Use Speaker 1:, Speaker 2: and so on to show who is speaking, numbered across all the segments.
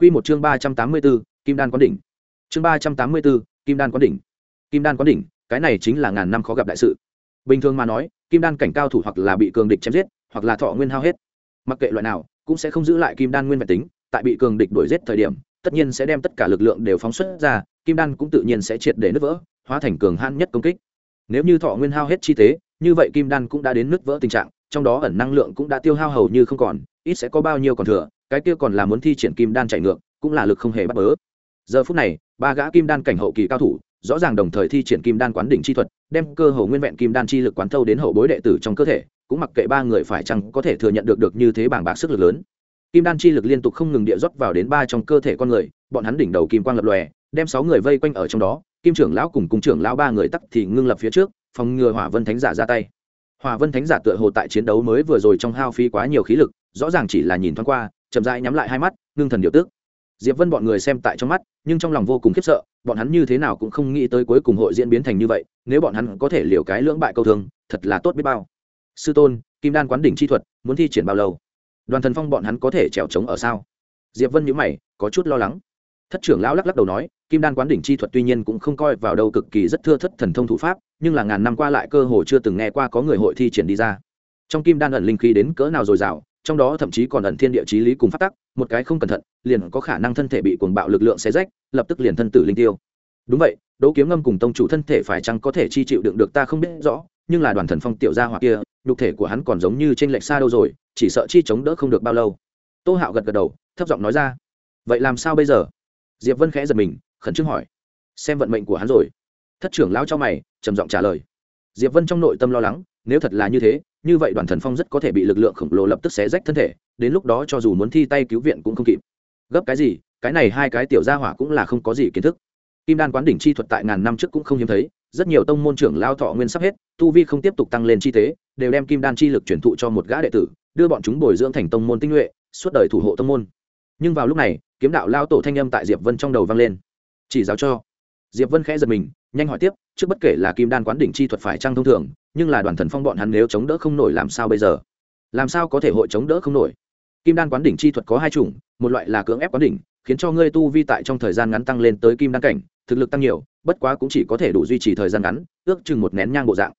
Speaker 1: Quy một chương ba trăm tám mươi 384, Kim Đan quán đỉnh. Chương ba trăm tám mươi 384, Kim Đan quán đỉnh. Kim Đan quán đỉnh, cái này chính là ngàn năm khó gặp đại sự. Bình thường mà nói, Kim Đan cảnh cao thủ hoặc là bị cường địch chém giết, hoặc là thọ nguyên hao hết. Mặc kệ loại nào, cũng sẽ không giữ lại Kim Đan nguyên vẹn tính, tại bị cường địch đuổi giết thời điểm, tất nhiên sẽ đem tất cả lực lượng đều phóng xuất ra, Kim Đan cũng tự nhiên sẽ triệt để nứt vỡ, hóa thành cường hãn nhất công kích. Nếu như thọ nguyên hao hết chi tế, như vậy Kim Đan cũng đã đến nứt vỡ tình trạng, trong đó ẩn năng lượng cũng đã tiêu hao hầu như không còn, ít sẽ có bao nhiêu còn thừa, cái kia còn là muốn thi triển Kim Đan chạy ngược, cũng là lực không hề bắt bớ. Giờ phút này ba gã kim đan cảnh hậu kỳ cao thủ rõ ràng đồng thời thi triển kim đan quán đỉnh chi thuật đem cơ hồ nguyên vẹn kim đan chi lực quán thâu đến hậu bối đệ tử trong cơ thể cũng mặc kệ ba người phải chăng có thể thừa nhận được được như thế bảng bạc sức lực lớn. Kim đan chi lực liên tục không ngừng địa rót vào đến ba trong cơ thể con người bọn hắn đỉnh đầu kim quang lập lòe đem sáu người vây quanh ở trong đó kim trưởng lão cùng cung trưởng lão ba người tắc thì ngưng lập phía trước phòng ngừa hỏa vân thánh giả ra tay. Hỏa vân thánh giả tựa hồ tại chiến đấu mới vừa rồi trong hao phí quá nhiều khí lực rõ ràng chỉ là nhìn thoáng qua chậm rãi nhắm lại hai mắt, ngưng thần điều tức. Diệp vân bọn người xem tại trong mắt, nhưng trong lòng vô cùng khiếp sợ, bọn hắn như thế nào cũng không nghĩ tới cuối cùng hội diễn biến thành như vậy, nếu bọn hắn có thể liều cái lưỡng bại câu thương, thật là tốt biết bao. Sư tôn, kim đan quán đỉnh chi thuật, muốn thi triển bao lâu? Đoàn thần phong bọn hắn có thể trèo trống ở sao? Diệp vân nhíu mày, có chút lo lắng. Thất trưởng lão lắc lắc đầu nói, kim đan quán đỉnh chi thuật tuy nhiên cũng không coi vào đâu cực kỳ rất thưa thất thần thông thủ pháp, nhưng là ngàn năm qua lại cơ hồ chưa từng nghe qua có người hội thi triển đi ra. Trong kim đan ẩn linh khí đến cỡ nào dồi dào trong đó thậm chí còn ẩn thiên địa chí lý cùng phát tắc, một cái không cẩn thận, liền có khả năng thân thể bị cuồng bạo lực lượng xé rách, lập tức liền thân tử linh tiêu. Đúng vậy, đỗ kiếm ngâm cùng tông chủ thân thể phải chăng có thể chi chịu đựng được ta không biết rõ, nhưng là đoàn thần phong tiểu gia hoặc kia, nhục thể của hắn còn giống như trên lệch xa đâu rồi, chỉ sợ chi chống đỡ không được bao lâu. Tô hạo gật gật đầu, thấp giọng nói ra, vậy làm sao bây giờ? Diệp vân khẽ giật mình, khẩn trương hỏi, xem vận mệnh của hắn rồi. Thất trưởng lão cho mày, trầm giọng trả lời. Diệp vân trong nội tâm lo lắng, nếu thật là như thế như vậy đoàn thần phong rất có thể bị lực lượng khổng lồ lập tức xé rách thân thể, đến lúc đó cho dù muốn thi tay cứu viện cũng không kịp. Gấp cái gì, cái này hai cái tiểu gia hỏa cũng là không có gì kiến thức. Kim đan quán đỉnh chi thuật tại ngàn năm trước cũng không hiếm thấy, rất nhiều tông môn trưởng lao thọ nguyên sắp hết, tu vi không tiếp tục tăng lên chi tế, đều đem kim đan chi lực chuyển thụ cho một gã đệ tử, đưa bọn chúng bồi dưỡng thành tông môn tinh nhuệ, suốt đời thủ hộ tông môn. Nhưng vào lúc này, kiếm đạo lao tổ thanh âm tại diệp vân trong đầu vang lên. Chỉ giáo cho diệp vân khẽ giật mình, nhanh hỏi tiếp, trước bất kể là kim đan quán đỉnh chi thuật phải trăng thông thường, nhưng là đoàn thần phong bọn hắn nếu chống đỡ không nổi làm sao bây giờ? Làm sao có thể hội chống đỡ không nổi? Kim đan quán đỉnh chi thuật có hai chủng, một loại là cưỡng ép quán đỉnh, khiến cho ngươi tu vi tại trong thời gian ngắn tăng lên tới kim đan cảnh, thực lực tăng nhiều, bất quá cũng chỉ có thể đủ duy trì thời gian ngắn, ước chừng một nén nhang bộ dạng.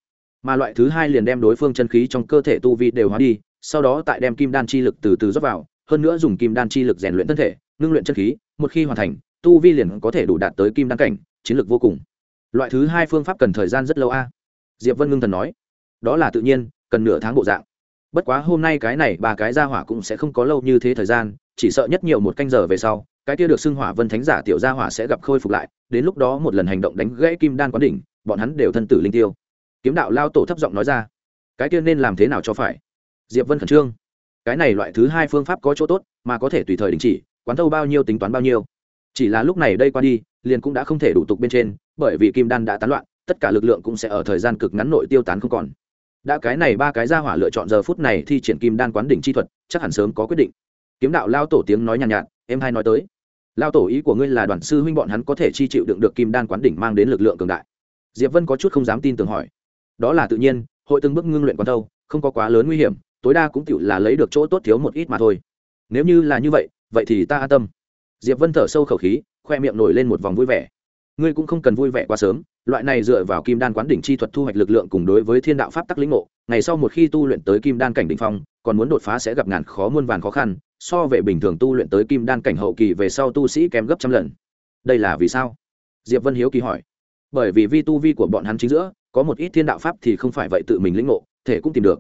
Speaker 1: Mà loại thứ hai liền đem đối phương chân khí trong cơ thể tu vi đều hóa đi, sau đó tại đem kim đan chi lực từ từ rót vào, hơn nữa dùng kim đan chi lực rèn luyện thân thể, ngưng luyện chân khí, một khi hoàn thành, tu vi liền có thể đủ đạt tới kim đan cảnh chiến lược vô cùng. Loại thứ hai phương pháp cần thời gian rất lâu a. Diệp vân ngưng thần nói. Đó là tự nhiên, cần nửa tháng bộ dạng. Bất quá hôm nay cái này ba cái ra hỏa cũng sẽ không có lâu như thế thời gian, chỉ sợ nhất nhiều một canh giờ về sau, cái kia được xưng hỏa vân thánh giả tiểu gia hỏa sẽ gặp khôi phục lại, đến lúc đó một lần hành động đánh gãy kim đan quán đỉnh, bọn hắn đều thân tử linh tiêu. Kiếm đạo lao tổ thấp giọng nói ra. Cái kia nên làm thế nào cho phải? Diệp vân khẩn trương. Cái này loại thứ hai phương pháp có chỗ tốt, mà có thể tùy thời đình chỉ, quán thâu bao nhiêu tính toán bao nhiêu chỉ là lúc này đây qua đi liền cũng đã không thể đủ tục bên trên bởi vì kim đan đã tán loạn tất cả lực lượng cũng sẽ ở thời gian cực ngắn nội tiêu tán không còn. Đã cái này ba cái ra hỏa lựa chọn giờ phút này thi triển kim đan quán đỉnh chi thuật chắc hẳn sớm có quyết định. Kiếm đạo lao tổ tiếng nói nhàn nhạt, nhạt em hai nói tới. Lao tổ ý của ngươi là đoàn sư huynh bọn hắn có thể chi chịu đựng được kim đan quán đỉnh mang đến lực lượng cường đại. Diệp vân có chút không dám tin tưởng hỏi. Đó là tự nhiên hội từng bước ngưng luyện quán thâu không có quá lớn nguy hiểm tối đa cũng tiểu là lấy được chỗ tốt thiếu một ít mà thôi. Nếu như là như vậy vậy thì ta an tâm diệp vân thở sâu khẩu khí, khoe miệng nổi lên một vòng vui vẻ. Ngươi cũng không cần vui vẻ quá sớm, loại này dựa vào kim đan quán đỉnh chi thuật thu hoạch lực lượng cùng đối với thiên đạo pháp tắc lĩnh ngộ, ngày sau một khi tu luyện tới kim đan cảnh đỉnh phong, còn muốn đột phá sẽ gặp ngàn khó muôn vàn khó khăn, so về bình thường tu luyện tới kim đan cảnh hậu kỳ về sau tu sĩ kém gấp trăm lần. Đây là vì sao? Diệp vân hiếu kỳ hỏi. Bởi vì vi tu vi của bọn hắn chính giữa, có một ít thiên đạo pháp thì không phải vậy tự mình lĩnh ngộ, thể cũng tìm được.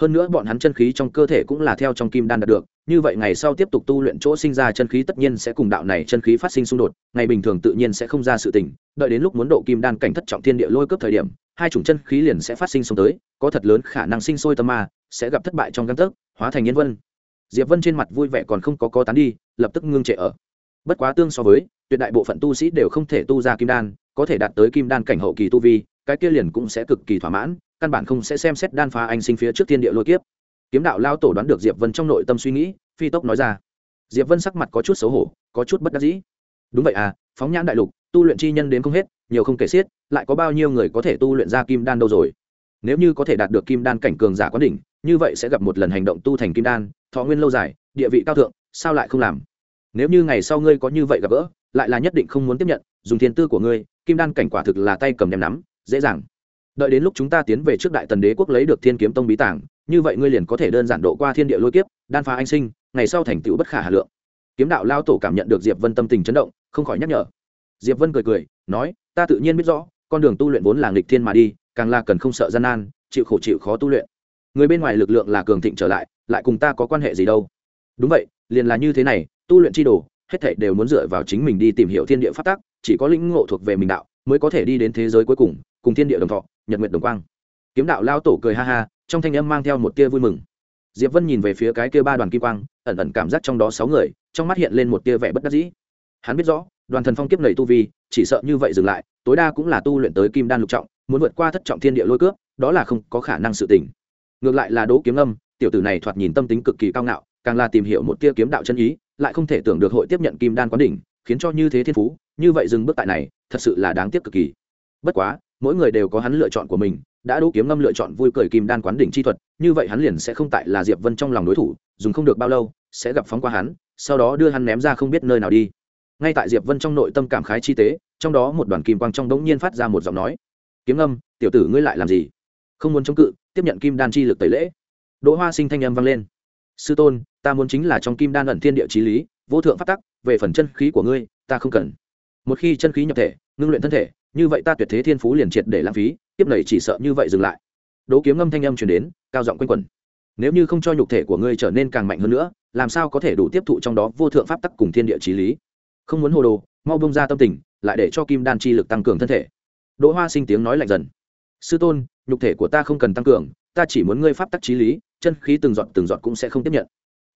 Speaker 1: Hơn nữa bọn hắn chân khí trong cơ thể cũng là theo trong kim đan đạt được như vậy ngày sau tiếp tục tu luyện chỗ sinh ra chân khí tất nhiên sẽ cùng đạo này chân khí phát sinh xung đột, ngày bình thường tự nhiên sẽ không ra sự tình, đợi đến lúc muốn độ kim đan cảnh thất trọng thiên địa lôi cấp thời điểm, hai chủng chân khí liền sẽ phát sinh xung tới, có thật lớn khả năng sinh sôi tâm ma, sẽ gặp thất bại trong găng tấc, hóa thành nhân vân. Diệp vân trên mặt vui vẻ còn không có có tán đi, lập tức ngưng trệ ở. Bất quá tương so với, tuyệt đại bộ phận tu sĩ đều không thể tu ra kim đan, có thể đạt tới kim đan cảnh hậu kỳ tu vi, cái kia liền cũng sẽ cực kỳ thỏa mãn, căn bản không sẽ xem xét đan phá anh sinh phía trước thiên địa lôi kiếp kiếm đạo lao tổ đoán được diệp vân trong nội tâm suy nghĩ, phi tốc nói ra. Diệp vân sắc mặt có chút xấu hổ, có chút bất đắc dĩ. Đúng vậy à phóng nhãn đại lục, tu luyện chi nhân đến không hết, nhiều không kể xiết, lại có bao nhiêu người có thể tu luyện ra kim đan đâu rồi? Nếu như có thể đạt được kim đan cảnh cường giả quán đỉnh, như vậy sẽ gặp một lần hành động tu thành kim đan, thọ nguyên lâu dài, địa vị cao thượng, sao lại không làm? Nếu như ngày sau ngươi có như vậy gặp gỡ, lại là nhất định không muốn tiếp nhận, dùng thiên tư của ngươi, kim đan cảnh quả thực là tay cầm đem nắm, dễ dàng. Đợi đến lúc chúng ta tiến về trước đại tần đế quốc lấy được thiên kiếm tông bí tảng như vậy ngươi liền có thể đơn giản độ qua thiên địa lôi kiếp, đan phá anh sinh, ngày sau thành tựu bất khả hà lượng. Kiếm đạo lao tổ cảm nhận được diệp vân tâm tình chấn động, không khỏi nhắc nhở. Diệp vân cười cười, nói, ta tự nhiên biết rõ, con đường tu luyện vốn là nghịch thiên mà đi, càng là cần không sợ gian nan, chịu khổ chịu khó tu luyện. Người bên ngoài lực lượng là cường thịnh trở lại lại cùng ta có quan hệ gì đâu? Đúng vậy, liền là như thế này, tu luyện chi đồ, hết thảy đều muốn dựa vào chính mình đi tìm hiểu thiên địa phát tác chỉ có lĩnh ngộ thuộc về mình đạo, mới có thể đi đến thế giới cuối cùng cùng thiên địa đồng thọ, nhật nguyệt đồng quang. Kiếm đạo lao tổ cười ha ha trong thanh âm mang theo một tia vui mừng. Diệp vân nhìn về phía cái kia ba đoàn kim quang, ẩn ẩn cảm giác trong đó sáu người, trong mắt hiện lên một tia vẻ bất đắc dĩ. Hắn biết rõ, đoàn thần phong kiếp nầy tu vi, chỉ sợ như vậy dừng lại, tối đa cũng là tu luyện tới kim đan lục trọng, muốn vượt qua thất trọng thiên địa lôi cướp đó là không có khả năng sự tình. Ngược lại là đỗ kiếm âm tiểu tử này thoạt nhìn tâm tính cực kỳ cao ngạo, càng là tìm hiểu một tia kiếm đạo chân ý, lại không thể tưởng được hội tiếp nhận kim đan quán đỉnh, khiến cho như thế thiên phú, như vậy dừng bước tại này, thật sự là đáng tiếc cực kỳ. Bất quá, mỗi người đều có hắn lựa chọn của mình đã đỗ kiếm ngâm lựa chọn vui cười kim đan quán đỉnh chi thuật, như vậy hắn liền sẽ không tại là diệp vân trong lòng đối thủ, dùng không được bao lâu, sẽ gặp phóng qua hắn, sau đó đưa hắn ném ra không biết nơi nào đi. Ngay tại diệp vân trong nội tâm cảm khái chi tế, trong đó một đoàn kim quang trong đống nhiên phát ra một giọng nói. Kiếm âm tiểu tử ngươi lại làm gì? Không muốn chống cự, tiếp nhận kim đan chi lực tẩy lễ. Đỗ hoa sinh thanh âm vang lên. Sư tôn, ta muốn chính là trong kim đan ẩn thiên địa trí lý, vô thượng phát tắc, về phần chân khí của ngươi, ta không cần. Một khi chân khí nhập thể, ngưng luyện thân thể, như vậy ta tuyệt thế thiên phú liền triệt để lãng phí tiếp này chỉ sợ như vậy dừng lại. Đỗ kiếm ngâm thanh âm truyền đến, cao giọng quanh quẩn. Nếu như không cho nhục thể của ngươi trở nên càng mạnh hơn nữa, làm sao có thể đủ tiếp thụ trong đó vô thượng pháp tắc cùng thiên địa chí lý? Không muốn hồ đồ, mau bông ra tâm tình, lại để cho kim đan chi lực tăng cường thân thể. Đỗ hoa sinh tiếng nói lạnh dần. Sư tôn, nhục thể của ta không cần tăng cường, ta chỉ muốn ngươi pháp tắc chí lý, chân khí từng giọt từng giọt cũng sẽ không tiếp nhận.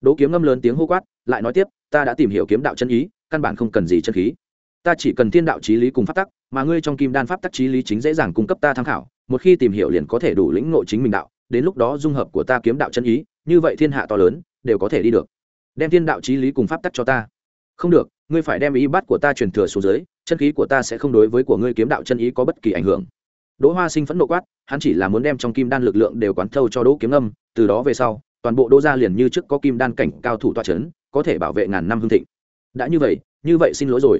Speaker 1: Đỗ kiếm ngâm lớn tiếng hô quát, lại nói tiếp, ta đã tìm hiểu kiếm đạo chân ý, căn bản không cần gì chân khí ta chỉ cần thiên đạo trí lý cùng pháp tắc, mà ngươi trong kim đan pháp tắc trí lý chính dễ dàng cung cấp ta tham khảo, một khi tìm hiểu liền có thể đủ lĩnh ngộ chính mình đạo, đến lúc đó dung hợp của ta kiếm đạo chân ý, như vậy thiên hạ to lớn, đều có thể đi được. Đem thiên đạo trí lý cùng pháp tắc cho ta. Không được, ngươi phải đem ý bắt của ta truyền thừa xuống dưới, chân khí của ta sẽ không đối với của ngươi kiếm đạo chân ý có bất kỳ ảnh hưởng. Đỗ hoa sinh phẫn nộ quát, hắn chỉ là muốn đem trong kim đan lực lượng đều quán thâu cho đỗ kiếm âm, từ đó về sau, toàn bộ đỗ gia liền như trước có kim đan cảnh cao thủ toa c h ấ n có thể bảo vệ ngàn năm hương thịnh. Đã như vậy như vậy xin lỗi rồi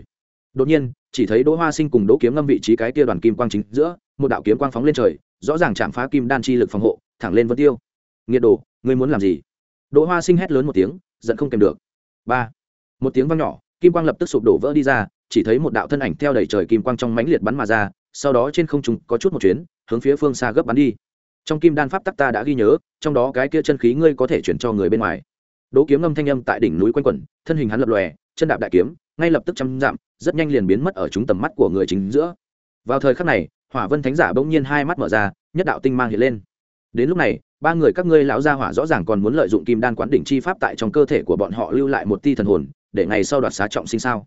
Speaker 1: đột nhiên, chỉ thấy đỗ hoa sinh cùng đỗ kiếm ngâm vị trí cái kia đoàn kim quang chính giữa, một đạo kiếm quang phóng lên trời, rõ ràng chạm phá kim đan chi lực phòng hộ, thẳng lên vân tiêu. Nghiệt đồ, ngươi muốn làm gì? Đỗ hoa sinh hét lớn một tiếng, giận không kèm được. Ba. Một tiếng vang nhỏ, kim quang lập tức sụp đổ vỡ đi ra, chỉ thấy một đạo thân ảnh theo đầy trời kim quang trong mãnh liệt bắn mà ra, sau đó trên không trung có chút một chuyến, hướng phía phương xa gấp bắn đi. Trong kim đan pháp tắc ta đã ghi nhớ, trong đó cái kia chân khí ngươi có thể chuyển cho người bên ngoài. Đỗ kiếm ngâm thanh âm tại đỉnh núi quanh quẩn, thân hình hắn lập lòe, chân đạp đại kiếm ngay lập tức chăm dặm, rất nhanh liền biến mất ở chúng tầm mắt của người chính giữa. Vào thời khắc này, hỏa vân thánh giả bỗng nhiên hai mắt mở ra, nhất đạo tinh mang hiện lên. Đến lúc này, ba người các ngươi lão gia hỏa rõ ràng còn muốn lợi dụng kim đan quán đỉnh chi pháp tại trong cơ thể của bọn họ lưu lại một ti thần hồn, để ngày sau đoạt xá trọng sinh sao?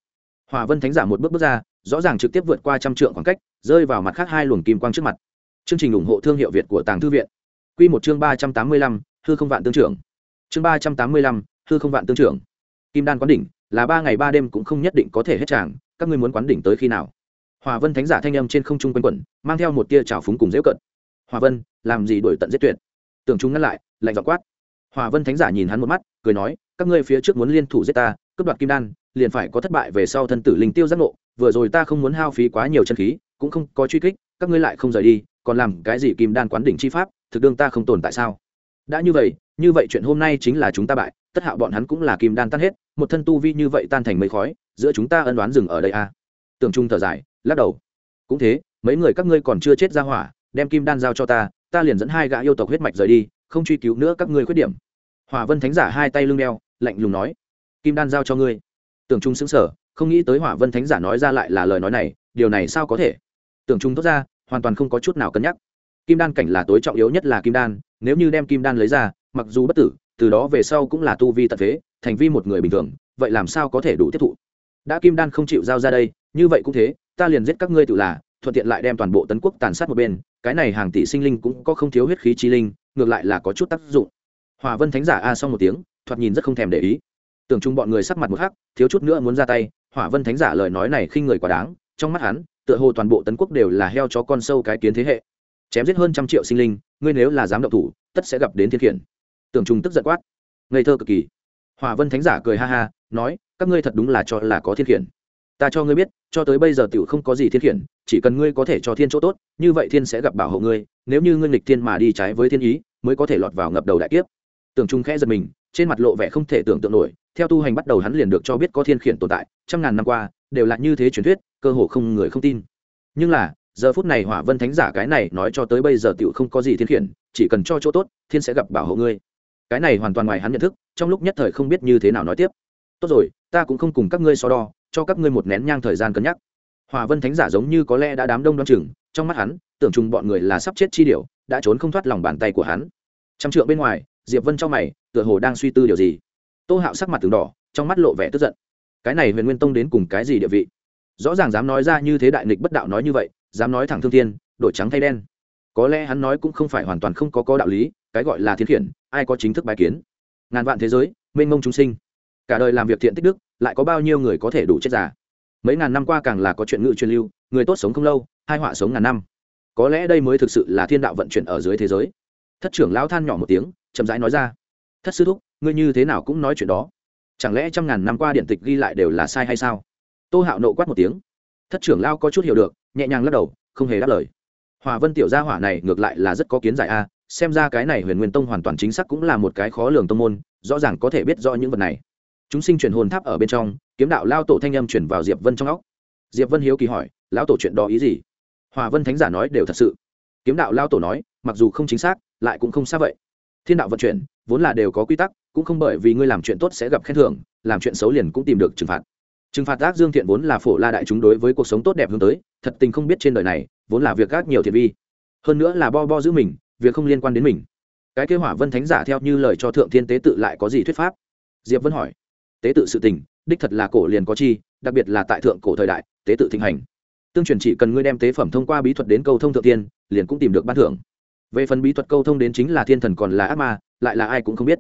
Speaker 1: Hỏa vân thánh giả một bước bước ra, rõ ràng trực tiếp vượt qua trăm trượng khoảng cách, rơi vào mặt khác hai luồng kim quang trước mặt. Chương trình ủng hộ thương hiệu việt của tàng thư viện. Q một chương ba trăm tám mươi lăm, hư không vạn tương trưởng. Chương ba trăm tám mươi lăm, hư không vạn tương trưởng. Kim đan quán đỉnh là ba ngày ba đêm cũng không nhất định có thể hết tràng, các ngươi muốn quán đỉnh tới khi nào? Hòa vân thánh giả thanh âm trên không trung quanh quẩn, mang theo một tia trào phúng cùng dễ cận hòa vân, làm gì đổi tận giết tuyệt? Tưởng chúng ngăn lại, lạnh dọc quát. Hòa vân thánh giả nhìn hắn một mắt, cười nói, các ngươi phía trước muốn liên thủ giết ta, cướp đoạt kim đan, liền phải có thất bại về sau thân tử linh tiêu giác ngộ, vừa rồi ta không muốn hao phí quá nhiều chân khí, cũng không có truy kích, các ngươi lại không rời đi, còn làm cái gì kim đan quán đỉnh chi pháp, thực đương ta không tồn tại sao? Đã như vậy như vậy chuyện hôm nay chính là chúng ta bại, tất hạo bọn hắn cũng là kim đan tan hết, một thân tu vi như vậy tan thành mây khói, giữa chúng ta ân đoán dừng ở đây à. tưởng trung thở dài, lắc đầu. Cũng thế, mấy người các ngươi còn chưa chết ra hỏa, đem kim đan giao cho ta ta liền dẫn hai gã yêu tộc huyết mạch rời đi, không truy cứu nữa các ngươi khuyết điểm. Hòa vân thánh giả hai tay lưng đeo, lạnh lùng nói, kim đan giao cho ngươi. Tưởng trung xứng sở không nghĩ tới hỏa vân thánh giả nói ra lại là lời nói này, điều này sao có thể? Tưởng trung tốt ra, hoàn toàn không có chút nào cân nhắc. Kim đan cảnh là tối trọng yếu nhất là kim đan, nếu như đem kim đan lấy ra mặc dù bất tử, từ đó về sau cũng là tu vi tận phế, thành vi một người bình thường, vậy làm sao có thể đủ tiếp thụ? Đã kim đan không chịu giao ra đây, như vậy cũng thế, ta liền giết các ngươi tự là, thuận tiện lại đem toàn bộ tấn quốc tàn sát một bên, cái này hàng tỷ sinh linh cũng có không thiếu huyết khí chi linh, ngược lại là có chút tác dụng. Hòa vân thánh giả a xong một tiếng, thoạt nhìn rất không thèm để ý. Tưởng chung bọn người sắc mặt một hắc, thiếu chút nữa muốn ra tay hỏa vân thánh giả lời nói này khinh người quá đáng, trong mắt hắn, tựa hồ toàn bộ tấn quốc đều là heo chó con sâu cái kiến thế hệ. Chém giết hơn trăm triệu sinh linh, ngươi nếu là dám động thủ, tất sẽ gặp đến thiên khiển tưởng trùng tức giận quát. Ngây thơ cực kỳ. Hòa vân thánh giả cười ha ha, nói, các ngươi thật đúng là cho là có thiên khiển. Ta cho ngươi biết, cho tới bây giờ tiểu không có gì thiên khiển, chỉ cần ngươi có thể cho thiên chỗ tốt, như vậy thiên sẽ gặp bảo hộ ngươi, nếu như ngươi nghịch thiên mà đi trái với thiên ý, mới có thể lọt vào ngập đầu đại kiếp. Tưởng trung khẽ giật mình, trên mặt lộ vẻ không thể tưởng tượng nổi, theo tu hành bắt đầu hắn liền được cho biết có thiên khiển tồn tại, trăm ngàn năm qua, đều là như thế truyền thuyết, cơ hồ không người không tin. Nhưng là, giờ phút này hỏa vân thánh giả cái này nói cho tới bây giờ tiểu không có gì thiên khiển, chỉ cần cho chỗ tốt, thiên sẽ gặp bảo hộ ngươi cái này hoàn toàn ngoài hắn nhận thức, trong lúc nhất thời không biết như thế nào nói tiếp. Tốt rồi, ta cũng không cùng các ngươi so đo, cho các ngươi một nén nhang thời gian cân nhắc. Hòa vân thánh giả giống như có lẽ đã đám đông đoan chừng, trong mắt hắn, tưởng chừng bọn người là sắp chết chi điều, đã trốn không thoát lòng bàn tay của hắn. Trăm trượng bên ngoài, diệp vân trong mày, tựa hồ đang suy tư điều gì. Tô hạo sắc mặt từng đỏ, trong mắt lộ vẻ tức giận. Cái này huyền nguyên tông đến cùng cái gì địa vị? Rõ ràng dám nói ra như thế đại nghịch bất đạo nói như vậy, dám nói thẳng thương thiên, đổi trắng thay đen. Có lẽ hắn nói cũng không phải hoàn toàn không có có đạo lý, cái gọi là thiên khiển ai có chính thức bài kiến. Ngàn vạn thế giới, mênh mông chúng sinh. Cả đời làm việc thiện tích đức, lại có bao nhiêu người có thể đủ chết giả mấy ngàn năm qua càng là có chuyện ngự truyền lưu, người tốt sống không lâu, hai họa sống ngàn năm. Có lẽ đây mới thực sự là thiên đạo vận chuyển ở dưới thế giới. Thất trưởng lão than nhỏ một tiếng, chậm rãi nói ra. Thất sư thúc, ngươi như thế nào cũng nói chuyện đó. Chẳng lẽ trăm ngàn năm qua điện tịch ghi lại đều là sai hay sao? Tô hạo nộ quát một tiếng. Thất trưởng lao có chút hiểu được, nhẹ nhàng lắc đầu, không hề đáp lời. Hòa vân tiểu gia hỏa này ngược lại là rất có kiến giải a xem ra cái này huyền nguyên tông hoàn toàn chính xác cũng là một cái khó lường tông môn, rõ ràng có thể biết rõ những vật này. Chúng sinh chuyển hồn tháp ở bên trong, kiếm đạo lao tổ thanh âm chuyển vào diệp vân trong óc. Diệp vân hiếu kỳ hỏi, lão tổ chuyện đó ý gì? Hòa vân thánh giả nói, đều thật sự. Kiếm đạo lao tổ nói, mặc dù không chính xác, lại cũng không xa vậy. Thiên đạo vận chuyển, vốn là đều có quy tắc, cũng không bởi vì ngươi làm chuyện tốt sẽ gặp khen thưởng, làm chuyện xấu liền cũng tìm được trừng phạt. Trừng phạt ác dương thiện vốn là phổ la đại chúng đối với cuộc sống tốt đẹp hướng tới, thật tình không biết trên đời này, vốn là việc gác nhiều thiện vi. Hơn nữa là bo bo giữ mình việc không liên quan đến mình. Cái kế hỏa vân thánh giả theo như lời cho thượng thiên tế tự lại có gì thuyết pháp? Diệp vân hỏi. Tế tự sự tình, đích thật là cổ liền có chi, đặc biệt là tại thượng cổ thời đại, tế tự thịnh hành. Tương truyền chỉ cần ngươi đem tế phẩm thông qua bí thuật đến câu thông thượng tiên, liền cũng tìm được ban thưởng. Về phần bí thuật câu thông đến chính là thiên thần còn là ác ma, lại là ai cũng không biết.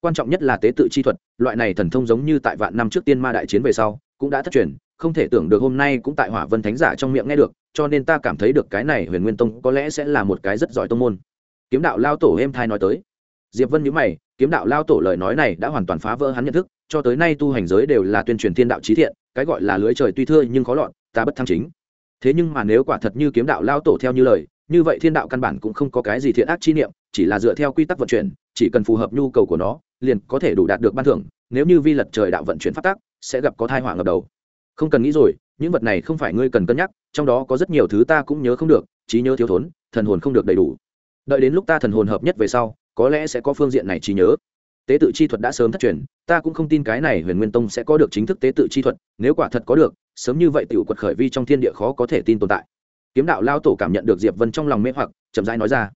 Speaker 1: Quan trọng nhất là tế tự chi thuật, loại này thần thông giống như tại vạn năm trước tiên ma đại chiến về sau, cũng đã thất truyền, không thể tưởng được hôm nay cũng tại hỏa vân thánh giả trong miệng nghe được, cho nên ta cảm thấy được cái này huyền nguyên tông có lẽ sẽ là một cái rất giỏi tông môn kiếm đạo lao tổ êm thai nói tới. Diệp vân nhữ mày, kiếm đạo lao tổ lời nói này đã hoàn toàn phá vỡ hắn nhận thức, cho tới nay tu hành giới đều là tuyên truyền thiên đạo trí thiện, cái gọi là lưới trời tuy thưa nhưng khó lọt, ta bất thăng chính. Thế nhưng mà nếu quả thật như kiếm đạo lao tổ theo như lời, như vậy thiên đạo căn bản cũng không có cái gì thiện ác chi niệm, chỉ là dựa theo quy tắc vận chuyển, chỉ cần phù hợp nhu cầu của nó, liền có thể đủ đạt được ban thưởng, nếu như vi lật trời đạo vận chuyển phát tác, sẽ gặp có thai họa ngập đầu. Không cần nghĩ rồi, những vật này không phải ngươi cần cân nhắc, trong đó có rất nhiều thứ ta cũng nhớ không được, trí nhớ thiếu thốn, thần hồn không được đầy đủ đợi đến lúc ta thần hồn hợp nhất về sau, có lẽ sẽ có phương diện này trí nhớ. Tế tự chi thuật đã sớm thất truyền, ta cũng không tin cái này huyền nguyên tông sẽ có được chính thức tế tự chi thuật, nếu quả thật có được, sớm như vậy t i ể u quật khởi vi trong thiên địa khó có thể tin tồn tại. Kiếm đạo lao tổ cảm nhận được diệp vân trong lòng mê hoặc, chậm rãi nói ra.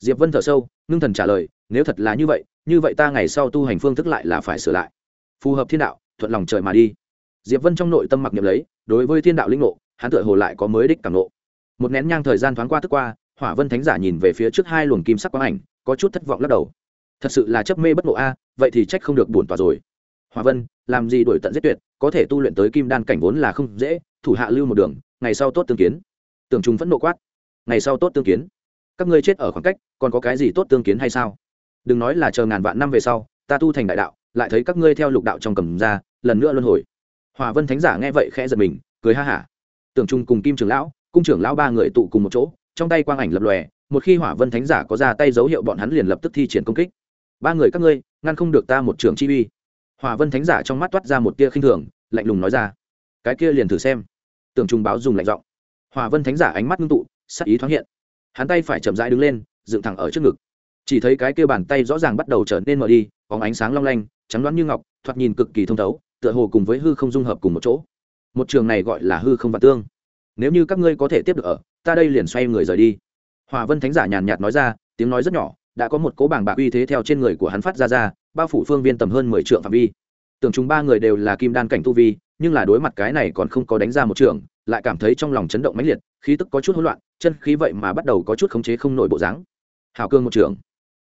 Speaker 1: Diệp vân thở sâu, ngưng thần trả lời, nếu thật là như vậy như vậy ta ngày sau tu hành phương thức lại là phải sửa lại. Phù hợp thiên đạo, thuận lòng trời mà đi. Diệp vân trong nội tâm mặc niệm lấy, đối với thiên đạo linh ngộ, hắn tựa hồ lại có mới đích cảm ngộ. Một nén nhang thời gian thoáng qua tức qua hỏa vân thánh giả nhìn về phía trước hai luồng kim sắc quang ảnh, có chút thất vọng lắc đầu. Thật sự là chấp mê bất ngộ a, vậy thì trách không được buồn tỏa rồi. Hỏa vân, làm gì đổi tận giết tuyệt, có thể tu luyện tới kim đan cảnh vốn là không dễ, thủ hạ lưu một đường, ngày sau tốt tương kiến. Tưởng trùng vẫn nộ quát. Ngày sau tốt tương kiến. Các ngươi chết ở khoảng cách, còn có cái gì tốt tương kiến hay sao? Đừng nói là chờ ngàn vạn năm về sau, ta tu thành đại đạo, lại thấy các ngươi theo lục đạo trong cầm ra, lần nữa luân hồi. Hòa vân thánh giả nghe vậy khẽ giật mình, cười ha hả. Tưởng trung cùng kim trưởng lão, cung trưởng lão ba người tụ cùng một chỗ trong tay quang ảnh lập lòe, một khi hỏa vân thánh giả có ra tay dấu hiệu bọn hắn liền lập tức thi triển công kích. Ba người các ngươi, ngăn không được ta một trường chi uy. Hỏa vân thánh giả trong mắt toát ra một tia khinh thường, lạnh lùng nói ra. Cái kia liền thử xem. Tưởng trung báo dùng lạnh giọng. Hỏa vân thánh giả ánh mắt ngưng tụ, sắc ý thoáng hiện. Hắn tay phải chậm rãi đứng lên, dựng thẳng ở trước ngực. Chỉ thấy cái kia bàn tay rõ ràng bắt đầu trở nên mở đi có ánh sáng long lanh, trắng đoán như ngọc, thoạt nhìn cực kỳ thông thấu, tựa hồ cùng với hư không dung hợp cùng một chỗ. Một trường này gọi là hư không và tương. Nếu như các ngươi có thể tiếp được ở ta đây liền xoay người rời đi. Hòa vân thánh giả nhàn nhạt nói ra, tiếng nói rất nhỏ, đã có một cố bảng bạc uy thế theo trên người của hắn phát ra ra, bao phủ phương viên tầm hơn mười trượng phạm vi. Tưởng chúng ba người đều là kim đan cảnh tu vi, nhưng là đối mặt cái này còn không có đánh ra một trường, lại cảm thấy trong lòng chấn động mãnh liệt, khí tức có chút hỗn loạn, chân khí vậy mà bắt đầu có chút khống chế không nổi bộ dáng. Hào cương một trường.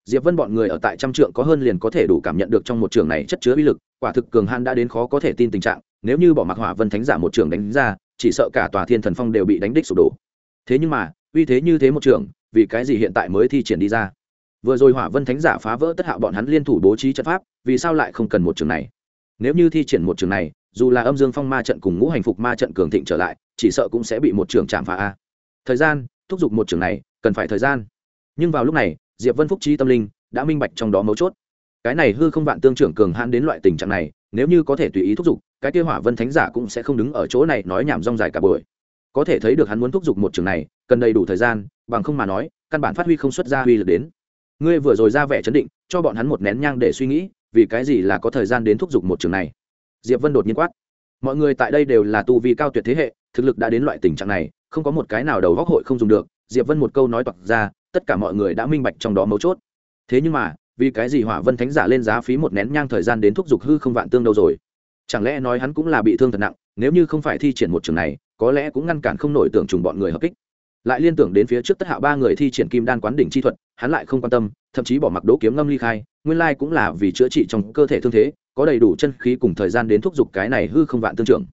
Speaker 1: Diệp vân bọn người ở tại trăm trượng có hơn liền có thể đủ cảm nhận được trong một trường này chất chứa uy lực, quả thực cường han đã đến khó có thể tin tình trạng, nếu như bỏ mặc hỏa vân thánh giả một trường đánh ra, chỉ sợ cả tòa thiên thần phong đều bị đánh đích sụp đổ thế nhưng mà, uy thế như thế một trường, vì cái gì hiện tại mới thi triển đi ra? Vừa rồi hỏa vân thánh giả phá vỡ tất hạo bọn hắn liên thủ bố trí trận pháp, vì sao lại không cần một trường này? Nếu như thi triển một trường này, dù là âm dương phong ma trận cùng ngũ hành phục ma trận cường thịnh trở lại, chỉ sợ cũng sẽ bị một trường chạm phá a. Thời gian, thúc giục một trường này, cần phải thời gian. Nhưng vào lúc này, diệp vân phúc trí tâm linh đã minh bạch trong đó mấu chốt. Cái này hư không vạn tương trưởng cường hãn đến loại tình trạng này, nếu như có thể tùy ý thúc giục, cái kia hỏa vân thánh giả cũng sẽ không đứng ở chỗ này nói nhảm rong dài cả buổi có thể thấy được hắn muốn thúc giục một trường này, cần đầy đủ thời gian, bằng không mà nói, căn bản phát huy không xuất ra huy lực đến. Ngươi vừa rồi ra vẻ chấn định, cho bọn hắn một nén nhang để suy nghĩ, vì cái gì là có thời gian đến thúc giục một trường này? Diệp vân đột nhiên quát. Mọi người tại đây đều là tu vi cao tuyệt thế hệ, thực lực đã đến loại tình trạng này, không có một cái nào đầu góc hội không dùng được, diệp vân một câu nói toạc ra, tất cả mọi người đã minh bạch trong đó mấu chốt. Thế nhưng mà, vì cái gì hỏa vân thánh giả lên giá phí một nén nhang thời gian đến thúc giục hư không vạn tương đâu rồi? Chẳng lẽ nói hắn cũng là bị thương thật nặng, nếu như không phải thi triển một trường này có lẽ cũng ngăn cản không nổi tưởng trùng bọn người hợp kích. Lại liên tưởng đến phía trước tất hạ ba người thi triển kim đan quán đỉnh chi thuật, hắn lại không quan tâm, thậm chí bỏ mặc đố kiếm ngâm ly khai, nguyên lai cũng là vì chữa trị trong cơ thể thương thế, có đầy đủ chân khí cùng thời gian đến thúc giục cái này hư không vạn tương trưởng.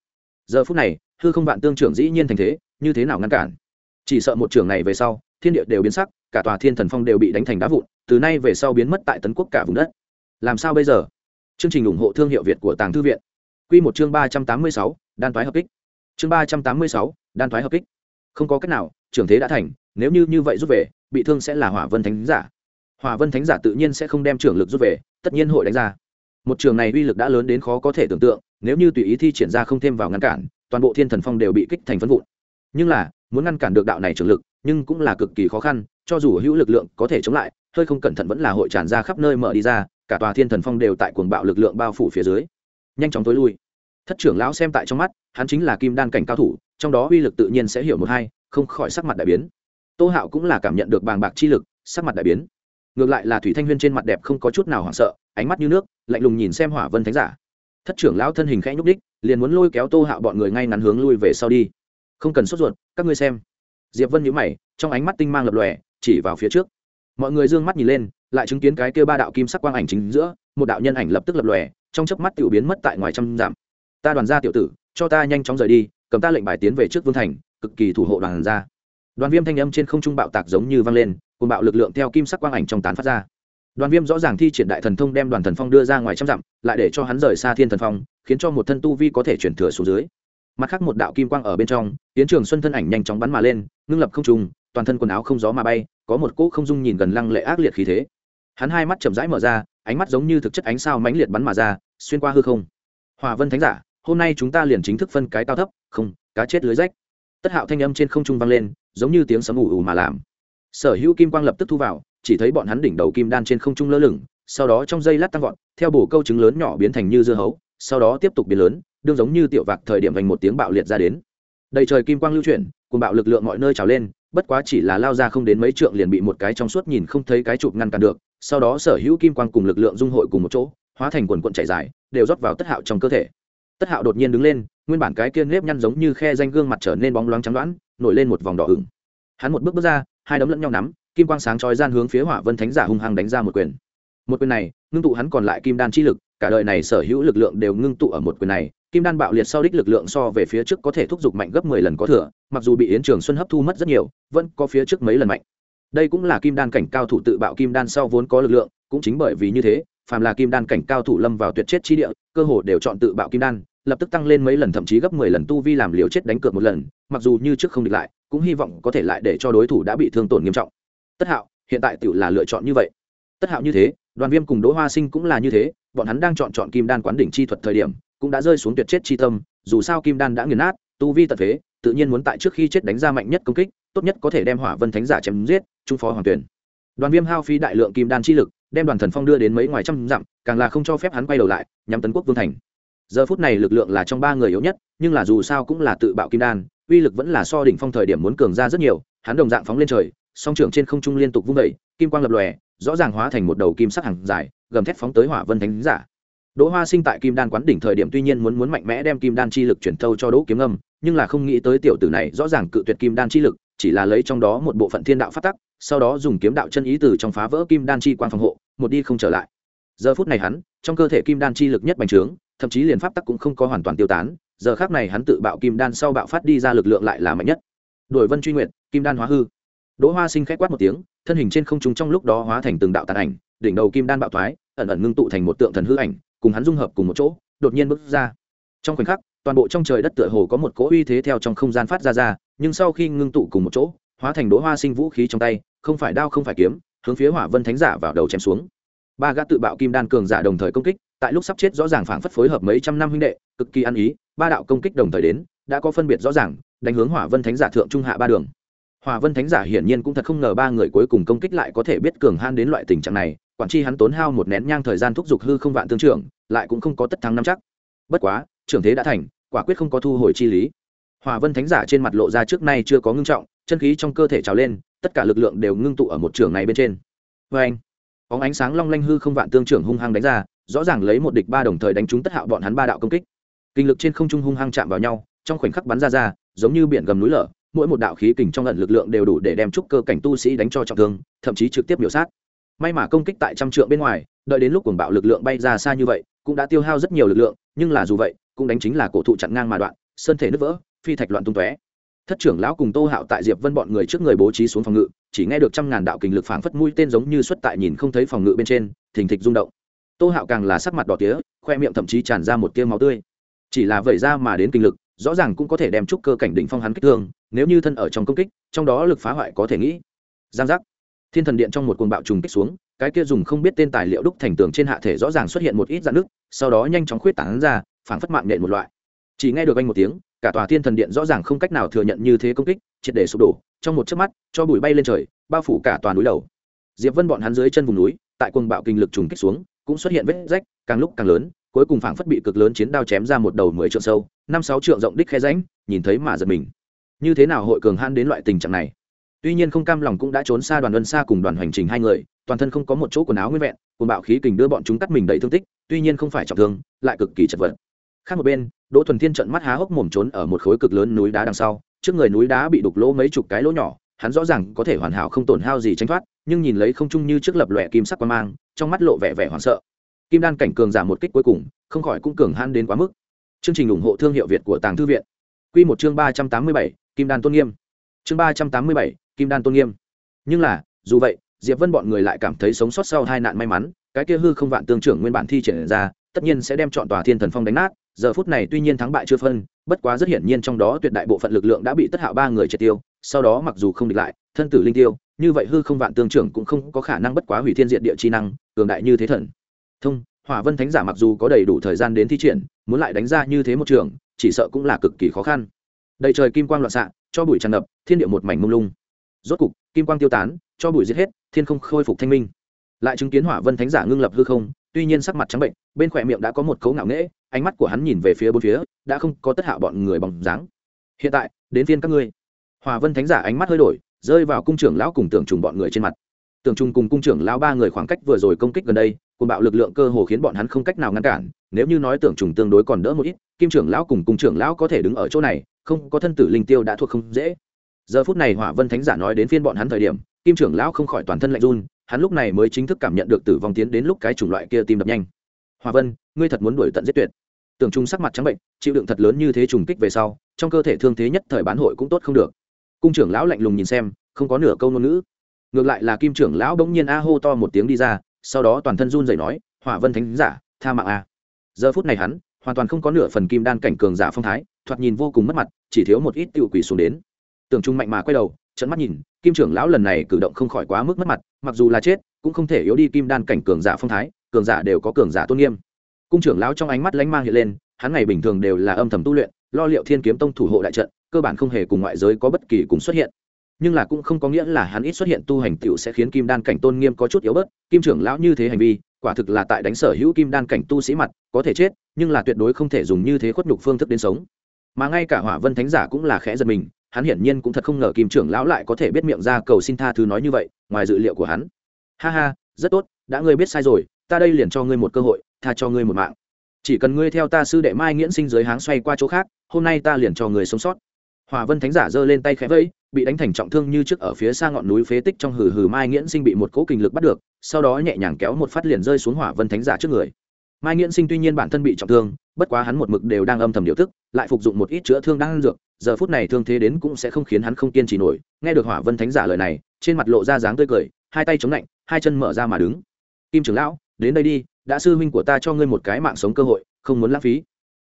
Speaker 1: Giờ phút này, hư không vạn tương trưởng dĩ nhiên thành thế, như thế nào ngăn cản? Chỉ sợ một trưởng này về sau, thiên địa đều biến sắc, cả tòa thiên thần phong đều bị đánh thành đá vụn, từ nay về sau biến mất tại tấn quốc cả vùng đất. Làm sao bây giờ? Chương trình ủng hộ thương hiệu việt của tàng thư viện. Q một chương ba trăm tám mươi sáu, đan toái hợp kích chương ba trăm tám mươi sáu, đan thoái hợp kích. Không có cách nào trường thế đã thành, nếu như như vậy rút về, bị thương sẽ là hỏa vân thánh giả. Hỏa vân thánh giả tự nhiên sẽ không đem trưởng lực rút về, tất nhiên hội đánh ra. Một trường này uy lực đã lớn đến khó có thể tưởng tượng, nếu như tùy ý thi triển ra không thêm vào ngăn cản, toàn bộ thiên thần phong đều bị kích thành phân vụn. Nhưng là, muốn ngăn cản được đạo này trường lực, nhưng cũng là cực kỳ khó khăn, cho dù hữu lực lượng có thể chống lại, hơi không cẩn thận vẫn là hội tràn ra khắp nơi mở đi ra, cả tòa thiên thần phong đều tại cuồng bạo lực lượng bao phủ phía dưới. Nhanh chóng tối lui thất trưởng lão xem tại trong mắt, hắn chính là kim đan cảnh cao thủ, trong đó uy lực tự nhiên sẽ hiểu một hai, không khỏi sắc mặt đại biến. Tô hạo cũng là cảm nhận được bàng bạc chi lực, sắc mặt đại biến. Ngược lại là thủy thanh huyên trên mặt đẹp không có chút nào hoảng sợ, ánh mắt như nước, lạnh lùng nhìn xem hỏa vân thánh giả. Thất trưởng lão thân hình khẽ nhúc đích liền muốn lôi kéo tô hạo bọn người ngay ngắn hướng lui về sau đi. Không cần sốt ruột, các ngươi xem. Diệp vân nhíu mày, trong ánh mắt tinh mang lập lòe, chỉ vào phía trước. Mọi người dương mắt nhìn lên, lại chứng kiến cái kia ba đạo kim sắc quang ảnh chính giữa, một đạo nhân ảnh lập tức lập lòe, trong chớp mắt tiểu biến mất tại ngoài trăm dặm ta đoàn gia tiểu tử, cho ta nhanh chóng rời đi, cầm ta lệnh bài tiến về trước vương thành, cực kỳ thủ hộ đoàn gia. Đoàn viêm thanh âm trên không trung bạo tạc giống như vang lên cùng bạo lực lượng theo kim sắc quang ảnh trong tán phát ra. Đoàn viêm rõ ràng thi triển đại thần thông đem đoàn thần phong đưa ra ngoài trăm dặm, lại để cho hắn rời xa thiên thần phong, khiến cho một thân tu vi có thể chuyển thừa xuống dưới. Mặt khác một đạo kim quang ở bên trong, tiến trường xuân thân ảnh nhanh chóng bắn mà lên, ngưng lập không trùng toàn thân quần áo không gió mà bay, có một cỗ không dung nhìn gần lăng lệ ác liệt khí thế. Hắn hai mắt chậm rãi mở ra, ánh mắt giống như thực chất ánh sao mãnh liệt bắn mà ra, xuyên qua hư không. Hòa vân thánh giả hôm nay chúng ta liền chính thức phân cái cao thấp, không, cá chết lưới rách. Tất hạo thanh âm trên không trung vang lên, giống như tiếng sấm ù ù mà làm. Sở hữu kim quang lập tức thu vào, chỉ thấy bọn hắn đỉnh đầu kim đan trên không trung lơ lửng, sau đó trong dây lát tăng vọt, theo bổ câu trứng lớn nhỏ biến thành như dưa hấu, sau đó tiếp tục biến lớn, đương giống như tiểu vạc thời điểm vành một tiếng bạo liệt ra đến. Đầy trời kim quang lưu chuyển cùng bạo lực lượng mọi nơi trào lên, bất quá chỉ là lao ra không đến mấy trượng liền bị một cái trong suốt nhìn không thấy cái chụp ngăn cản được, sau đó sở hữu kim quang cùng lực lượng dung hội cùng một chỗ, hóa thành quần quận chạy dài, đều rót vào tất hạo trong cơ thể tất hạo đột nhiên đứng lên, nguyên bản cái kia nếp nhăn giống như khe danh gương mặt trở nên bóng loáng trắng đoãn, nổi lên một vòng đỏ ửng. Hắn một bước bước ra, hai đấm lẫn nhau nắm, kim quang sáng chói gian hướng phía hỏa vân thánh giả hung hăng đánh ra một quyền. Một quyền này, ngưng tụ hắn còn lại kim đan chi lực, cả đời này sở hữu lực lượng đều ngưng tụ ở một quyền này, kim đan bạo liệt sau đích lực lượng so về phía trước có thể thúc giục mạnh gấp mười lần có thừa, mặc dù bị yến trường xuân hấp thu mất rất nhiều, vẫn có phía trước mấy lần mạnh. Đây cũng là kim đan cảnh cao thủ tự bạo kim đan sau vốn có lực lượng, cũng chính bởi vì như thế, phàm là kim đan cảnh cao thủ lâm vào tuyệt chết chi địa cơ hồ đều chọn tự bạo kim đan, lập tức tăng lên mấy lần, thậm chí gấp mười lần tu vi làm liều chết đánh cược một lần, mặc dù như trước không địch lại, cũng hy vọng có thể lại để cho đối thủ đã bị thương tổn nghiêm trọng. Tất hạo, hiện tại tự là lựa chọn như vậy. Tất hạo như thế, đoàn viêm cùng đỗ hoa sinh cũng là như thế, bọn hắn đang chọn chọn kim đan quán đỉnh chi thuật thời điểm, cũng đã rơi xuống tuyệt chết chi tâm, dù sao kim đan đã nghiền nát, tu vi tật phế tự nhiên muốn tại trước khi chết đánh ra mạnh nhất công kích, tốt nhất có thể đem hỏa vân thánh giả chém giết, trung phó hoàng tuyển. Đoàn viêm hao phí đại lượng kim đan chi lực đem đoàn thần phong đưa đến mấy ngoài trăm dặm, càng là không cho phép hắn quay đầu lại, nhắm tấn quốc vương thành. Giờ phút này lực lượng là trong ba người yếu nhất, nhưng là dù sao cũng là tự bạo kim đan, uy lực vẫn là so đỉnh phong thời điểm muốn cường ra rất nhiều, hắn đồng dạng phóng lên trời, song trưởng trên không trung liên tục vung vẩy kim quang lập lòe, rõ ràng hóa thành một đầu kim sắc hàng dài, gầm thép phóng tới hỏa vân thánh giả. Đỗ hoa sinh tại kim đan quán đỉnh thời điểm tuy nhiên muốn muốn mạnh mẽ đem kim đan chi lực chuyển thâu cho đỗ kiếm âm, nhưng là không nghĩ tới tiểu tử này rõ ràng cự tuyệt kim đan chi lực, chỉ là lấy trong đó một bộ phận thiên đạo phát tắc, sau đó dùng kiếm đạo chân ý từ trong phá vỡ kim đan chi quang phòng hộ một đi không trở lại. Giờ phút này hắn, trong cơ thể kim đan chi lực nhất bành trướng, thậm chí liền pháp tắc cũng không có hoàn toàn tiêu tán, giờ khác này hắn tự bạo kim đan sau bạo phát đi ra lực lượng lại là mạnh nhất. Đổi vân truy nguyện kim đan hóa hư. Đỗ hoa sinh khét quát một tiếng, thân hình trên không trung trong lúc đó hóa thành từng đạo tàn ảnh, đỉnh đầu kim đan bạo thoái, ẩn ẩn ngưng tụ thành một tượng thần hư ảnh, cùng hắn dung hợp cùng một chỗ, đột nhiên bước ra. Trong khoảnh khắc, toàn bộ trong trời đất tựa hồ có một cỗ uy thế theo trong không gian phát ra ra, nhưng sau khi ngưng tụ cùng một chỗ, hóa thành đỗ hoa sinh vũ khí trong tay, không phải đao không phải kiếm hướng phía hỏa vân thánh giả vào đầu chém xuống ba gã tự bạo kim đan cường giả đồng thời công kích tại lúc sắp chết rõ ràng phảng phất phối hợp mấy trăm năm huynh đệ cực kỳ ăn ý ba đạo công kích đồng thời đến đã có phân biệt rõ ràng đánh hướng hỏa vân thánh giả thượng trung hạ ba đường hỏa vân thánh giả hiển nhiên cũng thật không ngờ ba người cuối cùng công kích lại có thể biết cường han đến loại tình trạng này quản chi hắn tốn hao một nén nhang thời gian thúc giục hư không vạn tương trưởng lại cũng không có tất thắng năm chắc bất quá trưởng thế đã thành quả quyết không có thu hồi chi lý hỏa vân thánh giả trên mặt lộ ra trước nay chưa có ngưng trọng chân khí trong cơ thể trào lên tất cả lực lượng đều ngưng tụ ở một trường này bên trên. Vê anh, bóng ánh sáng long lanh hư không vạn tương trưởng hung hăng đánh ra, rõ ràng lấy một địch ba đồng thời đánh trúng tất hạo bọn hắn ba đạo công kích. Kinh lực trên không trung hung hăng chạm vào nhau, trong khoảnh khắc bắn ra ra, giống như biển gầm núi lở, mỗi một đạo khí kình trong lần lực lượng đều đủ để đem trúc cơ cảnh tu sĩ đánh cho trọng thương, thậm chí trực tiếp biểu sát. May mà công kích tại trăm trượng bên ngoài, đợi đến lúc cuồng bạo lực lượng bay ra xa như vậy, cũng đã tiêu hao rất nhiều lực lượng, nhưng là dù vậy, cũng đánh chính là cổ thụ chặn ngang mà đoạn, sơn thể nứt vỡ, phi thạch loạn tung tóe thất trưởng lão cùng tô hạo tại diệp vân bọn người trước người bố trí xuống phòng ngự, chỉ nghe được trăm ngàn đạo kình lực phảng phất mũi tên giống như xuất tại nhìn không thấy phòng ngự bên trên, thình thịch rung động. Tô hạo càng là sắc mặt đỏ tía, khoe miệng thậm chí tràn ra một tia máu tươi. Chỉ là vẩy ra mà đến kinh lực, rõ ràng cũng có thể đem trúc cơ cảnh đỉnh phong hắn kích thương, nếu như thân ở trong công kích, trong đó lực phá hoại có thể nghĩ. Giang giác. Thiên thần điện trong một cuồng bạo trùng kích xuống, cái kia dùng không biết tên tài liệu đúc thành tường trên hạ thể rõ ràng xuất hiện một ít dạn nước sau đó nhanh chóng khuyết tảng ra, phảng phất mạng nện một loại. Chỉ nghe được anh một tiếng cả tòa thiên thần điện rõ ràng không cách nào thừa nhận như thế công kích, triệt để sụp đổ, trong một chớp mắt, cho bụi bay lên trời, bao phủ cả toàn núi đầu diệp vân bọn hắn dưới chân vùng núi, tại quần bạo kinh lực trùng kích xuống, cũng xuất hiện vết rách, càng lúc càng lớn, cuối cùng phảng phất bị cực lớn chiến đao chém ra một đầu mười trượng sâu, năm sáu trượng rộng đích khe ránh nhìn thấy mà giật mình. Như thế nào hội cường han đến loại tình trạng này? Tuy nhiên không cam lòng cũng đã trốn xa đoàn ân xa cùng đoàn hành trình hai người, toàn thân không có một chỗ quần áo nguyên vẹn cùng bạo khí kình đưa bọn chúng cắt mình đầy thương tích, tuy nhiên không phải trọng thương, lại cực kỳ chật vật. Khác một bên đỗ thuần thiên trận mắt há hốc mồm trốn ở một khối cực lớn núi đá đằng sau, trước người núi đá bị đục lỗ mấy chục cái lỗ nhỏ, hắn rõ ràng có thể hoàn hảo không tổn hao gì tránh thoát, nhưng nhìn lấy không trung như trước lập lòe kim sắc quan mang, trong mắt lộ vẻ vẻ hoảng sợ. Kim đan cảnh cường giảm một kích cuối cùng, không khỏi cũng cường han đến quá mức. Chương trình ủng hộ thương hiệu việt của tàng thư viện. Q một chương ba trăm tám mươi bảy, kim đan tôn nghiêm. Chương ba trăm tám mươi bảy, kim đan tôn nghiêm. Nhưng là, dù vậy, diệp vân bọn người lại cảm thấy sống sót sau hai nạn may mắn, cái kia hư không vạn tương trưởng nguyên bản thi triển ra, tất nhiên sẽ đem chọn tòa thiên thần phong đánh nát giờ phút này tuy nhiên thắng bại chưa phân, bất quá rất hiển nhiên trong đó tuyệt đại bộ phận lực lượng đã bị tất hạo ba người triệt tiêu, sau đó mặc dù không địch lại, thân tử linh tiêu, như vậy hư không vạn tương trưởng cũng không có khả năng bất quá hủy thiên diện địa chi năng, cường đại như thế thần. Thông, hỏa vân thánh giả mặc dù có đầy đủ thời gian đến thi triển, muốn lại đánh ra như thế một trường, chỉ sợ cũng là cực kỳ khó khăn. Đầy trời kim quang loạn xạ, cho bụi tràn ngập, thiên địa một mảnh mông lung. Rốt cục, kim quang tiêu tán, cho bụi giết hết, thiên không khôi phục thanh minh. Lại chứng kiến hỏa vân thánh giả ngưng lập hư không, tuy nhiên sắc mặt trắng bệnh, bên khỏe miệng đã có một cấu ngạo nghễ ánh mắt của hắn nhìn về phía bốn phía, đã không có tất hạ bọn người bằng dáng. Hiện tại, đến phiên các ngươi. Hòa vân thánh giả ánh mắt hơi đổi, rơi vào cung trưởng lão cùng tưởng trùng bọn người trên mặt. Tưởng trùng cùng cung trưởng lão ba người khoảng cách vừa rồi công kích gần đây cùng bạo lực lượng cơ hồ khiến bọn hắn không cách nào ngăn cản, nếu như nói tưởng trùng tương đối còn đỡ một ít, kim trưởng lão cùng cung trưởng lão có thể đứng ở chỗ này, không có thân tử linh tiêu đã thuộc không dễ. Giờ phút này hỏa vân thánh giả nói đến phiên bọn hắn thời điểm, kim trưởng lão không khỏi toàn thân lạnh run, hắn lúc này mới chính thức cảm nhận được tử vong tiến đến lúc cái chủng loại kia tim đập nhanh. Hòa vân, ngươi thật muốn đuổi tận giết tuyệt tưởng trung sắc mặt trắng bệnh, chịu đựng thật lớn như thế trùng kích về sau, trong cơ thể thương thế nhất thời bán hội cũng tốt không được. Cung trưởng lão lạnh lùng nhìn xem, không có nửa câu ngôn ngữ. Ngược lại là kim trưởng lão bỗng nhiên a hô to một tiếng đi ra, sau đó toàn thân run rẩy nói, hỏa vân thánh giả, tha mạng a. Giờ phút này hắn, hoàn toàn không có nửa phần kim đan cảnh cường giả phong thái, thoạt nhìn vô cùng mất mặt, chỉ thiếu một ít tiêu quỷ xuống đến. Tưởng trung mạnh mà quay đầu trận mắt nhìn, kim trưởng lão lần này cử động không khỏi quá mức mất mặt, mặc dù là chết, cũng không thể yếu đi kim đan cảnh cường giả phong thái, cường giả đều có cường giả tôn nghiêm cung trưởng lão trong ánh mắt lánh mang hiện lên, hắn ngày bình thường đều là âm thầm tu luyện, lo liệu thiên kiếm tông thủ hộ đại trận, cơ bản không hề cùng ngoại giới có bất kỳ cùng xuất hiện. Nhưng là cũng không có nghĩa là hắn ít xuất hiện tu hành tựu sẽ khiến kim đan cảnh tôn nghiêm có chút yếu bớt, kim trưởng lão như thế hành vi, quả thực là tại đánh sở hữu kim đan cảnh tu sĩ mặt, có thể chết, nhưng là tuyệt đối không thể dùng như thế khuất nhục phương thức đến sống. Mà ngay cả hỏa vân thánh giả cũng là khẽ giật mình, hắn hiển nhiên cũng thật không ngờ kim trưởng lão lại có thể biết miệng ra cầu xin tha thứ nói như vậy, ngoài dự liệu của hắn. Ha ha, rất tốt, đã ngươi biết sai rồi, ta đây liền cho ngươi một cơ hội tha cho ngươi một mạng. Chỉ cần ngươi theo ta sư đệ mai nghiễn sinh dưới háng xoay qua chỗ khác, hôm nay ta liền cho người sống sót. Hòa vân thánh giả giơ lên tay khẽ vẫy, bị đánh thành trọng thương như trước ở phía xa ngọn núi phế tích trong hừ hừ mai nghiễn sinh bị một cỗ kinh lực bắt được, sau đó nhẹ nhàng kéo một phát liền rơi xuống hỏa vân thánh giả trước người. Mai nghiễn sinh tuy nhiên bản thân bị trọng thương, bất quá hắn một mực đều đang âm thầm điều tức lại phục dụng một ít chữa thương đang ăn dược, giờ phút này thương thế đến cũng sẽ không khiến hắn không kiên trì nổi. Nghe được hỏa vân thánh giả lời này, trên mặt lộ ra dáng tươi cười, hai tay chống lạnh, hai chân mở ra mà đứng. Kim trưởng lão, đến đây đi đã sư huynh của ta cho ngươi một cái mạng sống cơ hội không muốn lãng phí.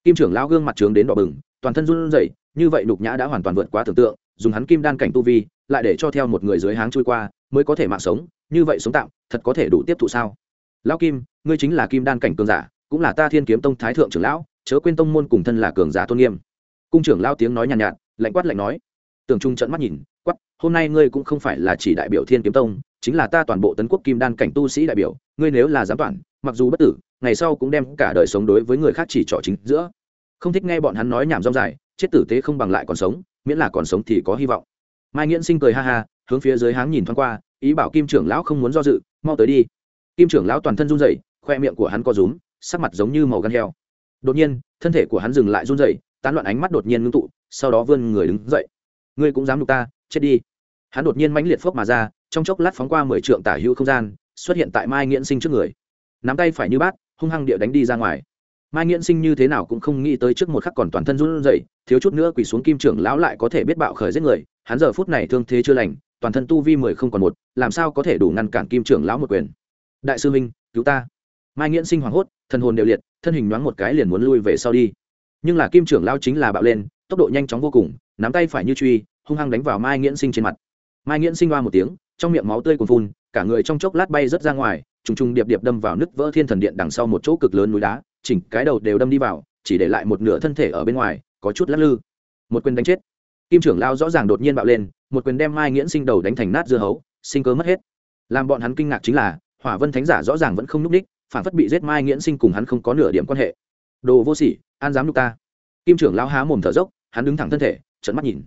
Speaker 1: Kim trưởng lão gương mặt trướng đến đỏ bừng toàn thân run rẩy như vậy nhục nhã đã hoàn toàn vượt quá tưởng tượng dùng hắn kim đan cảnh tu vi lại để cho theo một người dưới háng trôi qua mới có thể mạng sống như vậy sống tạm thật có thể đủ tiếp thụ sao? Lão kim ngươi chính là kim đan cảnh cường giả cũng là ta thiên kiếm tông thái thượng trưởng lão chớ quên tông môn cùng thân là cường giả tôn nghiêm. Cung trưởng lao tiếng nói nhàn nhạt, nhạt lạnh quát lạnh nói. Tưởng trung trận mắt nhìn quát hôm nay ngươi cũng không phải là chỉ đại biểu thiên kiếm tông, chính là ta toàn bộ tấn quốc kim đan cảnh tu sĩ đại biểu, ngươi nếu là giám toàn mặc dù bất tử, ngày sau cũng đem cả đời sống đối với người khác chỉ trỏ chính giữa. Không thích nghe bọn hắn nói nhảm rong dài, chết tử tế không bằng lại còn sống, miễn là còn sống thì có hy vọng. Mai nghiễn sinh cười ha ha, hướng phía dưới háng nhìn thoáng qua, ý bảo kim trưởng lão không muốn do dự, mau tới đi. Kim trưởng lão toàn thân run rẩy, khoe miệng của hắn co rúm, sắc mặt giống như màu gan heo. Đột nhiên, thân thể của hắn dừng lại run rẩy, tán loạn ánh mắt đột nhiên ngưng tụ, sau đó vươn người đứng dậy. Ngươi cũng dám đục ta chết đi. Hắn đột nhiên mãnh liệt phốc mà ra, trong chốc lát phóng qua mười trượng tả hữu không gian, xuất hiện tại mai nghiễn sinh trước người. Nắm tay phải như bát, hung hăng địa đánh đi ra ngoài. Mai nghiễn sinh như thế nào cũng không nghĩ tới trước một khắc còn toàn thân run rẩy, thiếu chút nữa quỳ xuống kim trưởng lão lại có thể biết bạo khởi giết người. Hắn giờ phút này thương thế chưa lành, toàn thân tu vi mười không còn một, làm sao có thể đủ ngăn cản kim trưởng lão một quyền? Đại sư minh, cứu ta. Mai nghiễn sinh hoảng hốt thân hồn đều liệt, thân hình nhoáng một cái liền muốn lui về sau đi. Nhưng là kim trưởng lão chính là bạo lên, tốc độ nhanh chóng vô cùng, nắm tay phải như truy hung hăng đánh vào mai nghiễn sinh trên mặt. Mai nghiễn sinh hoa một tiếng, trong miệng máu tươi còn phun, cả người trong chốc lát bay rớt ra ngoài, trùng trùng điệp điệp đâm vào nứt vỡ thiên thần điện đằng sau một chỗ cực lớn núi đá, chỉnh cái đầu đều đâm đi vào, chỉ để lại một nửa thân thể ở bên ngoài, có chút lắc lư. Một quyền đánh chết. Kim trưởng lao rõ ràng đột nhiên bạo lên, một quyền đem mai nghiễn sinh đầu đánh thành nát dưa hấu, sinh cơ mất hết. Làm bọn hắn kinh ngạc chính là, hỏa vân thánh giả rõ ràng vẫn không n ú c ních phản phất bị giết mai nghiễn sinh cùng hắn không có nửa điểm quan hệ. Đồ vô sỉ, an dám nhục ta. Kim trưởng lao há mồm thở dốc, hắn đứng thẳng thân thể trận mắt nhìn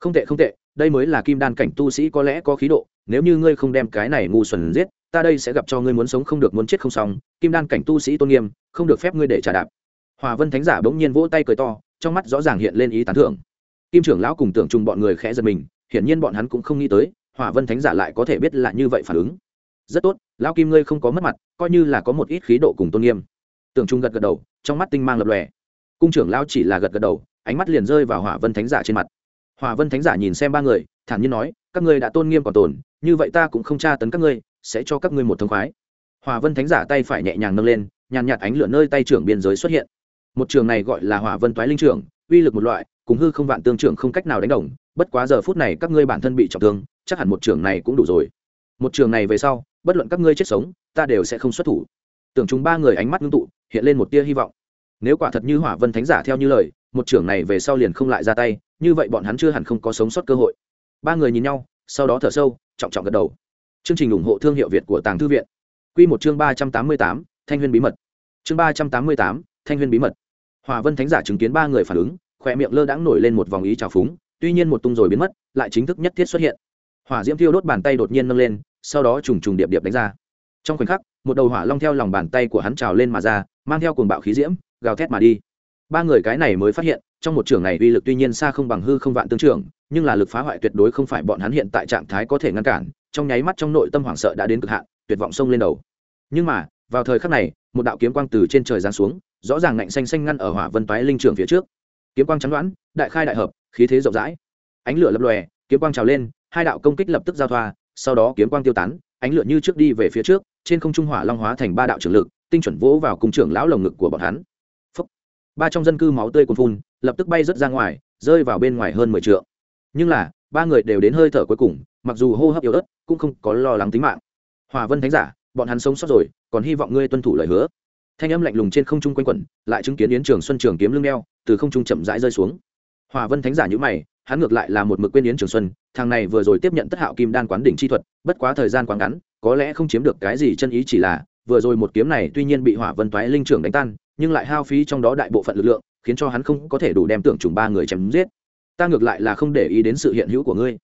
Speaker 1: không tệ không tệ, đây mới là kim đan cảnh tu sĩ có lẽ có khí độ, nếu như ngươi không đem cái này ngu xuẩn giết, ta đây sẽ gặp cho ngươi muốn sống không được muốn chết không xong, kim đan cảnh tu sĩ tôn nghiêm, không được phép ngươi để trả đạp. Hòa vân thánh giả bỗng nhiên vỗ tay cười to, trong mắt rõ ràng hiện lên ý tán thưởng. Kim trưởng lão cùng tưởng chung bọn người khẽ giật mình, hiển nhiên bọn hắn cũng không nghĩ tới, hòa vân thánh giả lại có thể biết là như vậy phản ứng. Rất tốt, lão kim ngươi không có mất mặt, coi như là có một ít khí độ cùng tôn nghiêm. Tưởng chung gật gật đầu, trong mắt tinh mang lập lòe. Cung trưởng lão chỉ là gật gật đầu, ánh mắt liền rơi vào hỏa vân thánh giả trên mặt. Hòa vân thánh giả nhìn xem ba người, thản nhiên nói, các ngươi đã tôn nghiêm còn tồn, như vậy ta cũng không tra tấn các ngươi, sẽ cho các ngươi một thông khoái. Hòa vân thánh giả tay phải nhẹ nhàng nâng lên, nhàn nhạt ánh lửa nơi tay trưởng biên giới xuất hiện. Một trường này gọi là hỏa vân toái linh trưởng uy lực một loại, cùng hư không vạn tương trưởng không cách nào đánh đồng, bất quá giờ phút này các ngươi bản thân bị trọng thương, chắc hẳn một trường này cũng đủ rồi. Một trường này về sau, bất luận các ngươi chết sống, ta đều sẽ không xuất thủ. Tưởng chúng ba người ánh mắt ngưng tụ, hiện lên một tia hy vọng. Nếu quả thật như hỏa vân thánh giả theo như lời, một trưởng này về sau liền không lại ra tay như vậy bọn hắn chưa hẳn không có sống sót cơ hội. Ba người nhìn nhau, sau đó thở sâu, trọng trọng gật đầu. Chương trình ủng hộ thương hiệu việt của tàng thư viện. Q một chương ba trăm tám mươi tám, thanh huyên bí mật. Chương ba trăm tám mươi tám, thanh huyên bí mật. Hòa vân thánh giả chứng kiến ba người phản ứng khỏe miệng lơ đãng nổi lên một vòng ý trào phúng, tuy nhiên một tung rồi biến mất, lại chính thức nhất thiết xuất hiện. Hỏa diễm thiêu đốt bàn tay đột nhiên nâng lên, sau đó trùng trùng điệp điệp đánh ra. Trong khoảnh khắc, một đầu hỏa long theo lòng bàn tay của hắn trào lên mà ra, mang theo cuồng bạo khí diễm, gào thét mà đi. Ba người cái này mới phát hiện trong một trường này uy lực tuy nhiên xa không bằng hư không vạn tương trường nhưng là lực phá hoại tuyệt đối không phải bọn hắn hiện tại trạng thái có thể ngăn cản, trong nháy mắt trong nội tâm hoảng sợ đã đến cực hạn, tuyệt vọng xông lên đầu. Nhưng mà, vào thời khắc này, một đạo kiếm quang từ trên trời giáng xuống, rõ ràng ngạnh xanh xanh ngăn ở hỏa vân toái linh trường phía trước. Kiếm quang trắng đoán đại khai đại hợp, khí thế rộng rãi. Ánh lửa lập lòe, kiếm quang trào lên, hai đạo công kích lập tức giao thoa, sau đó kiếm quang tiêu tán, ánh lửa như trước đi về phía trước, trên không trung hỏa long hóa thành ba đạo trường lực, tinh chuẩn vỗ vào cung trưởng lão lồng ngực của bọn hắn ba trong dân cư máu tươi cuồn phun, lập tức bay rớt ra ngoài, rơi vào bên ngoài hơn mười t nhưng là, ba người đều đến hơi thở cuối cùng, mặc dù hô hấp yếu ớt, cũng không có lo lắng tính mạng. Hòa vân thánh giả, bọn hắn sống sót rồi, còn hy vọng ngươi tuân thủ lời hứa. Thanh âm lạnh lùng trên không trung quanh quẩn, lại chứng kiến yến trường xuân trường kiếm lưng đeo, từ không trung chậm rãi rơi xuống. Hòa vân thánh giả nhữ mày, hắn ngược lại là một mực quên yến trường xuân, thằng này vừa rồi tiếp nhận tất hạo kim đan quán đỉnh chi thuật, bất quá thời gian quá ngắn, có lẽ không chiếm được cái gì chân ý chỉ là, vừa rồi một kiếm này tuy nhiên bị hỏa vân toái linh trưởng đánh tan nhưng lại hao phí trong đó đại bộ phận lực lượng, khiến cho hắn không có thể đủ đem tưởng trùng ba người chém giết. Ta ngược lại là không để ý đến sự hiện hữu của ngươi.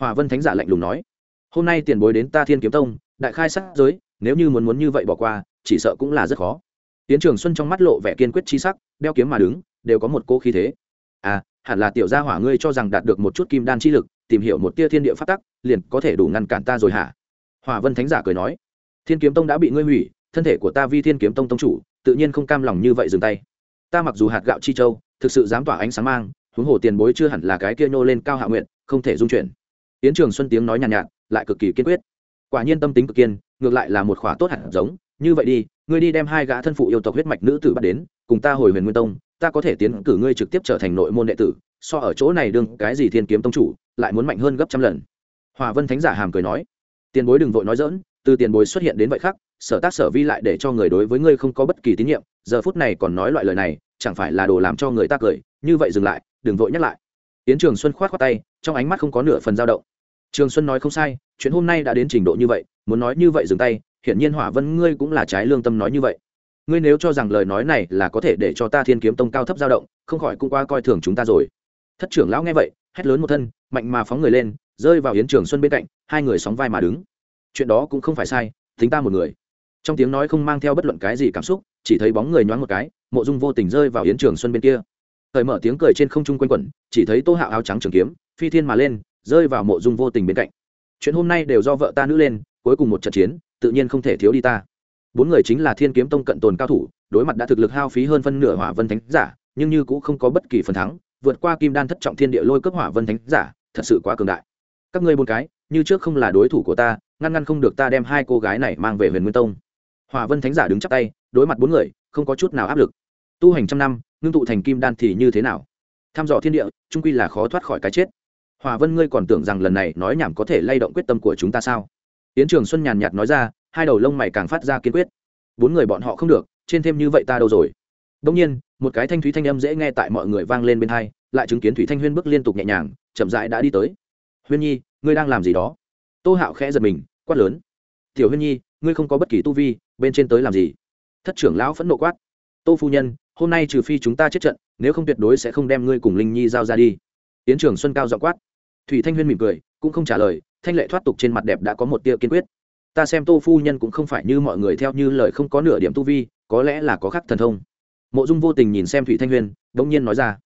Speaker 1: Hòa vân thánh giả lạnh lùng nói. Hôm nay tiền bối đến ta thiên kiếm tông, đại khai sát giới, nếu như muốn muốn như vậy bỏ qua, chỉ sợ cũng là rất khó. Tiến trường xuân trong mắt lộ vẻ kiên quyết chi sắc, đeo kiếm mà đứng, đều có một cô khí thế. À hẳn là tiểu gia hỏa ngươi cho rằng đạt được một chút kim đan chi lực, tìm hiểu một tia thiên địa phát tắc, liền có thể đủ ngăn cản ta rồi hả? Hòa vân thánh giả cười nói. Thiên kiếm tông đã bị ngươi hủy, thân thể của ta vi thiên kiếm tông tông chủ tự nhiên không cam lòng như vậy dừng tay. Ta mặc dù hạt gạo chi châu thực sự dám tỏa ánh sáng mang huống hồ tiền bối chưa hẳn là cái kia nhô lên cao hạ nguyện không thể dung chuyển. Yến trường xuân tiếng nói nhàn nhạt, nhạt lại cực kỳ kiên quyết. Quả nhiên tâm tính cực kiên ngược lại là một khỏa tốt hẳn giống. Như vậy đi ngươi đi đem hai gã thân phụ yêu tộc huyết mạch nữ tử bắt đến cùng ta hồi huyền nguyên tông ta có thể tiến cử ngươi trực tiếp trở thành nội môn đệ tử so ở chỗ này đương cái gì thiên kiếm tông chủ lại muốn mạnh hơn gấp trăm lần. Hòa vân thánh giả hàm cười nói. Tiền bối đừng vội nói dỡn từ tiền bối xuất hiện đến vậy khác sở tác sở vi lại để cho người đối với ngươi không có bất kỳ tín nhiệm, giờ phút này còn nói loại lời này, chẳng phải là đồ làm cho người ta cười, như vậy dừng lại, đừng vội nhắc lại. Yến trường xuân khoát khoát tay, trong ánh mắt không có nửa phần dao động. Trường xuân nói không sai, chuyện hôm nay đã đến trình độ như vậy, muốn nói như vậy dừng tay, hiển nhiên hỏa vân ngươi cũng là trái lương tâm nói như vậy. Ngươi nếu cho rằng lời nói này là có thể để cho ta thiên kiếm tông cao thấp dao động, không khỏi cũng qua coi thường chúng ta rồi. Thất trưởng lão nghe vậy, hét lớn một thân, mạnh mà phóng người lên, rơi vào yến trường xuân bên cạnh, hai người sóng vai mà đứng. Chuyện đó cũng không phải sai, tính ta một người trong tiếng nói không mang theo bất luận cái gì cảm xúc, chỉ thấy bóng người nhoáng một cái, mộ dung vô tình rơi vào yến trường xuân bên kia. Thời mở tiếng cười trên không trung quanh quẩn, chỉ thấy tô hạo áo trắng trường kiếm, phi thiên mà lên, rơi vào mộ dung vô tình bên cạnh. Chuyện hôm nay đều do vợ ta nữ lên, cuối cùng một trận chiến, tự nhiên không thể thiếu đi ta. Bốn người chính là thiên kiếm tông cận tồn cao thủ, đối mặt đã thực lực hao phí hơn phân nửa hỏa vân thánh giả, nhưng như cũng không có bất kỳ phần thắng, vượt qua kim đan thất trọng thiên địa lôi cấp hỏa vân thánh giả, thật sự quá cường đại. Các ngươi bốn cái, như trước không là đối thủ của ta, ngăn ngăn không được ta đem hai cô gái này mang về huyền nguyên tông hòa vân thánh giả đứng chắp tay, đối mặt bốn người, không có chút nào áp lực. Tu hành trăm năm, ngưng tụ thành kim đan thì như thế nào? Tham dò thiên địa trung quy là khó thoát khỏi cái chết. Hòa vân, ngươi còn tưởng rằng lần này nói nhảm có thể lay động quyết tâm của chúng ta sao? Yến trường xuân nhàn nhạt nói ra, hai đầu lông mày càng phát ra kiên quyết. Bốn người bọn họ không được, trên thêm như vậy ta đâu rồi? Đông nhiên, một cái thanh thúy thanh âm dễ nghe tại mọi người vang lên bên hai, lại chứng kiến thủy thanh huyên bước liên tục nhẹ nhàng, chậm rãi đã đi tới. Huyên nhi, ngươi đang làm gì đó? Tô hạo khẽ giật mình, quát lớn. Tiểu huyên nhi, ngươi không có bất kỳ tu vi bên trên tới làm gì? Thất trưởng lão phẫn nộ quát. Tô phu nhân, hôm nay trừ phi chúng ta chết trận, nếu không tuyệt đối sẽ không đem ngươi cùng linh nhi giao ra đi. Tiến trưởng xuân cao dọ quát. Thủy thanh huyên mỉm cười, cũng không trả lời, thanh lệ thoát tục trên mặt đẹp đã có một tia kiên quyết. Ta xem tô phu nhân cũng không phải như mọi người theo như lời không có nửa điểm tu vi, có lẽ là có khắc thần thông. Mộ dung vô tình nhìn xem thủy thanh huyên đ ỗ n g nhiên nói ra.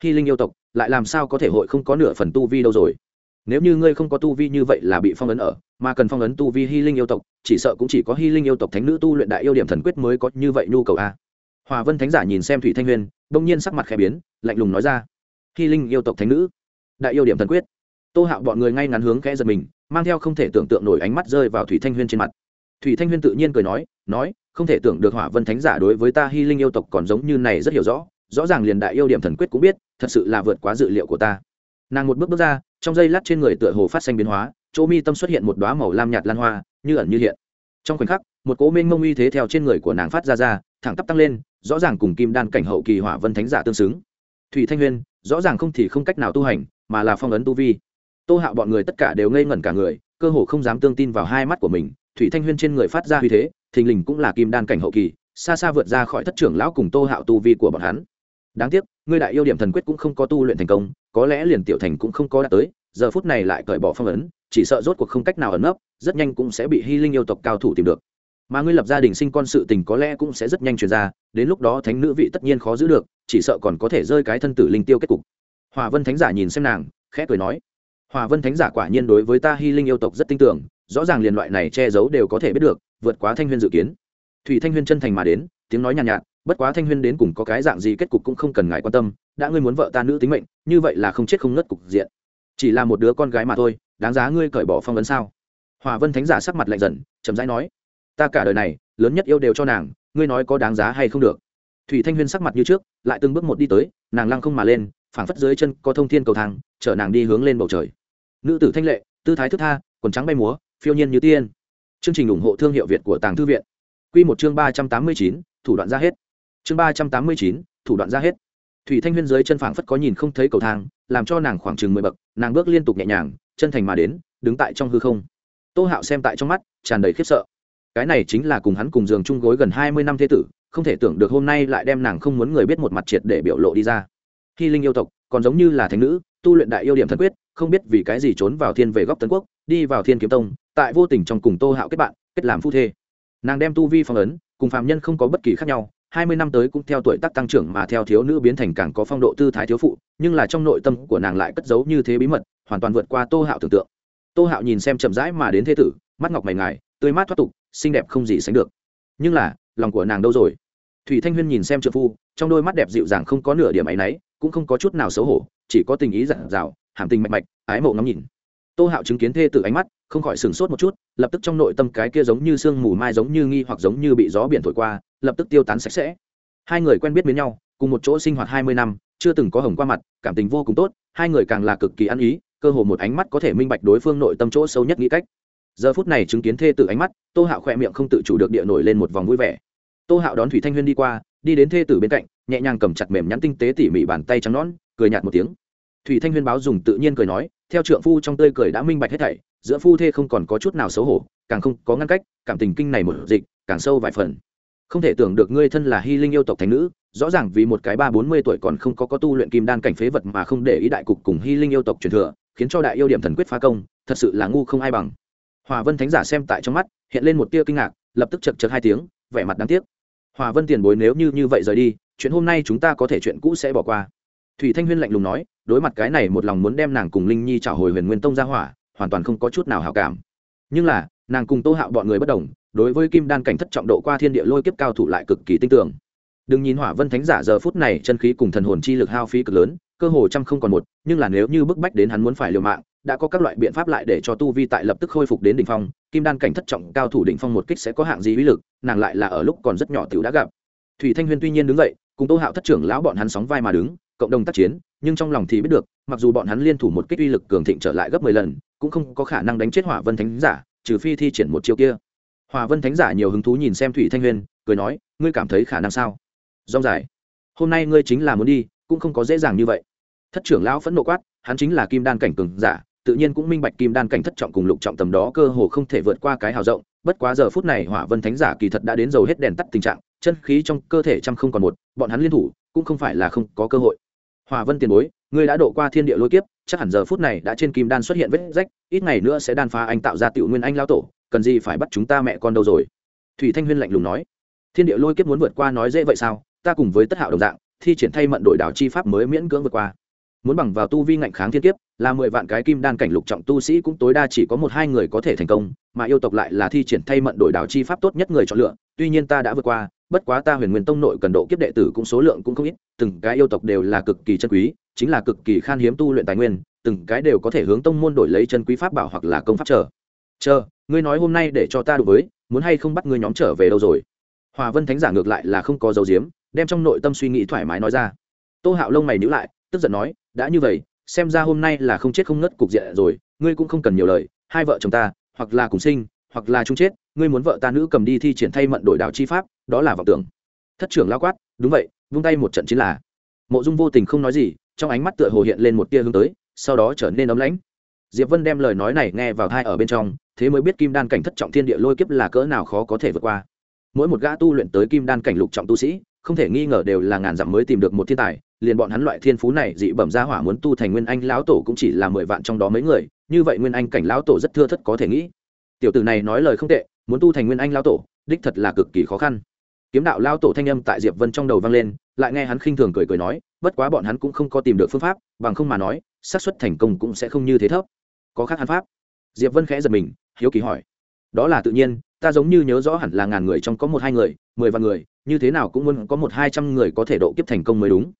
Speaker 1: Khi linh yêu tộc, lại làm sao có thể hội không có nửa phần tu vi đâu rồi? Nếu như ngươi không có tu vi như vậy là bị phong ấn ở, mà cần phong ấn tu vi hy linh yêu tộc, chỉ sợ cũng chỉ có hy linh yêu tộc thánh nữ tu luyện đại yêu điểm thần quyết mới có như vậy nhu cầu a. Hòa vân thánh giả nhìn xem thủy thanh huyên đ nhiên sắc mặt khẽ biến, lạnh lùng nói ra. Hy linh yêu tộc thánh nữ, đại yêu điểm thần quyết. Tô hạo bọn người ngay ngắn hướng khẽ giật mình, mang theo không thể tưởng tượng nổi ánh mắt rơi vào thủy thanh huyên trên mặt. Thủy thanh huyên tự nhiên cười nói nói, không thể tưởng được hỏa vân thánh giả đối với ta hy linh yêu tộc còn giống như này rất hiểu rõ rõ ràng liền đại yêu điểm thần quyết cũng biết, thật sự là vượt quá dự liệu của ta nàng một bước bước ra, trong dây lát trên người tựa hồ phát xanh biến hóa, chỗ mi tâm xuất hiện một đoá màu lam nhạt lan hoa, như ẩn như hiện. Trong khoảnh khắc, một cố minh mông uy thế theo trên người của nàng phát ra ra, thẳng tắp tăng lên, rõ ràng cùng kim đan cảnh hậu kỳ hỏa vân thánh giả tương xứng. Thủy thanh huyên rõ ràng không thì không cách nào tu hành, mà là phong ấn tu vi. Tô hạo bọn người tất cả đều ngây ngẩn cả người, cơ hồ không dám tương tin vào hai mắt của mình. Thủy thanh huyên trên người phát ra uy thế, thình lình cũng là kim đan cảnh hậu kỳ, xa xa vượt ra khỏi thất trưởng lão cùng tô hạo tu vi của bọn hắn. Đáng tiếc ngươi đại yêu điểm thần quyết cũng không có tu luyện thành công, có lẽ liền tiểu thành cũng không có đạt tới, giờ phút này lại cởi bỏ phong ấn, chỉ sợ rốt cuộc không cách nào ẩn nấp, rất nhanh cũng sẽ bị hy linh yêu tộc cao thủ tìm được. Mà ngươi lập gia đình sinh con sự tình có lẽ cũng sẽ rất nhanh truyền ra, đến lúc đó thánh nữ vị tất nhiên khó giữ được, chỉ sợ còn có thể rơi cái thân tử linh tiêu kết cục. Hòa vân thánh giả nhìn xem nàng, khẽ cười nói, hòa vân thánh giả quả nhiên đối với ta hy linh yêu tộc rất tin tưởng, rõ ràng liền loại này che giấu đều có thể biết được, vượt quá thanh huyên dự kiến. Thủy thanh huyên chân thành mà đến tiếng nói nhàn nhạt, nhạt bất quá thanh huyên đến cùng có cái dạng gì kết cục cũng không cần ngài quan tâm đã ngươi muốn vợ ta nữ tính mệnh như vậy là không chết không ngất cục diện. Chỉ là một đứa con gái mà thôi đáng giá ngươi cởi bỏ phong ấn sao? Hòa vân thánh giả sắc mặt lạnh dần chậm rãi nói ta cả đời này lớn nhất yêu đều cho nàng ngươi nói có đáng giá hay không được? Thủy thanh huyên sắc mặt như trước lại từng bước một đi tới nàng lăng không mà lên phảng phất dưới chân có thông thiên cầu thang chở nàng đi hướng lên bầu trời. Nữ tử thanh lệ tư thái thức tha quần trắng bay múa phiêu nhiên như tiên. Chương trình ủng hộ thương hiệu việt của tàng thư viện. Q một chương ba trăm tám mươi chín thủ đoạn ra hết. Chương ba trăm tám mươi chín, thủ đoạn ra hết. Thủy thanh huyên dưới chân phảng phất có nhìn không thấy cầu thang, làm cho nàng khoảng chừng mười bậc, nàng bước liên tục nhẹ nhàng, chân thành mà đến, đứng tại trong hư không. Tô hạo xem tại trong mắt, tràn đầy khiếp sợ. Cái này chính là cùng hắn cùng giường chung gối gần hai mươi năm thế tử, không thể tưởng được hôm nay lại đem nàng không muốn người biết một mặt triệt để biểu lộ đi ra. Hy linh yêu tộc, còn giống như là thánh nữ, tu luyện đại yêu điểm thần quyết, không biết vì cái gì trốn vào thiên về góc tấn quốc, đi vào thiên kiếm tông, tại vô tình trong cùng tô hạo kết bạn, kết làm phu thê. Nàng đem tu vi phong ấn cùng phàm nhân không có bất kỳ khác nhau, hai mươi năm tới cũng theo tuổi tác tăng trưởng mà theo thiếu nữ biến thành càng có phong độ tư thái thiếu phụ, nhưng là trong nội tâm của nàng lại cất giấu như thế bí mật, hoàn toàn vượt qua tô hạo tưởng tượng. Tô hạo nhìn xem chậm rãi mà đến thế tử, mắt ngọc mày ngài, tươi mát thoát tục, xinh đẹp không gì sánh được. Nhưng là, lòng của nàng đâu rồi? Thủy thanh huyên nhìn xem trợ phu, trong đôi mắt đẹp dịu dàng không có nửa điểm áy náy, cũng không có chút nào xấu hổ, chỉ có tình ý dặn dào, hàm tình mạch mạch, ái mộ ngắm nhìn. Tô hạo chứng kiến thê tử ánh mắt không khỏi sửng sốt một chút, lập tức trong nội tâm cái kia giống như sương mù mai giống như nghi hoặc giống như bị gió biển thổi qua, lập tức tiêu tán sạch sẽ. Hai người quen biết với nhau, cùng một chỗ sinh hoạt hai mươi năm, chưa từng có hồng qua mặt, cảm tình vô cùng tốt, hai người càng là cực kỳ ăn ý, cơ hồ một ánh mắt có thể minh bạch đối phương nội tâm chỗ sâu nhất nghĩ cách. Giờ phút này chứng kiến thê tử ánh mắt, tô hạo khỏe miệng không tự chủ được địa nổi lên một vòng vui vẻ. Tô hạo đón thủy thanh huyên đi qua, đi đến thê tử bên cạnh, nhẹ nhàng cầm chặt mềm nhắn tinh tế tỉ mỉ bàn tay trắng nón cười nhạt một tiếng. Thủy thanh huyên báo dùng tự nhiên cười nói, theo trượng phu trong tươi cười đã minh bạch hết thảy giữa phu thê không còn có chút nào xấu hổ, càng không có ngăn cách, cảm tình kinh này một dịch, càng sâu vài phần. Không thể tưởng được ngươi thân là hy linh yêu tộc thành nữ, rõ ràng vì một cái ba bốn mươi tuổi còn không có có tu luyện kim đan cảnh phế vật mà không để ý đại cục cùng hy linh yêu tộc truyền thừa, khiến cho đại yêu điểm thần quyết phá công, thật sự là ngu không ai bằng. Hòa vân thánh giả xem tại trong mắt, hiện lên một tia kinh ngạc, lập tức chật chật hai tiếng, vẻ mặt đáng tiếc. Hòa vân tiền bối nếu như như vậy rời đi, chuyện hôm nay chúng ta có thể chuyện cũ sẽ bỏ qua. Thủy thanh huyên lạnh lùng nói, đối mặt cái này một lòng muốn đem nàng cùng linh nhi trả hồi huyền nguyên tông ra hỏa hoàn toàn không có chút nào hảo cảm. Nhưng là, nàng cùng tô hạo bọn người bất đồng, đối với kim đan cảnh thất trọng độ qua thiên địa lôi kiếp cao thủ lại cực kỳ tinh tưởng. Đừng nhìn hỏa vân thánh giả giờ phút này chân khí cùng thần hồn chi lực hao phí cực lớn, cơ hồ trăm không còn một, nhưng là nếu như bức bách đến hắn muốn phải liều mạng, đã có các loại biện pháp lại để cho tu vi tại lập tức khôi phục đến đỉnh phong, kim đan cảnh thất trọng cao thủ đỉnh phong một kích sẽ có hạng gì uy lực, nàng lại là ở lúc còn rất nhỏ tiểu đã gặp. Thủy thanh huyên tuy nhiên đứng dậy, cùng tô hạo thất trưởng lão bọn hắn sóng vai mà đứng, cộng đồng tác chiến, nhưng trong lòng thì biết được, mặc dù bọn hắn liên thủ một kích uy lực cường thịnh trở lại gấp mười lần cũng không có khả năng đánh chết hỏa vân thánh giả trừ phi thi triển một chiêu kia. Hỏa vân thánh giả nhiều hứng thú nhìn xem thủy thanh huyền, cười nói ngươi cảm thấy khả năng sao? Rong dài. Hôm nay ngươi chính là muốn đi cũng không có dễ dàng như vậy. Thất trưởng lão phẫn nộ quát hắn chính là kim đan cảnh cường giả tự nhiên cũng minh bạch kim đan cảnh thất trọng cùng lục trọng tầm đó cơ hồ không thể vượt qua cái hào rộng bất quá giờ phút này hỏa vân thánh giả kỳ thật đã đến dầu hết đèn tắt tình trạng chân khí trong cơ thể trăm không còn một bọn hắn liên thủ cũng không phải là không có cơ hội. Hỏa vân tiền bối ngươi đã độ qua thiên địa lôi kiếp, chắc hẳn giờ phút này đã trên kim đan xuất hiện vết rách, ít ngày nữa sẽ đan phá anh tạo ra tiểu nguyên anh lao tổ, cần gì phải bắt chúng ta mẹ con đâu rồi? Thủy thanh huyên lạnh lùng nói. Thiên địa lôi kiếp muốn vượt qua nói dễ vậy sao? Ta cùng với tất hạo đồng dạng, thi triển thay mận đổi đảo chi pháp mới miễn cưỡng vượt qua. Muốn bằng vào tu vi ngạnh kháng thiên kiếp, là mười vạn cái kim đan cảnh lục trọng tu sĩ cũng tối đa chỉ có một hai người có thể thành công, mà yêu tộc lại là thi triển thay mận đổi đảo chi pháp tốt nhất người chọn lựa, tuy nhiên ta đã vượt qua bất quá ta huyền nguyên tông nội cần độ kiếp đệ tử cũng số lượng cũng không ít, từng cái yêu tộc đều là cực kỳ chân quý, chính là cực kỳ khan hiếm tu luyện tài nguyên, từng cái đều có thể hướng tông môn đổi lấy chân quý pháp bảo hoặc là công pháp chờ. Chờ, ngươi nói hôm nay để cho ta đối với, muốn hay không bắt ngươi nhóm trở về đâu rồi? Hòa vân thánh giả ngược lại là không có dấu diếm, đem trong nội tâm suy nghĩ thoải mái nói ra. Tô hạo lông mày nhữ lại, tức giận nói, đã như vậy, xem ra hôm nay là không chết không ngất cục diện rồi, ngươi cũng không cần nhiều lời, hai vợ chồng ta, hoặc là cùng sinh, hoặc là chung chết, ngươi muốn vợ ta nữ cầm đi thi triển thay mận đổi đạo chi pháp đó là vọng tưởng. Thất trưởng lao quát, đúng vậy, vung tay một trận chính là. Mộ dung vô tình không nói gì, trong ánh mắt tựa hồ hiện lên một tia hướng tới, sau đó trở nên ấm lãnh. Diệp vân đem lời nói này nghe vào thai ở bên trong, thế mới biết kim đan cảnh thất trọng thiên địa lôi kiếp là cỡ nào khó có thể vượt qua. Mỗi một gã tu luyện tới kim đan cảnh lục trọng tu sĩ, không thể nghi ngờ đều là ngàn dặm mới tìm được một thiên tài, liền bọn hắn loại thiên phú này dị bẩm ra hỏa muốn tu thành nguyên anh lão tổ cũng chỉ là mười vạn trong đó mấy người, như vậy nguyên anh cảnh lão tổ rất thưa thất có thể nghĩ. Tiểu tử này nói lời không tệ, muốn tu thành nguyên anh lão tổ, đích thật là cực kỳ khó khăn kiếm đạo lao tổ thanh âm tại diệp vân trong đầu vang lên, lại nghe hắn khinh thường cười cười nói, bất quá bọn hắn cũng không có tìm được phương pháp, bằng không mà nói, xác suất thành công cũng sẽ không như thế thấp. Có khác hắn pháp. Diệp vân khẽ giật mình, hiếu kỳ hỏi. Đó là tự nhiên, ta giống như nhớ rõ hẳn là ngàn người trong có một hai người, mười vạn người, như thế nào cũng muốn có một hai trăm người có thể độ kiếp thành công mới đúng.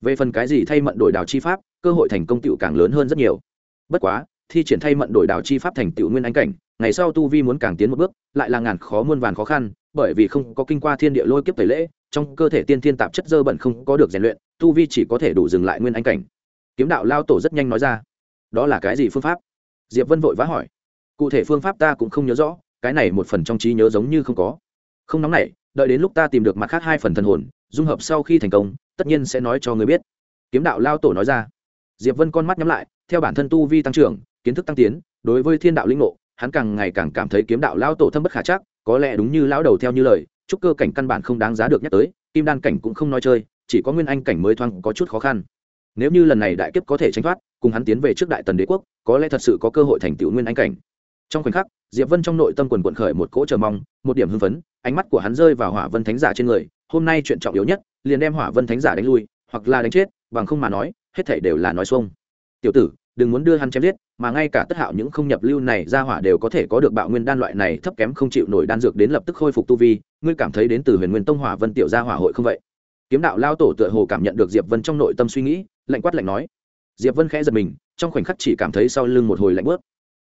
Speaker 1: Về phần cái gì thay mận đổi đào chi pháp, cơ hội thành công tựu càng lớn hơn rất nhiều. Bất quá, thi triển thay mận đổi đào chi pháp thành tựu nguyên anh cảnh, ngày sau tu vi muốn càng tiến một bước, lại là ngàn khó muôn vàn khó khăn bởi vì không có kinh qua thiên địa lôi kiếp tẩy lễ, trong cơ thể tiên thiên tạp chất dơ bẩn không có được rèn luyện, tu vi chỉ có thể đủ dừng lại nguyên anh cảnh. Kiếm đạo lao tổ rất nhanh nói ra, đó là cái gì phương pháp? Diệp vân vội vã hỏi. Cụ thể phương pháp ta cũng không nhớ rõ, cái này một phần trong trí nhớ giống như không có. Không nóng này đợi đến lúc ta tìm được mặt khác hai phần thần hồn, dung hợp sau khi thành công, tất nhiên sẽ nói cho người biết. Kiếm đạo lao tổ nói ra. Diệp vân con mắt nhắm lại, theo bản thân tu vi tăng trưởng, kiến thức tăng tiến, đối với thiên đạo linh ngộ hắn càng ngày càng cảm thấy kiếm đạo lao tổ thâm bất khả chắc, có lẽ đúng như lão đầu theo như lời, trúc cơ cảnh căn bản không đáng giá được nhắc tới, kim đan cảnh cũng không nói chơi, chỉ có nguyên anh cảnh mới thoáng có chút khó khăn. Nếu như lần này đại kiếp có thể tránh thoát, cùng hắn tiến về trước đại tần đế quốc, có lẽ thật sự có cơ hội thành tựu nguyên anh cảnh. Trong khoảnh khắc, diệp vân trong nội tâm quần quận khởi một cỗ chờ mong, một điểm hưng phấn, ánh mắt của hắn rơi vào hỏa vân thánh giả trên người, hôm nay chuyện trọng yếu nhất, liền đem hỏa vân thánh giả đánh lui, hoặc là đánh chết, bằng không mà nói, hết thảy đều là nói xuông. Tiểu tử đừng muốn đưa hắn chém giết, mà ngay cả tất hạo những không nhập lưu này ra hỏa đều có thể có được bạo nguyên đan loại này thấp kém không chịu nổi đan dược đến lập tức khôi phục tu vi. Ngươi cảm thấy đến từ huyền nguyên tông hỏa vân tiểu gia hỏa hội không vậy? Kiếm đạo lao tổ tựa hồ cảm nhận được diệp vân trong nội tâm suy nghĩ, lạnh quát lạnh nói. Diệp vân khẽ giật mình, trong khoảnh khắc chỉ cảm thấy sau lưng một hồi lạnh buốt.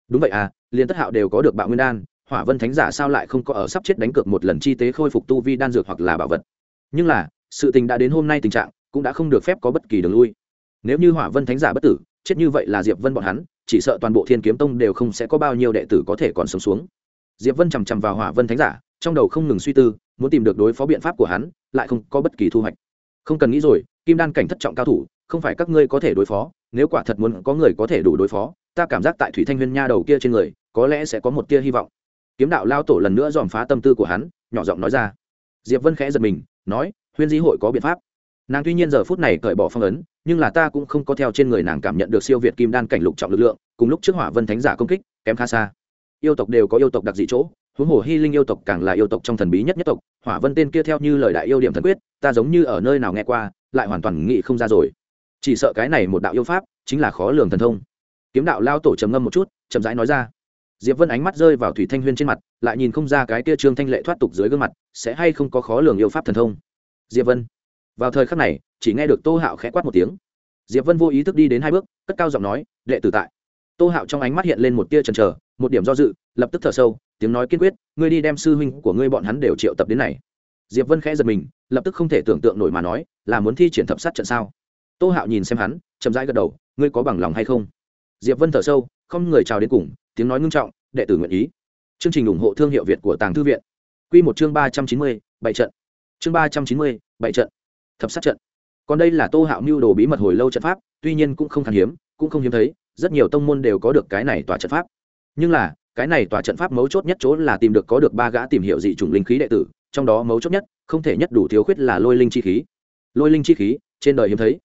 Speaker 1: đúng vậy à liền tất hạo đều có được bạo nguyên đan, hỏa vân thánh giả sao lại không có ở sắp chết đánh cược một lần chi tế khôi phục tu vi đan dược hoặc là bảo vật? Nhưng là, sự tình đã đến hôm nay tình trạng cũng đã không được phép có bất kỳ đường lui. Nếu như hỏa vân thánh giả bất tử chết như vậy là diệp vân bọn hắn, chỉ sợ toàn bộ thiên kiếm tông đều không sẽ có bao nhiêu đệ tử có thể còn sống xuống. Diệp vân chằm chằm vào hỏa vân thánh giả, trong đầu không ngừng suy tư, muốn tìm được đối phó biện pháp của hắn, lại không có bất kỳ thu hoạch. Không cần nghĩ rồi, kim đan cảnh thất trọng cao thủ, không phải các ngươi có thể đối phó, nếu quả thật muốn có người có thể đủ đối phó, ta cảm giác tại thủy thanh huyên nha đầu kia trên người, có lẽ sẽ có một tia hy vọng. Kiếm đạo lao tổ lần nữa dòm phá tâm tư của hắn, nhỏ giọng nói ra. Diệp vân khẽ giật mình, nói, huyên di hội có biện pháp. Nàng tuy nhiên giờ phút này cởi bỏ phong ấn nhưng là ta cũng không có theo trên người nàng cảm nhận được siêu việt kim đan cảnh lục trọng lực lượng, cùng lúc trước hỏa vân thánh giả công kích, kém khá xa. Yêu tộc đều có yêu tộc đặc dị chỗ, huống hồ hy linh yêu tộc càng là yêu tộc trong thần bí nhất nhất tộc, hỏa vân tên kia theo như lời đại yêu điểm thần quyết, ta giống như ở nơi nào nghe qua, lại hoàn toàn nghĩ không ra rồi. Chỉ sợ cái này một đạo yêu pháp, chính là khó lường thần thông. Kiếm đạo lao tổ trầm ngâm một chút, chậm rãi nói ra. Diệp vân ánh mắt rơi vào thủy thanh huyên trên mặt, lại nhìn không ra cái kia trương thanh lệ thoát tục dưới gương mặt, sẽ hay không có khó lường yêu pháp thần thông. Diệp vân vào thời khắc này, chỉ nghe được tô hạo khẽ quát một tiếng. Diệp vân vô ý thức đi đến hai bước, cất cao giọng nói, đệ tử tại. Tô hạo trong ánh mắt hiện lên một tia chần trờ một điểm do dự, lập tức thở sâu, tiếng nói kiên quyết, ngươi đi đem sư huynh của ngươi bọn hắn đều triệu tập đến này. Diệp vân khẽ giật mình, lập tức không thể tưởng tượng nổi mà nói, là muốn thi triển thập sát trận sao? Tô hạo nhìn xem hắn, chậm rãi gật đầu, ngươi có bằng lòng hay không? Diệp vân thở sâu, không người chào đến cùng, tiếng nói ngưng trọng, đệ tử nguyện ý. Chương trình ủng hộ thương hiệu việt của tàng thư viện. Q một chương ba trăm chín mươi, bảy trận. Chương ba trăm chín mươi, bảy trận thập sát trận. Còn đây là tô hạo mưu đồ bí mật hồi lâu trận pháp, tuy nhiên cũng không khan hiếm, cũng không hiếm thấy, rất nhiều tông môn đều có được cái này tòa trận pháp. Nhưng là, cái này tòa trận pháp mấu chốt nhất chỗ là tìm được có được ba gã tìm hiểu dị chủng linh khí đệ tử, trong đó mấu chốt nhất, không thể nhất đủ thiếu khuyết là lôi linh chi khí. Lôi linh chi khí, trên đời hiếm thấy.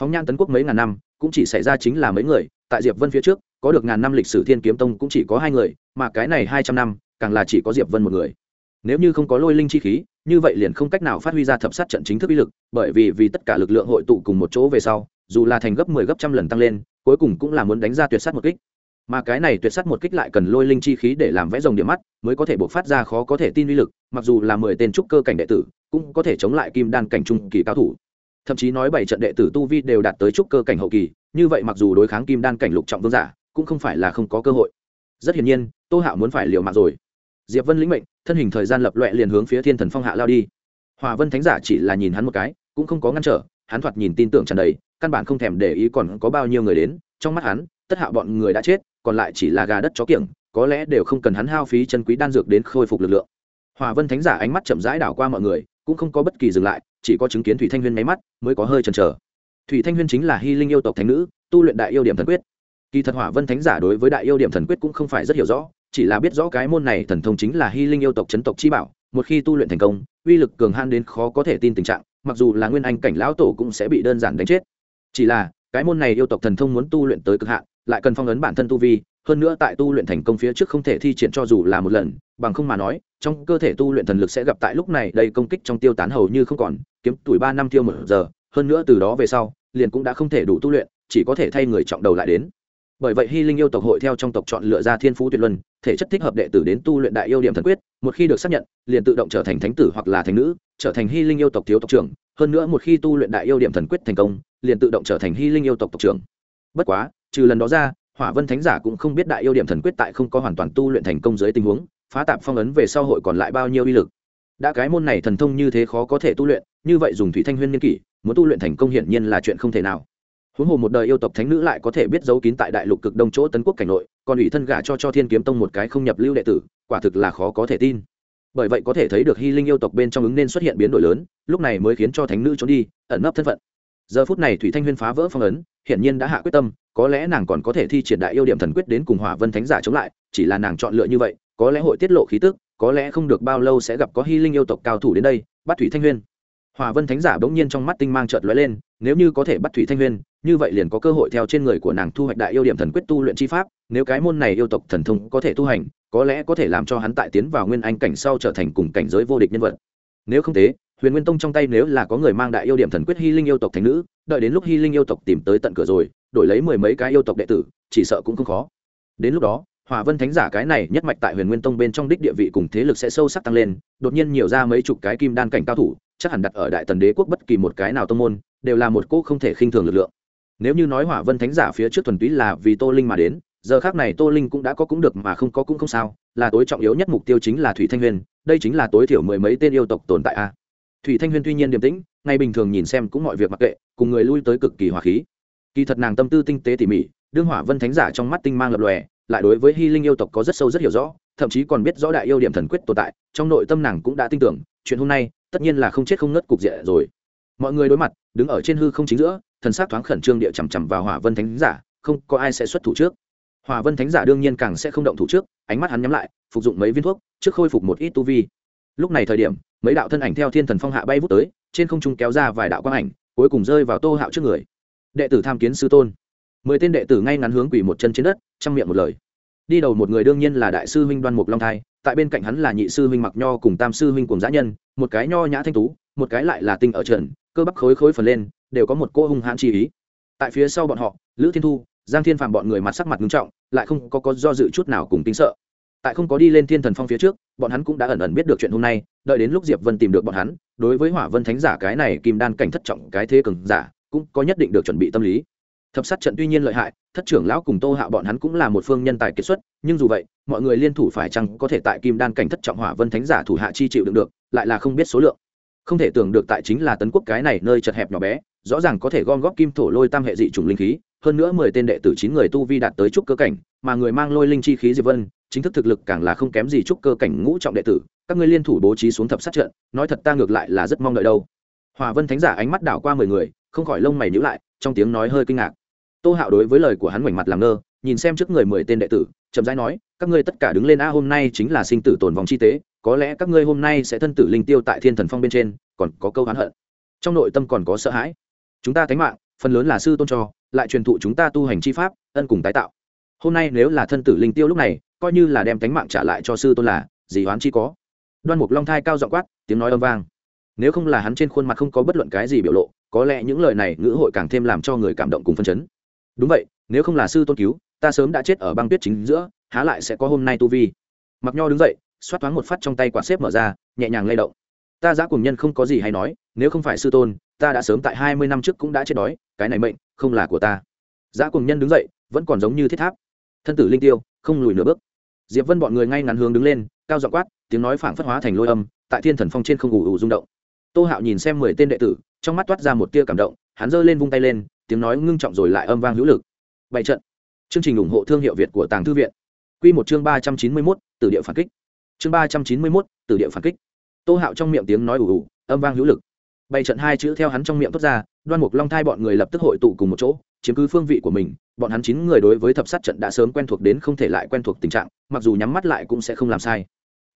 Speaker 1: Phóng nhan tấn quốc mấy ngàn năm, cũng chỉ xảy ra chính là mấy người, tại diệp vân phía trước, có được ngàn năm lịch sử thiên kiếm tông cũng chỉ có hai người, mà cái này hai trăm năm, càng là chỉ có diệp vân một người. Nếu như không có lôi linh chi khí như vậy liền không cách nào phát huy ra thập sát trận chính thức uy lực, bởi vì vì tất cả lực lượng hội tụ cùng một chỗ về sau, dù là thành gấp mười 10 gấp trăm lần tăng lên, cuối cùng cũng là muốn đánh ra tuyệt sát một kích. Mà cái này tuyệt sát một kích lại cần lôi linh chi khí để làm vẽ rồng điểm mắt, mới có thể buộc phát ra khó có thể tin uy lực, mặc dù là mười tên trúc cơ cảnh đệ tử, cũng có thể chống lại kim đan cảnh trung kỳ cao thủ. Thậm chí nói bảy trận đệ tử tu vi đều đạt tới trúc cơ cảnh hậu kỳ, như vậy mặc dù đối kháng kim đan cảnh lục trọng vương giả, cũng không phải là không có cơ hội. Rất hiển nhiên, tô hạo muốn phải liều mạng rồi. Diệp vân lĩnh mệnh thân hình thời gian lập loẹ liền hướng phía thiên thần phong hạ lao đi. Hòa vân thánh giả chỉ là nhìn hắn một cái, cũng không có ngăn trở, hắn thoạt nhìn tin tưởng tràn đầy, căn bản không thèm để ý còn có bao nhiêu người đến, trong mắt hắn, tất hạ bọn người đã chết, còn lại chỉ là gà đất chó kiểng, có lẽ đều không cần hắn hao phí chân quý đan dược đến khôi phục lực lượng. Hòa vân thánh giả ánh mắt chậm rãi đảo qua mọi người, cũng không có bất kỳ dừng lại, chỉ có chứng kiến thủy thanh huyên máy mắt, mới có hơi chần chờ. Thủy thanh huyên chính là hy linh yêu tộc thánh nữ, tu luyện đại yêu điểm thần quyết. Kỳ thật hỏa vân thánh giả đối với đại yêu điểm thần quyết cũng không phải rất hiểu rõ chỉ là biết rõ cái môn này thần thông chính là hy linh yêu tộc chấn tộc chi bảo, một khi tu luyện thành công, uy lực cường han đến khó có thể tin tình trạng, mặc dù là nguyên anh cảnh lão tổ cũng sẽ bị đơn giản đánh chết. Chỉ là, cái môn này yêu tộc thần thông muốn tu luyện tới cực hạn, lại cần phong ấn bản thân tu vi, hơn nữa tại tu luyện thành công phía trước không thể thi triển cho dù là một lần, bằng không mà nói, trong cơ thể tu luyện thần lực sẽ gặp tại lúc này đầy công kích trong tiêu tán hầu như không còn, kiếm tuổi ba năm tiêu một giờ, hơn nữa từ đó về sau, liền cũng đã không thể đủ tu luyện, chỉ có thể thay người trọng đầu lại đến bởi vậy hy linh yêu tộc hội theo trong tộc chọn lựa ra thiên phú tuyệt luân, thể chất thích hợp đệ tử đến tu luyện đại yêu điểm thần quyết, một khi được xác nhận, liền tự động trở thành thánh tử hoặc là thánh nữ, trở thành hy linh yêu tộc thiếu tộc trưởng. Hơn nữa một khi tu luyện đại yêu điểm thần quyết thành công, liền tự động trở thành hy linh yêu tộc tộc trưởng. Bất quá, trừ lần đó ra, hỏa vân thánh giả cũng không biết đại yêu điểm thần quyết tại không có hoàn toàn tu luyện thành công dưới tình huống, phá tạp phong ấn về sau hội còn lại bao nhiêu uy lực. Đã cái môn này thần thông như thế khó có thể tu luyện, như vậy dùng thủy thanh huyên niên kỷ, muốn tu luyện thành công hiển nhiên là chuyện không thể nào huống hồ một đời yêu tộc thánh nữ lại có thể biết giấu kín tại đại lục cực đông chỗ tấn quốc cảnh nội, còn ủy thân gả cho cho thiên kiếm tông một cái không nhập lưu đệ tử, quả thực là khó có thể tin. Bởi vậy có thể thấy được hy linh yêu tộc bên trong ứng nên xuất hiện biến đổi lớn, lúc này mới khiến cho thánh nữ trốn đi, ẩn nấp thân phận. Giờ phút này thủy thanh huyên phá vỡ phong ấn, hiển nhiên đã hạ quyết tâm, có lẽ nàng còn có thể thi triển đại yêu điểm thần quyết đến cùng hỏa vân thánh giả chống lại, chỉ là nàng chọn lựa như vậy, có lẽ hội tiết lộ khí tức, có lẽ không được bao lâu sẽ gặp có hy linh yêu tộc cao thủ đến đây, bắt thủy thanh huyên hòa vân thánh giả bỗng nhiên trong mắt tinh mang trợt lóe lên, nếu như có thể bắt thủy thanh huyên như vậy liền có cơ hội theo trên người của nàng thu hoạch đại yêu điểm thần quyết tu luyện chi pháp, nếu cái môn này yêu tộc thần thông có thể tu hành, có lẽ có thể làm cho hắn tại tiến vào nguyên anh cảnh sau trở thành cùng cảnh giới vô địch nhân vật. Nếu không thế, huyền nguyên tông trong tay nếu là có người mang đại yêu điểm thần quyết hy linh yêu tộc thành nữ, đợi đến lúc hy linh yêu tộc tìm tới tận cửa rồi, đổi lấy mười mấy cái yêu tộc đệ tử, chỉ sợ cũng không khó. Đến lúc đó, hòa vân thánh giả cái này nhất mạch tại huyền nguyên tông bên trong đích địa vị cùng thế lực sẽ sâu sắc tăng lên, đột nhiên nhiều ra mấy chục cái kim đan cảnh cao thủ chắc hẳn đặt ở đại tần đế quốc bất kỳ một cái nào tông môn, đều là một cô không thể khinh thường lực lượng. Nếu như nói hỏa vân thánh giả phía trước thuần túy là vì tô linh mà đến, giờ khác này tô linh cũng đã có cũng được mà không có cũng không sao, là tối trọng yếu nhất mục tiêu chính là thủy thanh huyền đây chính là tối thiểu mười mấy tên yêu tộc tồn tại a. Thủy thanh huyền tuy nhiên điềm tĩnh ngay bình thường nhìn xem cũng mọi việc mặc kệ, cùng người lui tới cực kỳ hòa khí. Kỳ thật nàng tâm tư tinh tế tỉ mỉ, đương hỏa vân thánh giả trong mắt tinh mang lập lòe, lại đối với hy linh yêu tộc có rất sâu rất hiểu rõ, thậm chí còn biết rõ đại yêu điểm thần quyết tồn tại, trong nội tâm nàng cũng đã tin tưởng, chuyện hôm nay tất nhiên là không chết không ngất cục diện rồi. Mọi người đối mặt, đứng ở trên hư không chính giữa, thần sát thoáng khẩn trương địa chằm chằm vào hỏa vân thánh giả, không có ai sẽ xuất thủ trước. Hỏa vân thánh giả đương nhiên càng sẽ không động thủ trước, ánh mắt hắn nhắm lại, phục dụng mấy viên thuốc, trước khôi phục một ít tu vi. Lúc này thời điểm, mấy đạo thân ảnh theo thiên thần phong hạ bay vút tới, trên không trung kéo ra vài đạo quang ảnh, cuối cùng rơi vào tô hạo trước người. Đệ tử tham kiến sư tôn. Mười tên đệ tử ngay ngắn hướng quỳ một chân trên đất trong miệng một lời. Đi đầu một người đương nhiên là đại sư huynh đoan mục long thai tại bên cạnh hắn là nhị sư huynh mặc nho cùng tam sư huynh cùng giã nhân một cái nho nhã thanh tú một cái lại là tinh ở trần cơ bắp khối khối phần lên đều có một cô hung hãn chi ý. Tại phía sau bọn họ lữ thiên thu giang thiên phàm bọn người mặt sắc mặt nghiêm trọng lại không có, có do dự chút nào cùng tính sợ. Tại không có đi lên thiên thần phong phía trước bọn hắn cũng đã ẩn ẩn biết được chuyện hôm nay đợi đến lúc diệp vân tìm được bọn hắn đối với hỏa vân thánh giả cái này kim đan cảnh thất trọng cái thế cường giả cũng có nhất định được chuẩn bị tâm lý thập sát trận tuy nhiên lợi hại, thất trưởng lão cùng tô hạ bọn hắn cũng là một phương nhân tài kiệt xuất, nhưng dù vậy, mọi người liên thủ phải chăng có thể tại kim đan cảnh thất trọng hỏa vân thánh giả thủ hạ chi chịu đựng được, lại là không biết số lượng. Không thể tưởng được tại chính là tấn quốc cái này nơi chật hẹp nhỏ bé, rõ ràng có thể gom góp kim thổ lôi tam hệ dị chủng linh khí, hơn nữa mười tên đệ tử chín người tu vi đạt tới trúc cơ cảnh, mà người mang lôi linh chi khí diệp vân, chính thức thực lực càng là không kém gì trúc cơ cảnh ngũ trọng đệ tử, các ngươi liên thủ bố trí xuống thập sát trận, nói thật ta ngược lại là rất mong đợi đâu. Hòa vân thánh giả ánh mắt đảo qua mười người, không khỏi lông mày nhíu lại, trong tiếng nói hơi kinh ngạc tô hạo đối với lời của hắn ngoảnh mặt làm ngơ, nhìn xem trước người mười tên đệ tử, chậm rãi nói, các ngươi tất cả đứng lên a, hôm nay chính là sinh tử tồn vòng chi tế, có lẽ các ngươi hôm nay sẽ thân tử linh tiêu tại thiên thần phong bên trên, còn có câu hắn hận. Trong nội tâm còn có sợ hãi. Chúng ta thánh mạng, phần lớn là sư tôn cho, lại truyền thụ chúng ta tu hành chi pháp, ân cùng tái tạo. Hôm nay nếu là thân tử linh tiêu lúc này, coi như là đem thánh mạng trả lại cho sư tôn là, gì hoán chi có? Đoan mục long thai cao dọ quát, tiếng nói âm vang. Nếu không là hắn trên khuôn mặt không có bất luận cái gì biểu lộ, có lẽ những lời này ngữ hội càng thêm làm cho người cảm động cùng phân chấn đúng vậy, nếu không là sư tôn cứu, ta sớm đã chết ở băng tuyết chính giữa, há lại sẽ có hôm nay tu vi. Mặc nho đứng dậy, xoát thoáng một phát trong tay quạt xếp mở ra, nhẹ nhàng lay động. Ta giã cùng nhân không có gì hay nói, nếu không phải sư tôn, ta đã sớm tại hai mươi năm trước cũng đã chết đói, cái này mệnh không là của ta. Giã cùng nhân đứng dậy, vẫn còn giống như thiết tháp. Thân tử linh tiêu, không lùi nửa bước. Diệp vân bọn người ngay ngắn hướng đứng lên, cao dọ quát, tiếng nói phảng phất hóa thành lôi âm, tại thiên thần phong trên không ủ ủ rung động. Tô hạo nhìn xem mười tên đệ tử, trong mắt toát ra một tia cảm động, hắn giơ lên vung tay lên tiếng nói ngưng trọng rồi lại âm vang hữu lực. Bảy trận. Chương trình ủng hộ thương hiệu việt của tàng thư viện. Q một chương ba trăm chín mươi mốt, từ địa phản kích. Chương ba trăm chín mươi mốt, từ địa phản kích. Tô hạo trong miệng tiếng nói ủ ủ âm vang hữu lực. Bảy trận hai chữ theo hắn trong miệng thốt ra, đoan mục long thai bọn người lập tức hội tụ cùng một chỗ, chiếm cứ phương vị của mình, bọn hắn chín người đối với thập sát trận đã sớm quen thuộc đến không thể lại quen thuộc tình trạng, mặc dù nhắm mắt lại cũng sẽ không làm sai.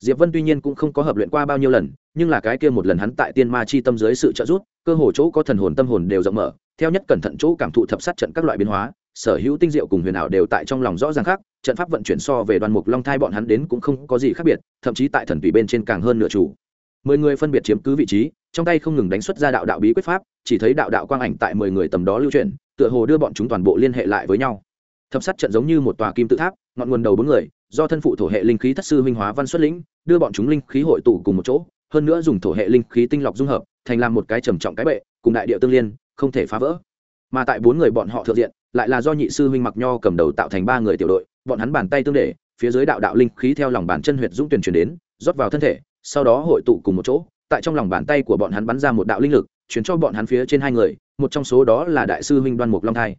Speaker 1: Diệp vân tuy nhiên cũng không có hợp luyện qua bao nhiêu lần, nhưng là cái kia một lần hắn tại tiên ma chi tâm dưới sự trợ giúp, cơ hồ chỗ có thần hồn tâm hồn đều rộng mở theo nhất cẩn thận chỗ cảm thụ thập sát trận các loại biến hóa, sở hữu tinh diệu cùng huyền ảo đều tại trong lòng rõ ràng khác, trận pháp vận chuyển so về đoàn mục long thai bọn hắn đến cũng không có gì khác biệt, thậm chí tại thần tùy bên trên càng hơn nửa chủ. Mười người phân biệt chiếm cứ vị trí, trong tay không ngừng đánh xuất ra đạo đạo bí quyết pháp, chỉ thấy đạo đạo quang ảnh tại mười người tầm đó lưu chuyển, tựa hồ đưa bọn chúng toàn bộ liên hệ lại với nhau. Thập sát trận giống như một tòa kim tự tháp, ngọn nguồn đầu bốn người, do thân phụ thổ hệ linh khí thất sư huynh hóa văn xuất lĩnh, đưa bọn chúng linh khí hội tụ cùng một chỗ, hơn nữa dùng thổ hệ linh khí tinh lọc dung hợp, thành làm một cái trầm trọng cái bệ, cùng đại địa tương liên không thể phá vỡ. Mà tại bốn người bọn họ thượng diện, lại là do nhị sư huynh mặc nho cầm đầu tạo thành ba người tiểu đội, bọn hắn bàn tay tương để, phía dưới đạo đạo linh khí theo lòng bàn chân huyệt dũng tuyển chuyển đến, rót vào thân thể, sau đó hội tụ cùng một chỗ, tại trong lòng bàn tay của bọn hắn bắn ra một đạo linh lực, chuyển cho bọn hắn phía trên hai người, một trong số đó là đại sư huynh đoan mục long thai.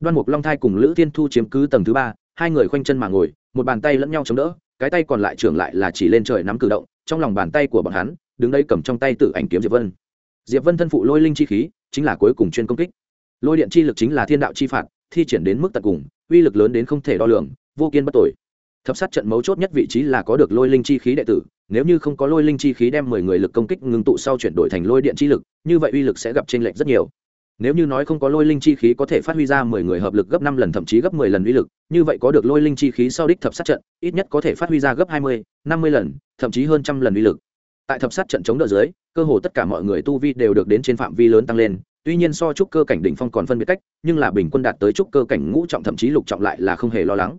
Speaker 1: Đoan mục long thai cùng lữ thiên thu chiếm cứ tầng thứ ba, hai người khoanh chân mà ngồi, một bàn tay lẫn nhau chống đỡ, cái tay còn lại trưởng lại là chỉ lên trời nắm cử động, trong lòng bàn tay của bọn hắn, đứng đây cầm trong tay tự ảnh kiếm diệp vân diệp vân thân phụ lôi linh chi khí, chính là cuối cùng chuyên công kích. Lôi điện chi lực chính là thiên đạo chi phạt, thi triển đến mức tận cùng, uy lực lớn đến không thể đo lường, vô kiên bất tội thập sát trận mấu chốt nhất vị trí là có được lôi linh chi khí đệ tử, nếu như không có lôi linh chi khí đem mười người lực công kích ngưng tụ sau chuyển đổi thành lôi điện chi lực, như vậy uy lực sẽ gặp chênh lệch rất nhiều. Nếu như nói không có lôi linh chi khí có thể phát huy ra mười người hợp lực gấp năm lần thậm chí gấp mười lần uy lực, như vậy có được lôi linh chi khí sau đích thập sát trận, ít nhất có thể phát huy ra gấp hai mươi, năm mươi lần, thậm chí hơn trăm lần uy lực tại thập sát trận chống đỡ dưới, cơ hồ tất cả mọi người tu vi đều được đến trên phạm vi lớn tăng lên, tuy nhiên so trúc cơ cảnh đỉnh phong còn phân biệt cách, nhưng là bình quân đạt tới trúc cơ cảnh ngũ trọng thậm chí lục trọng lại là không hề lo lắng.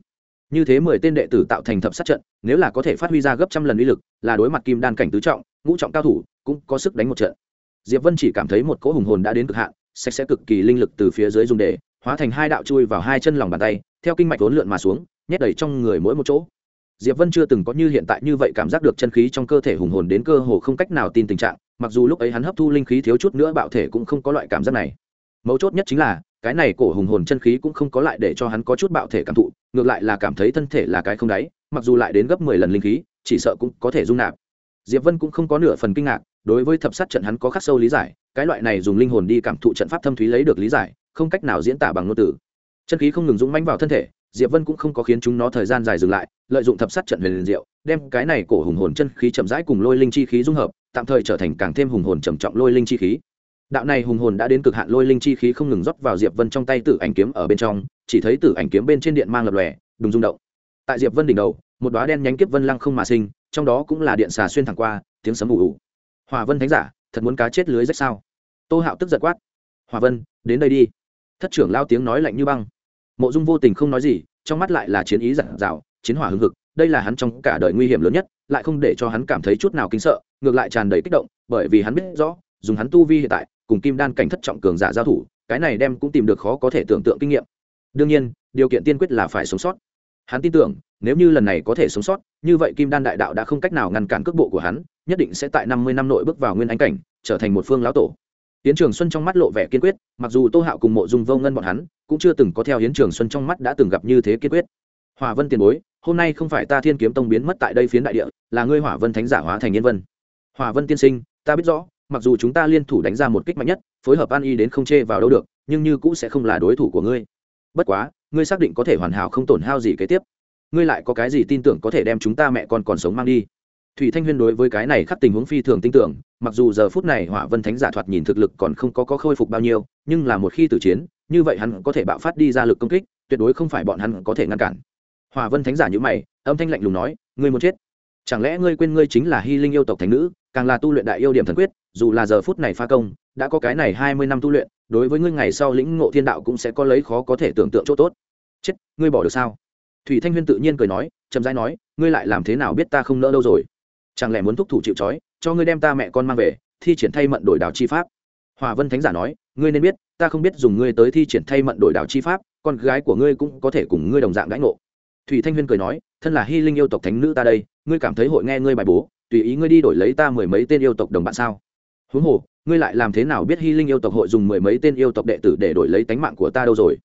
Speaker 1: Như thế mười tên đệ tử tạo thành thập sát trận, nếu là có thể phát huy ra gấp trăm lần uy lực, là đối mặt kim đan cảnh tứ trọng, ngũ trọng cao thủ, cũng có sức đánh một trận. Diệp vân chỉ cảm thấy một cỗ hùng hồn đã đến cực hạn, sạch sẽ cực kỳ linh lực từ phía dưới dùng để, hóa thành hai đạo chui vào hai chân lòng bàn tay, theo kinh mạch vốn lượn mà xuống, nhét đầy trong người mỗi một chỗ diệp vân chưa từng có như hiện tại như vậy cảm giác được chân khí trong cơ thể hùng hồn đến cơ hồ không cách nào tin tình trạng, mặc dù lúc ấy hắn hấp thu linh khí thiếu chút nữa bạo thể cũng không có loại cảm giác này. Mấu chốt nhất chính là, cái này cổ hùng hồn chân khí cũng không có lại để cho hắn có chút bạo thể cảm thụ, ngược lại là cảm thấy thân thể là cái không đáy, mặc dù lại đến gấp mười lần linh khí, chỉ sợ cũng có thể dung nạp. Diệp vân cũng không có nửa phần kinh ngạc, đối với thập sát trận hắn có khắc sâu lý giải, cái loại này dùng linh hồn đi cảm thụ trận pháp thâm thúy lấy được lý giải, không cách nào diễn tả bằng ngôn từ. Chân khí không ngừng dũng mãnh vào thân thể diệp vân cũng không có khiến chúng nó thời gian dài dừng lại, lợi dụng thập sát trận huyền diệu, đem cái này cổ hùng hồn chân khí chậm rãi cùng lôi linh chi khí dung hợp, tạm thời trở thành càng thêm hùng hồn trầm trọng lôi linh chi khí. Đạo này hùng hồn đã đến cực hạn lôi linh chi khí không ngừng rót vào diệp vân trong tay tử ảnh kiếm ở bên trong, chỉ thấy tử ảnh kiếm bên trên điện mang lập lòe, đùng rung động. Tại diệp vân đỉnh đầu, một đóa đen nhánh kiếp vân lăng không mà sinh, trong đó cũng là điện xà xuyên thẳng qua, tiếng sấm ù ù. Hòa vân thánh giả, thật muốn cá chết lưới rách sao? Tô hạo tức giật quát. Hòa vân, đến đây đi. Thất trưởng lao tiếng nói lạnh như băng mộ dung vô tình không nói gì, trong mắt lại là chiến ý giản dào, chiến hỏa hưng hực, đây là hắn trong cả đời nguy hiểm lớn nhất, lại không để cho hắn cảm thấy chút nào kinh sợ, ngược lại tràn đầy kích động, bởi vì hắn biết rõ, dùng hắn tu vi hiện tại, cùng kim đan cảnh thất trọng cường giả giao thủ, cái này đem cũng tìm được khó có thể tưởng tượng kinh nghiệm. Đương nhiên, điều kiện tiên quyết là phải sống sót. Hắn tin tưởng, nếu như lần này có thể sống sót, như vậy kim đan đại đạo đã không cách nào ngăn cản cước bộ của hắn, nhất định sẽ tại năm mươi năm nội bước vào nguyên ánh cảnh, trở thành một phương lão tổ. Yến Trường Xuân trong mắt lộ vẻ kiên quyết, mặc dù Tô Hạo cùng Mộ Dung Vô Ngân bọn hắn cũng chưa từng có theo Yến Trường Xuân trong mắt đã từng gặp như thế kiên quyết. Hỏa Vân tiền bối, hôm nay không phải ta Thiên Kiếm Tông biến mất tại đây phiến đại địa, là ngươi Hỏa Vân Thánh giả hóa thành Yên Vân. Hỏa Vân tiên sinh, ta biết rõ, mặc dù chúng ta liên thủ đánh ra một kích mạnh nhất, phối hợp an y đến không chê vào đâu được, nhưng như cũng sẽ không là đối thủ của ngươi. Bất quá, ngươi xác định có thể hoàn hảo không tổn hao gì kế tiếp. Ngươi lại có cái gì tin tưởng có thể đem chúng ta mẹ con còn sống mang đi? Thủy thanh huyên đối với cái này khắc tình huống phi thường tin tưởng mặc dù giờ phút này hỏa vân thánh giả thoạt nhìn thực lực còn không có, có khôi phục bao nhiêu nhưng là một khi tử chiến như vậy hắn có thể bạo phát đi ra lực công kích tuyệt đối không phải bọn hắn có thể ngăn cản. Hỏa vân thánh giả như mày âm thanh lạnh lùng nói ngươi muốn chết? Chẳng lẽ ngươi quên ngươi chính là hy linh yêu tộc thánh nữ càng là tu luyện đại yêu điểm thần quyết dù là giờ phút này pha công đã có cái này hai mươi năm tu luyện đối với ngươi ngày sau lĩnh ngộ thiên đạo cũng sẽ có lấy khó có thể tưởng tượng chỗ tốt. Chết ngươi bỏ được sao? Thủy thanh huyên tự nhiên cười nói chậm rãi nói ngươi lại làm thế nào biết ta không nỡ đâu rồi? Chẳng lẽ muốn thúc thủ chịu trói, cho ngươi đem ta mẹ con mang về, thi triển thay mận đổi đảo chi pháp? Hòa vân thánh giả nói, ngươi nên biết, ta không biết dùng ngươi tới thi triển thay mận đổi đảo chi pháp, con gái của ngươi cũng có thể cùng ngươi đồng dạng đãi ngộ. Thủy thanh huyên cười nói, thân là hy linh yêu tộc thánh nữ ta đây, ngươi cảm thấy hội nghe ngươi bài bố, tùy ý ngươi đi đổi lấy ta mười mấy tên yêu tộc đồng bạn sao? Huống hồ, ngươi lại làm thế nào biết hy linh yêu tộc hội dùng mười mấy tên yêu tộc đệ tử để đổi lấy tánh mạng của ta đâu rồi?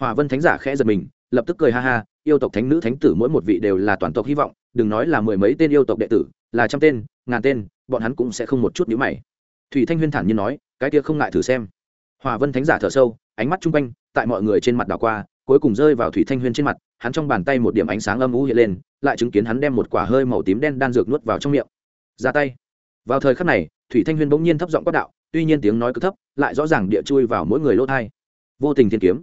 Speaker 1: Hòa vân thánh giả khẽ giật mình, lập tức cười ha ha, yêu tộc thánh nữ thánh tử mỗi một vị đều là toàn tộc hy vọng, đừng nói là mười mấy tên yêu tộc đệ tử là trăm tên, ngàn tên, bọn hắn cũng sẽ không một chút nhữ mày. Thủy thanh huyên thản nhiên nói, cái kia không ngại thử xem. Hòa vân thánh giả thở sâu, ánh mắt chung quanh, tại mọi người trên mặt đảo qua, cuối cùng rơi vào thủy thanh huyên trên mặt, hắn trong bàn tay một điểm ánh sáng âm u hiện lên, lại chứng kiến hắn đem một quả hơi màu tím đen đan dược nuốt vào trong miệng. Ra tay. Vào thời khắc này, thủy thanh huyên bỗng nhiên thấp giọng quát đạo, tuy nhiên tiếng nói cứ thấp, lại rõ ràng địa chui vào mỗi người lỗ thai. Vô tình thiên kiếm.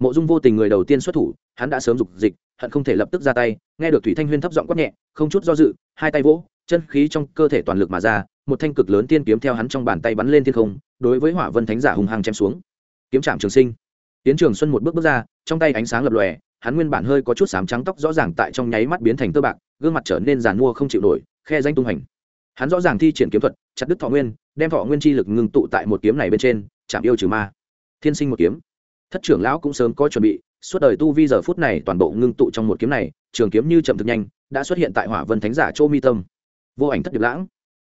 Speaker 1: Mộ dung vô tình người đầu tiên xuất thủ, hắn đã sớm dục dịch, hận không thể lập tức ra tay, nghe được thủy thanh huyên thấp giọng quát nhẹ, không chút do dự, hai tay vỗ chân khí trong cơ thể toàn lực mà ra, một thanh cực lớn tiên kiếm theo hắn trong bàn tay bắn lên thiên không, đối với hỏa vân thánh giả hùng hăng chém xuống. Kiếm trạm trường sinh. Tiến trường xuân một bước bước ra, trong tay ánh sáng lập lòe, hắn nguyên bản hơi có chút sám trắng tóc rõ ràng tại trong nháy mắt biến thành tơ bạc, gương mặt trở nên giàn mua không chịu nổi, khe danh tung hành hắn rõ ràng thi triển kiếm thuật, chặt đứt thọ nguyên, đem thọ nguyên chi lực ngưng tụ tại một kiếm này bên trên chạm yêu trừ ma. Thiên sinh một kiếm. Thất trưởng lão cũng sớm có chuẩn bị, suốt đời tu vi giờ phút này toàn bộ ngưng tụ trong một kiếm này, trường kiếm như chậm thực nhanh, đã xuất hiện tại hỏa vân thánh giả chỗ mi tâm vô ảnh thất điệp lãng.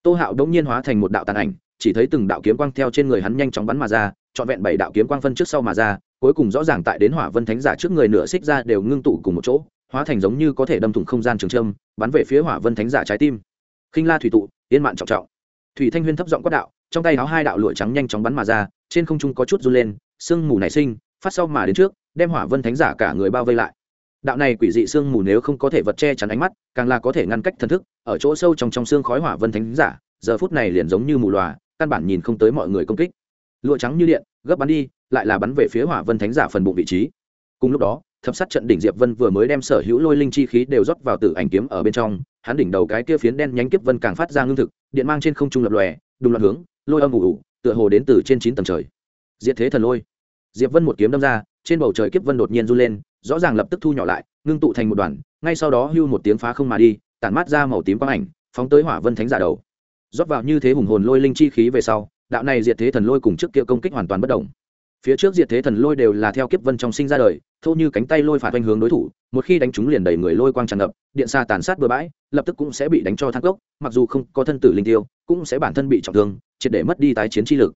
Speaker 1: Tô hạo đống nhiên hóa thành một đạo tàn ảnh, chỉ thấy từng đạo kiếm quang theo trên người hắn nhanh chóng bắn mà ra, trọn vẹn bảy đạo kiếm quang phân trước sau mà ra, cuối cùng rõ ràng tại đến hỏa vân thánh giả trước người nửa xích ra đều ngưng tụ cùng một chỗ, hóa thành giống như có thể đâm thủng không gian trường trâm bắn về phía hỏa vân thánh giả trái tim. Khinh la thủy tụ, yên mạn trọng trọng. Thủy thanh huyên thấp giọng quát đạo, trong tay áo hai đạo lụa trắng nhanh chóng bắn mà ra, trên không trung có chút run lên, sương mù nảy sinh, phát sau mà đến trước, đem hỏa vân thánh giả cả người bao vây lại đạo này quỷ dị sương mù nếu không có thể vật che chắn ánh mắt, càng là có thể ngăn cách thần thức, ở chỗ sâu trong trong xương khói hỏa vân thánh giả, giờ phút này liền giống như mù lòa, căn bản nhìn không tới mọi người công kích. Lụa trắng như điện, gấp bắn đi, lại là bắn về phía hỏa vân thánh giả phần bụng vị trí. Cùng lúc đó, thập sát trận đỉnh diệp vân vừa mới đem sở hữu lôi linh chi khí đều rót vào tử ảnh kiếm ở bên trong, hắn đỉnh đầu cái kia phiến đen nhánh kiếp vân càng phát ra ngưng thực, điện mang trên không trung lập lòe, đùng loạn hướng, lôi âm ủ ủ tựa hồ đến từ trên chín tầng trời. Diệt thế thần lôi. Diệp vân một kiếm đâm ra, trên bầu trời kiếp vân đột nhiên run lên rõ ràng lập tức thu nhỏ lại, ngưng tụ thành một đoàn, ngay sau đó hưu một tiếng phá không mà đi, tản mát ra màu tím quang ảnh, phóng tới hỏa vân thánh giả đầu. Rót vào như thế hùng hồn lôi linh chi khí về sau, đạo này diệt thế thần lôi cùng trước kia công kích hoàn toàn bất động. Phía trước diệt thế thần lôi đều là theo kiếp vân trong sinh ra đời, thô như cánh tay lôi phạt quanh hướng đối thủ, một khi đánh chúng liền đầy người lôi quang tràn ngập, điện xa tàn sát bừa bãi, lập tức cũng sẽ bị đánh cho thang gốc, mặc dù không có thân tử linh tiêu, cũng sẽ bản thân bị trọng thương, triệt để mất đi tái chiến chi lực.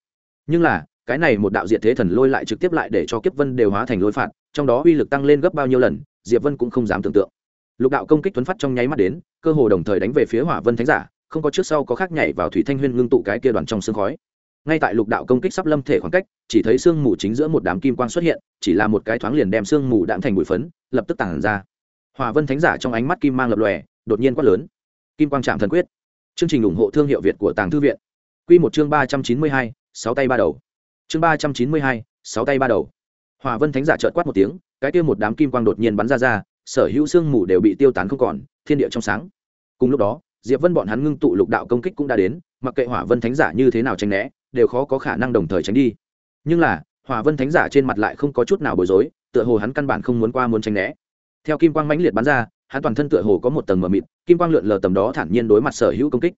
Speaker 1: Nhưng là cái này một đạo diệt thế thần lôi lại trực tiếp lại để cho kiếp vân đều hóa thành lôi phạt, trong đó uy lực tăng lên gấp bao nhiêu lần, diệp vân cũng không dám tưởng tượng. Lục đạo công kích tuấn phát trong nháy mắt đến, cơ hồ đồng thời đánh về phía hỏa vân thánh giả, không có trước sau có khác nhảy vào thủy thanh huyên ngưng tụ cái kia đoàn trong sương khói. Ngay tại lục đạo công kích sắp lâm thể khoảng cách, chỉ thấy sương mù chính giữa một đám kim quang xuất hiện, chỉ là một cái thoáng liền đem sương mù đạm thành bụi phấn, lập tức tản ra. Hỏa vân thánh giả trong ánh mắt kim mang lập lòe, đột nhiên quát lớn. Kim quang trạm thần quyết. Chương trình ủng hộ thương hiệu việt của tàng thư viện. Q một chương ba trăm chín mươi hai, sáu tay ba đầu chương ba trăm chín mươi hai, sáu tay ba đầu. Hòa vân thánh giả trợt quát một tiếng, cái kia một đám kim quang đột nhiên bắn ra ra, sở hữu sương mù đều bị tiêu tán không còn, thiên địa trong sáng. Cùng lúc đó, diệp vân bọn hắn ngưng tụ lục đạo công kích cũng đã đến, mặc kệ hỏa vân thánh giả như thế nào tránh né, đều khó có khả năng đồng thời tránh đi. Nhưng là, hỏa vân thánh giả trên mặt lại không có chút nào bối rối, tựa hồ hắn căn bản không muốn qua muốn tránh né. Theo kim quang mãnh liệt bắn ra, hắn toàn thân tựa hồ có một tầng mờ mịt, kim quang lượn lờ tầm đó thản nhiên đối mặt sở hữu công kích.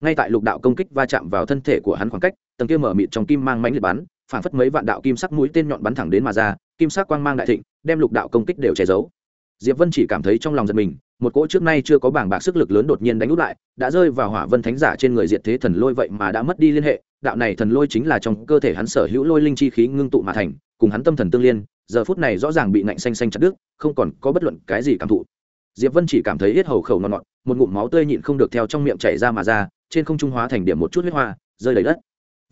Speaker 1: Ngay tại lục đạo công kích va chạm vào thân thể của hắn khoảng cách, tầng kia mở mịt trong kim mang mãnh liệt bắn phản phất mấy vạn đạo kim sắc mũi tên nhọn bắn thẳng đến mà ra, kim sắc quang mang đại thịnh, đem lục đạo công kích đều che giấu. Diệp vân chỉ cảm thấy trong lòng giật mình, một cỗ trước nay chưa có bảng bạc sức lực lớn đột nhiên đánh út lại, đã rơi vào hỏa vân thánh giả trên người diệt thế thần lôi vậy mà đã mất đi liên hệ, đạo này thần lôi chính là trong cơ thể hắn sở hữu lôi linh chi khí ngưng tụ mà thành, cùng hắn tâm thần tương liên, giờ phút này rõ ràng bị ngạnh xanh xanh chặt đứt, không còn có bất luận cái gì cảm thụ. Diệp vân chỉ cảm thấy hết hầu khẩu ngon ngọt, một ngụm máu tươi nhịn không được theo trong miệng chảy ra mà ra, trên không trung hóa thành điểm một chút huyết hoa, rơi đầy đất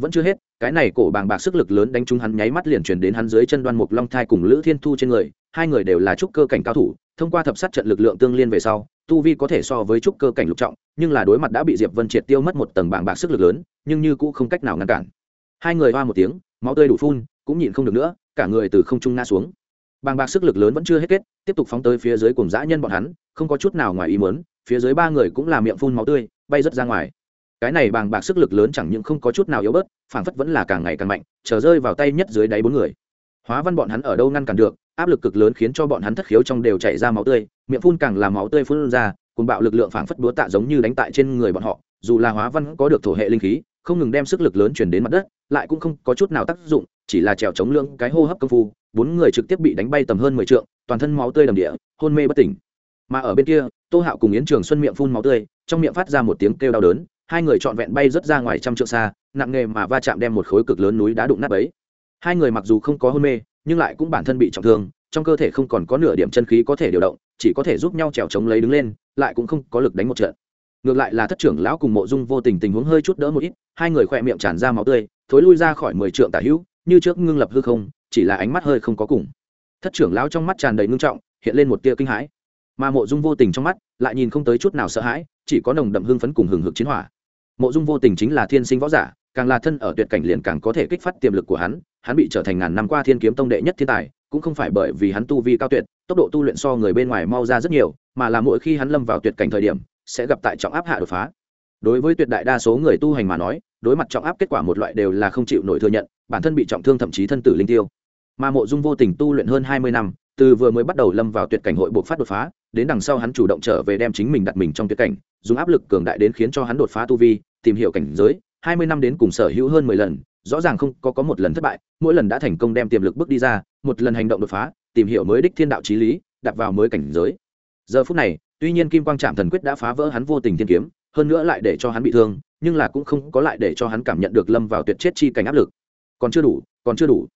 Speaker 1: vẫn chưa hết, cái này cổ bàng bạc sức lực lớn đánh trúng hắn nháy mắt liền truyền đến hắn dưới chân đoan mục long thai cùng lữ thiên thu trên người, hai người đều là trúc cơ cảnh cao thủ, thông qua thập sát trận lực lượng tương liên về sau, tu vi có thể so với trúc cơ cảnh lục trọng, nhưng là đối mặt đã bị diệp vân triệt tiêu mất một tầng bàng bạc sức lực lớn, nhưng như cũ không cách nào ngăn cản. Hai người hoa một tiếng, máu tươi đủ phun, cũng nhịn không được nữa, cả người từ không trung ngã xuống. Bàng bạc sức lực lớn vẫn chưa hết kết, tiếp tục phóng tới phía dưới cùng dã nhân bọn hắn, không có chút nào ngoài ý muốn, phía dưới ba người cũng là miệng phun máu tươi, bay rất ra ngoài cái này bàng bạc sức lực lớn chẳng những không có chút nào yếu bớt, phảng phất vẫn là càng ngày càng mạnh, chờ rơi vào tay nhất dưới đáy bốn người. Hóa văn bọn hắn ở đâu ngăn cản được, áp lực cực lớn khiến cho bọn hắn thất khiếu trong đều chảy ra máu tươi, miệng phun càng làm máu tươi phun ra cùng bạo lực lượng phảng phất búa tạ giống như đánh tại trên người bọn họ, dù là hóa văn có được thổ hệ linh khí, không ngừng đem sức lực lớn chuyển đến mặt đất, lại cũng không có chút nào tác dụng, chỉ là trèo chống lưỡng cái hô hấp công phu, bốn người trực tiếp bị đánh bay tầm hơn mười trượng, toàn thân máu tươi đầm địa, hôn mê bất tỉnh. Mà ở bên kia, tô hạo cùng yến trường xuân miệng phun máu tươi, trong miệng phát ra một tiếng kêu đau đớn hai người trọn vẹn bay rất ra ngoài trăm trượng xa, nặng nghề mà va chạm đem một khối cực lớn núi đá đụng nát ấy hai người mặc dù không có hôn mê, nhưng lại cũng bản thân bị trọng thương, trong cơ thể không còn có nửa điểm chân khí có thể điều động, chỉ có thể giúp nhau trèo chống lấy đứng lên, lại cũng không có lực đánh một trận. Ngược lại là thất trưởng lão cùng mộ dung vô tình tình huống hơi chút đỡ một ít, hai người khỏe miệng tràn ra máu tươi, thối lui ra khỏi mười trượng tả hữu, như trước ngưng lập hư không, chỉ là ánh mắt hơi không có cùng. Thất trưởng lão trong mắt tràn đầy ngưng trọng, hiện lên một tia kinh hãi. Mà mộ dung vô tình trong mắt, lại nhìn không tới chút nào sợ hãi, chỉ có nồng đậm hưng phấn cùng hừng hực chiến hỏa mộ dung vô tình chính là thiên sinh võ giả, càng là thân ở tuyệt cảnh liền càng có thể kích phát tiềm lực của hắn hắn bị trở thành ngàn năm qua thiên kiếm tông đệ nhất thiên tài, cũng không phải bởi vì hắn tu vi cao tuyệt, tốc độ tu luyện so người bên ngoài mau ra rất nhiều, mà là mỗi khi hắn lâm vào tuyệt cảnh thời điểm, sẽ gặp tại trọng áp hạ đột phá. Đối với tuyệt đại đa số người tu hành mà nói, đối mặt trọng áp kết quả một loại đều là không chịu nổi thừa nhận, bản thân bị trọng thương thậm chí thân tử linh tiêu. Mà mộ dung vô tình tu luyện hơn hai mươi năm, từ vừa mới bắt đầu lâm vào tuyệt cảnh hội buộc phát đột phá, đến đằng sau hắn chủ động trở về đem chính mình đặt mình trong tuyệt cảnh, dùng áp lực cường đại đến khiến cho hắn đột phá tu vi tìm hiểu cảnh giới, hai mươi năm đến cùng sở hữu hơn mười lần, rõ ràng không có có một lần thất bại, mỗi lần đã thành công đem tiềm lực bước đi ra, một lần hành động đột phá, tìm hiểu mới đích thiên đạo trí lý, đặt vào mới cảnh giới. Giờ phút này, tuy nhiên kim quang trạm thần quyết đã phá vỡ hắn vô tình thiên kiếm, hơn nữa lại để cho hắn bị thương, nhưng là cũng không có lại để cho hắn cảm nhận được lâm vào tuyệt chết chi cảnh áp lực. Còn chưa đủ, còn chưa đủ.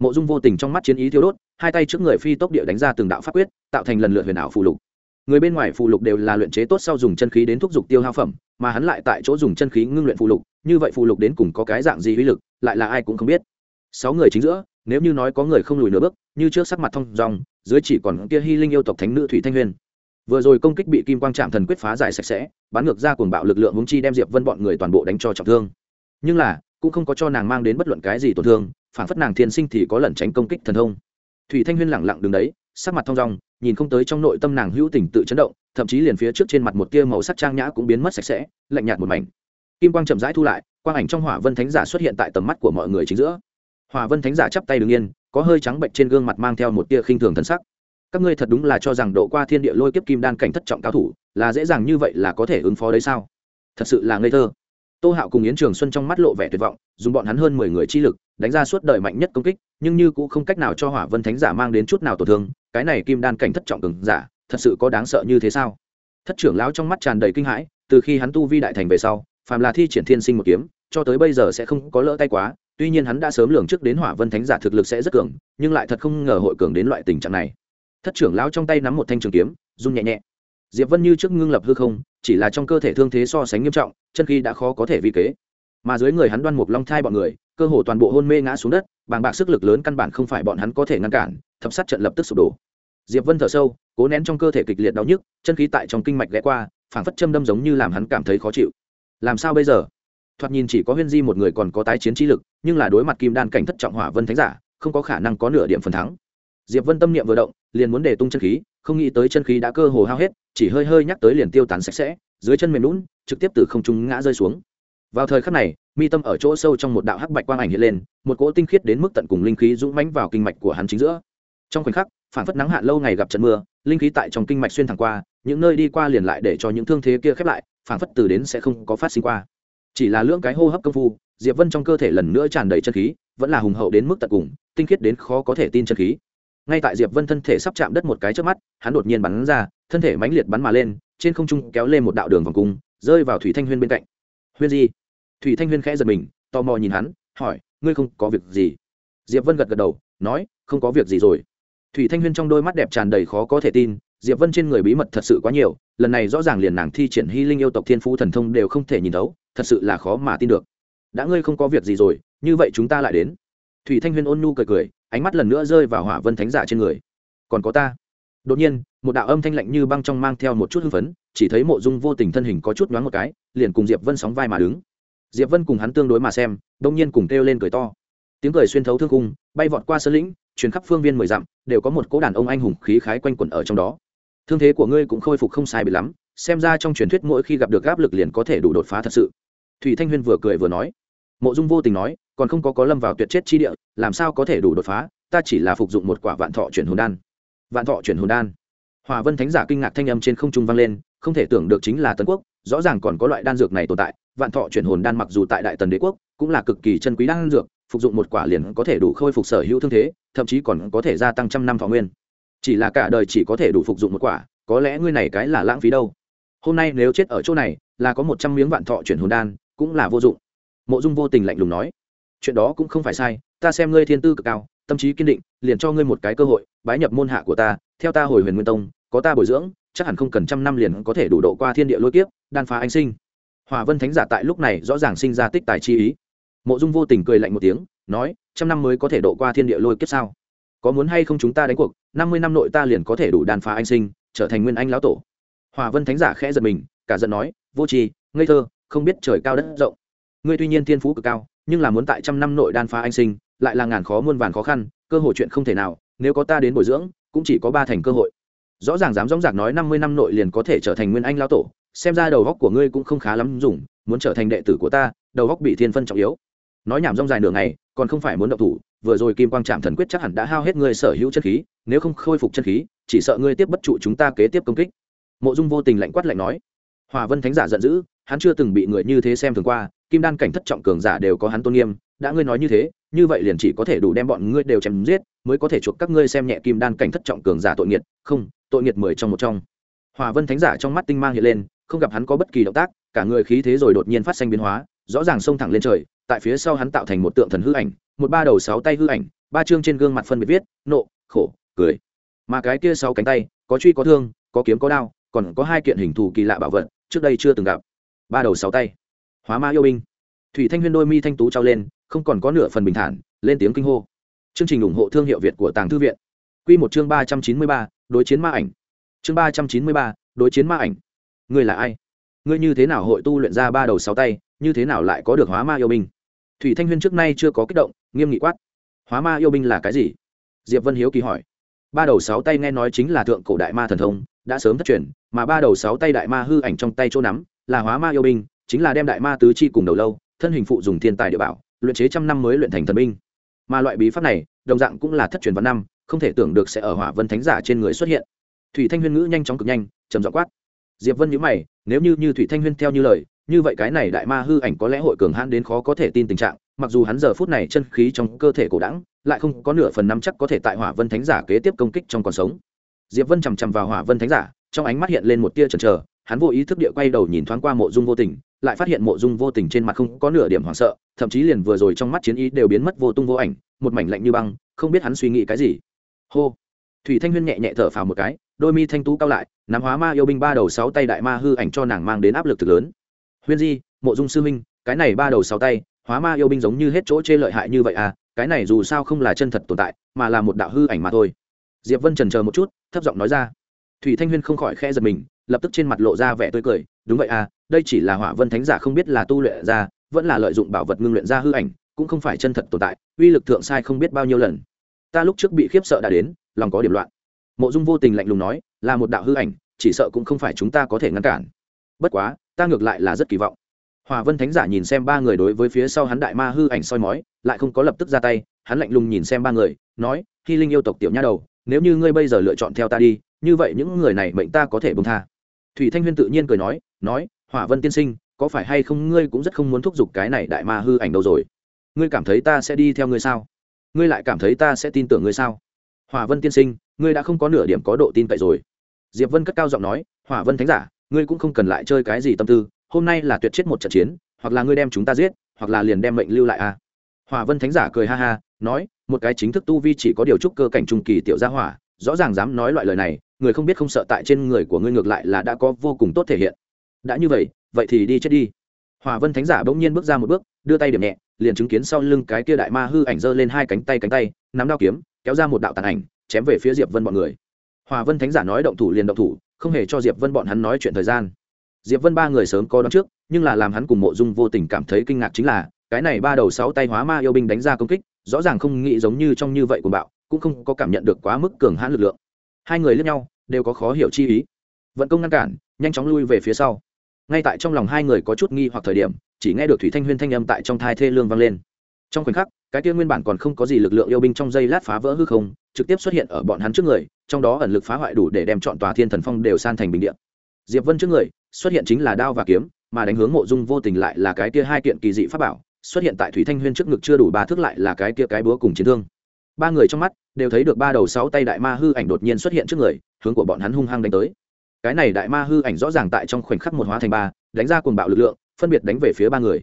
Speaker 1: Mộ dung vô tình trong mắt chiến ý thiêu đốt, hai tay trước người phi tốc địa đánh ra từng đạo pháp quyết, tạo thành lần lượt huyền ảo phù lục. Người bên ngoài phù lục đều là luyện chế tốt sau dùng chân khí đến thúc giục tiêu hao phẩm mà hắn lại tại chỗ dùng chân khí ngưng luyện phù lục, như vậy phù lục đến cùng có cái dạng gì uy lực, lại là ai cũng không biết. Sáu người chính giữa, nếu như nói có người không lùi nửa bước, như trước sắc mặt thông dòng dưới chỉ còn kia hy linh yêu tộc thánh nữ thủy thanh huyền. Vừa rồi công kích bị kim quang trạm thần quyết phá giải sạch sẽ, bắn ngược ra cuồng bạo lực lượng húng chi đem diệp vân bọn người toàn bộ đánh cho trọng thương. Nhưng là, cũng không có cho nàng mang đến bất luận cái gì tổn thương, phản phất nàng thiên sinh thì có lẩn tránh công kích thần thông. Thủy thanh huyên lẳng lặng đứng đấy, sắc mặt thong dong nhìn không tới trong nội tâm nàng hữu tình tự chấn động, thậm chí liền phía trước trên mặt một tia màu sắc trang nhã cũng biến mất sạch sẽ, lạnh nhạt một mảnh. Kim quang chậm rãi thu lại, quang ảnh trong hỏa vân thánh giả xuất hiện tại tầm mắt của mọi người chính giữa. Hỏa vân thánh giả chắp tay đứng yên, có hơi trắng bệnh trên gương mặt mang theo một tia khinh thường thân sắc. Các ngươi thật đúng là cho rằng độ qua thiên địa lôi kiếp kim đan cảnh thất trọng cao thủ, là dễ dàng như vậy là có thể ứng phó đấy sao? Thật sự là ngây thơ. Tô hạo cùng yến trường xuân trong mắt lộ vẻ tuyệt vọng, dùng bọn hắn hơn mười người chi lực, đánh ra suốt đời mạnh nhất công kích, nhưng như cũng không cách nào cho hỏa vân thánh giả mang đến chút nào tổn thương cái này kim đan cảnh thất trọng cường giả, thật sự có đáng sợ như thế sao? Thất trưởng lão trong mắt tràn đầy kinh hãi, từ khi hắn tu vi đại thành về sau, phàm là thi triển thiên sinh một kiếm, cho tới bây giờ sẽ không có lỡ tay quá, tuy nhiên hắn đã sớm lường trước đến hỏa vân thánh giả thực lực sẽ rất cường, nhưng lại thật không ngờ hội cường đến loại tình trạng này. Thất trưởng lão trong tay nắm một thanh trường kiếm, run nhẹ nhẹ. Diệp vân như trước ngưng lập hư không, chỉ là trong cơ thể thương thế so sánh nghiêm trọng, chân khí đã khó có thể vi kế. Mà dưới người hắn đoan mục long thai bọn người cơ hồ toàn bộ hôn mê ngã xuống đất, bàng bạc sức lực lớn căn bản không phải bọn hắn có thể ngăn cản, thập sát trận lập tức sụp đổ. Diệp vân thở sâu, cố nén trong cơ thể kịch liệt đau nhức, chân khí tại trong kinh mạch ghé qua, phảng phất châm đâm giống như làm hắn cảm thấy khó chịu. Làm sao bây giờ? Thoạt nhìn chỉ có huyên di một người còn có tái chiến trí lực, nhưng là đối mặt kim đan cảnh thất trọng hỏa vân thánh giả, không có khả năng có nửa điểm phần thắng. Diệp vân tâm niệm vừa động, liền muốn để tung chân khí, không nghĩ tới chân khí đã cơ hồ hao hết, chỉ hơi hơi nhắc tới liền tiêu tán sạch sẽ, dưới chân mềm lún trực tiếp từ không trung ngã rơi xuống. Vào thời khắc này mi tâm ở chỗ sâu trong một đạo hắc bạch quang ảnh hiện lên, một cỗ tinh khiết đến mức tận cùng linh khí dũng mãnh vào kinh mạch của hắn chính giữa. Trong khoảnh khắc, phản phất nắng hạn lâu ngày gặp trận mưa, linh khí tại trong kinh mạch xuyên thẳng qua, những nơi đi qua liền lại để cho những thương thế kia khép lại, phản phất từ đến sẽ không có phát sinh qua. Chỉ là lưỡng cái hô hấp công phu, diệp vân trong cơ thể lần nữa tràn đầy chân khí, vẫn là hùng hậu đến mức tận cùng, tinh khiết đến khó có thể tin chân khí. Ngay tại diệp vân thân thể sắp chạm đất một cái trước mắt, hắn đột nhiên bắn ra, thân thể mãnh liệt bắn mà lên, trên không trung kéo lên một đạo đường vòng cung, rơi vào thủy thanh huyên bên cạnh. Huyên gì? Thủy thanh huyên khẽ giật mình, tò mò nhìn hắn, hỏi, ngươi không có việc gì? Diệp vân gật gật đầu, nói, không có việc gì rồi. Thủy thanh huyên trong đôi mắt đẹp tràn đầy khó có thể tin, diệp vân trên người bí mật thật sự quá nhiều, lần này rõ ràng liền nàng thi triển hy linh yêu tộc thiên phú thần thông đều không thể nhìn thấu, thật sự là khó mà tin được. Đã ngươi không có việc gì rồi, như vậy chúng ta lại đến. Thủy thanh huyên ôn nhu cười cười, ánh mắt lần nữa rơi vào hỏa vân thánh giả trên người. Còn có ta. Đột nhiên, một đạo âm thanh lạnh như băng trong mang theo một chút hưng phấn, chỉ thấy mộ dung vô tình thân hình có chút nhoáng một cái, liền cùng diệp vân sóng vai mà đứng diệp vân cùng hắn tương đối mà xem, đông nhiên cùng kêu lên cười to. Tiếng cười xuyên thấu thương cung bay vọt qua sơn lĩnh chuyến khắp phương viên mười dặm, đều có một cỗ đàn ông anh hùng khí khái quanh quẩn ở trong đó. Thương thế của ngươi cũng khôi phục không sai bị lắm, xem ra trong truyền thuyết mỗi khi gặp được áp lực liền có thể đủ đột phá thật sự. Thủy thanh huyên vừa cười vừa nói. Mộ dung vô tình nói, còn không có có lâm vào tuyệt chết chi địa, làm sao có thể đủ đột phá, ta chỉ là phục dụng một quả vạn thọ chuyển hồn đan. Vạn thọ chuyển hồn đan. Hòa vân thánh giả kinh ngạc thanh âm trên không trung vang lên, không thể tưởng được chính là tân quốc, rõ ràng còn có loại đan dược này tồn tại vạn thọ chuyển hồn đan mặc dù tại đại tần đế quốc cũng là cực kỳ chân quý đan dược, phục dụng một quả liền có thể đủ khôi phục sở hữu thương thế, thậm chí còn có thể gia tăng trăm năm thọ nguyên. Chỉ là cả đời chỉ có thể đủ phục dụng một quả, có lẽ ngươi này cái là lãng phí đâu. Hôm nay nếu chết ở chỗ này, là có một trăm miếng vạn thọ chuyển hồn đan, cũng là vô dụng. Mộ dung vô tình lạnh lùng nói, chuyện đó cũng không phải sai, ta xem ngươi thiên tư cực cao, tâm trí kiên định, liền cho ngươi một cái cơ hội, bái nhập môn hạ của ta, theo ta hồi huyền nguyên tông, có ta bồi dưỡng, chắc hẳn không cần trăm năm liền có thể đủ độ qua thiên địa lôi kiếp, đan phá anh sinh hòa vân thánh giả tại lúc này rõ ràng sinh ra tích tài chi ý. Mộ dung vô tình cười lạnh một tiếng, nói, trăm năm mới có thể độ qua thiên địa lôi kiếp sao? Có muốn hay không chúng ta đánh cuộc, năm mươi năm nội ta liền có thể đủ đàn phá anh sinh, trở thành nguyên anh lão tổ. Hòa vân thánh giả khẽ giật mình, cả giận nói, vô tri, ngây thơ, không biết trời cao đất rộng. Ngươi tuy nhiên thiên phú cực cao, nhưng là muốn tại trăm năm nội đan phá anh sinh, lại là ngàn khó muôn vàn khó khăn, cơ hội chuyện không thể nào, nếu có ta đến bồi dưỡng, cũng chỉ có ba thành cơ hội rõ ràng dám dõng dạc nói năm mươi năm nội liền có thể trở thành nguyên anh lão tổ, xem ra đầu góc của ngươi cũng không khá lắm dùng, muốn trở thành đệ tử của ta, đầu góc bị thiên phân trọng yếu. Nói nhảm rong dài nửa ngày, còn không phải muốn động thủ, vừa rồi kim quang trạm thần quyết chắc hẳn đã hao hết ngươi sở hữu chân khí, nếu không khôi phục chân khí, chỉ sợ ngươi tiếp bất trụ chúng ta kế tiếp công kích. Mộ dung vô tình lạnh quát lạnh nói. Hòa vân thánh giả giận dữ, hắn chưa từng bị người như thế xem thường qua, kim đan cảnh thất trọng cường giả đều có hắn tôn nghiêm, đã ngươi nói như thế, như vậy liền chỉ có thể đủ đem bọn ngươi đều chém giết, mới có thể chuộc các ngươi xem nhẹ kim đan cảnh thất trọng cường giả tội nghiệt, không tội nghiệt mười trong một trong. Hòa vân thánh giả trong mắt tinh mang hiện lên, không gặp hắn có bất kỳ động tác, cả người khí thế rồi đột nhiên phát sinh biến hóa, rõ ràng xông thẳng lên trời, tại phía sau hắn tạo thành một tượng thần hư ảnh, một ba đầu sáu tay hư ảnh, ba chương trên gương mặt phân biệt viết, nộ, khổ, cười. Mà cái kia sáu cánh tay, có truy có thương, có kiếm có đao, còn có hai kiện hình thù kỳ lạ bảo vật, trước đây chưa từng gặp. Ba đầu sáu tay. Hóa ma yêu binh. Thủy thanh huyên đôi mi thanh tú trao lên, không còn có nửa phần bình thản, lên tiếng kinh hô. Chương trình ủng hộ thương hiệu việt của tàng thư viện. Q một chương ba trăm chín mươi ba đối chiến ma ảnh. Chương ba trăm chín mươi ba, đối chiến ma ảnh. Ngươi là ai? Ngươi như thế nào hội tu luyện ra ba đầu sáu tay, như thế nào lại có được hóa ma yêu binh? Thủy thanh huyên trước nay chưa có kích động, nghiêm nghị quát. Hóa ma yêu binh là cái gì? Diệp vân hiếu kỳ hỏi. Ba đầu sáu tay nghe nói chính là thượng cổ đại ma thần thông, đã sớm thất truyền, mà ba đầu sáu tay đại ma hư ảnh trong tay chỗ nắm, là hóa ma yêu binh, chính là đem đại ma tứ chi cùng đầu lâu, thân hình phụ dùng thiên tài địa bảo, luyện chế trăm năm mới luyện thành thần binh. Mà loại bí pháp này, đồng dạng cũng là thất truyền văn năm không thể tưởng được sẽ ở hỏa vân thánh giả trên người xuất hiện. Thủy thanh huyên ngữ nhanh chóng cực nhanh, trầm dọ quát. Diệp vân nhữ mày, nếu như như thủy thanh huyên theo như lời, như vậy cái này đại ma hư ảnh có lẽ hội cường hãn đến khó có thể tin tình trạng, mặc dù hắn giờ phút này chân khí trong cơ thể cổ đẳng, lại không có nửa phần năm chắc có thể tại hỏa vân thánh giả kế tiếp công kích trong còn sống. Diệp vân chằm chằm vào hỏa vân thánh giả, trong ánh mắt hiện lên một tia chần chờ, hắn vô ý thức địa quay đầu nhìn thoáng qua mộ dung vô tình, lại phát hiện mộ dung vô tình trên mặt không có nửa điểm hoảng sợ, thậm chí liền vừa rồi trong mắt chiến ý đều biến mất vô tung vô ảnh, một mảnh lạnh như băng, không biết hắn suy nghĩ cái gì hô. Thủy thanh huyên nhẹ nhẹ thở phào một cái, đôi mi thanh tú cao lại, nắm hóa ma yêu binh ba đầu sáu tay đại ma hư ảnh cho nàng mang đến áp lực thực lớn. Huyên di, mộ dung sư minh, cái này ba đầu sáu tay, hóa ma yêu binh giống như hết chỗ chê lợi hại như vậy à cái này dù sao không là chân thật tồn tại, mà là một đạo hư ảnh mà thôi. Diệp vân trần chờ một chút, thấp giọng nói ra. Thủy thanh huyên không khỏi khẽ giật mình, lập tức trên mặt lộ ra vẻ tươi cười, đúng vậy à đây chỉ là hỏa vân thánh giả không biết là tu luyện ra, vẫn là lợi dụng bảo vật ngưng luyện ra hư ảnh, cũng không phải chân thật tồn tại, uy lực thượng sai không biết bao nhiêu lần ta lúc trước bị khiếp sợ đã đến, lòng có điểm loạn. Mộ dung vô tình lạnh lùng nói, là một đạo hư ảnh, chỉ sợ cũng không phải chúng ta có thể ngăn cản. Bất quá, ta ngược lại là rất kỳ vọng. Hòa vân thánh giả nhìn xem ba người đối với phía sau hắn đại ma hư ảnh soi mói, lại không có lập tức ra tay, hắn lạnh lùng nhìn xem ba người, nói khi linh yêu tộc tiểu nha đầu, nếu như ngươi bây giờ lựa chọn theo ta đi, như vậy những người này mệnh ta có thể bông tha. Thủy thanh huyên tự nhiên cười nói nói hỏa vân tiên sinh, có phải hay không ngươi cũng rất không muốn thúc giục cái này đại ma hư ảnh đâu rồi? Ngươi cảm thấy ta sẽ đi theo ngươi sao? Ngươi lại cảm thấy ta sẽ tin tưởng ngươi sao? Hỏa vân tiên sinh, ngươi đã không có nửa điểm có độ tin cậy rồi. Diệp vân cất cao giọng nói, hỏa vân thánh giả, ngươi cũng không cần lại chơi cái gì tâm tư, hôm nay là tuyệt chết một trận chiến, hoặc là ngươi đem chúng ta giết, hoặc là liền đem mệnh lưu lại à. hỏa vân thánh giả cười ha ha, nói, một cái chính thức tu vi chỉ có điều trúc cơ cảnh trung kỳ tiểu gia hỏa, rõ ràng dám nói loại lời này, người không biết không sợ tại trên người của ngươi ngược lại là đã có vô cùng tốt thể hiện. Đã như vậy vậy thì đi chết đi hỏa vân thánh giả bỗng nhiên bước ra một bước, đưa tay điểm nhẹ, liền chứng kiến sau lưng cái kia đại ma hư ảnh giơ lên hai cánh tay cánh tay, nắm đao kiếm, kéo ra một đạo tàn ảnh, chém về phía diệp vân bọn người. Hòa vân thánh giả nói động thủ liền động thủ, không hề cho diệp vân bọn hắn nói chuyện thời gian. Diệp vân ba người sớm có đón trước, nhưng là làm hắn cùng mộ dung vô tình cảm thấy kinh ngạc chính là, cái này ba đầu sáu tay hóa ma yêu binh đánh ra công kích, rõ ràng không nghĩ giống như trong như vậy của bạo, cũng không có cảm nhận được quá mức cường hãn lực lượng. Hai người lẫn nhau, đều có khó hiểu chi ý. Vận công ngăn cản, nhanh chóng lui về phía sau ngay tại trong lòng hai người có chút nghi hoặc thời điểm, chỉ nghe được thủy thanh huyên thanh âm tại trong thai thê lương vang lên. Trong khoảnh khắc, cái kia nguyên bản còn không có gì lực lượng yêu binh trong dây lát phá vỡ hư không, trực tiếp xuất hiện ở bọn hắn trước người, trong đó ẩn lực phá hoại đủ để đem chọn tòa thiên thần phong đều san thành bình điện diệp vân trước người, xuất hiện chính là đao và kiếm, mà đánh hướng mộ dung vô tình lại là cái kia hai kiện kỳ dị pháp bảo, xuất hiện tại thủy thanh huyên trước ngực chưa đủ ba thước lại là cái kia cái búa cùng chiến thương. Ba người trong mắt, đều thấy được ba đầu sáu tay đại ma hư ảnh đột nhiên xuất hiện trước người, hướng của bọn hắn hung hăng đánh tới cái này đại ma hư ảnh rõ ràng tại trong khoảnh khắc một hóa thành ba, đánh ra cuồng bạo lực lượng, phân biệt đánh về phía ba người.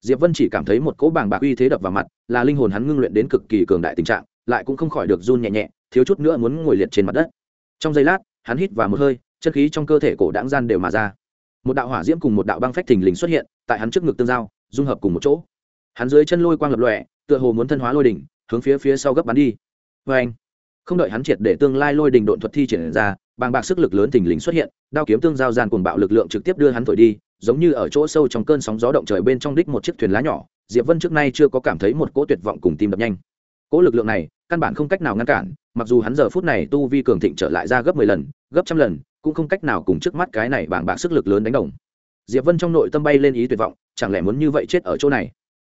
Speaker 1: Diệp vân chỉ cảm thấy một cỗ bàng bạc uy thế đập vào mặt, là linh hồn hắn ngưng luyện đến cực kỳ cường đại tình trạng, lại cũng không khỏi được run nhẹ nhẹ, thiếu chút nữa muốn ngồi liệt trên mặt đất. Trong giây lát, hắn hít vào một hơi, chân khí trong cơ thể cổ đáng gian đều mà ra. Một đạo hỏa diễm cùng một đạo băng phách thình lình xuất hiện, tại hắn trước ngực tương giao, dung hợp cùng một chỗ. Hắn dưới chân lôi quang lập lòe, tựa hồ muốn thân hóa lôi đỉnh, hướng phía phía sau gấp bắn đi. Vê anh không đợi hắn triệt để tương lai lôi đỉnh độn thuật thi triển ra bàng bạc sức lực lớn thình lình xuất hiện, đao kiếm tương giao gian cùng bạo lực lượng trực tiếp đưa hắn thổi đi, giống như ở chỗ sâu trong cơn sóng gió động trời bên trong đích một chiếc thuyền lá nhỏ. Diệp vân trước nay chưa có cảm thấy một cỗ tuyệt vọng cùng tim đập nhanh. Cỗ lực lượng này, căn bản không cách nào ngăn cản, mặc dù hắn giờ phút này tu vi cường thịnh trở lại ra gấp mười lần, gấp trăm lần, cũng không cách nào cùng trước mắt cái này bảng bạc sức lực lớn đánh đồng. Diệp vân trong nội tâm bay lên ý tuyệt vọng, chẳng lẽ muốn như vậy chết ở chỗ này?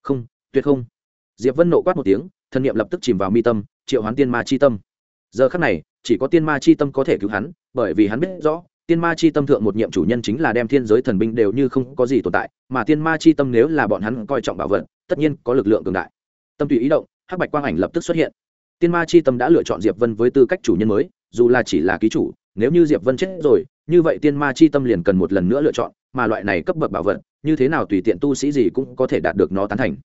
Speaker 1: Không, tuyệt không. Diệp vân nộ quát một tiếng, thân niệm lập tức chìm vào mi tâm, triệu hoán tiên ma chi tâm giờ khắc này, chỉ có tiên ma chi tâm có thể cứu hắn, bởi vì hắn biết rõ, tiên ma chi tâm thượng một nhiệm chủ nhân chính là đem thiên giới thần binh đều như không có gì tồn tại, mà tiên ma chi tâm nếu là bọn hắn coi trọng bảo vật, tất nhiên có lực lượng cường đại. Tâm tùy ý động, hắc bạch quang ảnh lập tức xuất hiện. Tiên ma chi tâm đã lựa chọn diệp vân với tư cách chủ nhân mới, dù là chỉ là ký chủ, nếu như diệp vân chết rồi, như vậy tiên ma chi tâm liền cần một lần nữa lựa chọn, mà loại này cấp bậc bảo vật, như thế nào tùy tiện tu sĩ gì cũng có thể đạt được nó tán thành.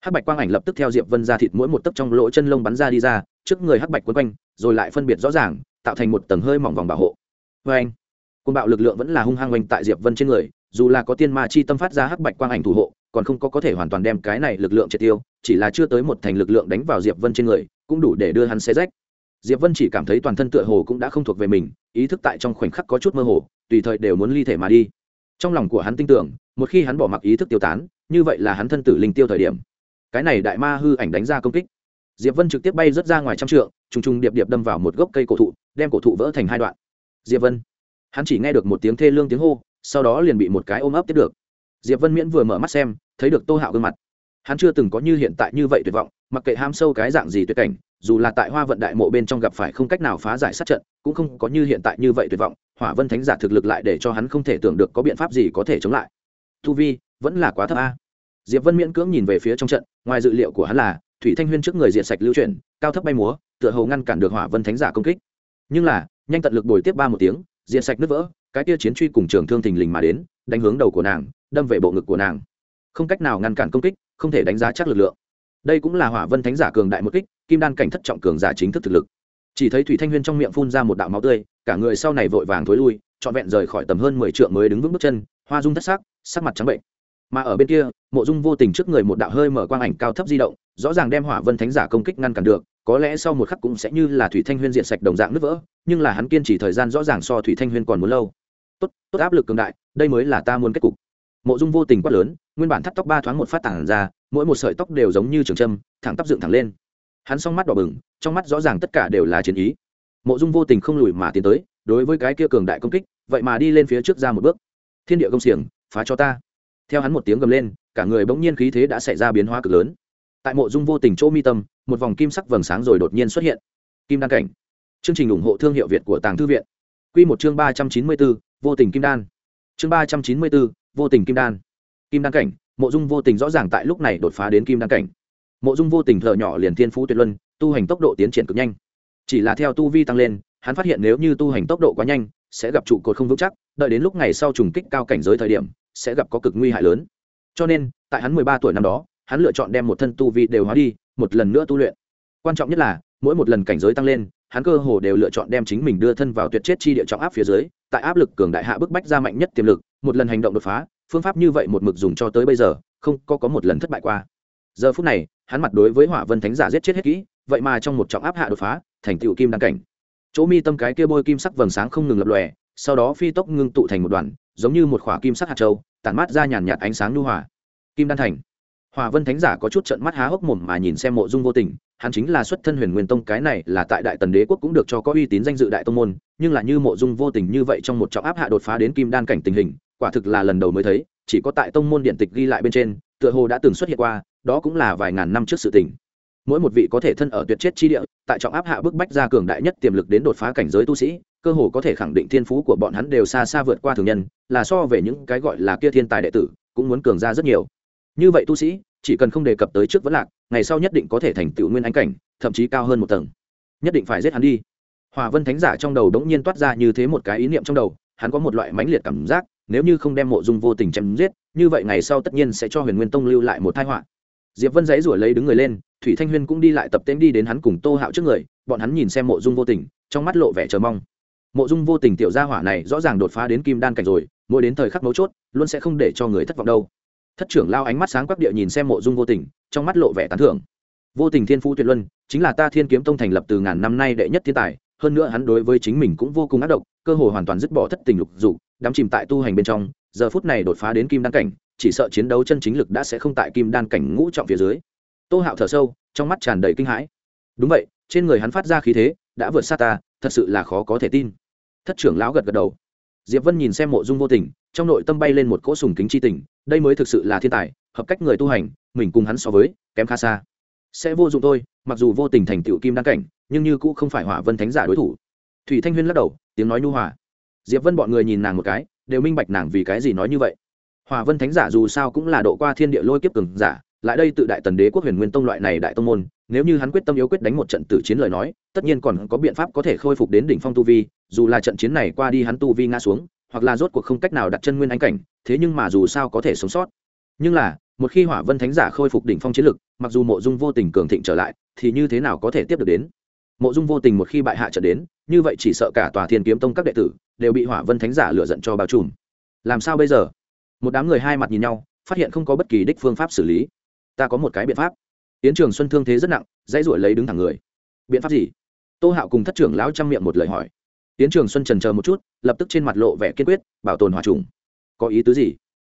Speaker 1: Hắc bạch quang ảnh lập tức theo diệp vân ra thịt mỗi một tấc trong lỗ chân lông bắn ra đi ra trước người hắc bạch quấn quanh, rồi lại phân biệt rõ ràng, tạo thành một tầng hơi mỏng vòng bảo hộ. Vê anh, côn bạo lực lượng vẫn là hung hăng oanh tại diệp vân trên người, dù là có tiên ma chi tâm phát ra hắc bạch quang ảnh thủ hộ, còn không có có thể hoàn toàn đem cái này lực lượng triệt tiêu, chỉ là chưa tới một thành lực lượng đánh vào diệp vân trên người, cũng đủ để đưa hắn xé rách. Diệp vân chỉ cảm thấy toàn thân tựa hồ cũng đã không thuộc về mình, ý thức tại trong khoảnh khắc có chút mơ hồ, tùy thời đều muốn ly thể mà đi. Trong lòng của hắn tin tưởng, một khi hắn bỏ mặc ý thức tiêu tán, như vậy là hắn thân tử linh tiêu thời điểm. Cái này đại ma hư ảnh đánh ra công kích diệp vân trực tiếp bay rớt ra ngoài trăm trượng, trùng trùng điệp điệp đâm vào một gốc cây cổ thụ, đem cổ thụ vỡ thành hai đoạn. Diệp vân, hắn chỉ nghe được một tiếng thê lương tiếng hô, sau đó liền bị một cái ôm ấp tiếp được. Diệp vân miễn vừa mở mắt xem, thấy được tô hạo gương mặt. Hắn chưa từng có như hiện tại như vậy tuyệt vọng, mặc kệ ham sâu cái dạng gì tuyệt cảnh, dù là tại hoa vận đại mộ bên trong gặp phải không cách nào phá giải sát trận, cũng không có như hiện tại như vậy tuyệt vọng, hỏa vân thánh giả thực lực lại để cho hắn không thể tưởng được có biện pháp gì có thể chống lại. Tu vi, vẫn là quá thấp a. Diệp vân miễn cưỡng nhìn về phía trong trận, ngoài dự liệu của hắn là thủy thanh huyên trước người diện sạch lưu chuyển, cao thấp bay múa, tựa hồ ngăn cản được hỏa vân thánh giả công kích. Nhưng là, nhanh tận lực bồi tiếp ba một tiếng, diện sạch nứt vỡ, cái tia chiến truy cùng trường thương thình lình mà đến, đánh hướng đầu của nàng, đâm về bộ ngực của nàng. Không cách nào ngăn cản công kích, không thể đánh giá chắc lực lượng. Đây cũng là hỏa vân thánh giả cường đại một kích, kim đan cảnh thất trọng cường giả chính thức thực lực. Chỉ thấy thủy thanh huyên trong miệng phun ra một đạo máu tươi, cả người sau này vội vàng thối lui, trọn vẹn rời khỏi tầm hơn mười trượng mới đứng vững bước chân, hoa dung thất sắc sắc mặt trắng bệnh mà ở bên kia, mộ dung vô tình trước người một đạo hơi mở quang ảnh cao thấp di động, rõ ràng đem hỏa vân thánh giả công kích ngăn cản được, có lẽ sau một khắc cũng sẽ như là thủy thanh huyên diện sạch đồng dạng nứt vỡ, nhưng là hắn kiên trì thời gian rõ ràng so thủy thanh huyên còn muốn lâu. Tốt tốt áp lực cường đại, đây mới là ta muốn kết cục. Mộ dung vô tình quát lớn, nguyên bản thắt tóc ba thoáng một phát tảng ra, mỗi một sợi tóc đều giống như trường trâm thẳng tắp dựng thẳng lên. Hắn s mắt đỏ bừng, trong mắt rõ ràng tất cả đều là chiến ý. Mộ dung vô tình không lùi mà tiến tới, đối với cái kia cường đại công kích, vậy mà đi lên phía trước ra một bước. Thiên địa công xiềng, phá cho ta theo hắn một tiếng gầm lên, cả người bỗng nhiên khí thế đã xảy ra biến hóa cực lớn. Tại mộ dung vô tình chỗ mi tâm, một vòng kim sắc vầng sáng rồi đột nhiên xuất hiện. Kim đan cảnh. Chương trình ủng hộ thương hiệu việt của tàng thư viện. Q một chương ba trăm chín mươi bốn vô tình kim đan. Chương ba trăm chín mươi bốn vô tình kim đan. Kim đan cảnh, mộ dung vô tình rõ ràng tại lúc này đột phá đến kim đan cảnh. Mộ dung vô tình thợ nhỏ liền thiên phú tuyệt luân, tu hành tốc độ tiến triển cực nhanh. Chỉ là theo tu vi tăng lên, hắn phát hiện nếu như tu hành tốc độ quá nhanh, sẽ gặp trụ cột không vững chắc, đợi đến lúc ngày sau trùng kích cao cảnh giới thời điểm sẽ gặp có cực nguy hại lớn. Cho nên, tại hắn mười ba tuổi năm đó, hắn lựa chọn đem một thân tu vi đều hóa đi, một lần nữa tu luyện. Quan trọng nhất là, mỗi một lần cảnh giới tăng lên, hắn cơ hồ đều lựa chọn đem chính mình đưa thân vào tuyệt chết chi địa trọng áp phía dưới, tại áp lực cường đại hạ bức bách ra mạnh nhất tiềm lực, một lần hành động đột phá, phương pháp như vậy một mực dùng cho tới bây giờ, không có có một lần thất bại qua. Giờ phút này, hắn mặt đối với hỏa vân thánh giả giết chết hết kỹ, vậy mà trong một trọng áp hạ đột phá, thành tựu kim đăng cảnh. Chỗ mi tâm cái kia bôi kim sắc vầng sáng không ngừng lập lòe, sau đó phi tốc ngưng tụ thành một đoàn giống như một khỏa kim sắc hạt châu, tản mát ra nhàn nhạt ánh sáng lưu hòa. kim đan thành hòa vân thánh giả có chút trận mắt há hốc mồm mà nhìn xem mộ dung vô tình, hắn chính là xuất thân huyền nguyên tông, cái này là tại đại tần đế quốc cũng được cho có uy tín danh dự đại tông môn, nhưng là như mộ dung vô tình như vậy trong một trọng áp hạ đột phá đến kim đan cảnh tình hình, quả thực là lần đầu mới thấy, chỉ có tại tông môn điện tịch ghi lại bên trên, tựa hồ đã từng xuất hiện qua, đó cũng là vài ngàn năm trước sự tình mỗi một vị có thể thân ở tuyệt chết chi địa, tại trọng áp hạ bức bách ra cường đại nhất tiềm lực đến đột phá cảnh giới tu sĩ cơ hồ có thể khẳng định thiên phú của bọn hắn đều xa xa vượt qua thường nhân, là so về những cái gọi là kia thiên tài đệ tử, cũng muốn cường ra rất nhiều. Như vậy tu sĩ, chỉ cần không đề cập tới trước vẫn lạc, ngày sau nhất định có thể thành tựu nguyên ánh cảnh, thậm chí cao hơn một tầng. Nhất định phải giết hắn đi. Hòa vân thánh giả trong đầu đống nhiên toát ra như thế một cái ý niệm trong đầu, hắn có một loại mãnh liệt cảm giác, nếu như không đem mộ dung vô tình chém giết, như vậy ngày sau tất nhiên sẽ cho huyền nguyên tông lưu lại một tai họa. Diệp vân giấy rủi lấy đứng người lên, thủy thanh huyên cũng đi lại tập tên đi đến hắn cùng tô hạo trước người, bọn hắn nhìn xem mộ dung vô tình, trong mắt lộ vẻ chờ mong mộ dung vô tình tiểu gia hỏa này rõ ràng đột phá đến kim đan cảnh rồi, mỗi đến thời khắc mấu chốt, luôn sẽ không để cho người thất vọng đâu. Thất trưởng lao ánh mắt sáng quắc địa nhìn xem mộ dung vô tình, trong mắt lộ vẻ tán thưởng. Vô tình thiên phu tuyệt luân, chính là ta thiên kiếm tông thành lập từ ngàn năm nay đệ nhất thiên tài, hơn nữa hắn đối với chính mình cũng vô cùng ác độc, cơ hội hoàn toàn dứt bỏ thất tình lục dục, đắm chìm tại tu hành bên trong, giờ phút này đột phá đến kim đan cảnh, chỉ sợ chiến đấu chân chính lực đã sẽ không tại kim đan cảnh ngũ trọng phía dưới. Tô hạo thở sâu, trong mắt tràn đầy kinh hãi. Đúng vậy, trên người hắn phát ra khí thế, đã vượt xa ta, thật sự là khó có thể tin thất trưởng lão gật gật đầu. Diệp vân nhìn xem mộ dung vô tình, trong nội tâm bay lên một cỗ sùng kính c h i tình, đây mới thực sự là thiên tài, hợp cách người tu hành, mình cùng hắn so với, kém khá xa. Sẽ vô dụng thôi, mặc dù vô tình thành tựu kim đăng cảnh, nhưng như cũ không phải hỏa vân thánh giả đối thủ. Thủy thanh huyên lắc đầu, tiếng nói nhu hòa. Diệp vân bọn người nhìn nàng một cái, đều minh bạch nàng vì cái gì nói như vậy. Hòa vân thánh giả dù sao cũng là độ qua thiên địa lôi kiếp cường giả, lại đây tự đại tần đế quốc huyền nguyên tông loại này đại tông môn nếu như hắn quyết tâm yếu quyết đánh một trận tử chiến lời nói, tất nhiên còn có biện pháp có thể khôi phục đến đỉnh phong tu vi, dù là trận chiến này qua đi hắn tu vi ngã xuống, hoặc là rốt cuộc không cách nào đặt chân nguyên anh cảnh, thế nhưng mà dù sao có thể sống sót. Nhưng là, một khi hỏa vân thánh giả khôi phục đỉnh phong chiến lực, mặc dù mộ dung vô tình cường thịnh trở lại, thì như thế nào có thể tiếp được đến? Mộ dung vô tình một khi bại hạ trận đến, như vậy chỉ sợ cả tòa thiên kiếm tông các đệ tử đều bị hỏa vân thánh giả lựa giận cho bao trùm. Làm sao bây giờ? Một đám người hai mặt nhìn nhau, phát hiện không có bất kỳ đích phương pháp xử lý. Ta có một cái biện pháp yến trường xuân thương thế rất nặng, dãy ruổi lấy đứng thẳng người. Biện pháp gì? Tô hạo cùng thất trưởng lão chăm miệng một lời hỏi. Yến trường xuân trần chờ một chút, lập tức trên mặt lộ vẻ kiên quyết, bảo tồn hòa trùng. Có ý tứ gì?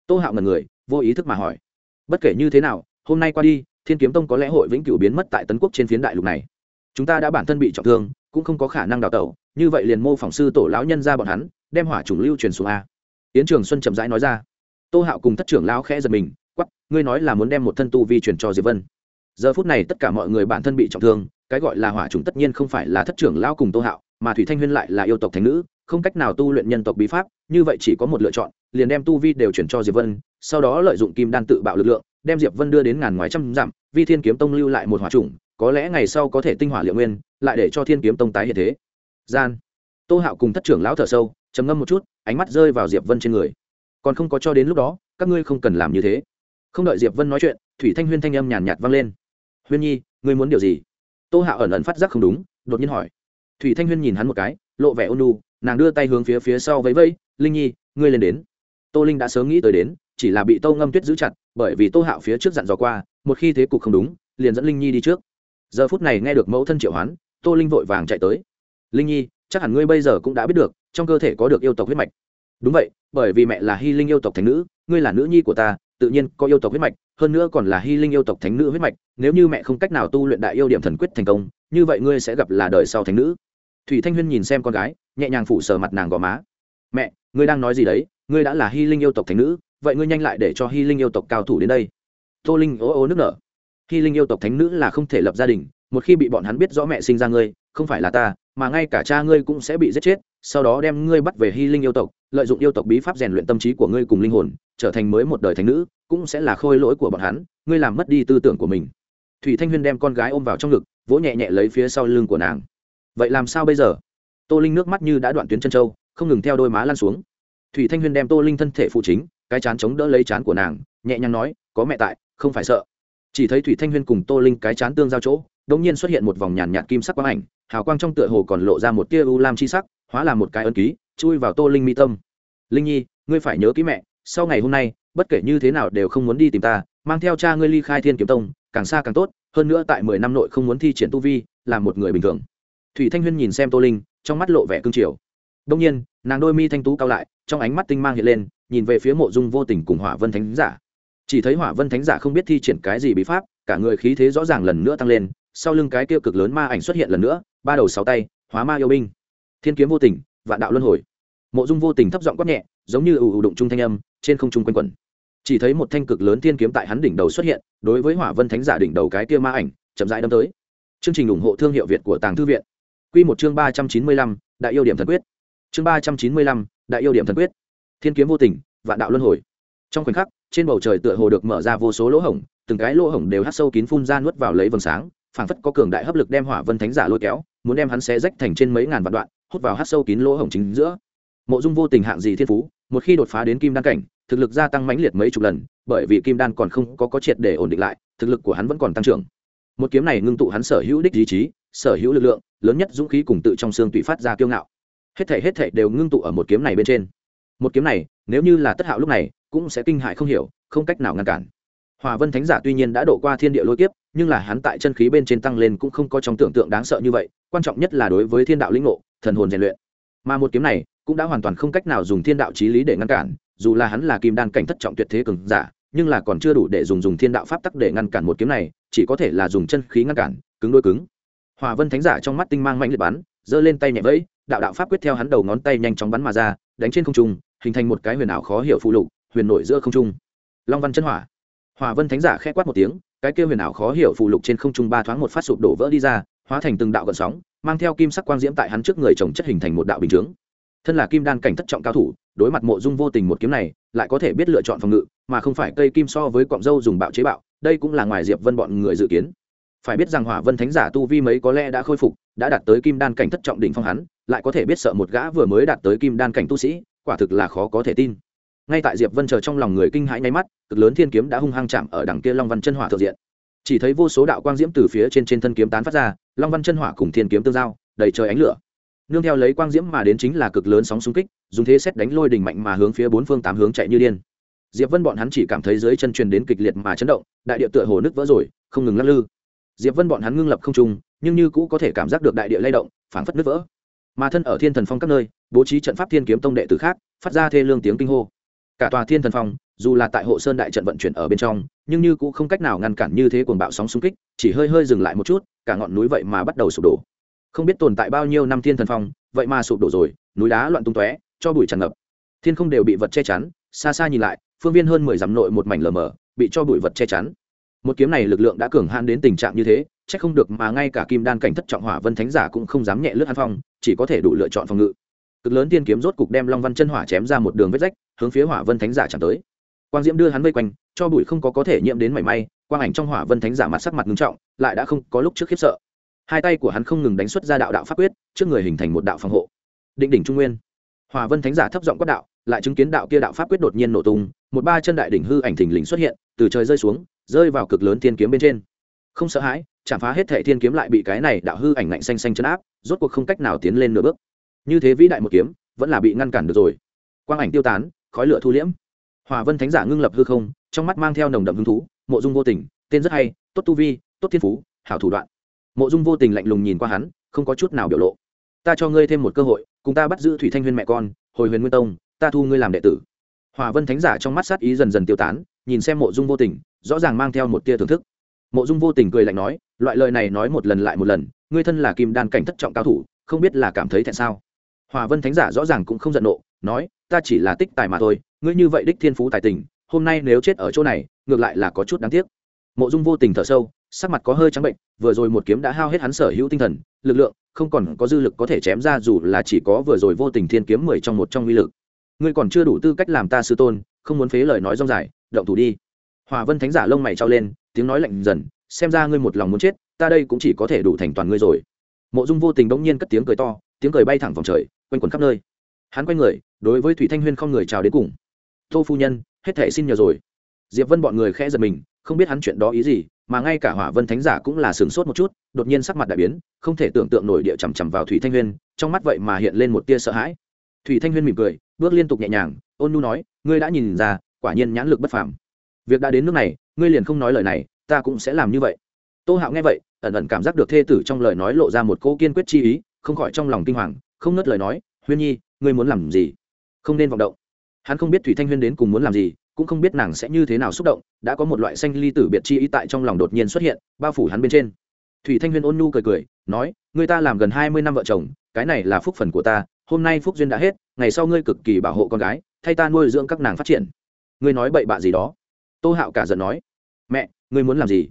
Speaker 1: Tô hạo ngần người, vô ý thức mà hỏi. Bất kể như thế nào, hôm nay qua đi, thiên kiếm tông có lẽ hội vĩnh cửu biến mất tại tấn quốc trên phiến đại lục này. Chúng ta đã bản thân bị trọng thương, cũng không có khả năng đào tẩu, như vậy liền mô phỏng sư tổ lão nhân ra bọn hắn, đem hỏa trùng lưu truyền xuống a. Yến trường xuân chậm rãi nói ra. Tô hạo cùng thất trưởng lão khẽ giật mình quắp ngươi nói là muốn đem một thân tu vi truyền cho diệp vân giờ phút này tất cả mọi người bản thân bị trọng thương, cái gọi là hỏa trùng tất nhiên không phải là thất trưởng lão cùng tô hạo, mà thủy thanh huyên lại là yêu tộc thánh nữ, không cách nào tu luyện nhân tộc bí pháp, như vậy chỉ có một lựa chọn, liền đem tu vi đều chuyển cho diệp vân, sau đó lợi dụng kim đan tự bạo lực lượng, đem diệp vân đưa đến ngàn ngoài trăm dặm, vi thiên kiếm tông lưu lại một hỏa trùng, có lẽ ngày sau có thể tinh hỏa liệu nguyên, lại để cho thiên kiếm tông tái hiện thế. Gian. Tô hạo cùng thất trưởng lão thở sâu, trầm ngâm một chút, ánh mắt rơi vào diệp vân trên người. Còn không có cho đến lúc đó, các ngươi không cần làm như thế. Không đợi diệp vân nói chuyện, thủy thanh huyên thanh âm nhàn nhạt vang lên huyên nhi, ngươi muốn điều gì? Tô hạo ẩn ẩn phát giác không đúng, đột nhiên hỏi. Thủy thanh huyên nhìn hắn một cái, lộ vẻ ôn nu nàng đưa tay hướng phía phía sau vẫy vẫy, linh nhi, ngươi lên đến. Tô linh đã sớm nghĩ tới đến, chỉ là bị tô ngâm tuyết giữ chặt, bởi vì tô hạo phía trước dặn dò qua, một khi thế cục không đúng, liền dẫn linh nhi đi trước. Giờ phút này nghe được mẫu thân triệu hoán, tô linh vội vàng chạy tới. Linh nhi, chắc hẳn ngươi bây giờ cũng đã biết được, trong cơ thể có được yêu tộc huyết mạch. Đúng vậy, bởi vì mẹ là hy linh yêu tộc thành nữ, ngươi là nữ nhi của ta tự nhiên có yêu tộc huyết mạch, hơn nữa còn là hy linh yêu tộc thánh nữ huyết mạch, nếu như mẹ không cách nào tu luyện đại yêu điểm thần quyết thành công, như vậy ngươi sẽ gặp là đời sau thánh nữ. Thủy thanh huyên nhìn xem con gái, nhẹ nhàng phủ sờ mặt nàng gò má. Mẹ, ngươi đang nói gì đấy? Ngươi đã là hy linh yêu tộc thánh nữ, vậy ngươi nhanh lại để cho hy linh yêu tộc cao thủ đến đây. Tô linh ố ô nước nở. Hy linh yêu tộc thánh nữ là không thể lập gia đình, một khi bị bọn hắn biết rõ mẹ sinh ra ngươi, không phải là ta mà ngay cả cha ngươi cũng sẽ bị giết chết, sau đó đem ngươi bắt về hy linh yêu tộc, lợi dụng yêu tộc bí pháp rèn luyện tâm trí của ngươi cùng linh hồn, trở thành mới một đời thánh nữ, cũng sẽ là khôi lỗi của bọn hắn, ngươi làm mất đi tư tưởng của mình. Thủy thanh huyên đem con gái ôm vào trong ngực, vỗ nhẹ nhẹ lấy phía sau lưng của nàng. Vậy làm sao bây giờ? Tô linh nước mắt như đã đoạn tuyến chân trâu không ngừng theo đôi má lan xuống. Thủy thanh huyên đem tô linh thân thể phụ chính, cái chán chống đỡ lấy chán của nàng, nhẹ nhàng nói, có mẹ tại, không phải sợ. Chỉ thấy thủy thanh huyên cùng tô linh cái chán tương giao chỗ đ ỗ n g nhiên xuất hiện một vòng nhàn nhạt kim sắc quang ảnh hào quang trong tựa hồ còn lộ ra một tia u lam chi sắc, hóa là một cái ân ký, chui vào tô linh mi tâm. Linh nhi, ngươi phải nhớ kỹ mẹ, sau ngày hôm nay, bất kể như thế nào đều không muốn đi tìm ta, mang theo cha ngươi ly khai thiên kiếm tông, càng xa càng tốt, hơn nữa tại mười năm nội không muốn thi triển tu vi làm một người bình thường. Thủy thanh huyên nhìn xem tô linh, trong mắt lộ vẻ cương triều. Đông nhiên, nàng đôi mi thanh tú cao lại, trong ánh mắt tinh mang hiện lên, nhìn về phía mộ dung vô tình cùng hỏa vân thánh giả. Chỉ thấy hỏa vân thánh giả không biết thi triển cái gì bí pháp, cả người khí thế rõ ràng lần nữa tăng lên, sau lưng cái kia cực lớn ma ảnh xuất hiện lần nữa ba đầu sáu tay, hóa ma yêu binh. Thiên kiếm vô tình, vạn đạo luân hồi. Mộ dung vô tình thấp giọng quát nhẹ, giống như ù ù đụng trung thanh âm, trên không trung quanh quẩn. Chỉ thấy một thanh cực lớn thiên kiếm tại hắn đỉnh đầu xuất hiện, đối với hỏa vân thánh giả đỉnh đầu cái kia ma ảnh, chậm rãi đâm tới. Chương trình ủng hộ thương hiệu việt của tàng thư viện. Q một chương ba trăm chín mươi lăm, đại yêu điểm thần quyết. Chương ba trăm chín mươi lăm, đại yêu điểm thần quyết. Thiên kiếm vô tình, vạn đạo luân hồi. Trong khoảnh khắc, trên bầu trời tựa hồ được mở ra vô số lỗ hổng, từng cái lỗ hổng đều hắt sâu kín phun ra nuốt vào lấy vầng sáng, phảng phất có cường đại hấp lực đem hỏa vân thánh giả lôi kéo muốn đem hắn xé rách thành trên mấy ngàn vạn đoạn, hút vào hắt sâu kín lỗ hổng chính giữa. Mộ dung vô tình hạng gì thiên phú, một khi đột phá đến kim đan cảnh, thực lực gia tăng mãnh liệt mấy chục lần, bởi vì kim đan còn không có có triệt để ổn định lại, thực lực của hắn vẫn còn tăng trưởng. Một kiếm này ngưng tụ hắn sở hữu đích ý chí, sở hữu lực lượng, lớn nhất dũng khí cùng tự trong xương tụy phát ra kiêu ngạo. Hết thể hết thể đều ngưng tụ ở một kiếm này bên trên. Một kiếm này, nếu như là tất hạo lúc này, cũng sẽ kinh hại không hiểu, không cách nào ngăn cản. Hòa vân thánh giả tuy nhiên đã độ qua thiên địa lôi kiếp nhưng là hắn tại chân khí bên trên tăng lên cũng không có trong tưởng tượng đáng sợ như vậy, quan trọng nhất là đối với thiên đạo lĩnh ngộ, thần hồn rèn luyện. Mà một kiếm này cũng đã hoàn toàn không cách nào dùng thiên đạo trí lý để ngăn cản, dù là hắn là kim đan cảnh thất trọng tuyệt thế cường giả, nhưng là còn chưa đủ để dùng dùng thiên đạo pháp tắc để ngăn cản một kiếm này, chỉ có thể là dùng chân khí ngăn cản, cứng đôi cứng. Hòa vân thánh giả trong mắt tinh mang mạnh liệt bắn, giơ lên tay nhẹ vẫy, đạo đạo pháp quyết theo hắn đầu ngón tay nhanh chóng bắn mà ra, đánh trên không trung, hình thành một cái huyền ảo khó hiểu phụ lục, huyền nổi giữa không trung. Long văn chân hỏa hòa vân thánh giả khẽ quát một tiếng, cái kia huyền ảo khó hiểu phụ lục trên không trung ba thoáng một phát sụp đổ vỡ đi ra, hóa thành từng đạo gợn sóng, mang theo kim sắc quang diễm tại hắn trước người chồng chất hình thành một đạo bình chướng. Thân là kim đan cảnh thất trọng cao thủ, đối mặt mộ dung vô tình một kiếm này, lại có thể biết lựa chọn phòng ngự, mà không phải cây kim so với cọng dâu dùng bạo chế bạo, đây cũng là ngoài diệp vân bọn người dự kiến. Phải biết rằng hỏa vân thánh giả tu vi mấy có lẽ đã khôi phục, đã đạt tới kim đan cảnh thất trọng đỉnh phong hắn, lại có thể biết sợ một gã vừa mới đạt tới kim đan cảnh tu sĩ, quả thực là khó có thể tin ngay tại diệp vân chờ trong lòng người kinh hãi nháy mắt, cực lớn thiên kiếm đã hung hăng chạm ở đằng kia long văn chân hỏa thượng diện. Chỉ thấy vô số đạo quang diễm từ phía trên trên thân kiếm tán phát ra, long văn chân hỏa cùng thiên kiếm tương giao, đầy trời ánh lửa. Nương theo lấy quang diễm mà đến chính là cực lớn sóng xung kích, dùng thế xét đánh lôi đình mạnh mà hướng phía bốn phương tám hướng chạy như điên. Diệp vân bọn hắn chỉ cảm thấy dưới chân truyền đến kịch liệt mà chấn động, đại địa tựa hồ nước vỡ rồi, không ngừng lắc lư. Diệp vân bọn hắn ngưng lập không trung, nhưng như cũ có thể cảm giác được đại địa lay động, phảng phất nước vỡ. Mà thân ở thiên thần phong các nơi, bố trí trận pháp thiên kiếm tông đệ tử khác, phát ra thê lương tiếng kinh hô cả tòa thiên thần phong, dù là tại hộ sơn đại trận vận chuyển ở bên trong, nhưng như cũng không cách nào ngăn cản như thế cuồng bạo sóng xung kích, chỉ hơi hơi dừng lại một chút, cả ngọn núi vậy mà bắt đầu sụp đổ. Không biết tồn tại bao nhiêu năm thiên thần phong, vậy mà sụp đổ rồi, núi đá loạn tung tóe, cho bụi tràn ngập. Thiên không đều bị vật che chắn, xa xa nhìn lại, phương viên hơn mười dặm nội một mảnh lờ mờ, bị cho bụi vật che chắn. Một kiếm này lực lượng đã cường hãn đến tình trạng như thế, chắc không được mà ngay cả kim đan cảnh thất trọng hỏa vân thánh giả cũng không dám nhẹ lướt hàn phong, chỉ có thể đủ lựa chọn phòng ngự cực lớn tiên kiếm rốt cục đem long văn chân hỏa chém ra một đường vết rách, hướng phía hỏa vân thánh giả chạm tới. Quang diễm đưa hắn vây quanh, cho bụi không có có thể nhiễm đến mảy may, quang ảnh trong hỏa vân thánh giả mặt sắc mặt ngưng trọng, lại đã không có lúc trước khiếp sợ. Hai tay của hắn không ngừng đánh xuất ra đạo đạo pháp quyết, trước người hình thành một đạo phòng hộ. Định đỉnh trung nguyên. Hòa vân thánh giả thấp giọng quát đạo, lại chứng kiến đạo kia đạo pháp quyết đột nhiên nổ tung, một ba chân đại đỉnh hư ảnh thình lình xuất hiện, từ trời rơi xuống, rơi vào cực lớn thiên kiếm bên trên. Không sợ hãi, chạm phá hết thệ thiên kiếm lại bị cái này đạo hư ảnh lạnh xanh xanh chấn áp, rốt cuộc không cách nào tiến lên nửa bước như thế vĩ đại một kiếm, vẫn là bị ngăn cản được rồi. Quang ảnh tiêu tán, khói lửa thu liễm. Hòa vân thánh giả ngưng lập hư không, trong mắt mang theo nồng đậm hứng thú, mộ dung vô tình, tên rất hay, tốt tu vi, tốt thiên phú, hảo thủ đoạn. Mộ dung vô tình lạnh lùng nhìn qua hắn, không có chút nào biểu lộ. Ta cho ngươi thêm một cơ hội, cùng ta bắt giữ thủy thanh huyên mẹ con, hồi huyền nguyên tông, ta thu ngươi làm đệ tử. Hòa vân thánh giả trong mắt sát ý dần dần tiêu tán, nhìn xem mộ dung vô tình, rõ ràng mang theo một tia thưởng thức. Mộ dung vô tình cười lạnh nói, loại lời này nói một lần lại một lần, ngươi thân là kim đan cảnh thất trọng cao thủ, không biết là cảm thấy tại sao? Hòa vân thánh giả rõ ràng cũng không giận nộ, nói, ta chỉ là tích tài mà thôi, ngươi như vậy đích thiên phú tài tình, hôm nay nếu chết ở chỗ này, ngược lại là có chút đáng tiếc. Mộ dung vô tình thở sâu, sắc mặt có hơi trắng bệnh, vừa rồi một kiếm đã hao hết hắn sở hữu tinh thần, lực lượng, không còn có dư lực có thể chém ra dù là chỉ có vừa rồi vô tình thiên kiếm mười trong một trong uy lực. Ngươi còn chưa đủ tư cách làm ta sư tôn, không muốn phế lời nói rong dài, động thủ đi. Hòa vân thánh giả lông mày trao lên, tiếng nói lạnh dần, xem ra ngươi một lòng muốn chết, ta đây cũng chỉ có thể đủ thành toàn ngươi rồi. Mộ dung vô tình bỗng nhiên cất tiếng cười to, tiếng cười bay thẳng vòng trời quanh quẩn khắp nơi. Hắn quay người, đối với thủy thanh huyên không người chào đến cùng. Tô phu nhân, hết thể xin nhờ rồi. Diệp vân bọn người khẽ giật mình, không biết hắn chuyện đó ý gì, mà ngay cả hỏa vân thánh giả cũng là sửng sốt một chút, đột nhiên sắc mặt đại biến, không thể tưởng tượng nổi địa chằm chằm vào thủy thanh huyên, trong mắt vậy mà hiện lên một tia sợ hãi. Thủy thanh huyên mỉm cười, bước liên tục nhẹ nhàng, ôn nu nói, ngươi đã nhìn ra, quả nhiên nhãn lực bất phàm. Việc đã đến nước này, ngươi liền không nói lời này, ta cũng sẽ làm như vậy. Tô hạo nghe vậy, ẩn ẩn cảm giác được thê tử trong lời nói lộ ra một cô kiên quyết chi ý, không khỏi trong lòng kinh hoàng không ngớt lời nói, huyên nhi, ngươi muốn làm gì? Không nên vọng động. Hắn không biết thủy thanh huyên đến cùng muốn làm gì, cũng không biết nàng sẽ như thế nào xúc động, đã có một loại xanh ly tử biệt chi ý tại trong lòng đột nhiên xuất hiện, bao phủ hắn bên trên. Thủy thanh huyên ôn nhu cười cười, nói người ta làm gần hai mươi năm vợ chồng, cái này là phúc phần của ta, hôm nay phúc duyên đã hết, ngày sau ngươi cực kỳ bảo hộ con gái, thay ta nuôi dưỡng các nàng phát triển. Ngươi nói bậy bạ gì đó? Tô hạo cả giận nói. Mẹ, ngươi muốn làm gì?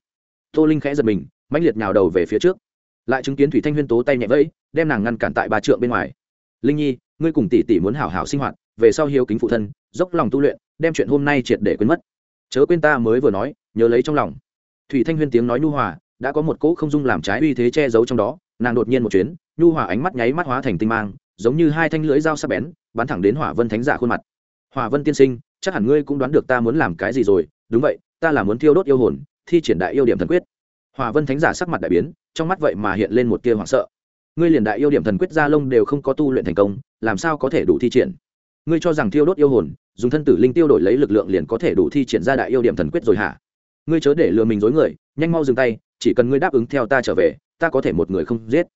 Speaker 1: Tô linh khẽ giật mình, mãnh liệt nhào đầu về phía trước lại chứng kiến thủy thanh huyên tố tay nhẹ vẫy, đem nàng ngăn cản tại ba trượng bên ngoài. Linh nhi, ngươi cùng tỷ tỷ muốn hảo hảo sinh hoạt, về sau hiếu kính phụ thân, dốc lòng tu luyện, đem chuyện hôm nay triệt để quên mất. Chớ quên ta mới vừa nói, nhớ lấy trong lòng. Thủy thanh huyên tiếng nói nhu hòa, đã có một cỗ không dung làm trái uy thế che giấu trong đó, nàng đột nhiên một chuyến, nhu hòa ánh mắt nháy mắt hóa thành tinh mang, giống như hai thanh lưỡi dao sắc bén, bắn thẳng đến hỏa vân thánh giả khuôn mặt. Hỏa vân tiên sinh, chắc hẳn ngươi cũng đoán được ta muốn làm cái gì rồi, đúng vậy, ta là muốn thiêu đốt yêu hồn, thi triển đại yêu điểm thần quyết hỏa vân thánh giả sắc mặt đại biến, trong mắt vậy mà hiện lên một tia hoảng sợ. Ngươi liền đại yêu điểm thần quyết gia lông đều không có tu luyện thành công, làm sao có thể đủ thi triển? Ngươi cho rằng thiêu đốt yêu hồn, dùng thân tử linh tiêu đổi lấy lực lượng liền có thể đủ thi triển ra đại yêu điểm thần quyết rồi hả? Ngươi chớ để lừa mình dối người, nhanh mau dừng tay, chỉ cần ngươi đáp ứng theo ta trở về, ta có thể một người không giết.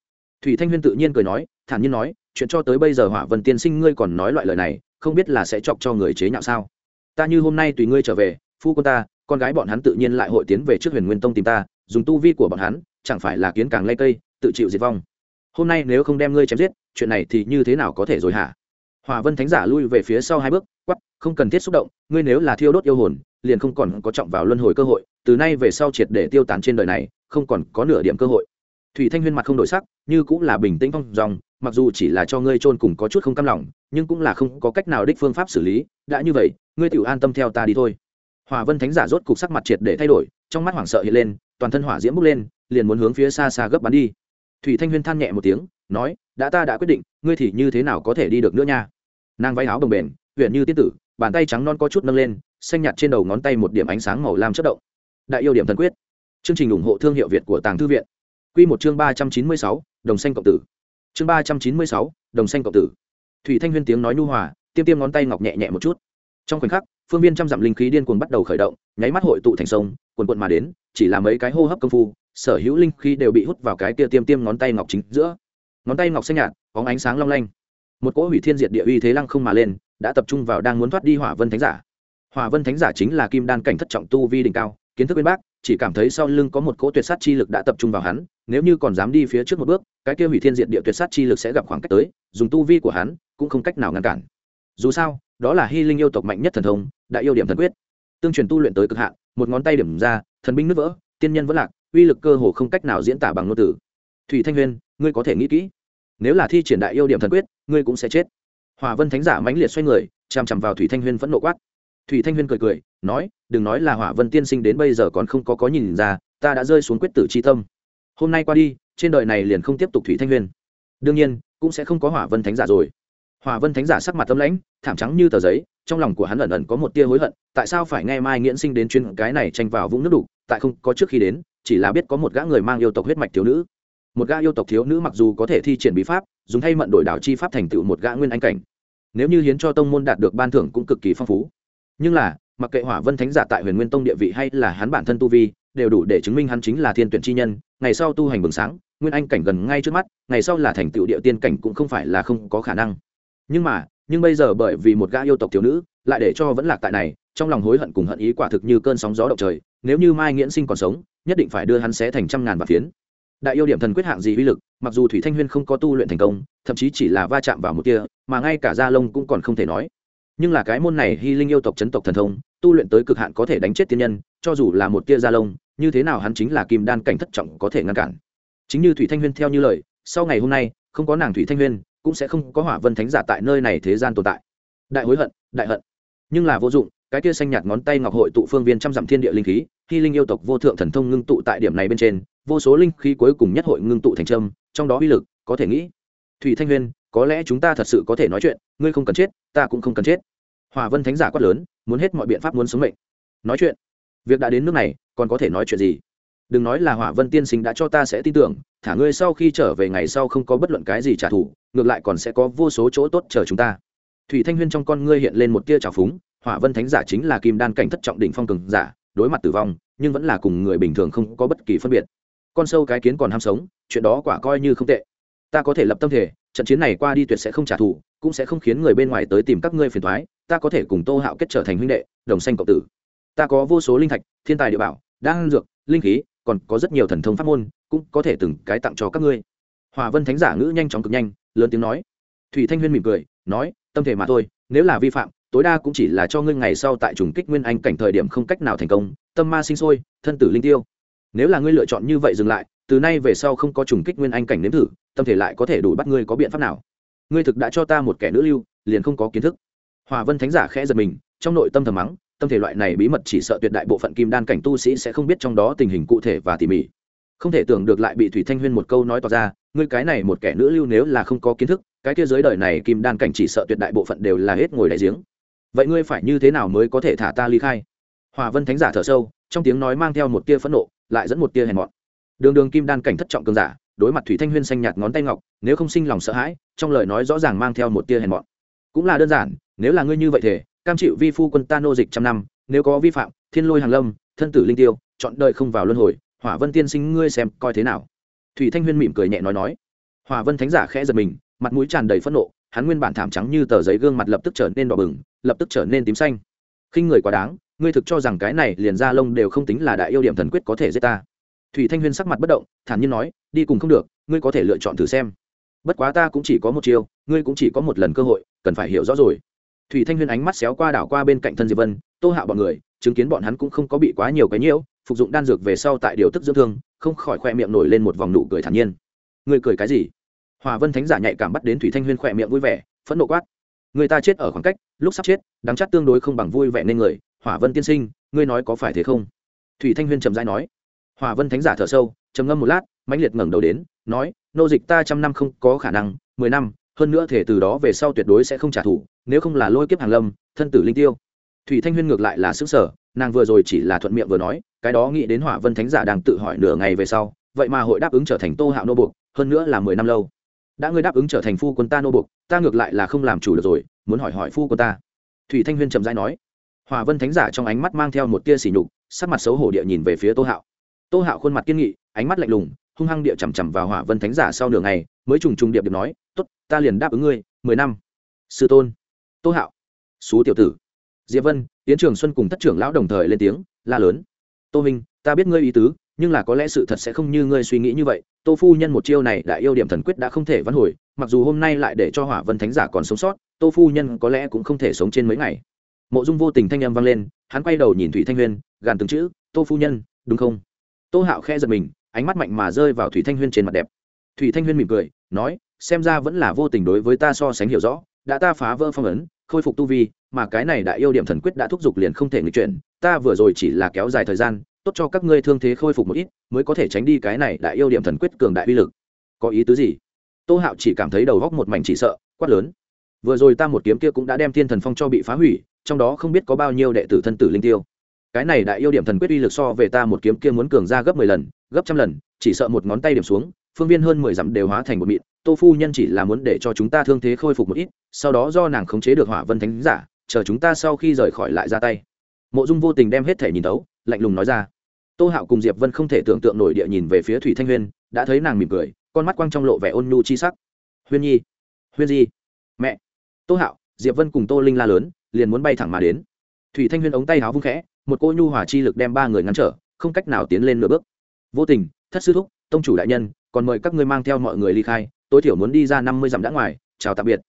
Speaker 1: Thủy thanh huyên tự nhiên cười nói, thản nhiên nói, chuyện cho tới bây giờ hỏa vân tiên sinh ngươi còn nói loại lời này, không biết là sẽ chọc cho người chế nhạo sao? Ta như hôm nay tùy ngươi trở về, phu quân ta, con gái bọn hắn tự nhiên lại hội tiến về trước huyền nguyên tông tìm ta dùng tu vi của bọn hắn, chẳng phải là kiến càng lây cây, tự chịu diệt vong. Hôm nay nếu không đem ngươi chém giết, chuyện này thì như thế nào có thể rồi hả? Hòa vân thánh giả lui về phía sau hai bước quắp không cần thiết xúc động, ngươi nếu là thiêu đốt yêu hồn, liền không còn có trọng vào luân hồi cơ hội, từ nay về sau triệt để tiêu tán trên đời này, không còn có nửa điểm cơ hội. Thủy thanh huyên mặt không đổi sắc, như cũng là bình tĩnh phong dòng, mặc dù chỉ là cho ngươi trôn cùng có chút không cam lòng, nhưng cũng là không có cách nào đích phương pháp xử lý, đã như vậy, ngươi tự an tâm theo ta đi thôi. Hòa vân thánh giả rốt cục sắc mặt triệt để thay đổi, trong mắt hoảng sợ hiện lên toàn thân hỏa diễm bốc lên, liền muốn hướng phía xa xa gấp bắn đi. Thủy thanh huyên than nhẹ một tiếng, nói, đã ta đã quyết định, ngươi thì như thế nào có thể đi được nữa nha? Nàng váy áo bồng bềnh huyện như tiên tử, bàn tay trắng non có chút nâng lên, xanh nhạt trên đầu ngón tay một điểm ánh sáng màu lam chất động. Đại yêu điểm thần quyết. Chương trình ủng hộ thương hiệu việt của tàng thư viện. Q một chương ba trăm chín mươi sáu, đồng xanh cộng tử. Chương ba trăm chín mươi sáu, đồng xanh cộng tử. Thủy thanh huyên tiếng nói nhu hòa, tiêm tiêm ngón tay ngọc nhẹ nhẹ một chút. Trong khoảnh khắc, phương viên trăm dặm linh khí điên cuồng bắt đầu khởi động, nháy mắt hội tụ thành sông quần quận mà đến, chỉ là mấy cái hô hấp công phu, sở hữu linh khí đều bị hút vào cái kia tiêm tiêm ngón tay ngọc chính giữa. Ngón tay ngọc xanh nhạt có ánh sáng long lanh. Một cỗ hủy thiên diệt địa uy thế lăng không mà lên, đã tập trung vào đang muốn thoát đi hỏa vân thánh giả. Hỏa vân thánh giả chính là kim đan cảnh thất trọng tu vi đỉnh cao, kiến thức bên bác, chỉ cảm thấy sau lưng có một cỗ tuyệt sát chi lực đã tập trung vào hắn, nếu như còn dám đi phía trước một bước, cái kia hủy thiên diệt địa tuyệt sát chi lực sẽ gặp khoảng cách tới, dùng tu vi của hắn cũng không cách nào ngăn cản. Dù sao, đó là hy linh yêu tộc mạnh nhất thần thông, đại yêu điểm thần quyết. Tương truyền tu luyện tới cực hạn một ngón tay điểm ra, thần binh nứt vỡ, tiên nhân vẫn lạc, uy lực cơ hồ không cách nào diễn tả bằng ngôn từ. Thủy thanh huyên ngươi có thể nghĩ kỹ. Nếu là thi triển đại yêu điểm thần quyết, ngươi cũng sẽ chết. Hòa vân thánh giả mãnh liệt xoay người, chằm chằm vào thủy thanh huyên vẫn nộ quát. Thủy thanh huyên cười cười, nói, đừng nói là hỏa vân tiên sinh đến bây giờ còn không có có nhìn ra, ta đã rơi xuống quyết tử c tâm. Hôm nay qua đi, trên đời này liền không tiếp tục thủy thanh huyên đương nhiên, cũng sẽ không có hỏa vân thánh giả rồi. Hỏa vân thánh giả sắc mặt tâm lãnh, thảm trắng như tờ giấy trong lòng của hắn ẩn ẩn có một tia hối hận, tại sao phải nghe mai nghiễn sinh đến chuyên cái này tranh vào vũng nước đục, tại không có trước khi đến, chỉ là biết có một gã người mang yêu tộc huyết mạch thiếu nữ. Một gã yêu tộc thiếu nữ mặc dù có thể thi triển bí pháp, dùng thay mận đổi đảo chi pháp thành tựu một gã nguyên anh cảnh. Nếu như hiến cho tông môn đạt được ban thưởng cũng cực kỳ phong phú. Nhưng là, mặc kệ hỏa vân thánh giả tại huyền nguyên tông địa vị hay là hắn bản thân tu vi, đều đủ để chứng minh hắn chính là thiên tuyển chi nhân, ngày sau tu hành bừng sáng, nguyên anh cảnh gần ngay trước mắt, ngày sau là thành tựu địa tiên cảnh cũng không phải là không có khả năng. Nhưng mà nhưng bây giờ bởi vì một gã yêu tộc thiếu nữ, lại để cho vẫn lạc tại này, trong lòng hối hận cùng hận ý quả thực như cơn sóng gió động trời, nếu như mai nghiễn sinh còn sống, nhất định phải đưa hắn xé thành trăm ngàn vạt phiến. Đại yêu điểm thần quyết hạng gì uy lực, mặc dù thủy thanh huyên không có tu luyện thành công, thậm chí chỉ là va chạm vào một kia mà ngay cả gia lông cũng còn không thể nói. Nhưng là cái môn này hy linh yêu tộc chấn tộc thần thông, tu luyện tới cực hạn có thể đánh chết tiên nhân, cho dù là một tia gia lông như thế nào hắn chính là kim đan cảnh thất trọng có thể ngăn cản. Chính như thủy thanh huyên theo như lời, sau ngày hôm nay, không có nàng thủy thanh huyên cũng sẽ không có hỏa vân thánh giả tại nơi này thế gian tồn tại. Đại hối hận, đại hận. Nhưng là vô dụng, cái kia xanh nhạt ngón tay ngọc hội tụ phương viên trăm dặm thiên địa linh khí, khi linh yêu tộc vô thượng thần thông ngưng tụ tại điểm này bên trên, vô số linh khí cuối cùng nhất hội ngưng tụ thành trâm trong đó uy lực, có thể nghĩ. Thủy thanh huyên có lẽ chúng ta thật sự có thể nói chuyện, ngươi không cần chết, ta cũng không cần chết. Hòa vân thánh giả quát lớn, muốn hết mọi biện pháp muốn sống mệnh. Nói chuyện. Việc đã đến nước này, còn có thể nói chuyện gì? Đừng nói là hỏa vân tiên sinh đã cho ta sẽ tin tưởng, thả ngươi sau khi trở về ngày sau không có bất luận cái gì trả thù ngược lại còn sẽ có vô số chỗ tốt chờ chúng ta. Thủy thanh huyên trong con ngươi hiện lên một tia trào phúng, hỏa vân thánh giả chính là kim đan cảnh thất trọng đỉnh phong cường giả, đối mặt tử vong, nhưng vẫn là cùng người bình thường không có bất kỳ phân biệt. Con sâu cái kiến còn ham sống, chuyện đó quả coi như không tệ. Ta có thể lập tâm thể, trận chiến này qua đi tuyệt sẽ không trả thù, cũng sẽ không khiến người bên ngoài tới tìm các ngươi phiền thoái ta có thể cùng tô hạo kết trở thành huynh đệ, đồng xanh cộng tử. Ta có vô số linh thạch, thiên tài địa bảo, đan dược, linh khí, còn có rất nhiều thần thông pháp môn, cũng có thể từng cái tặng cho các ngươi hòa vân thánh giả ngữ nhanh chóng cực nhanh, lớn tiếng nói. Thủy thanh huyên mỉm cười, nói, tâm thể mà thôi, nếu là vi phạm, tối đa cũng chỉ là cho ngươi ngày sau tại trùng kích nguyên anh cảnh thời điểm không cách nào thành công, tâm ma sinh sôi, thân tử linh tiêu. Nếu là ngươi lựa chọn như vậy dừng lại, từ nay về sau không có trùng kích nguyên anh cảnh nếm thử, tâm thể lại có thể đủ bắt ngươi có biện pháp nào. Ngươi thực đã cho ta một kẻ nữ lưu, liền không có kiến thức. Hòa vân thánh giả khẽ giật mình, trong nội tâm thầm mắng, tâm thể loại này bí mật chỉ sợ tuyệt đại bộ phận kim đan cảnh tu sĩ sẽ không biết trong đó tình hình cụ thể và tỉ mỉ không thể tưởng được lại bị thủy thanh huyên một câu nói tỏ ra, ngươi cái này một kẻ nữ lưu nếu là không có kiến thức, cái kia giới đời này kim đan cảnh chỉ sợ tuyệt đại bộ phận đều là hết ngồi đại giếng. Vậy ngươi phải như thế nào mới có thể thả ta ly khai? Hòa vân thánh giả thở sâu, trong tiếng nói mang theo một tia phẫn nộ, lại dẫn một tia hèn mọn. Đường đường kim đan cảnh thất trọng cường giả, đối mặt thủy thanh huyên xanh nhạt ngón tay ngọc, nếu không sinh lòng sợ hãi, trong lời nói rõ ràng mang theo một tia hèn mọn. Cũng là đơn giản, nếu là ngươi như vậy thể, cam chịu vi phu quân ta nô dịch trăm năm, nếu có vi phạm, thiên lôi hàng lâm, thân tử linh tiêu, chọn đời không vào luân hồi hỏa vân tiên sinh ngươi xem coi thế nào? Thủy thanh huyên mỉm cười nhẹ nói nói. Hỏa vân thánh giả khẽ giật mình, mặt mũi tràn đầy phẫn nộ, hắn nguyên bản thảm trắng như tờ giấy gương mặt lập tức trở nên đỏ bừng, lập tức trở nên tím xanh. Khinh người quá đáng, ngươi thực cho rằng cái này liền ra lông đều không tính là đại yêu điểm thần quyết có thể giết ta. Thủy thanh huyên sắc mặt bất động, thản nhiên nói, đi cùng không được, ngươi có thể lựa chọn thử xem. Bất quá ta cũng chỉ có một chiêu, ngươi cũng chỉ có một lần cơ hội, cần phải hiểu rõ rồi. Thủy thanh huyên ánh mắt xéo qua đảo qua bên cạnh thân diệp vân, tô hạo bọn người, chứng kiến bọn hắn cũng không có bị quá nhiều cái nhiễu phục dụng đan dược về sau tại điều tức dưỡng thương, không khỏi khoe miệng nổi lên một vòng nụ cười thản nhiên. Ngươi cười cái gì? Hòa vân thánh giả nhạy cảm bắt đến thủy thanh huyên khoe miệng vui vẻ, phẫn nộ quát. Người ta chết ở khoảng cách, lúc sắp chết đáng chắc tương đối không bằng vui vẻ nên người. Hỏa vân tiên sinh, ngươi nói có phải thế không? Thủy thanh huyên trầm dai nói. Hỏa vân thánh giả thở sâu, trầm ngâm một lát, mãnh liệt ngẩng đầu đến, nói, nô dịch ta trăm năm không có khả năng, mười năm, hơn nữa thể từ đó về sau tuyệt đối sẽ không trả thù, nếu không là lôi kiếp hàng lâm, thân tử linh tiêu. Thủy thanh huyên ngược lại là xứng sở nàng vừa rồi chỉ là thuận miệng vừa nói, cái đó nghĩ đến hỏa vân thánh giả đang tự hỏi nửa ngày về sau, vậy mà hội đáp ứng trở thành tô hạo nô buộc hơn nữa là mười năm lâu. Đã ngươi đáp ứng trở thành phu quân ta nô buộc ta ngược lại là không làm chủ được rồi, muốn hỏi hỏi phu quân ta. Thủy thanh huyên trầm dai nói. Hòa vân thánh giả trong ánh mắt mang theo một tia sỉ nhục, sắc mặt xấu hổ địa nhìn về phía tô hạo. Tô hạo khuôn mặt kiên nghị, ánh mắt lạnh lùng, hung hăng địa chằm chằm vào hỏa vân thánh giả sau nửa ngày, mới trùng trùng điệp được nói t ố t ta liền đáp ứng ngươi, mười năm. Sư tôn. Tô hạo. Xú tiểu tử diệp vân tiến trường xuân cùng thất trưởng lão đồng thời lên tiếng, la lớn. Tô minh, ta biết ngươi ý tứ, nhưng là có lẽ sự thật sẽ không như ngươi suy nghĩ như vậy. Tô phu nhân một chiêu này đã yêu điểm thần quyết đã không thể vãn hồi, mặc dù hôm nay lại để cho hỏa vân thánh giả còn sống sót, tô phu nhân có lẽ cũng không thể sống trên mấy ngày. Mộ dung vô tình thanh âm vang lên, hắn quay đầu nhìn thủy thanh huyên, gàn từng chữ, tô phu nhân, đúng không? Tô hạo khe giật mình, ánh mắt mạnh mà rơi vào thủy thanh huyên trên mặt đẹp. Thủy thanh huyên mỉm cười, nói, xem ra vẫn là vô tình đối với ta so sánh hiểu rõ đã ta phá vỡ phong ấn, khôi phục tu vi, mà cái này đại yêu điểm thần quyết đã thúc giục liền không thể nghịch chuyển, ta vừa rồi chỉ là kéo dài thời gian, tốt cho các ngươi thương thế khôi phục một ít, mới có thể tránh đi cái này đại yêu điểm thần quyết cường đại uy lực. Có ý tứ gì? Tô hạo chỉ cảm thấy đầu góc một mảnh chỉ sợ, quát lớn. Vừa rồi ta một kiếm kia cũng đã đem thiên thần phong cho bị phá hủy, trong đó không biết có bao nhiêu đệ tử thân tử linh tiêu. Cái này đại yêu điểm thần quyết uy lực so về ta một kiếm kia muốn cường ra gấp mười lần, gấp trăm lần, chỉ sợ một ngón tay điểm xuống, phương viên hơn mười dặm đều hóa thành một mịn tô phu nhân chỉ là muốn để cho chúng ta thương thế khôi phục một ít, sau đó do nàng khống chế được hỏa vân thánh giả, chờ chúng ta sau khi rời khỏi lại ra tay. Mộ dung vô tình đem hết thể nhìn tấu lạnh lùng nói ra. Tô hạo cùng diệp vân không thể tưởng tượng nổi địa nhìn về phía thủy thanh huyên, đã thấy nàng mỉm cười, con mắt quang trong lộ vẻ ôn nhu chi sắc. Huyên nhi, huyên di, mẹ. Tô hạo, diệp vân cùng tô linh la lớn, liền muốn bay thẳng mà đến. Thủy thanh huyên ống tay háo vung khẽ, một cô nhu hòa chi lực đem ba người ngăn trở, không cách nào tiến lên nửa bước. Vô tình, thất sư thúc, tông chủ đại nhân, còn mời các ngươi mang theo mọi người ly khai tối thiểu muốn đi ra năm mươi dặm đã ngoài chào tạm biệt.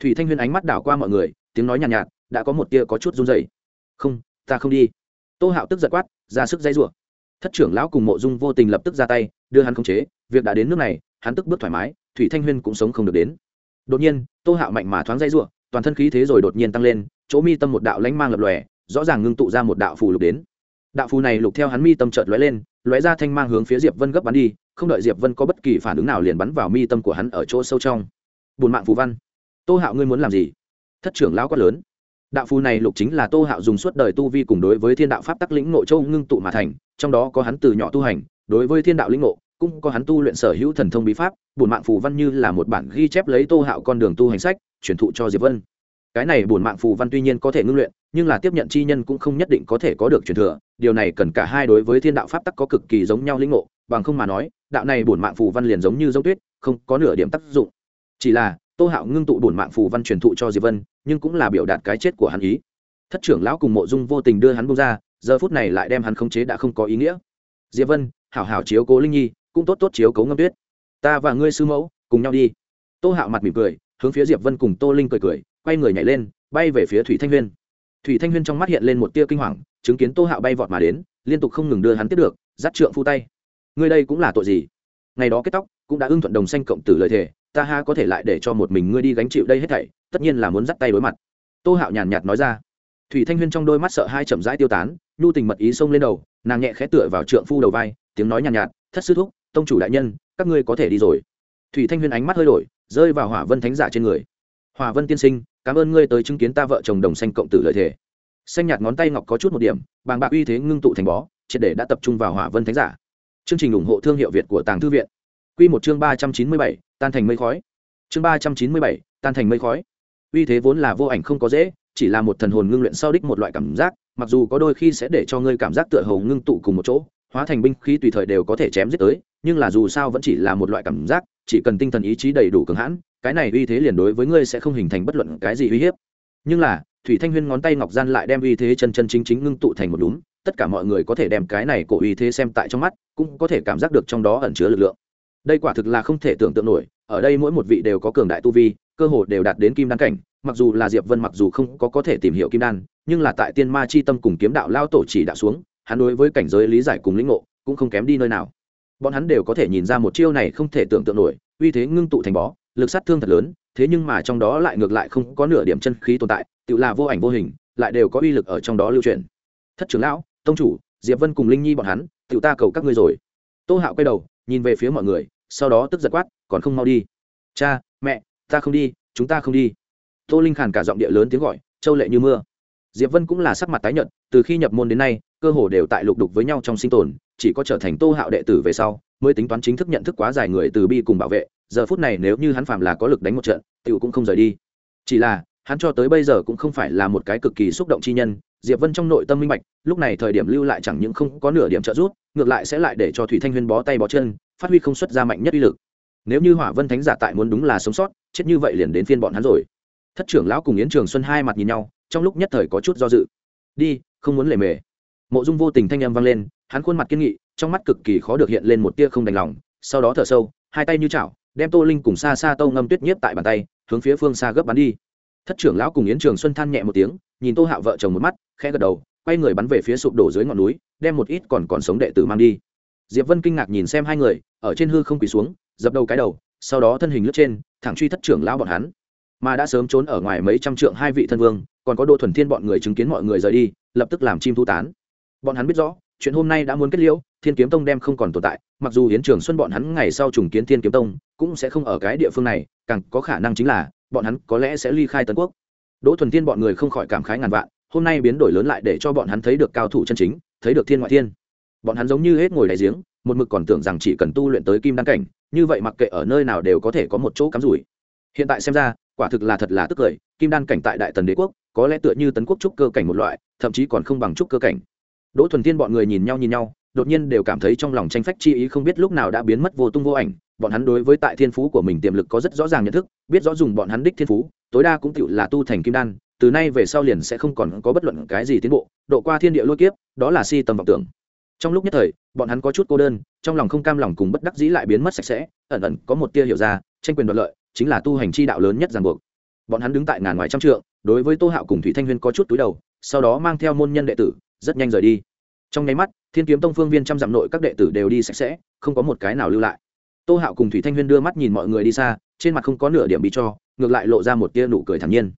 Speaker 1: Thủy thanh huyên ánh mắt đảo qua mọi người tiếng nói nhàn nhạt, nhạt đã có một tia có chút run rẩy. Không ta không đi. Tô hạo tức giật quát ra sức dây rủa. Thất trưởng lão cùng mộ dung vô tình lập tức ra tay đưa hắn khống chế việc đã đến nước này hắn tức bước thoải mái thủy thanh huyên cũng sống không được đến. Đột nhiên tô hạo mạnh mà thoáng dây rủa toàn thân khí thế rồi đột nhiên tăng lên chỗ mi tâm một đạo lánh mang lập lòe rõ ràng ngưng tụ ra một đạo phù lục đến. Đạo phù này lục theo hắn mi tâm chợt lóe lên lóe ra thanh mang hướng phía diệp vân gấp bắn đi không đợi diệp vân có bất kỳ phản ứng nào liền bắn vào mi tâm của hắn ở chỗ sâu trong. Bùn mạng phù văn. Tô hạo ngươi muốn làm gì? Thất trưởng lão quát lớn. Đạo phù này lục chính là tô hạo dùng suốt đời tu vi cùng đối với thiên đạo pháp tắc lĩnh nội châu ngưng tụ mà thành, trong đó có hắn từ nhỏ tu hành, đối với thiên đạo lĩnh ngộ, cũng có hắn tu luyện sở hữu thần thông bí pháp, bùn mạng phù văn như là một bản ghi chép lấy tô hạo con đường tu hành sách, truyền thụ cho diệp vân. Cái này bùn mạng phù văn tuy nhiên có thể ngưng luyện, nhưng là tiếp nhận chi nhân cũng không nhất định có thể có được truyền thừa, điều này cần cả hai đối với thiên đạo pháp tắc có cực kỳ giống nhau lĩnh ngộ, bằng không mà nói đạo này bổn mạng phù văn liền giống như giống tuyết, không có nửa điểm tác dụng. Chỉ là, tô hạo ngưng tụ bổn mạng phù văn truyền thụ cho diệp vân, nhưng cũng là biểu đạt cái chết của hắn ý. Thất trưởng lão cùng mộ dung vô tình đưa hắn bông ra, giờ phút này lại đem hắn khống chế đã không có ý nghĩa. Diệp vân, hảo hảo chiếu cố linh nhi, cũng tốt tốt chiếu cố ngâm tuyết. Ta và ngươi sư mẫu, cùng nhau đi. Tô hạo mặt mỉm cười, hướng phía diệp vân cùng tô linh cười cười, quay người nhảy lên, bay về phía thủy thanh huyên. Thủy thanh huyên trong mắt hiện lên một tia kinh hoàng, chứng kiến tô hạo bay vọt mà đến, liên tục không ngừng đưa hắn tiếp được, dắt trượng phu tay ngươi đây cũng là tội gì? Ngày đó kết tóc cũng đã ưng thuận đồng xanh cộng tử lời thề ta ha có thể lại để cho một mình ngươi đi gánh chịu đây hết thảy tất nhiên là muốn dắt tay đối mặt. Tô hạo nhàn nhạt nói ra. Thủy thanh huyên trong đôi mắt sợ hai chậm rãi tiêu tán nhu tình mật ý xông lên đầu nàng nhẹ khẽ tựa vào trượng phu đầu vai tiếng nói nhàn nhạt, nhạt thất sư thúc tông chủ đại nhân các ngươi có thể đi rồi. Thủy thanh huyên ánh mắt hơi đổi rơi vào hỏa vân thánh giả trên người. Hòa vân tiên sinh cảm ơn ngươi tới chứng kiến ta vợ chồng đồng xanh cộng tử lợi thể xanh nhạt ngón tay ngọc có chút một điểm bàng bạc uy thế ngưng tụ thành bó triệt để đã tập trung vào hỏa vân thánh giả chương trình ủng hộ thương hiệu việt của tàng thư viện. Quy một chương ba trăm chín mươi bảy, tan thành mây khói. Chương ba trăm chín mươi bảy, tan thành mây khói. Uy thế vốn là vô ảnh không có dễ, chỉ là một thần hồn ngưng luyện sau đích một loại cảm giác, mặc dù có đôi khi sẽ để cho ngươi cảm giác tựa hồ ngưng tụ cùng một chỗ, hóa thành binh khí tùy thời đều có thể chém giết tới, nhưng là dù sao vẫn chỉ là một loại cảm giác, chỉ cần tinh thần ý chí đầy đủ cường hãn, cái này uy thế liền đối với ngươi sẽ không hình thành bất luận cái gì uy hiếp. Nhưng là, thủy thanh huyên ngón tay ngọc gian lại đem uy thế chân chân chính chính ngưng tụ thành một đúng tất cả mọi người có thể đem cái này cổ uy thế xem tại trong mắt, cũng có thể cảm giác được trong đó ẩn chứa lực lượng. Đây quả thực là không thể tưởng tượng nổi, ở đây mỗi một vị đều có cường đại tu vi, cơ hồ đều đạt đến kim đan cảnh, mặc dù là diệp vân mặc dù không có có thể tìm hiểu kim đan, nhưng là tại tiên ma chi tâm cùng kiếm đạo lao tổ chỉ đạo xuống, hắn đối với cảnh giới lý giải cùng lĩnh ngộ cũng không kém đi nơi nào. Bọn hắn đều có thể nhìn ra một chiêu này không thể tưởng tượng nổi, uy thế ngưng tụ thành bó, lực sát thương thật lớn, thế nhưng mà trong đó lại ngược lại không có nửa điểm chân khí tồn tại, tự là vô ảnh vô hình, lại đều có uy lực ở trong đó lưu truyền. Thất trưởng lão tông chủ, diệp vân cùng linh nhi bọn hắn tự ta cầu các ngươi rồi. Tô hạo quay đầu, nhìn về phía mọi người, sau đó tức giật quát, còn không mau đi. Cha, mẹ, ta không đi, chúng ta không đi. Tô linh khàn cả giọng địa lớn tiếng gọi, châu lệ như mưa. Diệp vân cũng là sắc mặt tái nhợt, từ khi nhập môn đến nay, cơ hồ đều tại lục đục với nhau trong sinh tồn, chỉ có trở thành tô hạo đệ tử về sau, mới tính toán chính thức nhận thức quá dài người từ bi cùng bảo vệ, giờ phút này nếu như hắn phạm là có lực đánh một trận, tiểu cũng không rời đi. Chỉ là, hắn cho tới bây giờ cũng không phải là một cái cực kỳ xúc động chi nhân diệp vân trong nội tâm minh bạch, lúc này thời điểm lưu lại chẳng những không có nửa điểm trợ giúp, ngược lại sẽ lại để cho thủy thanh huyên bó tay bó chân, phát huy không xuất ra mạnh nhất uy lực. Nếu như hỏa vân thánh giả tại muốn đúng là sống sót, chết như vậy liền đến phiên bọn hắn rồi. Thất trưởng lão cùng yến trường xuân hai mặt nhìn nhau, trong lúc nhất thời có chút do dự. Đi, không muốn lề mề. Mộ dung vô tình thanh âm vang lên, hắn khuôn mặt kiên nghị, trong mắt cực kỳ khó được hiện lên một tia không đành lòng, sau đó thở sâu, hai tay như chảo, đem tô linh cùng xa xa tâu ngâm tuyết nhiếp tại bàn tay, hướng phía phương xa gấp bắn đi thất trưởng lão cùng yến trường xuân than nhẹ một tiếng, nhìn tô hạo vợ chồng một mắt, khẽ gật đầu, quay người bắn về phía sụp đổ dưới ngọn núi, đem một ít còn còn sống đệ tử mang đi. Diệp vân kinh ngạc nhìn xem hai người, ở trên hư không quỳ xuống, dập đầu cái đầu, sau đó thân hình lướt trên, thẳng truy thất trưởng lão bọn hắn. Mà đã sớm trốn ở ngoài mấy trăm trượng hai vị thân vương, còn có đô thuần thiên bọn người chứng kiến mọi người rời đi, lập tức làm chim thu tán. Bọn hắn biết rõ, chuyện hôm nay đã muốn kết liễu, thiên kiếm tông đem không còn tồn tại, mặc dù hiến trường xuân bọn hắn ngày sau trùng kiến thiên kiếm tông, cũng sẽ không ở cái địa phương này, càng có khả năng chính là bọn hắn có lẽ sẽ ly khai Tấn quốc. Đỗ thuần thiên bọn người không khỏi cảm khái ngàn vạn, hôm nay biến đổi lớn lại để cho bọn hắn thấy được cao thủ chân chính, thấy được thiên ngoại thiên. Bọn hắn giống như hết ngồi đại giếng, một mực còn tưởng rằng chỉ cần tu luyện tới kim đăng cảnh, như vậy mặc kệ ở nơi nào đều có thể có một chỗ cắm rủi. Hiện tại xem ra, quả thực là thật là tức cười, kim đan cảnh tại đại tần đế quốc, có lẽ tựa như tấn quốc trúc cơ cảnh một loại, thậm chí còn không bằng trúc cơ cảnh. Đỗ thuần thiên bọn người nhìn nhau nhìn nhau, đột nhiên đều cảm thấy trong lòng tranh phách chi ý không biết lúc nào đã biến mất vô tung vô ảnh bọn hắn đối với tại thiên phú của mình tiềm lực có rất rõ ràng nhận thức, biết rõ dùng bọn hắn đích thiên phú, tối đa cũng tựu là tu thành kim đan, từ nay về sau liền sẽ không còn có bất luận cái gì tiến bộ, độ qua thiên địa lôi kiếp, đó là si tầm vọng tưởng. Trong lúc nhất thời, bọn hắn có chút cô đơn, trong lòng không cam lòng cùng bất đắc dĩ lại biến mất sạch sẽ, ẩn ẩn có một tia hiểu ra, tranh quyền đoạt lợi, chính là tu hành chi đạo lớn nhất ràng buộc. Bọn hắn đứng tại ngàn ngoài trăm trượng, đối với tô hạo cùng thủy thanh huyên có chút túi đầu, sau đó mang theo môn nhân đệ tử, rất nhanh rời đi. Trong nháy mắt, thiên kiếm tông phương viên trăm dặm nội các đệ tử đều đi sạch sẽ, không có một cái nào lưu lại tô hạo cùng thủy thanh huyên đưa mắt nhìn mọi người đi xa, trên mặt không có nửa điểm bị cho, ngược lại lộ ra một tia nụ cười thản nhiên.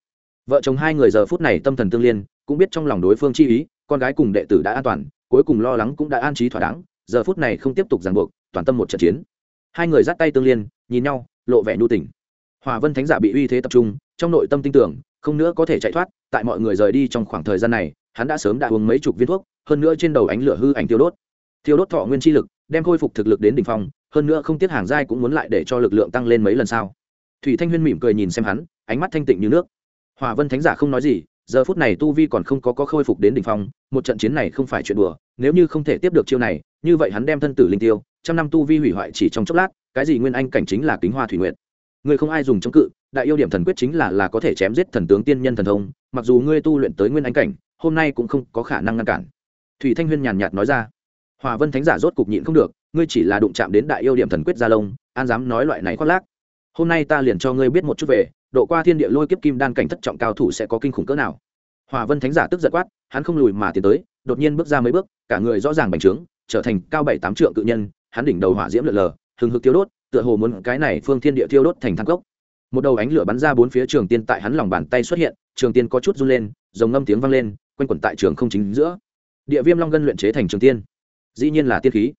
Speaker 1: Vợ chồng hai người giờ phút này tâm thần tương liên, cũng biết trong lòng đối phương chi ý, con gái cùng đệ tử đã an toàn, cuối cùng lo lắng cũng đã an trí thỏa đáng, giờ phút này không tiếp tục ràng buộc, toàn tâm một trận chiến. Hai người dắt tay tương liên, nhìn nhau, lộ vẻ nhu tình. Hòa vân thánh giả bị uy thế tập trung, trong nội tâm tin tưởng, không nữa có thể chạy thoát, tại mọi người rời đi trong khoảng thời gian này, hắn đã sớm đã uống mấy chục viên thuốc, hơn nữa trên đầu ánh lửa hư ảnh tiêu đốt. Tiêu đốt thọ nguyên chi lực, đem khôi phục thực lực đến đỉnh phong hơn nữa không tiếc hàng giai cũng muốn lại để cho lực lượng tăng lên mấy lần sao? thủy thanh huyên mỉm cười nhìn xem hắn ánh mắt thanh tịnh như nước. Hòa vân thánh giả không nói gì giờ phút này tu vi còn không có, có khôi phục đến đỉnh phong một trận chiến này không phải chuyện đùa nếu như không thể tiếp được chiêu này như vậy hắn đem thân tử linh tiêu trăm năm tu vi hủy hoại chỉ trong chốc lát cái gì nguyên anh cảnh chính là kính hoa thủy nguyện người không ai dùng chống cự đại yêu điểm thần quyết chính là là có thể chém giết thần tướng tiên nhân thần thông mặc dù ngươi tu luyện tới nguyên anh cảnh hôm nay cũng không có khả năng ngăn cản. Thủy thanh huyên nhàn nhạt nói ra. Hòa vân thánh giả rốt cục nhịn không được ngươi chỉ là đụng chạm đến đại yêu điểm thần quyết gia lông, an dám nói loại này khoác lác. Hôm nay ta liền cho ngươi biết một chút về, độ qua thiên địa lôi kiếp kim đan cảnh thất trọng cao thủ sẽ có kinh khủng cỡ nào. Hòa vân thánh giả tức giật quát, hắn không lùi mà tiến tới, đột nhiên bước ra mấy bước, cả người rõ ràng bành trướng, trở thành cao bảy tám trượng cự nhân, hắn đỉnh đầu hỏa diễm lượn lờ, hừng hực tiêu đốt, tựa hồ muốn cái này phương thiên địa tiêu đốt thành thang cốc. Một đầu ánh lửa bắn ra bốn phía trường tiên tại hắn lòng bàn tay xuất hiện, trường tiên có chút run lên dòng ngâm tiếng vang lên, quanh quẩn tại trường không chính giữa. Địa viêm long ngân luyện chế thành trường tiên. Dĩ nhiên là tiên khí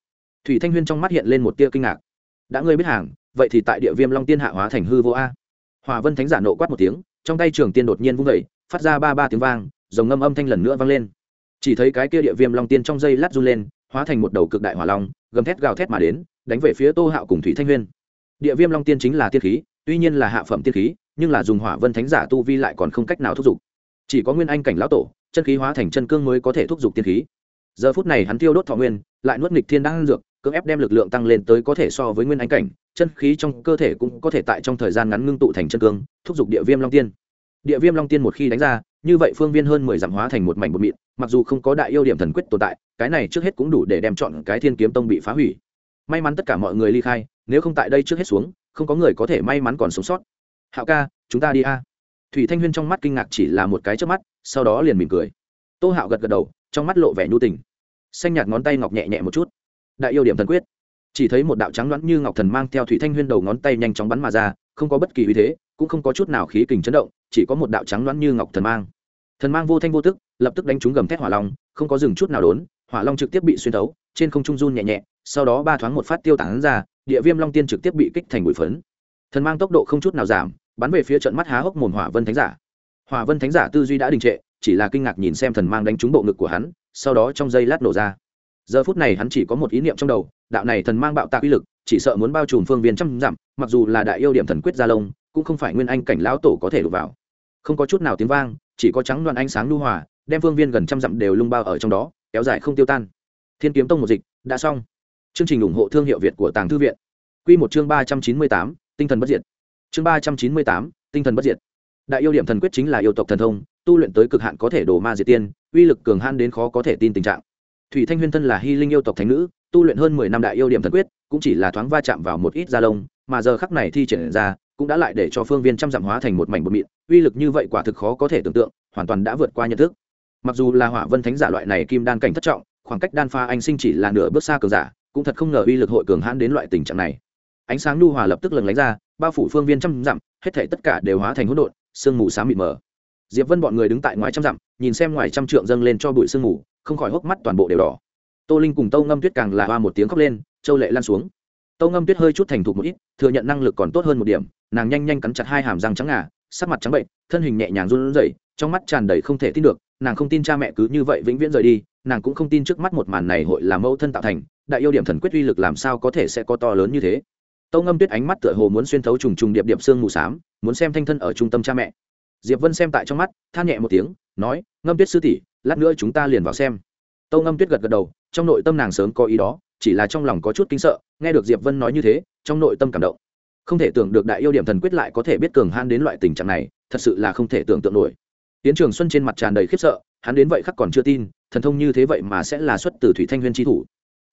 Speaker 1: thủy thanh huyên trong mắt hiện lên một tia kinh ngạc. Đã ngươi biết hàng, vậy thì tại địa viêm long tiên hạ hóa thành hư vô a. Hòa vân thánh giả nộ quát một tiếng, trong tay trường tiên đột nhiên vung vẩy phát ra ba ba tiếng vang dòng ngâm âm thanh lần nữa vang lên. Chỉ thấy cái kia địa viêm long tiên trong dây lát run lên, hóa thành một đầu cực đại hỏa long, gầm thét gào thét mà đến, đánh về phía tô hạo cùng thủy thanh huyên. Địa viêm long tiên chính là tiên khí, tuy nhiên là hạ phẩm tiên khí, nhưng là dùng hỏa vân thánh giả tu vi lại còn không cách nào thúc giục. Chỉ có nguyên anh cảnh lão tổ, chân khí hóa thành chân cương mới có thể thúc giục tiên khí. Giờ phút này hắn tiêu đốt thọ nguyên, lại nuốt nghịch thiên đang dược cưỡng ép đem lực lượng tăng lên tới có thể so với nguyên anh cảnh, chân khí trong cơ thể cũng có thể tại trong thời gian ngắn ngưng tụ thành chân cương, thúc giục địa viêm long tiên. Địa viêm long tiên một khi đánh ra, như vậy phương viên hơn mười dặm hóa thành một mảnh bột mịn, mặc dù không có đại yêu điểm thần quyết tồn tại, cái này trước hết cũng đủ để đem chọn cái thiên kiếm tông bị phá hủy. May mắn tất cả mọi người ly khai, nếu không tại đây trước hết xuống, không có người có thể may mắn còn sống sót. Hạo ca, chúng ta đi a. Thủy thanh huyên trong mắt kinh ngạc chỉ là một cái trước mắt, sau đó liền mỉm cười. Tô hạo gật gật đầu, trong mắt lộ vẻ nhu tình. Xanh nhạt ngón tay ngọc nhẹ nhẹ một chút đại yêu điểm thần quyết. Chỉ thấy một đạo trắng loãng như ngọc thần mang theo thủy thanh huyên đầu ngón tay nhanh chóng bắn mà ra, không có bất kỳ uy thế, cũng không có chút nào khí kình chấn động, chỉ có một đạo trắng loãng như ngọc thần mang. Thần mang vô thanh vô tức, lập tức đánh trúng gầm thét hỏa long, không có dừng chút nào đốn, hỏa long trực tiếp bị xuyên thấu, trên không trung run nhẹ nhẹ, sau đó ba thoáng một phát tiêu tán ra, địa viêm long tiên trực tiếp bị kích thành bụi phấn. Thần mang tốc độ không chút nào giảm, bắn về phía trận mắt há hốc mồm hỏa vân thánh giả. Hỏa vân thánh giả tư duy đã đình trệ, chỉ là kinh ngạc nhìn xem thần mang đánh trúng bộ ngực của hắn, sau đó trong giây lát nổ ra giờ phút này hắn chỉ có một ý niệm trong đầu, đạo này thần mang bạo tạc uy lực, chỉ sợ muốn bao trùm phương viên trăm dặm, mặc dù là đại yêu điểm thần quyết gia lông, cũng không phải nguyên anh cảnh lão tổ có thể đụng vào. Không có chút nào tiếng vang, chỉ có trắng đoàn ánh sáng lưu hòa, đem phương viên gần trăm dặm đều lung bao ở trong đó, kéo dài không tiêu tan. Thiên kiếm tông một dịch, đã xong. Chương trình ủng hộ thương hiệu việt của tàng thư viện. Q một chương ba trăm chín mươi tám, tinh thần bất diệt. Chương ba trăm chín mươi tám, tinh thần bất diệt. Đại yêu điểm thần quyết chính là yêu tộc thần thông, tu luyện tới cực hạn có thể đổ ma diệt tiên, uy lực cường han đến khó có thể tin tình trạng thủy thanh huyên thân là hy linh yêu tộc thánh nữ, tu luyện hơn mười năm đại yêu điểm thần quyết, cũng chỉ là thoáng va chạm vào một ít da lông, mà giờ khắc này thi triển ra, cũng đã lại để cho phương viên trăm dặm hóa thành một mảnh bột mịn, uy lực như vậy quả thực khó có thể tưởng tượng, hoàn toàn đã vượt qua nhận thức. Mặc dù là hỏa vân thánh giả loại này kim đan cảnh thất trọng, khoảng cách đan pha anh sinh chỉ là nửa bước xa cường giả, cũng thật không ngờ uy lực hội cường hãn đến loại tình trạng này. Ánh sáng nhu hòa lập tức lần lánh ra, bao phủ phương viên trăm dặm, hết thể tất cả đều hóa thành hỗn độn, sương mù sáng mịt mờ diệp vân bọn người đứng tại ngoài trăm dặm, nhìn xem ngoài trăm trượng dâng lên cho bụi sương mù, không khỏi hốc mắt toàn bộ đều đỏ. Tô linh cùng tâu ngâm tuyết càng là hoa một tiếng khóc lên châu lệ lan xuống. Tâu ngâm tuyết hơi chút thành thục một ít, thừa nhận năng lực còn tốt hơn một điểm, nàng nhanh nhanh cắn chặt hai hàm răng trắng ngà, sắc mặt trắng bệnh, thân hình nhẹ nhàng run rẩy, trong mắt tràn đầy không thể tin được, nàng không tin cha mẹ cứ như vậy vĩnh viễn rời đi, nàng cũng không tin trước mắt một màn này hội là mẫu thân tạo thành, đại yêu điểm thần quyết uy lực làm sao có thể sẽ có to lớn như thế. Tâu ngâm tuyết ánh mắt tựa hồ muốn xuyên thấu trùng trùng điệp điệp xương mù s á m muốn xem thanh thân ở trung tâm cha mẹ diệp vân xem tại trong mắt, than nhẹ một tiếng, nói, ngâm tuyết sư tỷ, lát nữa chúng ta liền vào xem. Tâu ngâm tuyết gật gật đầu, trong nội tâm nàng sớm có ý đó, chỉ là trong lòng có chút kinh sợ, nghe được diệp vân nói như thế, trong nội tâm cảm động. Không thể tưởng được đại yêu điểm thần quyết lại có thể biết cường han đến loại tình trạng này, thật sự là không thể tưởng tượng nổi. Tiến trường xuân trên mặt tràn đầy khiếp sợ, hắn đến vậy khắc còn chưa tin, thần thông như thế vậy mà sẽ là xuất từ thủy thanh huyên tri thủ.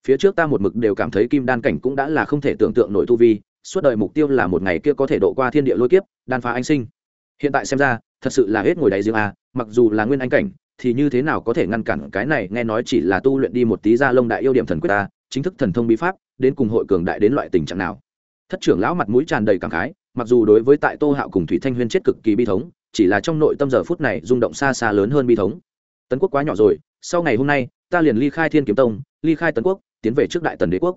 Speaker 1: Phía trước ta một mực đều cảm thấy kim đan cảnh cũng đã là không thể tưởng tượng nổi tu vi, suốt đời mục tiêu là một ngày kia có thể độ qua thiên địa lôi kiếp, đan phá anh sinh hiện tại xem ra, thật sự là hết ngồi đáy giếng a, mặc dù là nguyên anh cảnh, thì như thế nào có thể ngăn cản cái này, nghe nói chỉ là tu luyện đi một tí ra lông đại yêu điểm thần quyết ta chính thức thần thông bí pháp, đến cùng hội cường đại đến loại tình trạng nào? Thất trưởng lão mặt mũi tràn đầy cảm khái, mặc dù đối với tại tô hạo cùng thủy thanh huyên chết cực kỳ bi thống, chỉ là trong nội tâm giờ phút này rung động xa xa lớn hơn bi thống. Tấn quốc quá nhỏ rồi, sau ngày hôm nay, ta liền ly khai thiên kiếm tông, ly khai tấn quốc, tiến về trước đại tần đế quốc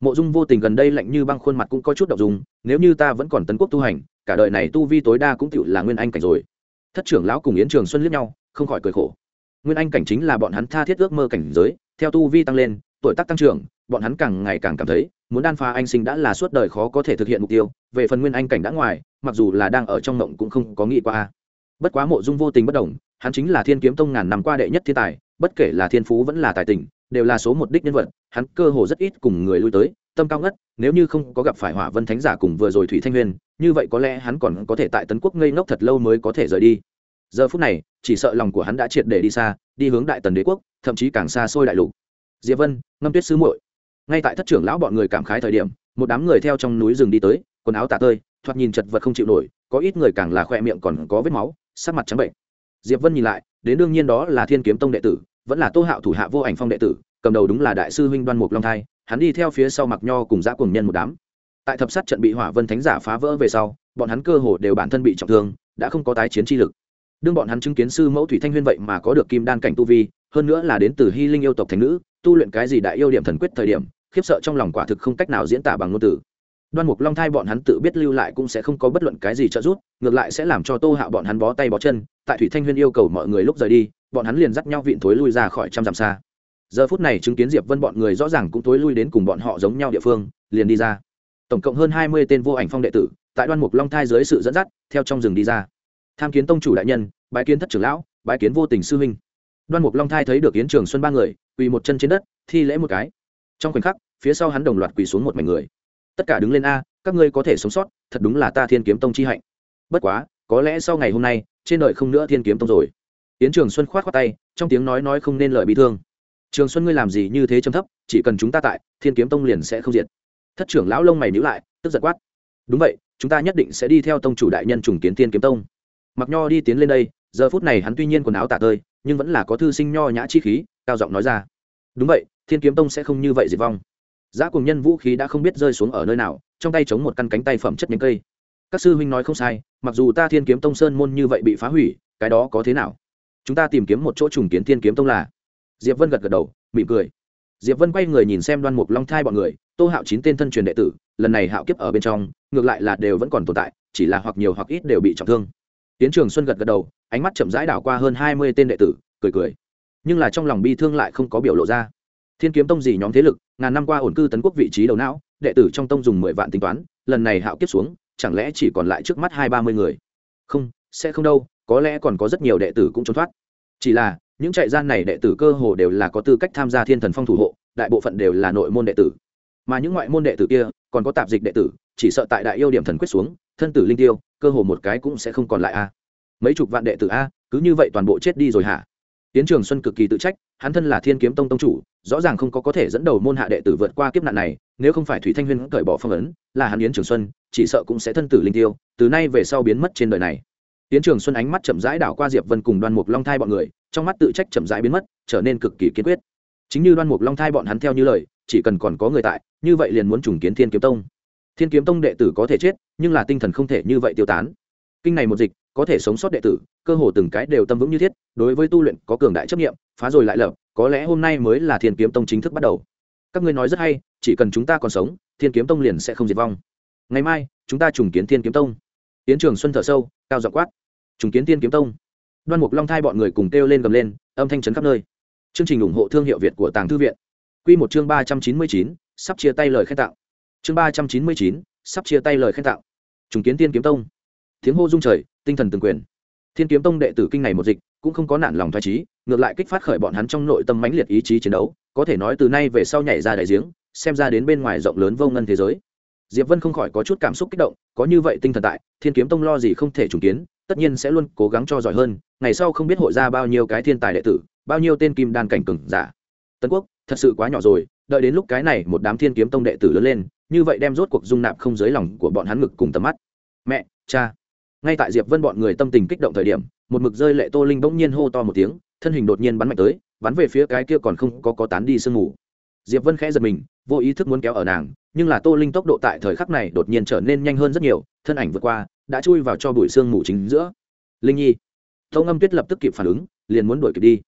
Speaker 1: mộ dung vô tình gần đây lạnh như băng khuôn mặt cũng có chút đ ộ n g dùng nếu như ta vẫn còn tấn quốc tu hành, cả đời này tu vi tối đa cũng tựu là nguyên anh cảnh rồi. Thất trưởng lão cùng yến trường xuân liếc nhau, không khỏi cười khổ. Nguyên anh cảnh chính là bọn hắn tha thiết ước mơ cảnh giới, theo tu vi tăng lên, tuổi tác tăng trưởng, bọn hắn càng ngày càng cảm thấy, muốn đan phá anh sinh đã là suốt đời khó có thể thực hiện mục tiêu, về phần nguyên anh cảnh đã ngoài, mặc dù là đang ở trong mộng cũng không có nghĩ qua. Bất quá mộ dung vô tình bất đồng hắn chính là thiên kiếm tông ngàn năm qua đệ nhất thiên tài, bất kể là thiên phú vẫn là tài tình đều là số một đích nhân vật, hắn cơ hồ rất ít cùng người lui tới, tâm cao ngất, nếu như không có gặp phải hỏa vân thánh giả cùng vừa rồi thủy thanh huyền, như vậy có lẽ hắn còn có thể tại tấn quốc ngây ngốc thật lâu mới có thể rời đi. Giờ phút này, chỉ sợ lòng của hắn đã triệt để đi xa, đi hướng đại tần đế quốc, thậm chí càng xa xôi đại lục. Diệp vân, ngâm tuyết sứ muội. Ngay tại thất trưởng lão bọn người cảm khái thời điểm, một đám người theo trong núi rừng đi tới, quần áo tả tơi, thoạt nhìn chật vật không chịu nổi, có ít người càng là khoe miệng còn có vết máu, sắc mặt trắng bệnh. Diệp vân nhìn lại, đến đương nhiên đó là thiên kiếm tông đệ tử vẫn là tô hạo thủ hạ vô ảnh phong đệ tử, cầm đầu đúng là đại sư huynh đoan mục long thai, hắn đi theo phía sau mặc nho cùng giã cùng nhân một đám. Tại thập sát trận bị hỏa vân thánh giả phá vỡ về sau, bọn hắn cơ hồ đều bản thân bị trọng thương, đã không có tái chiến chi lực. Đương bọn hắn chứng kiến sư mẫu thủy thanh huyên vậy mà có được kim đan cảnh tu vi, hơn nữa là đến từ hy linh yêu tộc thành nữ, tu luyện cái gì đại yêu điểm thần quyết thời điểm, khiếp sợ trong lòng quả thực không cách nào diễn tả bằng ngôn từ. Đoan mục long thai bọn hắn tự biết lưu lại cũng sẽ không có bất luận cái gì trợ giúp, ngược lại sẽ làm cho tô hạo bọn hắn bó tay bó chân, tại thủy thanh huyên yêu cầu mọi người lúc rời đi bọn hắn liền dắt nhau vịn thối lui ra khỏi trăm dặm xa. Giờ phút này chứng kiến diệp vân bọn người rõ ràng cũng thối lui đến cùng bọn họ giống nhau địa phương, liền đi ra. Tổng cộng hơn hai mươi tên vô ảnh phong đệ tử, tại đoan mục long thai dưới sự dẫn dắt, theo trong rừng đi ra. Tham kiến tông chủ đại nhân, bái kiến thất trưởng lão, bái kiến vô tình sư huynh. Đoan mục long thai thấy được yến trường xuân ba người, quỳ một chân trên đất, thi lễ một cái. Trong khoảnh khắc, phía sau hắn đồng loạt quỳ xuống một mảnh người. Tất cả đứng lên a, các ngươi có thể sống sót, thật đúng là ta thiên kiếm tông chi hạnh. Bất quá, có lẽ sau ngày hôm nay, trên đời không nữa thiên kiếm tông rồi yến trường xuân khoát khoát tay, trong tiếng nói nói không nên lời bị thương. Trường xuân ngươi làm gì như thế châm thấp, chỉ cần chúng ta tại, thiên kiếm tông liền sẽ không diệt. Thất trưởng lão lông mày nhữ lại, tức giật quát. Đúng vậy, chúng ta nhất định sẽ đi theo tông chủ đại nhân trùng kiến thiên kiếm tông. Mặc nho đi tiến lên đây, giờ phút này hắn tuy nhiên quần áo tả tơi, nhưng vẫn là có thư sinh nho nhã chi khí, cao giọng nói ra. Đúng vậy, thiên kiếm tông sẽ không như vậy diệt vong. Giá cùng nhân vũ khí đã không biết rơi xuống ở nơi nào, trong tay chống một căn cánh tay phẩm chất nhánh cây. Các sư huynh nói không sai, mặc dù ta thiên kiếm tông sơn môn như vậy bị phá hủy, cái đó có thế nào? Chúng ta tìm kiếm một chỗ trùng kiến thiên kiếm tông là. Diệp vân gật gật đầu, mỉm cười. Diệp vân quay người nhìn xem đoan mục long thai bọn người, tô hạo chín tên thân truyền đệ tử, lần này hạo kiếp ở bên trong, ngược lại là đều vẫn còn tồn tại, chỉ là hoặc nhiều hoặc ít đều bị trọng thương. Tiến trường xuân gật gật đầu, ánh mắt chậm rãi đảo qua hơn hai mươi tên đệ tử, cười cười. Nhưng là trong lòng bi thương lại không có biểu lộ ra. Thiên kiếm tông gì nhóm thế lực, ngàn năm qua ổn cư tấn quốc vị trí đầu não, đệ tử trong tông dùng mười vạn tính toán, lần này hạo kiếp xuống, chẳng lẽ chỉ còn lại trước mắt hai ba mươi người? Không, sẽ không đâu có lẽ còn có rất nhiều đệ tử cũng trốn thoát. Chỉ là, những trại gian này đệ tử cơ hồ đều là có tư cách tham gia thiên thần phong thủ hộ, đại bộ phận đều là nội môn đệ tử. Mà những ngoại môn đệ tử kia, còn có tạp dịch đệ tử, chỉ sợ tại đại yêu điểm thần quyết xuống, thân tử linh tiêu, cơ hồ một cái cũng sẽ không còn lại a. Mấy chục vạn đệ tử a, cứ như vậy toàn bộ chết đi rồi hả? Tiến trường xuân cực kỳ tự trách, hắn thân là thiên kiếm tông tông chủ, rõ ràng không có có thể dẫn đầu môn hạ đệ tử vượt qua kiếp nạn này, nếu không phải thủy thanh huyên cởi bỏ phong ấn, là hắn yến trường xuân, chỉ sợ cũng sẽ thân tử linh tiêu, từ nay về sau biến mất trên đời này. Tiến trường xuân ánh mắt chậm rãi đảo qua diệp vân cùng đoan mục long thai bọn người, trong mắt tự trách chậm rãi biến mất, trở nên cực kỳ kiên quyết. Chính như đoan mục long thai bọn hắn theo như lời, chỉ cần còn có người tại, như vậy liền muốn trùng kiến thiên kiếm tông. Thiên kiếm tông đệ tử có thể chết, nhưng là tinh thần không thể như vậy tiêu tán. Kinh này một dịch, có thể sống sót đệ tử, cơ hồ từng cái đều tâm vững như thiết, đối với tu luyện có cường đại chấp nghiệm phá rồi lại lập, có lẽ hôm nay mới là thiên kiếm tông chính thức bắt đầu. Các ngươi nói rất hay, chỉ cần chúng ta còn sống, thiên kiếm tông liền sẽ không diệt vong. Ngày mai, chúng ta trùng kiến thiên kiếm tông. Tiến trường xuân thở sâu, cao dọ quát trùng kiến Tiên kiếm tông. Đoan mục long thai bọn người cùng kêu lên gầm lên, âm thanh trấn khắp nơi. Chương trình ủng hộ thương hiệu việt của tàng thư viện. Q một chương ba trăm chín mươi chín, sắp chia tay lời khen tạo chương ba trăm chín mươi chín, sắp chia tay lời khen tạo trùng kiến Tiên kiếm tông. Tiếng hô dung trời, tinh thần từng quyền. Thiên kiếm tông đệ tử kinh này một dịch, cũng không có nản lòng thoải trí ngược lại kích phát khởi bọn hắn trong nội tâm mãnh liệt ý chí chiến đấu, có thể nói từ nay về sau nhảy ra đại giếng, xem ra đến bên ngoài rộng lớn vô ngân thế giới. Diệp vân không khỏi có chút cảm xúc kích động, có như vậy tinh thần tại, thiên kiếm tông lo gì không thể trùng kiến tất nhiên sẽ luôn cố gắng cho giỏi hơn, ngày sau không biết hội ra bao nhiêu cái thiên tài đệ tử, bao nhiêu tên kim đan cảnh cừng giả. Tân quốc, thật sự quá nhỏ rồi, đợi đến lúc cái này một đám thiên kiếm tông đệ tử lớn lên, như vậy đem rốt cuộc dung nạp không dưới lòng của bọn hắn ngực cùng tầm mắt. Mẹ, cha. Ngay tại diệp vân bọn người tâm tình kích động thời điểm, một mực rơi lệ tô linh bỗng nhiên hô to một tiếng, thân hình đột nhiên bắn mạnh tới, bắn về phía cái kia còn không có có tán đi sương mù. Diệp vân khẽ giật mình, vô ý thức muốn kéo ở nàng, nhưng là tô linh tốc độ tại thời khắc này đột nhiên trở nên nhanh hơn rất nhiều, thân ảnh vượt qua đã chui vào cho bụi xương mù chính giữa. Linh nhi, tô ngâm tuyết lập tức kịp phản ứng, liền muốn đuổi kịp đi.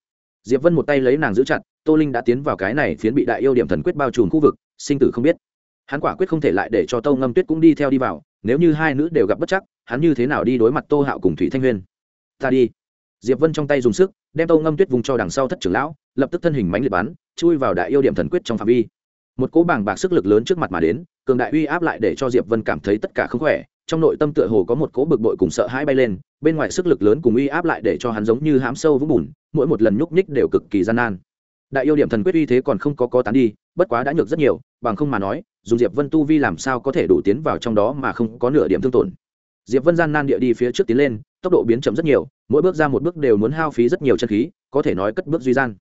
Speaker 1: Diệp vân một tay lấy nàng giữ chặt, tô linh đã tiến vào cái này phiến bị đại yêu điểm thần quyết bao trùm khu vực, sinh tử không biết. Hắn quả quyết không thể lại để cho tô ngâm tuyết cũng đi theo đi vào, nếu như hai nữ đều gặp bất chắc, hắn như thế nào đi đối mặt tô hạo cùng thủy thanh huyên? Ta đi. Diệp vân trong tay dùng sức, đem tô ngâm tuyết vùng cho đằng sau thất trưởng lão, lập tức thân hình mánh liệt bắn, chui vào đại yêu điểm thần quyết trong phạm vi. Một cỗ bảng bạc sức lực lớn trước mặt mà đến, cường đại uy áp lại để cho diệp vân cảm thấy tất cả không khỏe trong nội tâm tựa hồ có một cỗ bực bội cùng sợ hãi bay lên, bên ngoài sức lực lớn cùng uy áp lại để cho hắn giống như hám sâu vũng bùn, mỗi một lần nhúc nhích đều cực kỳ gian nan. Đại yêu điểm thần quyết uy thế còn không có có tán đi, bất quá đã nhược rất nhiều, bằng không mà nói dùng diệp vân tu vi làm sao có thể đủ tiến vào trong đó mà không có nửa điểm thương tổn. Diệp vân gian nan địa đi phía trước tiến lên, tốc độ biến chậm rất nhiều, mỗi bước ra một bước đều muốn hao phí rất nhiều chân khí, có thể nói cất bước duy gian.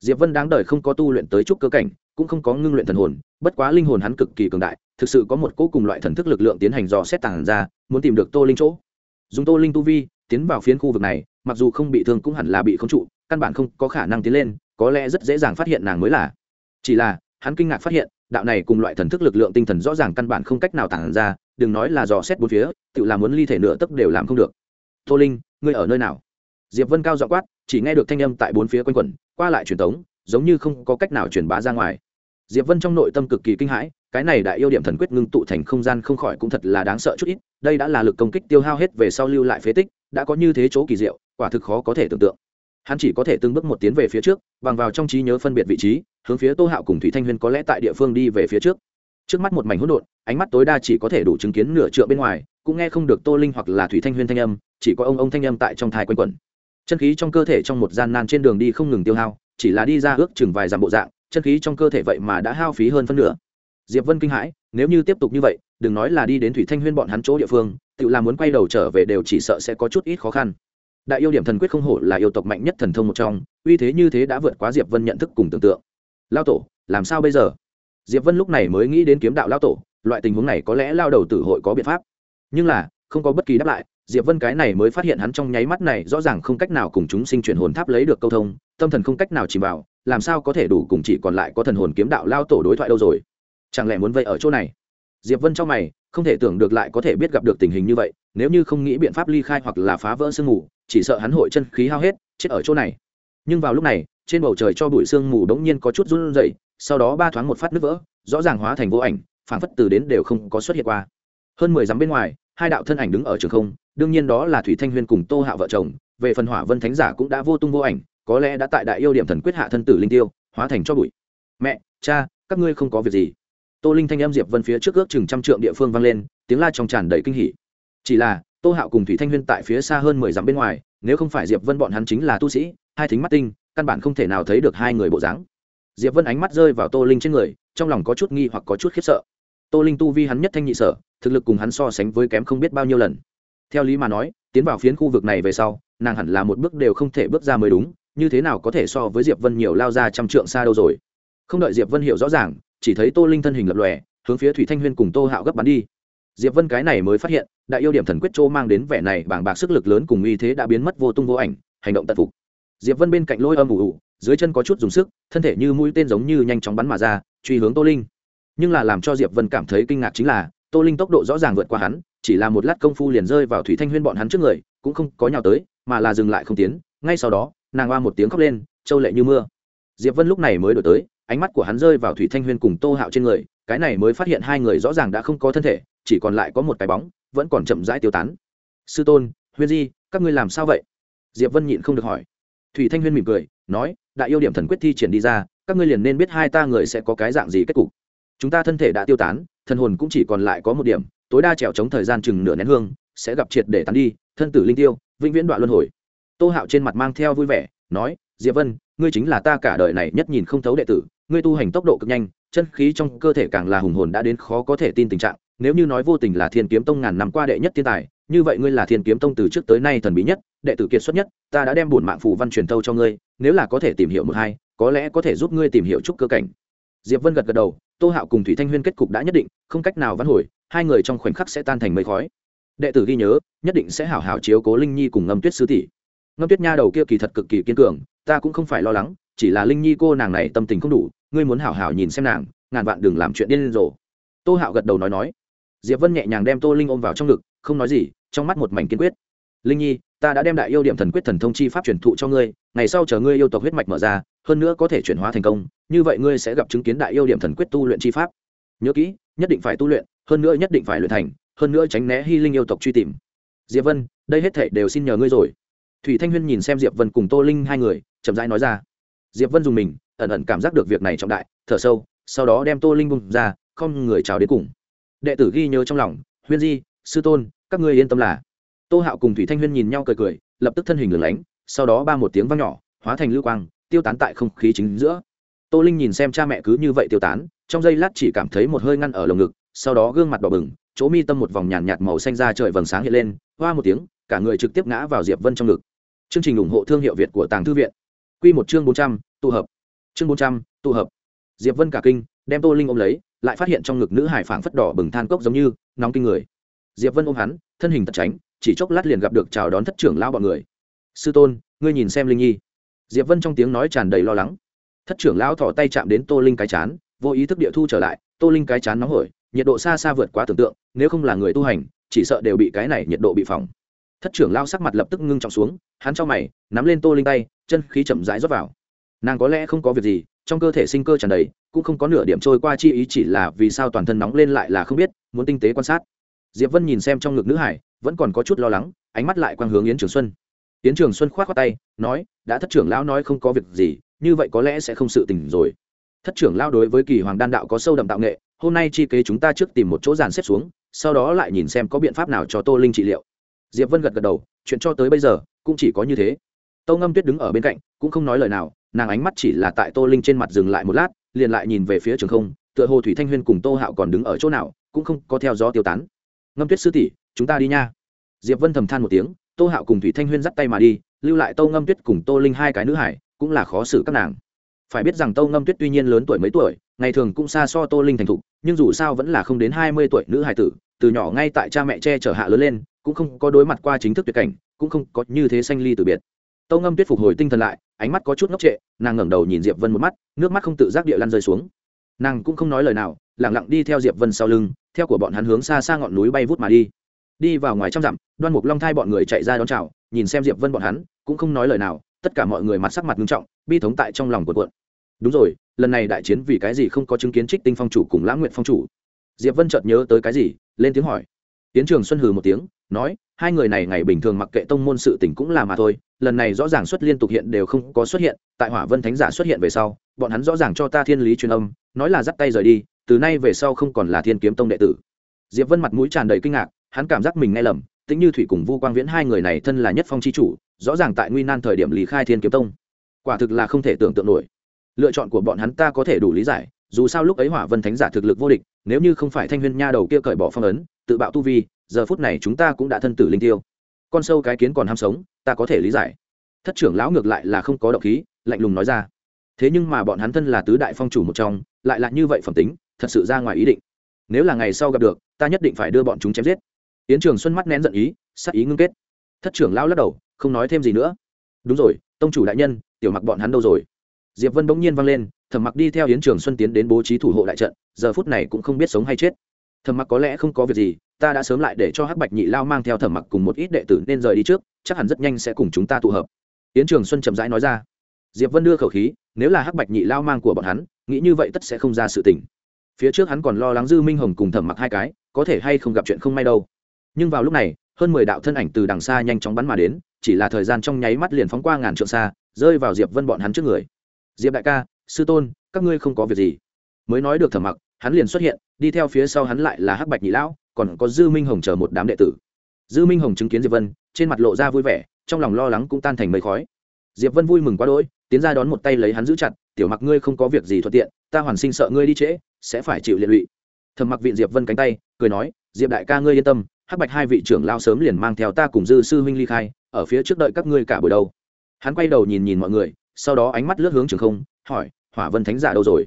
Speaker 1: Diệp vân đáng đời không có tu luyện tới chút cơ cảnh, cũng không có ngưng luyện thần hồn, bất quá linh hồn hắn cực kỳ cường đại thực sự có một cỗ cùng loại thần thức lực lượng tiến hành dò xét tàng ra, muốn tìm được tô linh chỗ. Dùng tô linh tu vi, tiến vào phiến khu vực này, mặc dù không bị thương cũng hẳn là bị không trụ, căn bản không có khả năng tiến lên, có lẽ rất dễ dàng phát hiện nàng mới là. Chỉ là, hắn kinh ngạc phát hiện, đạo này cùng loại thần thức lực lượng tinh thần rõ ràng căn bản không cách nào tản ra, đừng nói là dò xét bốn phía, tự làm muốn ly thể nửa tấc đều làm không được. Tô linh, ngươi ở nơi nào? Diệp vân cao dọ quát, chỉ nghe được thanh âm tại bốn phía quanh quẩn, qua lại truyền tống, giống như không có cách nào truyền bá ra ngoài. Diệp vân trong nội tâm cực kỳ kinh hãi cái này đại yêu điểm thần quyết ngưng tụ thành không gian không khỏi cũng thật là đáng sợ chút ít, đây đã là lực công kích tiêu hao hết về sau lưu lại phế tích, đã có như thế chỗ kỳ diệu, quả thực khó có thể tưởng tượng. Hắn chỉ có thể từng bước một tiến về phía trước, bằng vào trong trí nhớ phân biệt vị trí, hướng phía tô hạo cùng thủy thanh huyên có lẽ tại địa phương đi về phía trước. Trước mắt một mảnh hỗn độn, ánh mắt tối đa chỉ có thể đủ chứng kiến nửa trượng bên ngoài, cũng nghe không được tô linh hoặc là thủy thanh huyên thanh âm, chỉ có ông ông thanh âm tại trong thai quanh quẩn. Chân khí trong cơ thể trong một gian nan trên đường đi không ngừng tiêu hao, chỉ là đi ra ước chừng vài dặm bộ dạng, chân khí trong cơ thể vậy mà đã hao phí hơn phân nửa diệp vân kinh hãi, nếu như tiếp tục như vậy, đừng nói là đi đến thủy thanh huyên bọn hắn chỗ địa phương, tự làm muốn quay đầu trở về đều chỉ sợ sẽ có chút ít khó khăn. Đại yêu điểm thần quyết không hổ là yêu tộc mạnh nhất thần thông một trong, uy thế như thế đã vượt quá diệp vân nhận thức cùng tưởng tượng. Lao tổ, làm sao bây giờ? Diệp vân lúc này mới nghĩ đến kiếm đạo lao tổ, loại tình huống này có lẽ lao đầu tử hội có biện pháp. Nhưng là, không có bất kỳ đáp lại, diệp vân cái này mới phát hiện hắn trong nháy mắt này rõ ràng không cách nào cùng chúng sinh chuyển hồn tháp lấy được câu thông, tâm thần không cách nào chìm vào, làm sao có thể đủ cùng chỉ còn lại có thần hồn kiếm đạo lao tổ đối thoại đâu rồi? Chẳng lẽ muốn vây ở chỗ này? Diệp vân trong mày, không thể tưởng được lại có thể biết gặp được tình hình như vậy, nếu như không nghĩ biện pháp ly khai hoặc là phá vỡ sương mù, chỉ sợ hắn hội chân khí hao hết, chết ở chỗ này. Nhưng vào lúc này, trên bầu trời cho bụi sương mù đống nhiên có chút run rẩy, sau đó ba thoáng một phát nứt vỡ, rõ ràng hóa thành vô ảnh, phảng phất từ đến đều không có xuất hiện qua. Hơn mười dặm bên ngoài, hai đạo thân ảnh đứng ở trường không, đương nhiên đó là thủy thanh huyên cùng tô hạ vợ chồng, về phần hỏa vân thánh giả cũng đã vô tung vô ảnh, có lẽ đã tại đại yêu điểm thần quyết hạ thân tử linh tiêu, hóa thành cho bụi. Mẹ, cha, các ngươi không có việc gì tô linh thanh âm diệp vân phía trước ước chừng trăm trượng địa phương vang lên, tiếng la trong tràn đầy kinh hỉ. Chỉ là, tô hạo cùng thủy thanh huyên tại phía xa hơn mười dặm bên ngoài, nếu không phải diệp vân bọn hắn chính là tu sĩ, hai thính mắt tinh, căn bản không thể nào thấy được hai người bộ dáng. Diệp vân ánh mắt rơi vào tô linh trên người, trong lòng có chút nghi hoặc có chút khiếp sợ. Tô linh tu vi hắn nhất thanh nhị sở, thực lực cùng hắn so sánh với kém không biết bao nhiêu lần. Theo lý mà nói, tiến vào phiến khu vực này về sau, nàng hẳn là một bước đều không thể bước ra mới đúng, như thế nào có thể so với diệp vân nhiều lao ra trăm trượng xa đâu rồi? Không đợi diệp vân hiểu rõ ràng chỉ thấy tô linh thân hình lập lòe, hướng phía thủy thanh huyên cùng tô hạo gấp bắn đi. Diệp vân cái này mới phát hiện, đại yêu điểm thần quyết châu mang đến vẻ này bảng bạc sức lực lớn cùng uy thế đã biến mất vô tung vô ảnh, hành động tận phục. Diệp vân bên cạnh lôi âm ủ ủ, dưới chân có chút dùng sức, thân thể như mũi tên giống như nhanh chóng bắn mà ra, truy hướng tô linh. Nhưng là làm cho diệp vân cảm thấy kinh ngạc chính là, tô linh tốc độ rõ ràng vượt qua hắn, chỉ là một lát công phu liền rơi vào thủy thanh huyên bọn hắn trước người, cũng không có nhào tới, mà là dừng lại không tiến. Ngay sau đó, nàng oa một tiếng khóc lên châu lệ như mưa. Diệp vân lúc này mới đổi tới ánh mắt của hắn rơi vào thủy thanh huyên cùng tô hạo trên người, cái này mới phát hiện hai người rõ ràng đã không có thân thể, chỉ còn lại có một cái bóng, vẫn còn chậm rãi tiêu tán. Sư tôn, huyên di, các ngươi làm sao vậy? Diệp vân nhịn không được hỏi. Thủy thanh huyên mỉm cười, nói, đại yêu điểm thần quyết thi triển đi ra, các ngươi liền nên biết hai ta người sẽ có cái dạng gì kết cục. Chúng ta thân thể đã tiêu tán, thần hồn cũng chỉ còn lại có một điểm, tối đa trèo chống thời gian chừng nửa nén hương, sẽ gặp triệt để tán đi, thân tử linh tiêu, vĩnh viễn đoạn luân hồi. Tô hạo trên mặt mang theo vui vẻ, nói diệp vân, ngươi chính là ta cả đời này nhất nhìn không thấu đệ tử, ngươi tu hành tốc độ cực nhanh, chân khí trong cơ thể càng là hùng hồn đã đến khó có thể tin tình trạng, nếu như nói vô tình là thiên kiếm tông ngàn năm qua đệ nhất thiên tài, như vậy ngươi là thiên kiếm tông từ trước tới nay thần bí nhất, đệ tử kiệt xuất nhất, ta đã đem bổn mạng phù văn truyền thâu cho ngươi, nếu là có thể tìm hiểu một hai, có lẽ có thể giúp ngươi tìm hiểu chút cơ cảnh. Diệp vân gật gật đầu, tô hạo cùng thủy thanh huyên kết cục đã nhất định, không cách nào vãn hồi, hai người trong khoảnh khắc sẽ tan thành mây khói. Đệ tử ghi nhớ, nhất định sẽ hảo hảo chiếu cố linh nhi cùng ngâm tuyết sư tỷ ngâm tuyết nha đầu kia kỳ thật cực kỳ kiên cường, ta cũng không phải lo lắng, chỉ là linh nhi cô nàng này tâm tình không đủ, ngươi muốn hảo hảo nhìn xem nàng, ngàn vạn đừng làm chuyện điên rồ. Tô hạo gật đầu nói nói. Diệp vân nhẹ nhàng đem tô linh ôm vào trong ngực, không nói gì, trong mắt một mảnh kiên quyết. Linh nhi, ta đã đem đại yêu điểm thần quyết thần thông chi pháp truyền thụ cho ngươi, ngày sau chờ ngươi yêu tộc huyết mạch mở ra, hơn nữa có thể chuyển hóa thành công, như vậy ngươi sẽ gặp chứng kiến đại yêu điểm thần quyết tu luyện chi pháp. Nhớ kỹ, nhất định phải tu luyện, hơn nữa nhất định phải luyện thành, hơn nữa tránh né hy linh yêu tộc truy tìm. Diệp vân, đây hết thể đều xin nhờ ngươi rồi thủy thanh huyên nhìn xem diệp vân cùng tô linh hai người, chậm rãi nói ra. Diệp vân dùng mình, ẩn ẩn cảm giác được việc này trọng đại, thở sâu, sau đó đem tô linh bung ra, không người chào đến cùng. Đệ tử ghi nhớ trong lòng, huyên di, sư tôn, các ngươi yên tâm là. Tô hạo cùng thủy thanh huyên nhìn nhau cười cười, lập tức thân hình lửng lánh, sau đó ba một tiếng vang nhỏ, hóa thành lưu quang, tiêu tán tại không khí chính giữa. Tô linh nhìn xem cha mẹ cứ như vậy tiêu tán, trong giây lát chỉ cảm thấy một hơi ngăn ở lồng ngực, sau đó gương mặt đỏ bừng, chỗ mi tâm một vòng nhàn nhạt màu xanh ra trời vầng sáng hiện lên, hoa một tiếng, cả người trực tiếp ngã vào diệp vân trong ngực chương trình ủng hộ thương hiệu việt của tàng thư viện. Quy một chương bốn trăm, tụ hợp. Chương bốn trăm, tụ hợp. Diệp vân cả kinh, đem tô linh ôm lấy, lại phát hiện trong ngực nữ hải phảng phất đỏ bừng than cốc giống như, nóng kinh người. Diệp vân ôm hắn, thân hình tật tránh, chỉ chốc lát liền gặp được chào đón thất trưởng lão bọn người. Sư tôn, ngươi nhìn xem linh nhi. Diệp vân trong tiếng nói tràn đầy lo lắng. Thất trưởng lão thò tay chạm đến tô linh cái chán, vô ý thức địa thu trở lại, tô linh cái chán nóng hổi, nhiệt độ xa xa vượt quá tưởng tượng, nếu không là người tu hành, chỉ sợ đều bị cái này nhiệt độ bị phỏng thất trưởng lao sắc mặt lập tức ngưng trọng xuống, hắn cho mày, nắm lên tô linh tay, chân khí chậm rãi rót vào. Nàng có lẽ không có việc gì, trong cơ thể sinh cơ tràn đầy, cũng không có nửa điểm trôi qua chi ý chỉ là vì sao toàn thân nóng lên lại là không biết, muốn tinh tế quan sát. Diệp vân nhìn xem trong ngực nữ hải, vẫn còn có chút lo lắng, ánh mắt lại quang hướng yến trường xuân. Yến trường xuân k h o á t khoác tay, nói, đã thất trưởng lão nói không có việc gì, như vậy có lẽ sẽ không sự tỉnh rồi. Thất trưởng lão đối với kỳ hoàng đan đạo có sâu đậm tạo nghệ, hôm nay chi kế chúng ta trước tìm một chỗ dàn xếp xuống, sau đó lại nhìn xem có biện pháp nào cho tô linh trị liệu diệp vân gật gật đầu, chuyện cho tới bây giờ cũng chỉ có như thế. Tâu ngâm tuyết đứng ở bên cạnh, cũng không nói lời nào, nàng ánh mắt chỉ là tại tô linh trên mặt dừng lại một lát, liền lại nhìn về phía trường không, tựa hồ thủy thanh huyên cùng tô hạo còn đứng ở chỗ nào, cũng không có theo gió tiêu tán. Ngâm tuyết sư tỷ, chúng ta đi nha. Diệp vân thầm than một tiếng, tô hạo cùng thủy thanh huyên dắt tay mà đi, lưu lại tô ngâm tuyết cùng tô linh hai cái nữ hải, cũng là khó xử các nàng. Phải biết rằng tô ngâm tuyết tuy nhiên lớn tuổi mấy tuổi, ngày thường cũng xa so tô linh thành thục, nhưng dù sao vẫn là không đến hai mươi tuổi nữ hải tử, từ nhỏ ngay tại cha mẹ che chở hạ lớn lên cũng không có đối mặt qua chính thức tuyệt cảnh, cũng không có như thế sanh ly từ biệt. Tâu ngâm tuyết phục hồi tinh thần lại, ánh mắt có chút ngốc trệ, nàng ngẩng đầu nhìn diệp vân một mắt, nước mắt không tự giác địa lăn rơi xuống. Nàng cũng không nói lời nào lẳng lặng đi theo diệp vân sau lưng, theo của bọn hắn hướng xa xa ngọn núi bay vút mà đi. Đi vào ngoài trăm dặm, đoan mục long thai bọn người chạy ra đón chào, nhìn xem diệp vân bọn hắn, cũng không nói lời nào, tất cả mọi người mặt sắc mặt nghiêm trọng, bi thống tại trong lòng của cuộn. Đúng rồi, lần này đại chiến vì cái gì không có chứng kiến trích tinh phong chủ cùng lãng nguyện phong chủ? Diệp vân chợt nhớ tới cái gì, lên tiếng hỏi. Tiến trường xuân hừ một tiếng nói, hai người này ngày bình thường mặc kệ tông môn sự tình cũng là mà thôi, lần này rõ ràng xuất liên tục hiện đều không có xuất hiện, tại hỏa vân thánh giả xuất hiện về sau, bọn hắn rõ ràng cho ta thiên lý truyền âm, nói là dắt tay rời đi, từ nay về sau không còn là thiên kiếm tông đệ tử. Diệp vân mặt mũi tràn đầy kinh ngạc, hắn cảm giác mình nghe lầm tính như thủy cùng vu quang viễn hai người này thân là nhất phong c h i chủ, rõ ràng tại nguy nan thời điểm lý khai thiên kiếm tông. Quả thực là không thể tưởng tượng nổi. Lựa chọn của bọn hắn ta có thể đủ lý giải, dù sao lúc ấy hỏa vân thánh giả thực lực vô địch, nếu như không phải thanh huyên nha đầu kia cởi bỏ phong ấn, tự bạo tu vi giờ phút này chúng ta cũng đã thân tử linh tiêu. Con sâu cái kiến còn ham sống, ta có thể lý giải. Thất trưởng lão ngược lại là không có động khí, lạnh lùng nói ra. Thế nhưng mà bọn hắn thân là tứ đại phong chủ một trong, lại là như vậy phẩm tính, thật sự ra ngoài ý định. Nếu là ngày sau gặp được, ta nhất định phải đưa bọn chúng chém giết. Yến trường xuân mắt nén giận ý, sắc ý ngưng kết. Thất trưởng lão lắc đầu, không nói thêm gì nữa. Đúng rồi, tông chủ đại nhân, tiểu mặc bọn hắn đâu rồi? Diệp vân bỗng nhiên vang lên thẩm mặc đi theo yến trường xuân tiến đến bố trí thủ hộ đại trận, giờ phút này cũng không biết sống hay chết thẩm mặc có lẽ không có việc gì, ta đã sớm lại để cho hắc bạch nhị lao mang theo thẩm mặc cùng một ít đệ tử nên rời đi trước, chắc hẳn rất nhanh sẽ cùng chúng ta tụ hợp. Yến trường xuân chậm rãi nói ra. Diệp vân đưa khẩu khí, nếu là hắc bạch nhị lao mang của bọn hắn, nghĩ như vậy tất sẽ không ra sự tình. Phía trước hắn còn lo lắng dư minh hồng cùng thẩm mặc hai cái, có thể hay không gặp chuyện không may đâu. Nhưng vào lúc này, hơn mười đạo thân ảnh từ đằng xa nhanh chóng bắn mà đến, chỉ là thời gian trong nháy mắt liền phóng qua ngàn trượng xa, rơi vào diệp vân bọn hắn trước người. Diệp đại ca, sư tôn, các ngươi không có việc gì. Mới nói được thẩm mặc, hắn liền xuất hiện đi theo phía sau hắn lại là hắc bạch nhị lão, còn có dư minh hồng chờ một đám đệ tử. Dư minh hồng chứng kiến diệp vân, trên mặt lộ ra vui vẻ, trong lòng lo lắng cũng tan thành mây khói. Diệp vân vui mừng quá đỗi, tiến ra đón một tay lấy hắn giữ chặt, tiểu mặc ngươi không có việc gì thuận tiện, ta hoàn sinh sợ ngươi đi trễ, sẽ phải chịu liệt lụy. Thầm mặc viện diệp vân cánh tay, cười nói, diệp đại ca ngươi yên tâm, hắc bạch hai vị trưởng lao sớm liền mang theo ta cùng dư sư huynh ly khai, ở phía trước đợi các ngươi cả buổi đầu. Hắn quay đầu nhìn nhìn mọi người, sau đó ánh mắt lướt hướng trường không, hỏi, hỏa vân thánh giả đâu rồi?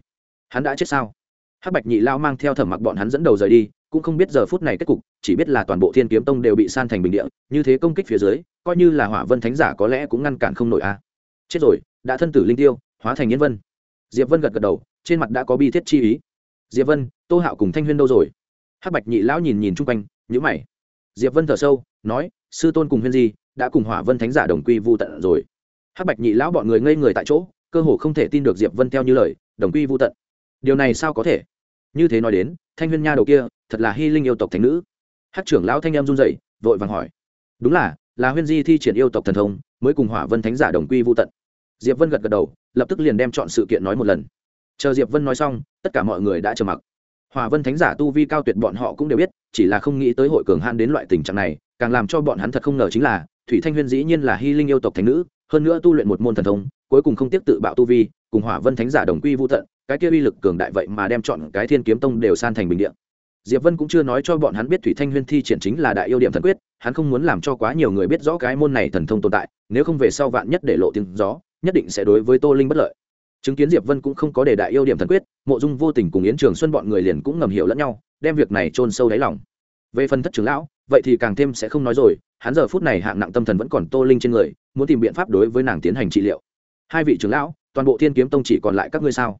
Speaker 1: Hắn đã chết sao? Hắc bạch nhị lao mang theo thẩm mặc bọn hắn dẫn đầu rời đi, cũng không biết giờ phút này kết cục, chỉ biết là toàn bộ thiên kiếm tông đều bị san thành bình địa, như thế công kích phía dưới, coi như là hỏa vân thánh giả có lẽ cũng ngăn cản không nổi a. Chết rồi, đã thân tử linh tiêu, hóa thành nhân vân. Diệp vân gật gật đầu, trên mặt đã có bi thiết chi ý. Diệp vân, tô hạo cùng thanh huyên đâu rồi? Hắc bạch nhị lão nhìn nhìn chung quanh nhữ mày. Diệp vân thở sâu, nói, sư tôn cùng huyên di, đã cùng hỏa vân thánh giả đồng quy vu tận rồi. Hắc bạch nhị lão bọn người ngây người tại chỗ, cơ hồ không thể tin được diệp vân theo như lời, đồng quy vu tận điều này sao có thể? Như thế nói đến, thanh huyên nha đầu kia, thật là hy linh yêu tộc thành nữ. Hắc trưởng lão thanh em run rẩy, vội vàng hỏi. Đúng là là huyên di thi triển yêu tộc thần thông, mới cùng hỏa vân thánh giả đồng quy vu tận. Diệp vân gật gật đầu, lập tức liền đem chọn sự kiện nói một lần. Chờ diệp vân nói xong, tất cả mọi người đã trầm mặc. Hỏa vân thánh giả tu vi cao tuyệt bọn họ cũng đều biết, chỉ là không nghĩ tới hội cường han đến loại tình trạng này, càng làm cho bọn hắn thật không ngờ chính là, thủy thanh huyên dĩ nhiên là hy linh yêu tộc thánh nữ, hơn nữa tu luyện một môn thần thông, cuối cùng không tiếp tự bạo tu vi, cùng hỏa vân thánh giả đồng quy vu tận cái kia uy lực cường đại vậy mà đem chọn cái thiên kiếm tông đều san thành bình địa. Diệp vân cũng chưa nói cho bọn hắn biết thủy thanh huyên thi triển chính là đại yêu điểm thần quyết, hắn không muốn làm cho quá nhiều người biết rõ cái môn này thần thông tồn tại, nếu không về sau vạn nhất để lộ tiếng gió, nhất định sẽ đối với tô linh bất lợi. Chứng kiến diệp vân cũng không có để đại yêu điểm thần quyết, mộ dung vô tình cùng yến trường xuân bọn người liền cũng ngầm hiểu lẫn nhau, đem việc này chôn sâu đáy lòng. Về phần thất trưởng lão, vậy thì càng thêm sẽ không nói rồi, hắn giờ phút này hạng nặng tâm thần vẫn còn tô linh trên người, muốn tìm biện pháp đối với nàng tiến hành trị liệu. Hai vị trưởng lão, toàn bộ thiên kiếm tông chỉ còn lại các ngươi sao?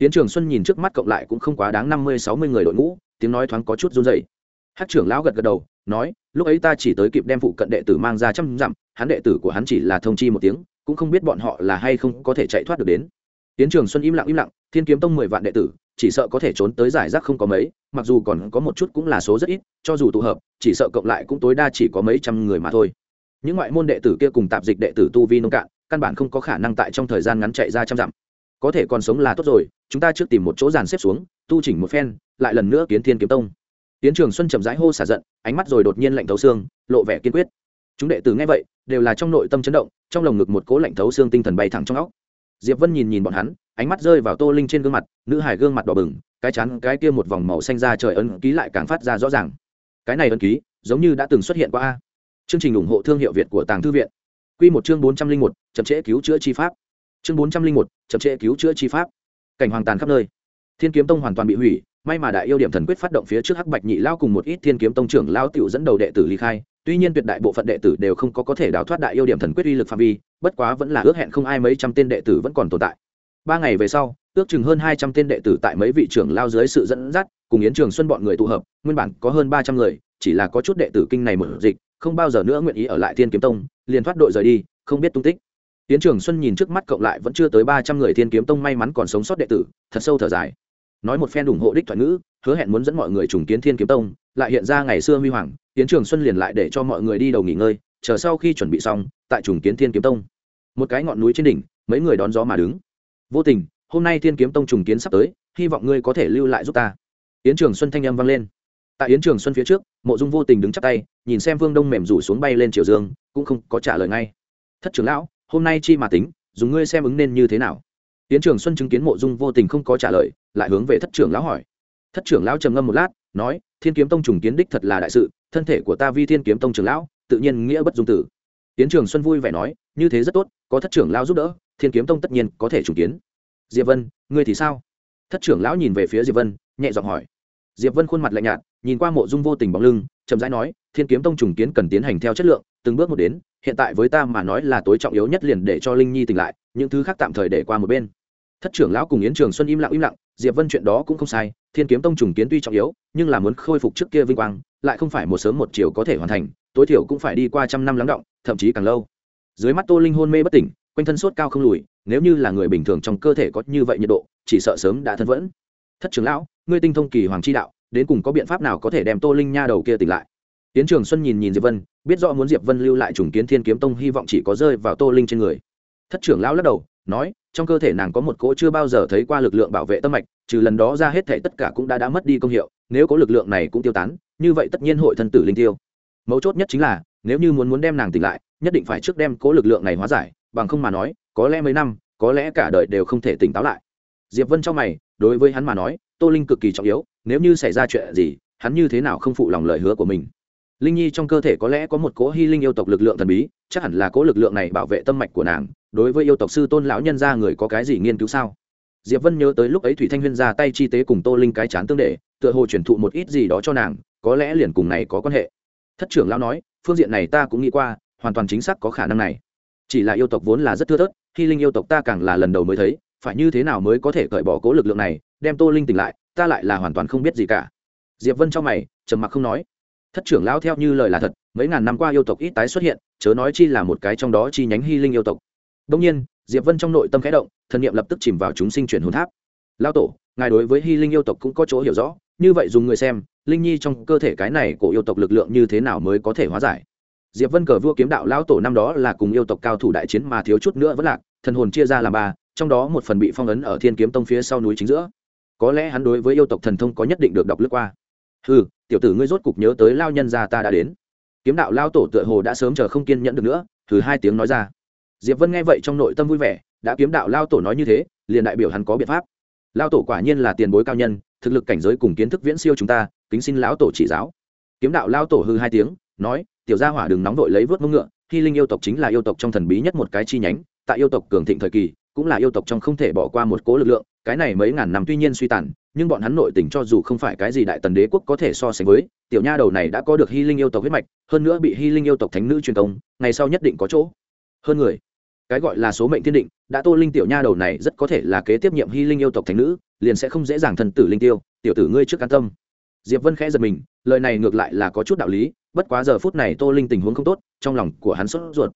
Speaker 1: Yến trường xuân nhìn trước mắt cộng lại cũng không quá đáng năm mươi, sáu mươi người đội ngũ, tiếng nói thoáng có chút run rẩy. hát trưởng lão gật gật đầu, nói, lúc ấy ta chỉ tới kịp đem phụ cận đệ tử mang ra trăm dặm, hắn đệ tử của hắn chỉ là thông chi một tiếng, cũng không biết bọn họ là hay không có thể chạy thoát được đến. Tiến trường xuân im lặng im lặng, thiên kiếm tông mười vạn đệ tử, chỉ sợ có thể trốn tới giải rác không có mấy, mặc dù còn có một chút cũng là số rất ít, cho dù tụ hợp, chỉ sợ cộng lại cũng tối đa chỉ có mấy trăm người mà thôi. Những ngoại môn đệ tử kia cùng tạp dịch đệ tử tu vi nông cạn, căn bản không có khả năng tại trong thời gian ngắn chạy ra trăm dặm có thể còn sống là tốt rồi, chúng ta trước tìm một chỗ dàn xếp xuống, tu chỉnh một phen, lại lần nữa kiến thiên kiếm tông. Tiến trường xuân chậm rãi hô xả giận, ánh mắt rồi đột nhiên lạnh thấu xương, lộ vẻ kiên quyết. Chúng đệ tử nghe vậy, đều là trong nội tâm chấn động, trong lồng ngực một cố lạnh thấu xương tinh thần bay thẳng trong óc. Diệp vân nhìn nhìn bọn hắn, ánh mắt rơi vào tô linh trên gương mặt, nữ hải gương mặt đỏ bừng, cái chán, cái kia một vòng màu xanh ra trời ấn ký lại càng phát ra rõ ràng. Cái này ấn ký, giống như đã từng xuất hiện qua a. Chương trình ủng hộ thương hiệu việt của tàng thư viện. Quy một chương bốn trăm linh một, chậm trễ cứu chữa chi pháp chương bốn trăm linh một, chậm trễ cứu chữa chi pháp. Cảnh hoàng tàn khắp nơi. Thiên kiếm tông hoàn toàn bị hủy, may mà đại yêu điểm thần quyết phát động phía trước hắc bạch nhị lao cùng một ít thiên kiếm tông trưởng lao tiểu dẫn đầu đệ tử ly khai. Tuy nhiên tuyệt đại bộ phận đệ tử đều không có có thể đào thoát đại yêu điểm thần quyết uy lực phạm vi, bất quá vẫn là ước hẹn không ai mấy trăm tên đệ tử vẫn còn tồn tại. Ba ngày về sau, ước chừng hơn hai trăm tên đệ tử tại mấy vị trưởng lao dưới sự dẫn dắt, cùng yến trường xuân bọn người tụ hợp, nguyên bản có hơn ba trăm người, chỉ là có chút đệ tử kinh này mở dịch, không bao giờ nữa nguyện ý ở lại thiên kiếm tông, liền thoát đội rời đi, không biết tung tích. Tiến trường xuân nhìn trước mắt cộng lại vẫn chưa tới ba trăm người thiên kiếm tông may mắn còn sống sót đệ tử, thật sâu thở dài. Nói một phen ủng hộ đích thoại ngữ, hứa hẹn muốn dẫn mọi người trùng kiến thiên kiếm tông, lại hiện ra ngày xưa huy hoàng tiến trường xuân liền lại để cho mọi người đi đầu nghỉ ngơi, chờ sau khi chuẩn bị xong, tại trùng kiến thiên kiếm tông. Một cái ngọn núi trên đỉnh, mấy người đón gió mà đứng. Vô tình, hôm nay thiên kiếm tông trùng kiến sắp tới, hy vọng ngươi có thể lưu lại giúp ta. Yến trường xuân thanh âm vang lên. Tại yến trường xuân phía trước, mộ dung vô tình đứng chắp tay, nhìn xem vương đông mềm rủ xuống bay lên triều dương, cũng không có trả lời ngay. Thất trưởng lão hôm nay chi mà tính, dùng ngươi xem ứng nên như thế nào. Tiến trường xuân chứng kiến mộ dung vô tình không có trả lời, lại hướng về thất trưởng lão hỏi. Thất trưởng lão trầm ngâm một lát, nói, thiên kiếm tông trùng kiến đích thật là đại sự, thân thể của ta vi thiên kiếm tông trưởng lão, tự nhiên nghĩa bất dung tử. Tiến trường xuân vui vẻ nói, như thế rất tốt, có thất trưởng lão giúp đỡ, thiên kiếm tông tất nhiên có thể trùng kiến. Diệp vân, ngươi thì sao? Thất trưởng lão nhìn về phía diệp vân, nhẹ giọng hỏi. Diệp vân khuôn mặt lạnh nhạt nhìn qua mộ dung vô tình bóng lưng, chậm rãi nói, thiên kiếm tông trùng kiến cần tiến hành theo chất lượng, từng bước một đến, hiện tại với ta mà nói là tối trọng yếu nhất liền để cho linh nhi tỉnh lại, những thứ khác tạm thời để qua một bên. Thất trưởng lão cùng yến trường xuân im lặng im lặng, diệp vân chuyện đó cũng không sai, thiên kiếm tông trùng kiến tuy trọng yếu, nhưng là muốn khôi phục trước kia vinh quang, lại không phải một sớm một chiều có thể hoàn thành, tối thiểu cũng phải đi qua trăm năm lắng động, thậm chí càng lâu. Dưới mắt tô linh hôn mê bất tỉnh, quanh thân sốt cao không lùi, nếu như là người bình thường trong cơ thể có như vậy nhiệt độ, chỉ sợ sớm đã thân vẫn. Thất trưởng lão, ngươi tinh thông kỳ hoàng chi đạo đến cùng có biện pháp nào có thể đem tô linh nha đầu kia tỉnh lại? Tiến trường xuân nhìn nhìn diệp vân, biết rõ muốn diệp vân lưu lại trùng kiến thiên kiếm tông, hy vọng chỉ có rơi vào tô linh trên người. Thất trưởng lão lắc đầu, nói, trong cơ thể nàng có một cỗ chưa bao giờ thấy qua lực lượng bảo vệ tâm mạch, trừ lần đó ra hết thể tất cả cũng đã đã mất đi công hiệu, nếu có lực lượng này cũng tiêu tán, như vậy tất nhiên hội thân tử linh tiêu. Mấu chốt nhất chính là, nếu như muốn muốn đem nàng tỉnh lại, nhất định phải trước đem cố lực lượng này hóa giải, bằng không mà nói, có lẽ mấy năm, có lẽ cả đời đều không thể tỉnh táo lại. Diệp vân trong mày, đối với hắn mà nói, tô linh cực kỳ trọng yếu nếu như xảy ra chuyện gì, hắn như thế nào không phụ lòng lời hứa của mình? Linh nhi trong cơ thể có lẽ có một cỗ hy linh yêu tộc lực lượng thần bí, chắc hẳn là cỗ lực lượng này bảo vệ tâm mạch của nàng. Đối với yêu tộc sư tôn lão nhân gia người có cái gì nghiên cứu sao? Diệp vân nhớ tới lúc ấy thủy thanh huyên ra tay chi tế cùng tô linh cái chán tương đệ tựa hồ truyền thụ một ít gì đó cho nàng, có lẽ liền cùng này có quan hệ. Thất trưởng lão nói, phương diện này ta cũng nghĩ qua, hoàn toàn chính xác có khả năng này. Chỉ là yêu tộc vốn là rất thưa thớt, Hy linh yêu tộc ta càng là lần đầu mới thấy, phải như thế nào mới có thể cởi bỏ cố lực lượng này đem tô linh tỉnh lại, ta lại là hoàn toàn không biết gì cả. Diệp vân trong mày, trầm mặc không nói. Thất trưởng lão theo như lời là thật, mấy ngàn năm qua yêu tộc ít tái xuất hiện, chớ nói chi là một cái trong đó chi nhánh hy linh yêu tộc. Đông nhiên, diệp vân trong nội tâm khẽ động, thần niệm lập tức chìm vào chúng sinh chuyển hồn tháp. Lao tổ, ngài đối với hy linh yêu tộc cũng có chỗ hiểu rõ, như vậy dùng người xem, linh nhi trong cơ thể cái này của yêu tộc lực lượng như thế nào mới có thể hóa giải? Diệp vân cờ vua kiếm đạo lão tổ năm đó là cùng yêu tộc cao thủ đại chiến mà thiếu chút nữa vẫn lạc, thần hồn chia ra làm ba, trong đó một phần bị phong ấn ở thiên kiếm tông phía sau núi chính giữa có lẽ hắn đối với yêu tộc thần thông có nhất định được đọc lướt qua. Ừ tiểu tử ngươi rốt cục nhớ tới lao nhân gia ta đã đến. Kiếm đạo lao tổ tựa hồ đã sớm chờ không kiên nhẫn được nữa thứ hai tiếng nói ra. Diệp vân nghe vậy trong nội tâm vui vẻ, đã kiếm đạo lao tổ nói như thế, liền đại biểu hắn có biện pháp. Lao tổ quả nhiên là tiền bối cao nhân, thực lực cảnh giới cùng kiến thức viễn siêu chúng ta, kính xin lão tổ chỉ giáo. Kiếm đạo lao tổ hư hai tiếng, nói, tiểu gia hỏa đừng nóng vội lấy vớt mông ngựa khi linh yêu tộc chính là yêu tộc trong thần bí nhất một cái chi nhánh, tại yêu tộc cường thịnh thời kỳ cũng là yêu tộc trong không thể bỏ qua một cố lực lượng, cái này mấy ngàn năm tuy nhiên suy tàn, nhưng bọn hắn nội tình cho dù không phải cái gì đại tần đế quốc có thể so sánh với, tiểu nha đầu này đã có được hy linh yêu tộc huyết mạch, hơn nữa bị hy linh yêu tộc thánh nữ truyền công ngày sau nhất định có chỗ. Hơn người, cái gọi là số mệnh thiên định, đã tô linh tiểu nha đầu này rất có thể là kế tiếp nhiệm hy linh yêu tộc thánh nữ, liền sẽ không dễ dàng thần tử linh tiêu, tiểu tử ngươi trước an tâm. Diệp vân khẽ giật mình, lời này ngược lại là có chút đạo lý, bất quá giờ phút này tô linh tình huống không tốt, trong lòng của hắn sốt ruột.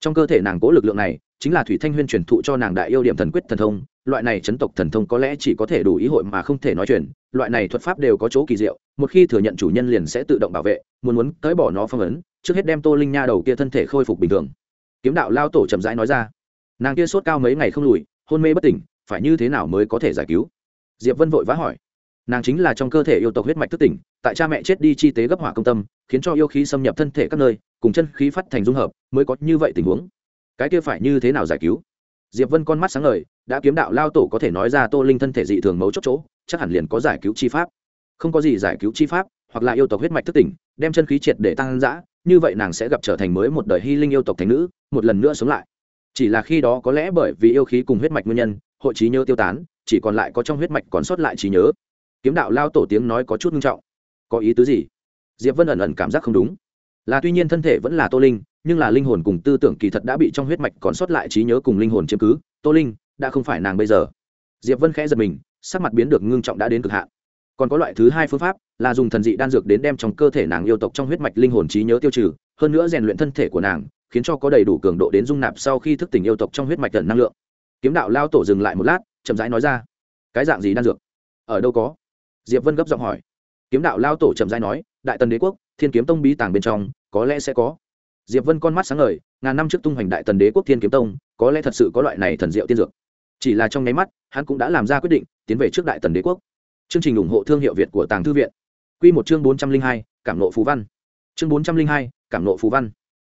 Speaker 1: Trong cơ thể nàng cố lực lượng này chính là thủy thanh huyên truyền thụ cho nàng đại yêu điểm thần quyết thần thông, loại này chấn tộc thần thông có lẽ chỉ có thể đủ ý hội mà không thể nói chuyện, loại này thuật pháp đều có chỗ kỳ diệu, một khi thừa nhận chủ nhân liền sẽ tự động bảo vệ, muốn muốn tới bỏ nó phong ấn, trước hết đem tô linh nha đầu kia thân thể khôi phục bình thường. Kiếm đạo lao tổ chậm rãi nói ra, nàng kia sốt cao mấy ngày không lùi, hôn mê bất tỉnh, phải như thế nào mới có thể giải cứu? Diệp vân vội vã hỏi. Nàng chính là trong cơ thể yêu tộc huyết mạch thức tỉnh, tại cha mẹ chết đi chi tế gấp hỏa công tâm, khiến cho yêu khí xâm nhập thân thể các nơi, cùng chân khí phát thành dung hợp, mới có như vậy tình huống cái kia phải như thế nào giải cứu? Diệp vân con mắt sáng ngời, đã kiếm đạo lao tổ có thể nói ra tô linh thân thể dị thường mấu chốt chỗ, chắc hẳn liền có giải cứu chi pháp. Không có gì giải cứu chi pháp, hoặc là yêu tộc huyết mạch thức tỉnh, đem chân khí triệt để tăng dã, như vậy nàng sẽ gặp trở thành mới một đời hy linh yêu tộc thành nữ, một lần nữa sống lại. Chỉ là khi đó có lẽ bởi vì yêu khí cùng huyết mạch nguyên nhân, hội trí nhớ tiêu tán, chỉ còn lại có trong huyết mạch còn sót lại trí nhớ. Kiếm đạo lao tổ tiếng nói có chút nghiêm trọng. Có ý tứ gì? Diệp vân ẩn ẩn cảm giác không đúng. Là tuy nhiên thân thể vẫn là tô linh nhưng là linh hồn cùng tư tưởng kỳ thật đã bị trong huyết mạch còn sót lại trí nhớ cùng linh hồn chiếm cứ. Tô linh, đã không phải nàng bây giờ. Diệp vân khẽ giật mình, sắc mặt biến được ngưng trọng đã đến cực hạn. Còn có loại thứ hai phương pháp, là dùng thần dị đan dược đến đem trong cơ thể nàng yêu tộc trong huyết mạch linh hồn trí nhớ tiêu trừ, hơn nữa rèn luyện thân thể của nàng, khiến cho có đầy đủ cường độ đến dung nạp sau khi thức tỉnh yêu tộc trong huyết mạch tần năng lượng. Kiếm đạo lao tổ dừng lại một lát, chậm rãi nói ra, cái dạng gì đan dược? Ở đâu có? Diệp vân gấp giọng hỏi. Kiếm đạo lao tổ chậm rãi nói, đại tần đế quốc, thiên kiếm tông bí tàng bên trong, có lẽ sẽ có diệp vân con mắt sáng ngời ngàn năm trước tung hoành đại tần đế quốc thiên kiếm tông có lẽ thật sự có loại này thần diệu tiên dược. Chỉ là trong nháy mắt hắn cũng đã làm ra quyết định tiến về trước đại tần đế quốc. Chương trình ủng hộ thương hiệu việt của tàng thư viện. Q một chương bốn trăm linh hai cảm nộ phú văn. Chương bốn trăm linh hai cảm nộ phú văn.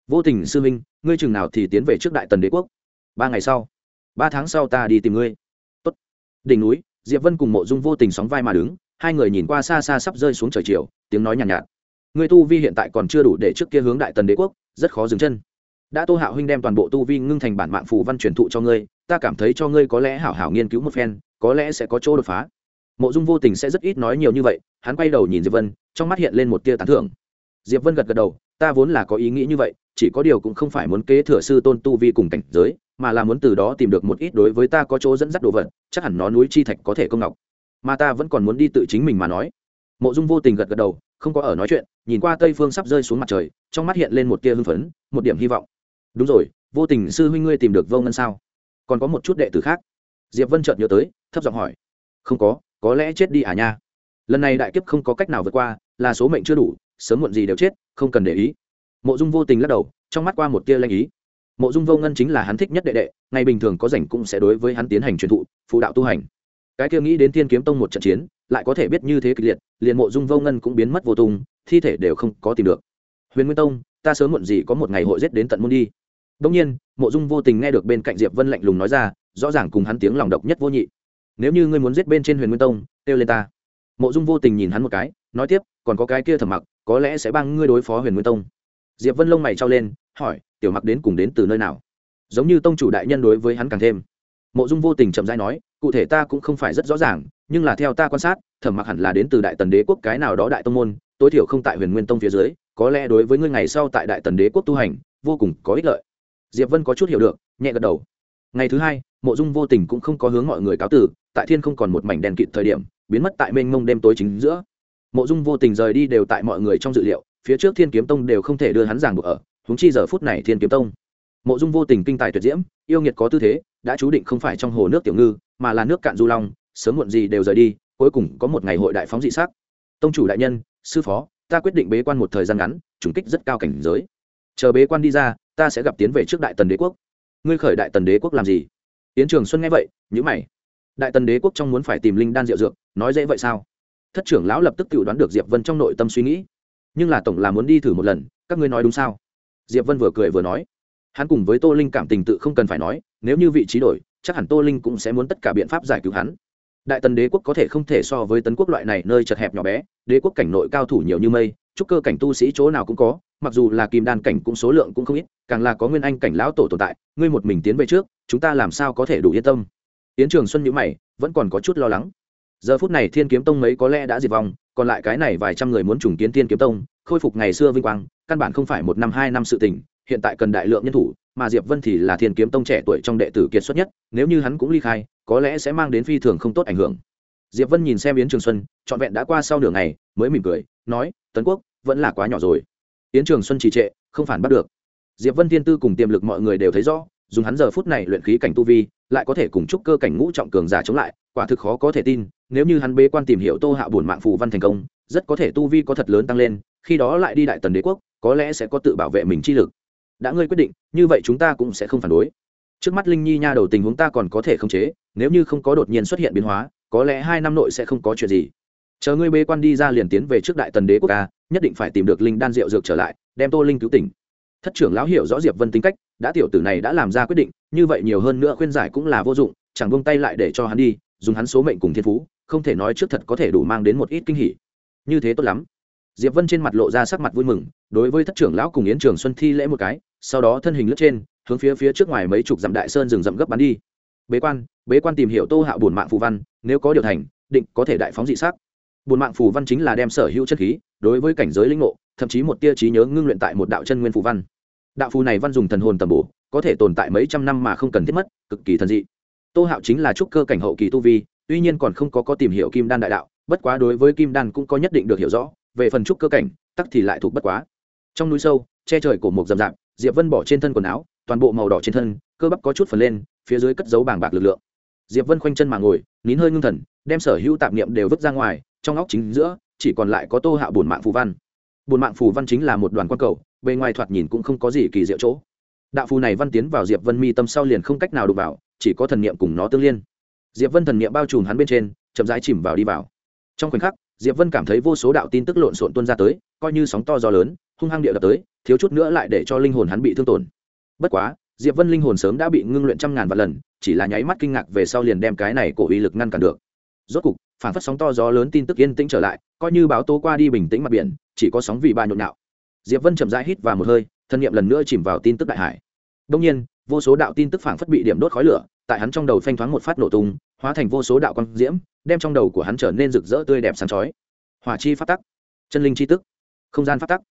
Speaker 1: Vô tình sư minh ngươi chừng nào thì tiến về trước đại tần đế quốc? Ba ngày sau. Ba tháng sau ta đi tìm ngươi. Tốt. đỉnh núi diệp vân cùng mộ dung vô tình sóng vai mà đứng hai người nhìn qua xa xa sắp rơi xuống trời chiều tiếng nói nhàn nhạt, nhạt. Ngươi tu vi hiện tại còn chưa đủ để trước kia hướng đại tần đế quốc rất khó dừng chân. Đã tô hạo huynh đem toàn bộ tu vi ngưng thành bản mạng phù văn truyền thụ cho ngươi, ta cảm thấy cho ngươi có lẽ hảo hảo nghiên cứu một phen, có lẽ sẽ có chỗ đột phá. Mộ dung vô tình sẽ rất ít nói nhiều như vậy, hắn quay đầu nhìn diệp vân, trong mắt hiện lên một tia tán thưởng. Diệp vân gật gật đầu, ta vốn là có ý nghĩ như vậy, chỉ có điều cũng không phải muốn kế thừa sư tôn tu vi cùng cảnh giới, mà là muốn từ đó tìm được một ít đối với ta có chỗ dẫn dắt đồ vật, chắc hẳn nó núi chi thạch có thể công ngọc. Mà ta vẫn còn muốn đi tự chính mình mà nói. Mộ dung vô tình gật gật đầu không có ở nói chuyện, nhìn qua tây phương sắp rơi xuống mặt trời, trong mắt hiện lên một tia hưng phấn, một điểm hy vọng. Đúng rồi, vô tình sư huynh ngươi tìm được vô ngân sao? Còn có một chút đệ tử khác. Diệp vân chợt nhớ tới, thấp giọng hỏi. Không có có lẽ chết đi à nha? Lần này đại kiếp không có cách nào vượt qua, là số mệnh chưa đủ, sớm muộn gì đều chết, không cần để ý. Mộ dung vô tình lắc đầu, trong mắt qua một tia lanh ý. Mộ dung vô ngân chính là hắn thích nhất đệ đệ, ngày bình thường có rảnh cũng sẽ đối với hắn tiến hành truyền thụ, phụ đạo tu hành cái kia nghĩ đến thiên kiếm tông một trận chiến, lại có thể biết như thế kịch liệt, liền mộ dung vô ngân cũng biến mất vô tung, thi thể đều không có tìm được. Huyền nguyên tông, ta sớm muộn gì có một ngày hội giết đến tận môn đi. Đông nhiên, mộ dung vô tình nghe được bên cạnh diệp vân lạnh lùng nói ra, rõ ràng cùng hắn tiếng lòng độc nhất vô nhị. Nếu như ngươi muốn giết bên trên huyền nguyên tông, kêu lên ta. Mộ dung vô tình nhìn hắn một cái, nói tiếp, còn có cái kia thầm mặc, có lẽ sẽ băng ngươi đối phó huyền nguyên tông. Diệp vân lông mày trao lên, hỏi, tiểu mặc đến cùng đến từ nơi nào? Giống như tông chủ đại nhân đối với hắn càng thêm mộ dung vô tình chậm rãi nói, cụ thể ta cũng không phải rất rõ ràng, nhưng là theo ta quan sát, thẩm mặc hẳn là đến từ đại tần đế quốc cái nào đó đại tông môn, tối thiểu không tại huyền nguyên tông phía dưới, có lẽ đối với ngươi ngày sau tại đại tần đế quốc tu hành, vô cùng có ích lợi. Diệp vân có chút hiểu được, nhẹ gật đầu. Ngày thứ hai, mộ dung vô tình cũng không có hướng mọi người cáo tử tại thiên không còn một mảnh đèn kịt thời điểm, biến mất tại mênh mông đêm tối chính giữa. Mộ dung vô tình rời đi đều tại mọi người trong dự liệu, phía trước thiên kiếm tông đều không thể đưa hắn giảng buộc ở húng chi giờ phút này thiên kiếm tông. Mộ dung vô tình kinh tài tuyệt diễm, yêu nghiệt có tư thế đã chú định không phải trong hồ nước tiểu ngư, mà là nước cạn du long, sớm muộn gì đều rời đi, cuối cùng có một ngày hội đại phóng dị sắc. Tông chủ đại nhân, sư phó, ta quyết định bế quan một thời gian ngắn, trùng kích rất cao cảnh giới. Chờ bế quan đi ra, ta sẽ gặp tiến về trước đại tần đế quốc. Ngươi khởi đại tần đế quốc làm gì? Tiến trường xuân nghe vậy nhữ mày. Đại tần đế quốc trong muốn phải tìm linh đan rượu dược, nói dễ vậy sao? Thất trưởng lão lập tức tự đoán được diệp vân trong nội tâm suy nghĩ. Nhưng là tổng là muốn đi thử một lần, các ngươi nói đúng sao? Diệp vân vừa cười vừa nói hắn cùng với tô linh cảm tình tự không cần phải nói, nếu như vị trí đổi, chắc hẳn tô linh cũng sẽ muốn tất cả biện pháp giải cứu hắn. Đại tần đế quốc có thể không thể so với tấn quốc loại này nơi chật hẹp nhỏ bé, đế quốc cảnh nội cao thủ nhiều như mây, trúc cơ cảnh tu sĩ chỗ nào cũng có, mặc dù là kim đan cảnh cũng số lượng cũng không ít, càng là có nguyên anh cảnh lão tổ tồn tại, ngươi một mình tiến về trước, chúng ta làm sao có thể đủ yên tâm. Tiến trường xuân nhữ mày, vẫn còn có chút lo lắng. Giờ phút này thiên kiếm tông mấy có lẽ đã diệt vong, còn lại cái này vài trăm người muốn trùng kiến thiên kiếm tông, khôi phục ngày xưa vinh quang, căn bản không phải một năm, hai năm sự tình hiện tại cần đại lượng nhân thủ, mà diệp vân thì là thiên kiếm tông trẻ tuổi trong đệ tử kiệt xuất nhất, nếu như hắn cũng ly khai, có lẽ sẽ mang đến phi thường không tốt ảnh hưởng. Diệp vân nhìn xem yến trường xuân, trọn vẹn đã qua sau nửa ngày, mới mỉm cười, nói, tấn quốc, vẫn là quá nhỏ rồi. Yến trường xuân trì trệ, không phản bắt được. Diệp vân thiên tư cùng tiềm lực mọi người đều thấy rõ, dùng hắn giờ phút này luyện khí cảnh tu vi, lại có thể cùng chúc cơ cảnh ngũ trọng cường giả chống lại, quả thực khó có thể tin, nếu như hắn bế quan tìm hiểu tô hạ bổn mạng phù văn thành công, rất có thể tu vi có thật lớn tăng lên, khi đó lại đi đại tần đế quốc, có lẽ sẽ có tự bảo vệ mình chi lực đã ngươi quyết định, như vậy chúng ta cũng sẽ không phản đối. Trước mắt linh nhi nha đầu tình huống ta còn có thể khống chế, nếu như không có đột nhiên xuất hiện biến hóa, có lẽ hai năm nội sẽ không có chuyện gì. Chờ ngươi bế quan đi ra liền tiến về trước đại tần đế quốc ca nhất định phải tìm được linh đan rượu dược trở lại, đem tô linh cứu tỉnh. Thất trưởng lão hiểu rõ diệp vân tính cách, đã tiểu tử này đã làm ra quyết định, như vậy nhiều hơn nữa khuyên giải cũng là vô dụng, chẳng buông tay lại để cho hắn đi, dùng hắn số mệnh cùng thiên phú, không thể nói trước thật có thể đủ mang đến một ít kinh hỉ. Như thế tốt lắm diệp vân trên mặt lộ ra sắc mặt vui mừng, đối với thất trưởng lão cùng yến trường xuân thi lễ một cái, sau đó thân hình lướt trên, hướng phía phía trước ngoài mấy chục dặm đại sơn rừng rậm gấp bắn đi. Bế quan bế quan tìm hiểu tô hạo bổn mạng phù văn, nếu có điều thành, định có thể đại phóng dị sắc. Bổn mạng phù văn chính là đem sở hữu chất khí, đối với cảnh giới linh ngộ, thậm chí một tia trí nhớ ngưng luyện tại một đạo chân nguyên phù văn. Đạo phù này văn dùng thần hồn tầm bổ, có thể tồn tại mấy trăm năm mà không cần thiết mất, cực kỳ thần dị. Tô hạo chính là trúc cơ cảnh hậu kỳ tu vi, tuy nhiên còn không có có tìm hiểu kim đan đại đạo, bất quá đối với kim đan cũng có nhất định được hiểu rõ về phần trúc cơ cảnh, tắc thì lại thuộc bất quá. Trong núi sâu, che trời cổ một rậm rạp, diệp vân bỏ trên thân quần áo, toàn bộ màu đỏ trên thân, cơ bắp có chút phần lên, phía dưới cất dấu bảng bạc lực lượng. Diệp vân khoanh chân mà ngồi, nín hơi ngưng thần, đem sở hữu tạp niệm đều vứt ra ngoài, trong óc chính giữa, chỉ còn lại có tô hạ bổn mạng phù văn. Bổn mạng phù văn chính là một đoàn quan cầu, bề ngoài thoạt nhìn cũng không có gì kỳ diệu chỗ. Đạo phù này văn tiến vào diệp vân mi tâm sau liền không cách nào đụng vào, chỉ có thần niệm cùng nó tương liên. Diệp vân thần niệm bao trùm hắn bên trên, chậm rãi chìm vào đi vào. Trong khoảnh khắc diệp vân cảm thấy vô số đạo tin tức lộn xộn tuôn ra tới, coi như sóng to gió lớn, hung hăng địa đập tới, thiếu chút nữa lại để cho linh hồn hắn bị thương tổn. Bất quá, diệp vân linh hồn sớm đã bị ngưng luyện trăm ngàn vạn lần, chỉ là nháy mắt kinh ngạc về sau liền đem cái này cổ uy lực ngăn cản được. Rốt cục, phản phất sóng to gió lớn tin tức yên tĩnh trở lại, coi như báo tố qua đi bình tĩnh mặt biển, chỉ có sóng vị ba nhộn nhạo. Diệp vân chậm rãi hít vào một hơi, thân nhiệm lần nữa chìm vào tin tức đại hải. Đông nhiên, vô số đạo tin tức phản phất bị điểm đốt khói lửa tại hắn trong đầu phanh thoáng một phát nổ tung, hóa thành vô số đạo quang diễm, đem trong đầu của hắn trở nên rực rỡ tươi đẹp sáng chói. Hỏa chi phát tắc, chân linh chi tức, không gian phát tắc,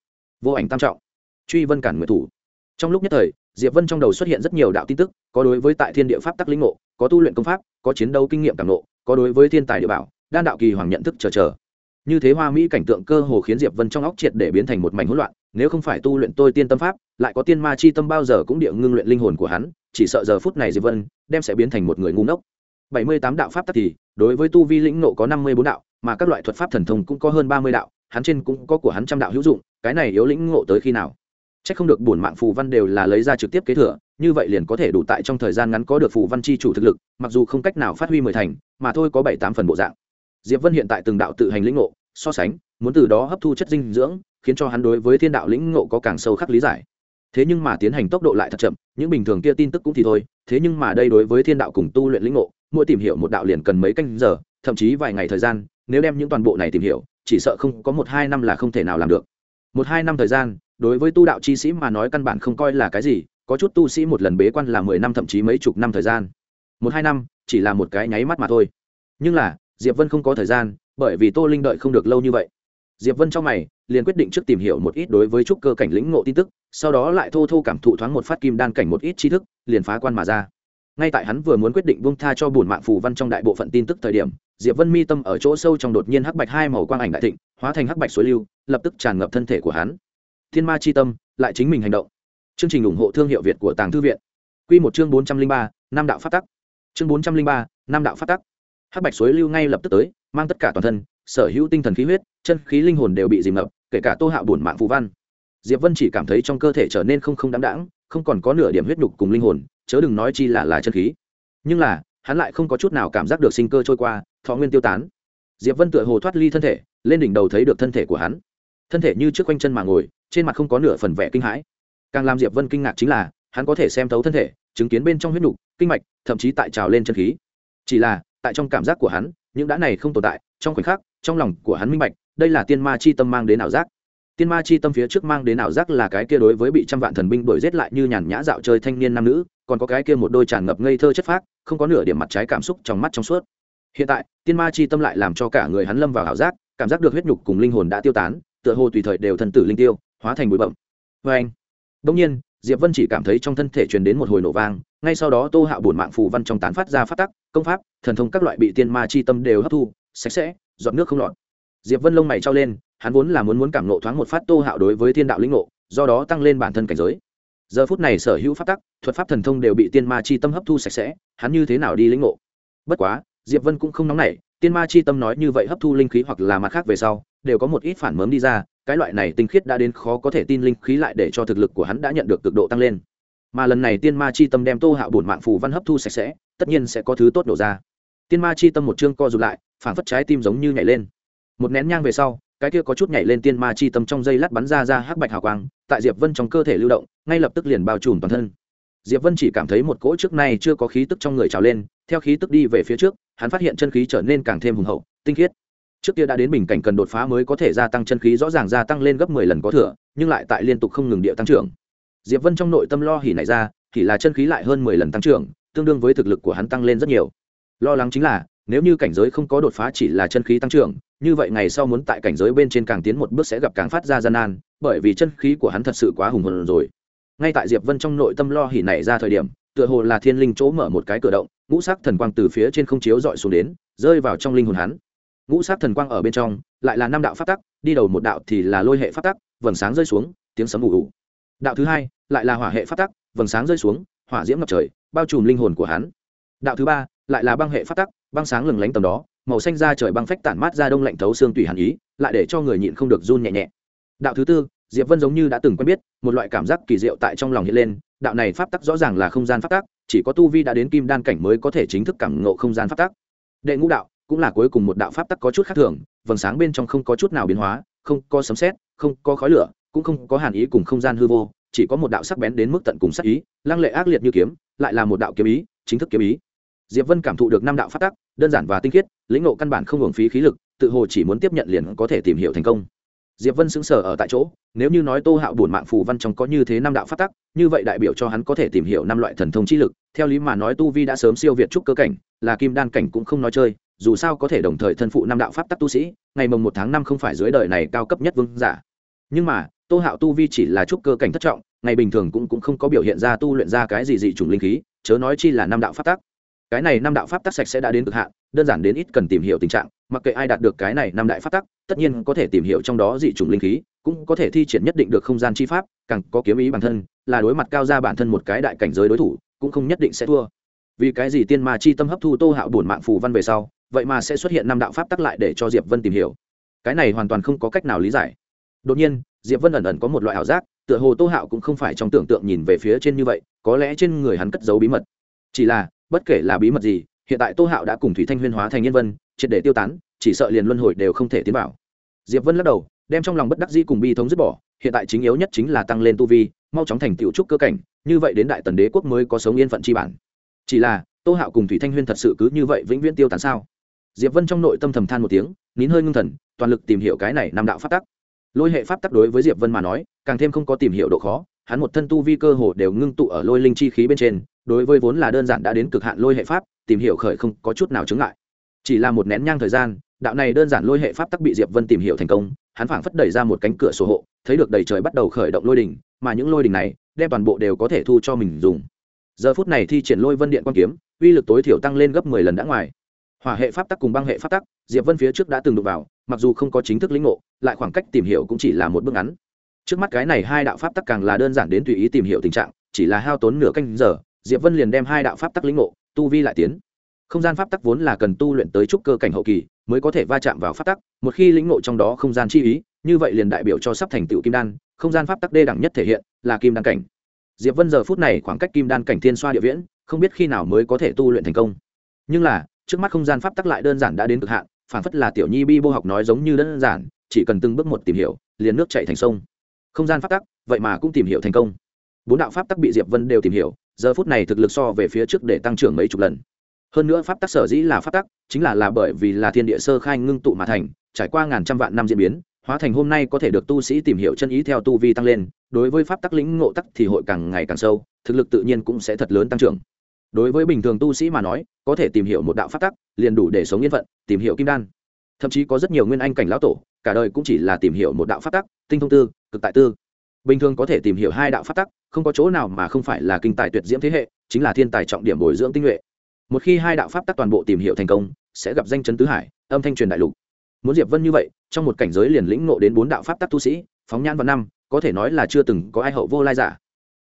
Speaker 1: vô ảnh tam trọng, truy vân cản nguyện thủ. Trong lúc nhất thời, diệp vân trong đầu xuất hiện rất nhiều đạo tin tức, có đối với tại thiên địa pháp tắc linh ngộ, có tu luyện công pháp, có chiến đấu kinh nghiệm cảm ngộ, có đối với thiên tài địa bảo, đan đạo kỳ hoàng nhận thức chờ chờ. Như thế hoa mỹ cảnh tượng cơ hồ khiến diệp vân trong óc triệt để biến thành một mảnh hỗn loạn nếu không phải tu luyện tôi tiên tâm pháp lại có tiên ma chi tâm bao giờ cũng địa ngưng luyện linh hồn của hắn chỉ sợ giờ phút này diệp vân đem sẽ biến thành một người ngu ngốc bảy mươi tám đạo pháp tắc thì đối với tu vi lĩnh nộ có năm mươi bốn đạo mà các loại thuật pháp thần thông cũng có hơn ba mươi đạo hắn trên cũng có của hắn trăm đạo hữu dụng cái này yếu lĩnh ngộ tới khi nào Chắc không được bổn mạng phù văn đều là lấy ra trực tiếp kế thừa, như vậy liền có thể đủ tại trong thời gian ngắn có được phù văn chi chủ thực lực, mặc dù không cách nào phát huy mười thành, mà thôi có bảy tám phần bộ dạng. Diệp Vân hiện tại từng đạo tự hành lĩnh ngộ, so sánh, muốn từ đó hấp thu chất dinh dưỡng, khiến cho hắn đối với thiên đạo lĩnh ngộ có càng sâu khắc lý giải. Thế nhưng mà tiến hành tốc độ lại thật chậm, những bình thường kia tin tức cũng thì thôi, thế nhưng mà đây đối với thiên đạo cùng tu luyện lĩnh ngộ, mỗi tìm hiểu một đạo liền cần mấy canh giờ, thậm chí vài ngày thời gian, nếu đem những toàn bộ này tìm hiểu, chỉ sợ không có một hai năm là không thể nào làm được. Một hai năm thời gian, đối với tu đạo chi sĩ mà nói căn bản không coi là cái gì có chút tu sĩ một lần bế quan là mười năm thậm chí mấy chục năm thời gian một hai năm chỉ là một cái nháy mắt mà thôi nhưng là diệp vân không có thời gian bởi vì tô linh đợi không được lâu như vậy diệp vân trong mày, liền quyết định trước tìm hiểu một ít đối với trúc cơ cảnh lĩnh ngộ tin tức, sau đó lại thô thô cảm thụ thoáng một phát kim đan cảnh một ít tri thức, liền phá quan mà ra. Ngay tại hắn vừa muốn quyết định buông tha cho bùn mạng phù văn trong đại bộ phận tin tức thời điểm, diệp vân mi tâm ở chỗ sâu trong đột nhiên hắc bạch hai màu quang ảnh đại thịnh, hóa thành hắc bạch suối lưu, lập tức tràn ngập thân thể của hắn. Thiên ma chi tâm, lại chính mình hành động. Chương trình ủng hộ thương hiệu việt của tàng thư viện. Q một chương bốn trăm linh ba năm đạo phát tắc. Chương bốn trăm linh ba năm đạo phát tắc. Hắc bạch suối lưu ngay lập tức tới, mang tất cả toàn thân sở hữu tinh thần khí huyết, chân khí linh hồn đều bị dìm ngập, kể cả tô hạo bổn mạng phù văn. Diệp vân chỉ cảm thấy trong cơ thể trở nên không không đáng đáng không còn có nửa điểm huyết nhục cùng linh hồn, chớ đừng nói chi là là chân khí. Nhưng là, hắn lại không có chút nào cảm giác được sinh cơ trôi qua, thọ nguyên tiêu tán. Diệp vân tựa hồ thoát ly thân thể, lên đỉnh đầu thấy được thân thể của hắn. Thân thể như trước quanh chân mà ngồi, trên mặt không có nửa phần vẻ kinh hãi. Càng làm diệp vân kinh ngạc chính là, hắn có thể xem thấu thân thể, chứng kiến bên trong huyết nhục, kinh mạch, thậm chí tại trào lên chân khí. Chỉ là, tại trong cảm giác của hắn, những đã này không tồn tại, trong khoảnh khắc trong lòng của hắn minh bạch, đây là tiên ma chi tâm mang đến ảo giác. Tiên ma chi tâm phía trước mang đến ảo giác là cái kia đối với bị trăm vạn thần binh đuổi giết lại như nhàn nhã dạo chơi thanh niên nam nữ, còn có cái kia một đôi tràn ngập ngây thơ chất phác, không có nửa điểm mặt trái cảm xúc trong mắt trong suốt. Hiện tại, tiên ma chi tâm lại làm cho cả người hắn lâm vào ảo giác, cảm giác được huyết nhục cùng linh hồn đã tiêu tán, tựa hồ tùy thời đều thần tử linh tiêu, hóa thành bụi bậm vê anh đông nhiên, diệp vân chỉ cảm thấy trong thân thể truyền đến một hồi nổ vang, ngay sau đó tô hạo bổn mạng phù văn trong tán phát ra phát tắc, công pháp, thần thông các loại bị tiên ma chi tâm đều hấp thu, sạch sẽ giọt nước không lọt. Diệp vân lông mày trao lên, hắn vốn là muốn muốn cảm nộ thoáng một phát tô hạo đối với thiên đạo lĩnh ngộ, do đó tăng lên bản thân cảnh giới. Giờ phút này sở hữu pháp tắc, thuật pháp thần thông đều bị tiên ma chi tâm hấp thu sạch sẽ, hắn như thế nào đi lĩnh ngộ? Bất quá, diệp vân cũng không nóng nảy, tiên ma chi tâm nói như vậy hấp thu linh khí hoặc là mặt khác về sau, đều có một ít phản mớm đi ra, cái loại này tinh khiết đã đến khó có thể tin linh khí lại để cho thực lực của hắn đã nhận được cực độ tăng lên. Mà lần này tiên ma chi tâm đem tô hạo bổn mạng phù văn hấp thu sạch sẽ, tất nhiên sẽ có thứ tốt nổ ra. Tiên ma chi tâm một chương co rụt lại phản phất trái tim giống như nhảy lên. Một nén nhang về sau, cái kia có chút nhảy lên tiên ma chi tâm trong dây lát bắn ra ra hắc bạch hào quang, tại diệp vân trong cơ thể lưu động, ngay lập tức liền bao trùm toàn thân. Diệp vân chỉ cảm thấy một cỗ trước nay chưa có khí tức trong người trào lên, theo khí tức đi về phía trước, hắn phát hiện chân khí trở nên càng thêm hùng hậu, tinh khiết. Trước kia đã đến bình cảnh cần đột phá mới có thể gia tăng chân khí rõ ràng gia tăng lên gấp mười lần có thừa, nhưng lại tại liên tục không ngừng địa tăng trưởng. Diệp vân trong nội tâm lo hỉ này ra thì là chân khí lại hơn mười lần tăng trưởng, tương đương với thực lực của hắn tăng lên rất nhiều. Lo lắng chính là nếu như cảnh giới không có đột phá chỉ là chân khí tăng trưởng, như vậy ngày sau muốn tại cảnh giới bên trên càng tiến một bước sẽ gặp càng phát ra gian nan, bởi vì chân khí của hắn thật sự quá hùng hồn rồi. Ngay tại diệp vân trong nội tâm lo hỉ nảy ra thời điểm, tựa hồ là thiên linh chỗ mở một cái cửa động, ngũ sắc thần quang từ phía trên không chiếu dọi xuống đến, rơi vào trong linh hồn hắn. Ngũ sắc thần quang ở bên trong, lại là năm đạo pháp tắc, đi đầu một đạo thì là lôi hệ pháp tắc, vầng sáng rơi xuống, tiếng sấm ù ù. Đạo thứ hai, lại là hỏa hệ pháp tắc, vầng sáng rơi xuống, hỏa diễm ngập trời, bao trùm linh hồn của hắn. Đạo thứ ba lại là băng hệ phát tắc, băng sáng lừng lánh tầm đó, màu xanh ra trời băng phách tản mát ra đông lạnh thấu xương tùy hàn ý, lại để cho người nhịn không được run nhẹ nhẹ. Đạo thứ tư, diệp vân giống như đã từng quen biết, một loại cảm giác kỳ diệu tại trong lòng hiện lên, đạo này pháp tắc rõ ràng là không gian pháp tắc, chỉ có tu vi đã đến kim đan cảnh mới có thể chính thức cảm ngộ không gian pháp tắc. Đệ ngũ đạo, cũng là cuối cùng một đạo pháp tắc có chút khác thường, vầng sáng bên trong không có chút nào biến hóa, không có sấm sét, không có khói lửa, cũng không có hàn ý cùng không gian hư vô, chỉ có một đạo sắc bén đến mức tận cùng sắc ý, lăng lệ ác liệt như kiếm, lại là một đạo kiếm ý, chính thức kiếm ý diệp vân cảm thụ được năm đạo pháp tắc đơn giản và tinh khiết lĩnh ngộ căn bản không hưởng phí khí lực tự hồ chỉ muốn tiếp nhận liền có thể tìm hiểu thành công. Diệp vân sững sờ ở tại chỗ nếu như nói tô hạo bổn mạng phù văn trong có như thế năm đạo pháp tắc như vậy đại biểu cho hắn có thể tìm hiểu năm loại thần thông chi lực theo lý mà nói tu vi đã sớm siêu việt trúc cơ cảnh là kim đan cảnh cũng không nói chơi dù sao có thể đồng thời thân phụ năm đạo pháp tắc tu sĩ ngày mồng một tháng năm không phải dưới đời này cao cấp nhất vương giả. Nhưng mà tô hạo tu vi chỉ là trúc cơ cảnh thất trọng ngày bình thường cũng, cũng không có biểu hiện ra tu luyện ra cái gì dị chủng linh khí chớ nói chi là năm đạo pháp tắc cái này năm đạo pháp tắc sạch sẽ đã đến cực hạn, đơn giản đến ít cần tìm hiểu tình trạng, mặc kệ ai đạt được cái này năm đại pháp tắc, tất nhiên có thể tìm hiểu trong đó dị chủng linh khí, cũng có thể thi triển nhất định được không gian chi pháp, càng có kiếm ý bản thân, là đối mặt cao ra bản thân một cái đại cảnh giới đối thủ, cũng không nhất định sẽ thua. Vì cái gì tiên ma chi tâm hấp thu tô hạo bổn mạng phù văn về sau, vậy mà sẽ xuất hiện năm đạo pháp tắc lại để cho diệp vân tìm hiểu? Cái này hoàn toàn không có cách nào lý giải. Đột nhiên, diệp vân ẩn ẩn có một loại ảo giác, tựa hồ tô hạo cũng không phải trong tưởng tượng nhìn về phía trên như vậy, có lẽ trên người hắn cất giấu bí mật. Chỉ là bất kể là bí mật gì, hiện tại tô hạo đã cùng thủy thanh huyên hóa thành nhân vân, triệt để tiêu tán, chỉ sợ liền luân hồi đều không thể tiến vào. Diệp vân lắc đầu, đem trong lòng bất đắc dĩ cùng bi thống dứt bỏ, hiện tại chính yếu nhất chính là tăng lên tu vi, mau chóng thành tựu trúc cơ cảnh, như vậy đến đại tần đế quốc mới có sống yên phận chi bản. Chỉ là, tô hạo cùng thủy thanh huyên thật sự cứ như vậy vĩnh viễn tiêu tán sao? Diệp vân trong nội tâm thầm than một tiếng, nín hơi ngưng thần, toàn lực tìm hiểu cái này nam đạo pháp tắc. Lôi hệ pháp tắc đối với diệp vân mà nói, càng thêm không có tìm hiểu độ khó, hắn một thân tu vi cơ hồ đều ngưng tụ ở lôi linh chi khí bên trên đối với vốn là đơn giản đã đến cực hạn lôi hệ pháp, tìm hiểu khởi không có chút nào chứng ngại. Chỉ là một nén nhang thời gian, đạo này đơn giản lôi hệ pháp tắc bị diệp vân tìm hiểu thành công, hắn phảng phất đẩy ra một cánh cửa sổ hộ, thấy được đầy trời bắt đầu khởi động lôi đỉnh, mà những lôi đỉnh này, đem toàn bộ đều có thể thu cho mình dùng. Giờ phút này thi triển lôi vân điện quan kiếm, uy lực tối thiểu tăng lên gấp mười lần đã ngoài. Hỏa hệ pháp tắc cùng băng hệ pháp tắc, diệp vân phía trước đã từng đụng vào, mặc dù không có chính thức lĩnh ngộ, lại khoảng cách tìm hiểu cũng chỉ là một bước ngắn. Trước mắt cái này hai đạo pháp tắc càng là đơn giản đến tùy ý tìm hiểu tình trạng, chỉ là hao tốn nửa canh giờ diệp vân liền đem hai đạo pháp tắc lĩnh ngộ, tu vi lại tiến. Không gian pháp tắc vốn là cần tu luyện tới trúc cơ cảnh hậu kỳ, mới có thể va chạm vào pháp tắc, một khi lĩnh ngộ trong đó không gian chi ý, như vậy liền đại biểu cho sắp thành tựu kim đan, không gian pháp tắc đê đẳng nhất thể hiện, là kim đan cảnh. Diệp vân giờ phút này khoảng cách kim đan cảnh thiên xoa địa viễn, không biết khi nào mới có thể tu luyện thành công. Nhưng là, trước mắt không gian pháp tắc lại đơn giản đã đến cực hạn, phản phất là tiểu nhi bi bô học nói giống như đơn giản, chỉ cần từng bước một tìm hiểu, liền nước chạy thành sông. Không gian pháp tắc, vậy mà cũng tìm hiểu thành công. Bốn đạo pháp tắc bị diệp vân đều tìm hiểu giờ phút này thực lực so về phía trước để tăng trưởng mấy chục lần. Hơn nữa pháp tắc sở dĩ là pháp tắc, chính là là bởi vì là thiên địa sơ khai ngưng tụ mà thành, trải qua ngàn trăm vạn năm diễn biến, hóa thành hôm nay có thể được tu sĩ tìm hiểu chân ý theo tu vi tăng lên, đối với pháp tắc lĩnh ngộ tắc thì hội càng ngày càng sâu, thực lực tự nhiên cũng sẽ thật lớn tăng trưởng. Đối với bình thường tu sĩ mà nói, có thể tìm hiểu một đạo pháp tắc, liền đủ để sống yên phận, tìm hiểu kim đan. Thậm chí có rất nhiều nguyên anh cảnh lão tổ, cả đời cũng chỉ là tìm hiểu một đạo pháp tắc, tinh thông tư, cực tại tư bình thường có thể tìm hiểu hai đạo pháp tắc, không có chỗ nào mà không phải là kinh tài tuyệt diễm thế hệ, chính là thiên tài trọng điểm bồi dưỡng tinh nhuệ. Một khi hai đạo pháp tắc toàn bộ tìm hiểu thành công, sẽ gặp danh chấn tứ hải, âm thanh truyền đại lục. Muốn diệp vân như vậy, trong một cảnh giới liền lĩnh ngộ đến bốn đạo pháp tắc tu sĩ, phóng nhan vào năm, có thể nói là chưa từng có ai hậu vô lai giả.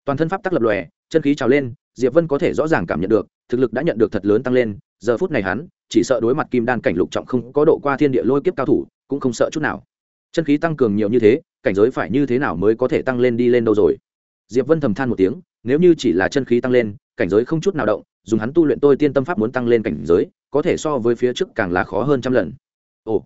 Speaker 1: Toàn thân pháp tắc lập lòe, chân khí trào lên, diệp vân có thể rõ ràng cảm nhận được, thực lực đã nhận được thật lớn tăng lên, giờ phút này hắn, chỉ sợ đối mặt kim đan cảnh lục trọng không có độ qua thiên địa lôi kiếp cao thủ, cũng không sợ chút nào. Chân khí tăng cường nhiều như thế cảnh giới phải như thế nào mới có thể tăng lên đi lên đâu rồi? Diệp vân thầm than một tiếng, nếu như chỉ là chân khí tăng lên, cảnh giới không chút nào động, dùng hắn tu luyện tôi tiên tâm pháp muốn tăng lên cảnh giới, có thể so với phía trước càng là khó hơn trăm lần. Ồ.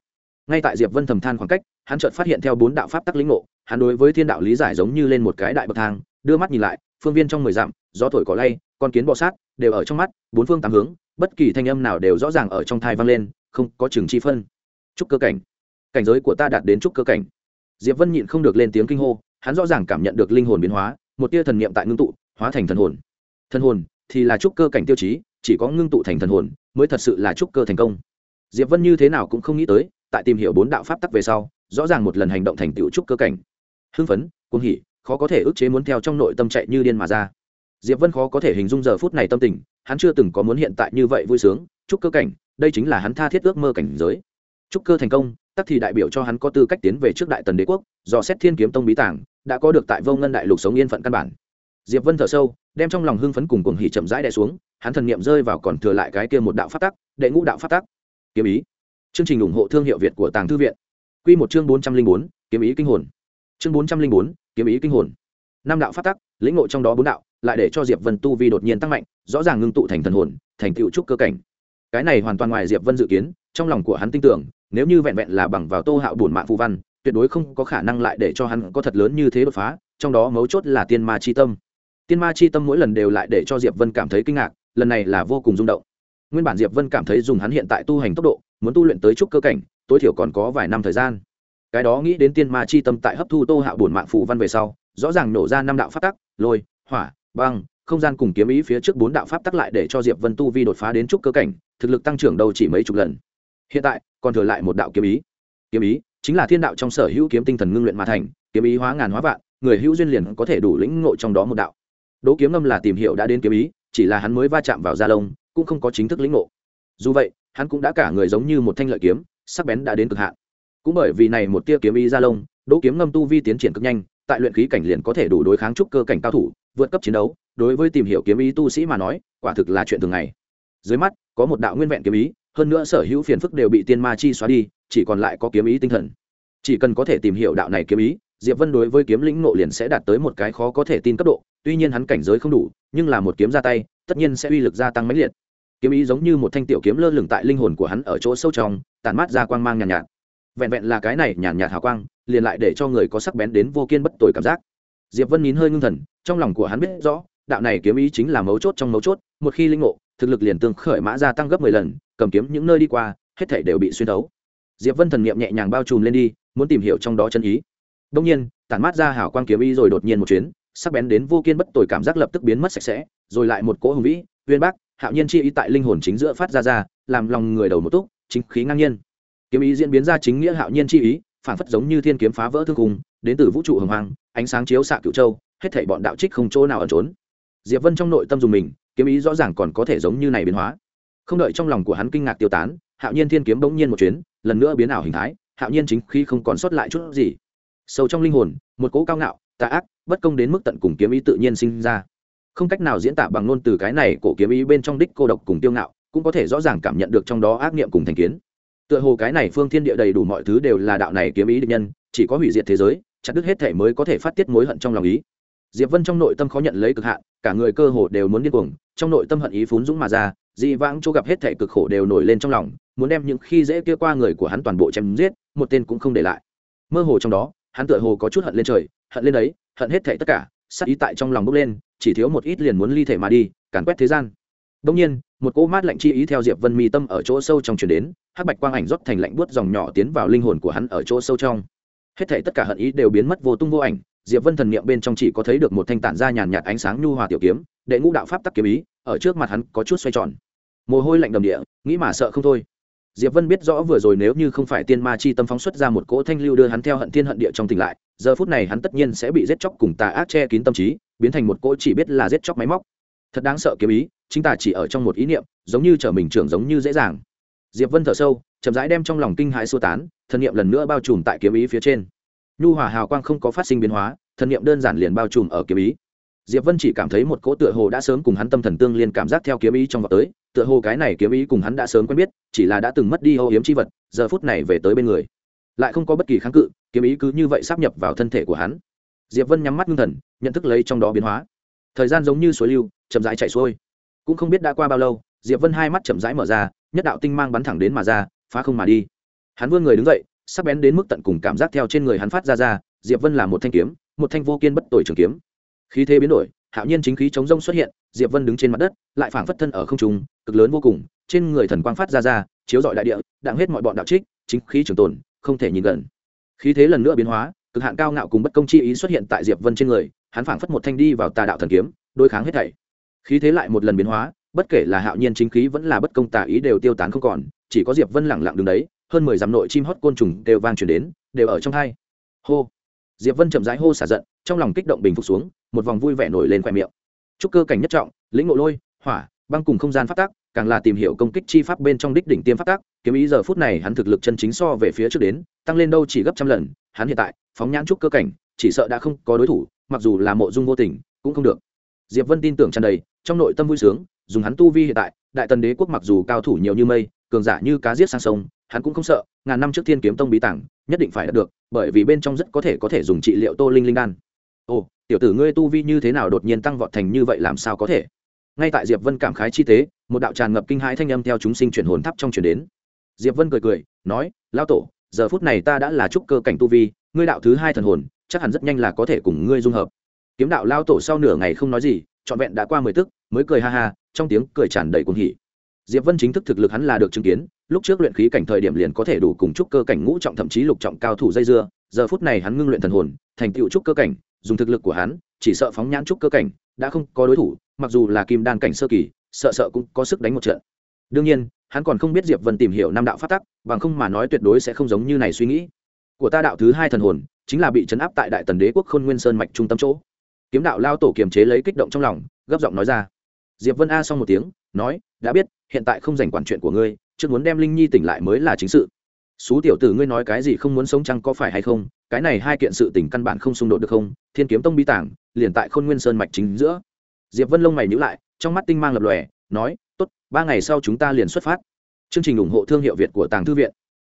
Speaker 1: Ngay tại diệp vân thầm than khoảng cách, hắn chợt phát hiện theo bốn đạo pháp tắc lĩnh ngộ, hắn đối với thiên đạo lý giải giống như lên một cái đại bậc thang, đưa mắt nhìn lại, phương viên trong mười dặm, gió thổi cỏ lay, con kiến bọ sát, đều ở trong mắt, bốn phương tám hướng, bất kỳ thanh âm nào đều rõ ràng ở trong thai vang lên, không có chừng chi phân. Chúc cơ cảnh. Cảnh giới của ta đạt đến chúc cơ cảnh diệp vân nhịn không được lên tiếng kinh hô, hắn rõ ràng cảm nhận được linh hồn biến hóa, một tia thần niệm tại ngưng tụ, hóa thành thần hồn. Thần hồn thì là chúc cơ cảnh tiêu chí, chỉ có ngưng tụ thành thần hồn mới thật sự là chúc cơ thành công. Diệp vân như thế nào cũng không nghĩ tới, tại tìm hiểu bốn đạo pháp tắc về sau, rõ ràng một lần hành động thành tựu chúc cơ cảnh. Hưng phấn, cuồng hỉ, khó có thể ức chế muốn theo trong nội tâm chạy như điên mà ra. Diệp vân khó có thể hình dung giờ phút này tâm tình, hắn chưa từng có muốn hiện tại như vậy vui sướng chúc cơ cảnh, đây chính là hắn tha thiết ước mơ cảnh giới chúc cơ thành công, tắc thì đại biểu cho hắn có tư cách tiến về trước đại tần đế quốc, do xét thiên kiếm tông bí tảng, đã có được tại vô ngân đại lục sống yên phận căn bản. Diệp vân thở sâu, đem trong lòng hưng phấn cùng cuồng hỉ chậm rãi đè xuống, hắn thần niệm rơi vào còn thừa lại cái kia một đạo phát tắc, đệ ngũ đạo phát tắc. Kiếm ý. Chương trình ủng hộ thương hiệu việt của tàng thư viện. Quy một chương bốn trăm linh bốn, kiếm ý kinh hồn. Chương bốn trăm linh bốn, kiếm ý kinh hồn. Năm đạo phát tắc, lĩnh ngộ trong đó bốn đạo, lại để cho diệp vân tu vi đột nhiên tăng mạnh, rõ ràng ngưng tụ thành thần hồn, thành tựu trúc cơ cảnh. Cái này hoàn toàn ngoài diệp vân dự kiến trong lòng của hắn tin tưởng, nếu như vẹn vẹn là bằng vào tô hạo bổn mạng phù văn, tuyệt đối không có khả năng lại để cho hắn có thật lớn như thế đột phá, trong đó mấu chốt là tiên ma chi tâm. Tiên ma chi tâm mỗi lần đều lại để cho diệp vân cảm thấy kinh ngạc, lần này là vô cùng rung động. Nguyên bản diệp vân cảm thấy dùng hắn hiện tại tu hành tốc độ, muốn tu luyện tới trúc cơ cảnh, tối thiểu còn có vài năm thời gian. Cái đó nghĩ đến tiên ma chi tâm tại hấp thu tô hạo bổn mạng phù văn về sau, rõ ràng nổ ra năm đạo pháp tắc, lôi, hỏa, băng, không gian cùng kiếm ý phía trước bốn đạo pháp tắc lại để cho diệp vân tu vi đột phá đến trúc cơ cảnh, thực lực tăng trưởng đâu chỉ mấy chục lần hiện tại, còn thừa lại một đạo kiếm ý. Kiếm ý chính là thiên đạo trong sở hữu kiếm tinh thần ngưng luyện mà thành, kiếm ý hóa ngàn hóa vạn, người hữu duyên liền có thể đủ lĩnh ngộ trong đó một đạo. Đỗ kiếm ngâm là tìm hiểu đã đến kiếm ý, chỉ là hắn mới va chạm vào gia lông, cũng không có chính thức lĩnh ngộ. Dù vậy, hắn cũng đã cả người giống như một thanh lợi kiếm, sắc bén đã đến cực hạn. Cũng bởi vì này một tia kiếm ý gia lông, đỗ kiếm ngâm tu vi tiến triển cực nhanh, tại luyện khí cảnh liền có thể đủ đối kháng trúc cơ cảnh cao thủ, vượt cấp chiến đấu, đối với tìm hiểu kiếm ý tu sĩ mà nói, quả thực là chuyện thường ngày. Dưới mắt, có một đạo nguyên vẹn kiếm ý hơn nữa sở hữu phiền phức đều bị tiên ma chi xóa đi chỉ còn lại có kiếm ý tinh thần. Chỉ cần có thể tìm hiểu đạo này kiếm ý diệp vân đối với kiếm lĩnh nộ liền sẽ đạt tới một cái khó có thể tin cấp độ tuy nhiên hắn cảnh giới không đủ nhưng là một kiếm ra tay tất nhiên sẽ uy lực gia tăng mãnh liệt. Kiếm ý giống như một thanh tiểu kiếm lơ lửng tại linh hồn của hắn ở chỗ sâu trong tàn mát ra quang mang nhàn nhạt, nhạt. Vẹn vẹn là cái này nhàn nhạt hào quang liền lại để cho người có sắc bén đến vô kiên bất tồi cảm giác. Diệp vân nín hơi ngưng thần trong lòng của hắn biết rõ đạo này kiếm ý chính là mấu chốt trong mấu chốt một khi linh ngộ thực lực liền tương khởi mã gia tăng gấp mười lần cầm kiếm những nơi đi qua, hết thảy đều bị xuyên thấu. Diệp vân thần niệm nhẹ nhàng bao trùm lên đi, muốn tìm hiểu trong đó chân ý. Đông nhiên, tản mát ra hảo quang kiếm ý rồi đột nhiên một chuyến, sắc bén đến vô kiên bất tồi cảm giác lập tức biến mất sạch sẽ, rồi lại một cỗ hùng vĩ, uyên bác, hạo nhiên chi ý tại linh hồn chính giữa phát ra ra, làm lòng người đầu một túc, chính khí ngang nhiên. Kiếm ý diễn biến ra chính nghĩa hạo nhiên chi ý, phản phất giống như thiên kiếm phá vỡ thương cùng đến từ vũ trụ hồng hoàng ánh sáng chiếu xạ cựu châu, hết thảy bọn đạo trích không chỗ nào ẩn trốn. Diệp vân trong nội tâm dùng mình, kiếm ý rõ ràng còn có thể giống như này biến hóa không đợi trong lòng của hắn kinh ngạc tiêu tán, hạo nhiên thiên kiếm bỗng nhiên một chuyến, lần nữa biến ảo hình thái, hạo nhiên chính khi không còn sót lại chút gì. Sâu trong linh hồn, một cỗ cao ngạo, tà ác, bất công đến mức tận cùng kiếm ý tự nhiên sinh ra. Không cách nào diễn tả bằng ngôn từ cái này cổ kiếm ý bên trong đích cô độc cùng tiêu ngạo, cũng có thể rõ ràng cảm nhận được trong đó ác niệm cùng thành kiến. Tựa hồ cái này phương thiên địa đầy đủ mọi thứ đều là đạo này kiếm ý định nhân, chỉ có hủy diệt thế giới, chặt đứt hết thể mới có thể phát tiết mối hận trong lòng ý. Diệp vân trong nội tâm khó nhận lấy cực hạn, cả người cơ hồ đều muốn điên cuồng, trong nội tâm hận ý phún dũng mà ra dị vãng chỗ gặp hết thảy cực khổ đều nổi lên trong lòng, muốn đem những khi dễ kia qua người của hắn toàn bộ chém giết, một tên cũng không để lại. Mơ hồ trong đó, hắn tựa hồ có chút hận lên trời, hận lên đấy, hận hết thảy tất cả sắc ý tại trong lòng bốc lên, chỉ thiếu một ít liền muốn ly thể mà đi, càn quét thế gian. Đông nhiên, một cỗ mát lạnh chi ý theo diệp vân mi tâm ở chỗ sâu trong chuyển đến, hắc bạch quang ảnh rót thành lạnh buốt dòng nhỏ tiến vào linh hồn của hắn ở chỗ sâu trong. Hết thảy tất cả hận ý đều biến mất vô tung vô ảnh, diệp vân thần niệm bên trong chỉ có thấy được một thanh tản ra nhàn nhạt ánh sáng nhu hòa tiểu kiếm, đệ ngũ đạo pháp tắc kiếm ý, ở trước mặt hắn có chút xoay tròn mồ hôi lạnh đầm địa, nghĩ mà sợ không thôi. Diệp vân biết rõ vừa rồi nếu như không phải tiên ma chi tâm phóng xuất ra một cỗ thanh lưu đưa hắn theo hận thiên hận địa trong tỉnh lại, giờ phút này hắn tất nhiên sẽ bị giết chóc cùng tà ác che kín tâm trí, biến thành một cỗ chỉ biết là giết chóc máy móc. Thật đáng sợ kiếm ý, chính ta chỉ ở trong một ý niệm, giống như trở mình trưởng giống như dễ dàng. Diệp vân thở sâu, chậm rãi đem trong lòng kinh hãi xua tán, thần niệm lần nữa bao trùm tại kiếm ý phía trên. Nhu hòa hào quang không có phát sinh biến hóa, thần niệm đơn giản liền bao trùm ở kiếm ý diệp vân chỉ cảm thấy một cỗ tựa hồ đã sớm cùng hắn tâm thần tương liên cảm giác theo kiếm ý trong vào tới, tựa hồ cái này kiếm ý cùng hắn đã sớm quen biết, chỉ là đã từng mất đi âu hiếm chi vật, giờ phút này về tới bên người. Lại không có bất kỳ kháng cự, kiếm ý cứ như vậy sắp nhập vào thân thể của hắn. Diệp vân nhắm mắt ngưng thần, nhận thức lấy trong đó biến hóa. Thời gian giống như suối lưu, chậm rãi chảy xuôi. Cũng không biết đã qua bao lâu, diệp vân hai mắt chậm rãi mở ra, nhất đạo tinh mang bắn thẳng đến mà ra, phá không mà đi. Hắn vươn người đứng dậy, sắc bén đến mức tận cùng cảm giác theo trên người hắn phát ra ra, diệp vân là một thanh kiếm, một thanh vô kiên bất tội trường kiếm khí thế biến đổi, hạo nhiên chính khí chống rông xuất hiện, diệp vân đứng trên mặt đất, lại phảng phất thân ở không trung, cực lớn vô cùng, trên người thần quang phát ra ra, chiếu rọi đại địa, đặng hết mọi bọn đạo trích, chính khí trường tồn, không thể nhìn gần. Khí thế lần nữa biến hóa, cực hạn cao ngạo cùng bất công chi ý xuất hiện tại diệp vân trên người, hắn phảng phất một thanh đi vào tà đạo thần kiếm, đối kháng hết thảy. Khí thế lại một lần biến hóa, bất kể là hạo nhiên chính khí vẫn là bất công tà ý đều tiêu tán không còn, chỉ có diệp vân lẳng lặng đứng đấy, hơn mười dặm nội chim hót côn trùng đều vang truyền đến, đều ở trong hai. Hô! Diệp vân chậm rãi hô xả giận, trong lòng kích động bình phục xuống một vòng vui vẻ nổi lên khoe miệng. Trúc cơ cảnh nhất trọng, lĩnh ngộ lôi, hỏa, băng cùng không gian phát tác, càng là tìm hiểu công kích chi pháp bên trong đích đỉnh tiêm phát tác, kiếm ý giờ phút này hắn thực lực chân chính so về phía trước đến, tăng lên đâu chỉ gấp trăm lần, hắn hiện tại, phóng nhãn trúc cơ cảnh, chỉ sợ đã không có đối thủ, mặc dù là mộ dung vô tình, cũng không được. Diệp vân tin tưởng tràn đầy, trong nội tâm vui sướng, dùng hắn tu vi hiện tại, đại tần đế quốc mặc dù cao thủ nhiều như mây, cường giả như cá giết sang sông, hắn cũng không sợ, ngàn năm trước thiên kiếm tông bí tảng nhất định phải đạt được, bởi vì bên trong rất có thể có thể dùng trị liệu tô linh linh đan ồ, tiểu tử ngươi tu vi như thế nào đột nhiên tăng vọt thành như vậy làm sao có thể? Ngay tại diệp vân cảm khái chi tế, một đạo tràn ngập kinh hãi thanh âm theo chúng sinh chuyển hồn tháp trong chuyển đến. Diệp vân cười cười, nói lao tổ, giờ phút này ta đã là trúc cơ cảnh tu vi, ngươi đạo thứ hai thần hồn, chắc hẳn rất nhanh là có thể cùng ngươi dung hợp. Kiếm đạo lao tổ sau nửa ngày không nói gì, trọn vẹn đã qua mười tức, mới cười ha ha, trong tiếng cười tràn đầy cuồng hỉ. Diệp vân chính thức thực lực hắn là được chứng kiến, lúc trước luyện khí cảnh thời điểm liền có thể đủ cùng trúc cơ cảnh ngũ trọng thậm chí lục trọng cao thủ dây dưa giờ phút này hắn ngưng luyện thần hồn, thành tựu trúc cơ cảnh, dùng thực lực của hắn, chỉ sợ phóng nhãn trúc cơ cảnh, đã không có đối thủ, mặc dù là kim đan cảnh sơ kỳ, sợ sợ cũng có sức đánh một trận. Đương nhiên, hắn còn không biết diệp vân tìm hiểu năm đạo phát tắc, bằng không mà nói tuyệt đối sẽ không giống như này suy nghĩ. Của ta đạo thứ hai thần hồn, chính là bị chấn áp tại đại tần đế quốc khôn nguyên sơn mạch trung tâm chỗ. Kiếm đạo lao tổ kiềm chế lấy kích động trong lòng, gấp giọng nói ra. Diệp vân a xong một tiếng, nói, đã biết, hiện tại không dành quản chuyện của ngươi, trước muốn đem linh nhi tỉnh lại mới là chính sự xú tiểu tử ngươi nói cái gì không muốn sống chăng có phải hay không? Cái này hai kiện sự tình căn bản không xung đột được không? Thiên kiếm tông bi tảng, liền tại khôn nguyên sơn mạch chính giữa. Diệp vân lông mày nhữ lại, trong mắt tinh mang lập lòe, nói, tốt, ba ngày sau chúng ta liền xuất phát. Chương trình ủng hộ thương hiệu việt của tàng thư viện.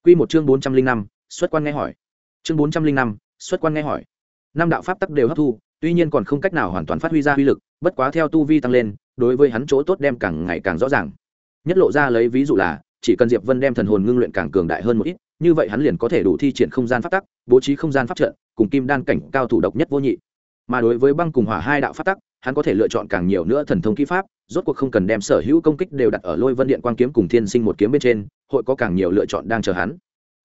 Speaker 1: Q một chương bốn trăm linh năm, xuất quan nghe hỏi. Chương bốn trăm linh năm, xuất quan nghe hỏi. Năm đạo pháp tắc đều hấp thu, tuy nhiên còn không cách nào hoàn toàn phát huy ra uy lực, bất quá theo tu vi tăng lên, đối với hắn chỗ tốt đem càng ngày càng rõ ràng. Nhất lộ ra lấy ví dụ là chỉ cần diệp vân đem thần hồn ngưng luyện càng cường đại hơn một ít, như vậy hắn liền có thể đủ thi triển không gian pháp tắc, bố trí không gian pháp trận, cùng kim đan cảnh cao thủ độc nhất vô nhị. Mà đối với băng cùng hỏa hai đạo pháp tắc, hắn có thể lựa chọn càng nhiều nữa thần thông kỹ pháp, rốt cuộc không cần đem sở hữu công kích đều đặt ở lôi vân điện quang kiếm cùng thiên sinh một kiếm bên trên, hội có càng nhiều lựa chọn đang chờ hắn.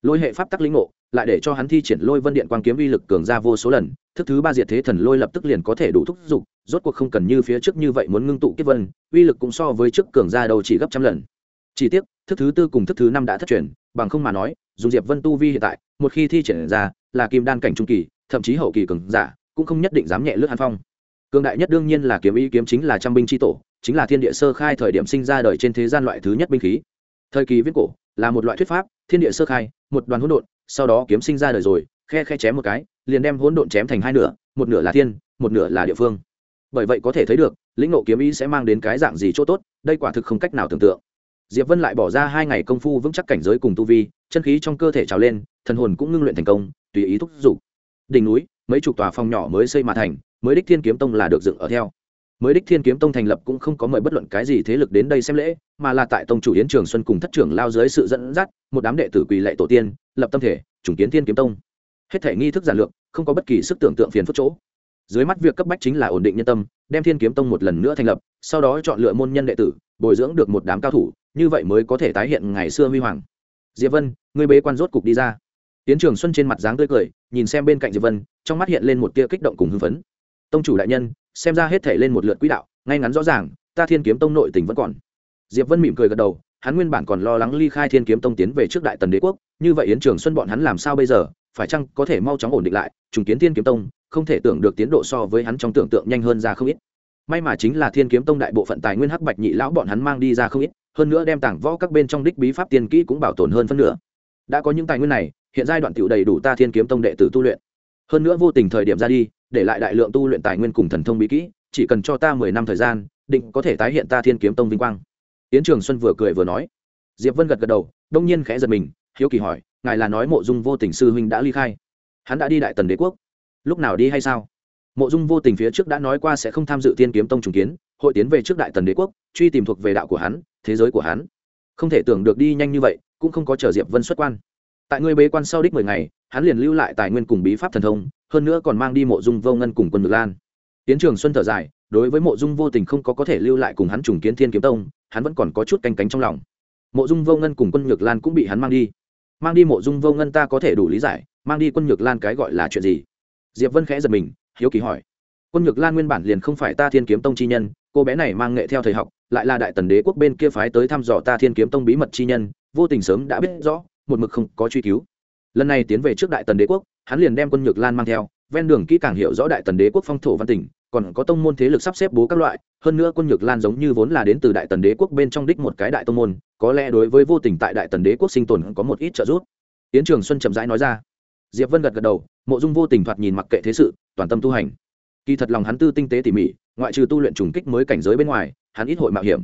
Speaker 1: Lôi hệ pháp tắc lĩnh ngộ, lại để cho hắn thi triển lôi vân điện quang kiếm uy lực cường ra vô số lần, thức thứ ba diệt thế thần lôi lập tức liền có thể đủ thúc giục, rốt cuộc không cần như phía trước như vậy muốn ngưng tụ kiếp vân, uy lực cũng so với trước cường ra đầu chỉ gấp trăm lần. Chỉ tiếc thức thứ tư cùng thức thứ năm đã thất truyền, bằng không mà nói, dùng diệp vân tu vi hiện tại, một khi thi triển ra, là kim đan cảnh trung kỳ, thậm chí hậu kỳ cường giả, cũng không nhất định dám nhẹ lướt hàn phong. Cường đại nhất đương nhiên là kiếm ý kiếm chính là trăm binh chi tổ, chính là thiên địa sơ khai thời điểm sinh ra đời trên thế gian loại thứ nhất binh khí. Thời kỳ viết cổ, là một loại thuyết pháp, thiên địa sơ khai, một đoàn hỗn độn, sau đó kiếm sinh ra đời rồi, khe khe chém một cái, liền đem hỗn độn chém thành hai nửa, một nửa là thiên, một nửa là địa phương. Bởi vậy có thể thấy được, lĩnh ngộ kiếm ý sẽ mang đến cái dạng gì chỗ tốt, đây quả thực không cách nào tưởng tượng diệp vân lại bỏ ra hai ngày công phu vững chắc cảnh giới cùng tu vi, chân khí trong cơ thể trào lên, thần hồn cũng ngưng luyện thành công, tùy ý thúc giục. Đỉnh núi, mấy chục tòa phòng nhỏ mới xây mà thành, mới đích thiên kiếm tông là được dựng ở theo. Mới đích thiên kiếm tông thành lập cũng không có mời bất luận cái gì thế lực đến đây xem lễ, mà là tại tông chủ yến trường xuân cùng thất trưởng lao dưới sự dẫn dắt, một đám đệ tử quỳ lệ tổ tiên, lập tâm thể chủng kiến thiên kiếm tông. Hết thể nghi thức giản lược, không có bất kỳ sức tưởng tượng phiền phức chỗ. Dưới mắt việc cấp bách chính là ổn định nhân tâm, đem thiên kiếm tông một lần nữa thành lập, sau đó chọn lựa môn nhân đệ tử, bồi dưỡng được một đám cao thủ như vậy mới có thể tái hiện ngày xưa huy hoàng. Diệp vân người bế quan rốt cục đi ra. Tiến trường xuân trên mặt dáng tươi cười, nhìn xem bên cạnh diệp vân, trong mắt hiện lên một tia kích động cùng hưng phấn. Tông chủ đại nhân, xem ra hết thể lên một lượt quỹ đạo, ngay ngắn rõ ràng, ta thiên kiếm tông nội tình vẫn còn. Diệp vân mỉm cười gật đầu, hắn nguyên bản còn lo lắng ly khai thiên kiếm tông tiến về trước đại tần đế quốc, như vậy yến trường xuân bọn hắn làm sao bây giờ, phải chăng có thể mau chóng ổn định lại, trùng kiến thiên kiếm tông, không thể tưởng được tiến độ so với hắn trong tưởng tượng nhanh hơn ra không ít. May mà chính là thiên kiếm tông đại bộ phận tài nguyên hắc bạch nhị lão bọn hắn mang đi ra không ít hơn nữa đem tảng võ các bên trong đích bí pháp tiên kỹ cũng bảo tồn hơn phân nửa. Đã có những tài nguyên này, hiện giai đoạn tiểu đầy đủ ta thiên kiếm tông đệ tử tu luyện. Hơn nữa vô tình thời điểm ra đi, để lại đại lượng tu luyện tài nguyên cùng thần thông bí kỹ, chỉ cần cho ta mười năm thời gian, định có thể tái hiện ta thiên kiếm tông vinh quang. Tiến trường xuân vừa cười vừa nói. Diệp vân gật gật đầu, đông nhiên khẽ giật mình, hiếu kỳ hỏi, ngài là nói mộ dung vô tình sư huynh đã ly khai? Hắn đã đi đại tần đế quốc. Lúc nào đi hay sao? Mộ dung vô tình phía trước đã nói qua sẽ không tham dự tiên kiếm tông trùng kiến, hội tiến về trước đại tần đế quốc, truy tìm thuộc về đạo của hắn, thế giới của hắn. Không thể tưởng được đi nhanh như vậy, cũng không có chờ diệp vân xuất quan. Tại người bế quan sau đích mười ngày, hắn liền lưu lại tài nguyên cùng bí pháp thần thông, hơn nữa còn mang đi mộ dung vô ngân cùng quân ngược lan. Tiến trường xuân thở dài, đối với mộ dung vô tình không có có thể lưu lại cùng hắn trùng kiến thiên kiếm tông, hắn vẫn còn có chút canh cánh trong lòng. Mộ dung vô ngân cùng quân nhược lan cũng bị hắn mang đi. Mang đi mộ dung vô ngân ta có thể đủ lý giải, mang đi quân nhược lan cái gọi là chuyện gì? Diệp vân khẽ giật mình hiếu kỳ hỏi. Quân nhược lan nguyên bản liền không phải ta thiên kiếm tông chi nhân, cô bé này mang nghệ theo thầy học, lại là đại tần đế quốc bên kia phái tới thăm dò ta thiên kiếm tông bí mật chi nhân, vô tình sớm đã biết rõ, một mực không có truy cứu. Lần này tiến về trước đại tần đế quốc, hắn liền đem quân nhược lan mang theo, ven đường kỹ càng hiểu rõ đại tần đế quốc phong thổ văn tỉnh còn có tông môn thế lực sắp xếp bố các loại, hơn nữa quân nhược lan giống như vốn là đến từ đại tần đế quốc bên trong đích một cái đại tông môn, có lẽ đối với vô tình tại đại tần đế quốc sinh tồn có một ít trợ giúp. Tiến trường xuân chậm rãi nói ra diệp vân gật gật đầu, mộ dung vô tình thoạt nhìn mặc kệ thế sự, toàn tâm tu hành. Kỳ thật lòng hắn tư tinh tế tỉ mỉ, ngoại trừ tu luyện trùng kích mới cảnh giới bên ngoài, hắn ít hội mạo hiểm.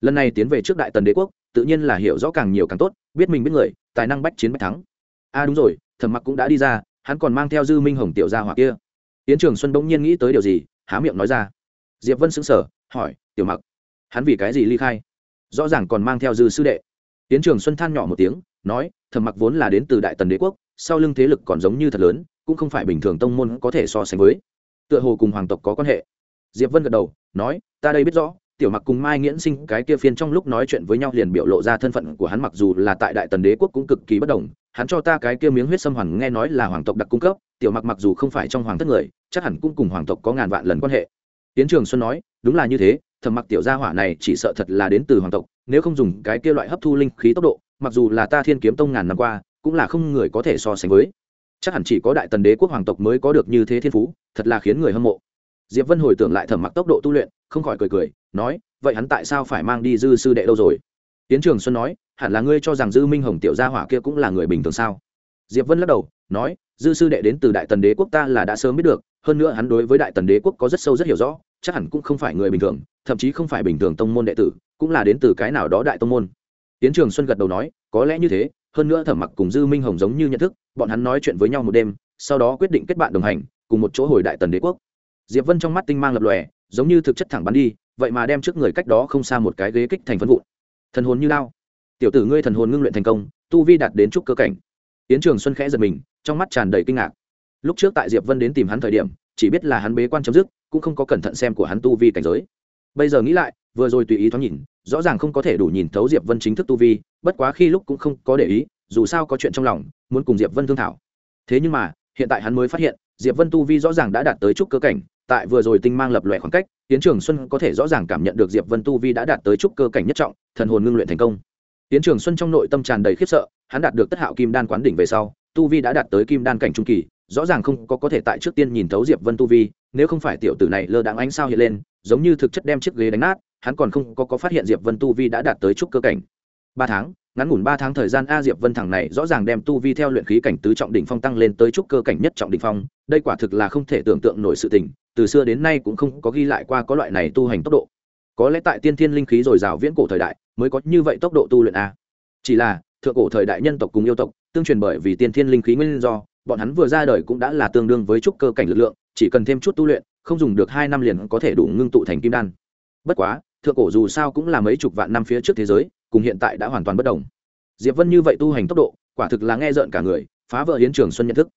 Speaker 1: Lần này tiến về trước đại tần đế quốc, tự nhiên là hiểu rõ càng nhiều càng tốt, biết mình biết người, tài năng bách chiến bách thắng. A à đúng rồi, thẩm mặc cũng đã đi ra, hắn còn mang theo dư minh hồng tiểu gia hỏa kia. Tiễn trường xuân bỗng nhiên nghĩ tới điều gì, há miệng nói ra. Diệp vân sững sờ, hỏi, tiểu mặc, hắn vì cái gì ly khai? Rõ ràng còn mang theo dư sư đệ. Tiễn trường xuân than nhỏ một tiếng, nói, thẩm mặc vốn là đến từ đại tần đế quốc sau lưng thế lực còn giống như thật lớn, cũng không phải bình thường tông môn có thể so sánh với. Tựa hồ cùng hoàng tộc có quan hệ. Diệp vân gật đầu, nói, ta đây biết rõ, tiểu mặc cùng mai nghiễn sinh cái kia phiên trong lúc nói chuyện với nhau liền biểu lộ ra thân phận của hắn mặc dù là tại đại tần đế quốc cũng cực kỳ bất đồng, hắn cho ta cái kia miếng huyết xâm hoàng nghe nói là hoàng tộc đặc cung cấp, tiểu mặc mặc dù không phải trong hoàng thất người, chắc hẳn cũng cùng hoàng tộc có ngàn vạn lần quan hệ. Tiến trường xuân nói, đúng là như thế thầm mặc tiểu gia hỏa này chỉ sợ thật là đến từ hoàng tộc, nếu không dùng cái kia loại hấp thu linh khí tốc độ, mặc dù là ta thiên kiếm tông ngàn năm qua cũng là không người có thể so sánh với. Chắc hẳn chỉ có đại tần đế quốc hoàng tộc mới có được như thế thiên phú, thật là khiến người hâm mộ. Diệp vân hồi tưởng lại thẩm mặc tốc độ tu luyện, không khỏi cười cười, nói, vậy hắn tại sao phải mang đi dư sư đệ đâu rồi? Tiến trường xuân nói, hẳn là ngươi cho rằng dư minh hồng tiểu gia hỏa kia cũng là người bình thường sao? Diệp vân lắc đầu, nói, dư sư đệ đến từ đại tần đế quốc ta là đã sớm biết được, hơn nữa hắn đối với đại tần đế quốc có rất sâu rất hiểu rõ, chắc hẳn cũng không phải người bình thường, thậm chí không phải bình thường tông môn đệ tử, cũng là đến từ cái nào đó đại tông môn. Tiến trường xuân gật đầu nói, có lẽ như thế hơn nữa thẩm mặc cùng dư minh hồng giống như nhận thức, bọn hắn nói chuyện với nhau một đêm, sau đó quyết định kết bạn đồng hành, cùng một chỗ hồi đại tần đế quốc. Diệp vân trong mắt tinh mang lập lòe, giống như thực chất thẳng bắn đi, vậy mà đem trước người cách đó không xa một cái ghế kích thành phân vụn. Thần hồn như lao. Tiểu tử ngươi thần hồn ngưng luyện thành công, tu vi đạt đến trúc cơ cảnh. Tiến trường xuân khẽ giật mình, trong mắt tràn đầy kinh ngạc. Lúc trước tại diệp vân đến tìm hắn thời điểm, chỉ biết là hắn bế quan chấm dứt, cũng không có cẩn thận xem của hắn tu vi cảnh giới. Bây giờ nghĩ lại vừa rồi tùy ý thoáng nhìn, rõ ràng không có thể đủ nhìn thấu diệp vân chính thức tu vi, bất quá khi lúc cũng không có để ý, dù sao có chuyện trong lòng, muốn cùng diệp vân thương thảo. Thế nhưng mà, hiện tại hắn mới phát hiện, diệp vân tu vi rõ ràng đã đạt tới trúc cơ cảnh, tại vừa rồi tinh mang lập lòe khoảng cách tiến trường xuân có thể rõ ràng cảm nhận được diệp vân tu vi đã đạt tới trúc cơ cảnh nhất trọng, thần hồn ngưng luyện thành công. Tiến trường xuân trong nội tâm tràn đầy khiếp sợ, hắn đạt được tất hạo kim đan quán đỉnh về sau, tu vi đã đạt tới kim đan cảnh trung kỳ, rõ ràng không có có thể tại trước tiên nhìn thấu diệp vân tu vi, nếu không phải tiểu tử này lơ đáng ánh sao hiện lên, giống như thực chất đem chiếc ghế đánh nát hắn còn không có, có phát hiện diệp vân tu vi đã đạt tới trúc cơ cảnh. Ba tháng ngắn ngủn ba tháng thời gian a diệp vân thẳng này rõ ràng đem tu vi theo luyện khí cảnh tứ trọng đỉnh phong tăng lên tới trúc cơ cảnh nhất trọng đỉnh phong đây quả thực là không thể tưởng tượng nổi sự tình từ xưa đến nay cũng không có ghi lại qua có loại này tu hành tốc độ. Có lẽ tại tiên thiên linh khí dồi dào viễn cổ thời đại mới có như vậy tốc độ tu luyện a. Chỉ là thượng cổ thời đại nhân tộc cùng yêu tộc tương truyền bởi vì tiên thiên linh khí nguyên do bọn hắn vừa ra đời cũng đã là tương đương với trúc cơ cảnh lực lượng chỉ cần thêm chút tu luyện không dùng được hai năm liền có thể đủ ngưng tụ thành kim đan. Bất quá thượng cổ dù sao cũng là mấy chục vạn năm phía trước thế giới, cùng hiện tại đã hoàn toàn bất đồng. Diệp vân như vậy tu hành tốc độ, quả thực là nghe rợn cả người, phá vỡ hiến trường xuân nhận thức.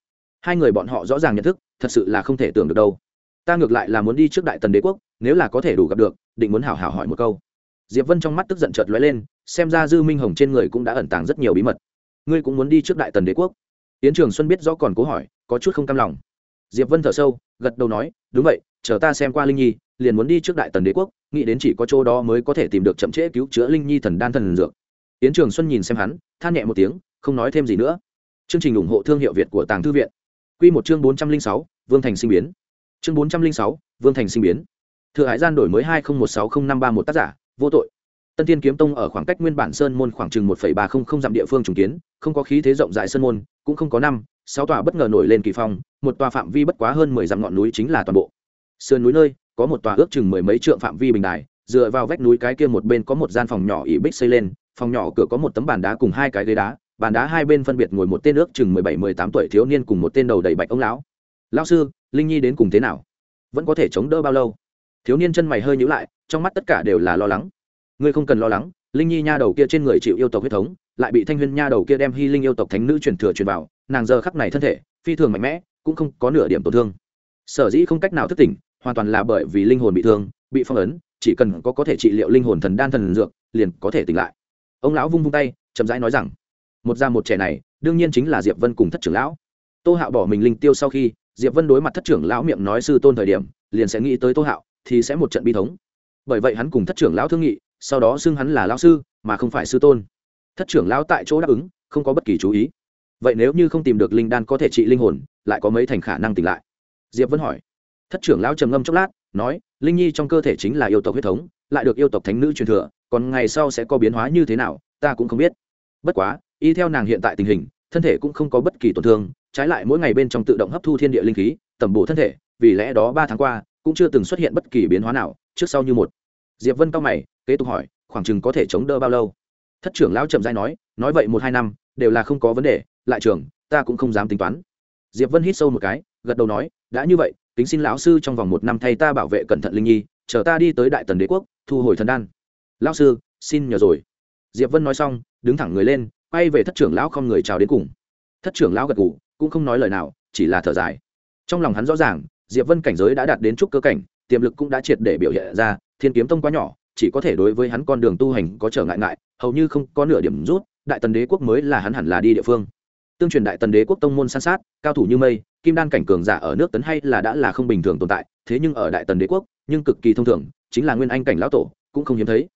Speaker 1: Hai người bọn họ rõ ràng nhận thức, thật sự là không thể tưởng được đâu. Ta ngược lại là muốn đi trước đại tần đế quốc, nếu là có thể đủ gặp được, định muốn hảo hảo hỏi một câu. Diệp vân trong mắt tức giận chợt lóe lên, xem ra dư minh hồng trên người cũng đã ẩn tàng rất nhiều bí mật. Ngươi cũng muốn đi trước đại tần đế quốc? Yến trường xuân biết rõ còn cố hỏi, có chút không cam lòng. Diệp vân thở sâu, gật đầu nói, đúng vậy, chờ ta xem qua linh nhi liền muốn đi trước đại tần đế quốc, nghĩ đến chỉ có chỗ đó mới có thể tìm được chậm trễ cứu chữa linh nhi thần đan thần dược. Yến trường xuân nhìn xem hắn, than nhẹ một tiếng, không nói thêm gì nữa. Chương trình ủng hộ thương hiệu việt của tàng thư viện. Q một chương bốn trăm linh sáu, vương thành sinh biến. Chương bốn trăm linh sáu, vương thành sinh biến. Thừa hải gian đổi mới hai nghìn một sáu không năm ba một tác giả, vô tội. Tân tiên kiếm tông ở khoảng cách nguyên bản sơn môn khoảng chừng một ba không không dặm địa phương trùng kiến, không có khí thế rộng rãi sơn môn, cũng không có năm, sáu tòa bất ngờ nổi lên kỳ phong, một tòa phạm vi bất quá hơn mười dặm ngọn núi chính là toàn bộ. Sườn núi nơi có một tòa ước chừng mười mấy trượng phạm vi bình đài, dựa vào vách núi cái kia một bên có một gian phòng nhỏ ỉ bích xây lên, phòng nhỏ cửa có một tấm bàn đá cùng hai cái ghế đá, bàn đá hai bên phân biệt ngồi một tên ước chừng mười bảy, mười tám tuổi thiếu niên cùng một tên đầu đầy bạch ông lão. Lão sư, linh nhi đến cùng thế nào? Vẫn có thể chống đỡ bao lâu? Thiếu niên chân mày hơi nhíu lại, trong mắt tất cả đều là lo lắng. Ngươi không cần lo lắng, linh nhi nha đầu kia trên người chịu yêu tộc huyết thống, lại bị thanh huyên nha đầu kia đem hy linh yêu tộc thánh nữ truyền thừa truyền vào, nàng giờ khắc này thân thể phi thường mạnh mẽ, cũng không có nửa điểm tổn thương. Sở dĩ không cách nào thức tỉnh hoàn toàn là bởi vì linh hồn bị thương, bị phong ấn, chỉ cần có có thể trị liệu linh hồn thần đan thần dược, liền có thể tỉnh lại. Ông lão vung vung tay, chậm rãi nói rằng, một già một trẻ này, đương nhiên chính là diệp vân cùng thất trưởng lão. Tô hạo bỏ mình linh tiêu sau khi, diệp vân đối mặt thất trưởng lão miệng nói sư tôn thời điểm, liền sẽ nghĩ tới tô hạo, thì sẽ một trận bi thống. Bởi vậy hắn cùng thất trưởng lão thương nghị, sau đó xưng hắn là lão sư, mà không phải sư tôn. Thất trưởng lão tại chỗ đáp ứng, không có bất kỳ chú ý. Vậy nếu như không tìm được linh đan có thể trị linh hồn, lại có mấy thành khả năng tỉnh lại? Diệp vân hỏi thất trưởng lão trầm ngâm chốc lát, nói, linh nhi trong cơ thể chính là yêu tộc huyết thống, lại được yêu tộc thánh nữ truyền thừa, còn ngày sau sẽ có biến hóa như thế nào, ta cũng không biết. Bất quá, y theo nàng hiện tại tình hình, thân thể cũng không có bất kỳ tổn thương, trái lại mỗi ngày bên trong tự động hấp thu thiên địa linh khí, tẩm bổ thân thể, vì lẽ đó ba tháng qua, cũng chưa từng xuất hiện bất kỳ biến hóa nào, trước sau như một. Diệp vân cao mày, kế tục hỏi, khoảng chừng có thể chống đỡ bao lâu? Thất trưởng lão trầm dai nói nói vậy một hai năm, đều là không có vấn đề, lại trường ta cũng không dám tính toán. Diệp vân hít sâu một cái, gật đầu nói, đã như vậy kính xin lão sư trong vòng một năm thay ta bảo vệ cẩn thận linh nhi, chờ ta đi tới đại tần đế quốc, thu hồi thần đan. Lão sư, xin nhờ rồi. Diệp vân nói xong, đứng thẳng người lên, quay về thất trưởng lão không người chào đến cùng. Thất trưởng lão gật gù, cũng không nói lời nào, chỉ là thở dài. Trong lòng hắn rõ ràng, diệp vân cảnh giới đã đạt đến chút cơ cảnh, tiềm lực cũng đã triệt để biểu hiện ra, thiên kiếm tông quá nhỏ, chỉ có thể đối với hắn con đường tu hành có trở ngại ngại, hầu như không có nửa điểm rút, đại tần đế quốc mới là hắn hẳn là đi địa phương. Tương truyền đại tần đế quốc tông môn san sát, cao thủ như mây kim đan cảnh cường giả ở nước tấn hay là đã là không bình thường tồn tại, thế nhưng ở đại tần đế quốc, nhưng cực kỳ thông thường, chính là nguyên anh cảnh lão tổ, cũng không hiếm thấy.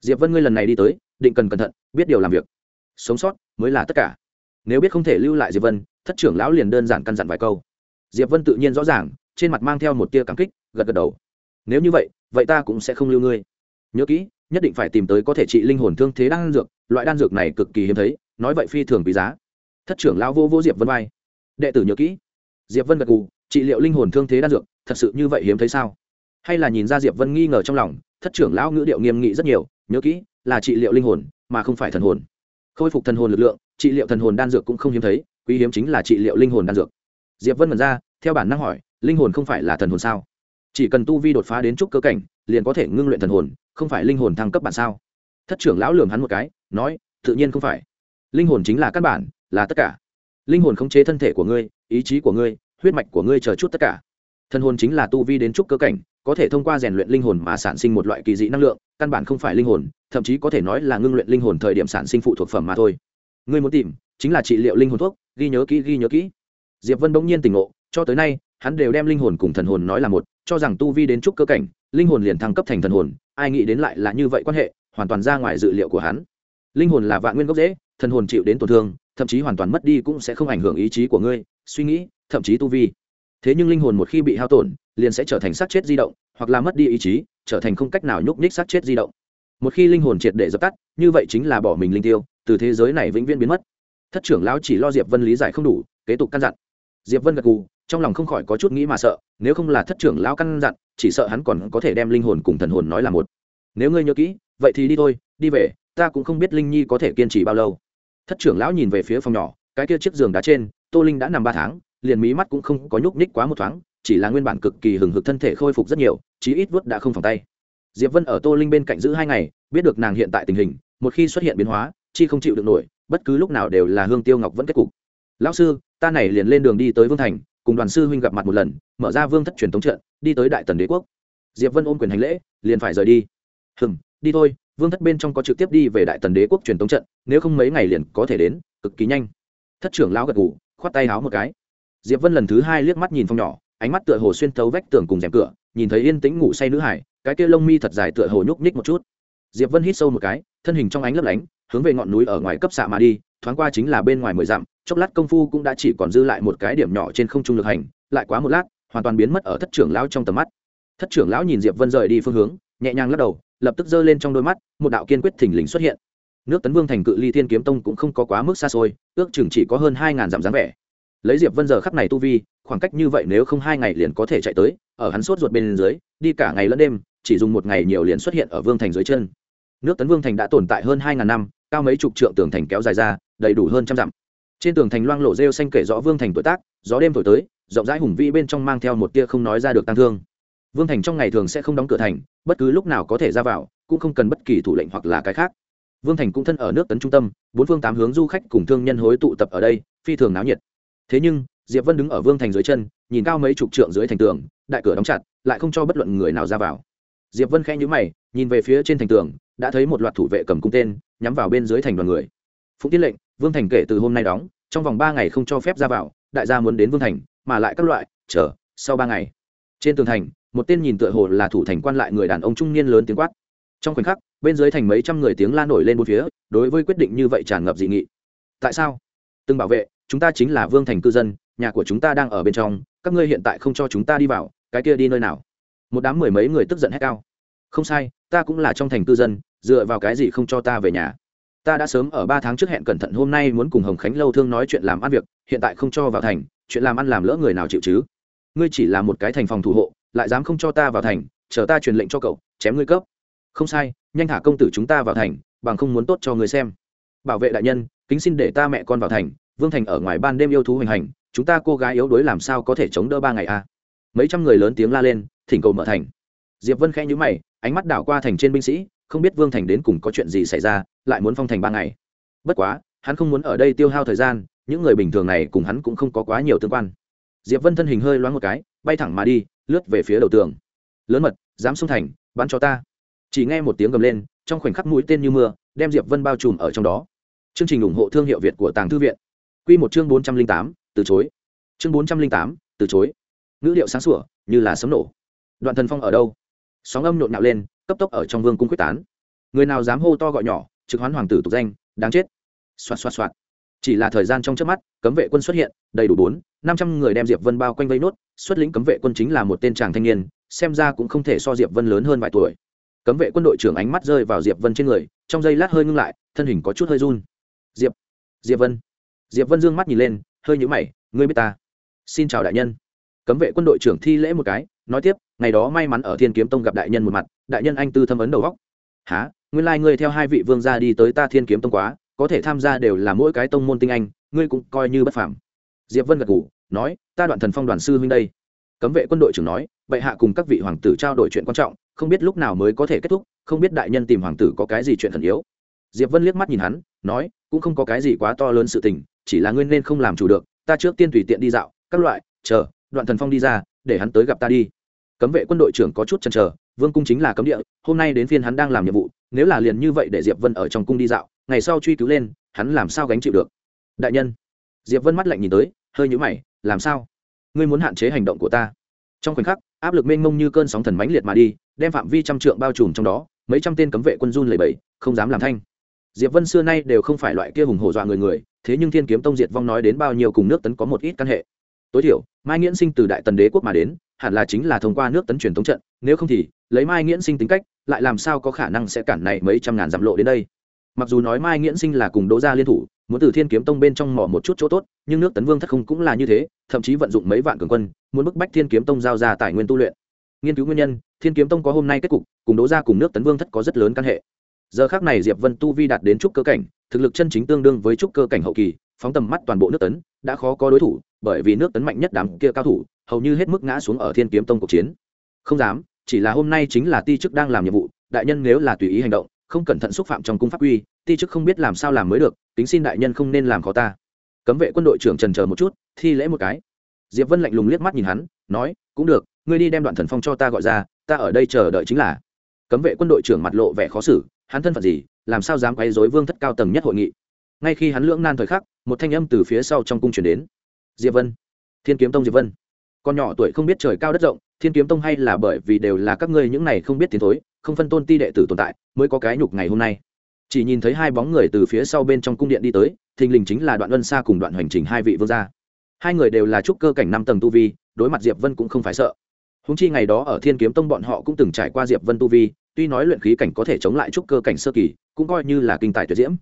Speaker 1: Diệp vân ngươi lần này đi tới, định cần cẩn thận, biết điều làm việc. Sống sót mới là tất cả. Nếu biết không thể lưu lại diệp vân, thất trưởng lão liền đơn giản căn dặn vài câu. Diệp vân tự nhiên rõ ràng, trên mặt mang theo một tia cảm kích, gật gật đầu. Nếu như vậy vậy ta cũng sẽ không lưu ngươi. Nhớ kỹ, nhất định phải tìm tới có thể trị linh hồn thương thế đan dược, loại đan dược này cực kỳ hiếm thấy, nói vậy phi thường quý giá. Thất trưởng lão vô vô diệp vân vai. Đệ tử nhớ kỹ diệp vân gật gù, trị liệu linh hồn thương thế đan dược, thật sự như vậy hiếm thấy sao? Hay là nhìn ra diệp vân nghi ngờ trong lòng, thất trưởng lão ngữ điệu nghiêm nghị rất nhiều, nhớ kỹ, là trị liệu linh hồn, mà không phải thần hồn. Khôi phục thần hồn lực lượng, trị liệu thần hồn đan dược cũng không hiếm thấy, quý hiếm chính là trị liệu linh hồn đan dược. Diệp vân mật ra, theo bản năng hỏi, linh hồn không phải là thần hồn sao? Chỉ cần tu vi đột phá đến trúc cơ cảnh, liền có thể ngưng luyện thần hồn, không phải linh hồn thăng cấp bản sao? Thất trưởng lão lường hắn một cái, nói, tự nhiên không phải. Linh hồn chính là căn bản, là tất cả. Linh hồn khống chế thân thể của ngươi, ý chí của ngươi huyết mạch của ngươi chờ chút tất cả. Thần hồn chính là tu vi đến trúc cơ cảnh, có thể thông qua rèn luyện linh hồn mà sản sinh một loại kỳ dị năng lượng, căn bản không phải linh hồn, thậm chí có thể nói là ngưng luyện linh hồn thời điểm sản sinh phụ thuộc phẩm mà thôi. Ngươi muốn tìm, chính là trị liệu linh hồn thuốc, ghi nhớ kỹ, ghi nhớ kỹ. Diệp vân bỗng nhiên tỉnh ngộ, cho tới nay, hắn đều đem linh hồn cùng thần hồn nói là một, cho rằng tu vi đến trúc cơ cảnh, linh hồn liền thăng cấp thành thần hồn, ai nghĩ đến lại là như vậy quan hệ, hoàn toàn ra ngoài dự liệu của hắn. Linh hồn là vạn nguyên gốc dễ thần hồn chịu đến tổn thương, thậm chí hoàn toàn mất đi cũng sẽ không ảnh hưởng ý chí của ngươi, suy nghĩ thậm chí tu vi. Thế nhưng linh hồn một khi bị hao tổn, liền sẽ trở thành xác chết di động, hoặc là mất đi ý chí, trở thành không cách nào nhúc nhích xác chết di động. Một khi linh hồn triệt để dập tắt, như vậy chính là bỏ mình linh tiêu, từ thế giới này vĩnh viễn biến mất. Thất trưởng lão chỉ lo diệp vân lý giải không đủ, kế tục căn dặn. Diệp vân gật gù, trong lòng không khỏi có chút nghĩ mà sợ, nếu không là thất trưởng lão căn dặn, chỉ sợ hắn còn có thể đem linh hồn cùng thần hồn nói là một. Nếu ngươi nhớ kỹ, vậy thì đi thôi, đi về, ta cũng không biết linh nhi có thể kiên trì bao lâu. Thất trưởng lão nhìn về phía phòng nhỏ, cái kia chiếc giường đá trên, tô linh đã nằm ba tháng liền mí mắt cũng không có nhúc nhích quá một thoáng, chỉ là nguyên bản cực kỳ hừng hực thân thể khôi phục rất nhiều, chí ít vớt đã không phòng tay. Diệp vân ở tô linh bên cạnh giữ hai ngày, biết được nàng hiện tại tình hình, một khi xuất hiện biến hóa, chi không chịu được nổi, bất cứ lúc nào đều là hương tiêu ngọc vẫn kết cục. Lão sư, ta này liền lên đường đi tới vương thành, cùng đoàn sư huynh gặp mặt một lần, mở ra vương thất truyền thống trận, đi tới đại tần đế quốc. Diệp vân ôm quyền hành lễ, liền phải rời đi. Hừm, đi thôi, vương thất bên trong có trực tiếp đi về đại tần đế quốc truyền thống trận, nếu không mấy ngày liền có thể đến, cực kỳ nhanh. Thất trưởng lão gật ngủ khoát tay háo một cái diệp vân lần thứ hai liếc mắt nhìn phong nhỏ, ánh mắt tựa hồ xuyên thấu vách tường cùng rèm cửa, nhìn thấy yên tĩnh ngủ say nữ hải, cái kia lông mi thật dài tựa hồ nhúc nhích một chút. Diệp vân hít sâu một cái, thân hình trong ánh lấp lánh, hướng về ngọn núi ở ngoài cấp xạ mà đi, thoáng qua chính là bên ngoài mười dặm, chốc lát công phu cũng đã chỉ còn dư lại một cái điểm nhỏ trên không trung lực hành, lại quá một lát, hoàn toàn biến mất ở thất trưởng lão trong tầm mắt. Thất trưởng lão nhìn diệp vân rời đi phương hướng, nhẹ nhàng lắc đầu, lập tức giơ lên trong đôi mắt, một đạo kiên quyết thình lình xuất hiện. Nước tấn vương thành cự ly thiên kiếm tông cũng không có quá mức xa xôi, ước chừng chỉ có hơn hai ngàn dặm dáng vẻ lấy diệp vân giờ khắc này tu vi khoảng cách như vậy nếu không hai ngày liền có thể chạy tới ở hắn sốt ruột bên dưới đi cả ngày lẫn đêm chỉ dùng một ngày nhiều liền xuất hiện ở vương thành dưới chân nước tấn vương thành đã tồn tại hơn hai ngàn năm cao mấy chục trượng tường thành kéo dài ra đầy đủ hơn trăm dặm trên tường thành loang lộ rêu xanh kể rõ vương thành tuổi tác gió đêm thổi tới rộng rãi hùng vĩ bên trong mang theo một tia không nói ra được tăng thương vương thành trong ngày thường sẽ không đóng cửa thành bất cứ lúc nào có thể ra vào cũng không cần bất kỳ thủ lệnh hoặc là cái khác vương thành cũng thân ở nước tấn trung tâm bốn phương tám hướng du khách cùng thương nhân hối tụ tập ở đây phi thường náo nhiệt thế nhưng, diệp vân đứng ở vương thành dưới chân, nhìn cao mấy chục trượng dưới thành tường, đại cửa đóng chặt, lại không cho bất luận người nào ra vào. Diệp vân khẽ nhíu mày, nhìn về phía trên thành tường, đã thấy một loạt thủ vệ cầm cung tên, nhắm vào bên dưới thành đoàn người. Phụng Tiết lệnh, vương thành kể từ hôm nay đóng, trong vòng ba ngày không cho phép ra vào, đại gia muốn đến vương thành, mà lại các loại, chờ, sau ba ngày. Trên tường thành, một tên nhìn tựa hồ là thủ thành quan lại người đàn ông trung niên lớn tiếng quát. Trong khoảnh khắc, bên dưới thành mấy trăm người tiếng la nổi lên bốn phía, đối với quyết định như vậy tràn ngập dị nghị. Tại sao? Từng bảo vệ chúng ta chính là vương thành cư dân, nhà của chúng ta đang ở bên trong, các ngươi hiện tại không cho chúng ta đi vào, cái kia đi nơi nào? Một đám mười mấy người tức giận hét cao. Không sai, ta cũng là trong thành cư dân, dựa vào cái gì không cho ta về nhà? Ta đã sớm ở ba tháng trước hẹn cẩn thận, hôm nay muốn cùng hồng khánh lâu thương nói chuyện làm ăn việc, hiện tại không cho vào thành, chuyện làm ăn làm lỡ người nào chịu chứ? Ngươi chỉ là một cái thành phòng thủ hộ, lại dám không cho ta vào thành, chờ ta truyền lệnh cho cậu, chém ngươi cấp. Không sai, nhanh thả công tử chúng ta vào thành, bằng không muốn tốt cho người xem. Bảo vệ đại nhân, kính xin để ta mẹ con vào thành vương thành ở ngoài ban đêm yêu thú hoành hành, chúng ta cô gái yếu đuối làm sao có thể chống đỡ ba ngày a à? mấy trăm người lớn tiếng la lên, thỉnh cầu mở thành. Diệp vân khẽ nhíu mày, ánh mắt đảo qua thành trên binh sĩ, không biết vương thành đến cùng có chuyện gì xảy ra, lại muốn phong thành ba ngày. Bất quá, hắn không muốn ở đây tiêu hao thời gian, những người bình thường này cùng hắn cũng không có quá nhiều tương quan. Diệp vân thân hình hơi loáng một cái, bay thẳng mà đi, lướt về phía đầu tường. Lớn mật, dám xông thành, bắn cho ta. Chỉ nghe một tiếng gầm lên, trong khoảnh khắc mũi tên như mưa, đem diệp vân bao trùm ở trong đó. Chương trình ủng hộ thương hiệu việt của tàng thư viện. Quy một chương bốn trăm linh tám, từ chối. Chương bốn trăm linh tám, từ chối. Ngữ liệu sáng sủa, như là sấm nổ. Đoạn thần phong ở đâu? Sóng âm nhộn nhạo lên, cấp tốc ở trong vương cung quyết tán. Người nào dám hô to gọi nhỏ, trực hoán hoàng tử tục danh, đáng chết. Xoạt xoạt xoạt. Chỉ là thời gian trong chớp mắt, cấm vệ quân xuất hiện, đầy đủ bốn, năm trăm người đem diệp vân bao quanh vây nốt, xuất lĩnh cấm vệ quân chính là một tên chàng thanh niên, xem ra cũng không thể so diệp vân lớn hơn vài tuổi. Cấm vệ quân đội trưởng ánh mắt rơi vào diệp vân trên người, trong giây lát hơi ngưng lại, thân hình có chút hơi run. Diệp diệp vân diệp vân dương mắt nhìn lên, hơi nhũ mày, ngươi biết ta? Xin chào đại nhân. Cấm vệ quân đội trưởng thi lễ một cái, nói tiếp, ngày đó may mắn ở thiên kiếm tông gặp đại nhân một mặt, đại nhân anh tư thâm ấn đầu góc. Há nguyên lai、like、ngươi theo hai vị vương gia đi tới ta thiên kiếm tông quá, có thể tham gia đều là mỗi cái tông môn tinh anh, ngươi cũng coi như bất phàm. Diệp vân gật ngủ nói, ta đoạn thần phong đoàn sư huynh đây. Cấm vệ quân đội trưởng nói, bệ hạ cùng các vị hoàng tử trao đổi chuyện quan trọng, không biết lúc nào mới có thể kết thúc, không biết đại nhân tìm hoàng tử có cái gì chuyện thần yếu. Diệp vân liếc mắt nhìn hắn, nói, cũng không có cái gì quá to lớn sự tình chỉ là ngươi nên không làm chủ được, ta trước tiên tùy tiện đi dạo, các loại, chờ, đoạn thần phong đi ra, để hắn tới gặp ta đi. Cấm vệ quân đội trưởng có chút chần chờ, vương cung chính là cấm địa, hôm nay đến phiên hắn đang làm nhiệm vụ, nếu là liền như vậy để diệp vân ở trong cung đi dạo, ngày sau truy cứu lên, hắn làm sao gánh chịu được? Đại nhân, diệp vân mắt lạnh nhìn tới, hơi nhũ mày, làm sao? Ngươi muốn hạn chế hành động của ta? Trong khoảnh khắc, áp lực mênh mông như cơn sóng thần mãnh liệt mà đi, đem phạm vi trăm trượng bao trùm trong đó, mấy trăm tên cấm vệ quân run lẩy bẩy, không dám làm thanh. Diệp vân xưa nay đều không phải loại kia hùng hổ dọa người người thế nhưng thiên kiếm tông diệt vong nói đến bao nhiêu cùng nước tấn có một ít căn hệ. Tối thiểu, mai nghiễn sinh từ đại tần đế quốc mà đến, hẳn là chính là thông qua nước tấn truyền thống trận, nếu không thì, lấy mai nghiễn sinh tính cách, lại làm sao có khả năng sẽ cản này mấy trăm ngàn dặm lộ đến đây? Mặc dù nói mai nghiễn sinh là cùng đỗ gia liên thủ, muốn từ thiên kiếm tông bên trong mỏ một chút chỗ tốt, nhưng nước tấn vương thất không cũng là như thế, thậm chí vận dụng mấy vạn cường quân, muốn bức bách thiên kiếm tông giao ra tài nguyên tu luyện. Nghiên cứu nguyên nhân, thiên kiếm tông có hôm nay kết cục, cùng đỗ gia cùng nước tấn vương thất có rất lớn căn hệ. Giờ khác này diệp vân tu vi đạt đến trúc cơ cảnh thực lực chân chính tương đương với trúc cơ cảnh hậu kỳ, phóng tầm mắt toàn bộ nước tấn, đã khó có đối thủ, bởi vì nước tấn mạnh nhất đám kia cao thủ, hầu như hết mức ngã xuống ở thiên kiếm tông cuộc chiến. Không dám, chỉ là hôm nay chính là ti chức đang làm nhiệm vụ, đại nhân nếu là tùy ý hành động, không cẩn thận xúc phạm trong cung pháp quy, ti chức không biết làm sao làm mới được tính xin đại nhân không nên làm khó ta. Cấm vệ quân đội trưởng trần chờ một chút, thi lễ một cái. Diệp vân lạnh lùng liếc mắt nhìn hắn, nói, cũng được, ngươi đi đem đoạn thần phong cho ta gọi ra, ta ở đây chờ đợi chính là. Cấm vệ quân đội trưởng mặt lộ vẻ khó xử hắn thân phận gì, làm sao dám quấy dối vương thất cao tầng nhất hội nghị? Ngay khi hắn lưỡng nan thời khắc, một thanh âm từ phía sau trong cung chuyển đến. Diệp vân. Thiên kiếm tông diệp vân. Con nhỏ tuổi không biết trời cao đất rộng, thiên kiếm tông hay là bởi vì đều là các ngươi những này không biết tiến thối, không phân tôn ti đệ tử tồn tại, mới có cái nhục ngày hôm nay. Chỉ nhìn thấy hai bóng người từ phía sau bên trong cung điện đi tới, thình lình chính là đoạn ân xa cùng đoạn hành trình hai vị vương gia. Hai người đều là trúc cơ cảnh năm tầng tu vi, đối mặt diệp vân cũng không phải sợ. Húng chi ngày đó ở thiên kiếm tông bọn họ cũng từng trải qua diệp vân tu vi tuy nói luyện khí cảnh có thể chống lại trúc cơ cảnh sơ kỳ, cũng coi như là kinh tài tuyệt diễm.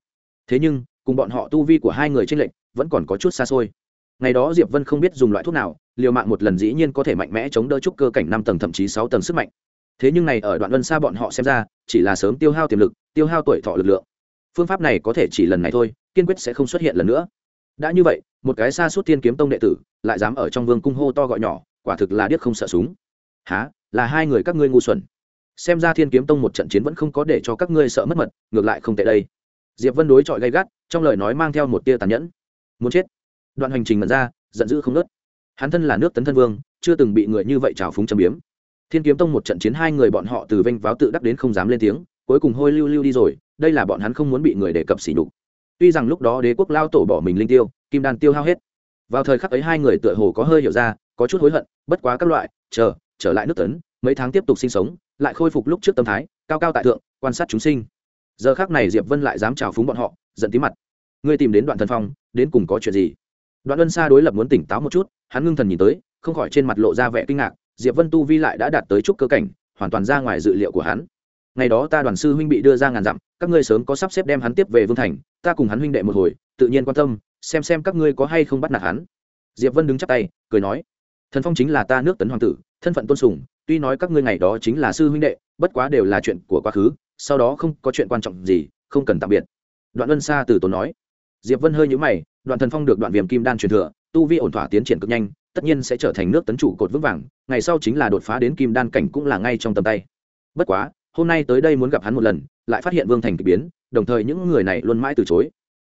Speaker 1: Thế nhưng, cùng bọn họ tu vi của hai người trên lệnh vẫn còn có chút xa xôi. Ngày đó diệp vân không biết dùng loại thuốc nào, liều mạng một lần dĩ nhiên có thể mạnh mẽ chống đỡ trúc cơ cảnh năm tầng thậm chí sáu tầng sức mạnh. Thế nhưng này ở đoạn vân xa bọn họ xem ra, chỉ là sớm tiêu hao tiềm lực, tiêu hao tuổi thọ lực lượng. Phương pháp này có thể chỉ lần này thôi, kiên quyết sẽ không xuất hiện lần nữa. Đã như vậy, một cái xa suốt tiên kiếm tông đệ tử, lại dám ở trong vương cung hô to gọi nhỏ, quả thực là điếc không sợ súng. Há là hai người các ngươi ngu xuẩn xem ra thiên kiếm tông một trận chiến vẫn không có để cho các ngươi sợ mất mật, ngược lại không tệ đây. Diệp vân đối chọi gay gắt, trong lời nói mang theo một tia tàn nhẫn. Muốn chết. Đoạn hành trình mật ra, giận dữ không nớt hắn thân là nước tấn thân vương, chưa từng bị người như vậy trào phúng châm biếm. Thiên kiếm tông một trận chiến hai người bọn họ từ vênh váo tự đắc đến không dám lên tiếng, cuối cùng hôi lưu lưu đi rồi, đây là bọn hắn không muốn bị người đề cập xỉ nhục. Tuy rằng lúc đó đế quốc lao tổ bỏ mình linh tiêu, kim đan tiêu hao hết. Vào thời khắc ấy hai người tựa hồ có hơi hiểu ra, có chút hối hận, bất quá các loại, chờ, trở lại nước tấn, mấy tháng tiếp tục sinh sống lại khôi phục lúc trước tâm thái, cao cao tại thượng, quan sát chúng sinh. Giờ khác này diệp vân lại dám trào phúng bọn họ, giận tí mặt. Ngươi tìm đến đoạn thần phong, đến cùng có chuyện gì? Đoạn ân xa đối lập muốn tỉnh táo một chút, hắn ngưng thần nhìn tới, không khỏi trên mặt lộ ra vẻ kinh ngạc, diệp vân tu vi lại đã đạt tới chút cơ cảnh, hoàn toàn ra ngoài dự liệu của hắn. Ngày đó ta đoàn sư huynh bị đưa ra ngàn dặm, các ngươi sớm có sắp xếp đem hắn tiếp về vương thành, ta cùng hắn huynh đệ một hồi, tự nhiên quan tâm, xem xem các ngươi có hay không bắt nạt hắn. Diệp vân đứng chắp tay, cười nói, thần phong chính là ta nước tấn hoàng tử, thân phận tôn sùng tuy nói các ngươi ngày đó chính là sư huynh đệ, bất quá đều là chuyện của quá khứ, sau đó không có chuyện quan trọng gì, không cần tạm biệt. Đoạn vân xa từ tốn nói. Diệp vân hơi nhũ mày, đoạn thần phong được đoạn viêm kim đan truyền thừa, tu vi ổn thỏa tiến triển cực nhanh, tất nhiên sẽ trở thành nước tấn chủ cột vững vàng, ngày sau chính là đột phá đến kim đan cảnh cũng là ngay trong tầm tay. Bất quá, hôm nay tới đây muốn gặp hắn một lần, lại phát hiện vương thành k ỳ biến, đồng thời những người này luôn mãi từ chối.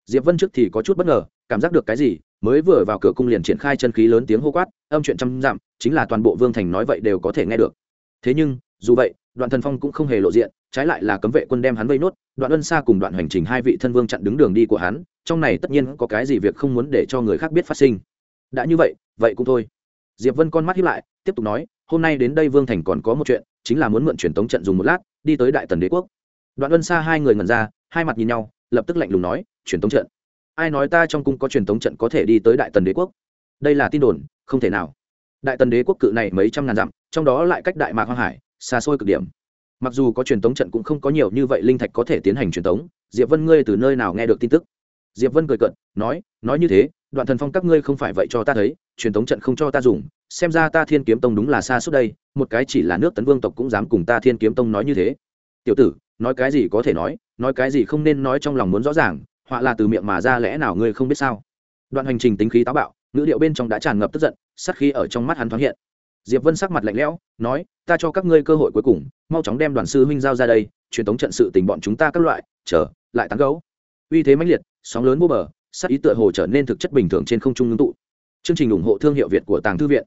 Speaker 1: Diệp vân trước thì có chút bất ngờ, cảm giác được cái gì, mới vừa vào cửa cung liền triển khai chân khí lớn tiếng hô quát, âm chuyện trăm dặm chính là toàn bộ vương thành nói vậy đều có thể nghe được. Thế nhưng, dù vậy, đoạn thần phong cũng không hề lộ diện, trái lại là cấm vệ quân đem hắn vây nốt, đoạn ân xa cùng đoạn hành trình hai vị thân vương chặn đứng đường đi của hắn, trong này tất nhiên có cái gì việc không muốn để cho người khác biết phát sinh. Đã như vậy vậy cũng thôi. Diệp vân con mắt hiếp lại, tiếp tục nói, hôm nay đến đây vương thành còn có một chuyện, chính là muốn mượn truyền tống trận dùng một lát, đi tới đại tần đế quốc. Đoạn ân xa hai người ngần ra, hai mặt nhìn nhau, lập tức lạnh lùng nói, truyền tống trận. Ai nói ta trong cung có truyền tống trận có thể đi tới đại tần đế quốc? Đây là tin đồn, không thể nào đại tần đế quốc cự này mấy trăm ngàn dặm, trong đó lại cách đại mạc hoang hải, xa xôi cực điểm. Mặc dù có truyền tống trận cũng không có nhiều như vậy linh thạch có thể tiến hành truyền tống, diệp vân ngươi từ nơi nào nghe được tin tức? Diệp vân cười cận nói nói như thế, đoạn thần phong các ngươi không phải vậy cho ta thấy, truyền tống trận không cho ta dùng, xem ra ta thiên kiếm tông đúng là xa suốt đây, một cái chỉ là nước tấn vương tộc cũng dám cùng ta thiên kiếm tông nói như thế. Tiểu tử, nói cái gì có thể nói nói cái gì không nên nói trong lòng muốn rõ ràng, họa là từ miệng mà ra lẽ nào ngươi không biết sao? Đoạn hành trình tính khí táo bạo ngữ điệu bên trong đã tràn ngập tức giận sắc khí ở trong mắt hắn thoáng hiện. Diệp vân sắc mặt lạnh lẽo, nói, ta cho các ngươi cơ hội cuối cùng, mau chóng đem đoàn sư huynh giao ra đây, truyền thống trận sự tình bọn chúng ta các loại, chờ, lại tán gấu uy thế mãnh liệt, sóng lớn vô bờ sắc ý tựa hồ trở nên thực chất bình thường trên không trung ngưng tụ. Chương trình ủng hộ thương hiệu việt của tàng thư viện.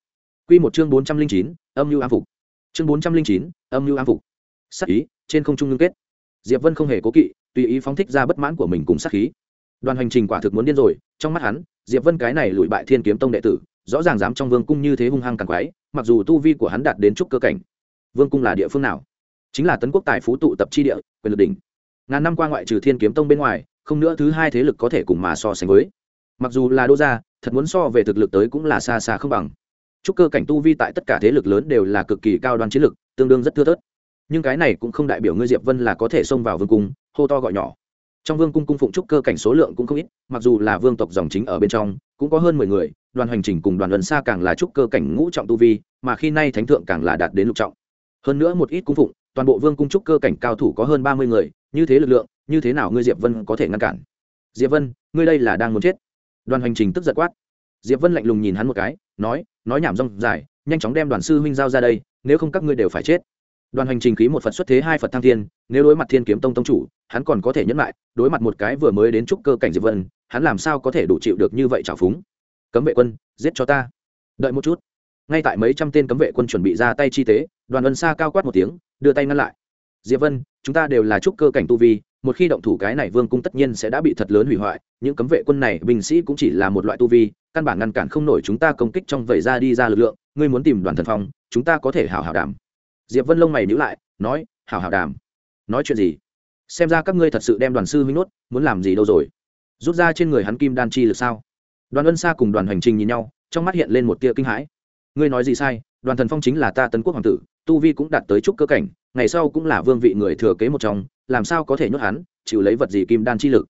Speaker 1: Quy một chương bốn trăm linh chín, âm lưu am phục. Chương bốn trăm linh chín, âm lưu am phục. Sắc ý, trên không trung ngưng kết. Diệp vân không hề cố kỵ, tùy ý phóng thích ra bất mãn của mình cùng sắc khí. Đoàn hành trình quả thực muốn điên rồi, trong mắt hắn diệp vân cái này lùi bại thiên kiếm tông đệ tử, rõ ràng dám trong vương cung như thế hung hăng càng quái, mặc dù tu vi của hắn đạt đến trúc cơ cảnh. Vương cung là địa phương nào? Chính là tấn quốc tài phú tụ tập chi địa, quyền lực đỉnh. Ngàn năm qua ngoại trừ thiên kiếm tông bên ngoài, không nữa thứ hai thế lực có thể cùng mà so sánh với. Mặc dù là đô gia, thật muốn so về thực lực tới cũng là xa xa không bằng. Trúc cơ cảnh tu vi tại tất cả thế lực lớn đều là cực kỳ cao đoan chiến lực, tương đương rất thưa thớt. Nhưng cái này cũng không đại biểu ngươi diệp vân là có thể xông vào vương cung, hô to gọi nhỏ trong vương cung cung phụng trúc cơ cảnh số lượng cũng không ít, mặc dù là vương tộc dòng chính ở bên trong, cũng có hơn mười người, đoàn hành trình cùng đoàn luân xa càng là trúc cơ cảnh ngũ trọng tu vi, mà khi nay thánh thượng càng là đạt đến lục trọng. Hơn nữa một ít cung phụng, toàn bộ vương cung trúc cơ cảnh cao thủ có hơn ba mươi người, như thế lực lượng, như thế nào ngươi diệp vân có thể ngăn cản? Diệp vân, ngươi đây là đang muốn chết. Đoàn hành trình tức giật quát. Diệp vân lạnh lùng nhìn hắn một cái, nói nói nhảm rong dài, nhanh chóng đem đoàn sư huynh giao ra đây, nếu không các ngươi đều phải chết đoàn hành trình khí một phật xuất thế, hai phật thăng thiên, nếu đối mặt thiên kiếm tông tông chủ, hắn còn có thể nhẫn lại, đối mặt một cái vừa mới đến trúc cơ cảnh diệp vân, hắn làm sao có thể đủ chịu được như vậy trào phúng? Cấm vệ quân, giết cho ta. Đợi một chút. Ngay tại mấy trăm tên cấm vệ quân chuẩn bị ra tay chi tế, đoàn ân xa cao quát một tiếng, đưa tay ngăn lại. Diệp vân, chúng ta đều là trúc cơ cảnh tu vi, một khi động thủ cái này vương cung tất nhiên sẽ đã bị thật lớn hủy hoại, những cấm vệ quân này, binh sĩ cũng chỉ là một loại tu vi, căn bản ngăn cản không nổi chúng ta công kích trong vẩy ra đi ra lực lượng, ngươi muốn tìm đoàn thần phong, chúng ta có thể hào hào đảm diệp vân lông mày nhíu lại nói hào hào đàm. Nói chuyện gì? Xem ra các ngươi thật sự đem đoàn sư huynh nuốt, muốn làm gì đâu rồi? Rút ra trên người hắn kim đan chi lực sao? Đoàn ân xa cùng đoàn hành trình nhìn nhau trong mắt hiện lên một tia kinh hãi. Ngươi nói gì sai? Đoàn thần phong chính là ta tấn quốc hoàng tử tu vi cũng đạt tới trúc cơ cảnh ngày sau cũng là vương vị người thừa kế một trong làm sao có thể nhốt hắn chịu lấy vật gì kim đan chi lực?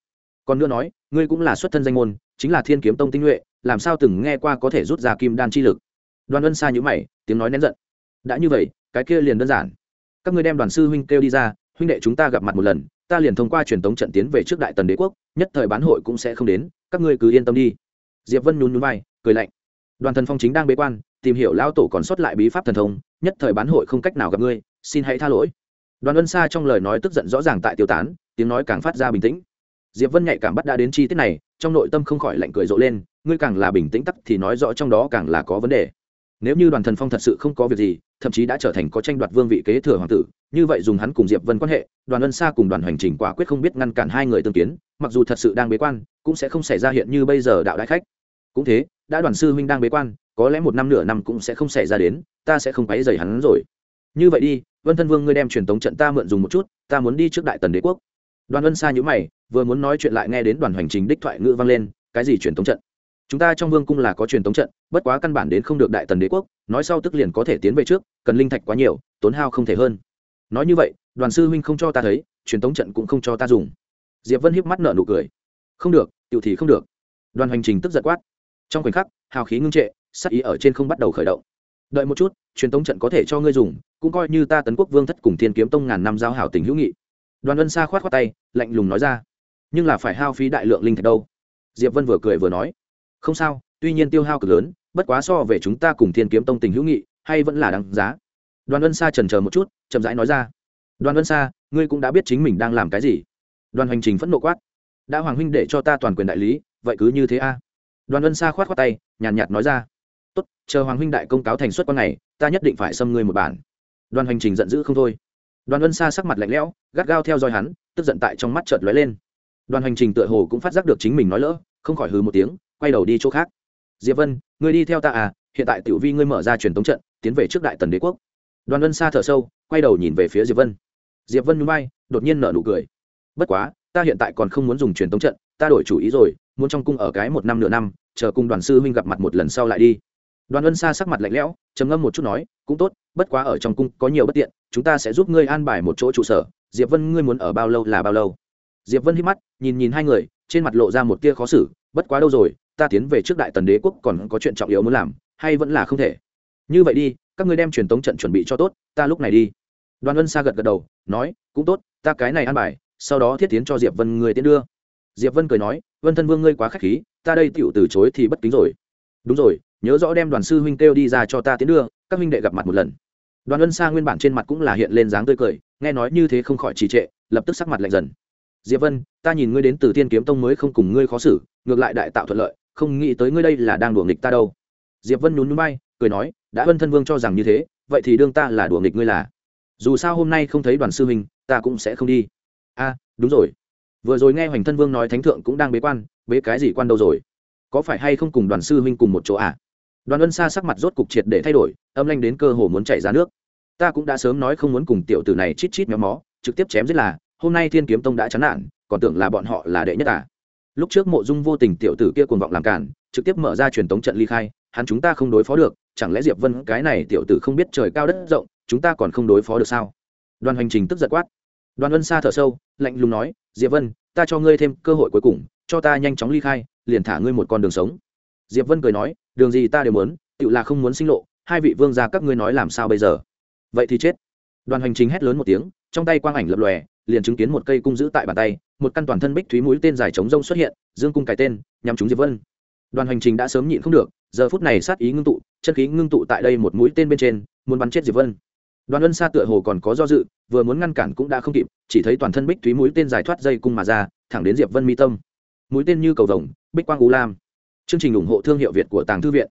Speaker 1: Còn nữa nói ngươi cũng là xuất thân danh môn chính là thiên kiếm tông tinh nhuệ làm sao từng nghe qua có thể rút ra kim đan chi lực? Đoàn ân xa nhữ mày tiếng nói nén giận. Đã như vậy cái kia liền đơn giản. Các ngươi đem đoàn sư huynh kêu đi ra, huynh đệ chúng ta gặp mặt một lần, ta liền thông qua truyền tống trận tiến về trước đại tần đế quốc, nhất thời bán hội cũng sẽ không đến, các ngươi cứ yên tâm đi. Diệp vân nhún nhún vai, cười lạnh. Đoàn thần phong chính đang bế quan, tìm hiểu lão tổ còn sót lại bí pháp thần thông, nhất thời bán hội không cách nào gặp ngươi, xin hãy tha lỗi. Đoàn ân xa trong lời nói tức giận rõ ràng tại tiêu tán, tiếng nói càng phát ra bình tĩnh. Diệp vân nhạy cảm bắt đã đến chi tiết này, trong nội tâm không khỏi lạnh cười rộ lên, ngươi càng là bình tĩnh tắc thì nói rõ trong đó càng là có vấn đề. Nếu như đoàn thần phong thật sự không có việc gì thậm chí đã trở thành có tranh đoạt vương vị kế thừa hoàng tử, như vậy dùng hắn cùng diệp vân quan hệ, đoàn ân xa cùng đoàn hành trình quả quyết không biết ngăn cản hai người tương kiến, mặc dù thật sự đang bế quan, cũng sẽ không xảy ra hiện như bây giờ đạo đại khách. Cũng thế, đã đoàn sư huynh đang bế quan, có lẽ một năm nửa năm cũng sẽ không xảy ra đến, ta sẽ không quấy rầy hắn rồi. Như vậy đi, vân thân vương ngươi đem truyền tống trận ta mượn dùng một chút, ta muốn đi trước đại tần đế quốc. Đoàn ân xa nhữ mày, vừa muốn nói chuyện lại nghe đến đoàn hành trình đích thoại ngữ vang lên, cái gì truyền tống trận? Chúng ta trong vương cung là có truyền tống trận, bất quá căn bản đến không được đại tần đế quốc, nói sau tức liền có thể tiến về trước, cần linh thạch quá nhiều, tốn hao không thể hơn. Nói như vậy, đoàn sư huynh không cho ta thấy, truyền tống trận cũng không cho ta dùng. Diệp vân hiếp mắt nợ nụ cười. Không được, tiểu thì không được. Đoàn hành trình tức giật quát. Trong khoảnh khắc, hào khí ngưng trệ sắc ý ở trên không bắt đầu khởi động. Đợi một chút, truyền tống trận có thể cho ngươi dùng, cũng coi như ta tấn quốc vương thất cùng thiên kiếm tông ngàn năm giao hảo tình hữu nghị. Đoàn vân xa khoát khoát tay, lạnh lùng nói ra. Nhưng là phải hao phí đại lượng linh thạch đâu? Diệp vân vừa cười vừa nói không sao tuy nhiên tiêu hao cực lớn bất quá so về chúng ta cùng thiên kiếm tông tình hữu nghị hay vẫn là đáng giá. Đoàn ân sa trần chờ một chút chậm rãi nói ra. Đoàn ân sa ngươi cũng đã biết chính mình đang làm cái gì. Đoàn hành trình phẫn nộ quát. Đã hoàng huynh để cho ta toàn quyền đại lý vậy cứ như thế a. Đoàn ân sa khoát khoát tay nhàn nhạt, nhạt nói ra. Tốt chờ hoàng huynh đại công cáo thành xuất con này ta nhất định phải xâm ngươi một bản. Đoàn hành trình giận dữ không thôi. Đoàn ân sa sắc mặt lạnh lẽo gắt gao theo dõi hắn tức giận tại trong mắt chợt lóe lên. Đoàn hành trình tựa hồ cũng phát giác được chính mình nói lỡ không khỏi hừ một tiếng quay đầu đi chỗ khác. Diệp vân, ngươi đi theo ta à hiện tại tiểu vi ngươi mở ra truyền tống trận, tiến về trước đại tần đế quốc. Đoàn vân xa thở sâu, quay đầu nhìn về phía diệp vân. Diệp vân núi bay đột nhiên nở nụ cười. Bất quá, ta hiện tại còn không muốn dùng truyền tống trận, ta đổi chủ ý rồi, muốn trong cung ở cái một năm nửa năm, chờ cùng đoàn sư huynh gặp mặt một lần sau lại đi. Đoàn Vân xa sắc mặt lạnh lẽo, trầm ngâm một chút nói, cũng tốt, bất quá ở trong cung có nhiều bất tiện, chúng ta sẽ giúp ngươi an bài một chỗ trụ sở. Diệp vân, ngươi muốn ở bao lâu là bao lâu? Diệp vân hít mắt, nhìn nhìn hai người, trên mặt lộ ra một tia khó xử, bất quá đâu rồi ta tiến về trước đại tần đế quốc còn có chuyện trọng yếu muốn làm, hay vẫn là không thể? Như vậy đi, các ngươi đem truyền tống trận chuẩn bị cho tốt, ta lúc này đi. Đoàn ân sa gật gật đầu, nói, cũng tốt, ta cái này ăn bài, sau đó thiết tiến cho diệp vân người tiến đưa. Diệp vân cười nói, vân thân vương ngươi quá k h á c h khí, ta đây tựu từ chối thì bất kính rồi. Đúng rồi, nhớ rõ đem đoàn sư huynh kêu đi ra cho ta tiến đưa, các huynh đệ gặp mặt một lần. Đoàn ân sa nguyên bản trên mặt cũng là hiện lên dáng tươi cười, nghe nói như thế không khỏi trì trệ, lập tức sắc mặt lạnh dần. Diệp vân, ta nhìn ngươi đến từ tiên kiếm tông mới không cùng ngươi khó xử, ngược lại đại tạo thuận lợi không nghĩ tới ngươi đây là đang đùa nghịch ta đâu. Diệp vân nhún núi bay cười nói, đã vân thân vương cho rằng như thế, vậy thì đương ta là đùa nghịch ngươi là. Dù sao hôm nay không thấy đoàn sư huynh, ta cũng sẽ không đi. A, đúng rồi. Vừa rồi nghe hoành thân vương nói thánh thượng cũng đang bế quan, bế cái gì quan đâu rồi? Có phải hay không cùng đoàn sư huynh cùng một chỗ à? Đoàn ân xa sắc mặt rốt cục triệt để thay đổi, âm lanh đến cơ hồ muốn chạy ra nước. Ta cũng đã sớm nói không muốn cùng tiểu tử này chít chít méo mó, trực tiếp chém giết là, hôm nay thiên kiếm tông đã chán nản, còn tưởng là bọn họ là đệ nhất à? Lúc trước mộ dung vô tình tiểu tử kia cuồng vọng làm cản trực tiếp mở ra truyền tống trận ly khai, hắn chúng ta không đối phó được, chẳng lẽ diệp vân cái này tiểu tử không biết trời cao đất rộng, chúng ta còn không đối phó được sao? Đoàn hành trình tức giật quát. Đoàn ân xa thở sâu, lạnh lùng nói, diệp vân, ta cho ngươi thêm cơ hội cuối cùng, cho ta nhanh chóng ly khai, liền thả ngươi một con đường sống. Diệp vân cười nói, đường gì ta đều muốn tự là không muốn sinh lộ, hai vị vương gia các ngươi nói làm sao bây giờ? Vậy thì chết. Đoàn hành trình hét lớn một tiếng, trong tay quang ảnh lập lòe liền chứng kiến một cây cung giữ tại bàn tay một căn toàn thân bích thúy mũi tên dài chống rông xuất hiện dương cung cái tên nhằm trúng diệp vân. Đoàn hành trình đã sớm nhịn không được giờ phút này sát ý ngưng tụ chân khí ngưng tụ tại đây một mũi tên bên trên muốn bắn chết diệp vân. Đoàn ân xa tựa hồ còn có do dự vừa muốn ngăn cản cũng đã không kịp chỉ thấy toàn thân bích thúy mũi tên dài thoát dây cung mà ra thẳng đến diệp vân mi tâm. Mũi tên như cầu rồng, bích quang u lam. Chương trình ủng hộ thương hiệu việt của tàng thư viện.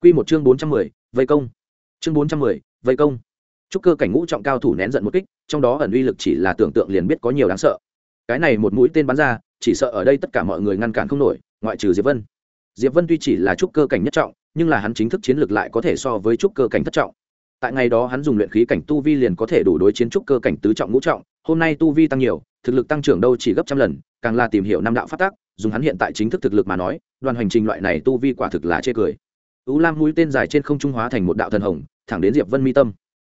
Speaker 1: Quy một chương bốn trăm mười vây công. Chương bốn trăm mười vây công chúc cơ cảnh ngũ trọng cao thủ nén giận một kích, trong đó ẩn uy lực chỉ là tưởng tượng liền biết có nhiều đáng sợ. Cái này một mũi tên bắn ra, chỉ sợ ở đây tất cả mọi người ngăn cản không nổi, ngoại trừ diệp vân. Diệp vân tuy chỉ là trúc cơ cảnh nhất trọng, nhưng là hắn chính thức chiến lược lại có thể so với trúc cơ cảnh thất trọng. Tại ngày đó hắn dùng luyện khí cảnh tu vi liền có thể đủ đối chiến trúc cơ cảnh tứ trọng ngũ trọng, hôm nay tu vi tăng nhiều, thực lực tăng trưởng đâu chỉ gấp trăm lần, càng là tìm hiểu năm đạo phát tác dùng hắn hiện tại chính thức thực lực mà nói, đoàn hành trình loại này tu vi quả thực là chê cười. Ú lam mũi tên dài trên không trung hóa thành một đạo thần hồng, thẳng đến diệp vân mi tâm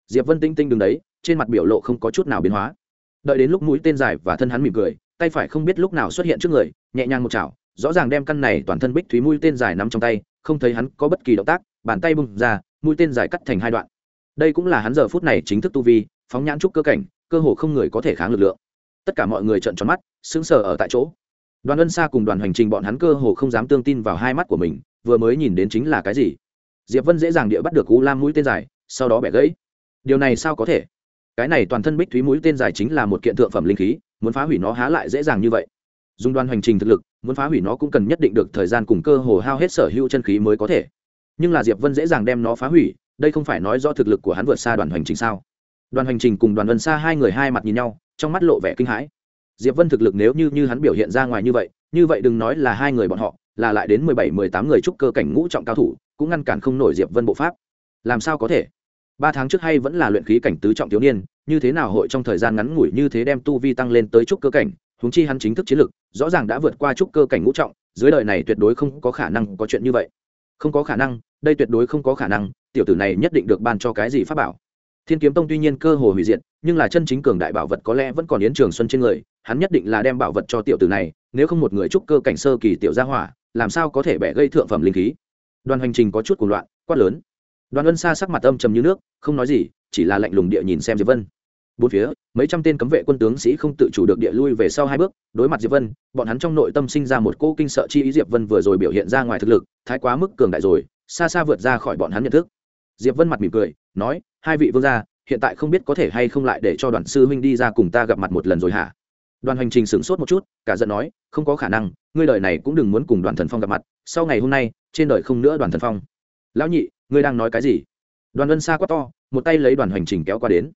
Speaker 1: diệp vân tinh tinh đứng đấy, trên mặt biểu lộ không có chút nào biến hóa. Đợi đến lúc mũi tên dài và thân hắn mỉm cười, tay phải không biết lúc nào xuất hiện trước người, nhẹ nhàng một chảo, rõ ràng đem căn này toàn thân bích thúy mũi tên dài nắm trong tay, không thấy hắn có bất kỳ động tác, bàn tay bung ra, mũi tên dài cắt thành hai đoạn. Đây cũng là hắn giờ phút này chính thức tu vi, phóng nhãn trúc cơ cảnh, cơ hồ không người có thể kháng lực lượng. Tất cả mọi người trợn tròn mắt, sững sờ ở tại chỗ. Đoàn ân xa cùng đoàn hành trình bọn hắn cơ hồ không dám tương tin vào hai mắt của mình, vừa mới nhìn đến chính là cái gì? Diệp vân dễ dàng địa bắt được cú lam mũi tên dài, sau đó bẻ gãy điều này sao có thể? Cái này toàn thân bích thúy mũi tên dài chính là một kiện thượng phẩm linh khí, muốn phá hủy nó há lại dễ dàng như vậy. Dùng đoàn hành trình thực lực, muốn phá hủy nó cũng cần nhất định được thời gian cùng cơ hồ hao hết sở hữu chân khí mới có thể. Nhưng là diệp vân dễ dàng đem nó phá hủy, đây không phải nói do thực lực của hắn vượt xa đoàn hành trình sao? Đoàn hành trình cùng đoàn vân xa hai người hai mặt nhìn nhau, trong mắt lộ vẻ kinh hãi. Diệp vân thực lực nếu như như hắn biểu hiện ra ngoài như vậy như vậy đừng nói là hai người bọn họ, là lại đến mười bảy, mười tám người trúc cơ cảnh ngũ trọng cao thủ, cũng ngăn cản không nổi diệp vân bộ pháp. Làm sao có thể? Ba tháng trước hay vẫn là luyện khí cảnh tứ trọng thiếu niên, như thế nào hội trong thời gian ngắn ngủi như thế đem tu vi tăng lên tới trúc cơ cảnh, huống chi hắn chính thức chiến lực rõ ràng đã vượt qua trúc cơ cảnh ngũ trọng, dưới đời này tuyệt đối không có khả năng có chuyện như vậy. Không có khả năng, đây tuyệt đối không có khả năng, tiểu tử này nhất định được ban cho cái gì pháp bảo. Thiên kiếm tông tuy nhiên cơ hồ hủy diệt, nhưng là chân chính cường đại bảo vật có lẽ vẫn còn yến trường xuân trên người, hắn nhất định là đem bảo vật cho tiểu tử này, nếu không một người trúc cơ cảnh sơ kỳ tiểu gia hỏa, làm sao có thể bẻ gây thượng phẩm linh khí? Đoàn hành trình có chút cuồng loạn, quát lớn đoàn ân xa sắc mặt âm trầm như nước, không nói gì, chỉ là lạnh lùng địa nhìn xem diệp vân. Bốn phía, mấy trăm tên cấm vệ quân tướng sĩ không tự chủ được địa lui về sau hai bước, đối mặt diệp vân, bọn hắn trong nội tâm sinh ra một cô kinh sợ chi ý diệp vân vừa rồi biểu hiện ra ngoài thực lực, thái quá mức cường đại rồi, xa xa vượt ra khỏi bọn hắn nhận thức. Diệp vân mặt mỉm cười, nói, hai vị vương gia, hiện tại không biết có thể hay không lại để cho đoàn sư huynh đi ra cùng ta gặp mặt một lần rồi hả? Đoàn hành trình sửng sốt một chút, cả giận nói, không có khả năng, ngươi đời này cũng đừng muốn cùng đoàn thần phong gặp mặt, sau ngày hôm nay, trên đời không nữa đoàn thần phong. Lão nhị ngươi đang nói cái gì? Đoàn vân xa quá to, một tay lấy đoàn hành trình kéo qua đến.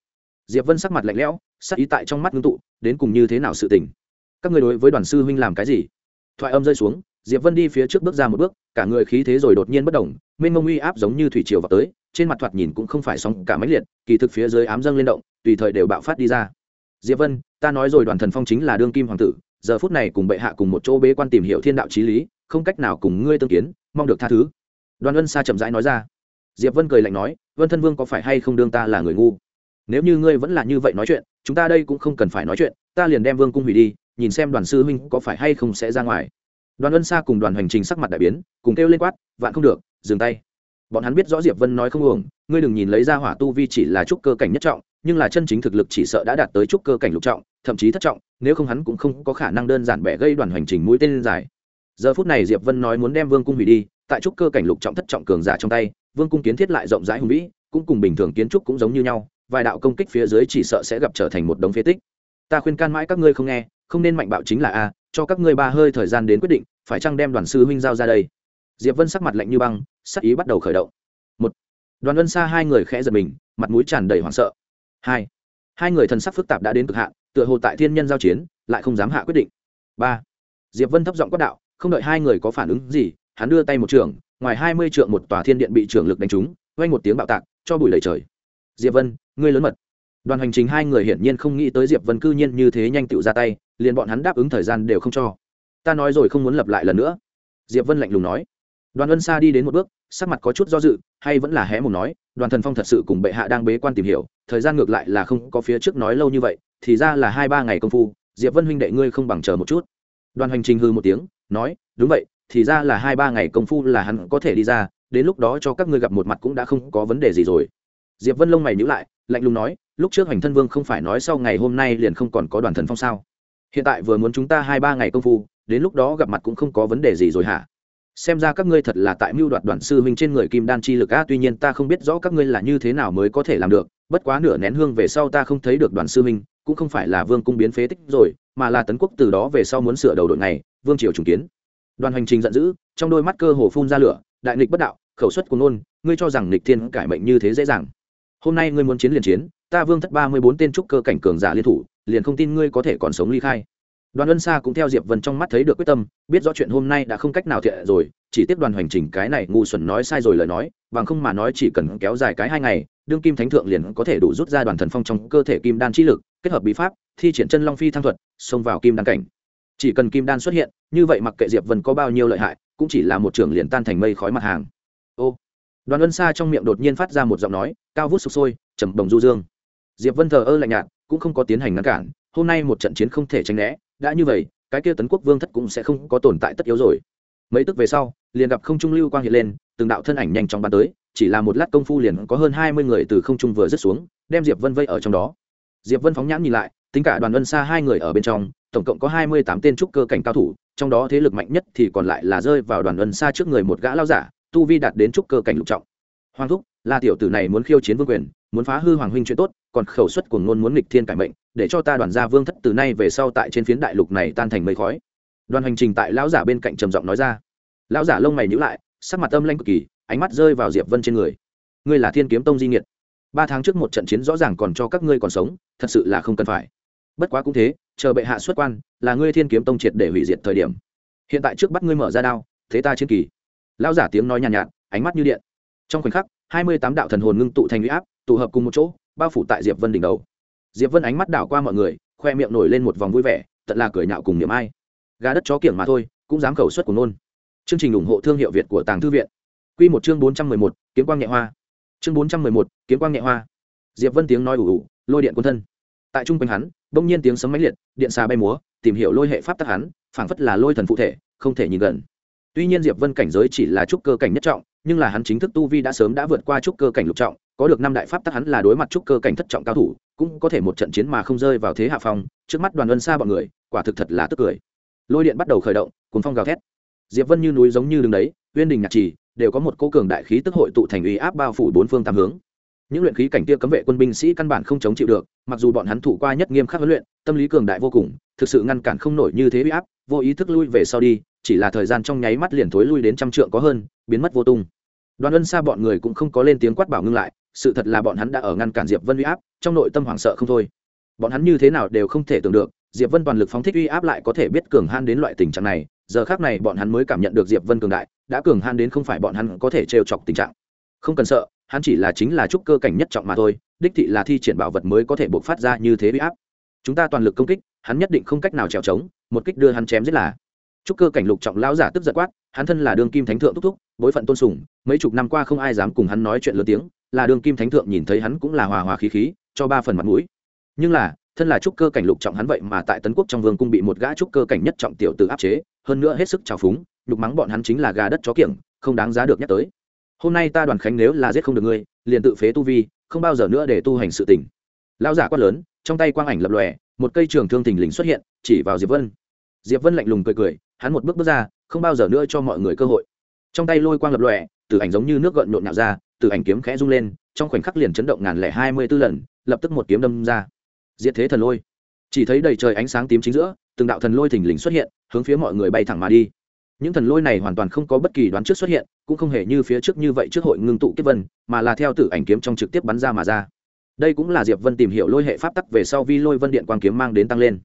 Speaker 1: Diệp vân sắc mặt lạnh lẽo, sắc ý tại trong mắt ngưng tụ, đến cùng như thế nào sự tình? Các ngươi đối với đoàn sư huynh làm cái gì? Thoại âm rơi xuống, diệp vân đi phía trước bước ra một bước, cả người khí thế rồi đột nhiên bất động, mênh mông uy áp giống như thủy triều vào tới, trên mặt thoạt nhìn cũng không phải sóng cả máy liệt, kỳ thực phía dưới ám dâng lên động, tùy thời đều bạo phát đi ra. Diệp vân, ta nói rồi đoàn thần phong chính là đương kim hoàng tử, giờ phút này cùng bệ hạ cùng một chỗ bế quan tìm hiểu thiên đạo trí lý, không cách nào cùng ngươi tương kiến, mong được tha thứ. Đoàn ân sa chậm rãi nói ra diệp vân cười lạnh nói, vân thân vương có phải hay không đương ta là người ngu? Nếu như ngươi vẫn là như vậy nói chuyện, chúng ta đây cũng không cần phải nói chuyện, ta liền đem vương cung hủy đi, nhìn xem đoàn sư huynh có phải hay không sẽ ra ngoài. Đoàn ân xa cùng đoàn hành trình sắc mặt đại biến, cùng kêu lên quát, vạn không được, dừng tay. Bọn hắn biết rõ diệp vân nói không uổng, ngươi đừng nhìn lấy ra hỏa tu vi chỉ là trúc cơ cảnh nhất trọng, nhưng là chân chính thực lực chỉ sợ đã đạt tới trúc cơ cảnh lục trọng, thậm chí thất trọng, nếu không hắn cũng không có khả năng đơn giản bẻ gây đoàn hành trình mũi tên dài. Giờ phút này diệp vân nói muốn đem vương cung hủy đi, tại trúc cơ cảnh lục trọng thất trọng cường giả trong tay vương cung kiến thiết lại rộng rãi hùng vĩ, cũng cùng bình thường kiến trúc cũng giống như nhau, vài đạo công kích phía dưới chỉ sợ sẽ gặp trở thành một đống phế tích. Ta khuyên can mãi các ngươi không nghe, không nên mạnh bạo chính là a, cho các ngươi ba hơi thời gian đến quyết định, phải chăng đem đoàn sư huynh giao ra đây? Diệp vân sắc mặt lạnh như băng, sắc ý bắt đầu khởi động. Một, đoàn ân xa hai người khẽ giật mình, mặt mũi tràn đầy hoảng sợ. Hai hai người thần sắc phức tạp đã đến cực hạn, tựa hồ tại thiên nhân giao chiến, lại không dám hạ quyết định. Ba, diệp vân thấp giọng quát đạo, không đợi hai người có phản ứng gì, hắn đưa tay một trường ngoài hai mươi trượng một tòa thiên điện bị trưởng lực đánh trúng, vang một tiếng bạo tạc, cho bụi lầy trời. Diệp vân, ngươi lớn mật. Đoàn hành trình hai người hiển nhiên không nghĩ tới diệp vân cư nhiên như thế nhanh tựu ra tay, liền bọn hắn đáp ứng thời gian đều không cho. Ta nói rồi không muốn lặp lại lần nữa. Diệp vân lạnh lùng nói. Đoàn ân xa đi đến một bước, sắc mặt có chút do dự, hay vẫn là hé mồm nói, đoàn thần phong thật sự cùng bệ hạ đang bế quan tìm hiểu, thời gian ngược lại là không có phía trước nói lâu như vậy, thì ra là hai ba ngày công phu, diệp vân huynh đệ ngươi không bằng chờ một chút. Đoàn hành trình hư một tiếng, nói, đúng vậy thì ra là hai ba ngày công phu là hắn có thể đi ra, đến lúc đó cho các ngươi gặp một mặt cũng đã không có vấn đề gì rồi. Diệp vân lông mày nhữ lại, lạnh lùng nói, lúc trước hoành thân vương không phải nói sau ngày hôm nay liền không còn có đoàn thần phong sao? Hiện tại vừa muốn chúng ta hai ba ngày công phu, đến lúc đó gặp mặt cũng không có vấn đề gì rồi hả? Xem ra các ngươi thật là tại mưu đoạt đoàn sư huynh trên người kim đan chi lực a tuy nhiên ta không biết rõ các ngươi là như thế nào mới có thể làm được, bất quá nửa nén hương về sau ta không thấy được đoàn sư huynh, cũng không phải là vương cung biến phế tích rồi, mà là tấn quốc từ đó về sau muốn sửa đầu đội này, vương triều trùng kiến đoàn hành trình giận dữ, trong đôi mắt cơ hồ phun ra lửa, đại nghịch bất đạo, khẩu suất của nôn ngươi cho rằng nghịch thiên cải mệnh như thế dễ dàng. Hôm nay ngươi muốn chiến liền chiến, ta vương thất ba mươi bốn tên trúc cơ cảnh cường giả liên thủ, liền không tin ngươi có thể còn sống ly khai. Đoàn ân sa cũng theo diệp vân trong mắt thấy được quyết tâm, biết rõ chuyện hôm nay đã không cách nào thiện rồi, chỉ tiếp đoàn hành trình cái này ngu xuẩn nói sai rồi lời nói, bằng không mà nói chỉ cần kéo dài cái hai ngày, đương kim thánh thượng liền có thể đủ rút ra đoàn thần phong trong cơ thể kim đan chi lực, kết hợp bí pháp, thi triển chân long phi thăng thuật, xông vào kim đan cảnh chỉ cần kim đan xuất hiện, như vậy mặc kệ diệp vân có bao nhiêu lợi hại, cũng chỉ là một trưởng liền tan thành mây khói mặt hàng. Ô, đoàn ân xa trong miệng đột nhiên phát ra một giọng nói, cao vút sục sôi, trầm bồng du dương. Diệp vân thờ ơ lạnh nhạt, cũng không có tiến hành ngăn cản, hôm nay một trận chiến không thể tránh né, đã như vậy, cái kia tấn quốc vương thất cũng sẽ không có tồn tại tất yếu rồi. Mấy tức về sau, liền gặp không trung lưu quang hiện lên, từng đạo thân ảnh nhanh chóng bắn tới, chỉ là một lát công phu liền có hơn hai mươi người từ không trung vừa rớt xuống, đem diệp vân vây ở trong đó. Diệp vân phóng nhãn nhìn lại, tính cả đoàn ân xa hai người ở bên trong tổng cộng có hai mươi tám tên trúc cơ cảnh cao thủ, trong đó thế lực mạnh nhất thì còn lại là rơi vào đoàn ân xa trước người một gã lao giả, tu vi đạt đến trúc cơ cảnh lục trọng. Hoàng thúc la tiểu tử này muốn khiêu chiến vương quyền, muốn phá hư hoàng huynh chuyện tốt, còn khẩu suất của ngôn muốn nghịch thiên cải mệnh, để cho ta đoàn gia vương thất từ nay về sau tại trên phiến đại lục này tan thành mây khói. Đoàn hành trình tại lão giả bên cạnh trầm giọng nói ra. Lão giả lông mày nhíu lại, sắc mặt âm lanh cực kỳ, ánh mắt rơi vào diệp vân trên người. Ngươi là thiên kiếm tông di nghiệt. Ba tháng trước một trận chiến rõ ràng còn cho các ngươi còn sống, thật sự là không cần phải. Bất quá cũng thế chờ bệ hạ xuất quan là ngươi thiên kiếm tông triệt để hủy diệt thời điểm. Hiện tại trước bắt ngươi mở ra đao thế ta chiến kỳ. Lão giả tiếng nói nhàn nhạt, nhạt ánh mắt như điện. Trong khoảnh khắc hai mươi tám đạo thần hồn ngưng tụ thành huy áp tụ hợp cùng một chỗ bao phủ tại diệp vân đỉnh đầu. Diệp vân ánh mắt đảo qua mọi người khoe miệng nổi lên một vòng vui vẻ tận là cười nhạo cùng niềm ai. Gà đất chó kiểng mà thôi cũng dám khẩu suất của nôn. Chương trình ủng hộ thương hiệu việt của tàng thư viện. Quy một chương bốn trăm mười một kiếm quang nhẹ hoa. Chương bốn trăm mười một kiếm quang nhẹ hoa. Diệp vân tiếng nói ủ ủ lôi điện quân thân tại trung quanh hắn, bỗng nhiên tiếng sấm máy liệt, điện xà bay múa, tìm hiểu lôi hệ pháp tắc hắn, phảng phất là lôi thần phụ thể, không thể nhìn gần. Tuy nhiên diệp vân cảnh giới chỉ là trúc cơ cảnh nhất trọng, nhưng là hắn chính thức tu vi đã sớm đã vượt qua trúc cơ cảnh lục trọng, có được năm đại pháp tắc hắn là đối mặt trúc cơ cảnh thất trọng cao thủ, cũng có thể một trận chiến mà không rơi vào thế hạ phong, trước mắt đoàn ân xa bọn người, quả thực thật là tức cười. Lôi điện bắt đầu khởi động cuốn phong gào thét. Diệp vân như núi giống như đường đấy, uyên đình nhạc trì, đều có một cô cường đại khí tức hội tụ thành uy áp bao phủ bốn phương tám hướng những luyện khí cảnh kia cấm vệ quân binh sĩ căn bản không chống chịu được, mặc dù bọn hắn thủ qua nhất nghiêm khắc huấn luyện, tâm lý cường đại vô cùng, thực sự ngăn cản không nổi như thế uy áp, vô ý thức lui về sau đi, chỉ là thời gian trong nháy mắt liền thối lui đến trăm trượng có hơn, biến mất vô tung. Đoàn ân xa bọn người cũng không có lên tiếng quát bảo ngưng lại, sự thật là bọn hắn đã ở ngăn cản diệp vân uy áp, trong nội tâm hoảng sợ không thôi. Bọn hắn như thế nào đều không thể tưởng được, diệp vân toàn lực phóng thích uy áp lại có thể biết cường han đến loại tình trạng này, giờ khác này bọn hắn mới cảm nhận được diệp vân cường đại, đã cường han đến không phải bọn hắn có thể trêu chọc tình trạng. Không cần sợ hắn chỉ là chính là trúc cơ cảnh nhất trọng mà thôi, đích thị là thi triển bảo vật mới có thể buộc phát ra như thế uy áp. Chúng ta toàn lực công kích, hắn nhất định không cách nào trèo trống, một kích đưa hắn chém giết là. Trúc cơ cảnh lục trọng lão giả tức giật quát, hắn thân là đương kim thánh thượng thúc thúc, bối phận tôn sùng, mấy chục năm qua không ai dám cùng hắn nói chuyện lớn tiếng, là đương kim thánh thượng nhìn thấy hắn cũng là hòa hòa khí khí, cho ba phần mặt mũi. Nhưng là, thân là trúc cơ cảnh lục trọng hắn vậy mà tại tấn quốc trong vương cung bị một gã trúc cơ cảnh nhất trọng tiểu tử áp chế, hơn nữa hết sức trào phúng, nhục mắng bọn hắn chính là gà đất chó kiểng, không đáng giá được nhắc tới hôm nay ta đoàn khánh nếu là giết không được ngươi, liền tự phế tu vi, không bao giờ nữa để tu hành sự tỉnh lão giả quát lớn, trong tay quang ảnh lập lòe, một cây trường thương thình lình xuất hiện, chỉ vào diệp vân. Diệp vân lạnh lùng cười cười, hắn một bước bước ra, không bao giờ nữa cho mọi người cơ hội. Trong tay lôi quang lập lòe từ ảnh giống như nước gợn nhộn nhạo ra từ ảnh kiếm khẽ rung lên, trong khoảnh khắc liền chấn động ngàn lẻ hai mươi b ố lần, lập tức một kiếm đâm ra. Diệt thế thần lôi. Chỉ thấy đầy trời ánh sáng tím chính giữa, từng đạo thần lôi thình lình xuất hiện, hướng phía mọi người bay thẳng mà đi những thần lôi này hoàn toàn không có bất kỳ đoán trước xuất hiện, cũng không hề như phía trước như vậy trước hội ngưng tụ kiếp vân, mà là theo tử ảnh kiếm trong trực tiếp bắn ra mà ra. Đây cũng là diệp vân tìm hiểu lôi hệ pháp tắc về sau vi lôi vân điện quang kiếm mang đến tăng lên.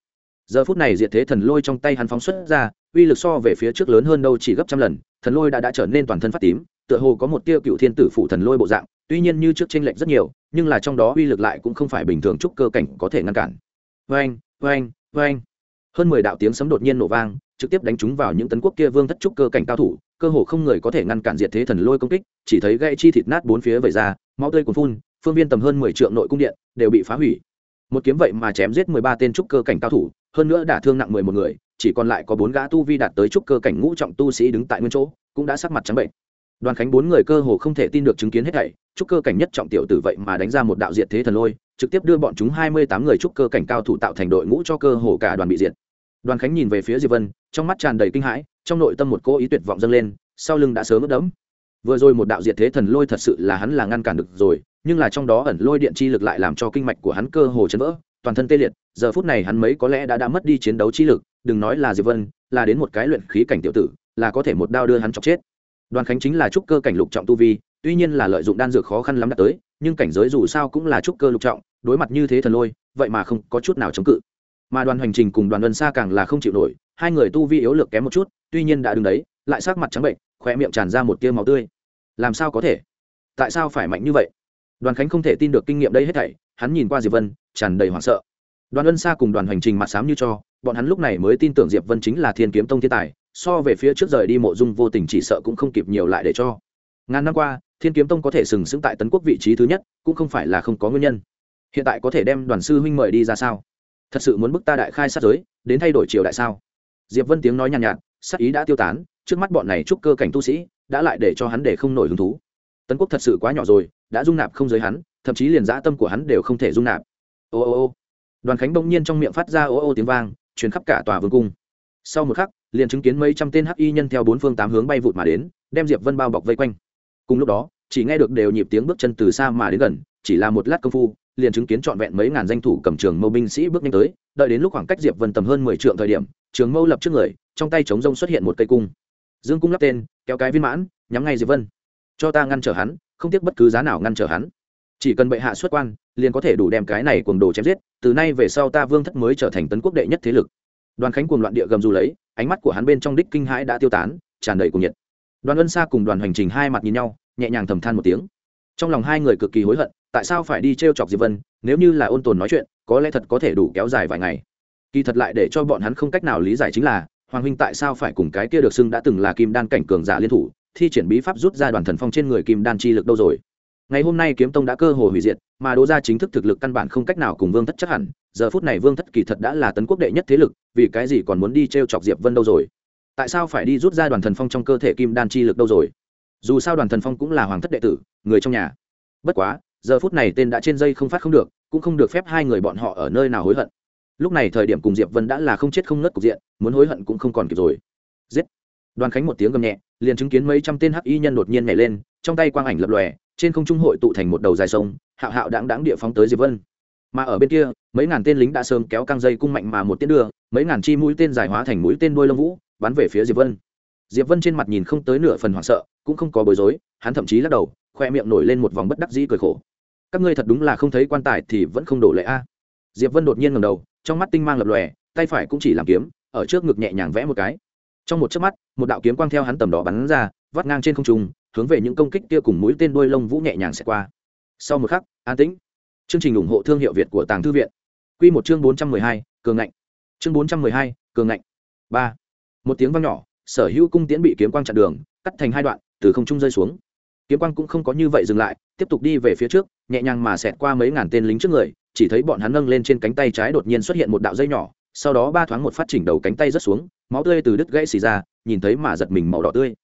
Speaker 1: Giờ phút này diệt thế thần lôi trong tay hắn phóng xuất ra, uy lực so về phía trước lớn hơn đâu chỉ gấp trăm lần, thần lôi đã đã trở nên toàn thân phát tím, tựa hồ có một tia cựu thiên tử phụ thần lôi bộ dạng, tuy nhiên như trước tranh lệch rất nhiều, nhưng là trong đó uy lực lại cũng không phải bình thường chúc cơ cảnh có thể ngăn cản. Vang vang vang hơn mười đạo tiếng sấm đột nhiên nổ vang trực tiếp đánh chúng vào những tấn quốc kia vương thất trúc cơ cảnh cao thủ, cơ hồ không người có thể ngăn cản diệt thế thần lôi công kích, chỉ thấy gãy chi thịt nát bốn phía vẩy ra, máu tươi cuồn phun, phương viên tầm hơn mười triệu nội cung điện, đều bị phá hủy. Một kiếm vậy mà chém giết mười ba tên trúc cơ cảnh cao thủ, hơn nữa đả thương nặng mười một người, chỉ còn lại có bốn gã tu vi đạt tới trúc cơ cảnh ngũ trọng tu sĩ đứng tại nguyên chỗ, cũng đã sắc mặt trắng bệnh. Đoàn khánh bốn người cơ hồ không thể tin được chứng kiến hết thảy, trúc cơ cảnh nhất trọng tiểu tử vậy mà đánh ra một đạo diệt thế thần lôi, trực tiếp đưa bọn chúng hai mươi tám người trúc cơ cảnh cao thủ tạo thành đội ngũ cho cơ hồ cả đoàn bị diệt đoàn khánh nhìn về phía diệp vân, trong mắt tràn đầy kinh hãi, trong nội tâm một cô ý tuyệt vọng dâng lên, sau lưng đã sớm ướt đẫm. Vừa rồi một đạo diệt thế thần lôi thật sự là hắn là ngăn cản được rồi, nhưng là trong đó ẩn lôi điện chi lực lại làm cho kinh mạch của hắn cơ hồ chấn vỡ, toàn thân tê liệt, giờ phút này hắn mấy có lẽ đã đã mất đi chiến đấu chi lực, đừng nói là diệp vân, là đến một cái luyện khí cảnh tiểu tử, là có thể một đao đưa hắn chọc chết. Đoàn khánh chính là trúc cơ cảnh lục trọng tu vi, tuy nhiên là lợi dụng đan dược khó khăn lắm đạt tới, nhưng cảnh giới dù sao cũng là trúc cơ lục trọng, đối mặt như thế thần lôi, vậy mà không có chút nào chống cự mà đoàn hành trình cùng đoàn vân xa càng là không chịu nổi, hai người tu vi yếu lược kém một chút, tuy nhiên đã đứng đấy, lại sắc mặt trắng bệnh khỏe miệng tràn ra một tia máu tươi. Làm sao có thể? Tại sao phải mạnh như vậy? Đoàn khánh không thể tin được kinh nghiệm đây hết thảy, hắn nhìn qua diệp vân, tràn đầy hoảng sợ. Đoàn ân xa cùng đoàn hành trình mặt sám như cho, bọn hắn lúc này mới tin tưởng diệp vân chính là thiên kiếm tông thiên tài, so về phía trước rời đi mộ dung vô tình chỉ sợ cũng không kịp nhiều lại để cho. Ngàn năm qua, thiên kiếm tông có thể sừng sững tại tấn quốc vị trí thứ nhất, cũng không phải là không có nguyên nhân. Hiện tại có thể đem đoàn sư huynh mời đi ra sao? Thật sự muốn bức ta đại khai sát giới đến thay đổi triều đại sao? Diệp vân tiếng nói nhàn nhạt, nhạt sát ý đã tiêu tán trước mắt bọn này chúc cơ cảnh tu sĩ đã lại để cho hắn để không nổi hứng thú. Tấn quốc thật sự quá nhỏ rồi đã dung nạp không giới hắn thậm chí liền dã tâm của hắn đều không thể dung nạp. Ô ô ô. Đoàn khánh bỗng nhiên trong miệng phát ra ô ô tiếng vang truyền khắp cả tòa vương cung. Sau một khắc liền chứng kiến mấy trăm tên hắc y nhân theo bốn phương tám hướng bay vụt mà đến đem diệp vân bao bọc vây quanh. Cùng lúc đó chỉ nghe được đều nhịp tiếng bước chân từ xa mà đến gần chỉ là một lát công phu liền chứng kiến trọn vẹn mấy ngàn danh thủ cầm trường mâu binh sĩ bước nhanh tới, đợi đến lúc khoảng cách diệp vân tầm hơn mười trượng thời điểm, trường mâu lập trước người, trong tay chống rông xuất hiện một cây cung. Dương cung lắp tên, kéo cái viên mãn, nhắm ngay diệp vân. Cho ta ngăn trở hắn, không tiếc bất cứ giá nào ngăn trở hắn. Chỉ cần bệ hạ xuất quan, liền có thể đủ đem cái này cuồng đồ chém giết, từ nay về sau ta vương thất mới trở thành tấn quốc đệ nhất thế lực. Đoàn khánh cuồng loạn địa gầm dù lấy, ánh mắt của hắn bên trong đích kinh hãi đã tiêu tán, tràn đầy cuồng nhiệt. Đoàn ân xa cùng đoàn hành trình hai mặt nhìn nhau, nhẹ nhàng thầm than một tiếng. Trong lòng hai người cực kỳ hối hận tại sao phải đi t r e o chọc diệp vân, nếu như là ôn tồn nói chuyện, có lẽ thật có thể đủ kéo dài vài ngày. Kỳ thật lại để cho bọn hắn không cách nào lý giải chính là, hoàng huynh tại sao phải cùng cái kia được xưng đã từng là kim đan cảnh cường giả liên thủ, thi triển bí pháp rút ra đoàn thần phong trên người kim đan chi lực đâu rồi? Ngày hôm nay kiếm tông đã cơ hồ hủy diệt, mà đỗ ra chính thức thực lực căn bản không cách nào cùng vương thất chắc hẳn, giờ phút này vương thất kỳ thật đã là tấn quốc đệ nhất thế lực, vì cái gì còn muốn đi t r e o chọc diệp vân đâu rồi? Tại sao phải đi rút ra đoàn thần phong trong cơ thể kim đan chi lực đâu rồi? Dù sao đoàn thần phong cũng là hoàng thất đệ tử, người trong nhà. Bất quá giờ phút này tên đã trên dây không phát không được, cũng không được phép hai người bọn họ ở nơi nào hối hận. Lúc này thời điểm cùng diệp vân đã là không chết không ngất cục diện, muốn hối hận cũng không còn kịp rồi. Giết! Đoàn khánh một tiếng gầm nhẹ, liền chứng kiến mấy trăm tên hắc y nhân đột nhiên nhảy lên, trong tay quang ảnh lập lòe, trên không trung hội tụ thành một đầu dài sông, hạo hạo đáng đáng địa phóng tới diệp vân. Mà ở bên kia, mấy ngàn tên lính đã sớm kéo căng dây cung mạnh mà một tiễn đưa, mấy ngàn chi mũi tên dài hóa thành mũi tên đuôi lông vũ, bắn về phía diệp vân. Diệp vân trên mặt nhìn không tới nửa phần hoảng sợ, cũng không có bối rối, hắn thậm chí lắc đầu khoe miệng nổi lên một vòng bất đắc dĩ cười khổ. Các ngươi thật đúng là không thấy quan tài thì vẫn không đổ lệ a. Diệp vân đột nhiên ngầm đầu, trong mắt tinh mang lập lòe, tay phải cũng chỉ làm kiếm, ở trước ngực nhẹ nhàng vẽ một cái. Trong một chớp mắt, một đạo kiếm quang theo hắn tầm đó bắn ra, vắt ngang trên không trung, hướng về những công kích kia cùng mũi tên đuôi lông vũ nhẹ nhàng sẽ qua. Sau một khắc, an tĩnh. Chương trình ủng hộ thương hiệu việt của tàng thư viện. Q một chương bốn trăm mười hai, cường ngạnh. Chương bốn trăm mười hai, cường ngạnh. Ba. Một tiếng vang nhỏ, sở hữu cung tiễn bị kiếm quang chặn đường, cắt thành hai đoạn, từ không trung rơi xuống kiếm quang cũng không có như vậy dừng lại, tiếp tục đi về phía trước, nhẹ nhàng mà xẹt qua mấy ngàn tên lính trước người, chỉ thấy bọn hắn nâng lên trên cánh tay trái đột nhiên xuất hiện một đạo dây nhỏ, sau đó ba thoáng một phát chỉnh đầu cánh tay rớt xuống, máu tươi từ đứt gãy xì ra, nhìn thấy mà giật mình màu đỏ tươi.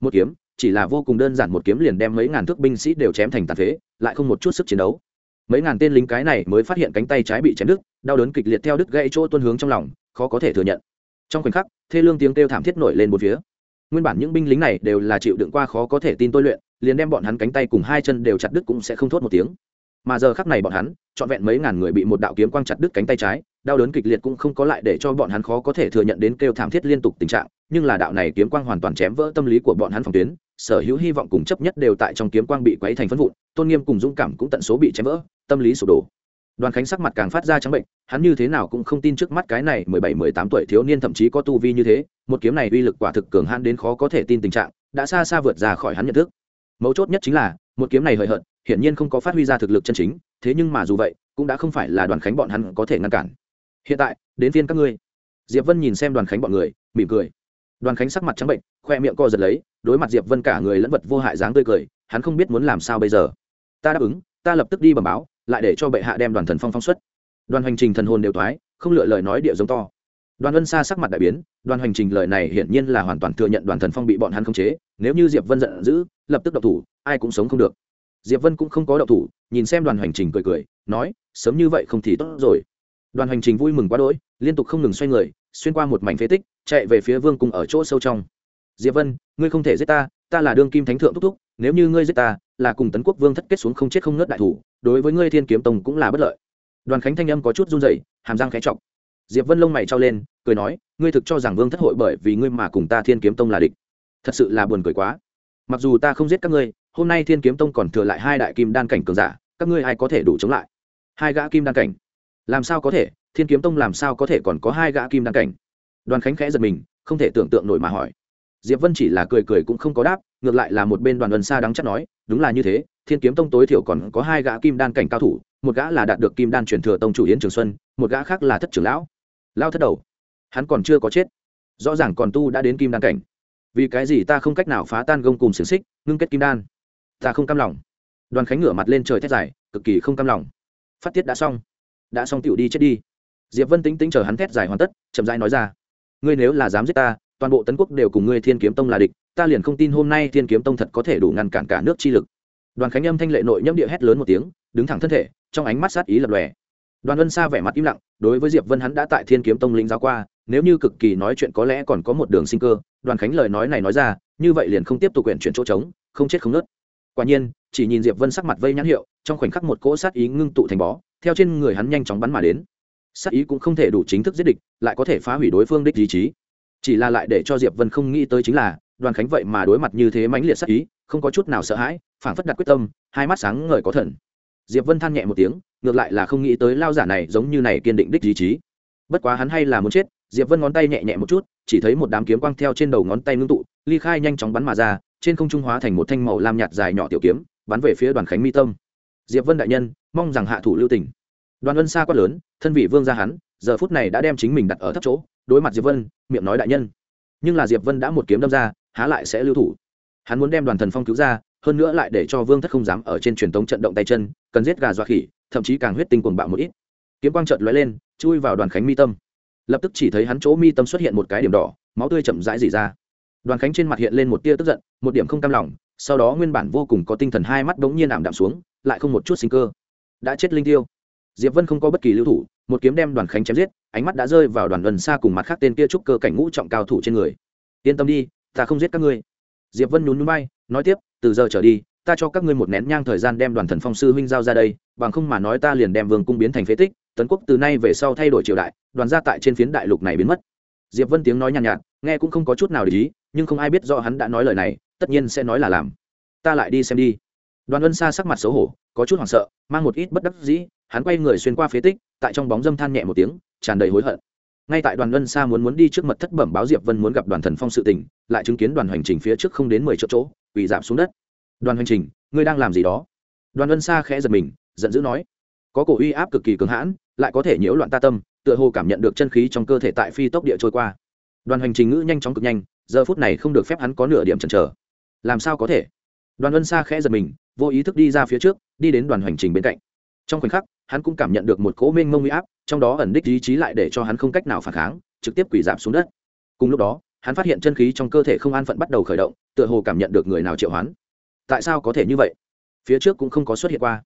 Speaker 1: Một kiếm, chỉ là vô cùng đơn giản một kiếm liền đem mấy ngàn thước binh sĩ đều chém thành tàn phế, lại không một chút sức chiến đấu. Mấy ngàn tên lính cái này mới phát hiện cánh tay trái bị chém đứt, đau đớn kịch liệt theo đứt gãy chỗ tuôn hướng trong lòng, khó có thể thừa nhận. Trong khoảnh khắc, thê lương tiếng kêu thảm thiết nổi lên một phía. Nguyên bản những binh lính này đều là chịu đựng qua khó có thể tin tôi luyện liền đem bọn hắn cánh tay cùng hai chân đều chặt đứt cũng sẽ không thốt một tiếng. Mà giờ khắc này bọn hắn, trọn vẹn mấy ngàn người bị một đạo kiếm quang chặt đứt cánh tay trái, đau đớn kịch liệt cũng không có lại để cho bọn hắn khó có thể thừa nhận đến kêu thảm thiết liên tục tình trạng, nhưng là đạo này kiếm quang hoàn toàn chém vỡ tâm lý của bọn hắn phòng tuyến, sở hữu hy vọng cùng chấp nhất đều tại trong kiếm quang bị quấy thành phân vụn, tôn nghiêm cùng dũng cảm cũng tận số bị chém vỡ, tâm lý sụp đổ. Đoàn khánh sắc mặt càng phát ra trắng bệnh, hắn như thế nào cũng không tin trước mắt cái này mười bảy, mười tám tuổi thiếu niên thậm chí có tu vi như thế, một kiếm này uy lực quả thực cường hãn đến khó có thể tin tình trạng, đã xa xa vượt ra khỏi hắn nhận thức mấu chốt nhất chính là, một kiếm này hời hợt, hiển nhiên không có phát huy ra thực lực chân chính, thế nhưng mà dù vậy, cũng đã không phải là đoàn khánh bọn hắn có thể ngăn cản. Hiện tại, đến phiên các ngươi. Diệp vân nhìn xem đoàn khánh bọn người, mỉm cười. Đoàn khánh sắc mặt trắng bệnh, khoe miệng co giật lấy, đối mặt diệp vân cả người lẫn vật vô hại dáng tươi cười, hắn không biết muốn làm sao bây giờ. Ta đáp ứng, ta lập tức đi bẩm báo, lại để cho bệ hạ đem đoàn thần phong phong xuất. Đoàn hành trình thần hồn đều thoái, không lựa lời nói địa giống to đoàn vân xa sắc mặt đại biến, đoàn hành trình lời này hiển nhiên là hoàn toàn thừa nhận đoàn thần phong bị bọn hắn khống chế, nếu như diệp vân giận dữ, lập tức độc thủ, ai cũng sống không được. Diệp vân cũng không có độc thủ, nhìn xem đoàn hành trình cười cười, nói, sớm như vậy không thì tốt rồi. Đoàn hành trình vui mừng quá đỗi, liên tục không ngừng xoay người, xuyên qua một mảnh phế tích, chạy về phía vương cùng ở chỗ sâu trong. Diệp vân, ngươi không thể giết ta ta là đương kim thánh thượng thúc thúc, nếu như ngươi giết ta, là cùng tấn quốc vương thất kết xuống không chết không nớt đại thủ, đối với ngươi thiên kiếm tông cũng là bất lợi. Đoàn khánh thanh âm có chút run rẩy, hàm răng khẽ trọng diệp vân lông mày trao lên cười nói, ngươi thực cho rằng vương thất hội bởi vì ngươi mà cùng ta thiên kiếm tông là địch? Thật sự là buồn cười quá. Mặc dù ta không giết các ngươi, hôm nay thiên kiếm tông còn thừa lại hai đại kim đan cảnh cường giả, các ngươi ai có thể đủ chống lại? Hai gã kim đan cảnh. Làm sao có thể? Thiên kiếm tông làm sao có thể còn có hai gã kim đan cảnh? Đoàn khánh khẽ giật mình, không thể tưởng tượng nổi mà hỏi. Diệp vân chỉ là cười cười cũng không có đáp, ngược lại là một bên đoàn vân xa đắng chắc nói, đúng là như thế, thiên kiếm tông tối thiểu còn có hai gã kim đan cảnh cao thủ, một gã là đạt được kim đan truyền thừa tông chủ yến trường xuân, một gã khác là thất trưởng lão. Lao thất đầu hắn còn chưa có chết. Rõ ràng còn tu đã đến kim đan cảnh. Vì cái gì ta không cách nào phá tan gông cùng xiềng xích, ngưng kết kim đan? Ta không cam lòng. Đoàn khánh ngửa mặt lên trời thét dài, cực kỳ không cam lòng. Phát tiết đã xong. Đã xong tựu đi chết đi. Diệp vân tính tính chờ hắn thét dài hoàn tất, chậm rãi nói ra. Ngươi nếu là dám giết ta, toàn bộ tấn quốc đều cùng ngươi thiên kiếm tông là địch, ta liền không tin hôm nay thiên kiếm tông thật có thể đủ ngăn cản cả nước chi lực. Đoàn khánh âm thanh lệ nội nhâm địa hét lớn một tiếng, đứng thẳng thân thể, trong ánh mắt sát ý lập lòe. Đoàn vân xa vẻ mặt im lặng, đối với diệp vân hắn đã tại thiên kiếm tông lĩnh giáo qua nếu như cực kỳ nói chuyện có lẽ còn có một đường sinh cơ, đoàn khánh lời nói này nói ra, như vậy liền không tiếp tục quyển chuyển chỗ trống, không chết không nớt quả nhiên, chỉ nhìn diệp vân sắc mặt vây nhãn hiệu, trong khoảnh khắc một cỗ sát ý ngưng tụ thành bó, theo trên người hắn nhanh chóng bắn mà đến. Sát ý cũng không thể đủ chính thức giết địch, lại có thể phá hủy đối phương đích ý chí. Chỉ là lại để cho diệp vân không nghĩ tới chính là, đoàn khánh vậy mà đối mặt như thế mãnh liệt sát ý, không có chút nào sợ hãi, phảng phất đặt quyết tâm, hai mắt sáng ngời có thần. Diệp vân than nhẹ một tiếng, ngược lại là không nghĩ tới lao giả này giống như này kiên định đích ý chí. Bất quá hắn hay là muốn chết diệp vân ngón tay nhẹ nhẹ một chút, chỉ thấy một đám kiếm quang theo trên đầu ngón tay ngưng tụ, ly khai nhanh chóng bắn mà ra, trên không trung hóa thành một thanh màu lam nhạt dài nhỏ tiểu kiếm, bắn về phía đoàn khánh mi tâm. Diệp vân đại nhân, mong rằng hạ thủ lưu tình. Đoàn ân xa quá lớn, thân vị vương gia hắn, giờ phút này đã đem chính mình đặt ở thấp chỗ, đối mặt diệp vân, miệng nói đại nhân. Nhưng là diệp vân đã một kiếm đâm ra, há lại sẽ lưu thủ. Hắn muốn đem đoàn thần phong cứu ra, hơn nữa lại để cho vương thất không dám ở trên truyền thống trận động tay chân, cần giết gà dọa khỉ, thậm chí càng huyết tinh cuồng bạo một ít. Kiếm quang trợt lóe lên, chui vào đoàn khánh mi tâm lập tức chỉ thấy hắn chỗ mi tâm xuất hiện một cái điểm đỏ, máu tươi chậm rãi dỉ ra. Đoàn khánh trên mặt hiện lên một tia tức giận, một điểm không cam lòng, sau đó nguyên bản vô cùng có tinh thần hai mắt đ ố n g nhiên ảm đạm xuống, lại không một chút sinh cơ. Đã chết linh tiêu. Diệp vân không có bất kỳ lưu thủ, một kiếm đem đoàn khánh chém giết, ánh mắt đã rơi vào đoàn vân xa cùng mặt khác tên kia trúc cơ cảnh ngũ trọng cao thủ trên người. Yên tâm đi, ta không giết các ngươi. Diệp vân nhún núi bay, nói tiếp, từ giờ trở đi, ta cho các ngươi một nén nhang thời gian đem đoàn thần phong sư huynh giao ra đây, bằng không mà nói ta liền đem vương cung biến thành phế tích tấn quốc từ nay về sau thay đổi triều đại đoàn gia tại trên phiến đại lục này biến mất. Diệp vân tiếng nói nhàn nhạt, nhạt nghe cũng không có chút nào để ý nhưng không ai biết do hắn đã nói lời này tất nhiên sẽ nói là làm. Ta lại đi xem đi. Đoàn ân xa sắc mặt xấu hổ có chút hoảng sợ mang một ít bất đắc dĩ hắn quay người xuyên qua phế tích tại trong bóng dâm than nhẹ một tiếng tràn đầy hối hận. Ngay tại đoàn ân xa muốn muốn đi trước mật thất bẩm báo diệp vân muốn gặp đoàn thần phong sự tình lại chứng kiến đoàn hành trình phía trước không đến mười chỗ chỗ quỳ giảm xuống đất. Đoàn hành trình ngươi đang làm gì đó? Đoàn ân xa khẽ giật mình giận dữ nói có cổ uy áp cực kỳ cứng hãn, lại có thể nhiễu loạn ta tâm, tựa hồ cảm nhận được chân khí trong cơ thể tại phi tốc địa trôi qua. Đoàn hành trình ngữ nhanh chóng cực nhanh, giờ phút này không được phép hắn có nửa điểm chần chờ. Làm sao có thể? Đoàn ân xa khẽ giật mình, vô ý thức đi ra phía trước, đi đến đoàn hành trình bên cạnh. Trong khoảnh khắc, hắn cũng cảm nhận được một cỗ mênh mông uy áp, trong đó ẩn đích ý chí lại để cho hắn không cách nào phản kháng, trực tiếp quỷ giảm xuống đất. Cùng lúc đó, hắn phát hiện chân khí trong cơ thể không an phận bắt đầu khởi động, tựa hồ cảm nhận được người nào triệu hoán. Tại sao có thể như vậy? Phía trước cũng không có xuất hiện qua.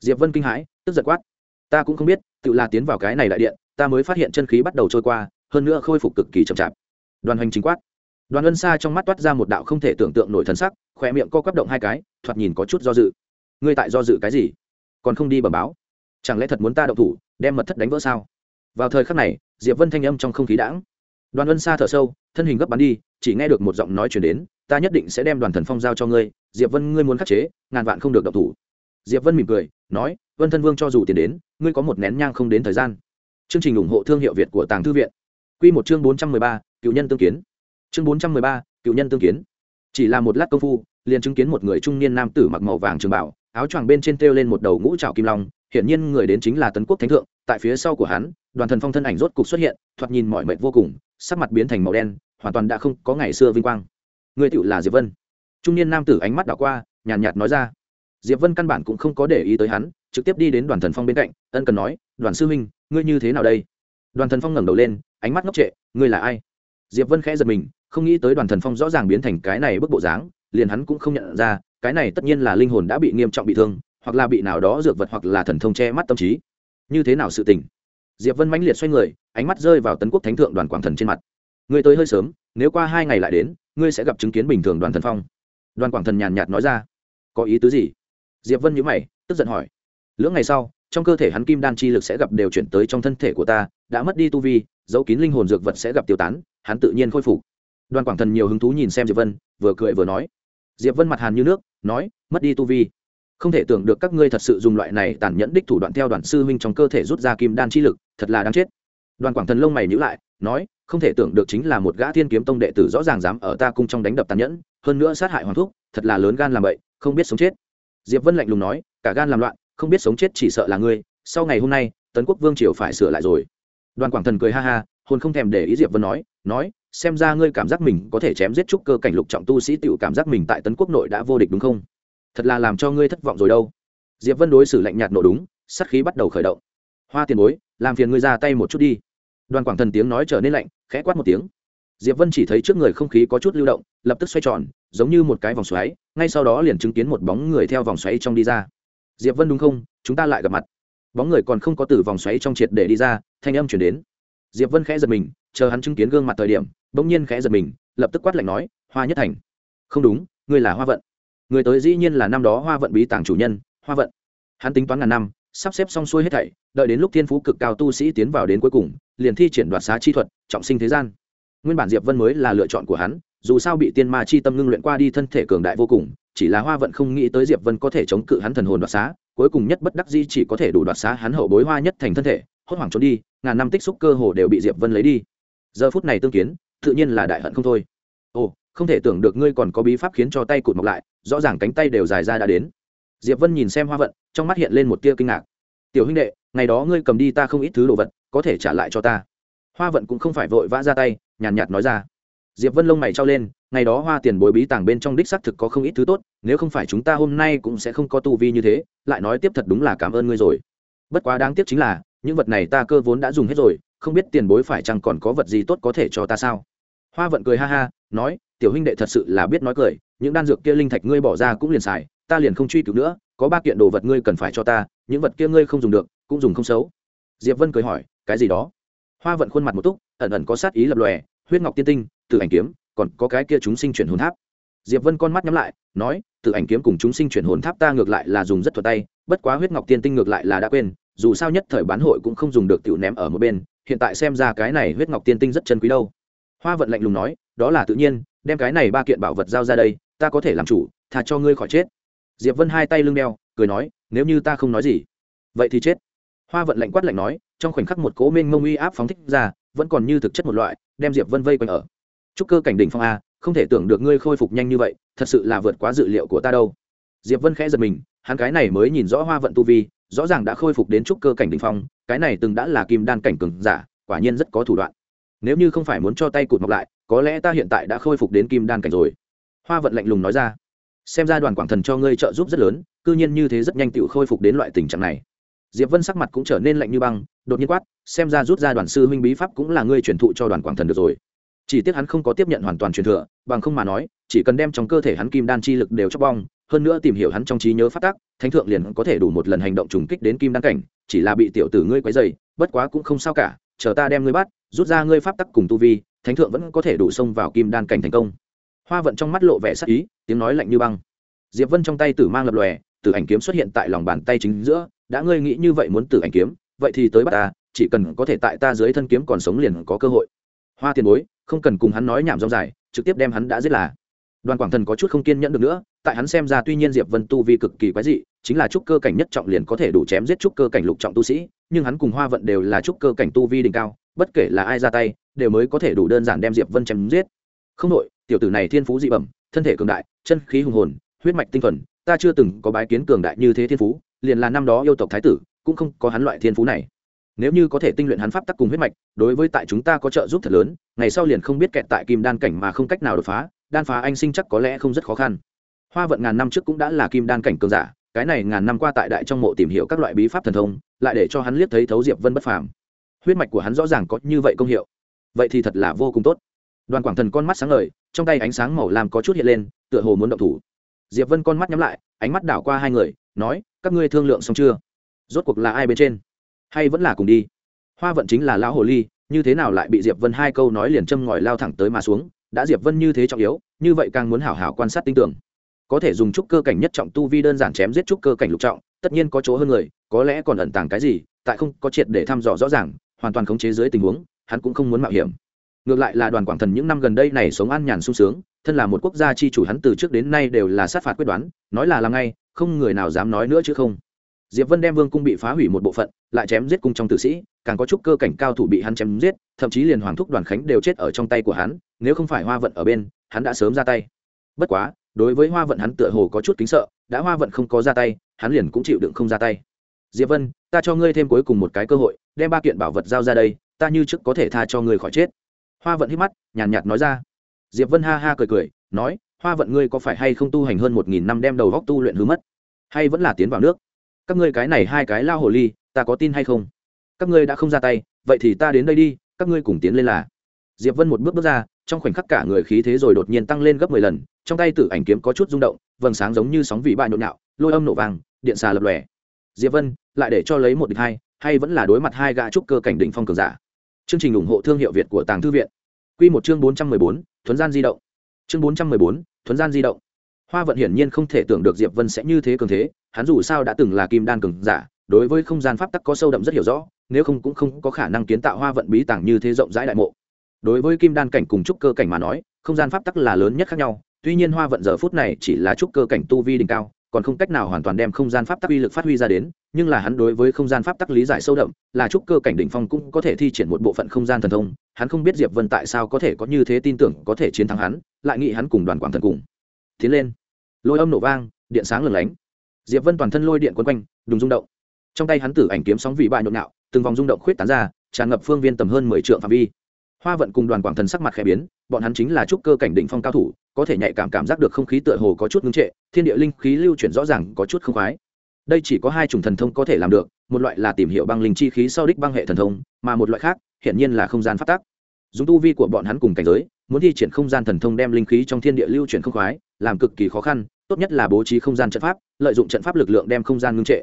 Speaker 1: Diệp vân kinh hãi tức giật quát. Ta cũng không biết, tự là tiến vào cái này đại điện, ta mới phát hiện chân khí bắt đầu trôi qua, hơn nữa khôi phục cực kỳ chậm chạp. Đoàn hành chính quát. Đoàn ân xa trong mắt toát ra một đạo không thể tưởng tượng nổi thần sắc khỏe miệng co quắp động hai cái, thoạt nhìn có chút do dự. Ngươi tại do dự cái gì? Còn không đi bẩm báo? Chẳng lẽ thật muốn ta động thủ, đem mật thất đánh vỡ sao? Vào thời khắc này, diệp vân thanh âm trong không khí đãng. Đoàn ân xa thở sâu, thân hình gấp bắn đi, chỉ nghe được một giọng nói chuyển đến, ta nhất định sẽ đem đoàn thần phong giao cho ngươi, diệp vân ngươi muốn khắc chế, ngàn vạn không được động thủ diệp vân mỉm cười, nói, vân thân vương cho dù tiền đến, ngươi có một nén nhang không đến thời gian. Chương trình ủng hộ thương hiệu việt của tàng thư viện. Q một chương bốn trăm mười ba, cựu nhân tương kiến. Chương bốn trăm mười ba, cựu nhân tương kiến. Chỉ là một lát công phu, liền chứng kiến một người trung niên nam tử mặc màu vàng trường bảo, áo choàng bên trên treo lên một đầu ngũ trào kim long, hiển nhiên người đến chính là tấn quốc thánh thượng, tại phía sau của hắn, đoàn thần phong thân ảnh rốt cục xuất hiện, thoạt nhìn mọi mệt vô cùng, sắc mặt biến thành màu đen, hoàn toàn đã không có ngày xưa vinh quang. Người tựu là diệp vân. Trung niên nam tử ánh mắt đảo qua, nhàn nhạt nói ra diệp vân căn bản cũng không có để ý tới hắn, trực tiếp đi đến đoàn thần phong bên cạnh, ân cần nói, đoàn sư huynh, ngươi như thế nào đây? Đoàn thần phong ngẩng đầu lên, ánh mắt ngốc trệ, ngươi là ai? Diệp vân khẽ giật mình, không nghĩ tới đoàn thần phong rõ ràng biến thành cái này bức bộ dáng, liền hắn cũng không nhận ra, cái này tất nhiên là linh hồn đã bị nghiêm trọng bị thương, hoặc là bị nào đó dược vật hoặc là thần thông che mắt tâm trí. Như thế nào sự tình? Diệp vân mãnh liệt xoay người, ánh mắt rơi vào tấn quốc thánh thượng đoàn quảng thần trên mặt. Ngươi tới hơi sớm, nếu qua hai ngày lại đến, ngươi sẽ gặp chứng kiến bình thường đoàn thần phong. Đoàn quảng thần nhàn nhạt nói ra, có ý tứ gì? Diệp vân nhữ mày, tức giận hỏi, lưỡng ngày sau, trong cơ thể hắn kim đan chi lực sẽ gặp đều chuyển tới trong thân thể của ta, đã mất đi tu vi, dấu kín linh hồn dược vật sẽ gặp tiêu tán, hắn tự nhiên khôi phục. Đoàn quảng thần nhiều hứng thú nhìn xem diệp vân, vừa cười vừa nói. Diệp vân mặt hàn như nước, nói, mất đi tu vi, không thể tưởng được các ngươi thật sự dùng loại này tàn nhẫn đích thủ đoạn theo đoàn sư huynh trong cơ thể rút ra kim đan chi lực, thật là đáng chết. Đoàn quảng thần lông mày nhữ lại, nói, không thể tưởng được chính là một gã thiên kiếm tông đệ tử rõ ràng dám ở ta cung trong đánh đập tàn nhẫn, hơn nữa sát hại hoàng thúc, thật là lớn gan làm vậy không biết sống chết diệp vân lạnh lùng nói, cả gan làm loạn, không biết sống chết chỉ sợ là ngươi, sau ngày hôm nay, tấn quốc vương triều phải sửa lại rồi. Đoàn quảng thần cười ha ha, hồn không thèm để ý diệp vân nói nói, xem ra ngươi cảm giác mình có thể chém giết trúc cơ cảnh lục trọng tu sĩ tựu cảm giác mình tại tấn quốc nội đã vô địch đúng không? Thật là làm cho ngươi thất vọng rồi đâu. Diệp vân đối xử lạnh nhạt nổ đúng, sát khí bắt đầu khởi động. Hoa tiền bối, làm phiền ngươi ra tay một chút đi. Đoàn quảng thần tiếng nói trở nên lạnh, khẽ quát một tiếng. Diệp vân chỉ thấy trước người không khí có chút lưu động, lập tức xoay tròn giống như một cái vòng xoáy, ngay sau đó liền chứng kiến một bóng người theo vòng xoáy trong đi ra. Diệp vân đúng không? Chúng ta lại gặp mặt. Bóng người còn không có từ vòng xoáy trong triệt để đi ra, thanh âm chuyển đến. Diệp vân khẽ giật mình, chờ hắn chứng kiến gương mặt thời điểm, bỗng nhiên khẽ giật mình, lập tức quát lạnh nói, hoa nhất thành. Không đúng, ngươi là hoa vận. Người tới dĩ nhiên là năm đó hoa vận bí tàng chủ nhân, hoa vận. Hắn tính toán ngàn năm, sắp xếp xong xuôi hết thảy, đợi đến lúc thiên phú cực cao tu sĩ tiến vào đến cuối cùng, liền thi triển đoạt xá chi thuật, trọng sinh thế gian. Nguyên bản diệp vân mới là lựa chọn của hắn dù sao bị tiên ma chi tâm ngưng luyện qua đi thân thể cường đại vô cùng chỉ là hoa vận không nghĩ tới diệp vân có thể chống cự hắn thần hồn đoạt xá cuối cùng nhất bất đắc di chỉ có thể đủ đoạt xá hắn hậu bối hoa nhất thành thân thể hốt hoảng trốn đi ngàn năm tích xúc cơ hồ đều bị diệp vân lấy đi. Giờ phút này tương kiến tự nhiên là đại hận không thôi. Ồ không thể tưởng được ngươi còn có bí pháp khiến cho tay cụt mọc lại rõ ràng cánh tay đều dài ra đã đến. Diệp vân nhìn xem hoa vận trong mắt hiện lên một tia kinh ngạc. Tiểu huynh đệ ngày đó ngươi cầm đi ta không ít thứ đồ vật có thể trả lại cho ta. Hoa vận cũng không phải vội vã ra tay nhàn nhạt, nhạt nói ra diệp vân lông mày trao lên, ngày đó hoa tiền bối bí tàng bên trong đích xác thực có không ít thứ tốt, nếu không phải chúng ta hôm nay cũng sẽ không có tu vi như thế, lại nói tiếp thật đúng là cảm ơn ngươi rồi. Bất quá đáng tiếc chính là, những vật này ta cơ vốn đã dùng hết rồi, không biết tiền bối phải chăng còn có vật gì tốt có thể cho ta sao? Hoa vận cười ha ha, nói, tiểu huynh đệ thật sự là biết nói cười, những đan dược kia linh thạch ngươi bỏ ra cũng liền xài, ta liền không truy cứu nữa, có ba kiện đồ vật ngươi cần phải cho ta, những vật kia ngươi không dùng được, cũng dùng không xấu. Diệp vân cười hỏi, cái gì đó? Hoa vận khuôn mặt một túc, ẩn ẩn có sát ý lập lòe, huyết ngọc tiên tinh tự ảnh kiếm, còn có cái kia chúng sinh chuyển hồn tháp. Diệp vân con mắt nhắm lại, nói tự ảnh kiếm cùng chúng sinh chuyển hồn tháp ta ngược lại là dùng rất thuật tay, bất quá huyết ngọc tiên tinh ngược lại là đã quên, dù sao nhất thời bán hội cũng không dùng được tiểu ném ở một bên, hiện tại xem ra cái này huyết ngọc tiên tinh rất chân quý đâu. Hoa vận lạnh lùng nói, đó là tự nhiên, đem cái này ba kiện bảo vật giao ra đây, ta có thể làm chủ thà cho ngươi khỏi chết. Diệp vân hai tay lưng đeo, cười nói, nếu như ta không nói gì, vậy thì chết. Hoa vận lạnh quát lạnh nói, trong khoảnh khắc một cố minh mông uy áp phóng thích ra, vẫn còn như thực chất một loại, đem diệp vân vây quanh ở chúc cơ cảnh đỉnh phong a, không thể tưởng được ngươi khôi phục nhanh như vậy, thật sự là vượt quá dự liệu của ta đâu. Diệp vân khẽ giật mình, hắn cái này mới nhìn rõ hoa vận tu vi, rõ ràng đã khôi phục đến trúc cơ cảnh đỉnh phong, cái này từng đã là kim đan cảnh cường giả, quả nhiên rất có thủ đoạn. Nếu như không phải muốn cho tay cụt mọc lại, có lẽ ta hiện tại đã khôi phục đến kim đan cảnh rồi. Hoa vận lạnh lùng nói ra. Xem ra đoàn quảng thần cho ngươi trợ giúp rất lớn, cư nhiên như thế rất nhanh tựu khôi phục đến loại tình trạng này. Diệp vân sắc mặt cũng trở nên lạnh như băng, đột nhiên quát, xem ra rút ra đoàn sư huynh bí pháp cũng là ngươi truyền thụ cho đoàn quảng thần được rồi chỉ tiếc hắn không có tiếp nhận hoàn toàn truyền thừa, bằng không mà nói, chỉ cần đem trong cơ thể hắn kim đan chi lực đều chóc bong, hơn nữa tìm hiểu hắn trong trí nhớ phát tác thánh thượng liền có thể đủ một lần hành động trùng kích đến kim đan cảnh, chỉ là bị tiểu tử ngươi quấy dày bất quá cũng không sao cả, chờ ta đem ngươi bắt, rút ra ngươi pháp tắc cùng tu vi, thánh thượng vẫn có thể đủ xông vào kim đan cảnh thành công. Hoa vận trong mắt lộ vẻ sắc ý, tiếng nói lạnh như băng. Diệp vân trong tay tử mang lập lòe, tử ảnh kiếm xuất hiện tại lòng bàn tay chính giữa, đã ngươi nghĩ như vậy muốn tử ảnh kiếm, vậy thì tới bắt ta, chỉ cần có thể tại ta dưới thân kiếm còn sống liền có cơ hội hoa tiền bối, không cần cùng hắn nói nhảm rong dài, trực tiếp đem hắn đã giết là. Đoàn quảng thần có chút không kiên nhẫn được nữa, tại hắn xem ra tuy nhiên diệp vân tu vi cực kỳ quái dị, chính là trúc cơ cảnh nhất trọng liền có thể đủ chém giết trúc cơ cảnh lục trọng tu sĩ, nhưng hắn cùng hoa vận đều là trúc cơ cảnh tu vi đỉnh cao, bất kể là ai ra tay, đều mới có thể đủ đơn giản đem diệp vân chém giết. Không đội tiểu tử này thiên phú dị bẩm, thân thể cường đại, chân khí hùng hồn, huyết mạch tinh thuần, ta chưa từng có bái kiến cường đại như thế thiên phú, liền là năm đó yêu tộc thái tử, cũng không có hắn loại thiên phú này nếu như có thể tinh luyện hắn pháp tắc cùng huyết mạch, đối với tại chúng ta có trợ giúp thật lớn, ngày sau liền không biết kẹt tại kim đan cảnh mà không cách nào đột phá, đan phá anh sinh chắc có lẽ không rất khó khăn. Hoa vận ngàn năm trước cũng đã là kim đan cảnh cường giả, cái này ngàn năm qua tại đại trong mộ tìm hiểu các loại bí pháp thần thông, lại để cho hắn liếc thấy thấu diệp vân bất phàm. Huyết mạch của hắn rõ ràng có như vậy công hiệu. Vậy thì thật là vô cùng tốt. Đoàn quảng thần con mắt sáng ngời, trong tay ánh sáng màu lam có chút hiện lên, tựa hồ muốn động thủ. Diệp vân con mắt nhắm lại, ánh mắt đảo qua hai người, nói, các ngươi thương lượng xong chưa? Rốt cuộc là ai bên trên? Hay vẫn là cùng đi. Hoa vận chính là lão hồ ly, như thế nào lại bị diệp vân hai câu nói liền châm ngòi lao thẳng tới mà xuống? Đã diệp vân như thế trọng yếu, như vậy càng muốn hảo hảo quan sát tinh tưởng. Có thể dùng trúc cơ cảnh nhất trọng tu vi đơn giản chém giết trúc cơ cảnh lục trọng, tất nhiên có chỗ hơn người, có lẽ còn ẩn tàng cái gì, tại không có triệt để thăm dò rõ ràng, hoàn toàn khống chế dưới tình huống, hắn cũng không muốn mạo hiểm. Ngược lại là đoàn quảng thần những năm gần đây này sống an nhàn sung sướng, thân là một quốc gia chi chủ hắn từ trước đến nay đều là sát phạt quyết đoán, nói là làm ngay, không người nào dám nói nữa chứ không diệp vân đem vương cung bị phá hủy một bộ phận, lại chém giết cung trong tử sĩ, càng có chút cơ cảnh cao thủ bị hắn chém giết, thậm chí liền hoàng thúc đoàn khánh đều chết ở trong tay của hắn, nếu không phải hoa vận ở bên, hắn đã sớm ra tay. Bất quá, đối với hoa vận hắn tựa hồ có chút kính sợ, đã hoa vận không có ra tay, hắn liền cũng chịu đựng không ra tay. Diệp vân, ta cho ngươi thêm cuối cùng một cái cơ hội, đem ba kiện bảo vật giao ra đây, ta như trước có thể tha cho ngươi khỏi chết. Hoa vận hít mắt, nhàn nhạt nói ra. Diệp vân ha ha cười cười, nói, hoa vận ngươi có phải hay không tu hành hơn một nghìn năm đem đầu góc tu luyện hư mất? Hay vẫn là tiến vào nước? Các ngươi cái này hai cái lao hồ ly, ta có tin hay không? Các ngươi đã không ra tay, vậy thì ta đến đây đi, các ngươi cùng tiến lên là. Diệp vân một bước bước ra, trong khoảnh khắc cả người khí thế rồi đột nhiên tăng lên gấp mười lần, trong tay tử ảnh kiếm có chút rung động, vầng sáng giống như sóng vị bại nhộn nhạo, lôi âm nổ vàng, điện xà lập lòe. Diệp vân, lại để cho lấy một địch hai, hay vẫn là đối mặt hai gã trúc cơ cảnh đỉnh phong cường giả? Chương trình ủng hộ thương hiệu việt của tàng thư viện. Quy một chương bốn trăm mười bốn, thuấn gian di động. Chương bốn trăm mười bốn, thuấn gian di động hoa vận hiển nhiên không thể tưởng được diệp vân sẽ như thế cường thế, hắn dù sao đã từng là kim đan cường giả, đối với không gian pháp tắc có sâu đậm rất hiểu rõ, nếu không cũng không có khả năng kiến tạo hoa vận bí tàng như thế rộng rãi đại mộ. Đối với kim đan cảnh cùng trúc cơ cảnh mà nói, không gian pháp tắc là lớn nhất khác nhau, tuy nhiên hoa vận giờ phút này chỉ là trúc cơ cảnh tu vi đỉnh cao, còn không cách nào hoàn toàn đem không gian pháp tắc uy lực phát huy ra đến, nhưng là hắn đối với không gian pháp tắc lý giải sâu đậm, là trúc cơ cảnh đỉnh phong cũng có thể thi triển một bộ phận không gian thần thông, hắn không biết diệp vân tại sao có thể có như thế tin tưởng có thể chiến thắng hắn, lại nghĩ hắn cùng đoàn quảng thần cùng tiến lên lôi âm nổ vang, điện sáng lửng lánh. Diệp vân toàn thân lôi điện quấn quanh, đùng rung động. Trong tay hắn tử ảnh kiếm sóng vị bại nhộn nhạo, từng vòng rung động khuyết tán ra, tràn ngập phương viên tầm hơn mười trượng phạm vi. Hoa vận cùng đoàn quảng thần sắc mặt khẽ biến, bọn hắn chính là trúc cơ cảnh đỉnh phong cao thủ, có thể nhạy cảm cảm giác được không khí tựa hồ có chút ngưng trệ, thiên địa linh khí lưu chuyển rõ ràng có chút không khoái. Đây chỉ có hai chủng thần thông có thể làm được, một loại là tìm hiểu băng linh chi khí sau đích băng hệ thần thông, mà một loại khác, hiển nhiên là không gian phát tác. Dùng tu vi của bọn hắn cùng cảnh giới muốn thi triển không gian thần thông đem linh khí trong thiên địa lưu chuyển không khoái, làm cực kỳ khó khăn, tốt nhất là bố trí không gian trận pháp, lợi dụng trận pháp lực lượng đem không gian ngưng trệ.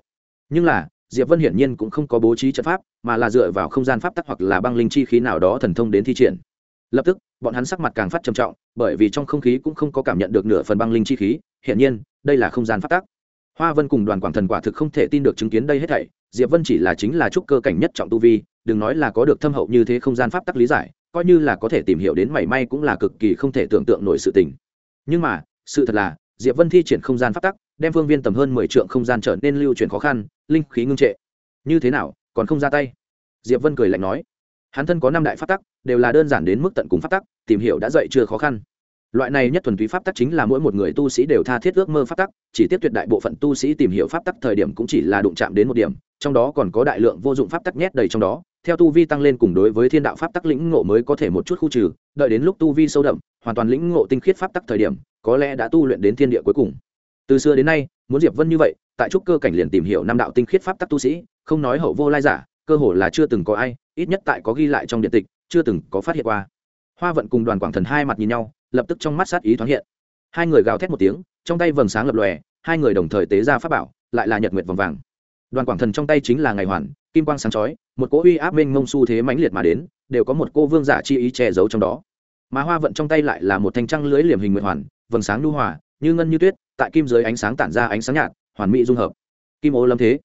Speaker 1: Nhưng là, diệp vân hiển nhiên cũng không có bố trí trận pháp, mà là dựa vào không gian pháp tắc hoặc là băng linh chi khí nào đó thần thông đến thi triển. Lập tức, bọn hắn sắc mặt càng phát trầm trọng, bởi vì trong không khí cũng không có cảm nhận được nửa phần băng linh chi khí, hiển nhiên, đây là không gian pháp tắc. Hoa vân cùng đoàn quảng thần quả thực không thể tin được chứng kiến đây hết thảy, diệp vân chỉ là chính là trúc cơ cảnh nhất trọng tu vi, đừng nói là có được thâm hậu như thế không gian pháp tắc lý giải coi như là có thể tìm hiểu đến mảy may cũng là cực kỳ không thể tưởng tượng nổi sự tình. Nhưng mà, sự thật là, diệp vân thi triển không gian pháp tắc, đem phương viên tầm hơn mười trượng không gian trở nên lưu chuyển khó khăn, linh khí ngưng trệ. Như thế nào, còn không ra tay? Diệp vân cười lạnh nói. Hắn thân có năm đại pháp tắc, đều là đơn giản đến mức tận cùng pháp tắc, tìm hiểu đã dậy chưa khó khăn. Loại này nhất thuần túy pháp tắc chính là mỗi một người tu sĩ đều tha thiết ước mơ pháp tắc, chỉ tiếp tuyệt đại bộ phận tu sĩ tìm hiểu pháp tắc thời điểm cũng chỉ là đụng chạm đến một điểm, trong đó còn có đại lượng vô dụng pháp tắc nhét đầy trong đó theo tu vi tăng lên cùng đối với thiên đạo pháp tắc lĩnh ngộ mới có thể một chút khu trừ, đợi đến lúc tu vi sâu đậm, hoàn toàn lĩnh ngộ tinh khiết pháp tắc thời điểm, có lẽ đã tu luyện đến thiên địa cuối cùng. Từ xưa đến nay, muốn diệp vân như vậy, tại trúc cơ cảnh liền tìm hiểu năm đạo tinh khiết pháp tắc tu sĩ, không nói hậu vô lai giả, cơ hồ là chưa từng có ai, ít nhất tại có ghi lại trong điện tịch, chưa từng có phát hiện qua. Hoa vận cùng đoàn quảng thần hai mặt nhìn nhau, lập tức trong mắt sát ý thoáng hiện. Hai người gào thét một tiếng, trong tay vầng sáng lập lòe, hai người đồng thời tế ra pháp bảo, lại là nhật nguyệt vòng vàng đoàn quảng thần trong tay chính là ngày hoàn, kim quang sáng chói, một cỗ uy áp mênh mông xu thế mãnh liệt mà đến, đều có một cô vương giả chi ý che giấu trong đó. Mà hoa vận trong tay lại là một thanh trăng lưới liềm hình nguyệt hoàn, vầng sáng lưu hòa, như ngân như tuyết, tại kim dưới ánh sáng tản ra ánh sáng nhạt, hoàn mỹ dung hợp. Kim ô lâm thế,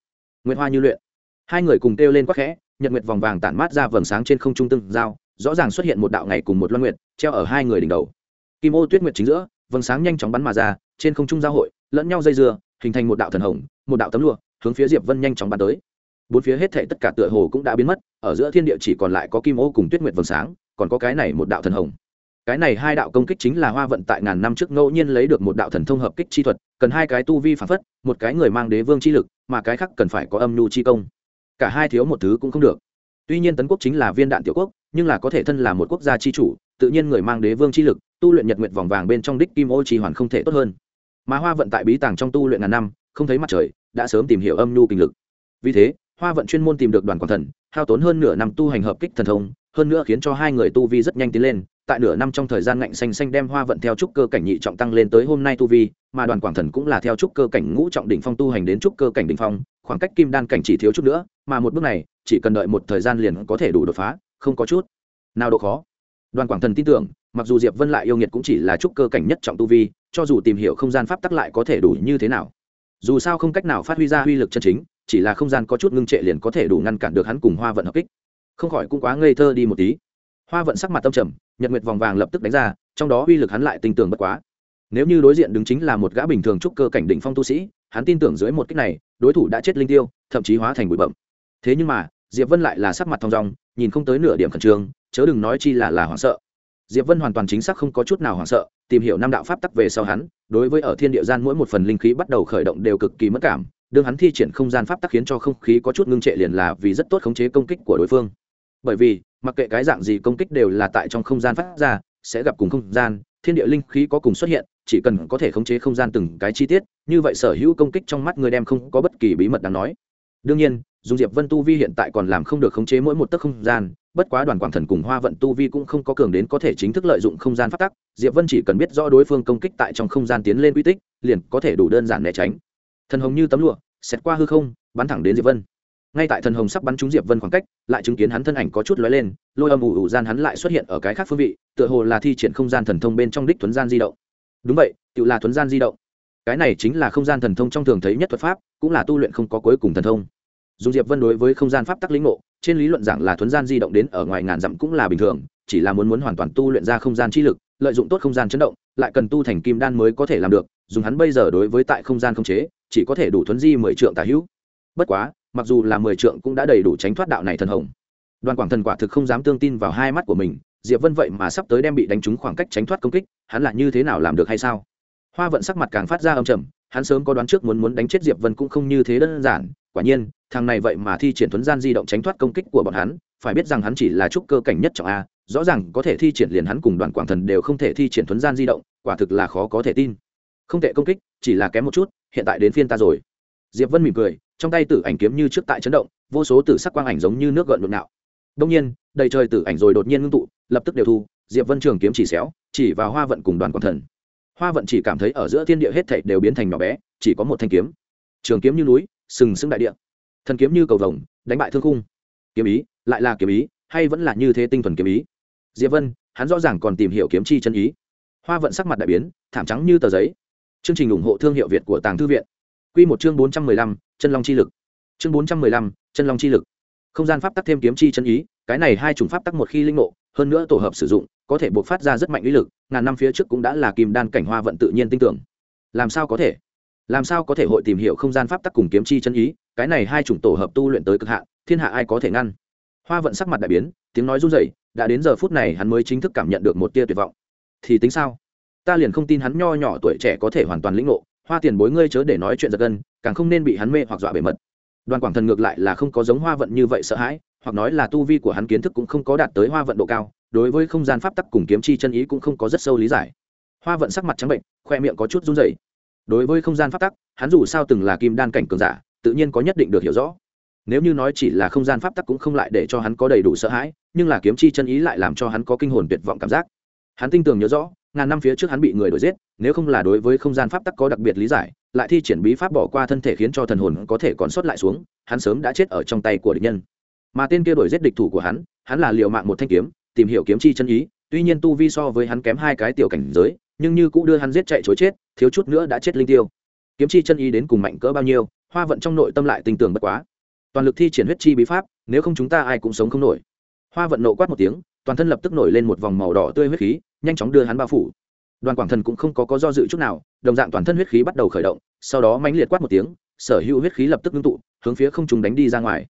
Speaker 1: nguyệt hoa như luyện. Hai người cùng kêu lên quắc khẽ, nhật nguyệt vòng vàng tản mát ra vầng sáng trên không trung tương giao, rõ ràng xuất hiện một đạo ngày cùng một loan nguyệt, treo ở hai người đỉnh đầu. Kim ô tuyết nguyệt chính giữa, vầng sáng nhanh chóng bắn mà ra, trên không trung giao hội, lẫn nhau dây dưa, hình thành một đạo thần hồng, một đạo tấm lụa hướng phía diệp vân nhanh chóng bắn tới. Bốn phía hết thảy tất cả tựa hồ cũng đã biến mất, ở giữa thiên địa chỉ còn lại có kim ô cùng tuyết nguyệt vầng sáng, còn có cái này một đạo thần hồng. Cái này hai đạo công kích chính là hoa vận tại ngàn năm trước ngẫu nhiên lấy được một đạo thần thông hợp kích chi thuật, cần hai cái tu vi phản phất, một cái người mang đế vương chi lực, mà cái khác cần phải có âm nhu chi công. Cả hai thiếu một thứ cũng không được. Tuy nhiên tấn quốc chính là viên đạn tiểu quốc, nhưng là có thể thân là một quốc gia chi chủ, tự nhiên người mang đế vương chi lực, tu luyện nhật nguyệt vòng vàng bên trong đích kim ô trì hoàn không thể tốt hơn. Mà hoa vận tại bí tàng trong tu luyện ngàn năm, không thấy mặt trời đã sớm tìm hiểu âm nhu kinh lực. Vì thế, hoa vận chuyên môn tìm được đoàn quảng thần, hao tốn hơn nửa năm tu hành hợp kích thần thông, hơn nữa khiến cho hai người tu vi rất nhanh tiến lên, tại nửa năm trong thời gian ngạnh xanh xanh đem hoa vận theo trúc cơ cảnh nhị trọng tăng lên tới hôm nay tu vi, mà đoàn quảng thần cũng là theo trúc cơ cảnh ngũ trọng đỉnh phong tu hành đến trúc cơ cảnh đỉnh phong, khoảng cách kim đan cảnh chỉ thiếu chút nữa, mà một bước này, chỉ cần đợi một thời gian liền có thể đủ đột phá, không có chút nào độ khó. Đoàn quảng thần tin tưởng, mặc dù diệp vân lại yêu nghiệt cũng chỉ là trúc cơ cảnh nhất trọng tu vi, cho dù tìm hiểu không gian pháp tắc lại có thể đủ như thế nào dù sao không cách nào phát huy ra uy lực chân chính, chỉ là không gian có chút ngưng trệ liền có thể đủ ngăn cản được hắn cùng hoa vận hợp kích. Không khỏi cũng quá ngây thơ đi một tí. Hoa vận sắc mặt tâm trầm, nhật nguyệt vòng vàng lập tức đánh ra, trong đó uy lực hắn lại tin tưởng bất quá. Nếu như đối diện đứng chính là một gã bình thường trúc cơ cảnh đỉnh phong tu sĩ, hắn tin tưởng dưới một cách này, đối thủ đã chết linh tiêu, thậm chí hóa thành bụi bậm thế nhưng mà, diệp vân lại là sắc mặt thong dong, nhìn không tới nửa điểm khẩn trương, chớ đừng nói chi là là hoảng sợ diệp vân hoàn toàn chính xác không có chút nào hoảng sợ, tìm hiểu năm đạo pháp tắc về sau hắn, đối với ở thiên địa gian mỗi một phần linh khí bắt đầu khởi động đều cực kỳ mất cảm, đương hắn thi triển không gian pháp tắc khiến cho không khí có chút ngưng trệ liền là vì rất tốt khống chế công kích của đối phương. Bởi vì, mặc kệ cái dạng gì công kích đều là tại trong không gian phát ra, sẽ gặp cùng không gian, thiên địa linh khí có cùng xuất hiện, chỉ cần có thể khống chế không gian từng cái chi tiết, như vậy sở hữu công kích trong mắt người đem không có bất kỳ bí mật đáng nói. Đương nhiên, dùng diệp vân tu vi hiện tại còn làm không được khống chế mỗi một tấc không gian bất quá đoàn quảng thần cùng hoa vận tu vi cũng không có cường đến có thể chính thức lợi dụng không gian phát tắc, diệp vân chỉ cần biết rõ đối phương công kích tại trong không gian tiến lên quy tích, liền có thể đủ đơn giản né tránh. Thần hồng như tấm lụa xét qua hư không, bắn thẳng đến diệp vân. Ngay tại thần hồng sắp bắn trúng diệp vân khoảng cách, lại chứng kiến hắn thân ảnh có chút lóe lên, lôi âm ủ ủ gian hắn lại xuất hiện ở cái khác phương vị, tựa hồ là thi triển không gian thần thông bên trong đích thuấn gian di động. Đúng vậy tự là thuấn gian di động. Cái này chính là không gian thần thông trong thường thấy nhất thuật pháp, cũng là tu luyện không có cuối cùng thần thông dùng diệp vân đối với không gian pháp tắc lĩnh ngộ, trên lý luận giảng là thuấn gian di động đến ở ngoài ngàn dặm cũng là bình thường, chỉ là muốn muốn hoàn toàn tu luyện ra không gian chi lực, lợi dụng tốt không gian chấn động, lại cần tu thành kim đan mới có thể làm được, dùng hắn bây giờ đối với tại không gian không chế, chỉ có thể đủ thuấn di mười trượng tả hữu. Bất quá, mặc dù là mười trượng cũng đã đầy đủ tránh thoát đạo này thần hồng. Đoàn quảng thần quả thực không dám tương tin vào hai mắt của mình, diệp vân vậy mà sắp tới đem bị đánh trúng khoảng cách tránh thoát công kích, hắn là như thế nào làm được hay sao? Hoa vận sắc mặt càng phát ra âm trầm, hắn sớm có đoán trước muốn muốn đánh chết diệp vân cũng không như thế đơn giản, quả nhiên thằng này vậy mà thi triển thuấn gian di động tránh thoát công kích của bọn hắn, phải biết rằng hắn chỉ là trúc cơ cảnh nhất trọng a, rõ ràng có thể thi triển liền hắn cùng đoàn quảng thần đều không thể thi triển thuấn gian di động, quả thực là khó có thể tin. Không thể công kích, chỉ là kém một chút, hiện tại đến phiên ta rồi. Diệp vân mỉm cười, trong tay tử ảnh kiếm như trước tại chấn động, vô số tử sắc quang ảnh giống như nước gợn nhộn nạo. Đông nhiên, đầy trời tử ảnh rồi đột nhiên ngưng tụ, lập tức đều thu, diệp vân trường kiếm chỉ xéo, chỉ vào hoa vận cùng đoàn quảng thần. Hoa vận chỉ cảm thấy ở giữa thiên địa hết thảy đều biến thành nhỏ bé, chỉ có một thanh kiếm. Trường kiếm như núi, sừng sững đại địa thần kiếm như cầu vồng, đánh bại thương khung. Kiếm ý, lại là kiếm ý, hay vẫn là như thế tinh thuần kiếm ý? Diệp vân, hắn rõ ràng còn tìm hiểu kiếm chi chân ý. Hoa vận sắc mặt đại biến, thảm trắng như tờ giấy. Chương trình ủng hộ thương hiệu việt của tàng thư viện. Quy một chương bốn trăm mười lăm, chân long chi lực. Chương bốn trăm mười lăm, chân long chi lực. Không gian pháp tắc thêm kiếm chi chân ý, cái này hai chủng pháp tắc một khi linh ngộ, hơn nữa tổ hợp sử dụng, có thể buộc phát ra rất mạnh uy lực, ngàn năm phía trước cũng đã là kim đan cảnh hoa vận tự nhiên tinh tưởng. Làm sao có thể? Làm sao có thể hội tìm hiểu không gian pháp tắc cùng kiếm chi chân ý? Cái này hai chủng tổ hợp tu luyện tới cực hạn, thiên hạ ai có thể ngăn? Hoa vận sắc mặt đại biến, tiếng nói run rẩy, đã đến giờ phút này hắn mới chính thức cảm nhận được một tia tuyệt vọng. Thì tính sao? Ta liền không tin hắn nho nhỏ tuổi trẻ có thể hoàn toàn lĩnh ngộ, hoa tiền bối ngươi chớ để nói chuyện giật gân, càng không nên bị hắn mê hoặc dọa bề mật. Đoàn quảng thần ngược lại là không có giống hoa vận như vậy sợ hãi, hoặc nói là tu vi của hắn kiến thức cũng không có đạt tới hoa vận độ cao, đối với không gian pháp tắc cùng kiếm chi chân ý cũng không có rất sâu lý giải. Hoa vận sắc mặt trắng bệnh, khoe miệng có chút run rẩy. Đối với không gian pháp tắc, hắn dù sao từng là kim đan cảnh cường giả tự nhiên có nhất định được hiểu rõ. Nếu như nói chỉ là không gian pháp tắc cũng không lại để cho hắn có đầy đủ sợ hãi, nhưng là kiếm chi chân ý lại làm cho hắn có kinh hồn tuyệt vọng cảm giác. Hắn tin tưởng nhớ rõ, ngàn năm phía trước hắn bị người đuổi giết, nếu không là đối với không gian pháp tắc có đặc biệt lý giải, lại thi triển bí pháp bỏ qua thân thể khiến cho thần hồn có thể còn sót lại xuống, hắn sớm đã chết ở trong tay của địch nhân. Mà tên kia đuổi giết địch thủ của hắn hắn là liều mạng một thanh kiếm, tìm hiểu kiếm chi chân ý, tuy nhiên tu vi so với hắn kém hai cái tiểu cảnh giới, nhưng như cũng đưa hắn giết chạy chối chết, thiếu chút nữa đã chết linh tiêu kiếm chi chân ý đến cùng mạnh cỡ bao nhiêu, hoa vận trong nội tâm lại tình tưởng bất quá. Toàn lực thi triển huyết chi bí pháp, nếu không chúng ta ai cũng sống không nổi. Hoa vận nộ quát một tiếng, toàn thân lập tức nổi lên một vòng màu đỏ tươi huyết khí, nhanh chóng đưa hắn bao phủ. Đoàn quảng thần cũng không có có do dự chút nào, đồng dạng toàn thân huyết khí bắt đầu khởi động, sau đó mãnh liệt quát một tiếng, sở hữu huyết khí lập tức ngưng tụ, hướng phía không trung đánh đi ra ngoài.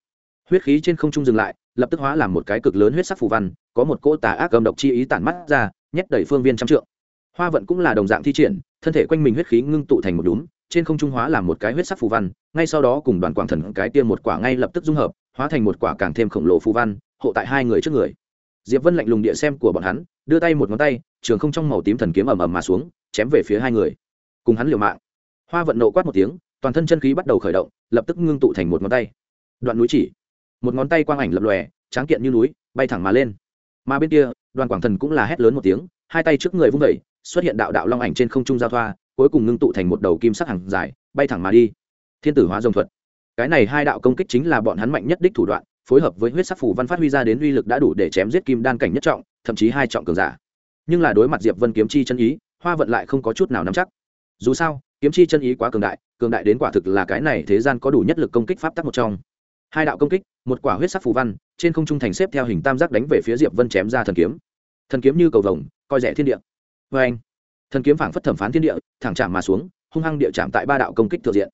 Speaker 1: Huyết khí trên không trung dừng lại, lập tức hóa làm một cái cực lớn huyết sắc phù văn, có một cỗ tà ác gầm độc chi ý tản mắt ra, nhét đẩy phương viên trăm trượng. Hoa vận cũng là đồng dạng thi triển, thân thể quanh mình huyết khí ngưng tụ thành một đúng trên không trung hóa làm một cái huyết sắc phù văn, ngay sau đó cùng đoàn quảng thần cái kia một quả ngay lập tức dung hợp, hóa thành một quả càng thêm khổng lồ phù văn, hộ tại hai người trước người. Diệp vân lạnh lùng địa xem của bọn hắn, đưa tay một ngón tay, trường không trong màu tím thần kiếm ầm ầm mà xuống, chém về phía hai người. Cùng hắn liều mạng. Hoa vận nộ quát một tiếng, toàn thân chân khí bắt đầu khởi động, lập tức ngưng tụ thành một ngón tay. Đoạn núi chỉ. Một ngón tay quang ảnh lập lòe, tráng kiện như núi, bay thẳng mà lên. Mà bên kia, đoàn quảng thần cũng là hét lớn một tiếng, hai tay trước người vung vẩy xuất hiện đạo đạo long ảnh trên không trung giao thoa, cuối cùng ngưng tụ thành một đầu kim sắc hàng dài, bay thẳng mà đi. Thiên tử hóa dòng thuật. Cái này hai đạo công kích chính là bọn hắn mạnh nhất đích thủ đoạn, phối hợp với huyết sắc phủ văn phát huy ra đến uy lực đã đủ để chém giết kim đan cảnh nhất trọng, thậm chí hai trọng cường giả. Nhưng là đối mặt diệp vân kiếm chi chân ý, hoa vận lại không có chút nào nắm chắc. Dù sao, kiếm chi chân ý quá cường đại cường đại đến quả thực là cái này thế gian có đủ nhất lực công kích pháp tắc một trong. Hai đạo công kích, một quả huyết sắc phù văn, trên không trung thành xếp theo hình tam giác đánh về phía diệp vân chém ra thần kiếm. Thần kiếm như cầu vồng, coi rẻ thiên địa vê anh, thần kiếm phảng phất thẩm phán thiên địa, thẳng chạm mà xuống, hung hăng địa chạm tại ba đạo công kích thừa diện.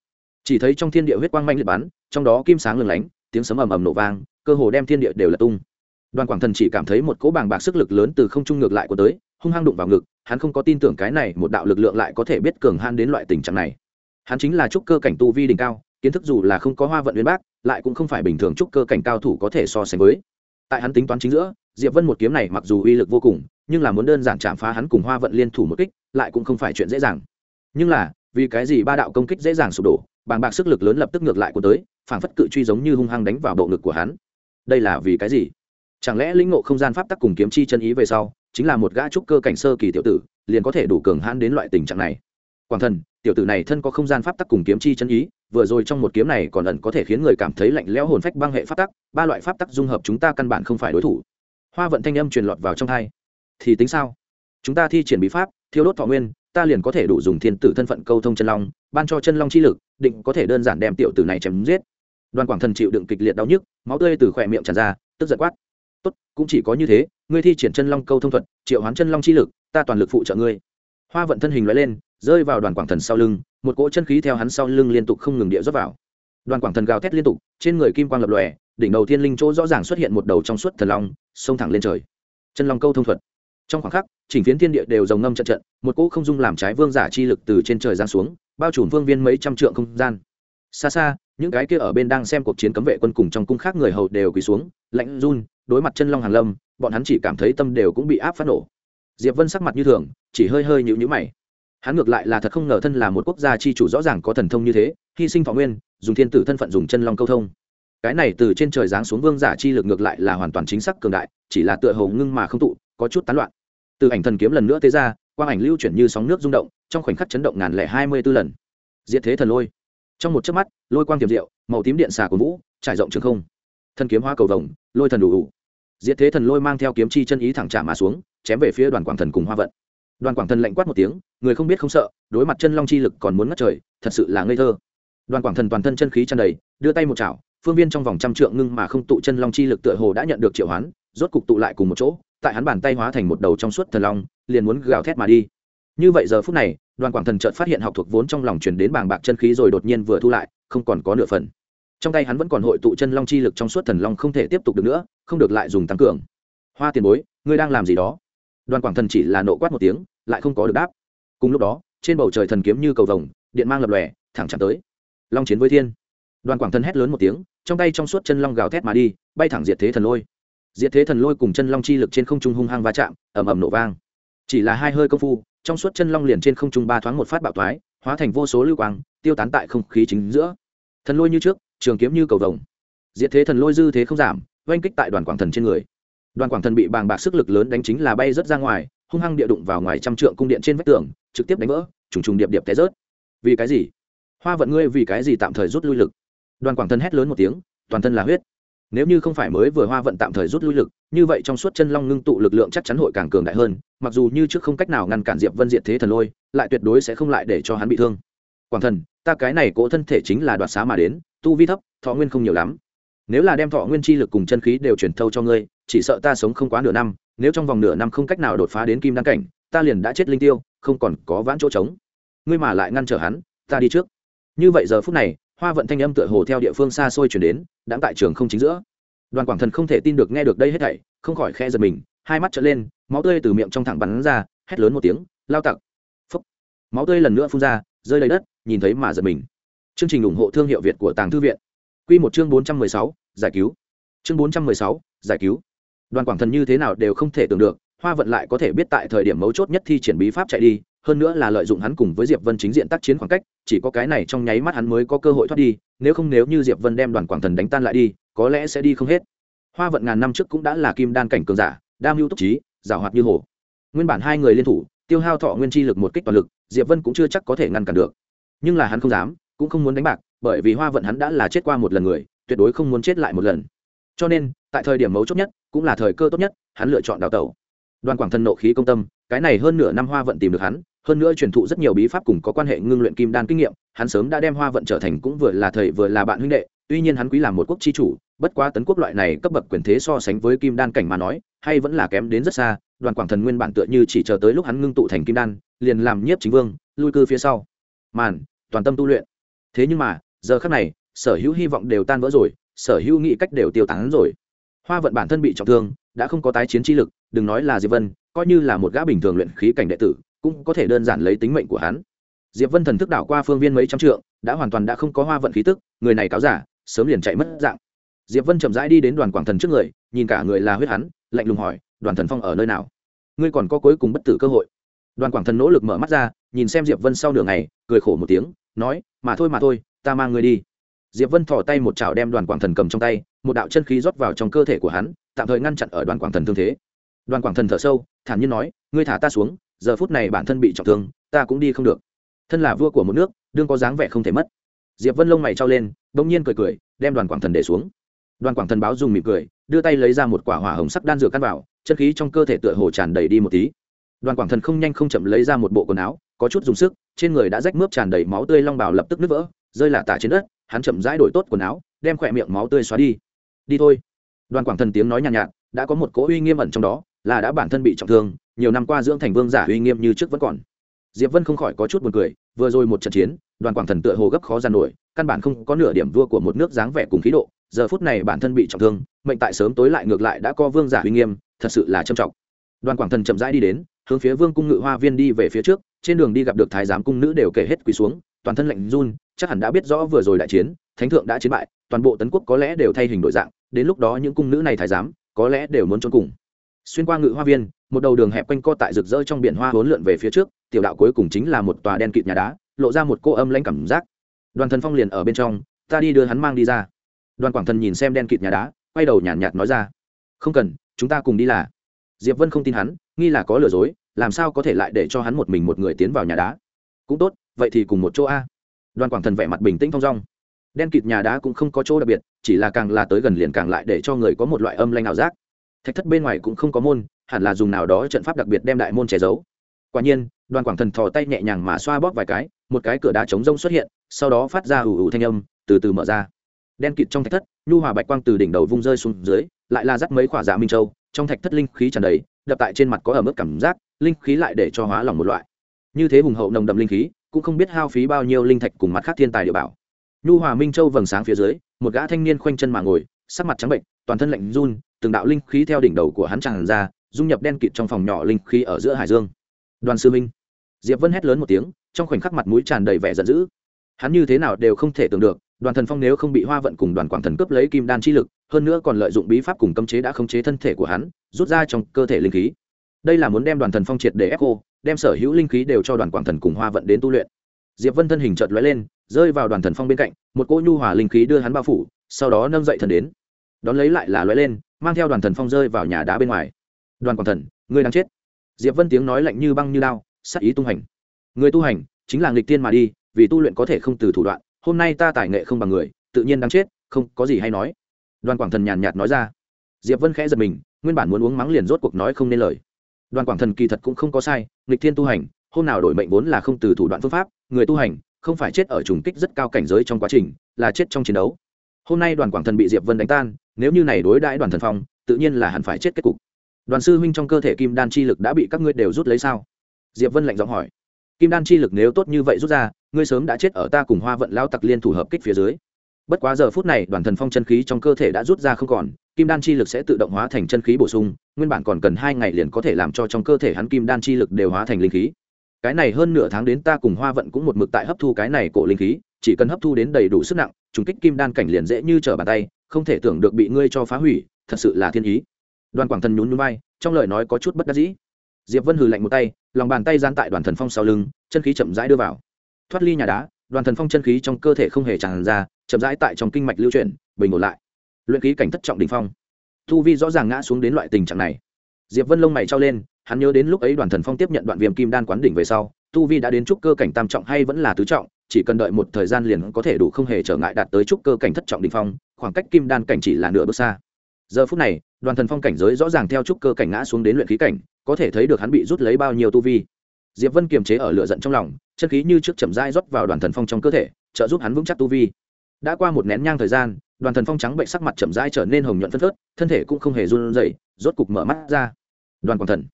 Speaker 1: Chỉ thấy trong thiên địa huyết quang manh liệt bắn, trong đó kim sáng lừng lánh, tiếng sấm ầm ầm nổ vang, cơ hồ đem thiên địa đều là tung. Đoàn quảng thần chỉ cảm thấy một cỗ bàng bạc sức lực lớn từ không trung ngược lại của tới, hung hăng đụng vào ngực, hắn không có tin tưởng cái này một đạo lực lượng lại có thể biết cường han đến loại tình trạng này. Hắn chính là trúc cơ cảnh tu vi đỉnh cao, kiến thức dù là không có hoa vận uyên bác, lại cũng không phải bình thường trúc cơ cảnh cao thủ có thể so sánh với. Tại hắn tính toán chính giữa, diệp vân một kiếm này mặc dù uy lực vô cùng nhưng là muốn đơn giản chạm phá hắn cùng hoa vận liên thủ một kích, lại cũng không phải chuyện dễ dàng. Nhưng là, vì cái gì ba đạo công kích dễ dàng sụp đổ, bàng bạc sức lực lớn lập tức ngược lại của tới, phảng phất cự truy giống như hung hăng đánh vào bộ ngực của hắn. Đây là vì cái gì? Chẳng lẽ lĩnh ngộ không gian pháp tắc cùng kiếm chi chân ý về sau, chính là một gã trúc cơ cảnh sơ kỳ tiểu tử, liền có thể đủ cường hãn đến loại tình trạng này? Quảng thần, tiểu tử này thân có không gian pháp tắc cùng kiếm chi chân ý, vừa rồi trong một kiếm này còn ẩn có thể khiến người cảm thấy lạnh lẽo hồn phách băng hệ pháp tắc, ba loại pháp tắc dung hợp chúng ta căn bản không phải đối thủ. Hoa vận thanh âm truyền lọt vào trong thai thì tính sao? Chúng ta thi triển bí pháp, thiêu đốt thọ nguyên, ta liền có thể đủ dùng thiên tử thân phận câu thông chân long, ban cho chân long chi lực, định có thể đơn giản đem tiểu tử này chém giết. Đoàn quảng thần chịu đựng kịch liệt đau nhức, máu tươi từ khỏe miệng tràn ra, tức giật quát. Tốt, cũng chỉ có như thế, ngươi thi triển chân long câu thông thuật, triệu hoán chân long chi lực, ta toàn lực phụ trợ ngươi. Hoa vận thân hình loại lên, rơi vào đoàn quảng thần sau lưng, một cỗ chân khí theo hắn sau lưng liên tục không ngừng địa rót vào. Đoàn quảng thần gào thét liên tục, trên người kim quang lập lòe, đỉnh đầu thiên linh chỗ rõ ràng xuất hiện một đầu trong suốt thần long, xông thẳng lên trời. Chân long câu thông thuật trong khoảng khắc, chỉnh phiến thiên địa đều rồng ngâm trận trận, một cỗ không dung làm trái vương giả chi lực từ trên trời giáng xuống, bao trùm vương viên mấy trăm trượng không gian. Xa xa, những cái kia ở bên đang xem cuộc chiến cấm vệ quân cùng trong cung khác người hầu đều quỳ xuống, lạnh run, đối mặt chân long hàn lâm, bọn hắn chỉ cảm thấy tâm đều cũng bị áp phát nổ. Diệp vân sắc mặt như thường, chỉ hơi hơi nhịu nhữ mày. Hắn ngược lại là thật không ngờ thân là một quốc gia chi chủ rõ ràng có thần thông như thế, hy sinh thọ nguyên, dùng thiên tử thân phận dùng chân long câu thông. Cái này từ trên trời giáng xuống vương giả chi lực ngược lại là hoàn toàn chính xác cường đại, chỉ là tựa hồ ngưng mà không tụ, có chút tán loạn từ ảnh thần kiếm lần nữa tế ra, quang ảnh lưu chuyển như sóng nước rung động, trong khoảnh khắc chấn động ngàn lẻ hai mươi b ố lần. Diệt thế thần lôi. Trong một chớp mắt, lôi quang tiềm diệu, màu tím điện xà của vũ, trải rộng trường không. Thần kiếm hoa cầu vồng, lôi thần đủ đủ. Diệt thế thần lôi mang theo kiếm chi chân ý thẳng trả mà xuống, chém về phía đoàn quảng thần cùng hoa vận. Đoàn quảng thần lạnh quát một tiếng, người không biết không sợ, đối mặt chân long chi lực còn muốn ngất trời, thật sự là ngây thơ. Đoàn quảng thần toàn thân chân khí tràn đầy, đưa tay một chảo, phương viên trong vòng trăm trượng ngưng mà không tụ chân long chi lực tựa hồ đã nhận được triệu hoán, rốt cục tụ lại cùng một chỗ tại hắn bàn tay hóa thành một đầu trong suốt thần long, liền muốn gào thét mà đi. Như vậy giờ phút này, đoàn quảng thần chợt phát hiện học thuộc vốn trong lòng chuyển đến bàng bạc chân khí rồi đột nhiên vừa thu lại, không còn có nửa phần. Trong tay hắn vẫn còn hội tụ chân long chi lực trong suốt thần long không thể tiếp tục được nữa, không được lại dùng tăng cường. Hoa tiền bối, ngươi đang làm gì đó? Đoàn quảng thần chỉ là nộ quát một tiếng, lại không có được đáp. Cùng lúc đó, trên bầu trời thần kiếm như cầu vồng, điện mang lập lòe, thẳng chạm tới. Long chiến với thiên. Đoàn quảng thần hét lớn một tiếng, trong tay trong suốt chân long gào thét mà đi, bay thẳng diệt thế thần lôi diệt thế thần lôi cùng chân long chi lực trên không trung hung hăng va chạm, ầm ầm nổ vang. Chỉ là hai hơi công phu, trong suốt chân long liền trên không trung ba thoáng một phát bạo thoái, hóa thành vô số lưu quang, tiêu tán tại không khí chính giữa. Thần lôi như trước, trường kiếm như cầu vồng. Diệt thế thần lôi dư thế không giảm, oanh kích tại đoàn quảng thần trên người. Đoàn quảng thần bị bàng bạc sức lực lớn đánh chính là bay rớt ra ngoài, hung hăng địa đụng vào ngoài trăm trượng cung điện trên vách tường, trực tiếp đánh vỡ, trùng trùng điệp điệp té rớt. Vì cái gì? Hoa vận ngươi vì cái gì tạm thời rút lui lực? Đoàn quảng thần hét lớn một tiếng, toàn thân là huyết nếu như không phải mới vừa hoa vận tạm thời rút lui lực, như vậy trong suốt chân long ngưng tụ lực lượng chắc chắn hội càng cường đại hơn, mặc dù như trước không cách nào ngăn cản diệp vân diệt thế thần lôi, lại tuyệt đối sẽ không lại để cho hắn bị thương. Quảng thần, ta cái này cỗ thân thể chính là đoạt xá mà đến, tu vi thấp, thọ nguyên không nhiều lắm. Nếu là đem thọ nguyên chi lực cùng chân khí đều chuyển thâu cho ngươi, chỉ sợ ta sống không quá nửa năm, nếu trong vòng nửa năm không cách nào đột phá đến kim đăng cảnh, ta liền đã chết linh tiêu, không còn có vãn chỗ trống. Ngươi mà lại ngăn trở hắn, ta đi trước. Như vậy giờ phút này hoa vận thanh âm tựa hồ theo địa phương xa xôi chuyển đến đáng tại trường không chính giữa. Đoàn quảng thần không thể tin được nghe được đây hết thảy, không khỏi khe giật mình, hai mắt trở lên, máu tươi từ miệng trong thẳng bắn ra, hét lớn một tiếng, lao tặc. Phúc. Máu tươi lần nữa phun ra, rơi lấy đất, nhìn thấy mà giật mình. Chương trình ủng hộ thương hiệu việt của tàng thư viện. Q một chương bốn trăm mười sáu, giải cứu. Chương bốn trăm mười sáu, giải cứu. Đoàn quảng thần như thế nào đều không thể tưởng được, hoa vận lại có thể biết tại thời điểm mấu chốt nhất thi triển bí pháp chạy đi, hơn nữa là lợi dụng hắn cùng với diệp vân chính diện tác chiến khoảng cách chỉ có cái này trong nháy mắt hắn mới có cơ hội thoát đi, nếu không nếu như diệp vân đem đoàn quảng thần đánh tan lại đi, có lẽ sẽ đi không hết. Hoa vận ngàn năm trước cũng đã là kim đan cảnh cường giả, đam mưu túc trí, giảo hoạt như hồ. Nguyên bản hai người liên thủ, tiêu hao thọ nguyên chi lực một kích toàn lực, diệp vân cũng chưa chắc có thể ngăn cản được. Nhưng là hắn không dám, cũng không muốn đánh bạc, bởi vì hoa vận hắn đã là chết qua một lần người, tuyệt đối không muốn chết lại một lần. Cho nên, tại thời điểm mấu chốt nhất, cũng là thời cơ tốt nhất, hắn lựa chọn đào tẩu. Đoàn quảng thần nộ khí công tâm, cái này hơn nửa năm hoa vận tìm được hắn hơn nữa truyền thụ rất nhiều bí pháp cùng có quan hệ ngưng luyện kim đan kinh nghiệm, hắn sớm đã đem hoa vận trở thành cũng vừa là thầy vừa là bạn huynh đệ, tuy nhiên hắn quý làm một quốc chi chủ, bất quá tấn quốc loại này cấp bậc quyền thế so sánh với kim đan cảnh mà nói, hay vẫn là kém đến rất xa, đoàn quảng thần nguyên bản tựa như chỉ chờ tới lúc hắn ngưng tụ thành kim đan, liền làm nhiếp chính vương, lui cư phía sau. Màn, toàn tâm tu luyện. Thế nhưng mà, giờ khắc này, sở hữu hy vọng đều tan vỡ rồi, sở hữu nghĩ cách đều tiêu tán rồi. Hoa vận bản thân bị trọng thương, đã không có tái chiến chi lực, đừng nói là diệp vân, coi như là một gã bình thường luyện khí cảnh đệ tử cũng có thể đơn giản lấy tính mệnh của hắn. Diệp vân thần thức đảo qua phương viên mấy trăm trượng, đã hoàn toàn đã không có hoa vận khí tức, người này cáo giả, sớm liền chạy mất dạng. Diệp vân chậm rãi đi đến đoàn quảng thần trước người, nhìn cả người là huyết hắn, lạnh lùng hỏi, đoàn thần phong ở nơi nào? Ngươi còn có cuối cùng bất tử cơ hội. Đoàn quảng thần nỗ lực mở mắt ra, nhìn xem diệp vân sau nửa ngày, cười khổ một tiếng, nói, mà thôi mà thôi, ta mang ngươi đi. Diệp vân thò tay một chảo đem đoàn quảng thần cầm trong tay, một đạo chân khí rót vào trong cơ thể của hắn, tạm thời ngăn chặn ở đoàn quảng thần thương thế. Đoàn quảng thần thở sâu, thản nhiên nói, ngươi thả ta xuống giờ phút này bản thân bị trọng thương ta cũng đi không được. Thân là vua của một nước đương có dáng vẻ không thể mất. Diệp vân lông mày trao lên bỗng nhiên cười cười đem đoàn quảng thần để xuống. Đoàn quảng thần báo dùng mỉm cười đưa tay lấy ra một quả hỏa hồng sắc đan dược căn vào chân khí trong cơ thể tựa hồ tràn đầy đi một tí. Đoàn quảng thần không nhanh không chậm lấy ra một bộ quần áo có chút dùng sức trên người đã rách mướp tràn đầy máu tươi long bào lập tức nứt vỡ rơi là tả trên đất hắn chậm rãi đổi tốt quần áo đem khỏe miệng máu tươi xóa đi. Đi thôi. Đoàn quảng thần tiếng nói nhàn nhạt, nhạt đã có một cỗ uy nghiêm ẩn trong đó là đã bản thân bị trọng thương nhiều năm qua dưỡng thành vương giả uy nghiêm như trước vẫn còn. Diệp vân không khỏi có chút buồn cười, vừa rồi một trận chiến, đoàn quảng thần tựa hồ gấp khó gian nổi, căn bản không có nửa điểm vua của một nước dáng vẻ cùng khí độ, giờ phút này bản thân bị trọng thương, mệnh tại sớm tối lại ngược lại đã có vương giả uy nghiêm, thật sự là trầm trọng. Đoàn quảng thần chậm rãi đi đến, hướng phía vương cung ngự hoa viên đi về phía trước, trên đường đi gặp được thái giám cung nữ đều kể hết quỳ xuống, toàn thân lạnh run, chắc hẳn đã biết rõ vừa rồi đại chiến, thánh thượng đã chiến bại, toàn bộ tấn quốc có lẽ đều thay hình đổi dạng, đến lúc đó những cung nữ này thái giám, có lẽ đều muốn trốn cùng xuyên qua ngự hoa viên một đầu đường hẹp quanh co tại rực rỡ trong biển hoa hốn lượn về phía trước tiểu đạo cuối cùng chính là một tòa đen kịt nhà đá lộ ra một cô âm lãnh cảm giác. Đoàn thần phong liền ở bên trong ta đi đưa hắn mang đi ra. Đoàn quảng thần nhìn xem đen kịt nhà đá quay đầu nhàn nhạt, nhạt nói ra không cần chúng ta cùng đi là. Diệp vân không tin hắn nghi là có lừa dối làm sao có thể lại để cho hắn một mình một người tiến vào nhà đá? Cũng tốt vậy thì cùng một chỗ a. Đoàn quảng thần vẻ mặt bình tĩnh thong dong. Đen kịt nhà đá cũng không có chỗ đặc biệt chỉ là càng là tới gần liền càng lại để cho người có một loại âm lanh ảo giác thạch thất bên ngoài cũng không có môn, hẳn là dùng nào đó trận pháp đặc biệt đem đại môn che giấu. Quả nhiên, đoàn quảng thần thò tay nhẹ nhàng mà xoa bóp vài cái, một cái cửa đá trống rông xuất hiện, sau đó phát ra ủ ủ thanh âm, từ từ mở ra. Đen kịt trong thạch thất, nhu hòa bạch quang từ đỉnh đầu vung rơi xuống dưới, lại là dắt mấy khỏa dạ minh châu, trong thạch thất linh khí tràn đầy, đập tại trên mặt có ở mức cảm giác, linh khí lại để cho hóa lòng một loại. Như thế hùng hậu nồng đậm linh khí, cũng không biết hao phí bao nhiêu linh thạch cùng mặt khác thiên tài địa bảo. Nhu hòa minh châu vầng sáng phía dưới, một gã thanh niên khoanh chân mà ngồi, sắc mặt trắng bệnh, toàn thân lạnh run từng đạo linh khí theo đỉnh đầu của hắn tràn ra, dung nhập đen kịt trong phòng nhỏ linh khí ở giữa hải dương. Đoàn sư minh. Diệp vân hét lớn một tiếng, trong khoảnh khắc mặt mũi tràn đầy vẻ giận dữ. Hắn như thế nào đều không thể tưởng được, đoàn thần phong nếu không bị hoa vận cùng đoàn quảng thần cướp lấy kim đan chi lực, hơn nữa còn lợi dụng bí pháp cùng cấm chế đã khống chế thân thể của hắn, rút ra trong cơ thể linh khí. Đây là muốn đem đoàn thần phong triệt để ép cô, đem sở hữu linh khí đều cho đoàn quảng thần cùng hoa vận đến tu luyện. Diệp vân thân hình chợt lóe lên, rơi vào đoàn thần phong bên cạnh, một cỗ nhu hòa linh khí đưa hắn bao phủ, sau đó nâng dậy thần đến đón lấy lại là lóe lên, mang theo đoàn thần phong rơi vào nhà đá bên ngoài. Đoàn quảng thần, ngươi đang chết. Diệp vân tiếng nói lạnh như băng như lao sắc ý tung hành. Người tu hành, chính là nghịch tiên mà đi, vì tu luyện có thể không từ thủ đoạn, hôm nay ta tài nghệ không bằng người, tự nhiên đang chết, không có gì hay nói. Đoàn quảng thần nhàn nhạt nói ra. Diệp vân khẽ giật mình, nguyên bản muốn uống mắng liền rốt cuộc nói không nên lời. Đoàn quảng thần kỳ thật cũng không có sai, nghịch thiên tu hành, hôm nào đổi mệnh vốn là không từ thủ đoạn phương pháp, người tu hành, không phải chết ở trùng kích rất cao cảnh giới trong quá trình, là chết trong chiến đấu. Hôm nay đoàn quảng thần bị diệp vân đánh tan nếu như này đối đãi đoàn thần phong, tự nhiên là hẳn phải chết kết cục. Đoàn sư huynh trong cơ thể kim đan chi lực đã bị các ngươi đều rút lấy sao? Diệp vân lạnh giọng hỏi. Kim đan chi lực nếu tốt như vậy rút ra, ngươi sớm đã chết ở ta cùng hoa vận lao tặc liên thủ hợp kích phía dưới. Bất quá giờ phút này, đoàn thần phong chân khí trong cơ thể đã rút ra không còn, kim đan chi lực sẽ tự động hóa thành chân khí bổ sung, nguyên bản còn cần hai ngày liền có thể làm cho trong cơ thể hắn kim đan chi lực đều hóa thành linh khí. Cái này hơn nửa tháng đến ta cùng hoa vận cũng một mực tại hấp thu cái này cổ linh khí, chỉ cần hấp thu đến đầy đủ sức nặng, trùng kích kim đan cảnh liền dễ như trở bàn tay không thể tưởng được bị ngươi cho phá hủy, thật sự là thiên ý. Đoàn quảng thần nhún nhún vai, trong lời nói có chút bất đắc dĩ. Diệp vân hừ lạnh một tay, lòng bàn tay gian tại đoàn thần phong sau lưng, chân khí chậm rãi đưa vào. Thoát ly nhà đá, đoàn thần phong chân khí trong cơ thể không hề tràn ra, chậm rãi tại trong kinh mạch lưu chuyển, bình ổn lại. Luyện khí cảnh thất trọng đỉnh phong. Thu vi rõ ràng ngã xuống đến loại tình trạng này. Diệp vân lông mày trao lên, hắn nhớ đến lúc ấy đoàn thần phong tiếp nhận đoạn viêm kim đan quán đỉnh về sau, tu vi đã đến trúc cơ cảnh tam trọng hay vẫn là tứ trọng, chỉ cần đợi một thời gian liền có thể đủ không hề trở ngại đạt tới trúc cơ cảnh thất trọng đỉnh phong khoảng cách kim đan cảnh chỉ là nửa bước xa. Giờ phút này, đoàn thần phong cảnh giới rõ ràng theo trúc cơ cảnh ngã xuống đến luyện khí cảnh, có thể thấy được hắn bị rút lấy bao nhiêu tu vi. Diệp vân kiềm chế ở lửa giận trong lòng, chân khí như trước chậm rãi rót vào đoàn thần phong trong cơ thể, trợ giúp hắn vững chắc tu vi. Đã qua một nén nhang thời gian, đoàn thần phong trắng bệnh sắc mặt chậm rãi trở nên hồng nhuận phân phớt, thân thể cũng không hề run rẩy, rốt cục mở mắt ra. Đoàn quảng thần.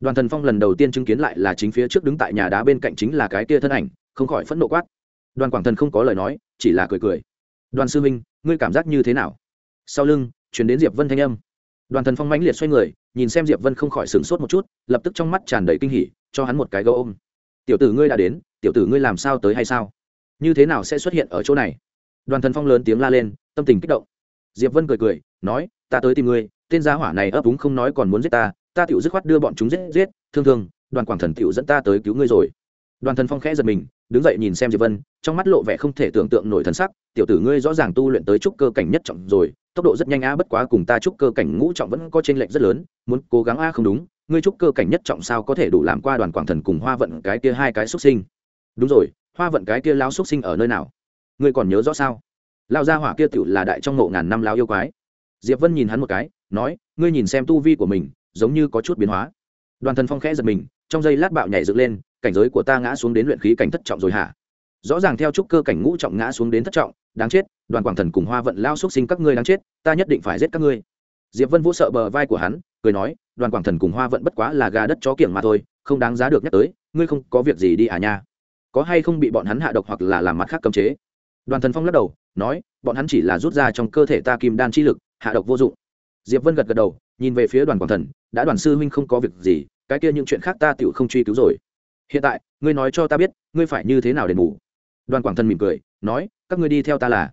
Speaker 1: Đoàn thần phong lần đầu tiên chứng kiến lại là chính phía trước đứng tại nhà đá bên cạnh chính là cái kia thân ảnh, không khỏi phẫn nộ quát. Đoàn quảng thần không có lời nói, chỉ là cười cười đoàn sư minh ngươi cảm giác như thế nào? Sau lưng chuyển đến diệp vân thanh âm. Đoàn thần phong mãnh liệt xoay người, nhìn xem diệp vân không khỏi sửng sốt một chút, lập tức trong mắt tràn đầy kinh hỉ, cho hắn một cái gấu ôm. Tiểu tử ngươi đã đến, tiểu tử ngươi làm sao tới hay sao? Như thế nào sẽ xuất hiện ở chỗ này? Đoàn thần phong lớn tiếng la lên, tâm tình kích động. Diệp vân cười cười, nói, ta tới tìm ngươi, tên gia hỏa này ấp úng không nói còn muốn giết ta ta tiểu dứt khoát đưa bọn chúng giết giết, thương thương, đoàn quảng thần tiểu dẫn ta tới cứu ngươi rồi đoàn thần phong khẽ giật mình, đứng dậy nhìn xem diệp vân, trong mắt lộ vẻ không thể tưởng tượng nổi thần sắc, tiểu tử ngươi rõ ràng tu luyện tới trúc cơ cảnh nhất trọng rồi, tốc độ rất nhanh a bất quá cùng ta trúc cơ cảnh ngũ trọng vẫn có chênh lệch rất lớn, muốn cố gắng a không đúng, ngươi trúc cơ cảnh nhất trọng sao có thể đủ làm qua đoàn quảng thần cùng hoa vận cái kia hai cái xuất sinh? Đúng rồi, hoa vận cái kia lao xuất sinh ở nơi nào? Ngươi còn nhớ rõ sao? Lao gia hỏa kia tựu là đại trong ngộ ngàn năm lao yêu quái. Diệp vân nhìn hắn một cái, nói, ngươi nhìn xem tu vi của mình, giống như có chút biến hóa. Đoàn thần phong khẽ giật mình, trong giây lát bạo nhảy dựng lên cảnh giới của ta ngã xuống đến luyện khí cảnh thất trọng rồi hả? Rõ ràng theo trúc cơ cảnh ngũ trọng ngã xuống đến thất trọng, đáng chết, đoàn quảng thần cùng hoa vận lao xúc sinh các ngươi đáng chết, ta nhất định phải giết các ngươi. Diệp vân vũ sợ bờ vai của hắn, cười nói, đoàn quảng thần cùng hoa vận bất quá là gà đất chó kiểng mà thôi, không đáng giá được nhắc tới, ngươi không có việc gì đi à nha. Có hay không bị bọn hắn hạ độc hoặc là làm mặt khác cấm chế? Đoàn thần phong lắc đầu, nói, bọn hắn chỉ là rút ra trong cơ thể ta kim đan chi lực, hạ độc vô dụng. Diệp vân gật gật đầu, nhìn về phía đoàn quảng thần, đã đoàn sư huynh không có việc gì, cái kia những chuyện khác ta tựu không truy cứu rồi hiện tại, ngươi nói cho ta biết, ngươi phải như thế nào để ngủ? Đoàn quảng thần mỉm cười, nói, các ngươi đi theo ta là.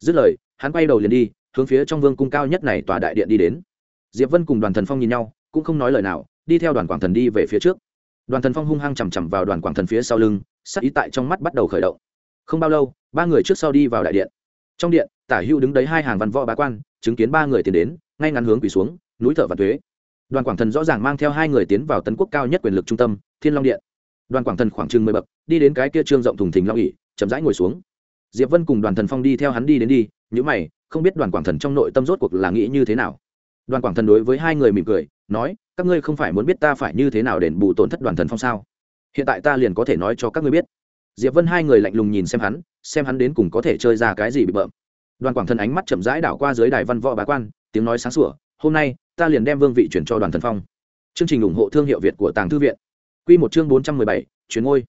Speaker 1: Dứt lời, hắn quay đầu liền đi, hướng phía trong vương cung cao nhất này tòa đại điện đi đến. Diệp vân cùng đoàn thần phong nhìn nhau, cũng không nói lời nào, đi theo đoàn quảng thần đi về phía trước. Đoàn thần phong hung hăng chằm chằm vào đoàn quảng thần phía sau lưng, sắc ý tại trong mắt bắt đầu khởi động. Không bao lâu, ba người trước sau đi vào đại điện. Trong điện, tả hữu đứng đấy hai hàng văn võ bá quan, chứng kiến ba người tiến đến, ngay ngắn hướng quỳ xuống, núi thợ và thuế đoàn quảng thần rõ ràng mang theo hai người tiến vào tấn quốc cao nhất quyền lực trung tâm, thiên long điện đoàn quảng thần khoảng chừng mười bậc, đi đến cái kia trương rộng thùng thình long ỉ chậm rãi ngồi xuống. Diệp vân cùng đoàn thần phong đi theo hắn đi đến đi những mày, không biết đoàn quảng thần trong nội tâm rốt cuộc là nghĩ như thế nào. Đoàn quảng thần đối với hai người mỉm cười, nói, các ngươi không phải muốn biết ta phải như thế nào đền bù tổn thất đoàn thần phong sao? Hiện tại ta liền có thể nói cho các ngươi biết. Diệp vân hai người lạnh lùng nhìn xem hắn xem hắn đến cùng có thể chơi ra cái gì bị bợm. Đoàn quảng thần ánh mắt chậm rãi đảo qua dưới đài văn võ bá quan, tiếng nói sáng sủa, hôm nay, ta liền đem vương vị chuyển cho đoàn thần phong. Chương trình ủng hộ thương hiệu việt của tàng thư viện quy một chương bốn trăm mười bảy chuyến ngôi.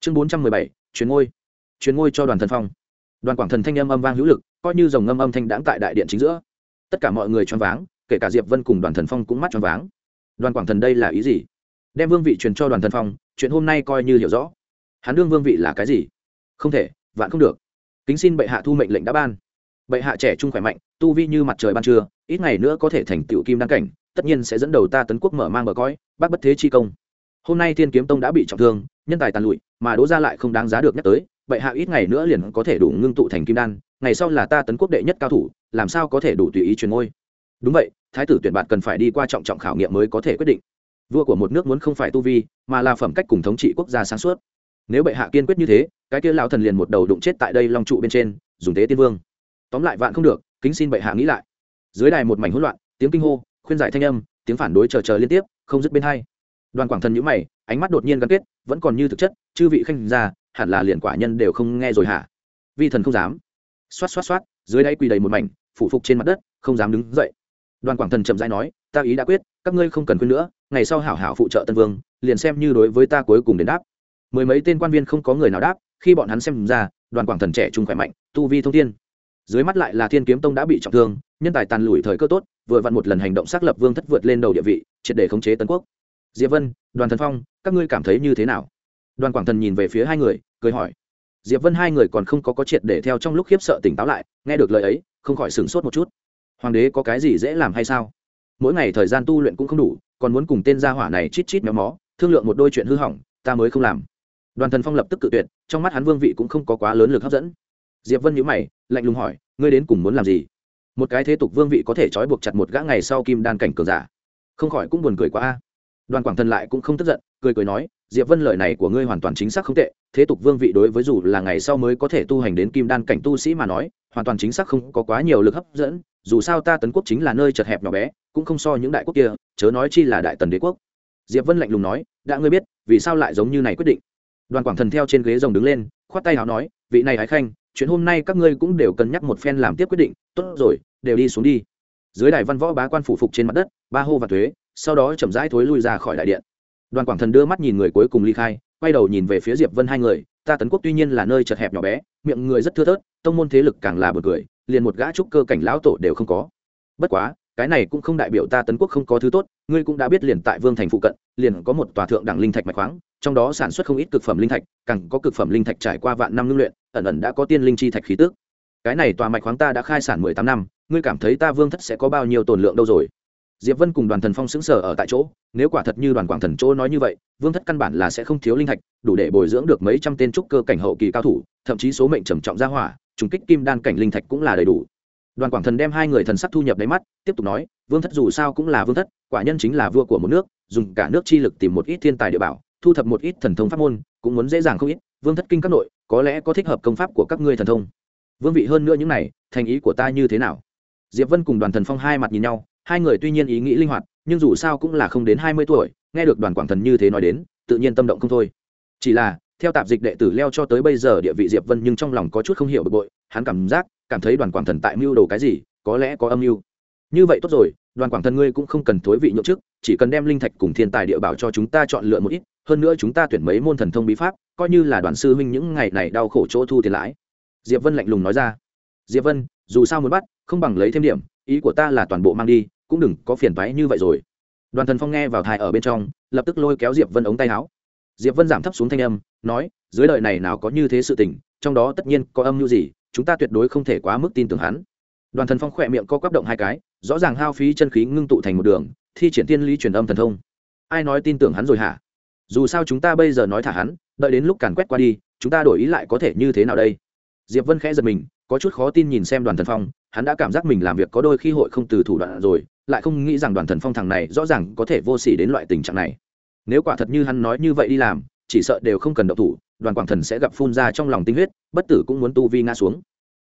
Speaker 1: Chương bốn trăm mười bảy chuyến ngôi. Chuyến ngôi cho đoàn thần phong. Đoàn quảng thần thanh âm âm vang hữu lực, coi như dòng ngâm âm thanh đãng tại đại điện chính giữa. Tất cả mọi người choáng váng, kể cả diệp vân cùng đoàn thần phong cũng mắt choáng váng. Đoàn quảng thần đây là ý gì? Đem vương vị truyền cho đoàn thần phong, chuyện hôm nay coi như hiểu rõ. Hắn đương vương vị là cái gì? Không thể, vạn không được. Kính xin bệ hạ thu mệnh lệnh đã ban. Bệ hạ trẻ trung khỏe mạnh, tu vi như mặt trời ban trưa, ít ngày nữa có thể thành tựu kim đăng cảnh, tất nhiên sẽ dẫn đầu ta tấn quốc mở mang bờ cõi bác bất thế chi công hôm nay thiên kiếm tông đã bị trọng thương, nhân tài tàn lụi, mà đỗ gia lại không đáng giá được nhắc tới, bệ hạ ít ngày nữa liền có thể đủ ngưng tụ thành kim đan, ngày sau là ta tấn quốc đệ nhất cao thủ, làm sao có thể đủ tùy ý truyền ngôi? Đúng vậy, thái tử tuyển bạn cần phải đi qua trọng trọng khảo nghiệm mới có thể quyết định. Vua của một nước muốn không phải tu vi, mà là phẩm cách cùng thống trị quốc gia sáng suốt. Nếu bệ hạ kiên quyết như thế, cái kia lão thần liền một đầu đụng chết tại đây long trụ bên trên, dùng tế tiên vương. Tóm lại vạn không được, kính xin bệ hạ nghĩ lại. Dưới đài một mảnh hỗn loạn, tiếng kinh hô, khuyên giải thanh âm, tiếng phản đối chờ chờ liên tiếp, không dứt bên hai đoàn quảng thần nhữ mày, ánh mắt đột nhiên gắn kết, vẫn còn như thực chất, chư vị khanh ra hẳn là liền quả nhân đều không nghe rồi hả? Vi thần không dám. Xoát xoát xoát, dưới đáy quỳ đầy một mảnh, phủ phục trên mặt đất, không dám đứng dậy. Đoàn quảng thần chậm rãi nói, ta ý đã quyết, các ngươi không cần khuyên nữa, ngày sau hảo hảo phụ trợ tân vương, liền xem như đối với ta cuối cùng đến đáp. Mười mấy tên quan viên không có người nào đáp, khi bọn hắn xem ra, đoàn quảng thần trẻ trung khỏe mạnh, tu vi thông thiên. Dưới mắt lại là thiên kiếm tông đã bị trọng thương, nhân tài tàn lùi thời cơ tốt, vừa vặn một lần hành động xác lập vương thất vượt lên đầu địa vị, triệt để khống chế tân quốc diệp vân, đoàn thần phong, các ngươi cảm thấy như thế nào? Đoàn quảng thần nhìn về phía hai người, cười hỏi. Diệp vân hai người còn không có có triệt để theo trong lúc khiếp sợ tỉnh táo lại, nghe được lời ấy, không khỏi sửng sốt một chút. Hoàng đế có cái gì dễ làm hay sao? Mỗi ngày thời gian tu luyện cũng không đủ, còn muốn cùng tên gia hỏa này chít chít méo mó, thương lượng một đôi chuyện hư hỏng, ta mới không làm. Đoàn thần phong lập tức cự tuyệt, trong mắt hắn vương vị cũng không có quá lớn lực hấp dẫn. Diệp vân nhữ mày, lạnh lùng hỏi, ngươi đến cùng muốn làm gì? Một cái thế tục vương vị có thể trói buộc chặt một gã ngày sau kim đan cảnh cường giả. Không khỏi cũng buồn cười quá a đoàn quảng thần lại cũng không tức giận, cười cười nói, diệp vân lời này của ngươi hoàn toàn chính xác không tệ, thế tục vương vị đối với dù là ngày sau mới có thể tu hành đến kim đan cảnh tu sĩ mà nói, hoàn toàn chính xác không có quá nhiều lực hấp dẫn, dù sao ta tấn quốc chính là nơi chật hẹp nhỏ bé, cũng không so những đại quốc kia, chớ nói chi là đại tần đế quốc. Diệp vân lạnh lùng nói, đã ngươi biết, vì sao lại giống như này quyết định? Đoàn quảng thần theo trên ghế rồng đứng lên, khoát tay áo nói, vị này ái khanh, chuyện hôm nay các ngươi cũng đều cân nhắc một phen làm tiếp quyết định, tốt rồi, đều đi xuống đi. Dưới đài văn võ bá quan phủ phục trên mặt đất, ba hô và thuế sau đó chậm rãi thối lui ra khỏi đại điện. Đoàn quảng thần đưa mắt nhìn người cuối cùng ly khai, quay đầu nhìn về phía diệp vân hai người, ta tấn quốc tuy nhiên là nơi chật hẹp nhỏ bé, miệng người rất thưa thớt, tông môn thế lực càng là bật cười, liền một gã trúc cơ cảnh lão tổ đều không có. Bất quá, cái này cũng không đại biểu ta tấn quốc không có thứ tốt, ngươi cũng đã biết liền tại vương thành phụ cận, liền có một tòa thượng đẳng linh thạch mạch khoáng, trong đó sản xuất không ít cực phẩm linh thạch, càng có cực phẩm linh thạch trải qua vạn năm ngưng luyện, ẩn ẩn đã có tiên linh chi thạch khí tức. Cái này tòa mạch khoáng ta đã khai sản mười tám năm, ngươi cảm thấy ta vương thất sẽ có bao nhiêu tồn lượng đâu rồi? Diệp vân cùng đoàn thần phong xứng sở ở tại chỗ, nếu quả thật như đoàn quảng thần chỗ nói như vậy, vương thất căn bản là sẽ không thiếu linh thạch, đủ để bồi dưỡng được mấy trăm tên trúc cơ cảnh hậu kỳ cao thủ, thậm chí số mệnh trầm trọng gia hỏa, trùng kích kim đan cảnh linh thạch cũng là đầy đủ. Đoàn quảng thần đem hai người thần sắc thu nhập đáy mắt, tiếp tục nói, vương thất dù sao cũng là vương thất, quả nhân chính là vua của một nước, dùng cả nước chi lực tìm một ít thiên tài địa bảo, thu thập một ít thần thông pháp môn, cũng muốn dễ dàng không ít, vương thất kinh các nội, có lẽ có thích hợp công pháp của các ngươi thần thông. Vương vị hơn nữa những này, thành ý của ta như thế nào? Diệp vân cùng đoàn thần phong hai mặt nhìn nhau hai người tuy nhiên ý nghĩ linh hoạt, nhưng dù sao cũng là không đến hai mươi tuổi, nghe được đoàn quảng thần như thế nói đến, tự nhiên tâm động không thôi. Chỉ là, theo tạp dịch đệ tử leo cho tới bây giờ địa vị diệp vân nhưng trong lòng có chút không hiểu bực bội, hắn cảm giác, cảm thấy đoàn quảng thần tại mưu đồ cái gì, có lẽ có âm mưu. Như vậy tốt rồi, đoàn quảng thần ngươi cũng không cần thối vị nhượng chức, chỉ cần đem linh thạch cùng thiên tài địa bảo cho chúng ta chọn lựa một ít, hơn nữa chúng ta tuyển mấy môn thần thông bí pháp, coi như là đoàn sư huynh những ngày này đau khổ chỗ thu tiền lãi. Diệp vân lạnh lùng nói ra. Diệp vân, dù sao muốn bắt, không bằng lấy thêm điểm, ý của ta là toàn bộ mang đi cũng đừng có phiền toái như vậy rồi. Đoàn thần phong nghe vào thai ở bên trong, lập tức lôi kéo diệp vân ống tay áo. Diệp vân giảm thấp xuống thanh âm, nói, dưới đời này nào có như thế sự tình, trong đó tất nhiên có âm mưu gì, chúng ta tuyệt đối không thể quá mức tin tưởng hắn. Đoàn thần phong khỏe miệng co quắp động hai cái, rõ ràng hao phí chân khí ngưng tụ thành một đường, thi triển tiên lý truyền âm thần thông. Ai nói tin tưởng hắn rồi hả? Dù sao chúng ta bây giờ nói thả hắn, đợi đến lúc càn quét qua đi, chúng ta đổi ý lại có thể như thế nào đây? Diệp vân khẽ giật mình, có chút khó tin nhìn xem đoàn thần phong, hắn đã cảm giác mình làm việc có đôi khi hội không từ thủ đoạn rồi lại không nghĩ rằng đoàn thần phong thằng này rõ ràng có thể vô s ỉ đến loại tình trạng này. Nếu quả thật như hắn nói như vậy đi làm, chỉ sợ đều không cần đậu thủ, đoàn quảng thần sẽ gặp phun ra trong lòng tinh huyết, bất tử cũng muốn tu vi ngã xuống.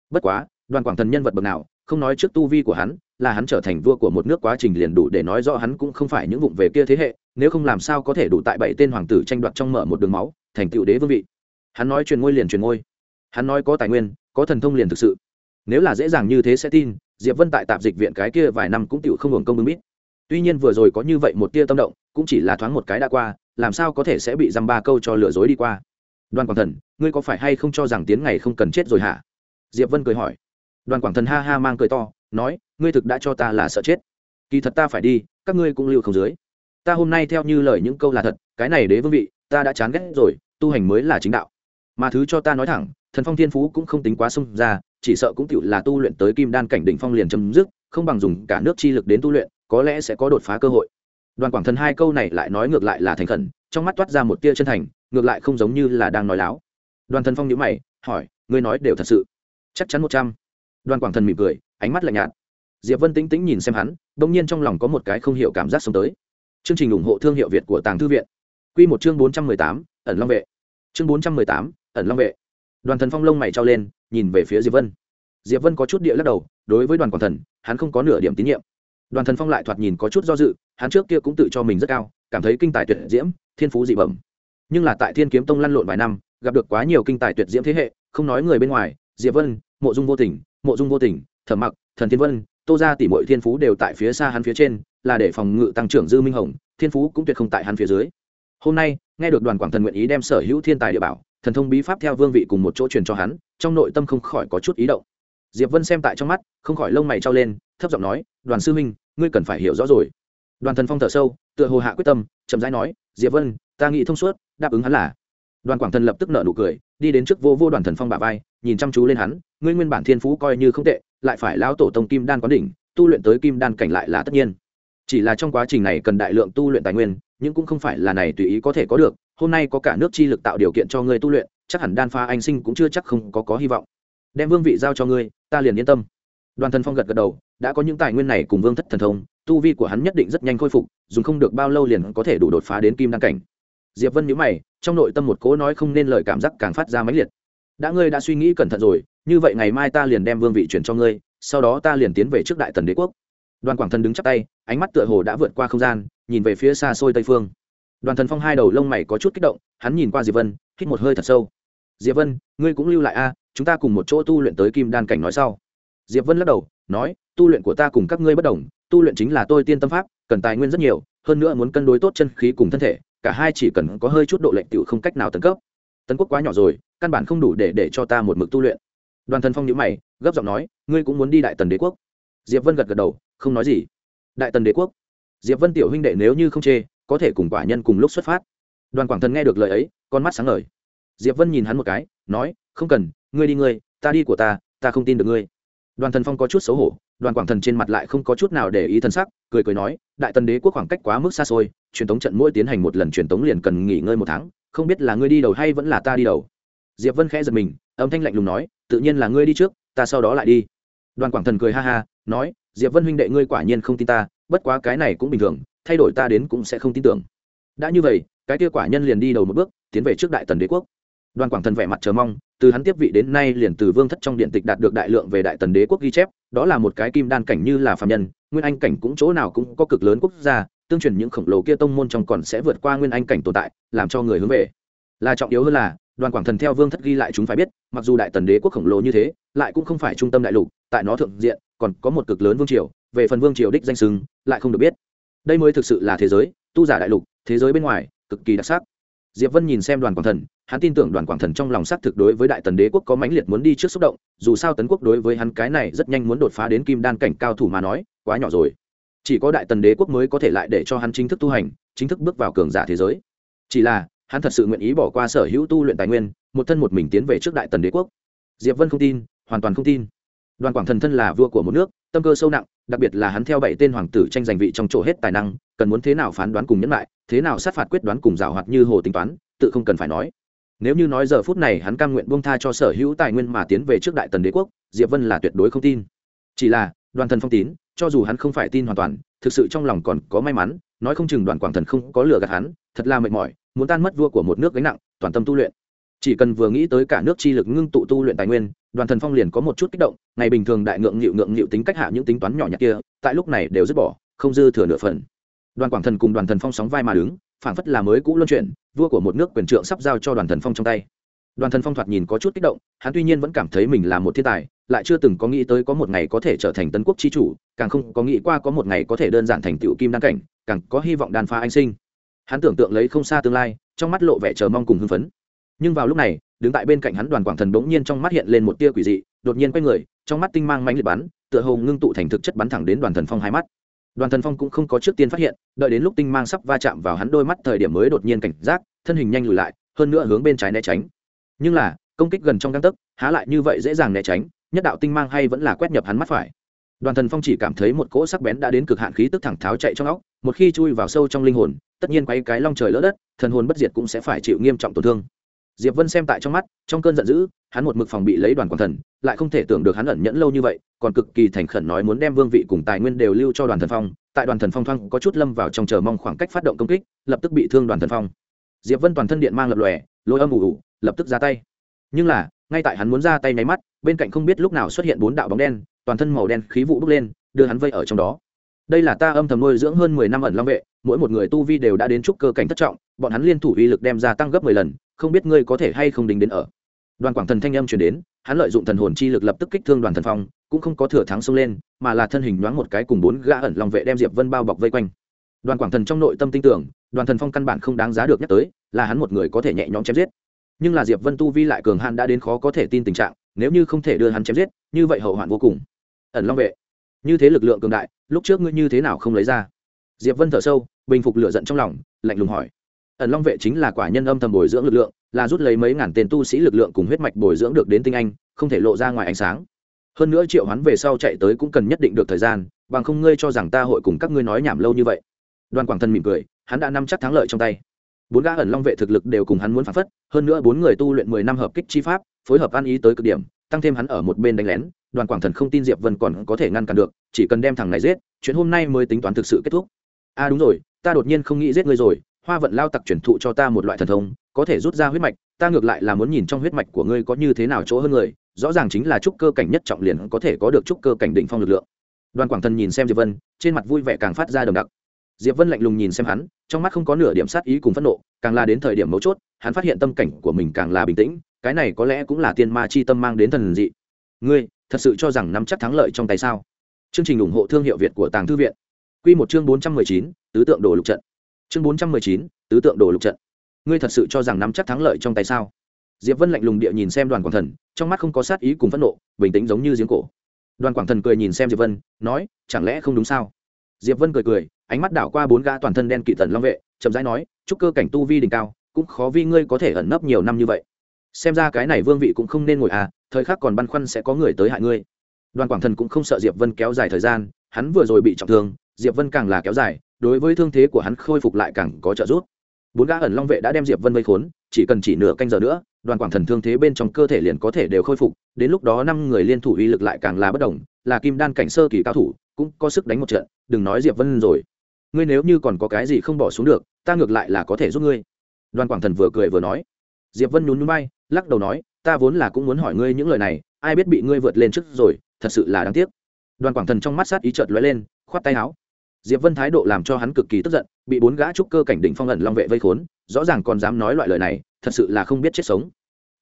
Speaker 1: Bất quá, đoàn quảng thần nhân vật bậc nào, không nói trước tu vi của hắn, là hắn trở thành vua của một nước quá trình liền đủ để nói rõ hắn cũng không phải những vụng về kia thế hệ, nếu không làm sao có thể đủ tại bảy tên hoàng tử tranh đoạt trong mở một đường máu, thành tựu đế vương vị. Hắn nói truyền ngôi liền truyền ngôi. Hắn nói có tài nguyên, có thần thông liền thực sự nếu là dễ dàng như thế sẽ tin, diệp vân tại tạp dịch viện cái kia vài năm cũng tựu không hưởng công bưng bít. Tuy nhiên vừa rồi có như vậy một tia tâm động, cũng chỉ là thoáng một cái đã qua, làm sao có thể sẽ bị dăm ba câu cho lừa dối đi qua? Đoàn quảng thần, ngươi có phải hay không cho rằng tiến ngày không cần chết rồi hả? Diệp vân cười hỏi. Đoàn quảng thần ha ha mang cười to, nói, ngươi thực đã cho ta là sợ chết. Kỳ thật ta phải đi, các ngươi cũng lưu không dưới. Ta hôm nay theo như lời những câu là thật, cái này đế vương vị, ta đã chán ghét rồi, tu hành mới là chính đạo. Mà thứ cho ta nói thẳng, thần phong thiên phú cũng không tính quá xung ra chỉ sợ cũng tiểu là tu luyện tới kim đan cảnh đỉnh phong liền chấm dứt, không bằng dùng cả nước chi lực đến tu luyện, có lẽ sẽ có đột phá cơ hội. Đoàn quảng thần hai câu này lại nói ngược lại là thành khẩn, trong mắt toát ra một tia chân thành, ngược lại không giống như là đang nói láo. Đoàn thần phong nhíu mày, hỏi, ngươi nói đều thật sự? Chắc chắn một trăm. Đoàn quảng thần mỉm cười, ánh mắt lạnh nhạt. Diệp vân tĩnh tĩnh nhìn xem hắn đ nhiên trong lòng có một cái không hiểu cảm giác sống tới. Chương trình ủng hộ thương hiệu việt của tàng thư viện. Quy một chương bốn trăm mười tám, ẩn long vệ. Chương bốn trăm mười tám, ẩn long vệ. Đoàn thần phong lông mày trao lên nhìn về phía diệp vân. Diệp vân có chút địa lắc đầu, đối với đoàn quảng thần, hắn không có nửa điểm tín nhiệm. Đoàn thần phong lại thoạt nhìn có chút do dự, hắn trước kia cũng tự cho mình rất cao, cảm thấy kinh tài tuyệt diễm, thiên phú dị bẩm. Nhưng là tại thiên kiếm tông lăn lộn vài năm, gặp được quá nhiều kinh tài tuyệt diễm thế hệ, không nói người bên ngoài, diệp vân, mộ dung vô tình, mộ dung vô tình, thẩm mặc, thần thiên vân, tô ra tỷ mọi thiên phú đều tại phía xa hắn phía trên, là để phòng ngự tăng trưởng dư minh hồng, thiên phú cũng tuyệt không tại hắn phía dưới. Hôm nay, nghe được đoàn quảng thần nguyện ý đem sở hữu thiên tài địa bảo thần thông bí pháp theo vương vị cùng một chỗ truyền cho hắn, trong nội tâm không khỏi có chút ý động. Diệp vân xem tại trong mắt, không khỏi lông mày trao lên, thấp giọng nói, đoàn sư minh ngươi cần phải hiểu rõ rồi. Đoàn thần phong thở sâu, tựa hồ hạ quyết tâm, chậm rãi nói, diệp vân, ta nghĩ thông suốt, đáp ứng hắn là. Đoàn quảng thần lập tức nở nụ cười, đi đến trước vô vô đoàn thần phong bà vai, nhìn chăm chú lên hắn, ngươi nguyên bản thiên phú coi như không tệ, lại phải lão tổ tông kim đan quán đỉnh, tu luyện tới kim đan cảnh lại là tất nhiên. Chỉ là trong quá trình này cần đại lượng tu luyện tài nguyên, nhưng cũng không phải là này tùy ý có thể có được hôm nay có cả nước chi lực tạo điều kiện cho ngươi tu luyện, chắc hẳn đan pha anh sinh cũng chưa chắc không có có hy vọng. Đem vương vị giao cho ngươi, ta liền yên tâm. Đoàn thần phong gật gật đầu, đã có những tài nguyên này cùng vương thất thần thông, tu vi của hắn nhất định rất nhanh khôi phục, dùng không được bao lâu liền có thể đủ đột phá đến kim đăng cảnh. Diệp vân nhíu mày, trong nội tâm một cố nói không nên lời cảm giác càng phát ra mãnh liệt. Đã ngươi đã suy nghĩ cẩn thận rồi, như vậy ngày mai ta liền đem vương vị chuyển cho ngươi, sau đó ta liền tiến về trước đại tần đế quốc. Đoàn quảng thần đứng chắp tay, ánh mắt tựa hồ đã vượt qua không gian, nhìn về phía xa xôi tây phương đoàn thần phong hai đầu lông mày có chút kích động, hắn nhìn qua diệp vân, hít một hơi thật sâu. Diệp vân, ngươi cũng lưu lại a, chúng ta cùng một chỗ tu luyện tới kim đan cảnh nói sau. Diệp vân lắc đầu, nói, tu luyện của ta cùng các ngươi bất đồng, tu luyện chính là tôi tiên tâm pháp, cần tài nguyên rất nhiều, hơn nữa muốn cân đối tốt chân khí cùng thân thể, cả hai chỉ cần có hơi chút độ lệnh tiểu không cách nào tấn cấp. Tấn quốc quá nhỏ rồi, căn bản không đủ để để cho ta một mực tu luyện. Đoàn thần phong nhữ mày, gấp giọng nói, ngươi cũng muốn đi đại tần đế quốc? Diệp vân gật gật đầu, không nói gì. Đại tần đế quốc? Diệp vân tiểu huynh đệ nếu như không chê có thể cùng quả nhân cùng lúc xuất phát. Đoàn quảng thần nghe được lời ấy, con mắt sáng ngời. Diệp vân nhìn hắn một cái, nói, không cần, ngươi đi ngươi, ta đi của ta ta không tin được ngươi. Đoàn thần phong có chút xấu hổ, đoàn quảng thần trên mặt lại không có chút nào để ý thân sắc, cười cười nói, đại tần đế quốc khoảng cách quá mức xa xôi, truyền tống trận mỗi tiến hành một lần truyền tống liền cần nghỉ ngơi một tháng, không biết là ngươi đi đầu hay vẫn là ta đi đầu. Diệp vân khẽ giật mình, âm thanh lạnh lùng nói, tự nhiên là ngươi đi trước, ta sau đó lại đi. Đoàn quảng thần cười ha ha, nói, diệp vân huynh đệ ngươi quả nhiên không tin ta, bất quá cái này cũng bình thường thay đổi ta đến cũng sẽ không tin tưởng. Đã như vậy, cái kia quả nhân liền đi đầu một bước, tiến về trước đại tần đế quốc. Đoàn quảng thần vẻ mặt chờ mong, từ hắn tiếp vị đến nay liền từ vương thất trong điện tịch đạt được đại lượng về đại tần đế quốc ghi chép, đó là một cái kim đan cảnh như là phạm nhân, nguyên anh cảnh cũng chỗ nào cũng có cực lớn quốc gia, tương truyền những khổng lồ kia tông môn trong còn sẽ vượt qua nguyên anh cảnh tồn tại, làm cho người hướng về. Là trọng yếu hơn là, đoàn quảng thần theo vương thất ghi lại chúng phải biết, mặc dù đại tần đế quốc khổng lồ như thế, lại cũng không phải trung tâm đại lục, tại nó thượng diện, còn có một cực lớn vương triều, về phần vương triều đích danh sừng lại không được biết đây mới thực sự là thế giới, tu giả đại lục, thế giới bên ngoài, cực kỳ đặc sắc. Diệp vân nhìn xem đoàn quảng thần, hắn tin tưởng đoàn quảng thần trong lòng xác thực đối với đại tần đế quốc có mãnh liệt muốn đi trước xúc động, dù sao tấn quốc đối với hắn cái này rất nhanh muốn đột phá đến kim đan cảnh cao thủ mà nói, quá nhỏ rồi. Chỉ có đại tần đế quốc mới có thể lại để cho hắn chính thức tu hành, chính thức bước vào cường giả thế giới. Chỉ là, hắn thật sự nguyện ý bỏ qua sở hữu tu luyện tài nguyên, một thân một mình tiến về trước đại tần đế quốc. Diệp vân không tin, hoàn toàn không tin đoàn quảng thần thân là vua của một nước, tâm cơ sâu nặng, đặc biệt là hắn theo bảy tên hoàng tử tranh giành vị trong chỗ hết tài năng, cần muốn thế nào phán đoán cùng nhẫn lại, thế nào sát phạt quyết đoán cùng rào hoạt như hồ tính toán, tự không cần phải nói. Nếu như nói giờ phút này hắn cam nguyện buông tha cho sở hữu tài nguyên mà tiến về trước đại tần đế quốc, diệp vân là tuyệt đối không tin. Chỉ là, đoàn thần phong tín, cho dù hắn không phải tin hoàn toàn, thực sự trong lòng còn có may mắn, nói không chừng đoàn quảng thần không có lừa gạt hắn, thật là mệt mỏi, muốn tan mất vua của một nước gánh nặng, toàn tâm tu luyện. Chỉ cần vừa nghĩ tới cả nước chi lực ngưng tụ tu luyện tài nguyên đoàn thần phong liền có một chút kích động, ngày bình thường đại ngượng nghịu ngượng nghịu tính cách hạ những tính toán nhỏ nhặt kia, tại lúc này đều dứt bỏ, không dư thừa nửa phần. Đoàn quảng thần cùng đoàn thần phong sóng vai mà đứng, phảng phất là mới cũ luân chuyển, vua của một nước quyền trượng sắp giao cho đoàn thần phong trong tay. Đoàn thần phong thoạt nhìn có chút kích động, hắn tuy nhiên vẫn cảm thấy mình là một thiên tài, lại chưa từng có nghĩ tới có một ngày có thể trở thành tấn quốc chi chủ, càng không có nghĩ qua có một ngày có thể đơn giản thành tựu kim đan cảnh, càng có hy vọng đàn phá anh sinh. Hắn tưởng tượng lấy không xa tương lai, trong mắt lộ vẻ chờ mong cùng hưng phấn. Nhưng vào lúc này đứng tại bên cạnh hắn đoàn quảng thần bỗng nhiên trong mắt hiện lên một tia quỷ dị, đột nhiên quay người, trong mắt tinh mang mãnh liệt bắn, tựa hồ ngưng tụ thành thực chất bắn thẳng đến đoàn thần phong hai mắt. Đoàn thần phong cũng không có trước tiên phát hiện, đợi đến lúc tinh mang sắp va chạm vào hắn đôi mắt thời điểm mới đột nhiên cảnh giác, thân hình nhanh lùi lại, hơn nữa hướng bên trái né tránh. Nhưng là, công kích gần trong găng tấc, há lại như vậy dễ dàng né tránh, nhất đạo tinh mang hay vẫn là quét nhập hắn mắt phải. Đoàn thần phong chỉ cảm thấy một cỗ sắc bén đã đến cực hạn khí tức thẳng tháo chạy trong óc, một khi chui vào sâu trong linh hồn, tất nhiên quay cái long trời lỡ đất, thần hồn bất diệt cũng sẽ phải chịu nghiêm trọng tổn thương diệp vân xem tại trong mắt, trong cơn giận dữ, hắn một mực phòng bị lấy đoàn quảng thần, lại không thể tưởng được hắn ẩn nhẫn lâu như vậy, còn cực kỳ thành khẩn nói muốn đem vương vị cùng tài nguyên đều lưu cho đoàn thần phong. Tại đoàn thần phong thoang có chút lâm vào trong chờ mong khoảng cách phát động công kích, lập tức bị thương đoàn thần phong. Diệp vân toàn thân điện mang lập lòe, lôi âm ủ ủ lập tức ra tay. Nhưng là, ngay tại hắn muốn ra tay nháy mắt, bên cạnh không biết lúc nào xuất hiện bốn đạo bóng đen, toàn thân màu đen khí vụ bốc lên, đưa hắn vây ở trong đó đây là ta âm thầm nuôi dưỡng hơn mười năm ẩn long vệ, mỗi một người tu vi đều đã đến trúc cơ cảnh thất trọng, bọn hắn liên thủ uy lực đem ra tăng gấp mười lần, không biết ngươi có thể hay không đính đến ở. Đoàn quảng thần thanh âm truyền đến, hắn lợi dụng thần hồn chi lực lập tức kích thương đoàn thần phong, cũng không có thừa thắng xông lên, mà là thân hình nhoáng một cái cùng bốn gã ẩn long vệ đem diệp vân bao bọc vây quanh. Đoàn quảng thần trong nội tâm tin tưởng, đoàn thần phong căn bản không đáng giá được nhắc tới, là hắn một người có thể nhẹ nhõm chém giết. Nhưng là diệp vân tu vi lại cường hãn đã đến khó có thể tin tình trạng, nếu như không thể đưa hắn chém giết, như vậy hậu hoạn vô cùng. Ẩn long vệ như thế lực lượng cường đại, lúc trước ngươi như thế nào không lấy ra? Diệp vân thở sâu, bình phục lửa giận trong lòng, lạnh lùng hỏi. Ẩn long vệ chính là quả nhân âm thầm bồi dưỡng lực lượng, là rút lấy mấy ngàn tên tu sĩ lực lượng cùng huyết mạch bồi dưỡng được đến tinh anh, không thể lộ ra ngoài ánh sáng. Hơn nữa triệu hắn về sau chạy tới cũng cần nhất định được thời gian, bằng không ngươi cho rằng ta hội cùng các ngươi nói nhảm lâu như vậy. Đoàn quảng thân mỉm cười, hắn đã nắm chắc thắng lợi trong tay. Bốn gã ẩn long vệ thực lực đều cùng hắn muốn phản phất, hơn nữa bốn người tu luyện mười năm hợp kích chi pháp, phối hợp ăn ý tới cực điểm, tăng thêm hắn ở một bên đánh lén đoàn quảng thần không tin diệp vân còn có thể ngăn cản được, chỉ cần đem thằng này giết, chuyện hôm nay mới tính toán thực sự kết thúc. A à đúng rồi, ta đột nhiên không nghĩ giết ngươi rồi, hoa vận lao tặc chuyển thụ cho ta một loại thần thông, có thể rút ra huyết mạch, ta ngược lại là muốn nhìn trong huyết mạch của ngươi có như thế nào chỗ hơn người, rõ ràng chính là trúc cơ cảnh nhất trọng liền có thể có được trúc cơ cảnh đỉnh phong lực lượng. Đoàn quảng thần nhìn xem diệp vân, trên mặt vui vẻ càng phát ra đồng đặc. Diệp vân lạnh lùng nhìn xem hắn, trong mắt không có nửa điểm sát ý cùng phẫn nộ, càng là đến thời điểm mấu chốt, hắn phát hiện tâm cảnh của mình càng là bình tĩnh, cái này có lẽ cũng là tiên ma chi tâm mang đến thần dị. Ngươi thật sự cho rằng nắm chắc thắng lợi trong tay sao? Chương trình ủng hộ thương hiệu việt của tàng thư viện. Q một chương bốn trăm mười chín, tứ tượng đồ lục trận. Chương bốn trăm mười chín, tứ tượng đồ lục trận. Ngươi thật sự cho rằng nắm chắc thắng lợi trong tay sao? Diệp vân lạnh lùng địa nhìn xem đoàn quảng thần, trong mắt không có sát ý cùng phẫn nộ, bình tĩnh giống như giếng cổ. Đoàn quảng thần cười nhìn xem diệp vân, nói, chẳng lẽ không đúng sao? Diệp vân cười cười, ánh mắt đảo qua bốn gã toàn thân đen kỵ tần long vệ, chậm rãi nói, chúc cơ cảnh tu vi đỉnh cao, cũng khó vi ngươi có thể ẩn nấp nhiều năm như vậy. Xem ra cái này vương vị cũng không nên ngồi à thời khắc còn băn khoăn sẽ có người tới hại ngươi. Đoàn quảng thần cũng không sợ diệp vân kéo dài thời gian, hắn vừa rồi bị trọng thương, diệp vân càng là kéo dài, đối với thương thế của hắn khôi phục lại càng có trợ giúp. Bốn gã ẩn long vệ đã đem diệp vân vây khốn, chỉ cần chỉ nửa canh giờ nữa, đoàn quảng thần thương thế bên trong cơ thể liền có thể đều khôi phục, đến lúc đó năm người liên thủ uy lực lại càng là bất đồng, là kim đan cảnh sơ kỳ cao thủ, cũng có sức đánh một trận, đừng nói diệp vân rồi. Ngươi nếu như còn có cái gì không bỏ xuống được, ta ngược lại là có thể giúp ngươi. Đoàn quảng thần vừa cười vừa nói. Diệp vân nhún nhún bay, lắc đầu nói ta vốn là cũng muốn hỏi ngươi những lời này, ai biết bị ngươi vượt lên trước rồi, thật sự là đáng tiếc. Đoàn quảng thần trong mắt sát ý chợt lóe lên, khoát tay áo. Diệp vân thái độ làm cho hắn cực kỳ tức giận, bị bốn gã trúc cơ cảnh đỉnh phong ẩn long vệ vây khốn, rõ ràng còn dám nói loại lời này, thật sự là không biết chết sống.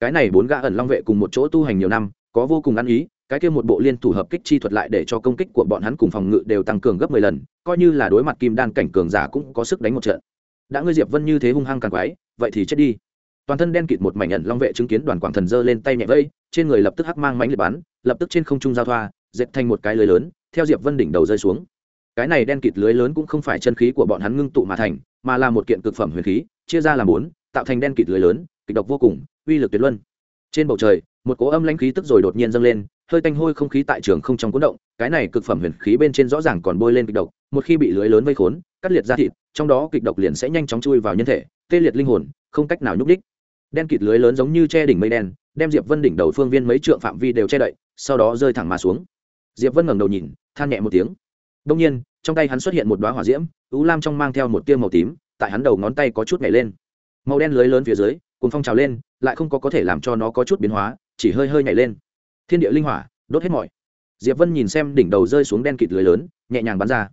Speaker 1: Cái này bốn gã ẩn long vệ cùng một chỗ tu hành nhiều năm, có vô cùng ăn ý, cái kia một bộ liên thủ hợp kích chi thuật lại để cho công kích của bọn hắn cùng phòng ngự đều tăng cường gấp mười lần, coi như là đối mặt kim đan cảnh cường giả cũng có sức đánh một trận. Đã ngươi diệp vân như thế hung hăng càng quái, vậy thì chết đi toàn thân đen kịt một mảnh ẩn long vệ chứng kiến đoàn quảng thần giơ lên tay nhẹ vây, trên người lập tức hắc mang mánh liệt bắn, lập tức trên không trung giao thoa, dệt thành một cái lưới lớn, theo diệp vân đỉnh đầu rơi xuống. Cái này đen kịt lưới lớn cũng không phải chân khí của bọn hắn ngưng tụ mà thành, mà là một kiện cực phẩm huyền khí, chia ra làm bốn, tạo thành đen kịt lưới lớn, kịch độc vô cùng, uy lực tuyệt luân. Trên bầu trời, một cỗ âm lãnh khí tức rồi đột nhiên dâng lên, hơi tanh hôi không khí tại trường không trong cuốn động, cái này cực phẩm huyền khí bên trên rõ ràng còn bôi lên kịch độc, một khi bị lưới lớn vây khốn, cắt liệt ra thịt, trong đó kịch độc liền sẽ nhanh chóng chui vào nhân thể, tê liệt linh hồn, không cách nào nhúc đích đen kịt lưới lớn giống như che đỉnh mây đen, đem diệp vân đỉnh đầu phương viên mấy trượng phạm vi đều che đậy, sau đó rơi thẳng mà xuống. Diệp vân ngẩng đầu nhìn, than nhẹ một tiếng. Đông nhiên, trong tay hắn xuất hiện một đoá hỏa diễm ú lam trong mang theo một tiêu màu tím, tại hắn đầu ngón tay có chút nhảy lên. Màu đen lưới lớn phía dưới cùng phong trào lên, lại không có có thể làm cho nó có chút biến hóa, chỉ hơi hơi nhảy lên. Thiên địa linh hỏa, đốt hết mọi. Diệp vân nhìn xem đỉnh đầu rơi xuống đen kịt lưới lớn, nhẹ nhàng bắn ra.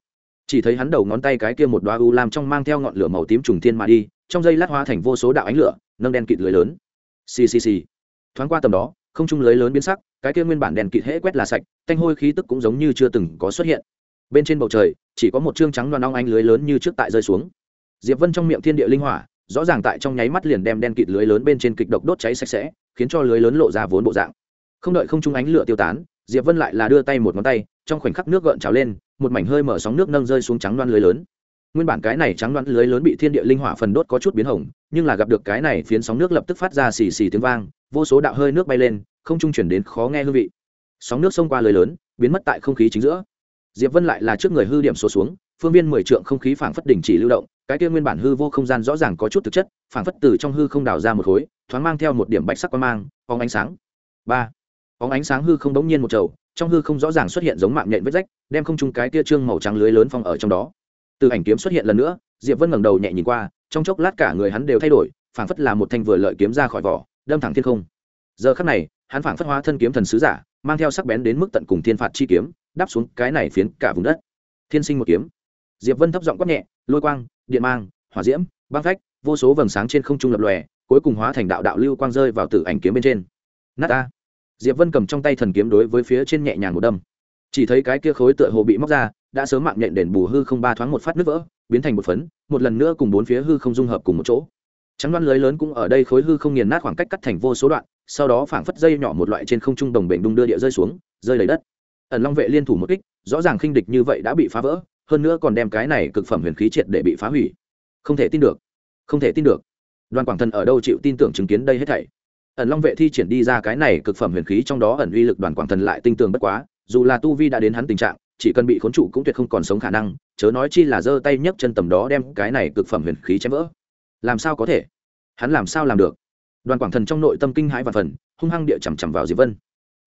Speaker 1: Chỉ thấy hắn đầu ngón tay cái kia một đoá u lam trong mang theo ngọn lửa màu tím trùng thiên mà đi, trong dây lát hoa thành vô số đạo ánh lửa nâng đen kịt lưới lớn. Ccc thoáng qua tầm đó, không trung lưới lớn biến sắc, cái kia nguyên bản đèn kịt hễ quét là sạch tanh hôi khí tức cũng giống như chưa từng có xuất hiện. Bên trên bầu trời, chỉ có một chương trắng loan ong ánh lưới lớn như trước tại rơi xuống. Diệp vân trong miệng thiên địa linh hỏa, rõ ràng tại trong nháy mắt liền đem đen kịt lưới lớn bên trên kịch độc đốt cháy sạch sẽ, khiến cho lưới lớn lộ ra vốn bộ dạng. Không đợi không trung ánh lửa tiêu tán, diệp vân lại là đưa tay một ngón tay, trong khoảnh khắc nước gợn trào lên, một mảnh hơi mở sóng nước nâng rơi xuống trắng loan lưới lớn nguyên bản cái này trắng đoán lưới lớn bị thiên địa linh hỏa phần đốt có chút biến hỏng nhưng là gặp được cái này phiến sóng nước lập tức phát ra xì xì tiếng vang, vô số đạo hơi nước bay lên, không trung chuyển đến khó nghe hương vị. Sóng nước xông qua lưới lớn, biến mất tại không khí chính giữa. Diệp vân lại là trước người hư điểm số xuống, phương viên mười trượng không khí phảng phất đỉnh chỉ lưu động, cái kia nguyên bản hư vô không gian rõ ràng có chút thực chất, phảng phất từ trong hư không đào ra một khối, thoáng mang theo một điểm bạch sắc quang mang, phóng ánh sáng. Ba, phóng ánh sáng hư không đống nhiên một trầu, trong hư không rõ ràng xuất hiện giống mạng nhện vết rách, đem không trung cái kia trương màu trắng lưới lớn phong ở trong đó từ ảnh kiếm xuất hiện lần nữa, diệp vân ngẩng đầu nhẹ nhìn qua, trong chốc lát cả người hắn đều thay đổi, phảng phất là một thanh vừa lợi kiếm ra khỏi vỏ, đâm thẳng thiên không. Giờ khắc này, hắn phảng phất hóa thân kiếm thần sứ giả, mang theo sắc bén đến mức tận cùng thiên phạt chi kiếm, đáp xuống cái này phiến cả vùng đất. Thiên sinh một kiếm. Diệp vân thấp giọng quát nhẹ, lôi quang, điện mang, hỏa diễm, băng phách, vô số vầng sáng trên không trung lập lòe, cuối cùng hóa thành đạo đạo lưu quang rơi vào tử ảnh kiếm bên trên. Nát ta. Diệp vân cầm trong tay thần kiếm đối với phía trên nhẹ nhàng một đâm. Chỉ thấy cái kia khối tựa hồ bị móc ra đã sớm mạng nhện đền bù hư không ba thoáng một phát nước vỡ, biến thành một phấn, một lần nữa cùng bốn phía hư không dung hợp cùng một chỗ. Trắng đoan lưới lớn cũng ở đây khối hư không nghiền nát khoảng cách cắt thành vô số đoạn, sau đó phảng phất dây nhỏ một loại trên không trung đồng bệnh đung đưa địa rơi xuống, rơi lấy đất. Ẩn long vệ liên thủ một kích, rõ ràng khinh địch như vậy đã bị phá vỡ, hơn nữa còn đem cái này cực phẩm huyền khí triệt để bị phá hủy. Không thể tin được, không thể tin được. Đoàn quảng thần ở đâu chịu tin tưởng chứng kiến đây hết thảy? Ẩn long vệ thi triển đi ra cái này cực phẩm huyền khí trong đó ẩn uy lực đoàn quảng thần lại tinh tường bất quá, dù là tu vi đã đến hắn tình trạng chỉ cần bị khốn trụ cũng tuyệt không còn sống khả năng, chớ nói chi là giơ tay nhấc chân tầm đó đem cái này cực phẩm huyền khí chém vỡ. Làm sao có thể? Hắn làm sao làm được? Đoàn quảng thần trong nội tâm kinh hãi và phần, hung hăng địa chằm chằm vào diệp vân.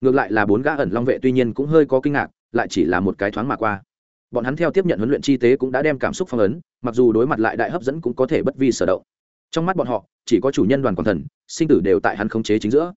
Speaker 1: Ngược lại là bốn gã ẩn long vệ tuy nhiên cũng hơi có kinh ngạc, lại chỉ là một cái thoáng mà qua. Bọn hắn theo tiếp nhận huấn luyện chi tế cũng đã đem cảm xúc phong ấn, mặc dù đối mặt lại đại hấp dẫn cũng có thể bất vi sở động. Trong mắt bọn họ, chỉ có chủ nhân đoàn quảng thần, sinh tử đều tại hắn khống chế chính giữa.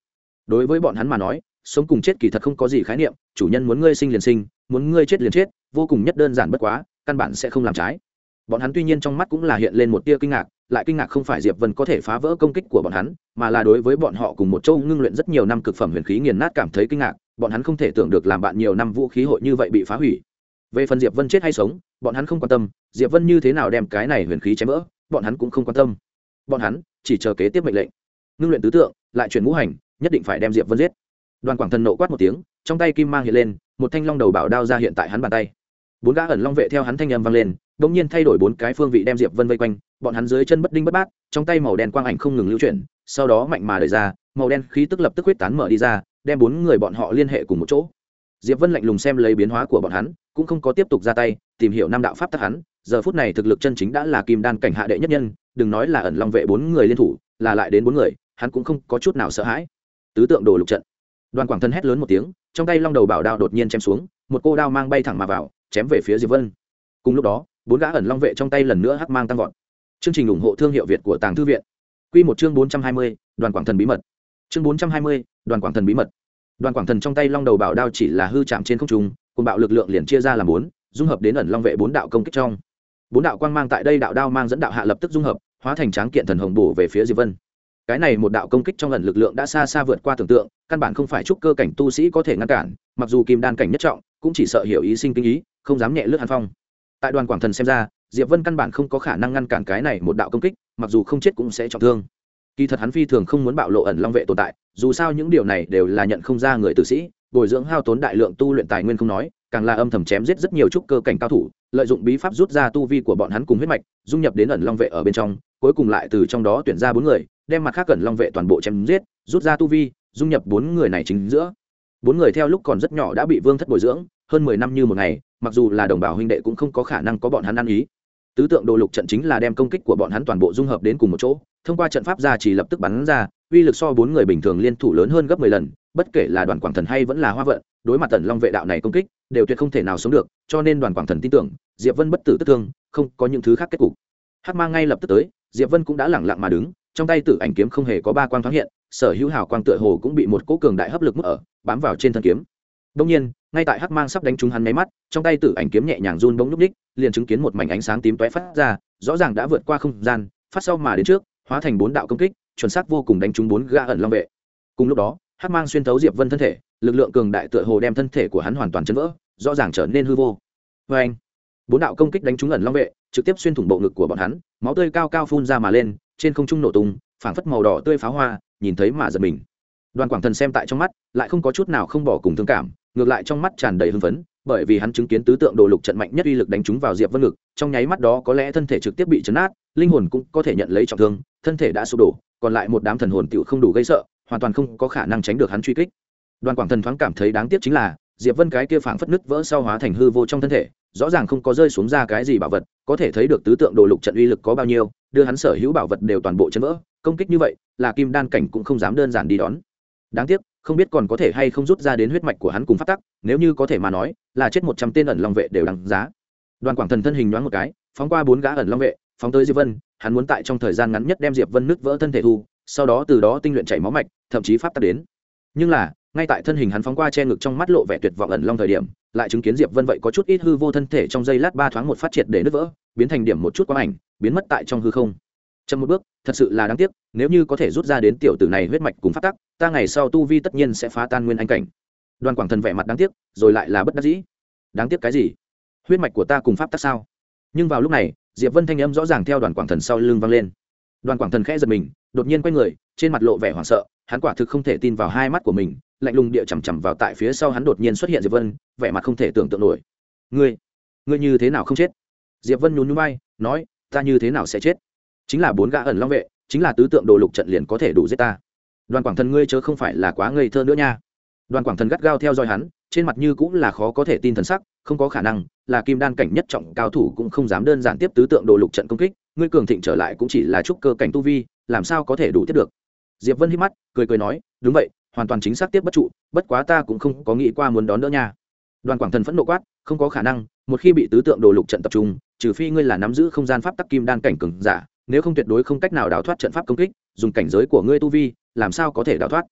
Speaker 1: Đối với bọn hắn mà nói sống cùng chết kỳ thật không có gì khái niệm, chủ nhân muốn ngươi sinh liền sinh, muốn ngươi chết liền chết, vô cùng nhất đơn giản bất quá, căn bản sẽ không làm trái. Bọn hắn tuy nhiên trong mắt cũng là hiện lên một tia kinh ngạc, lại kinh ngạc không phải diệp vân có thể phá vỡ công kích của bọn hắn, mà là đối với bọn họ cùng một châu ngưng luyện rất nhiều năm cực phẩm huyền khí nghiền nát cảm thấy kinh ngạc, bọn hắn không thể tưởng được làm bạn nhiều năm vũ khí hội như vậy bị phá hủy. Về phần diệp vân chết hay sống, bọn hắn không quan tâm, diệp vân như thế nào đem cái này huyền khí chém vỡ, bọn hắn cũng không quan tâm. Bọn hắn chỉ chờ kế tiếp mệnh lệnh. Ngưng luyện tứ tượng, lại chuyển ngũ hành, nhất định phải đem diệp vân giết đoàn quảng thần nộ quát một tiếng, trong tay kim mang hiện lên, một thanh long đầu bảo đao ra hiện tại hắn bàn tay. Bốn gã ẩn long vệ theo hắn thanh âm vang lên, đột nhiên thay đổi bốn cái phương vị đem diệp vân vây quanh, bọn hắn dưới chân bất đinh bất bát, trong tay màu đen quang ảnh không ngừng lưu chuyển, sau đó mạnh mà đẩy ra, màu đen khí tức lập tức huyết tán mở đi ra, đem bốn người bọn họ liên hệ cùng một chỗ. Diệp vân lạnh lùng xem lấy biến hóa của bọn hắn, cũng không có tiếp tục ra tay, tìm hiểu năm đạo pháp tắc hắn, giờ phút này thực lực chân chính đã là kim đan cảnh hạ đệ nhất nhân, đừng nói là ẩn long vệ bốn người liên thủ, là lại đến bốn người, hắn cũng không có chút nào sợ hãi. Tứ tượng đồ lục trận đoàn quảng thân hét lớn một tiếng, trong tay long đầu bảo đao đột nhiên chém xuống, một cô đao mang bay thẳng mà vào, chém về phía diệp vân. Cùng lúc đó, bốn gã ẩn long vệ trong tay lần nữa hắc mang tăng vọt. Chương trình ủng hộ thương hiệu việt của tàng thư viện. Quy một chương bốn trăm hai mươi, đoàn quảng thần bí mật. Chương bốn trăm hai mươi, đoàn quảng thần bí mật. Đoàn quảng thần trong tay long đầu bảo đao chỉ là hư chạm trên không trung, cùng bạo lực lượng liền chia ra làm bốn, dung hợp đến ẩn long vệ bốn đạo công kích trong. Bốn đạo quang mang tại đây đạo đao mang dẫn đạo hạ lập tức dung hợp, hóa thành tráng kiện thần hồng bổ về phía diệp vân cái này một đạo công kích trong ẩn lực lượng đã xa xa vượt qua tưởng tượng, căn bản không phải chúc cơ cảnh tu sĩ có thể ngăn cản, mặc dù kim đan cảnh nhất trọng, cũng chỉ sợ hiểu ý sinh kinh ý, không dám nhẹ lướt hàn phong. Tại đoàn quảng thần xem ra, diệp vân căn bản không có khả năng ngăn cản cái này một đạo công kích, mặc dù không chết cũng sẽ trọng thương. Kỳ thật hắn phi thường không muốn bạo lộ ẩn long vệ tồn tại, dù sao những điều này đều là nhận không ra người tử sĩ, bồi dưỡng hao tốn đại lượng tu luyện tài nguyên không nói, càng là âm thầm chém giết rất nhiều trúc cơ cảnh cao thủ, lợi dụng bí pháp rút ra tu vi của bọn hắn cùng huyết mạch, dung nhập đến ẩn long vệ ở bên trong, cuối cùng lại từ trong đó tuyển ra bốn người đem mặt khác cẩn long vệ toàn bộ chém giết, rút ra tu vi, dung nhập bốn người này chính giữa. Bốn người theo lúc còn rất nhỏ đã bị vương thất bồi dưỡng, hơn mười năm như một ngày, mặc dù là đồng bào huynh đệ cũng không có khả năng có bọn hắn ăn ý. Tứ tượng đồ lục trận chính là đem công kích của bọn hắn toàn bộ dung hợp đến cùng một chỗ, thông qua trận pháp ra chỉ lập tức bắn ra, uy lực so bốn người bình thường liên thủ lớn hơn gấp mười lần, bất kể là đoàn quảng thần hay vẫn là hoa vận, đối mặt tần long vệ đạo này công kích, đều tuyệt không thể nào sống được, cho nên đoàn quảng thần tin tưởng, diệp vân bất tử tức thương, không có những thứ khác kết cục. Hắc mang ngay lập tức tới, diệp vân cũng đã lẳng lặng mà đứng trong tay tử ảnh kiếm không hề có ba quang thoáng hiện, sở hữu hào quang tựa hồ cũng bị một cỗ cường đại hấp lực mức ở, bám vào trên thân kiếm. Đông nhiên, ngay tại hắc mang sắp đánh trúng hắn máy mắt, trong tay tử ảnh kiếm nhẹ nhàng run bỗng nhúc ních liền chứng kiến một mảnh ánh sáng tím toé phát ra, rõ ràng đã vượt qua không gian, phát sau mà đến trước, hóa thành bốn đạo công kích, chuẩn xác vô cùng đánh trúng bốn gã ẩn long vệ. Cùng lúc đó, hắc mang xuyên thấu diệp vân thân thể, lực lượng cường đại tựa hồ đem thân thể của hắn hoàn toàn chấn vỡ, rõ ràng trở nên hư vô. Vê anh bốn đạo công kích đánh trúng ẩn long vệ, trực tiếp xuyên thủng bộ ngực của bọn hắn, máu tươi cao cao phun ra mà lên trên không trung nổ tung, phảng phất màu đỏ tươi pháo hoa, nhìn thấy mà giật mình. Đoàn quảng thần xem tại trong mắt, lại không có chút nào không bỏ cùng thương cảm, ngược lại trong mắt tràn đầy hưng phấn, bởi vì hắn chứng kiến tứ tượng đồ lục trận mạnh nhất uy lực đánh trúng vào diệp vân ngực, trong nháy mắt đó có lẽ thân thể trực tiếp bị chấn át, linh hồn cũng có thể nhận lấy trọng thương, thân thể đã sụp đổ, còn lại một đám thần hồn tựu không đủ gây sợ, hoàn toàn không có khả năng tránh được hắn truy kích. Đoàn quảng thần thoáng cảm thấy đáng tiếc chính là diệp vân cái kia phảng phất nứt vỡ sau hóa thành hư vô trong thân thể, rõ ràng không có rơi xuống ra cái gì bảo vật, có thể thấy được tứ tượng đồ lục trận uy lực có bao nhiêu, đưa hắn sở hữu bảo vật đều toàn bộ chấn vỡ, công kích như vậy, là kim đan cảnh cũng không dám đơn giản đi đón. Đáng tiếc, không biết còn có thể hay không rút ra đến huyết mạch của hắn cùng phát tắc, nếu như có thể mà nói, là chết một trăm tên ẩn long vệ đều đằng giá. Đoàn quảng thần thân hình nhoáng một cái, phóng qua bốn gã ẩn long vệ, phóng tới diệp vân, hắn muốn tại trong thời gian ngắn nhất đem diệp vân nứt vỡ thân thể thu, sau đó từ đó tinh luyện chảy máu mạch, thậm chí pháp tắc đến. Nhưng là ngay tại thân hình hắn phóng qua che ngực trong mắt lộ vẻ tuyệt vọng ẩn long thời điểm, lại chứng kiến diệp vân vậy có chút ít hư vô thân thể trong giây lát ba thoáng một phát triệt để nứt vỡ, biến thành điểm một chút quang ảnh, biến mất tại trong hư không. Chậm một bước, thật sự là đáng tiếc, nếu như có thể rút ra đến tiểu tử này huyết mạch cùng phát tắc, ta ngày sau tu vi tất nhiên sẽ phá tan nguyên anh cảnh. Đoàn quảng thần vẻ mặt đáng tiếc, rồi lại là bất đắc dĩ. Đáng tiếc cái gì? Huyết mạch của ta cùng pháp tắc sao? Nhưng vào lúc này, diệp vân thanh âm rõ ràng theo đoàn quảng thần sau lưng vang lên. Đoàn quảng thần khẽ giật mình, đột nhiên quay người, trên mặt lộ vẻ hoảng sợ, hắn quả thực không thể tin vào hai mắt của mình lạnh lùng địa chằm chằm vào tại phía sau hắn đột nhiên xuất hiện diệp vân, vẻ mặt không thể tưởng tượng nổi. Ngươi ngươi như thế nào không chết? Diệp vân nhún nhún bay nói, ta như thế nào sẽ chết? Chính là bốn gã ẩn long vệ, chính là tứ tượng đồ lục trận liền có thể đủ giết ta. Đoàn quảng thần ngươi chớ không phải là quá ngây thơ nữa nha. Đoàn quảng thần gắt gao theo dõi hắn, trên mặt như cũng là khó có thể tin thần sắc, không có khả năng, là kim đan cảnh nhất trọng cao thủ cũng không dám đơn giản tiếp tứ tượng đồ lục trận công kích, ngươi cường thịnh trở lại cũng chỉ là trúc cơ cảnh tu vi, làm sao có thể đủ tiếp được? Diệp vân hít mắt, cười cười nói, đúng vậy hoàn toàn chính xác tiếp bất trụ, bất quá ta cũng không có nghĩ qua muốn đón đỡ nha. Đoàn quảng thần phẫn nộ quát, không có khả năng, một khi bị tứ tượng đồ lục trận tập trung, trừ phi ngươi là nắm giữ không gian pháp tắc kim đan cảnh cường giả, nếu không tuyệt đối không cách nào đào thoát trận pháp công kích, dùng cảnh giới của ngươi tu vi, làm sao có thể đào thoát?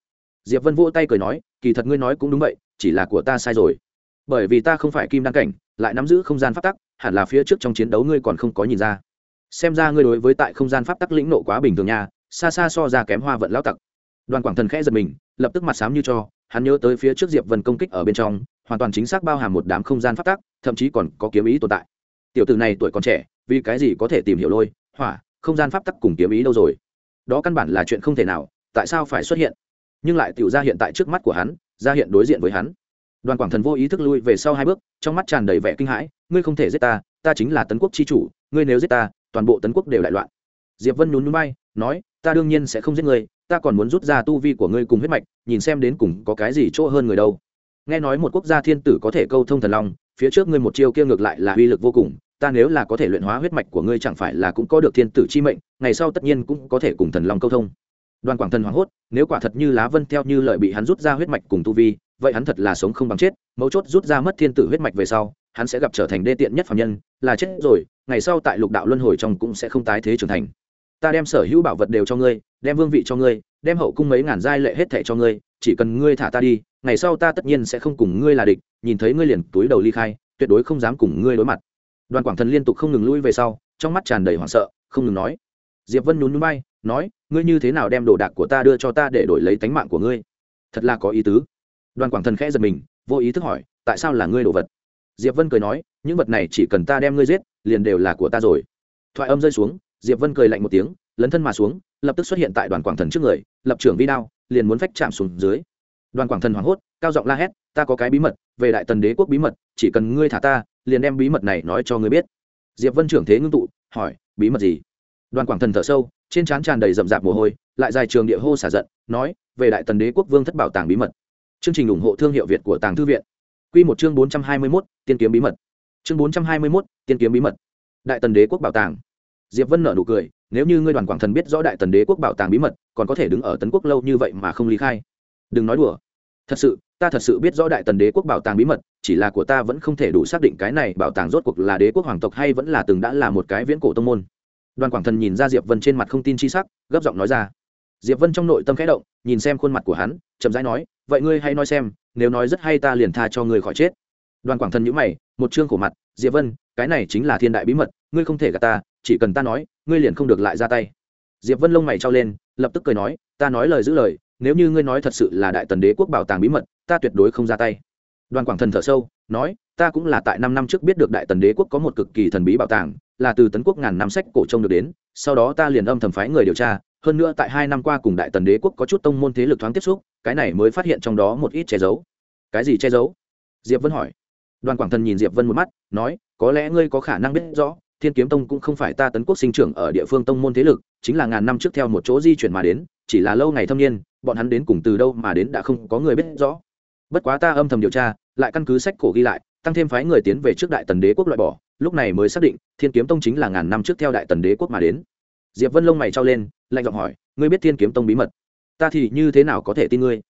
Speaker 1: Diệp vân vỗ tay cười nói, kỳ thật ngươi nói cũng đúng vậy, chỉ là của ta sai rồi. Bởi vì ta không phải kim đan cảnh, lại nắm giữ không gian pháp tắc, hẳn là phía trước trong chiến đấu ngươi còn không có nhìn ra. Xem ra ngươi đối với tại không gian pháp tắc lĩnh nộ quá bình thường nha, xa xa so ra kém hoa vận lão tặc đoàn quảng thần khẽ giật mình, lập tức mặt sám như cho, hắn nhớ tới phía trước diệp vân công kích ở bên trong, hoàn toàn chính xác bao hàm một đám không gian pháp tắc, thậm chí còn có kiếm ý tồn tại. Tiểu tử này tuổi còn trẻ, vì cái gì có thể tìm hiểu lôi, hỏa, không gian pháp tắc cùng kiếm ý đâu rồi? Đó căn bản là chuyện không thể nào, tại sao phải xuất hiện? Nhưng lại tiểu ra hiện tại trước mắt của hắn ra hiện đối diện với hắn. Đoàn quảng thần vô ý thức lui về sau hai bước, trong mắt tràn đầy vẻ kinh hãi, ngươi không thể giết ta ta chính là tấn quốc chi chủ, ngươi nếu giết ta, toàn bộ tấn quốc đều đại loạn. Diệp vân nhún núi bay, nói, ta đương nhiên sẽ không giết ngươi ta còn muốn rút ra tu vi của ngươi cùng huyết mạch, nhìn xem đến cùng có cái gì chỗ hơn người đâu. Nghe nói một quốc gia thiên tử có thể câu thông thần long, phía trước ngươi một chiêu kia ngược lại là uy lực vô cùng, ta nếu là có thể luyện hóa huyết mạch của ngươi chẳng phải là cũng có được thiên tử chi mệnh, ngày sau tất nhiên cũng có thể cùng thần long câu thông. Đoàn quảng thần hoảng hốt, nếu quả thật như lá vân theo như lợi bị hắn rút ra huyết mạch cùng tu vi, vậy hắn thật là sống không bằng chết, mấu chốt rút ra mất thiên tử huyết mạch về sau, hắn sẽ gặp trở thành đê tiện nhất phạm nhân, là chết rồi, ngày sau tại lục đạo luân hồi trong cũng sẽ không tái thế trưởng thành ta đem sở hữu bảo vật đều cho ngươi, đem vương vị cho ngươi, đem hậu cung mấy ngàn giai lệ hết thệ cho ngươi, chỉ cần ngươi thả ta đi, ngày sau ta tất nhiên sẽ không cùng ngươi là địch, nhìn thấy ngươi liền túi đầu ly khai, tuyệt đối không dám cùng ngươi đối mặt. Đoàn quảng thần liên tục không ngừng lui về sau, trong mắt tràn đầy hoảng sợ, không ngừng nói. Diệp vân nhún núi bay, nói, ngươi như thế nào đem đồ đạc của ta đưa cho ta để đổi lấy tánh mạng của ngươi? Thật là có ý tứ. Đoàn quảng thần khẽ giật mình, vô ý thức hỏi, tại sao là ngươi đồ vật? Diệp vân cười nói, những vật này chỉ cần ta đem ngươi giết, liền đều là của ta rồi. Thoại âm rơi xuống diệp vân cười lạnh một tiếng lấn thân mà xuống lập tức xuất hiện tại đoàn quảng thần trước người lập trưởng vi đao liền muốn phách chạm xuống dưới. Đoàn quảng thần hoảng hốt cao giọng la hét ta có cái bí mật về đại tần đế quốc bí mật chỉ cần ngươi thả ta liền đem bí mật này nói cho ngươi biết. Diệp vân trưởng thế ngưng tụ hỏi bí mật gì? Đoàn quảng thần thở sâu trên trán tràn đầy rậm rạp mồ hôi lại dài trường địa hô xả giận nói về đại tần đế quốc vương thất bảo tàng bí mật. Chương trình ủng hộ thương hiệu việt của tàng thư viện. Quy một chương bốn trăm hai mươi 421, tiên kiếm bí mật. Chương bốn trăm hai mươi 421, tiên kiếm bí mật. Đại tần đế quốc bảo tàng diệp vân nở nụ cười, nếu như ngươi đoàn quảng thần biết rõ đại tần đế quốc bảo tàng bí mật, còn có thể đứng ở tấn quốc lâu như vậy mà không ly khai. Đừng nói đùa. Thật sự, ta thật sự biết rõ đại tần đế quốc bảo tàng bí mật, chỉ là của ta vẫn không thể đủ xác định cái này bảo tàng rốt cuộc là đế quốc hoàng tộc hay vẫn là từng đã là một cái viễn cổ tông môn. Đoàn quảng thần nhìn ra diệp vân trên mặt không tin chi sắc, gấp giọng nói ra. Diệp vân trong nội tâm khẽ động, nhìn xem khuôn mặt của hắn, chậm rãi nói, vậy ngươi hãy nói xem, nếu nói rất hay ta liền tha cho ngươi khỏi chết. Đoàn quảng thần nhíu mày, một chương cổ mặt, diệp vân, cái này chính là thiên đại bí mật, ngươi không thể gạt ta chỉ cần ta nói, ngươi liền không được lại ra tay. Diệp vân lông mày trao lên, lập tức cười nói, ta nói lời giữ lời, nếu như ngươi nói thật sự là đại tần đế quốc bảo tàng bí mật, ta tuyệt đối không ra tay. Đoàn quảng thần thở sâu, nói, ta cũng là tại năm năm trước biết được đại tần đế quốc có một cực kỳ thần bí bảo tàng, là từ tấn quốc ngàn năm sách cổ trông được đến, sau đó ta liền âm thầm phái người điều tra, hơn nữa tại hai năm qua cùng đại tần đế quốc có chút tông môn thế lực thoáng tiếp xúc, cái này mới phát hiện trong đó một ít che giấu. Cái gì che giấu? Diệp Vân hỏi. Đoàn quảng thần nhìn diệp vân một mắt, nói, có lẽ ngươi có khả năng biết rõ thiên kiếm tông cũng không phải ta tấn quốc sinh trưởng ở địa phương tông môn thế lực, chính là ngàn năm trước theo một chỗ di chuyển mà đến, chỉ là lâu ngày thâm niên, bọn hắn đến cùng từ đâu mà đến đã không có người biết rõ. Bất quá ta âm thầm điều tra, lại căn cứ sách cổ ghi lại, tăng thêm phái người tiến về trước đại tần đế quốc loại bỏ, lúc này mới xác định, thiên kiếm tông chính là ngàn năm trước theo đại tần đế quốc mà đến. Diệp vân lông mày trao lên, lạnh giọng hỏi, ngươi biết thiên kiếm tông bí mật? Ta thì như thế nào có thể tin ngươi?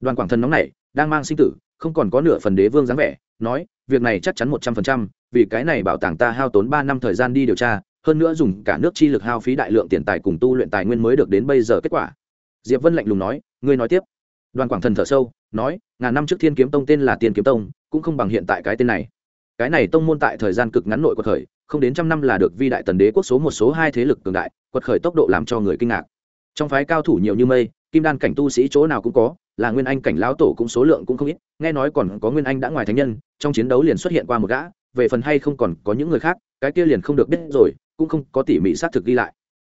Speaker 1: Đoàn quảng thần nóng này đang mang sinh tử, không còn có nửa phần đế vương dáng vẻ, nói, việc này chắc chắn một trăm phần trăm vì cái này bảo tàng ta hao tốn ba năm thời gian đi điều tra, hơn nữa dùng cả nước chi lực hao phí đại lượng tiền tài cùng tu luyện tài nguyên mới được đến bây giờ kết quả. Diệp vân lạnh lùng nói, ngươi nói tiếp. Đoàn quảng thần thở sâu, nói, ngàn năm trước thiên kiếm tông tên là tiên kiếm tông, cũng không bằng hiện tại cái tên này. Cái này tông môn tại thời gian cực ngắn nội quật khởi, không đến trăm năm là được vi đại tần đế quốc số một số hai thế lực cường đại, quật khởi tốc độ làm cho người kinh ngạc. Trong phái cao thủ nhiều như mây, kim đan cảnh tu sĩ chỗ nào cũng có, là nguyên anh cảnh lão tổ cũng số lượng cũng không ít, nghe nói còn có nguyên anh đã ngoài thánh nhân, trong chiến đấu liền xuất hiện qua một gã về phần hay không còn có những người khác, cái kia liền không được biết rồi, cũng không có tỉ mỉ xác thực ghi lại.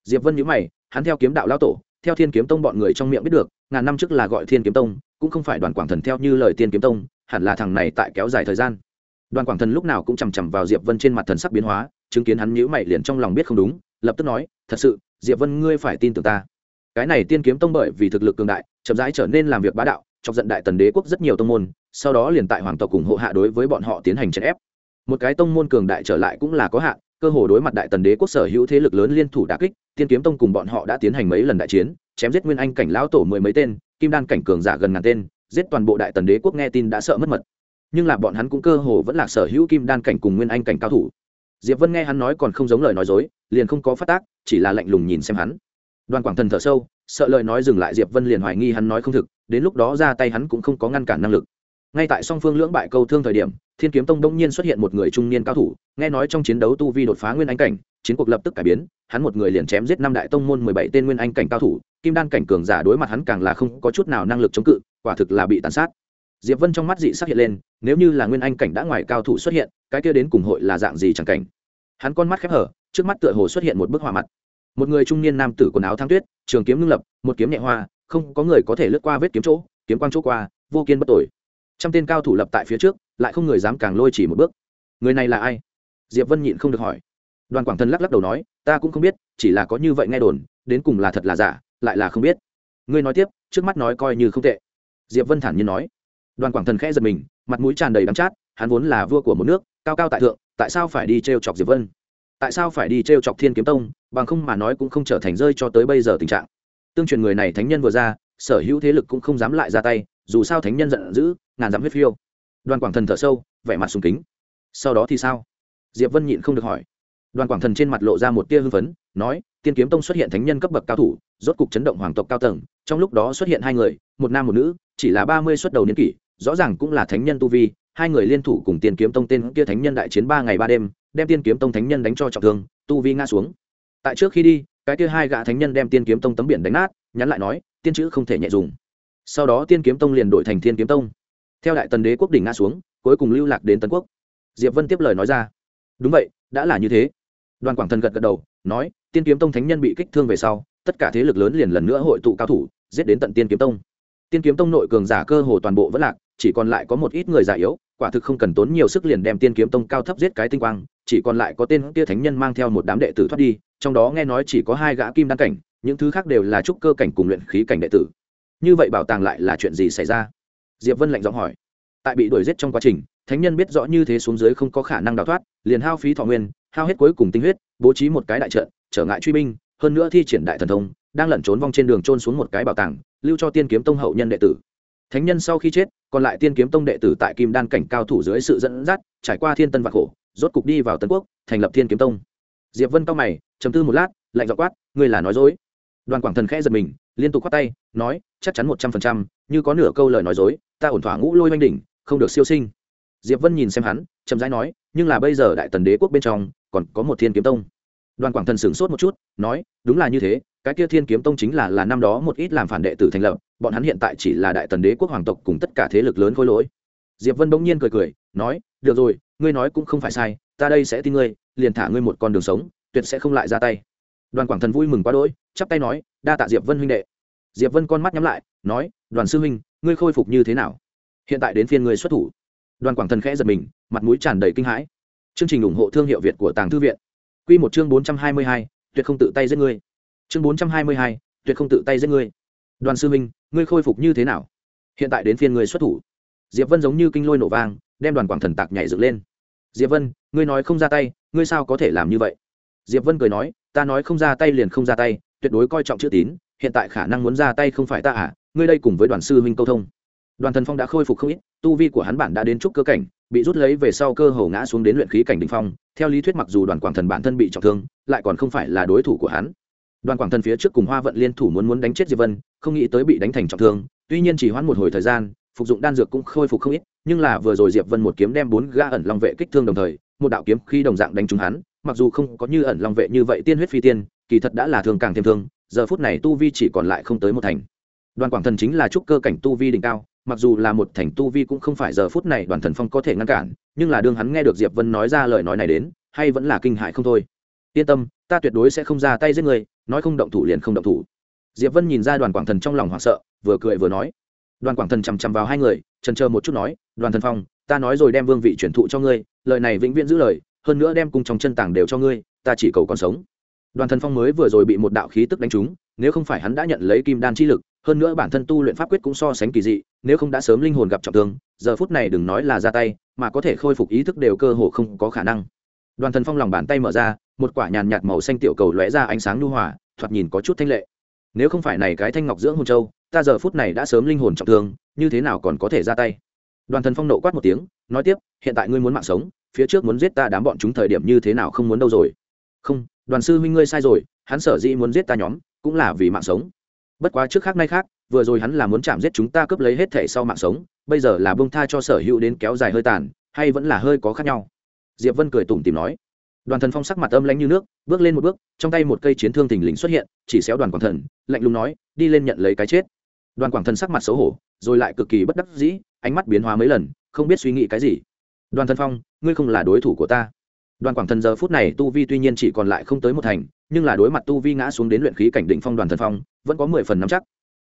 Speaker 1: Diệp vân nhíu mày, hắn theo kiếm đạo lão tổ, theo thiên kiếm tông bọn người trong miệng biết được, ngàn năm trước là gọi thiên kiếm tông, cũng không phải đoàn quảng thần theo như lời tiên kiếm tông, hẳn là thằng này tại kéo dài thời gian. Đoàn quảng thần lúc nào cũng chằm chằm vào diệp vân trên mặt thần sắc biến hóa, chứng kiến hắn nhíu mày liền trong lòng biết không đúng, lập tức nói, thật sự, diệp vân ngươi phải tin tưởng ta. Cái này tiên kiếm tông bởi vì thực lực cường đại, chậm rãi trở nên làm việc bá đạo, chọc giận đại tần đế quốc rất nhiều tông môn, sau đó liền tại hoàng tộc cùng hộ hạ đối với bọn họ tiến hành chèn ép một cái tông môn cường đại trở lại cũng là có hạn, cơ hồ đối mặt đại tần đế quốc sở hữu thế lực lớn liên thủ đà kích, tiên kiếm tông cùng bọn họ đã tiến hành mấy lần đại chiến, chém giết nguyên anh cảnh lão tổ mười mấy tên, kim đan cảnh cường giả gần ngàn tên, giết toàn bộ đại tần đế quốc nghe tin đã sợ mất mật. Nhưng là bọn hắn cũng cơ hồ vẫn là sở hữu kim đan cảnh cùng nguyên anh cảnh cao thủ. Diệp vân nghe hắn nói còn không giống lời nói dối, liền không có phát tác, chỉ là lạnh lùng nhìn xem hắn. Đoàn quảng thần thở sâu, sợ lời nói dừng lại, diệp vân liền hoài nghi hắn nói không thực, đến lúc đó ra tay hắn cũng không có ngăn cản năng lực. Ngay tại song phương lưỡng bại câu thương thời điểm thiên kiếm tông đông nhiên xuất hiện một người trung niên cao thủ, nghe nói trong chiến đấu tu vi đột phá nguyên anh cảnh, chiến cuộc lập tức cải biến, hắn một người liền chém giết năm đại tông môn mười bảy tên nguyên anh cảnh cao thủ, kim đan cảnh cường giả đối mặt hắn càng là không có chút nào năng lực chống cự, quả thực là bị tàn sát. Diệp vân trong mắt dị sắc hiện lên, nếu như là nguyên anh cảnh đã ngoài cao thủ xuất hiện, cái kia đến cùng hội là dạng gì chẳng cảnh? Hắn con mắt khép hở, trước mắt tựa hồ xuất hiện một bức họa mặt. Một người trung niên nam tử quần áo thang tuyết, trường kiếm ngưng lập, một kiếm nhẹ hoa, không có người có thể lướt qua vết kiếm chỗ, kiếm quang chỗ qua, vô kiên bất tội trăm tên cao thủ lập tại phía trước, lại không người dám càng lôi chỉ một bước. Người này là ai? Diệp vân nhịn không được hỏi. Đoàn quảng thần lắc lắc đầu nói, ta cũng không biết, chỉ là có như vậy nghe đồn, đến cùng là thật là giả, lại là không biết. Ngươi nói tiếp, trước mắt nói coi như không tệ. Diệp vân thản nhiên nói. Đoàn quảng thần khẽ giật mình, mặt mũi tràn đầy đắm chát, hắn vốn là vua của một nước, cao cao tại thượng, tại sao phải đi t chọc diệp vân? Tại sao phải đi t chọc thiên kiếm tông, bằng không mà nói cũng không trở thành rơi cho tới bây giờ tình trạng. Tương truyền người này thánh nhân vừa ra, sở hữu thế lực cũng không dám lại ra tay, dù sao thánh nhân giận dữ ngàn dám huyết phiêu. Đoàn quảng thần thở sâu, vẻ mặt sùng kính. Sau đó thì sao? Diệp vân nhịn không được hỏi. Đoàn quảng thần trên mặt lộ ra một tia hưng phấn, nói, tiên kiếm tông xuất hiện thánh nhân cấp bậc cao thủ, rốt cục chấn động hoàng tộc cao tầng, trong lúc đó xuất hiện hai người, một nam một nữ, chỉ là ba mươi xuất đầu niên kỷ, rõ ràng cũng là thánh nhân tu vi, hai người liên thủ cùng tiên kiếm tông tên kia thánh nhân đại chiến ba ngày ba đêm, đem tiên kiếm tông thánh nhân đánh cho trọng thương, tu vi ngã xuống. Tại trước khi đi, cái kia hai gã thánh nhân đem tiên kiếm tông tấm biển đánh nát, nhắn lại nói, tiên chữ không thể nhẹ dùng. Sau đó tiên kiếm tông liền đổi thành thiên kiếm tông theo đại tần đế quốc đỉnh ngã xuống, cuối cùng lưu lạc đến tần quốc. Diệp vân tiếp lời nói ra. Đúng vậy, đã là như thế. Đoàn quảng thần gật gật đầu, nói, tiên kiếm tông thánh nhân bị kích thương về sau, tất cả thế lực lớn liền lần nữa hội tụ cao thủ, giết đến tận tiên kiếm tông. Tiên kiếm tông nội cường giả cơ hồ toàn bộ vẫn lạc, chỉ còn lại có một ít người già yếu, quả thực không cần tốn nhiều sức liền đem tiên kiếm tông cao thấp giết cái tinh quang, chỉ còn lại có tên kia thánh nhân mang theo một đám đệ tử thoát đi, trong đó nghe nói chỉ có hai gã kim đăng cảnh, những thứ khác đều là trúc cơ cảnh cùng luyện khí cảnh đệ tử. Như vậy bảo tàng lại là chuyện gì xảy ra? Diệp vân lạnh giọng hỏi. Tại bị đuổi giết trong quá trình, thánh nhân biết rõ như thế xuống dưới không có khả năng đào thoát, liền hao phí thọ nguyên, hao hết cuối cùng tinh huyết, bố trí một cái đại trận, trở ngại truy binh, hơn nữa thi triển đại thần thông, đang lẩn trốn vong trên đường trôn xuống một cái bảo tàng, lưu cho tiên kiếm tông hậu nhân đệ tử. Thánh nhân sau khi chết, còn lại tiên kiếm tông đệ tử tại kim đan cảnh cao thủ dưới sự dẫn dắt, trải qua thiên tân vạc khổ, rốt cục đi vào tân quốc, thành lập thiên kiếm tông. Diệp vân cao mày chấm tư một lát, lạnh dọ quát, ngươi là nói dối đoàn quảng thần khẽ giật mình, liên tục quát tay, nói, chắc chắn một trăm phần trăm, như có nửa câu lời nói dối, ta ổn thỏa ngũ lôi oanh đỉnh, không được siêu sinh. Diệp vân nhìn xem hắn, chậm rãi nói, nhưng là bây giờ đại tần đế quốc bên trong, còn có một thiên kiếm tông. Đoàn quảng thần sửng sốt một chút, nói, đúng là như thế, cái kia thiên kiếm tông chính là là năm đó một ít làm phản đệ tử thành lập, bọn hắn hiện tại chỉ là đại tần đế quốc hoàng tộc cùng tất cả thế lực lớn khôi lỗi. Diệp vân bỗng nhiên cười cười, nói, được rồi, ngươi nói cũng không phải sai, ta đây sẽ tin ngươi, liền thả ngươi một con đường sống, tuyệt sẽ không lại ra tay đoàn quảng thần vui mừng quá đỗi chắp tay nói đa tạ diệp vân huynh đệ. Diệp vân con mắt nhắm lại nói đoàn sư huynh ngươi khôi phục như thế nào? Hiện tại đến phiên ngươi xuất thủ. Đoàn quảng thần khẽ giật mình mặt mũi tràn đầy kinh hãi. Chương trình ủng hộ thương hiệu việt của tàng thư viện. Q một chương bốn trăm hai mươi hai tuyệt không tự tay giết ngươi. Chương bốn trăm hai mươi hai tuyệt không tự tay giết ngươi. Đoàn sư huynh, ngươi khôi phục như thế nào? Hiện tại đến phiên ngươi xuất thủ. Diệp vân giống như kinh lôi nổ vang đem đoàn quảng thần tạc nhảy dựng lên. Diệp vân ngươi nói không ra tay ngươi sao có thể làm như vậy? Diệp vân cười nói, ta nói không ra tay liền không ra tay, tuyệt đối coi trọng chữ tín, hiện tại khả năng muốn ra tay không phải ta à ngươi đây cùng với đoàn sư huynh câu thông. Đoàn thần phong đã khôi phục không ít, tu vi của hắn bản đã đến trúc cơ cảnh, bị rút lấy về sau cơ hồ ngã xuống đến luyện khí cảnh đình phong, theo lý thuyết mặc dù đoàn quảng thần bản thân bị trọng thương, lại còn không phải là đối thủ của hắn. Đoàn quảng thần phía trước cùng hoa vận liên thủ muốn muốn đánh chết diệp vân, không nghĩ tới bị đánh thành trọng thương, tuy nhiên chỉ hoãn một hồi thời gian, phục dụng đan dược cũng khôi phục không ít, nhưng là vừa rồi diệp vân một kiếm đem bốn gã ẩn long vệ kích thương đồng thời một đạo kiếm khi đồng dạng đánh trúng hắn, mặc dù không có như ẩn long vệ như vậy tiên huyết phi tiên, kỳ thật đã là thương càng thêm thương, giờ phút này tu vi chỉ còn lại không tới một thành. Đoàn quảng thần chính là trúc cơ cảnh tu vi đỉnh cao, mặc dù là một thành tu vi cũng không phải giờ phút này đoàn thần phong có thể ngăn cản, nhưng là đương hắn nghe được diệp vân nói ra lời nói này đến, hay vẫn là kinh hại không thôi. Yên tâm, ta tuyệt đối sẽ không ra tay giết người, nói không động thủ liền không động thủ. Diệp vân nhìn ra đoàn quảng thần trong lòng hoảng sợ, vừa cười vừa nói. Đoàn quảng thần chằm chằm vào hai người trần chờ một chút nói, đoàn thần phong ta nói rồi đem vương vị chuyển thụ cho ngươi, lời này vĩnh viễn giữ lời, hơn nữa đem cùng trong chân tàng đều cho ngươi, ta chỉ cầu còn sống. Đoàn thần phong mới vừa rồi bị một đạo khí tức đánh trúng, nếu không phải hắn đã nhận lấy kim đan chi lực, hơn nữa bản thân tu luyện pháp quyết cũng so sánh kỳ dị, nếu không đã sớm linh hồn gặp trọng thương, giờ phút này đừng nói là ra tay, mà có thể khôi phục ý thức đều cơ hồ không có khả năng. Đoàn thần phong lòng bàn tay mở ra, một quả nhàn nhạt màu xanh tiểu cầu lóe ra ánh sáng nhu hòa, thoạt nhìn có chút thanh lệ. Nếu không phải này cái thanh ngọc dưỡng hồn châu, ta giờ phút này đã sớm linh hồn trọng thương, như thế nào còn có thể ra tay? Đoàn thần phong nộ quát một tiếng, nói tiếp, hiện tại ngươi muốn mạng sống, phía trước muốn giết ta đám bọn chúng thời điểm như thế nào không muốn đâu rồi? Không, đoàn sư huynh ngươi sai rồi, hắn sở dĩ muốn giết ta nhóm, cũng là vì mạng sống. Bất quá trước khác nay khác, vừa rồi hắn là muốn chạm giết chúng ta cướp lấy hết thể sau mạng sống, bây giờ là bông tha cho sở hữu đến kéo dài hơi tàn, hay vẫn là hơi có khác nhau? Diệp vân cười tủm tìm nói. Đoàn thần phong sắc mặt âm lãnh như nước, bước lên một bước, trong tay một cây chiến thương thình lình xuất hiện, chỉ xéo đoàn quảng thần, lạnh lùng nói, đi lên nhận lấy cái chết. Đoàn quảng thần sắc mặt xấu hổ, rồi lại cực kỳ bất đắc dĩ ánh mắt biến hóa mấy lần, không biết suy nghĩ cái gì. Đoàn Thân phong, ngươi không là đối thủ của ta. Đoàn quảng thần giờ phút này tu vi tuy nhiên chỉ còn lại không tới một thành, nhưng là đối mặt tu vi ngã xuống đến luyện khí cảnh định phong đoàn thần phong, vẫn có mười phần nắm chắc.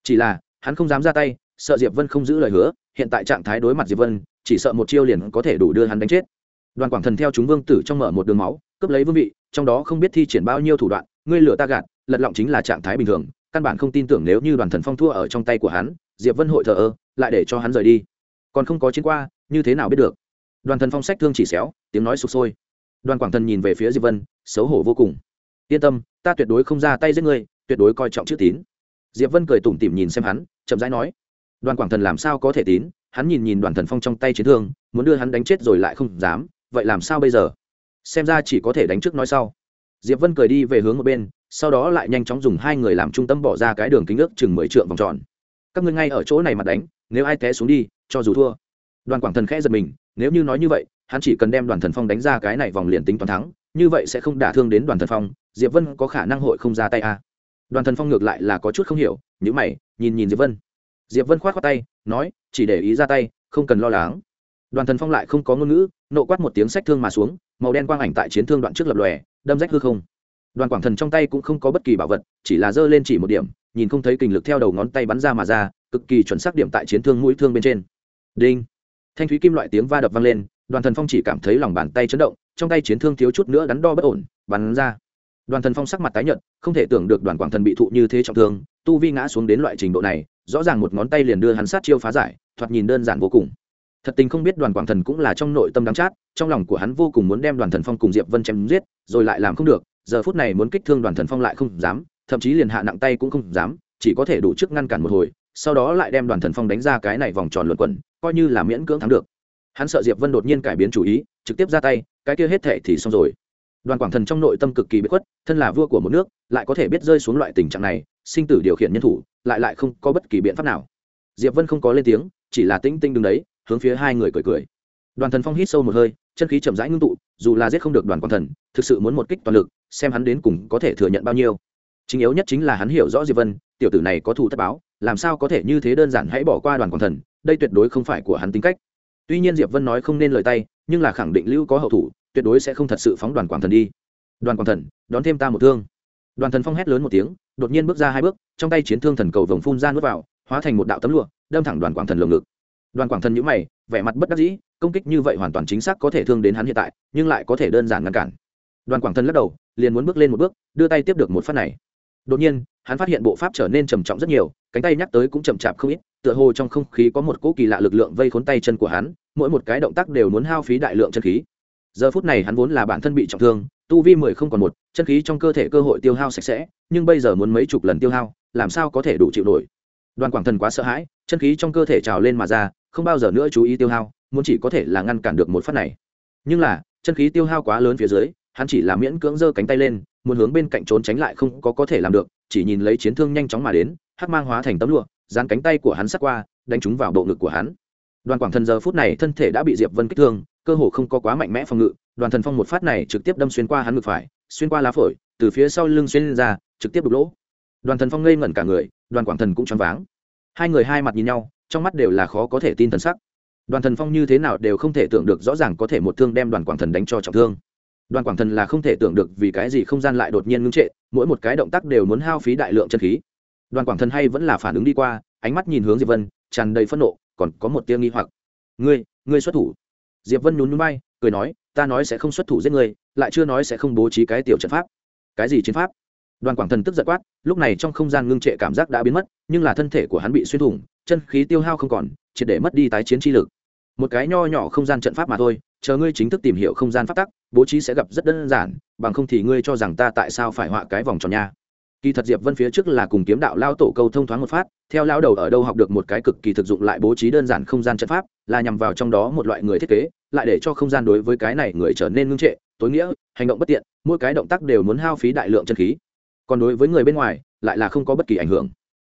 Speaker 1: Chỉ là, hắn không dám ra tay, sợ diệp vân không giữ lời hứa, hiện tại trạng thái đối mặt diệp vân, chỉ sợ một chiêu liền có thể đủ đưa hắn đánh chết. Đoàn quảng thần theo chúng vương tử trong mở một đường máu, cướp lấy vương vị, trong đó không biết thi triển bao nhiêu thủ đoạn, ngươi lửa ta gạt, lật lọng chính là trạng thái bình thường, căn bản không tin tưởng nếu như đoàn thần phong thua ở trong tay của hắn, diệp vân hội thờ ơ, lại để cho hắn rời đi còn không có chiến qua, như thế nào biết được? Đoàn thần phong sách thương chỉ xéo, tiếng nói sụp sôi. Đoàn quảng thần nhìn về phía diệp vân, xấu hổ vô cùng. Yên tâm, ta tuyệt đối không ra tay giết ngươi, tuyệt đối coi trọng chữ tín. Diệp vân cười tủm tỉm nhìn xem hắn, chậm rãi nói, đoàn quảng thần làm sao có thể tín? Hắn nhìn nhìn đoàn thần phong trong tay chiến thương, muốn đưa hắn đánh chết rồi lại không dám, vậy làm sao bây giờ? Xem ra chỉ có thể đánh trước nói sau. Diệp vân cười đi về hướng một bên, sau đó lại nhanh chóng dùng hai người làm trung tâm bỏ ra cái đường kính ước chừng mười trượng vòng tròn. Các ngươi ngay ở chỗ này mà đánh, nếu ai té xuống đi cho dù thua. Đoàn quảng thần khẽ giật mình, nếu như nói như vậy, hắn chỉ cần đem đoàn thần phong đánh ra cái này vòng liền tính toàn thắng, như vậy sẽ không đả thương đến đoàn thần phong, diệp vân có khả năng hội không ra tay à. đoàn thần phong ngược lại là có chút không hiểu nhữ mày, nhìn nhìn diệp vân. Diệp vân k h o á t khoác tay, nói, chỉ để ý ra tay, không cần lo lắng. Đoàn thần phong lại không có ngôn ngữ, nộ quát một tiếng sách thương mà xuống, màu đen quang ảnh tại chiến thương đoạn trước lập lòe, đâm rách hư không. Đoàn quảng thần trong tay cũng không có bất kỳ bảo vật, chỉ là giơ lên chỉ một điểm, nhìn không thấy kình lực theo đầu ngón tay bắn ra mà ra, cực kỳ chuẩn xác điểm tại chiến thương mũi thương bên trên đinh. Thanh thúy kim loại tiếng va đập vang lên, đoàn thần phong chỉ cảm thấy lòng bàn tay chấn động, trong tay chiến thương thiếu chút nữa đắn đo bất ổn, bắn ra. Đoàn thần phong sắc mặt tái nhợt, không thể tưởng được đoàn quảng thần bị thụ như thế trọng thương, tu vi ngã xuống đến loại trình độ này, rõ ràng một ngón tay liền đưa hắn sát chiêu phá giải, thoạt nhìn đơn giản vô cùng. Thật tình không biết đoàn quảng thần cũng là trong nội tâm đắng chát, trong lòng của hắn vô cùng muốn đem đoàn thần phong cùng diệp vân chém giết, rồi lại làm không được, giờ phút này muốn kích thương đoàn thần phong lại không dám, thậm chí liền hạ nặng tay cũng không dám, chỉ có thể đủ chức ngăn cản một hồi sau đó lại đem đoàn thần phong đánh ra cái này vòng tròn luẩn quẩn, coi như là miễn cưỡng thắng được. Hắn sợ diệp vân đột nhiên cải biến chủ ý, trực tiếp ra tay, cái kia hết thệ thì xong rồi. Đoàn quảng thần trong nội tâm cực kỳ bất khuất, thân là vua của một nước, lại có thể biết rơi xuống loại tình trạng này, sinh tử điều khiển nhân thủ, lại lại không có bất kỳ biện pháp nào. Diệp vân không có lên tiếng, chỉ là tĩnh tinh đứng đấy, hướng phía hai người cười cười. Đoàn thần phong hít sâu một hơi, chân khí chậm rãi ngưng tụ, dù là giết không được đoàn quảng thần, thực sự muốn một kích toàn lực, xem hắn đến cùng có thể thừa nhận bao nhiêu. Chính yếu nhất chính là hắn hiểu rõ diệp vân, tiểu tử này có thù thất báo làm sao có thể như thế đơn giản hãy bỏ qua đoàn quảng thần, đây tuyệt đối không phải của hắn tính cách. Tuy nhiên diệp vân nói không nên lời tay, nhưng là khẳng định lưu có hậu thủ, tuyệt đối sẽ không thật sự phóng đoàn quảng thần đi. Đoàn quảng thần, đón thêm ta một thương. Đoàn thần phong hét lớn một tiếng, đột nhiên bước ra hai bước, trong tay chiến thương thần cầu vồng phun ra nuốt vào, hóa thành một đạo tấm lụa, đâm thẳng đoàn quảng thần lồng ngực. Đoàn quảng thần nhíu mày, vẻ mặt bất đắc dĩ, công kích như vậy hoàn toàn chính xác có thể thương đến hắn hiện tại, nhưng lại có thể đơn giản ngăn cản. Đoàn quảng thần lắc đầu, liền muốn bước lên một bước, đưa tay tiếp được một phát này đột nhiên, hắn phát hiện bộ pháp trở nên trầm trọng rất nhiều, cánh tay nhắc tới cũng chậm chạp không ít, tựa hồ trong không khí có một cỗ kỳ lạ lực lượng vây khốn tay chân của hắn, mỗi một cái động tác đều muốn hao phí đại lượng chân khí. Giờ phút này hắn vốn là bản thân bị trọng thương, tu vi mười không còn một, chân khí trong cơ thể cơ hội tiêu hao sạch sẽ, nhưng bây giờ muốn mấy chục lần tiêu hao, làm sao có thể đủ chịu nổi? Đoàn quảng thần quá sợ hãi, chân khí trong cơ thể trào lên mà ra, không bao giờ nữa chú ý tiêu hao, muốn chỉ có thể là ngăn cản được một phát này. Nhưng là, chân khí tiêu hao quá lớn phía dưới, hắn chỉ là miễn cưỡng giơ cánh tay lên muốn hướng bên cạnh trốn tránh lại không có có thể làm được, chỉ nhìn lấy chiến thương nhanh chóng mà đến, hắc mang hóa thành tấm lụa, dán cánh tay của hắn sắt qua, đánh trúng vào bộ ngực của hắn. Đoàn quảng thần giờ phút này thân thể đã bị diệp vân kích thương, cơ hồ không có quá mạnh mẽ phòng ngự, đoàn thần phong một phát này trực tiếp đâm xuyên qua hắn ngực phải, xuyên qua lá phổi, từ phía sau lưng xuyên lên ra, trực tiếp đục lỗ. Đoàn thần phong ngây ngẩn cả người, đoàn quảng thần cũng choáng váng. Hai người hai mặt nhìn nhau, trong mắt đều là khó có thể tin thần sắc. Đoàn thần phong như thế nào đều không thể tưởng được rõ ràng có thể một thương đem đoàn quảng thần đánh cho trọng thương đoàn quảng thần là không thể tưởng được vì cái gì không gian lại đột nhiên ngưng trệ, mỗi một cái động tác đều muốn hao phí đại lượng chân khí. Đoàn quảng thần hay vẫn là phản ứng đi qua, ánh mắt nhìn hướng diệp vân, tràn đầy phẫn nộ, còn có một tia nghi hoặc. Ngươi ngươi xuất thủ. Diệp vân nhún nhún bay cười nói, ta nói sẽ không xuất thủ giết ngươi, lại chưa nói sẽ không bố trí cái tiểu trận pháp. Cái gì chiến pháp? Đoàn quảng thần tức giật quát, lúc này trong không gian ngưng trệ cảm giác đã biến mất, nhưng là thân thể của hắn bị xuyên thủng, chân khí tiêu hao không còn, triệt để mất đi tái chiến chi lực. Một cái nho nhỏ không gian trận pháp mà thôi chờ ngươi chính thức tìm hiểu không gian pháp tắc, bố trí sẽ gặp rất đơn giản, bằng không thì ngươi cho rằng ta tại sao phải họa cái vòng tròn nha. Kỳ thật diệp vân phía trước là cùng kiếm đạo lao tổ câu thông thoáng một phát, theo lao đầu ở đâu học được một cái cực kỳ thực dụng lại bố trí đơn giản không gian trận pháp, là nhằm vào trong đó một loại người thiết kế, lại để cho không gian đối với cái này người trở nên ngưng trệ, tối nghĩa, hành động bất tiện, mỗi cái động tác đều muốn hao phí đại lượng chân khí. Còn đối với người bên ngoài, lại là không có bất kỳ ảnh hưởng.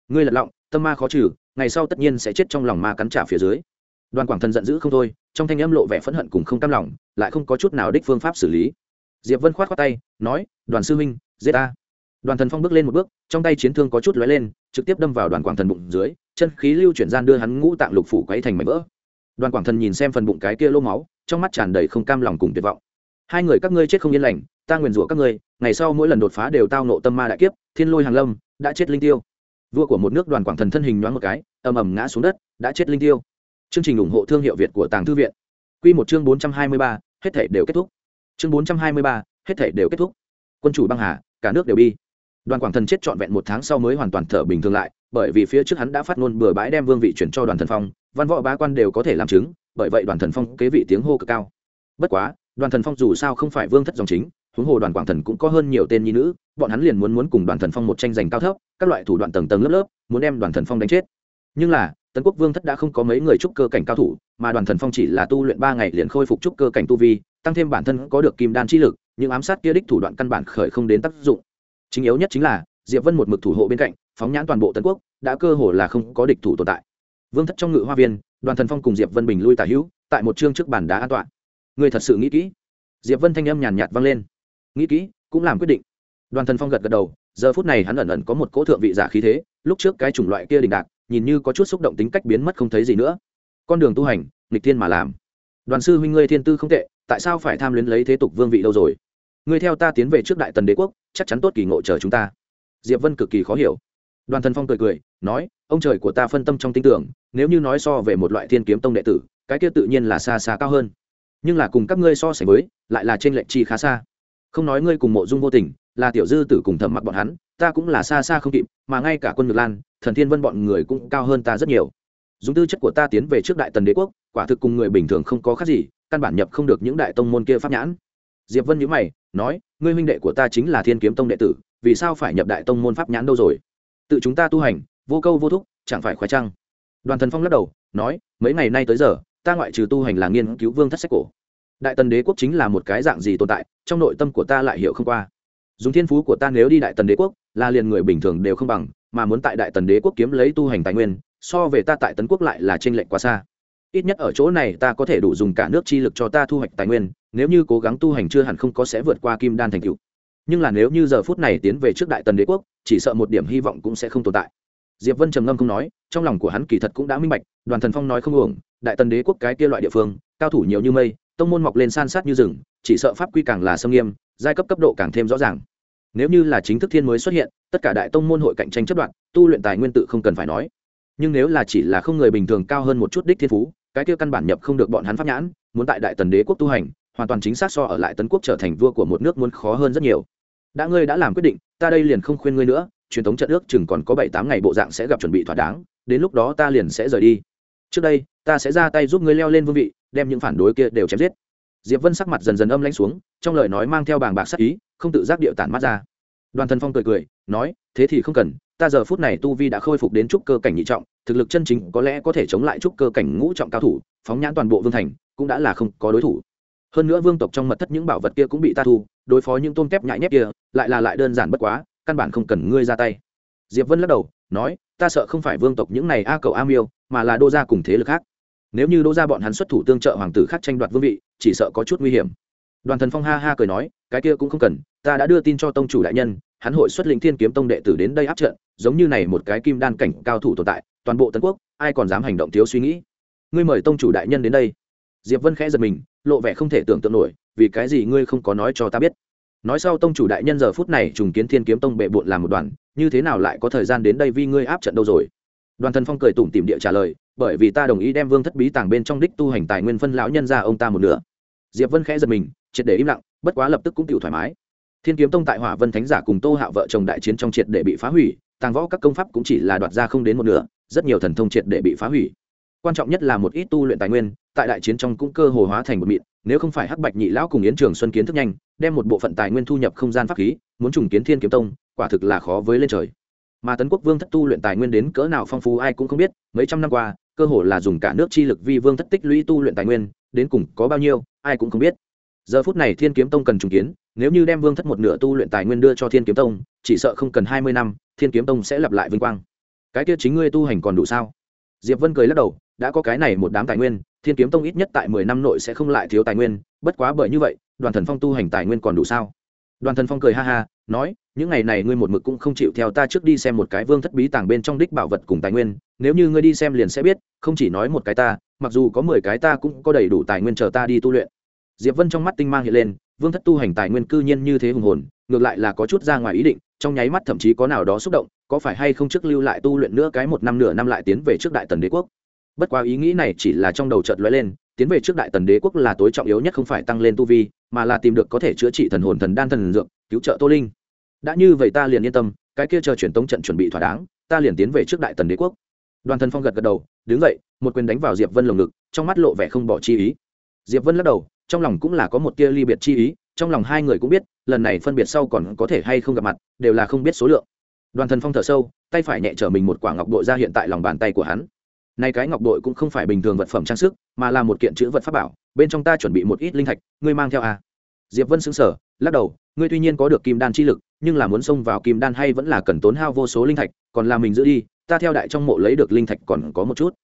Speaker 1: Ngươi lật lọng, tâm ma khó trừ, ngày sau tất nhiên sẽ chết trong lòng ma cắn trả phía dưới đoàn quảng thần giận dữ không thôi, trong thanh âm lộ vẻ phẫn hận cùng không cam lòng, lại không có chút nào đích phương pháp xử lý. Diệp vân khoát khoát tay, nói, đoàn sư huynh, giết ta. Đoàn thần phong bước lên một bước, trong tay chiến thương có chút lóe lên, trực tiếp đâm vào đoàn quảng thần bụng dưới, chân khí lưu chuyển gian đưa hắn ngũ tạng lục phủ quấy thành mảnh vỡ. Đoàn quảng thần nhìn xem phần bụng cái kia lô máu, trong mắt tràn đầy không cam lòng cùng tuyệt vọng. Hai người các ngươi chết không yên lành, ta nguyền rủa các ngươi, ngày sau mỗi lần đột phá đều tao nộ tâm ma đại kiếp, thiên lôi hàng lâm, đã chết linh tiêu. Vua của một nước đoàn quảng thần thân hình nhoáng một cái, ầm ầm ngã xuống đất, đã chết linh tiêu chương trình ủng hộ thương hiệu việt của tàng thư viện. Quy một chương bốn trăm hai mươi ba, hết thảy đều kết thúc. Chương bốn trăm hai mươi ba, hết thảy đều kết thúc. Quân chủ băng hà, cả nước đều bi. Đoàn quảng thần chết trọn vẹn một tháng sau mới hoàn toàn thở bình thường lại, bởi vì phía trước hắn đã phát ngôn bừa bãi đem vương vị chuyển cho đoàn thần phong, văn võ bá quan đều có thể làm chứng, bởi vậy đoàn thần phong kế vị tiếng hô cực cao. Bất quá, đoàn thần phong dù sao không phải vương thất dòng chính, huống hồ đoàn quảng thần cũng có hơn nhiều tên nhi nữ, bọn hắn liền muốn muốn cùng đoàn thần phong một tranh giành cao thấp, các loại thủ đoạn tầng tầng lớp lớp, muốn đem đoàn thần phong đánh chết. Nhưng là tấn quốc vương thất đã không có mấy người trúc cơ cảnh cao thủ, mà đoàn thần phong chỉ là tu luyện ba ngày liền khôi phục trúc cơ cảnh tu vi, tăng thêm bản thân có được kim đan chi lực, những ám sát kia đích thủ đoạn căn bản khởi không đến tác dụng. Chính yếu nhất chính là, diệp vân một mực thủ hộ bên cạnh, phóng nhãn toàn bộ tấn quốc, đã cơ hồ là không có địch thủ tồn tại. Vương thất trong ngự hoa viên, đoàn thần phong cùng diệp vân bình lui tả hữu, tại một chương trước bàn đá an toàn người thật sự nghĩ kỹ. Diệp vân thanh âm nhàn nhạt vang lên. Nghĩ kỹ, cũng làm quyết định. Đoàn thần phong gật gật đầu, giờ phút này hắn ẩn ẩn có một cỗ thượng vị giả khí thế, lúc trước cái chủng loại kia đình đạc nhìn như có chút xúc động tính cách biến mất không thấy gì nữa. Con đường tu hành, nghịch thiên mà làm. Đoàn sư huynh ngươi thiên tư không tệ, tại sao phải tham luyến lấy thế tục vương vị đâu rồi? Ngươi theo ta tiến về trước đại tần đế quốc, chắc chắn tốt kỳ ngộ chờ chúng ta. Diệp vân cực kỳ khó hiểu. Đoàn thần phong cười cười, nói, ông trời của ta phân tâm trong tin tưởng, nếu như nói so về một loại thiên kiếm tông đệ tử, cái kia tự nhiên là xa xa cao hơn. Nhưng là cùng các ngươi so sánh với, lại là trên lệnh chi khá xa. Không nói ngươi cùng mộ dung vô tình, là tiểu dư tử cùng thẩm mặc bọn hắn ta cũng là xa xa không kịp, mà ngay cả quân ngược lan, thần thiên vân bọn người cũng cao hơn ta rất nhiều. Dùng tư chất của ta tiến về trước đại tần đế quốc, quả thực cùng người bình thường không có khác gì, căn bản nhập không được những đại tông môn kia pháp nhãn. Diệp vân nhữ mày, nói, ngươi huynh đệ của ta chính là thiên kiếm tông đệ tử, vì sao phải nhập đại tông môn pháp nhãn đâu rồi? Tự chúng ta tu hành, vô câu vô thúc, chẳng phải khoái trăng. Đoàn thần phong lắc đầu, nói, mấy ngày nay tới giờ, ta ngoại trừ tu hành là nghiên cứu vương thất sách cổ. Đại tần đế quốc chính là một cái dạng gì tồn tại, trong nội tâm của ta lại hiểu không qua dùng thiên phú của ta nếu đi đại tần đế quốc, là liền người bình thường đều không bằng, mà muốn tại đại tần đế quốc kiếm lấy tu hành tài nguyên, so về ta tại tấn quốc lại là t r ê n lệch quá xa. Ít nhất ở chỗ này ta có thể đủ dùng cả nước chi lực cho ta thu hoạch tài nguyên, nếu như cố gắng tu hành chưa hẳn không có sẽ vượt qua kim đan thành cựu nhưng là nếu như giờ phút này tiến về trước đại tần đế quốc, chỉ sợ một điểm hy vọng cũng sẽ không tồn tại. Diệp vân trầm ngâm không nói, trong lòng của hắn kỳ thật cũng đã minh bạch, đoàn thần phong nói không uổng, đại tần đế quốc cái kia loại địa phương, cao thủ nhiều như mây, tông môn mọc lên san sát như rừng, chỉ sợ pháp quy càng là sâm nghiêm, giai cấp cấp độ càng thêm rõ ràng nếu như là chính thức thiên mới xuất hiện, tất cả đại tông môn hội cạnh tranh chấp đoạn tu luyện tài nguyên tự không cần phải nói. Nhưng nếu là chỉ là không người bình thường cao hơn một chút đích thiên phú, cái kia căn bản nhập không được bọn hắn pháp nhãn, muốn tại đại tần đế quốc tu hành, hoàn toàn chính xác so ở lại tấn quốc trở thành vua của một nước muốn khó hơn rất nhiều. Đã ngươi đã làm quyết định, ta đây liền không khuyên ngươi nữa, truyền thống trận ước chừng còn có bảy tám ngày bộ dạng sẽ gặp chuẩn bị thỏa đáng, đến lúc đó ta liền sẽ rời đi. Trước đây, ta sẽ ra tay giúp ngươi leo lên vương vị, đem những phản đối kia đều chém giết. Diệp vân sắc mặt dần dần âm lãnh xuống, trong lời nói mang theo bàng bạc sắc ý không tự giác điệu tản mắt ra. Đoàn thần phong cười cười, nói, thế thì không cần, ta giờ phút này tu vi đã khôi phục đến trúc cơ cảnh nhị trọng, thực lực chân chính có lẽ có thể chống lại trúc cơ cảnh ngũ trọng cao thủ, phóng nhãn toàn bộ vương thành, cũng đã là không có đối thủ. Hơn nữa vương tộc trong mật thất những bảo vật kia cũng bị ta thu, đối phó những tôm tép nhại nhép kia, lại là lại đơn giản bất quá, căn bản không cần ngươi ra tay. Diệp vân lắc đầu, nói, ta sợ không phải vương tộc những này a cầu a miêu, mà là đô gia cùng thế lực khác. Nếu như đô gia bọn hắn xuất thủ tương trợ hoàng tử khác tranh đoạt vương vị, chỉ sợ có chút nguy hiểm đoàn thần phong ha ha cười nói, cái kia cũng không cần, ta đã đưa tin cho tông chủ đại nhân, hắn hội xuất lĩnh thiên kiếm tông đệ tử đến đây áp trận, giống như này một cái kim đan cảnh cao thủ tồn tại, toàn bộ tấn quốc, ai còn dám hành động thiếu suy nghĩ. Ngươi mời tông chủ đại nhân đến đây. Diệp vân khẽ giật mình, lộ vẻ không thể tưởng tượng nổi, vì cái gì ngươi không có nói cho ta biết? Nói sau tông chủ đại nhân giờ phút này trùng kiến thiên kiếm tông bệ bộn làm một đoàn, như thế nào lại có thời gian đến đây vì ngươi áp trận đâu rồi? Đoàn thần phong cười tủm tìm địa trả lời, bởi vì ta đồng ý đem vương thất bí tàng bên trong đích tu hành tài nguyên phân lão nhân ra ông ta một nửa. Diệp vân khẽ giật mình triệt để im lặng, bất quá lập tức cũng tiểu thoải mái. Thiên kiếm tông tại hỏa vân thánh giả cùng tô hạo vợ chồng đại chiến trong triệt để bị phá hủy, tàng võ các công pháp cũng chỉ là đoạt ra không đến một nửa, rất nhiều thần thông triệt để bị phá hủy. Quan trọng nhất là một ít tu luyện tài nguyên, tại đại chiến trong cũng cơ hồ hóa thành một mịn, nếu không phải hắc bạch nhị lão cùng yến trường xuân kiến thức nhanh, đem một bộ phận tài nguyên thu nhập không gian pháp khí, muốn trùng kiến thiên kiếm tông, quả thực là khó với lên trời. Mà tấn quốc vương thất tu luyện tài nguyên đến cỡ nào phong phú ai cũng không biết, mấy trăm năm qua, cơ hồ là dùng cả nước chi lực vi vương thất tích lũy tu luyện tài nguyên, đến cùng có bao nhiêu, ai cũng không biết giờ phút này thiên kiếm tông cần trùng kiến, nếu như đem vương thất một nửa tu luyện tài nguyên đưa cho thiên kiếm tông, chỉ sợ không cần hai mươi năm, thiên kiếm tông sẽ lặp lại vinh quang. Cái kia chính ngươi tu hành còn đủ sao? Diệp vân cười lắc đầu, đã có cái này một đám tài nguyên, thiên kiếm tông ít nhất tại mười năm nội sẽ không lại thiếu tài nguyên, bất quá bởi như vậy, đoàn thần phong tu hành tài nguyên còn đủ sao? Đoàn thần phong cười ha ha, nói, những ngày này ngươi một mực cũng không chịu theo ta trước đi xem một cái vương thất bí tàng bên trong đích bảo vật cùng tài nguyên, nếu như ngươi đi xem liền sẽ biết, không chỉ nói một cái ta, mặc dù có mười cái ta cũng có đầy đủ tài nguyên chờ ta đi tu luyện diệp vân trong mắt tinh mang hiện lên, vương thất tu hành tài nguyên cư nhiên như thế hùng hồn, ngược lại là có chút ra ngoài ý định, trong nháy mắt thậm chí có nào đó xúc động, có phải hay không trước lưu lại tu luyện nữa cái một năm nửa năm lại tiến về trước đại tần đế quốc? Bất quá ý nghĩ này chỉ là trong đầu chợt lóe lên, tiến về trước đại tần đế quốc là tối trọng yếu nhất không phải tăng lên tu vi, mà là tìm được có thể chữa trị thần hồn thần đan thần dược, cứu trợ tô linh. Đã như vậy ta liền yên tâm, cái kia chờ chuyển tống trận chuẩn bị thỏa đáng, ta liền tiến về trước đại tần đế quốc. Đoàn thần phong gật gật đầu, đứng dậy, một quyền đánh vào diệp vân lồng ngực, trong mắt lộ vẻ không bỏ chi ý. Diệp vân lắc đầu trong lòng cũng là có một tia ly biệt chi ý, trong lòng hai người cũng biết, lần này phân biệt sau còn có thể hay không gặp mặt, đều là không biết số lượng. Đoàn thần phong thở sâu, tay phải nhẹ trở mình một quả ngọc bội ra hiện tại lòng bàn tay của hắn. Nay cái ngọc bội cũng không phải bình thường vật phẩm trang sức, mà là một kiện chữ vật pháp bảo, bên trong ta chuẩn bị một ít linh thạch, ngươi mang theo à? Diệp vân xứng sở lắc đầu, ngươi tuy nhiên có được kim đan chi lực, nhưng là muốn xông vào kim đan hay vẫn là cần tốn hao vô số linh thạch, còn là mình giữ đi, ta theo đại trong mộ lấy được linh thạch còn có một chút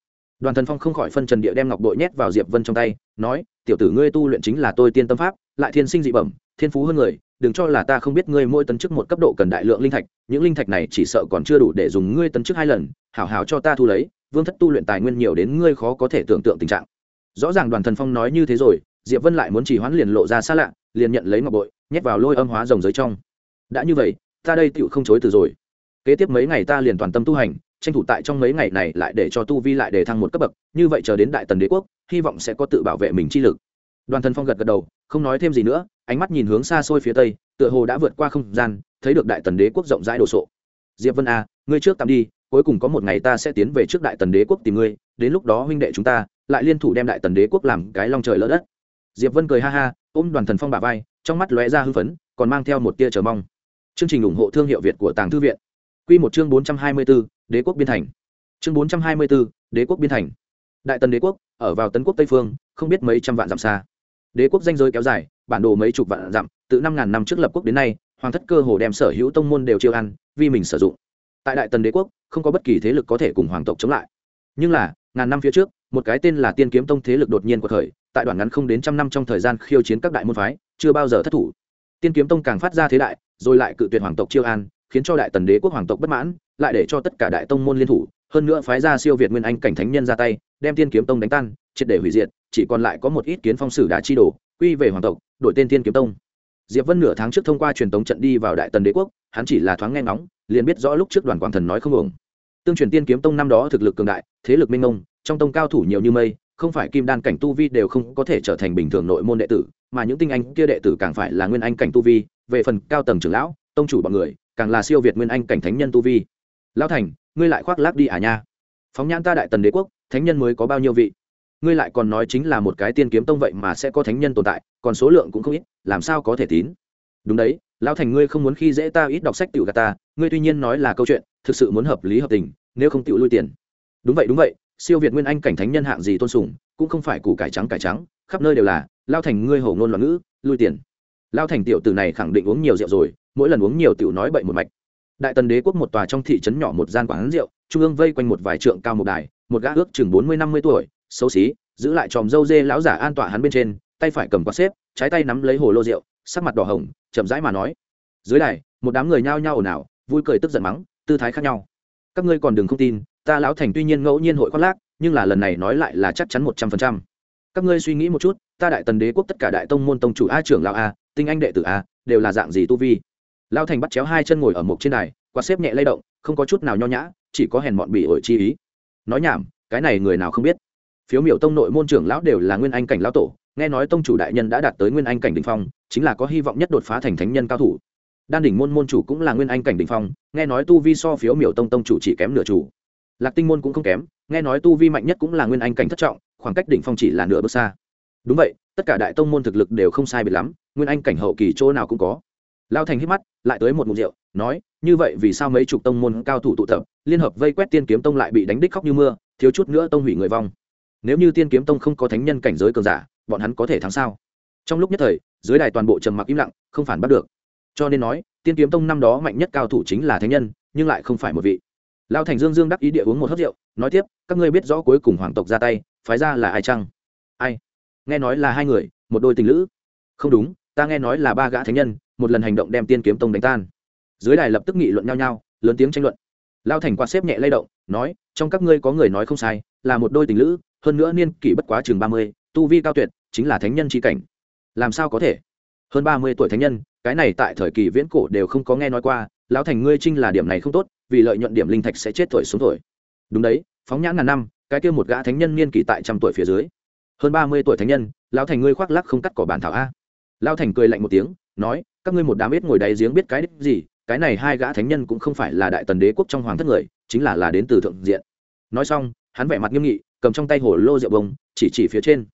Speaker 1: đoàn thần phong không khỏi phân trần địa đem ngọc bội nhét vào diệp vân trong tay, nói, tiểu tử ngươi tu luyện chính là tôi tiên tâm pháp, lại thiên sinh dị bẩm, thiên phú hơn người, đừng cho là ta không biết ngươi mỗi tấn chức một cấp độ cần đại lượng linh thạch, những linh thạch này chỉ sợ còn chưa đủ để dùng ngươi tấn chức hai lần, hảo hảo cho ta thu lấy, vương thất tu luyện tài nguyên nhiều đến ngươi khó có thể tưởng tượng tình trạng. Rõ ràng đoàn thần phong nói như thế rồi, diệp vân lại muốn chỉ hoãn liền lộ ra xa lạ, liền nhận lấy ngọc bội, nhét vào lôi âm hóa rồng giới trong. Đã như vậy, ta đây tựu không chối từ rồi. Kế tiếp mấy ngày ta liền toàn tâm tu hành tranh thủ tại trong mấy ngày này lại để cho tu vi lại để thăng một cấp bậc như vậy chờ đến đại tần đế quốc hy vọng sẽ có tự bảo vệ mình chi lực. Đoàn thần phong gật gật đầu không nói thêm gì nữa ánh mắt nhìn hướng xa xôi phía tây tựa hồ đã vượt qua không gian thấy được đại tần đế quốc rộng rãi đồ sộ. Diệp vân a à, ngươi trước tạm đi cuối cùng có một ngày ta sẽ tiến về trước đại tần đế quốc tìm ngươi đến lúc đó huynh đệ chúng ta lại liên thủ đem đại tần đế quốc làm cái long trời lỡ đất. Diệp vân cười ha ha ôm đoàn thần phong bà vai trong mắt lóe ra hưng phấn còn mang theo một tia chờ mong. Chương trình ủng hộ thương hiệu việt của tàng thư viện quy một chương 424, đế quốc biên thành. Chương 424, đế quốc biên thành. Đại tần đế quốc ở vào tấn quốc tây phương không biết mấy trăm vạn dặm xa. Đế quốc danh giới kéo dài bản đồ mấy chục vạn dặm từ năm ngàn năm trước lập quốc đến nay hoàng thất cơ hồ đem sở hữu tông môn đều chiêu ăn vì mình sử dụng. Tại đại tần đế quốc không có bất kỳ thế lực có thể cùng hoàng tộc chống lại. Nhưng là ngàn năm phía trước một cái tên là tiên kiếm tông thế lực đột nhiên quật khởi. tại đoạn ngắn không đến trăm năm trong thời gian khiêu chiến các đại môn phái chưa bao giờ thất thủ. Tiên kiếm tông càng phát ra thế đại rồi lại cự tuyệt hoàng tộc chiêu an khiến cho đại tần đế quốc hoàng tộc bất mãn, lại để cho tất cả đại tông môn liên thủ, hơn nữa phái ra siêu việt nguyên anh cảnh thánh nhân ra tay, đem tiên kiếm tông đánh tan, triệt để hủy diệt, chỉ còn lại có một ít kiến phong sử đã chi đổ quy về hoàng tộc, đổi tên tiên kiếm tông. Diệp vân nửa tháng trước thông qua truyền tống trận đi vào đại tần đế quốc, hắn chỉ là thoáng nghe ngóng, liền biết rõ lúc trước đoàn quảng thần nói không ổng tương truyền tiên kiếm tông năm đó thực lực cường đại, thế lực minh ông trong tông cao thủ nhiều như mây, không phải kim đan cảnh tu vi đều không có thể trở thành bình thường nội môn đệ tử, mà những tinh anh kia đệ tử càng phải là nguyên anh cảnh tu vi, về phần cao tầng trưởng lão, tông chủ bọn người càng là siêu việt nguyên anh cảnh thánh nhân tu vi. Lão thành, ngươi lại khoác lác đi à nha? Phóng nhãn ta đại tần đế quốc, thánh nhân mới có bao nhiêu vị? Ngươi lại còn nói chính là một cái tiên kiếm tông vậy mà sẽ có thánh nhân tồn tại, còn số lượng cũng không ít, làm sao có thể tín? Đúng đấy, lão thành ngươi không muốn khi dễ ta ít đọc sách tiểu gà ta, ngươi tuy nhiên nói là câu chuyện, thực sự muốn hợp lý hợp tình, nếu không tiểu lui tiền. Đúng vậy đúng vậy, siêu việt nguyên anh cảnh thánh nhân hạng gì tôn sùng, cũng không phải củ cải trắng cải trắng, khắp nơi đều là lao thành ngươi hầu ngôn loạn ngữ, lui tiền. Lao thành tiểu tử này khẳng định uống nhiều rượu rồi mỗi lần uống nhiều tiểu nói bậy một mạch. Đại tần đế quốc một tòa trong thị trấn nhỏ một gian quán rượu, trung ương vây quanh một vài trượng cao một đài, một gã ước chừng bốn mươi năm mươi tuổi, xấu xí, giữ lại tròm dâu dê lão giả an tọa hắn bên trên, tay phải cầm quạt xếp, trái tay nắm lấy hồ lô rượu, sắc mặt đỏ hồng, chậm rãi mà nói. Dưới đài, một đám người nhao nhao ồn ào, vui cười tức giận mắng, tư thái khác nhau. Các ngươi còn đừng không tin, ta lão thành tuy nhiên ngẫu nhiên hội khoác lác, nhưng là lần này nói lại là chắc chắn một trăm phần trăm. Các ngươi suy nghĩ một chút, ta đại tần đế quốc tất cả đại tông môn tông chủ a trưởng lão a, tinh anh đệ tử a, đều là dạng gì tu vi? Lao thành bắt chéo hai chân ngồi ở một trên đài, quạt xếp nhẹ lay động, không có chút nào nho nhã, chỉ có hèn mọn bị ổi chi ý. Nói nhảm, cái này người nào không biết. Phiếu miểu tông nội môn trưởng lão đều là nguyên anh cảnh lão tổ, nghe nói tông chủ đại nhân đã đạt tới nguyên anh cảnh đ ỉ n h phong, chính là có hy vọng nhất đột phá thành thánh nhân cao thủ. Đan đỉnh môn môn chủ cũng là nguyên anh cảnh đ ỉ n h phong, nghe nói tu vi so phiếu miểu tông tông chủ chỉ kém nửa chủ. Lạc tinh môn cũng không kém, nghe nói tu vi mạnh nhất cũng là nguyên anh cảnh thất trọng, khoảng cách đỉnh phong chỉ là nửa bước xa. Đúng vậy, tất cả đại tông môn thực lực đều không sai biệt lắm, nguyên anh cảnh hậu kỳ chỗ nào cũng có lao thành hít mắt, lại tới một mục rượu, nói, như vậy vì sao mấy chục tông môn cao thủ tụ tập, liên hợp vây quét tiên kiếm tông lại bị đánh đích khóc như mưa, thiếu chút nữa tông hủy người vong. Nếu như tiên kiếm tông không có thánh nhân cảnh giới cường giả, bọn hắn có thể thắng sao? Trong lúc nhất thời, dưới đài toàn bộ trầm mặc im lặng, không phản bắt được. Cho nên nói, tiên kiếm tông năm đó mạnh nhất cao thủ chính là thánh nhân, nhưng lại không phải một vị. Lao thành dương dương đắc ý địa uống một hớt rượu, nói tiếp, các ngươi biết rõ cuối cùng hoàng tộc ra tay, phái ra là ai chăng? Ai? Nghe nói là hai người, một đôi tình lữ. Không đúng, ta nghe nói là ba gã thánh nhân một lần hành động đem tiên kiếm tông đánh tan. Dưới đài lập tức nghị luận nhau nhau, lớn tiếng tranh luận. Lao thành quạt xếp nhẹ lay động, nói, trong các ngươi có người nói không sai, là một đôi tình lữ, hơn nữa niên kỷ bất quá chừng ba mươi, tu vi cao tuyệt, chính là thánh nhân tri cảnh. Làm sao có thể? Hơn ba mươi tuổi thánh nhân, cái này tại thời kỳ viễn cổ đều không có nghe nói qua, lão thành ngươi trinh là điểm này không tốt, vì lợi nhuận điểm linh thạch sẽ chết thổi xuống thổi. Đúng đấy, phóng nhãn ngàn năm, cái kia một gã thánh nhân niên kỷ tại trăm tuổi phía dưới. Hơn ba mươi tuổi thánh nhân, lão thành ngươi khoác lắc không cắt cỏ bản thảo a. Lão thành cười lạnh một tiếng nói, các ngươi một đám biết ngồi đáy giếng biết cái đích gì, cái này hai gã thánh nhân cũng không phải là đại tần đế quốc trong hoàng thất người, chính là là đến từ thượng diện. Nói xong, hắn vẻ mặt nghiêm nghị, cầm trong tay hồ lô rượu bông, chỉ chỉ phía trên.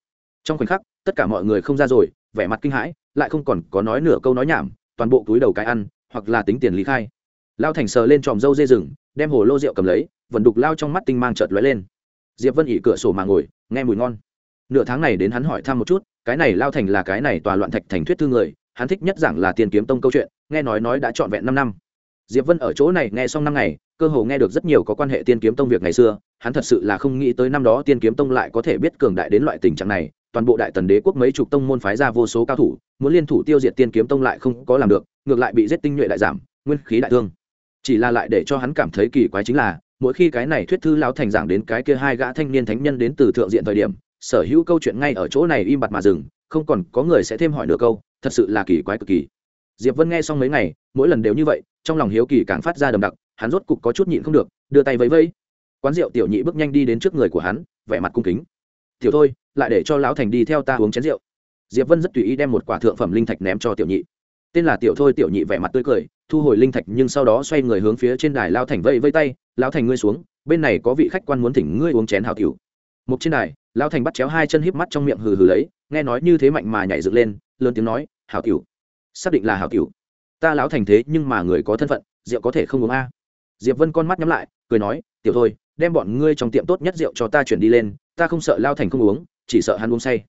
Speaker 1: Trong khoảnh khắc, tất cả mọi người không ra rồi, vẻ mặt kinh hãi, lại không còn có nói nửa câu nói nhảm, toàn bộ túi đầu cái ăn, hoặc là tính tiền lý khai. Lao thành sờ lên tròm dâu dê rừng, đem hồ lô rượu cầm lấy, vẫn đục lao trong mắt tinh mang chợt lóe lên. Diệp vân ỉ cửa sổ mà ngồi, nghe mùi ngon. Nửa tháng này đến hắn hỏi thăm một chút, cái này lao thành là cái này tòa loạn thạch thành thuyết thư người hắn thích nhất giảng là tiền kiếm tông câu chuyện, nghe nói nói đã trọn vẹn năm năm. Diệp vân ở chỗ này nghe xong năm ngày, cơ hồ nghe được rất nhiều có quan hệ tiên kiếm tông việc ngày xưa, hắn thật sự là không nghĩ tới năm đó tiên kiếm tông lại có thể biết cường đại đến loại tình trạng này, toàn bộ đại tần đế quốc mấy chục tông môn phái ra vô số cao thủ, muốn liên thủ tiêu diệt tiên kiếm tông lại không có làm được, ngược lại bị giết tinh nhuệ đại giảm, nguyên khí đại thương. Chỉ là lại để cho hắn cảm thấy kỳ quái chính là, mỗi khi cái này thuyết thư lão thành giảng đến cái kia hai gã thanh niên thánh nhân đến từ thượng diện thời điểm, sở hữu câu chuyện ngay ở chỗ này im bặt mà dừng không còn có người sẽ thêm hỏi nửa câu, thật sự là kỳ quái cực kỳ. Diệp vân nghe xong mấy ngày, mỗi lần đều như vậy, trong lòng hiếu kỳ càng phát ra đầm đặc, hắn rốt cục có chút nhịn không được, đưa tay vẫy vẫy. Quán rượu tiểu nhị bước nhanh đi đến trước người của hắn, vẻ mặt cung kính. Tiểu thôi, lại để cho lão thành đi theo ta uống chén rượu. Diệp vân rất tùy ý đem một quả thượng phẩm linh thạch ném cho tiểu nhị. Tên là tiểu thôi tiểu nhị vẻ mặt tươi cười, thu hồi linh thạch nhưng sau đó xoay người hướng phía trên đài lao thành vây vây tay lao thành ngươi xuống, bên này có vị khách quan muốn thỉnh ngươi uống chén hào cửu một trên đài lao thành bắt chéo hai chân híp mắt trong miệng hừ hừ lấy, nghe nói như thế mạnh mà nhảy dựng lên, lớn tiếng nói, hảo cửu, xác định là hảo cửu. Ta lão thành thế nhưng mà người có thân phận, rượu có thể không uống a. Diệp vân con mắt nhắm lại, cười nói, tiểu thôi, đem bọn ngươi trong tiệm tốt nhất rượu cho ta chuyển đi lên, ta không sợ lao thành không uống, chỉ sợ hắn uống say.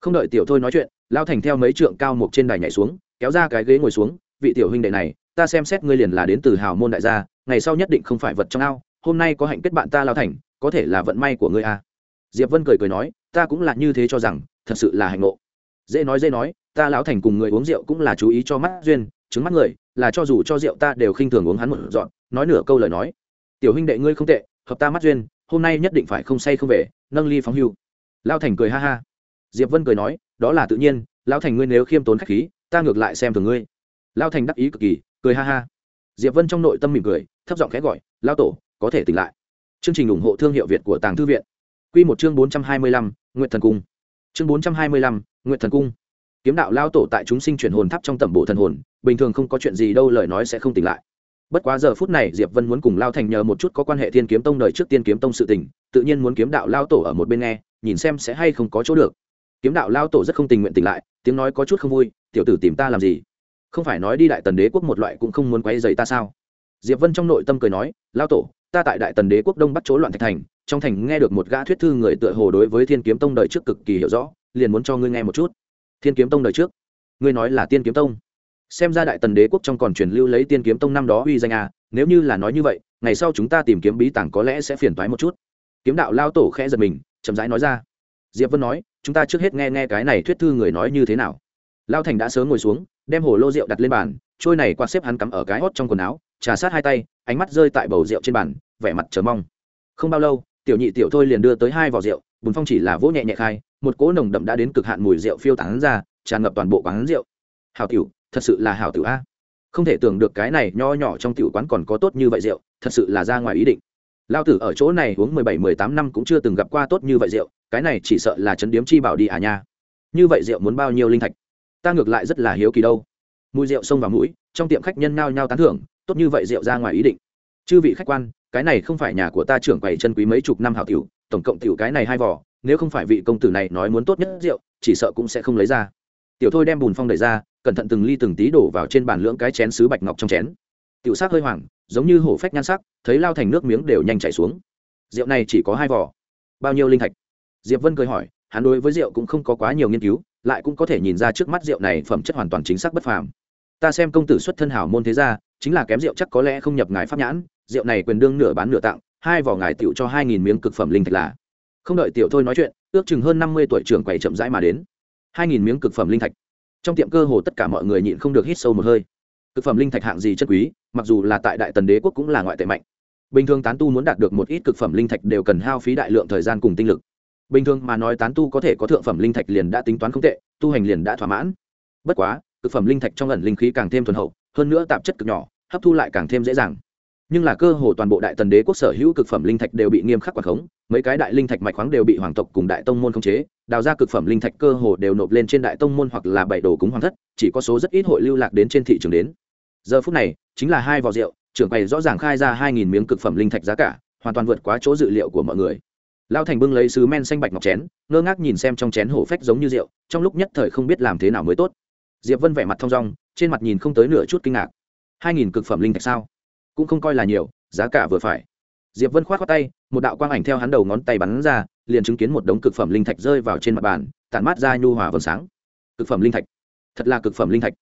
Speaker 1: Không đợi tiểu thôi nói chuyện lao thành theo mấy trượng cao mục trên đài nhảy xuống, kéo ra cái ghế ngồi xuống, vị tiểu huynh đệ này, ta xem xét ngươi liền là đến từ hào môn đại gia, ngày sau nhất định không phải vật trong ao, hôm nay có hạnh kết bạn ta lao thành, có thể là vận may của ngươi a diệp vân cười cười nói, ta cũng là như thế cho rằng, thật sự là hạnh ngộ. Dễ nói dễ nói, ta lão thành cùng người uống rượu cũng là chú ý cho mắt duyên chứng mắt người, là cho dù cho rượu ta đều khinh thường uống hắn một dọn nói nửa câu lời nói, tiểu huynh đệ ngươi không tệ, hợp ta mắt duyên, hôm nay nhất định phải không say không về, nâng ly phóng hưu. Lao thành cười ha ha. Diệp vân cười nói, đó là tự nhiên, lão thành ngươi nếu khiêm tốn khách khí, ta ngược lại xem thường ngươi. Lao thành đắc ý cực kỳ, cười ha ha. Diệp vân trong nội tâm mỉm cười, thấp giọng khẽ gọi lao tổ, có thể tỉnh lại. Chương trình ủng hộ thương hiệu việt của tàng thư viện. Quy một chương bốn trăm hai mươi lăm nguyện thần cung. Chương bốn trăm hai mươi lăm nguyện thần cung. Kiếm đạo lao tổ tại chúng sinh chuyển hồn tháp trong tẩm bộ thần hồn, bình thường không có chuyện gì đâu lời nói sẽ không tỉnh lại. Bất quá giờ phút này, diệp vân muốn cùng lao thành nhờ một chút có quan hệ thiên kiếm tông đời trước tiên kiếm tông sự tình, tự nhiên muốn kiếm đạo lao tổ ở một bên nghe, nhìn xem sẽ hay không có chỗ được. Kiếm đạo lao tổ rất không tình nguyện tỉnh lại, tiếng nói có chút không vui, tiểu tử tìm ta làm gì? Không phải nói đi đại tần đế quốc một loại cũng không muốn quay rầy ta sao? Diệp vân trong nội tâm cười nói, lao tổ, ta tại đại tần đế quốc đông bắt chỗ loạn thạch thành trong thành nghe được một gã thuyết thư người tựa hồ đối với thiên kiếm tông đời trước cực kỳ hiểu rõ, liền muốn cho ngươi nghe một chút. Thiên kiếm tông đời trước, ngươi nói là tiên kiếm tông. Xem ra đại tần đế quốc trong còn truyền lưu lấy tiên kiếm tông năm đó uy danh à nếu như là nói như vậy, ngày sau chúng ta tìm kiếm bí tảng có lẽ sẽ phiền toái một chút. Kiếm đạo lao tổ khẽ giật mình, chậm rãi nói ra. Diệp vân nói, chúng ta trước hết nghe nghe cái này thuyết thư người nói như thế nào. Lao thành đã sớm ngồi xuống, đem hồ lô rượu đặt lên bàn, trôi này qua xếp hắn cắm ở cái hót trong quần áo, trà sát hai tay, ánh mắt rơi tại bầu rượu trên bàn, vẻ mặt chờ mong. Không bao lâu tiểu nhị tiểu thôi liền đưa tới hai vỏ rượu, bùn phong chỉ là vỗ nhẹ nhẹ khai, một cỗ nồng đậm đã đến cực hạn mùi rượu phiêu tán ra, tràn ngập toàn bộ quán rượu. Hào tiểu, thật sự là hào tiểu a. Không thể tưởng được cái này nho nhỏ trong tiểu quán còn có tốt như vậy rượu, thật sự là ra ngoài ý định. Lao tử ở chỗ này uống mười bảy, mười tám năm cũng chưa từng gặp qua tốt như vậy rượu, cái này chỉ sợ là chấn điếm chi bảo đi à nha. Như vậy rượu muốn bao nhiêu linh thạch? Ta ngược lại rất là hiếu kỳ đâu. Mùi rượu xông vào mũi, trong tiệm khách nhân nao nhao tán thưởng, tốt như vậy rượu ra ngoài ý định. Chư vị khách quan cái này không phải nhà của ta trưởng quầy chân quý mấy chục năm hảo tiểu, tổng cộng tiểu cái này hai vỏ nếu không phải vị công tử này nói muốn tốt nhất rượu, chỉ sợ cũng sẽ không lấy ra. Tiểu thôi đem bùn phong đẩy ra, cẩn thận từng ly từng tí đổ vào trên bàn lưỡng cái chén sứ bạch ngọc trong chén. Tiểu sắc hơi hoảng, giống như hổ phách nhan sắc, thấy lao thành nước miếng đều nhanh chảy xuống. Rượu này chỉ có hai vỏ bao nhiêu linh thạch? Diệp vân cười hỏi, hắn đối với rượu cũng không có quá nhiều nghiên cứu, lại cũng có thể nhìn ra trước mắt rượu này phẩm chất hoàn toàn chính xác bất phàm. Ta xem công tử xuất thân hảo môn thế gia, chính là kém rượu chắc có lẽ không nhập ngài pháp nhãn rượu này quyền đương nửa bán nửa tặng, hai vỏ ngài tiểu cho hai nghìn miếng cực phẩm linh thạch là. Không đợi tiểu thôi nói chuyện, ước chừng hơn năm mươi tuổi trưởng quầy chậm rãi mà đến. hai nghìn miếng cực phẩm linh thạch. Trong tiệm cơ hồ tất cả mọi người nhịn không được hít sâu một hơi. Cực phẩm linh thạch hạng gì chất quý, mặc dù là tại đại tần đế quốc cũng là ngoại tệ mạnh. Bình thường tán tu muốn đạt được một ít cực phẩm linh thạch đều cần hao phí đại lượng thời gian cùng tinh lực. Bình thường mà nói tán tu có thể có thượng phẩm linh thạch liền đã tính toán không tệ, tu hành liền đã thỏa mãn. Bất quá, cực phẩm linh thạch trong ẩn linh khí càng thêm thuần hậu, hơn nữa tạp chất cực nhỏ, hấp thu lại càng thêm dễ dàng nhưng là cơ hồ toàn bộ đại tần đế quốc sở hữu cực phẩm linh thạch đều bị nghiêm khắc quản khống, mấy cái đại linh thạch mạch khoáng đều bị hoàng tộc cùng đại tông môn khống chế, đào ra cực phẩm linh thạch cơ hồ đều nộp lên trên đại tông môn hoặc là bảy đồ cúng hoàng thất, chỉ có số rất ít hội lưu lạc đến trên thị trường đến. Giờ phút này, chính là hai vò rượu, trưởng quầy rõ ràng khai ra hai nghìn miếng cực phẩm linh thạch giá cả, hoàn toàn vượt quá chỗ dự liệu của mọi người. Lao thành bưng lấy sứ men xanh bạch ngọc chén, ngơ ngác nhìn xem trong chén hổ phách giống như rượu, trong lúc nhất thời không biết làm thế nào mới tốt. Diệp vân vẻ mặt thong dong, trên mặt nhìn không tới nửa chút kinh ngạc. Hai nghìn cực phẩm linh thạch sao? Cũng không coi là nhiều, giá cả vừa phải. Diệp vân k h o á t khoác tay, một đạo quang ảnh theo hắn đầu ngón tay bắn ra, liền chứng kiến một đống cực phẩm linh thạch rơi vào trên mặt bàn, tản mát ra nhu hòa vầng sáng. Cực phẩm linh thạch. Thật là cực phẩm linh thạch.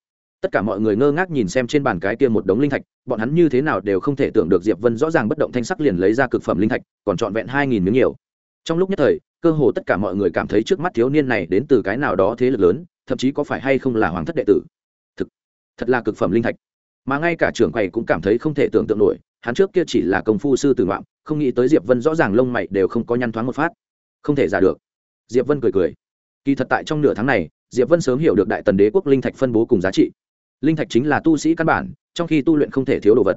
Speaker 1: Tất cả mọi người ngơ ngác nhìn xem trên bàn cái kia một đống linh thạch, bọn hắn như thế nào đều không thể tưởng được diệp vân rõ ràng bất động thanh sắc liền lấy ra cực phẩm linh thạch, còn trọn vẹn hai nghìn miếng nhiều. Trong lúc nhất thời, cơ hồ tất cả mọi người cảm thấy trước mắt thiếu niên này đến từ cái nào đó thế lực lớn, thậm chí có phải hay không là hoàng thất đệ tử. Thực, thật là cực phẩm linh thạch mà ngay cả trưởng quầy cũng cảm thấy không thể tưởng tượng nổi, hắn trước kia chỉ là công phu sư tử ngoạm, không nghĩ tới diệp vân rõ ràng lông mày đều không có nhăn thoáng một phát. Không thể giả được. Diệp vân cười cười. Kỳ thật tại trong nửa tháng này, diệp vân sớm hiểu được đại tần đế quốc linh thạch phân bố cùng giá trị. Linh thạch chính là tu sĩ căn bản, trong khi tu luyện không thể thiếu đồ vật.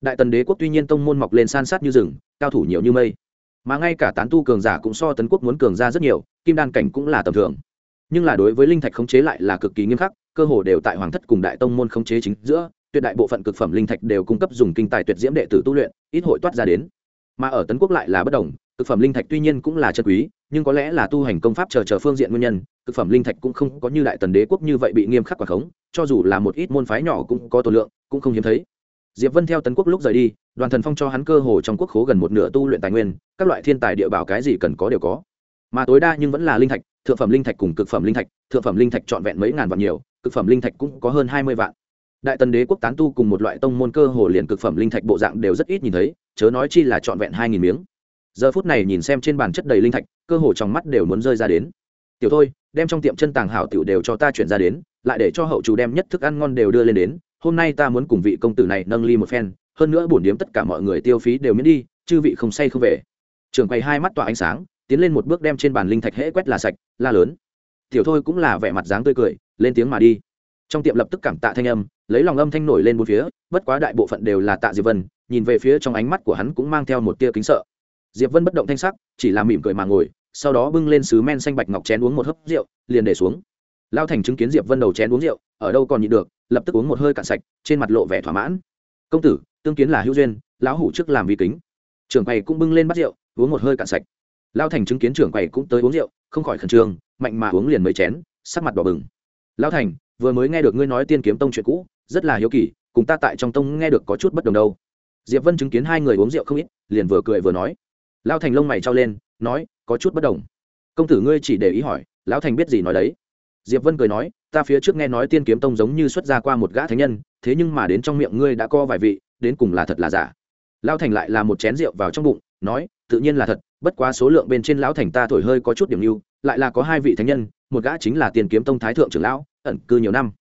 Speaker 1: Đại tần đế quốc tuy nhiên tông môn mọc lên san sát như rừng, cao thủ nhiều như mây, mà ngay cả tán tu cường giả cũng so tấn quốc muốn cường ra rất nhiều, kim đan cảnh cũng là tầm thường. Nhưng là đối với linh thạch khống chế lại là cực kỳ nghiêm khắc, cơ hồ đều tại hoàng thất cùng đại tông môn khống chế chính giữa tuyệt đại bộ phận cực phẩm linh thạch đều cung cấp dùng kinh tài tuyệt diễm đệ tử tu luyện, ít hội toát ra đến. Mà ở tấn quốc lại là bất đồng, cực phẩm linh thạch tuy nhiên cũng là chân quý, nhưng có lẽ là tu hành công pháp chờ chờ phương diện nguyên nhân, cực phẩm linh thạch cũng không có như đại tần đế quốc như vậy bị nghiêm khắc quả khống, cho dù là một ít môn phái nhỏ cũng có tổ lượng, cũng không hiếm thấy. Diệp vân theo tấn quốc lúc rời đi, đoàn thần phong cho hắn cơ hồ trong quốc khố gần một nửa tu luyện tài nguyên, các loại thiên tài địa bảo cái gì cần có đều có. Mà tối đa nhưng vẫn là linh thạch, thượng phẩm linh thạch cùng cực phẩm linh thạch, thượng phẩm linh thạch trọn vẹn mấy ngàn vạn nhiều, cực phẩm linh thạch cũng có hơn hai mươi vạn đại tần đế quốc tán tu cùng một loại tông môn cơ hồ liền cực phẩm linh thạch bộ dạng đều rất ít nhìn thấy, chớ nói chi là trọn vẹn hai nghìn miếng. Giờ phút này nhìn xem trên bàn chất đầy linh thạch, cơ hồ trong mắt đều muốn rơi ra đến. Tiểu thôi, đem trong tiệm chân tàng hảo tiểu đều cho ta chuyển ra đến, lại để cho hậu chủ đem nhất thức ăn ngon đều đưa lên đến, hôm nay ta muốn cùng vị công tử này nâng ly một phen, hơn nữa bổn điếm tất cả mọi người tiêu phí đều miễn đi, chư vị không say không về. Trường quay hai mắt tỏa ánh sáng, tiến lên một bước đem trên bàn linh thạch hễ quét là sạch, la lớn. Tiểu thôi cũng là vẻ mặt dáng tươi cười, lên tiếng mà đi trong tiệm lập tức cảm tạ thanh âm, lấy lòng âm thanh nổi lên bốn phía, bất quá đại bộ phận đều là tạ diệp vân, nhìn về phía trong ánh mắt của hắn cũng mang theo một tia kính sợ. Diệp vân bất động thanh sắc, chỉ là mỉm cười mà ngồi, sau đó bưng lên sứ men xanh bạch ngọc chén uống một hớp rượu, liền để xuống. Lao thành chứng kiến diệp vân đầu chén uống rượu, ở đâu còn nhịn được, lập tức uống một hơi cạn sạch, trên mặt lộ vẻ thỏa mãn. Công tử, tương kiến là hữu duyên, lão hủ trước làm vi kính. Trưởng quầy cũng bưng lên bát rượu, uống một hơi cạn sạch. Lao thành chứng kiến trưởng quầy cũng tới uống rượu, không khỏi khẩn trương, mạnh mà uống liền mấy chén, sắc mặt đỏ bừng. Lao thành vừa mới nghe được ngươi nói tiên kiếm tông chuyện cũ, rất là hiếu kỳ, cùng ta tại trong tông nghe được có chút bất đồng đâu. Diệp vân chứng kiến hai người uống rượu không ít, liền vừa cười vừa nói. Lao thành lông mày trao lên, nói, có chút bất đồng. Công tử ngươi chỉ để ý hỏi, lão thành biết gì nói đấy? Diệp vân cười nói, ta phía trước nghe nói tiên kiếm tông giống như xuất ra qua một gã thánh nhân, thế nhưng mà đến trong miệng ngươi đã co vài vị, đến cùng là thật là giả. Lão thành lại là một chén rượu vào trong bụng, nói, tự nhiên là thật, bất quá số lượng bên trên lão thành ta thổi hơi có chút điểm lưu lại là có hai vị thánh nhân một gã chính là tiền kiếm tông thái thượng trưởng lão, ẩn cư nhiều năm.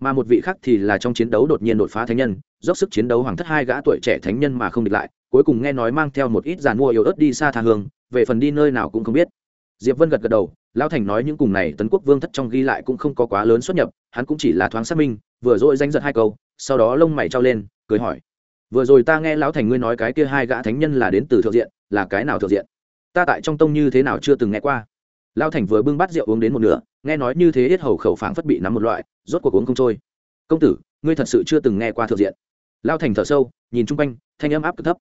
Speaker 1: Mà một vị khác thì là trong chiến đấu đột nhiên đột phá thánh nhân, dốc sức chiến đấu hoàng thất hai gã tuổi trẻ thánh nhân mà không địch lại, cuối cùng nghe nói mang theo một ít giàn mua yếu ớt đi xa tha hương, về phần đi nơi nào cũng không biết. Diệp vân gật gật đầu, lão thành nói những cùng này tấn quốc vương thất trong ghi lại cũng không có quá lớn xuất nhập, hắn cũng chỉ là thoáng xác minh, vừa rồi danh giật hai câu, sau đó lông mày trao lên, cười hỏi. Vừa rồi ta nghe lão thành ngươi nói cái kia hai gã thánh nhân là đến từ thượng diện, là cái nào thượng diện? Ta tại trong tông như thế nào chưa từng nghe qua? Lão thành vừa bưng bát rượu uống đến một nửa, nghe nói như thế hết hầu khẩu phảng phất bị nắm một loại, rốt cuộc uống không trôi. Công tử, ngươi thật sự chưa từng nghe qua thượng diện. Lão thành thở sâu, nhìn chung quanh, thanh âm áp cực thấp.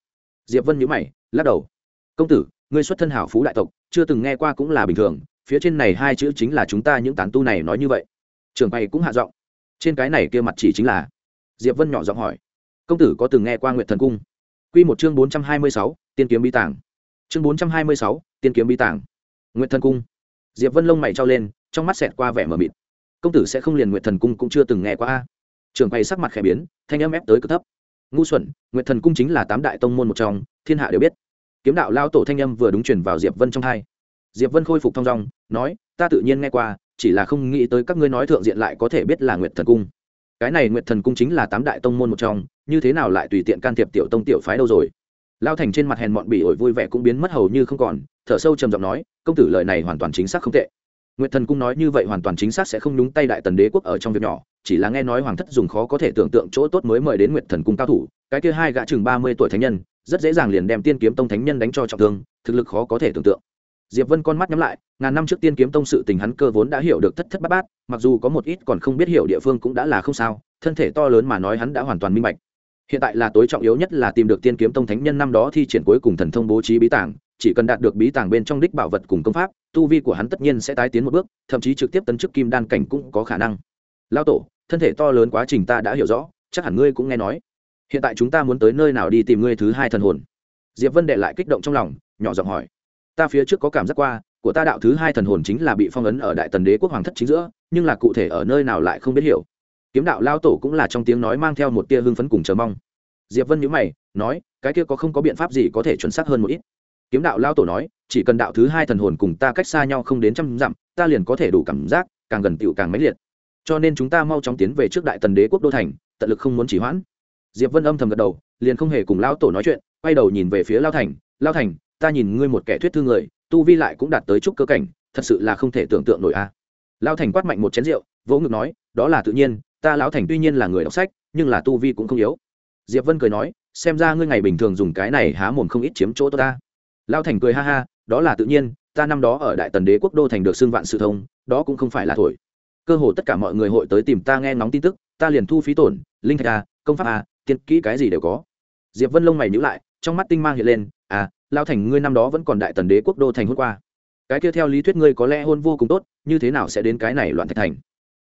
Speaker 1: Diệp vân nhíu mày, lắc đầu. Công tử, ngươi xuất thân hảo phú đại tộc, chưa từng nghe qua cũng là bình thường, phía trên này hai chữ chính là chúng ta những tán tu này nói như vậy. Trường bày cũng hạ giọng. Trên cái này kia mặt chỉ chính là. Diệp vân nhỏ giọng hỏi. Công tử có từng nghe qua nguyện thần cung? Quy một chương bốn trăm hai mươi sáu, tiên kiếm bí tàng. Chương bốn trăm hai mươi sáu, tiên kiếm bí tàng. Nguyện thần cung diệp vân lông mày trao lên, trong mắt xẹt qua vẻ mờ mịt. Công tử sẽ không liền nguyện thần cung cũng chưa từng nghe qua a. Trường bày sắc mặt khẽ biến, thanh âm ép tới cực thấp. Ngu xuẩn nguyện thần cung chính là tám đại tông môn một trong, thiên hạ đều biết. Kiếm đạo lao tổ thanh âm vừa đúng chuyển vào diệp vân trong hai. Diệp vân khôi phục thong dong, nói, ta tự nhiên nghe qua, chỉ là không nghĩ tới các ngươi nói thượng diện lại có thể biết là nguyện thần cung. Cái này nguyện thần cung chính là tám đại tông môn một trong, như thế nào lại tùy tiện can thiệp tiểu tông tiểu phái đâu rồi? Lao thành trên mặt hèn mọn bỉ ổi vui vẻ cũng biến mất hầu như không còn, thở sâu trầm giọng nói, công tử lời này hoàn toàn chính xác không tệ. Nguyệt thần cung nói như vậy hoàn toàn chính xác sẽ không nhúng tay đại tần đế quốc ở trong việc nhỏ, chỉ là nghe nói hoàng thất dùng khó có thể tưởng tượng chỗ tốt mới mời đến nguyệt thần cung cao thủ, cái kia hai gã chừng ba mươi tuổi thánh nhân, rất dễ dàng liền đem tiên kiếm tông thánh nhân đánh cho trọng thương, thực lực khó có thể tưởng tượng. Diệp vân con mắt nhắm lại, ngàn năm trước tiên kiếm tông sự tình hắn cơ vốn đã hiểu được thất thất bát bát, mặc dù có một ít còn không biết hiểu địa phương cũng đã là không sao, thân thể to lớn mà nói hắn đã hoàn toàn minh bạch hiện tại là tối trọng yếu nhất là tìm được tiên kiếm tông thánh nhân năm đó thi triển cuối cùng thần thông bố trí bí tàng, chỉ cần đạt được bí tàng bên trong đích bảo vật cùng công pháp, tu vi của hắn tất nhiên sẽ tái tiến một bước, thậm chí trực tiếp tấn chức kim đan cảnh cũng có khả năng. Lao tổ, thân thể to lớn quá trình ta đã hiểu rõ, chắc hẳn ngươi cũng nghe nói. Hiện tại chúng ta muốn tới nơi nào đi tìm ngươi thứ hai thần hồn? Diệp vân đệ lại kích động trong lòng, nhỏ giọng hỏi. Ta phía trước có cảm giác qua, của ta đạo thứ hai thần hồn chính là bị phong ấn ở đại tần đế quốc hoàng thất chính giữa, nhưng là cụ thể ở nơi nào lại không biết hiểu kiếm đạo lao tổ cũng là trong tiếng nói mang theo một tia hưng phấn cùng chờ mong. Diệp vân nhữ mày, nói, cái kia có không có biện pháp gì có thể chuẩn xác hơn một ít? Kiếm đạo lao tổ nói, chỉ cần đạo thứ hai thần hồn cùng ta cách xa nhau không đến trăm dặm, ta liền có thể đủ cảm giác, càng gần tựu càng mãnh liệt. Cho nên chúng ta mau chóng tiến về trước đại tần đế quốc đô thành, tận lực không muốn chỉ hoãn. Diệp vân âm thầm gật đầu, liền không hề cùng lao tổ nói chuyện, quay đầu nhìn về phía lao thành lao thành, ta nhìn ngươi một kẻ thuyết thư người, tu vi lại cũng đạt tới chút cơ cảnh, thật sự là không thể tưởng tượng nổi a. À. lao thành quát mạnh một chén rượu, vỗ ngực nói, đó là tự nhiên ta lão thành tuy nhiên là người đọc sách, nhưng là tu vi cũng không yếu. Diệp vân cười nói, xem ra ngươi ngày bình thường dùng cái này há mồm không ít chiếm chỗ tốt ta. Lão thành cười ha ha, đó là tự nhiên, ta năm đó ở đại tần đế quốc đô thành được xưng vạn sự thông, đó cũng không phải là thổi. Cơ hồ tất cả mọi người hội tới tìm ta nghe ngóng tin tức, ta liền thu phí tổn, linh thạch a công pháp a tiên kỹ cái gì đều có. Diệp vân lông mày nhíu lại, trong mắt tinh mang hiện lên à lao thành ngươi năm đó vẫn còn đại tần đế quốc đô thành hôm qua. Cái kia theo lý thuyết ngươi có lẽ hôn vô cùng tốt, như thế nào sẽ đến cái này loạn thạch thành?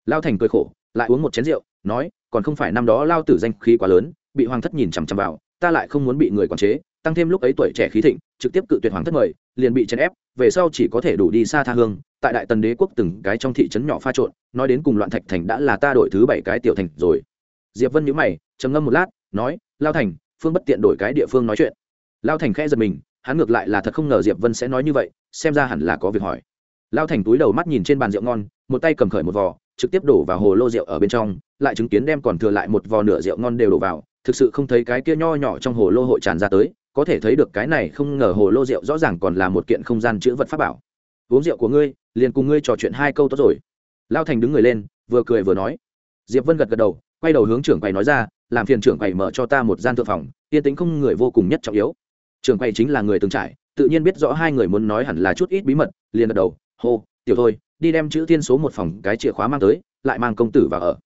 Speaker 1: Lao thành cười khổ lại uống một chén rượu, nói, còn không phải năm đó lao tử danh khí quá lớn, bị hoàng thất nhìn chằm chằm vào, ta lại không muốn bị người quản chế, tăng thêm lúc ấy tuổi trẻ khí thịnh, trực tiếp cự tuyệt hoàng thất mời, liền bị chèn ép, về sau chỉ có thể đủ đi xa tha hương, tại đại tần đế quốc từng cái trong thị trấn nhỏ pha trộn, nói đến cùng loạn thạch thành đã là ta đổi thứ bảy cái tiểu thành rồi. Diệp vân nhíu mày, trầm ngâm một lát, nói, lao thành, phương bất tiện đổi cái địa phương nói chuyện. Lao thành khẽ giật mình, hắn ngược lại là thật không ngờ diệp vân sẽ nói như vậy, xem ra hẳn là có việc hỏi. Lao thành túi đầu mắt nhìn trên bàn rượu ngon, một tay cầm khởi một vò trực tiếp đổ vào hồ lô rượu ở bên trong, lại chứng kiến đem còn thừa lại một vò nửa rượu ngon đều đổ vào, thực sự không thấy cái kia nho nhỏ trong hồ lô hội tràn ra tới, có thể thấy được cái này không ngờ hồ lô rượu rõ ràng còn là một kiện không gian chữ vật pháp bảo. Uống rượu của ngươi, liền cùng ngươi trò chuyện hai câu tốt rồi. Lao thành đứng người lên, vừa cười vừa nói. Diệp vân gật gật đầu, quay đầu hướng trưởng quầy nói ra, làm phiền trưởng quầy mở cho ta một gian thượng phòng, yên tĩnh không người vô cùng nhất trọng yếu. Trưởng quầy chính là người từng trải, tự nhiên biết rõ hai người muốn nói hẳn là chút ít bí mật, liền gật đầu, hô, tiểu thôi đi đem chữ thiên số một phòng cái chìa khóa mang tới, lại mang công tử vào ở.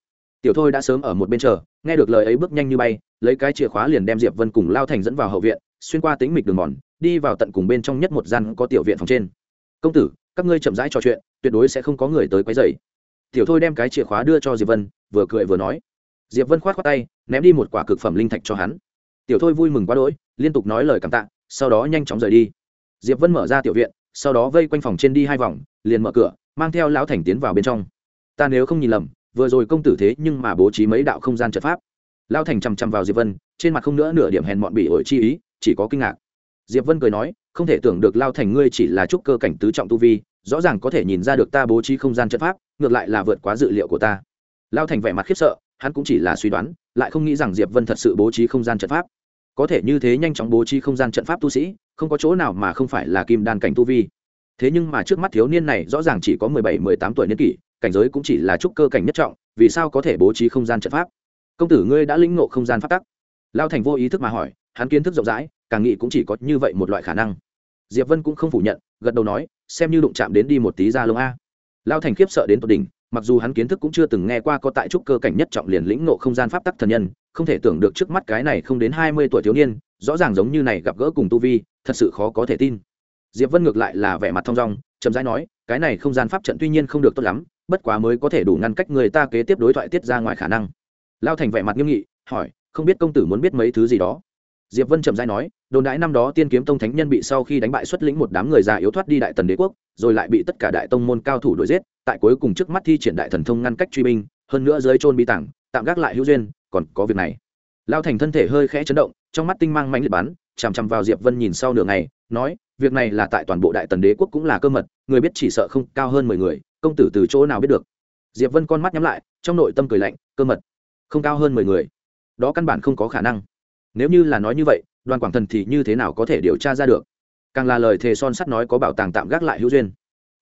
Speaker 1: Tiểu thôi đã sớm ở một bên chờ, nghe được lời ấy bước nhanh như bay, lấy cái chìa khóa liền đem diệp vân cùng lao thành dẫn vào hậu viện, xuyên qua tính mịch đường mòn, đi vào tận cùng bên trong nhất một gian có tiểu viện phòng trên. Công tử, các ngươi chậm rãi trò chuyện, tuyệt đối sẽ không có người tới quấy rầy. Tiểu thôi đem cái chìa khóa đưa cho diệp vân, vừa cười vừa nói. Diệp vân khoát khoát tay, ném đi một quả cực phẩm linh thạch cho hắn. Tiểu thôi vui mừng quá đỗi, liên tục nói lời cảm tạ, sau đó nhanh chóng rời đi. Diệp vân mở ra tiểu viện, sau đó vây quanh phòng trên đi hai vòng, liền mở cửa mang theo lão thành tiến vào bên trong. Ta nếu không nhìn lầm, vừa rồi công tử thế nhưng mà bố trí mấy đạo không gian trận pháp. Lão thành chằm chằm vào diệp vân, trên mặt không nữa nửa điểm hèn mọn bị ổi chi ý, chỉ có kinh ngạc. Diệp vân cười nói, không thể tưởng được lao thành ngươi chỉ là trúc cơ cảnh tứ trọng tu vi, rõ ràng có thể nhìn ra được ta bố trí không gian trận pháp, ngược lại là vượt quá dự liệu của ta. Lao thành vẻ mặt khiếp sợ, hắn cũng chỉ là suy đoán, lại không nghĩ rằng diệp vân thật sự bố trí không gian trận pháp. Có thể như thế nhanh chóng bố trí không gian trận pháp tu sĩ, không có chỗ nào mà không phải là kim đan cảnh tu vi thế nhưng mà trước mắt thiếu niên này rõ ràng chỉ có mười bảy, mười tám tuổi niên kỷ, cảnh giới cũng chỉ là trúc cơ cảnh nhất trọng, vì sao có thể bố trí không gian trận pháp? Công tử ngươi đã lĩnh ngộ không gian pháp tắc. Lao thành vô ý thức mà hỏi, hắn kiến thức rộng rãi, càng nghĩ cũng chỉ có như vậy một loại khả năng. Diệp vân cũng không phủ nhận, gật đầu nói, xem như đụng chạm đến đi một tí ra lông a. Lao thành khiếp sợ đến tột đỉnh, mặc dù hắn kiến thức cũng chưa từng nghe qua có tại trúc cơ cảnh nhất trọng liền lĩnh nộ không gian pháp tắc thần nhân, không thể tưởng được trước mắt cái này không đến hai mươi tuổi thiếu niên, rõ ràng giống như này gặp gỡ cùng tu vi, thật sự khó có thể tin diệp vân ngược lại là vẻ mặt thong dong, chậm rãi nói, cái này không gian pháp trận tuy nhiên không được tốt lắm, bất quá mới có thể đủ ngăn cách người ta kế tiếp đối thoại tiết ra ngoài khả năng. Lao thành vẻ mặt nghiêm nghị, hỏi, không biết công tử muốn biết mấy thứ gì đó? Diệp vân chậm rãi nói, đồn đãi năm đó tiên kiếm tông thánh nhân bị sau khi đánh bại xuất lĩnh một đám người già yếu thoát đi đại tần đế quốc, rồi lại bị tất cả đại tông môn cao thủ đuổi giết, tại cuối cùng trước mắt thi triển đại thần thông ngăn cách truy binh, hơn nữa dưới trôn bí tảng, tạm gác lại hữu duyên, còn có việc này. Lao thành thân thể hơi khẽ chấn động, trong mắt tinh mang mãnh liệt bắn chằm chằm vào diệp vân nhìn sau nửa ngày, nói, việc này là tại toàn bộ đại tần đế quốc cũng là cơ mật, người biết chỉ sợ không cao hơn mười người, công tử từ chỗ nào biết được? Diệp vân con mắt nhắm lại, trong nội tâm cười lạnh, cơ mật, không cao hơn mười người, đó căn bản không có khả năng. Nếu như là nói như vậy, đoàn quảng thần thì như thế nào có thể điều tra ra được? Càng là lời thề son sắt nói có bảo tàng tạm gác lại hữu duyên.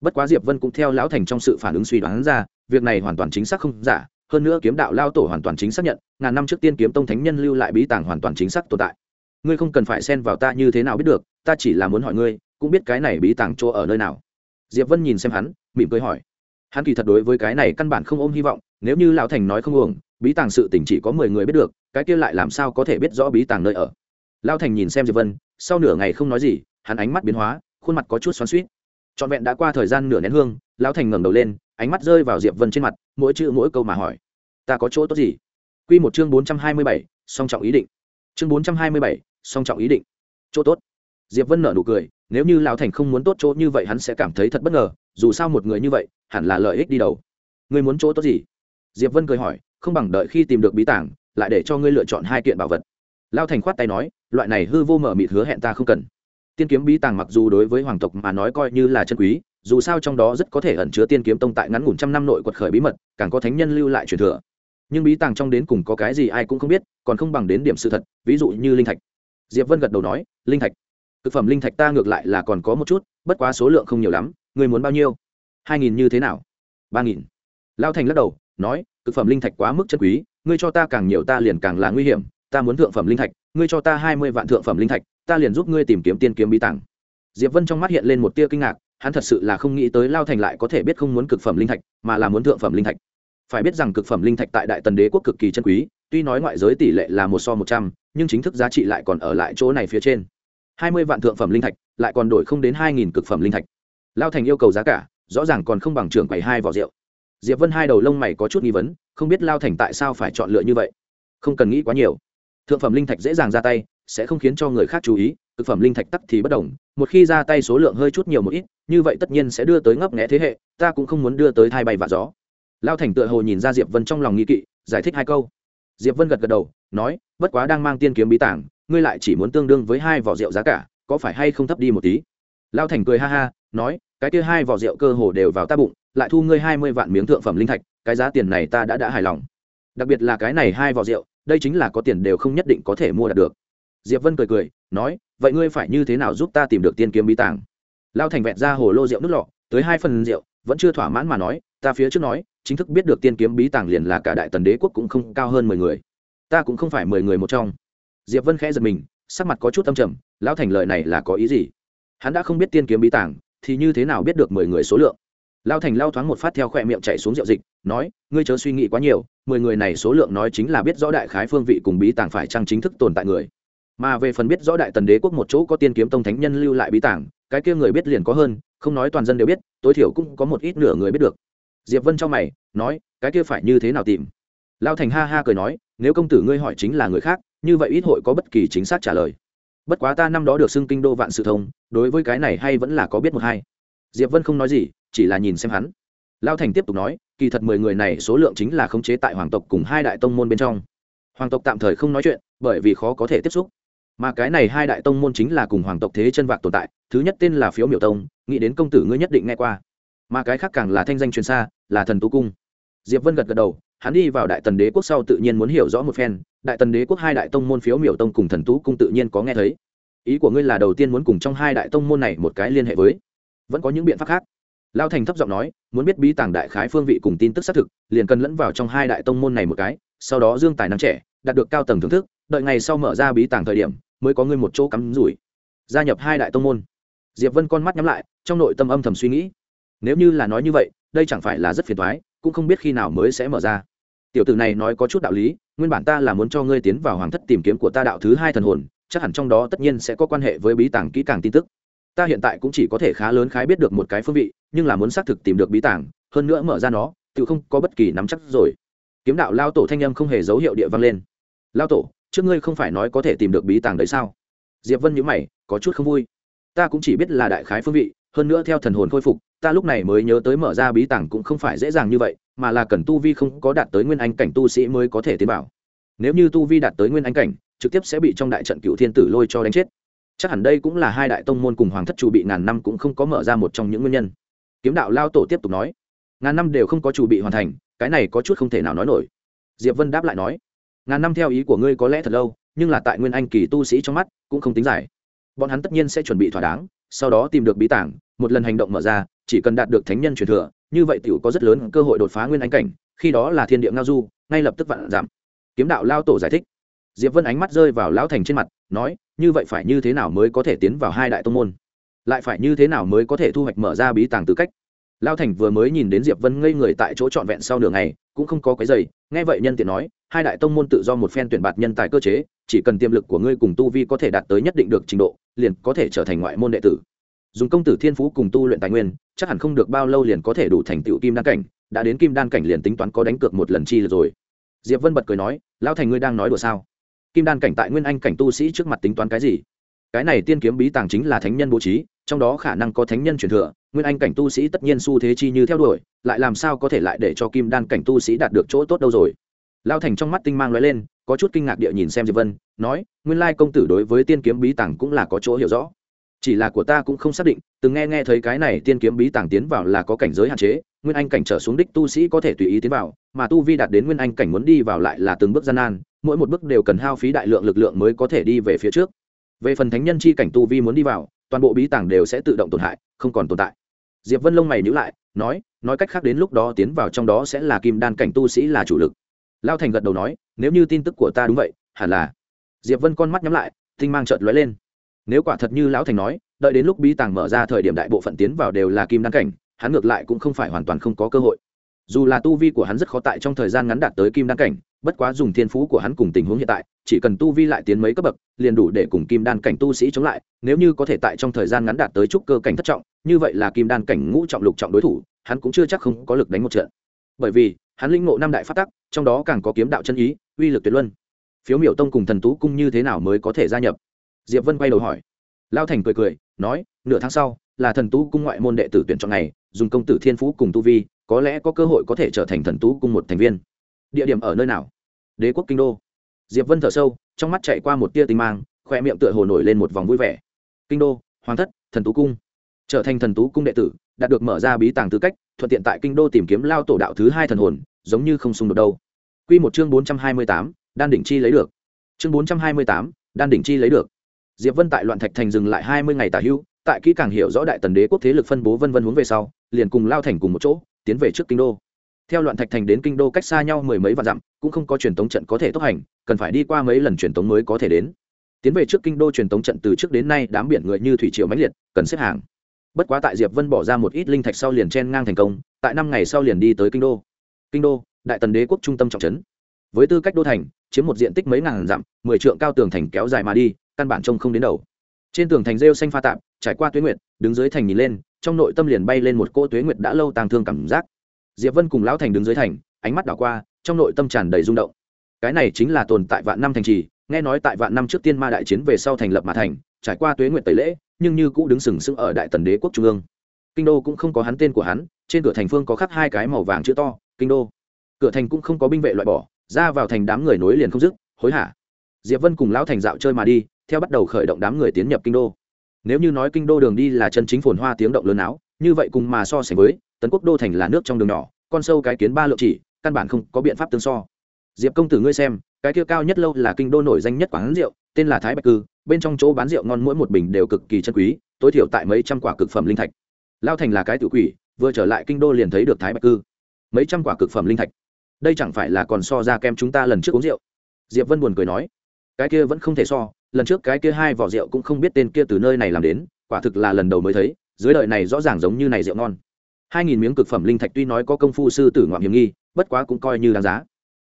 Speaker 1: Bất quá diệp vân cũng theo lão thành trong sự phản ứng suy đoán ra, việc này hoàn toàn chính xác không giả, hơn nữa kiếm đạo lao tổ hoàn toàn chính xác nhận, ngàn năm trước tiên kiếm tông thánh nhân lưu lại bí tàng hoàn toàn chính xác tồn tại ngươi không cần phải xen vào ta như thế nào biết được ta chỉ là muốn hỏi ngươi cũng biết cái này bí tàng chỗ ở nơi nào. Diệp vân nhìn xem hắn mỉm cười hỏi. Hắn kỳ thật đối với cái này căn bản không ôm hy vọng nếu như lão thành nói không uổng bí tàng sự tình chỉ có mười người biết được cái kia lại làm sao có thể biết rõ bí tàng nơi ở? Lão thành nhìn xem diệp vân sau nửa ngày không nói gì hắn ánh mắt biến hóa khuôn mặt có chút xoắn suýt trọn vẹn đã qua thời gian nửa nén hương lão thành ngẩng đầu lên ánh mắt rơi vào diệp vân trên mặt mỗi chữ mỗi câu mà hỏi. Ta có chỗ tốt gì? Quy một chương bốn trăm hai mươi bảy, song trọng ý định. Chương bốn trăm hai mươi bảy, song trọng ý định. Chỗ tốt. Diệp vân nở nụ cười, nếu như lão thành không muốn tốt chỗ như vậy hắn sẽ cảm thấy thật bất ngờ, dù sao một người như vậy, hẳn là lợi ích đi đầu. Ngươi muốn chỗ tốt gì? Diệp vân cười hỏi, không bằng đợi khi tìm được bí tảng, lại để cho ngươi lựa chọn hai kiện bảo vật. Lao thành khoát tay nói, loại này hư vô mở mịt hứa hẹn ta không cần. Tiên kiếm bí tàng mặc dù đối với hoàng tộc mà nói coi như là chân quý, dù sao trong đó rất có thể ẩn chứa tiên kiếm tông tại ngắn ngủn trăm năm nội quật khởi bí mật, càng có thánh nhân lưu lại truyền thừa. Nhưng bí tàng trong đến cùng có cái gì ai cũng không biết, còn không bằng đến điểm sự thật, ví dụ như linh thạch diệp vân gật đầu nói, linh thạch. Thực phẩm linh thạch ta ngược lại là còn có một chút, bất quá số lượng không nhiều lắm người muốn bao nhiêu? Hai nghìn như thế nào? Ba nghìn. Lao thành lắc đầu, nói thực phẩm linh thạch quá mức chân quý, ngươi cho ta càng nhiều ta liền càng là nguy hiểm, ta muốn thượng phẩm linh thạch, ngươi cho ta hai mươi vạn thượng phẩm linh thạch, ta liền giúp ngươi tìm kiếm tiên kiếm bí tàng. Diệp vân trong mắt hiện lên một tia kinh ngạc, hắn thật sự là không nghĩ tới lao thành lại có thể biết không muốn cực phẩm linh thạch, mà là muốn thượng phẩm linh thạch phải biết rằng cực phẩm linh thạch tại đại tần đế quốc cực kỳ chân quý, tuy nói ngoại giới tỷ lệ là một so một trăm, nhưng chính thức giá trị lại còn ở lại chỗ này phía trên. Hai mươi vạn thượng phẩm linh thạch, lại còn đổi không đến hai nghìn cực phẩm linh thạch. Lao thành yêu cầu giá cả, rõ ràng còn không bằng trưởng quầy hai vỏ rượu. Diệp vân hai đầu lông mày có chút nghi vấn, không biết lao thành tại sao phải chọn lựa như vậy. Không cần nghĩ quá nhiều. Thượng phẩm linh thạch dễ dàng ra tay, sẽ không khiến cho người khác chú ý thực phẩm linh thạch tắc thì bất đồng, một khi ra tay số lượng hơi chút nhiều một ít, như vậy tất nhiên sẽ đưa tới ngấp nghẽ thế hệ, ta cũng không muốn đưa tới thai bay và gió lao thành tựa hồ nhìn ra diệp vân trong lòng nghi kỵ, giải thích hai câu. Diệp vân gật gật đầu, nói, bất quá đang mang tiên kiếm bí tảng, ngươi lại chỉ muốn tương đương với hai vỏ rượu giá cả, có phải hay không thấp đi một tí? Lao thành cười ha ha, nói, cái kia hai vỏ rượu cơ hồ đều vào ta bụng, lại thu ngươi hai mươi vạn miếng thượng phẩm linh thạch, cái giá tiền này ta đã đã hài lòng. Đặc biệt là cái này hai vỏ rượu, đây chính là có tiền đều không nhất định có thể mua đạt được. Diệp vân cười cười, nói, vậy ngươi phải như thế nào giúp ta tìm được tiên kiếm bí tàng lao thành vẹn ra hồ lô rượu nước lọ, tới hai phần rượu, vẫn chưa thỏa mãn mà nói, ta phía trước nói chính thức biết được tiên kiếm bí tàng liền là cả đại tần đế quốc cũng không cao hơn mười người. Ta cũng không phải mười người một trong. Diệp vân khẽ giật mình, sắc mặt có chút âm trầm, lão thành lời này là có ý gì? Hắn đã không biết tiên kiếm bí tàng, thì như thế nào biết được mười người số lượng? Lao thành lao thoáng một phát theo khỏe miệng chạy xuống rượu dịch, nói, ngươi chớ suy nghĩ quá nhiều, mười người này số lượng nói chính là biết rõ đại khái phương vị cùng bí tàng phải chăng chính thức tồn tại người. Mà về phần biết rõ đại tần đế quốc một chỗ có tiên kiếm tông thánh nhân lưu lại bí tàng, cái kia người biết liền có hơn, không nói toàn dân đều biết, tối thiểu cũng có một ít nửa người biết được diệp vân cho mày, nói, cái kia phải như thế nào tìm? Lao thành ha ha cười nói, nếu công tử ngươi hỏi chính là người khác, như vậy ít hội có bất kỳ chính xác trả lời. Bất quá ta năm đó được xưng kinh đô vạn sự thông, đối với cái này hay vẫn là có biết một hai. Diệp vân không nói gì, chỉ là nhìn xem hắn. Lao thành tiếp tục nói, kỳ thật mười người này số lượng chính là khống chế tại hoàng tộc cùng hai đại tông môn bên trong. Hoàng tộc tạm thời không nói chuyện, bởi vì khó có thể tiếp xúc. Mà cái này hai đại tông môn chính là cùng hoàng tộc thế chân vạc tồn tại, thứ nhất tên là phiếu miểu tông, nghĩ đến công tử ngươi nhất định nghe qua mà cái khác càng là thanh danh truyền xa, là thần tú cung. Diệp vân gật gật đầu, hắn đi vào đại tần đế quốc sau tự nhiên muốn hiểu rõ một phen, đại tần đế quốc hai đại tông môn phiếu miểu tông cùng thần tú cung tự nhiên có nghe thấy. Ý của ngươi là đầu tiên muốn cùng trong hai đại tông môn này một cái liên hệ với. Vẫn có những biện pháp khác. Lao thành thấp giọng nói, muốn biết bí tàng đại khái phương vị cùng tin tức xác thực, liền cần lẫn vào trong hai đại tông môn này một cái, sau đó dương tài năng trẻ, đạt được cao tầng thưởng thức, đợi ngày sau mở ra bí tàng thời điểm, mới có ngươi một chỗ cắm rủi. Gia nhập hai đại tông môn. Diệp vân con mắt nhắm lại, trong nội tâm âm thầm suy nghĩ nếu như là nói như vậy, đây chẳng phải là rất phiền thoái cũng không biết khi nào mới sẽ mở ra. Tiểu tử này nói có chút đạo lý, nguyên bản ta là muốn cho ngươi tiến vào hoàng thất tìm kiếm của ta đạo thứ hai thần hồn, chắc hẳn trong đó tất nhiên sẽ có quan hệ với bí tàng kỹ càng tin tức. Ta hiện tại cũng chỉ có thể khá lớn khái biết được một cái phương vị, nhưng là muốn xác thực tìm được bí tàng, hơn nữa mở ra nó, tự không có bất kỳ nắm chắc rồi. Kiếm đạo lao tổ thanh âm không hề dấu hiệu địa vang lên. Lao tổ, trước ngươi không phải nói có thể tìm được bí tàng đấy sao? Diệp vân nhữ mày, có chút không vui. Ta cũng chỉ biết là đại khái phương vị, hơn nữa theo thần hồn khôi phục ta lúc này mới nhớ tới mở ra bí tàng cũng không phải dễ dàng như vậy, mà là cần tu vi không có đạt tới nguyên anh cảnh tu sĩ mới có thể tiến bảo nếu như tu vi đạt tới nguyên anh cảnh, trực tiếp sẽ bị trong đại trận cựu thiên tử lôi cho đánh chết. Chắc hẳn đây cũng là hai đại tông môn cùng hoàng thất chủ bị ngàn năm cũng không có mở ra một trong những nguyên nhân. Kiếm đạo lao tổ tiếp tục nói, ngàn năm đều không có chủ bị hoàn thành, cái này có chút không thể nào nói nổi. Diệp vân đáp lại nói, ngàn năm theo ý của ngươi có lẽ thật lâu, nhưng là tại nguyên anh kỳ tu sĩ trong mắt cũng không tính giải bọn hắn tất nhiên sẽ chuẩn bị thỏa đáng, sau đó tìm được bí tảng một lần hành động mở ra, chỉ cần đạt được thánh nhân truyền thừa, như vậy t i ể u có rất lớn cơ hội đột phá nguyên anh cảnh, khi đó là thiên địa ngao du, ngay lập tức vạn giảm. Kiếm đạo lao tổ giải thích. Diệp vân ánh mắt rơi vào lão thành trên mặt, nói, như vậy phải như thế nào mới có thể tiến vào hai đại tông môn? Lại phải như thế nào mới có thể thu hoạch mở ra bí tàng tư cách? Lao thành vừa mới nhìn đến diệp vân ngây người tại chỗ trọn vẹn sau nửa ngày, cũng không có cái giày nghe vậy nhân tiện nói, hai đại tông môn tự do một phen tuyển bạt nhân tài cơ chế, chỉ cần tiềm lực của ngươi cùng tu vi có thể đạt tới nhất định được trình độ, liền có thể trở thành ngoại môn đệ tử dùng công tử thiên phú cùng tu luyện tài nguyên, chắc hẳn không được bao lâu liền có thể đủ thành tựu kim đan cảnh, đã đến kim đan cảnh liền tính toán có đánh cược một lần chi rồi. Diệp vân bật cười nói, lão thành ngươi đang nói đùa sao? Kim đan cảnh tại nguyên anh cảnh tu sĩ trước mặt tính toán cái gì? Cái này tiên kiếm bí tàng chính là thánh nhân bố trí, trong đó khả năng có thánh nhân truyền thừa, nguyên anh cảnh tu sĩ tất nhiên xu thế chi như theo đuổi, lại làm sao có thể lại để cho kim đan cảnh tu sĩ đạt được chỗ tốt đâu rồi? Lao thành trong mắt tinh mang l lên, có chút kinh ngạc địa nhìn xem diệp vân, nói, nguyên lai công tử đối với tiên kiếm bí tàng cũng là có chỗ hiểu rõ chỉ là của ta cũng không xác định, từng nghe nghe thấy cái này tiên kiếm bí tàng tiến vào là có cảnh giới hạn chế, nguyên anh cảnh trở xuống đích tu sĩ có thể tùy ý tiến vào, mà tu vi đạt đến nguyên anh cảnh muốn đi vào lại là từng bước gian nan, mỗi một bước đều cần hao phí đại lượng lực lượng mới có thể đi về phía trước. Về phần thánh nhân chi cảnh tu vi muốn đi vào, toàn bộ bí tàng đều sẽ tự động tổn hại, không còn tồn tại. Diệp vân lông mày nhữ lại, nói nói cách khác đến lúc đó tiến vào trong đó sẽ là kim đan cảnh tu sĩ là chủ lực. Lao thành gật đầu nói, nếu như tin tức của ta đúng vậy, hẳn là. Diệp vân con mắt nhắm lại, tinh mang trợt lóe lên nếu quả thật như lão thành nói, đợi đến lúc bí tàng mở ra thời điểm đại bộ phận tiến vào đều là kim đan cảnh, hắn ngược lại cũng không phải hoàn toàn không có cơ hội. Dù là tu vi của hắn rất khó tại trong thời gian ngắn đạt tới kim đan cảnh, bất quá dùng thiên phú của hắn cùng tình huống hiện tại, chỉ cần tu vi lại tiến mấy cấp bậc, liền đủ để cùng kim đan cảnh tu sĩ chống lại, nếu như có thể tại trong thời gian ngắn đạt tới trúc cơ cảnh thất trọng, như vậy là kim đan cảnh ngũ trọng lục trọng đối thủ, hắn cũng chưa chắc không có lực đánh một trận. Bởi vì, hắn linh ngộ năm đại phát tắc, trong đó càng có kiếm đạo chân ý, uy lực tuyệt luân. Phiếu miểu tông cùng thần tú cung như thế nào mới có thể gia nhập? Diệp vân quay đầu hỏi. Lao thành cười cười nói nửa tháng sau là thần tú cung ngoại môn đệ tử tuyển chọn này dùng công tử thiên phú cùng tu vi có lẽ có cơ hội có thể trở thành thần tú cung một thành viên. Địa điểm ở nơi nào? Đế quốc kinh đô. Diệp vân thở sâu trong mắt chạy qua một tia tinh mang khoe miệng tựa hồ nổi lên một vòng vui vẻ. Kinh đô hoàng thất thần tú cung. Trở thành thần tú cung đệ tử đạt được mở ra bí tàng tư cách thuận tiện tại kinh đô tìm kiếm lao tổ đạo thứ hai thần hồn giống như không xung đột đâu. Quy một chương bốn trăm hai mươi tám, đan đỉnh chi lấy được. Chương bốn trăm hai mươi tám, đan đỉnh chi lấy được. Diệp Vân tại loạn thạch thành dừng lại hai mươi ngày tả hữu, tại kỹ càng hiểu rõ đại tần đế quốc thế lực phân bố vân vân hướng về sau, liền cùng lao thành cùng một chỗ, tiến về trước kinh đô. Theo loạn thạch thành đến kinh đô cách xa nhau mười mấy vạn dặm cũng không có truyền tống trận có thể tốc hành cần phải đi qua mấy lần truyền tống mới có thể đến. Tiến về trước kinh đô truyền tống trận từ trước đến nay đám biển người như thủy triều mãnh liệt cần xếp hàng. Bất quá tại diệp vân bỏ ra một ít linh thạch sau liền chen ngang thành công tại năm ngày sau liền đi tới kinh đô. Kinh đô đại tần đế quốc trung tâm trọng trấn. Với tư cách đô thành chiếm một diện tích mấy ngàn dặm mười trượng cao tường thành kéo dài mà đi căn bản trông không đến đầu. Trên tường thành rêu xanh pha tạp, trải qua tuế nguyệt, đứng dưới thành nhìn lên, trong nội tâm liền bay lên một cô tuế nguyệt đã lâu tàng thương cảm giác. Diệp vân cùng lão thành đứng dưới thành, ánh mắt đảo qua, trong nội tâm tràn đầy rung động. Cái này chính là tồn tại vạn năm thành trì, nghe nói tại vạn năm trước tiên ma đại chiến về sau thành lập mà thành, trải qua tuế nguyệt tẩy lễ, nhưng như cũ đứng sừng sững ở đại tần đế quốc trung ương. Kinh đô cũng không có hắn tên của hắn, trên cửa thành phương có khắc hai cái màu vàng chữ to, kinh đô. Cửa thành cũng không có binh vệ loại bỏ, ra vào thành đám người nối liền không dứt, hối hả. Diệp vân cùng lão thành dạo chơi mà đi theo bắt đầu khởi động đám người tiến nhập kinh đô. Nếu như nói kinh đô đường đi là chân chính phồn hoa tiếng động lớn áo, như vậy cùng mà so sánh với, tấn quốc đô thành là nước trong đường nhỏ, con sâu cái kiến ba lượng chỉ, căn bản không có biện pháp tương so. Diệp công tử ngươi xem, cái kia cao nhất lâu là kinh đô nổi danh nhất quán rượu, tên là thái bạch cư, bên trong chỗ bán rượu ngon mỗi một bình đều cực kỳ chân quý, tối thiểu tại mấy trăm quả cực phẩm linh thạch. Lao thành là cái tự quỷ, vừa trở lại kinh đô liền thấy được thái bạch cư. Mấy trăm quả cực phẩm linh thạch. Đây chẳng phải là còn so ra kem chúng ta lần trước uống rượu? Diệp vân buồn cười nói. Cái kia vẫn không thể so lần trước cái kia hai vỏ rượu cũng không biết tên kia từ nơi này làm đến, quả thực là lần đầu mới thấy, dưới đời này rõ ràng giống như này rượu ngon. Hai nghìn miếng cực phẩm linh thạch tuy nói có công phu sư tử ngoạm hiểm nghi, bất quá cũng coi như đáng giá.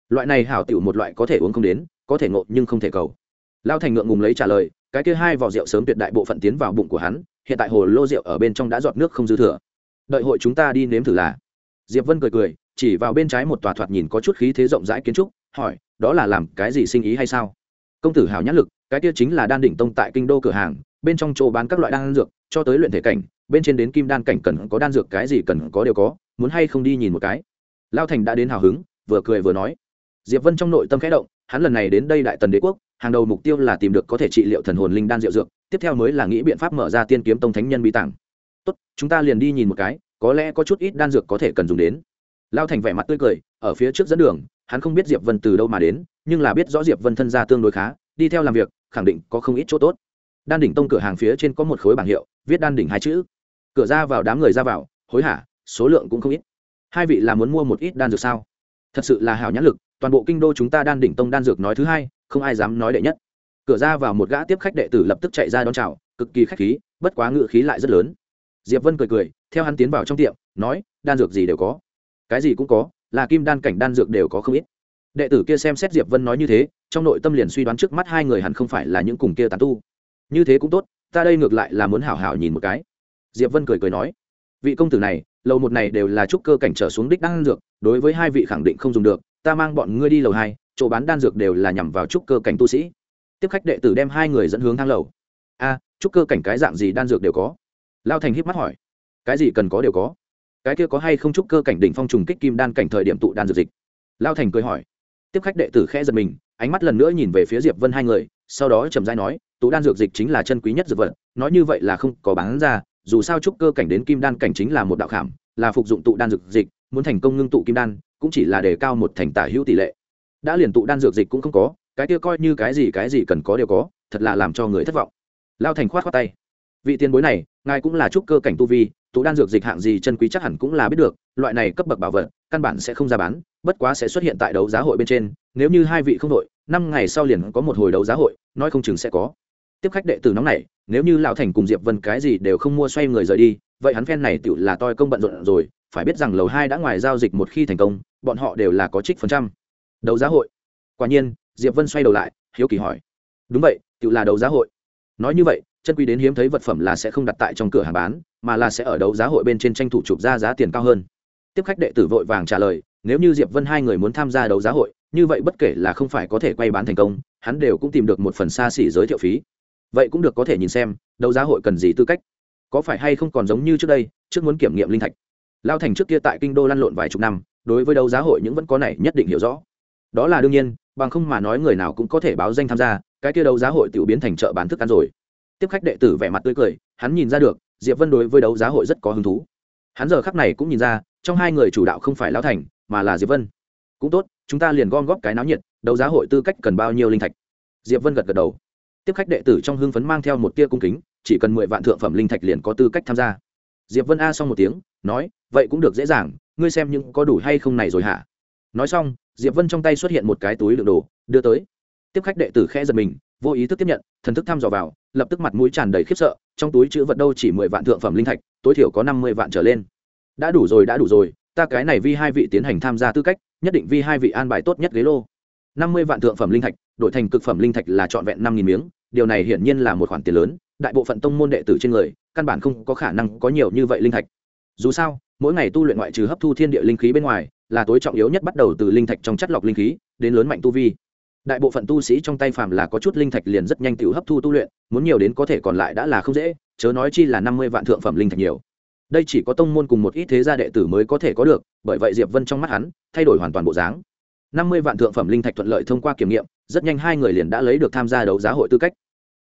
Speaker 1: Loại này hảo tiểu một loại có thể uống không đến, có thể ngộ nhưng không thể cầu. Lao thành ngượng ngùng lấy trả lời, cái kia hai vỏ rượu sớm tuyệt đại bộ phận tiến vào bụng của hắn, hiện tại hồ lô rượu ở bên trong đã giọt nước không dư thừa. Đợi hội chúng ta đi nếm thử là. Diệp vân cười cười, chỉ vào bên trái một tòa thoạt nhìn có chút khí thế rộng rãi kiến trúc, hỏi, đó là làm cái gì sinh ý hay sao? Công tử hào nhãn lực cái kia chính là đan đỉnh tông tại kinh đô cửa hàng, bên trong chỗ bán các loại đan dược, cho tới luyện thể cảnh, bên trên đến kim đan cảnh cần có đan dược cái gì cần có đều có, muốn hay không đi nhìn một cái. Lao thành đã đến hào hứng, vừa cười vừa nói. Diệp vân trong nội tâm khẽ động, hắn lần này đến đây đại tần đế quốc, hàng đầu mục tiêu là tìm được có thể trị liệu thần hồn linh đan diệu dược, tiếp theo mới là nghĩ biện pháp mở ra tiên kiếm tông thánh nhân bí tàng. Tốt, chúng ta liền đi nhìn một cái, có lẽ có chút ít đan dược có thể cần dùng đến. Lao thành vẻ mặt tươi cười, ở phía trước dẫn đường, hắn không biết diệp vân từ đâu mà đến, nhưng là biết rõ diệp vân thân gia tương đối khá, đi theo làm việc khẳng định có không ít chỗ tốt. Đan đỉnh tông cửa hàng phía trên có một khối bảng hiệu, viết đan đỉnh hai chữ. Cửa ra vào đám người ra vào, hối hả, số lượng cũng không ít. Hai vị là muốn mua một ít đan dược sao? Thật sự là hảo nhãn lực, toàn bộ kinh đô chúng ta đan đỉnh tông đan dược nói thứ hai, không ai dám nói đệ nhất. Cửa ra vào một gã tiếp khách đệ tử lập tức chạy ra đón chào, cực kỳ khách khí, bất quá ngự khí lại rất lớn. Diệp vân cười cười, theo hắn tiến vào trong tiệm, nói, đan dược gì đều có. Cái gì cũng có, là kim đan cảnh đan dược đều có không ít đệ tử kia xem xét diệp vân nói như thế, trong nội tâm liền suy đoán trước mắt hai người hẳn không phải là những cùng kia tán tu. Như thế cũng tốt, ta đây ngược lại là muốn hảo hảo nhìn một cái. Diệp vân cười cười nói, vị công tử này, lầu một này đều là trúc cơ cảnh trở xuống đích đan dược, đối với hai vị khẳng định không dùng được, ta mang bọn ngươi đi lầu hai, chỗ bán đan dược đều là nhằm vào trúc cơ cảnh tu sĩ. Tiếp khách đệ tử đem hai người dẫn hướng thang lầu. A, trúc cơ cảnh cái dạng gì đan dược đều có? Lao thành híp mắt hỏi. Cái gì cần có đều có. Cái kia có hay không trúc cơ cảnh đỉnh phong trùng kích kim đan cảnh thời điểm tụ đan dược dịch? Lao thành cười hỏi tiếp khách đệ tử khẽ giật mình, ánh mắt lần nữa nhìn về phía diệp vân hai người, sau đó trầm dai nói, tụ đan dược dịch chính là chân quý nhất dược vật, nói như vậy là không có bán ra, dù sao trúc cơ cảnh đến kim đan cảnh chính là một đạo khảm, là phục dụng tụ đan dược dịch, muốn thành công ngưng tụ kim đan, cũng chỉ là đề cao một thành tả hữu tỷ lệ. Đã liền tụ đan dược dịch cũng không có, cái kia coi như cái gì cái gì cần có đều có, thật là làm cho người thất vọng. Lao thành khoát khoát tay, vị tiền bối này, ngài cũng là trúc cơ cảnh tu vi tụ đan dược dịch hạng gì chân quý chắc hẳn cũng là biết được, loại này cấp bậc bảo vật, căn bản sẽ không ra bán, bất quá sẽ xuất hiện tại đấu giá hội bên trên, nếu như hai vị không đội, năm ngày sau liền có một hồi đấu giá hội, nói không chừng sẽ có. Tiếp khách đệ tử nóng này nếu như lão thành cùng diệp vân cái gì đều không mua xoay người rời đi, vậy hắn phen này tự là toi công bận rộn rồi, phải biết rằng lầu hai đã ngoài giao dịch một khi thành công, bọn họ đều là có trích phần trăm. Đấu giá hội. Quả nhiên, diệp vân xoay đầu lại, hiếu kỳ hỏi. Đúng vậy tự là đấu giá hội. Nói như vậy chân quý đến hiếm thấy vật phẩm là sẽ không đặt tại trong cửa hàng bán, mà là sẽ ở đấu giá hội bên trên tranh thủ chụp ra giá tiền cao hơn. Tiếp khách đệ tử vội vàng trả lời, nếu như diệp vân hai người muốn tham gia đấu giá hội, như vậy bất kể là không phải có thể quay bán thành công, hắn đều cũng tìm được một phần xa xỉ giới thiệu phí. Vậy cũng được có thể nhìn xem, đấu giá hội cần gì tư cách. Có phải hay không còn giống như trước đây, trước muốn kiểm nghiệm linh thạch. Lao thành trước kia tại kinh đô lăn lộn vài chục năm, đối với đấu giá hội những vẫn có này nhất định hiểu rõ. Đó là đương nhiên, bằng không mà nói người nào cũng có thể báo danh tham gia, cái kia đấu giá hội tiểu biến thành chợ bán thức ăn rồi tiếp khách đệ tử vẻ mặt tươi cười, hắn nhìn ra được, diệp vân đối với đấu giá hội rất có hứng thú. Hắn giờ khắc này cũng nhìn ra, trong hai người chủ đạo không phải lão thành, mà là diệp vân. Cũng tốt, chúng ta liền gom góp cái náo nhiệt, đấu giá hội tư cách cần bao nhiêu linh thạch? Diệp vân gật gật đầu. Tiếp khách đệ tử trong hưng phấn mang theo một tia cung kính, chỉ cần mười vạn thượng phẩm linh thạch liền có tư cách tham gia. Diệp vân a xong một tiếng, nói, vậy cũng được dễ dàng, ngươi xem những có đủ hay không này rồi hả? Nói xong, diệp vân trong tay xuất hiện một cái túi đựng đồ, đưa tới. Tiếp khách đệ tử khẽ giật mình vô ý thức tiếp nhận, thần thức thăm dò vào, lập tức mặt mũi tràn đầy khiếp sợ, trong túi chữ vật đâu chỉ mười vạn thượng phẩm linh thạch, tối thiểu có năm mươi vạn trở lên. Đã đủ rồi, đã đủ rồi, ta cái này vi hai vị tiến hành tham gia tư cách, nhất định vi hai vị an bài tốt nhất ghế lô. Năm mươi vạn thượng phẩm linh thạch, đổi thành cực phẩm linh thạch là trọn vẹn năm nghìn miếng, điều này hiển nhiên là một khoản tiền lớn, đại bộ phận tông môn đệ tử trên người, căn bản không có khả năng có nhiều như vậy linh thạch. Dù sao, mỗi ngày tu luyện ngoại trừ hấp thu thiên địa linh khí bên ngoài, là tối trọng yếu nhất bắt đầu từ linh thạch trong chất lọc linh khí, đến lớn mạnh tu vi đại bộ phận tu sĩ trong tay phàm là có chút linh thạch liền rất nhanh tự hấp thu tu luyện, muốn nhiều đến có thể còn lại đã là không dễ, chớ nói chi là năm mươi vạn thượng phẩm linh thạch nhiều. Đây chỉ có tông môn cùng một ít thế gia đệ tử mới có thể có được, bởi vậy diệp vân trong mắt hắn thay đổi hoàn toàn bộ dáng. năm mươi vạn thượng phẩm linh thạch thuận lợi thông qua kiểm nghiệm, rất nhanh hai người liền đã lấy được tham gia đấu giá hội tư cách.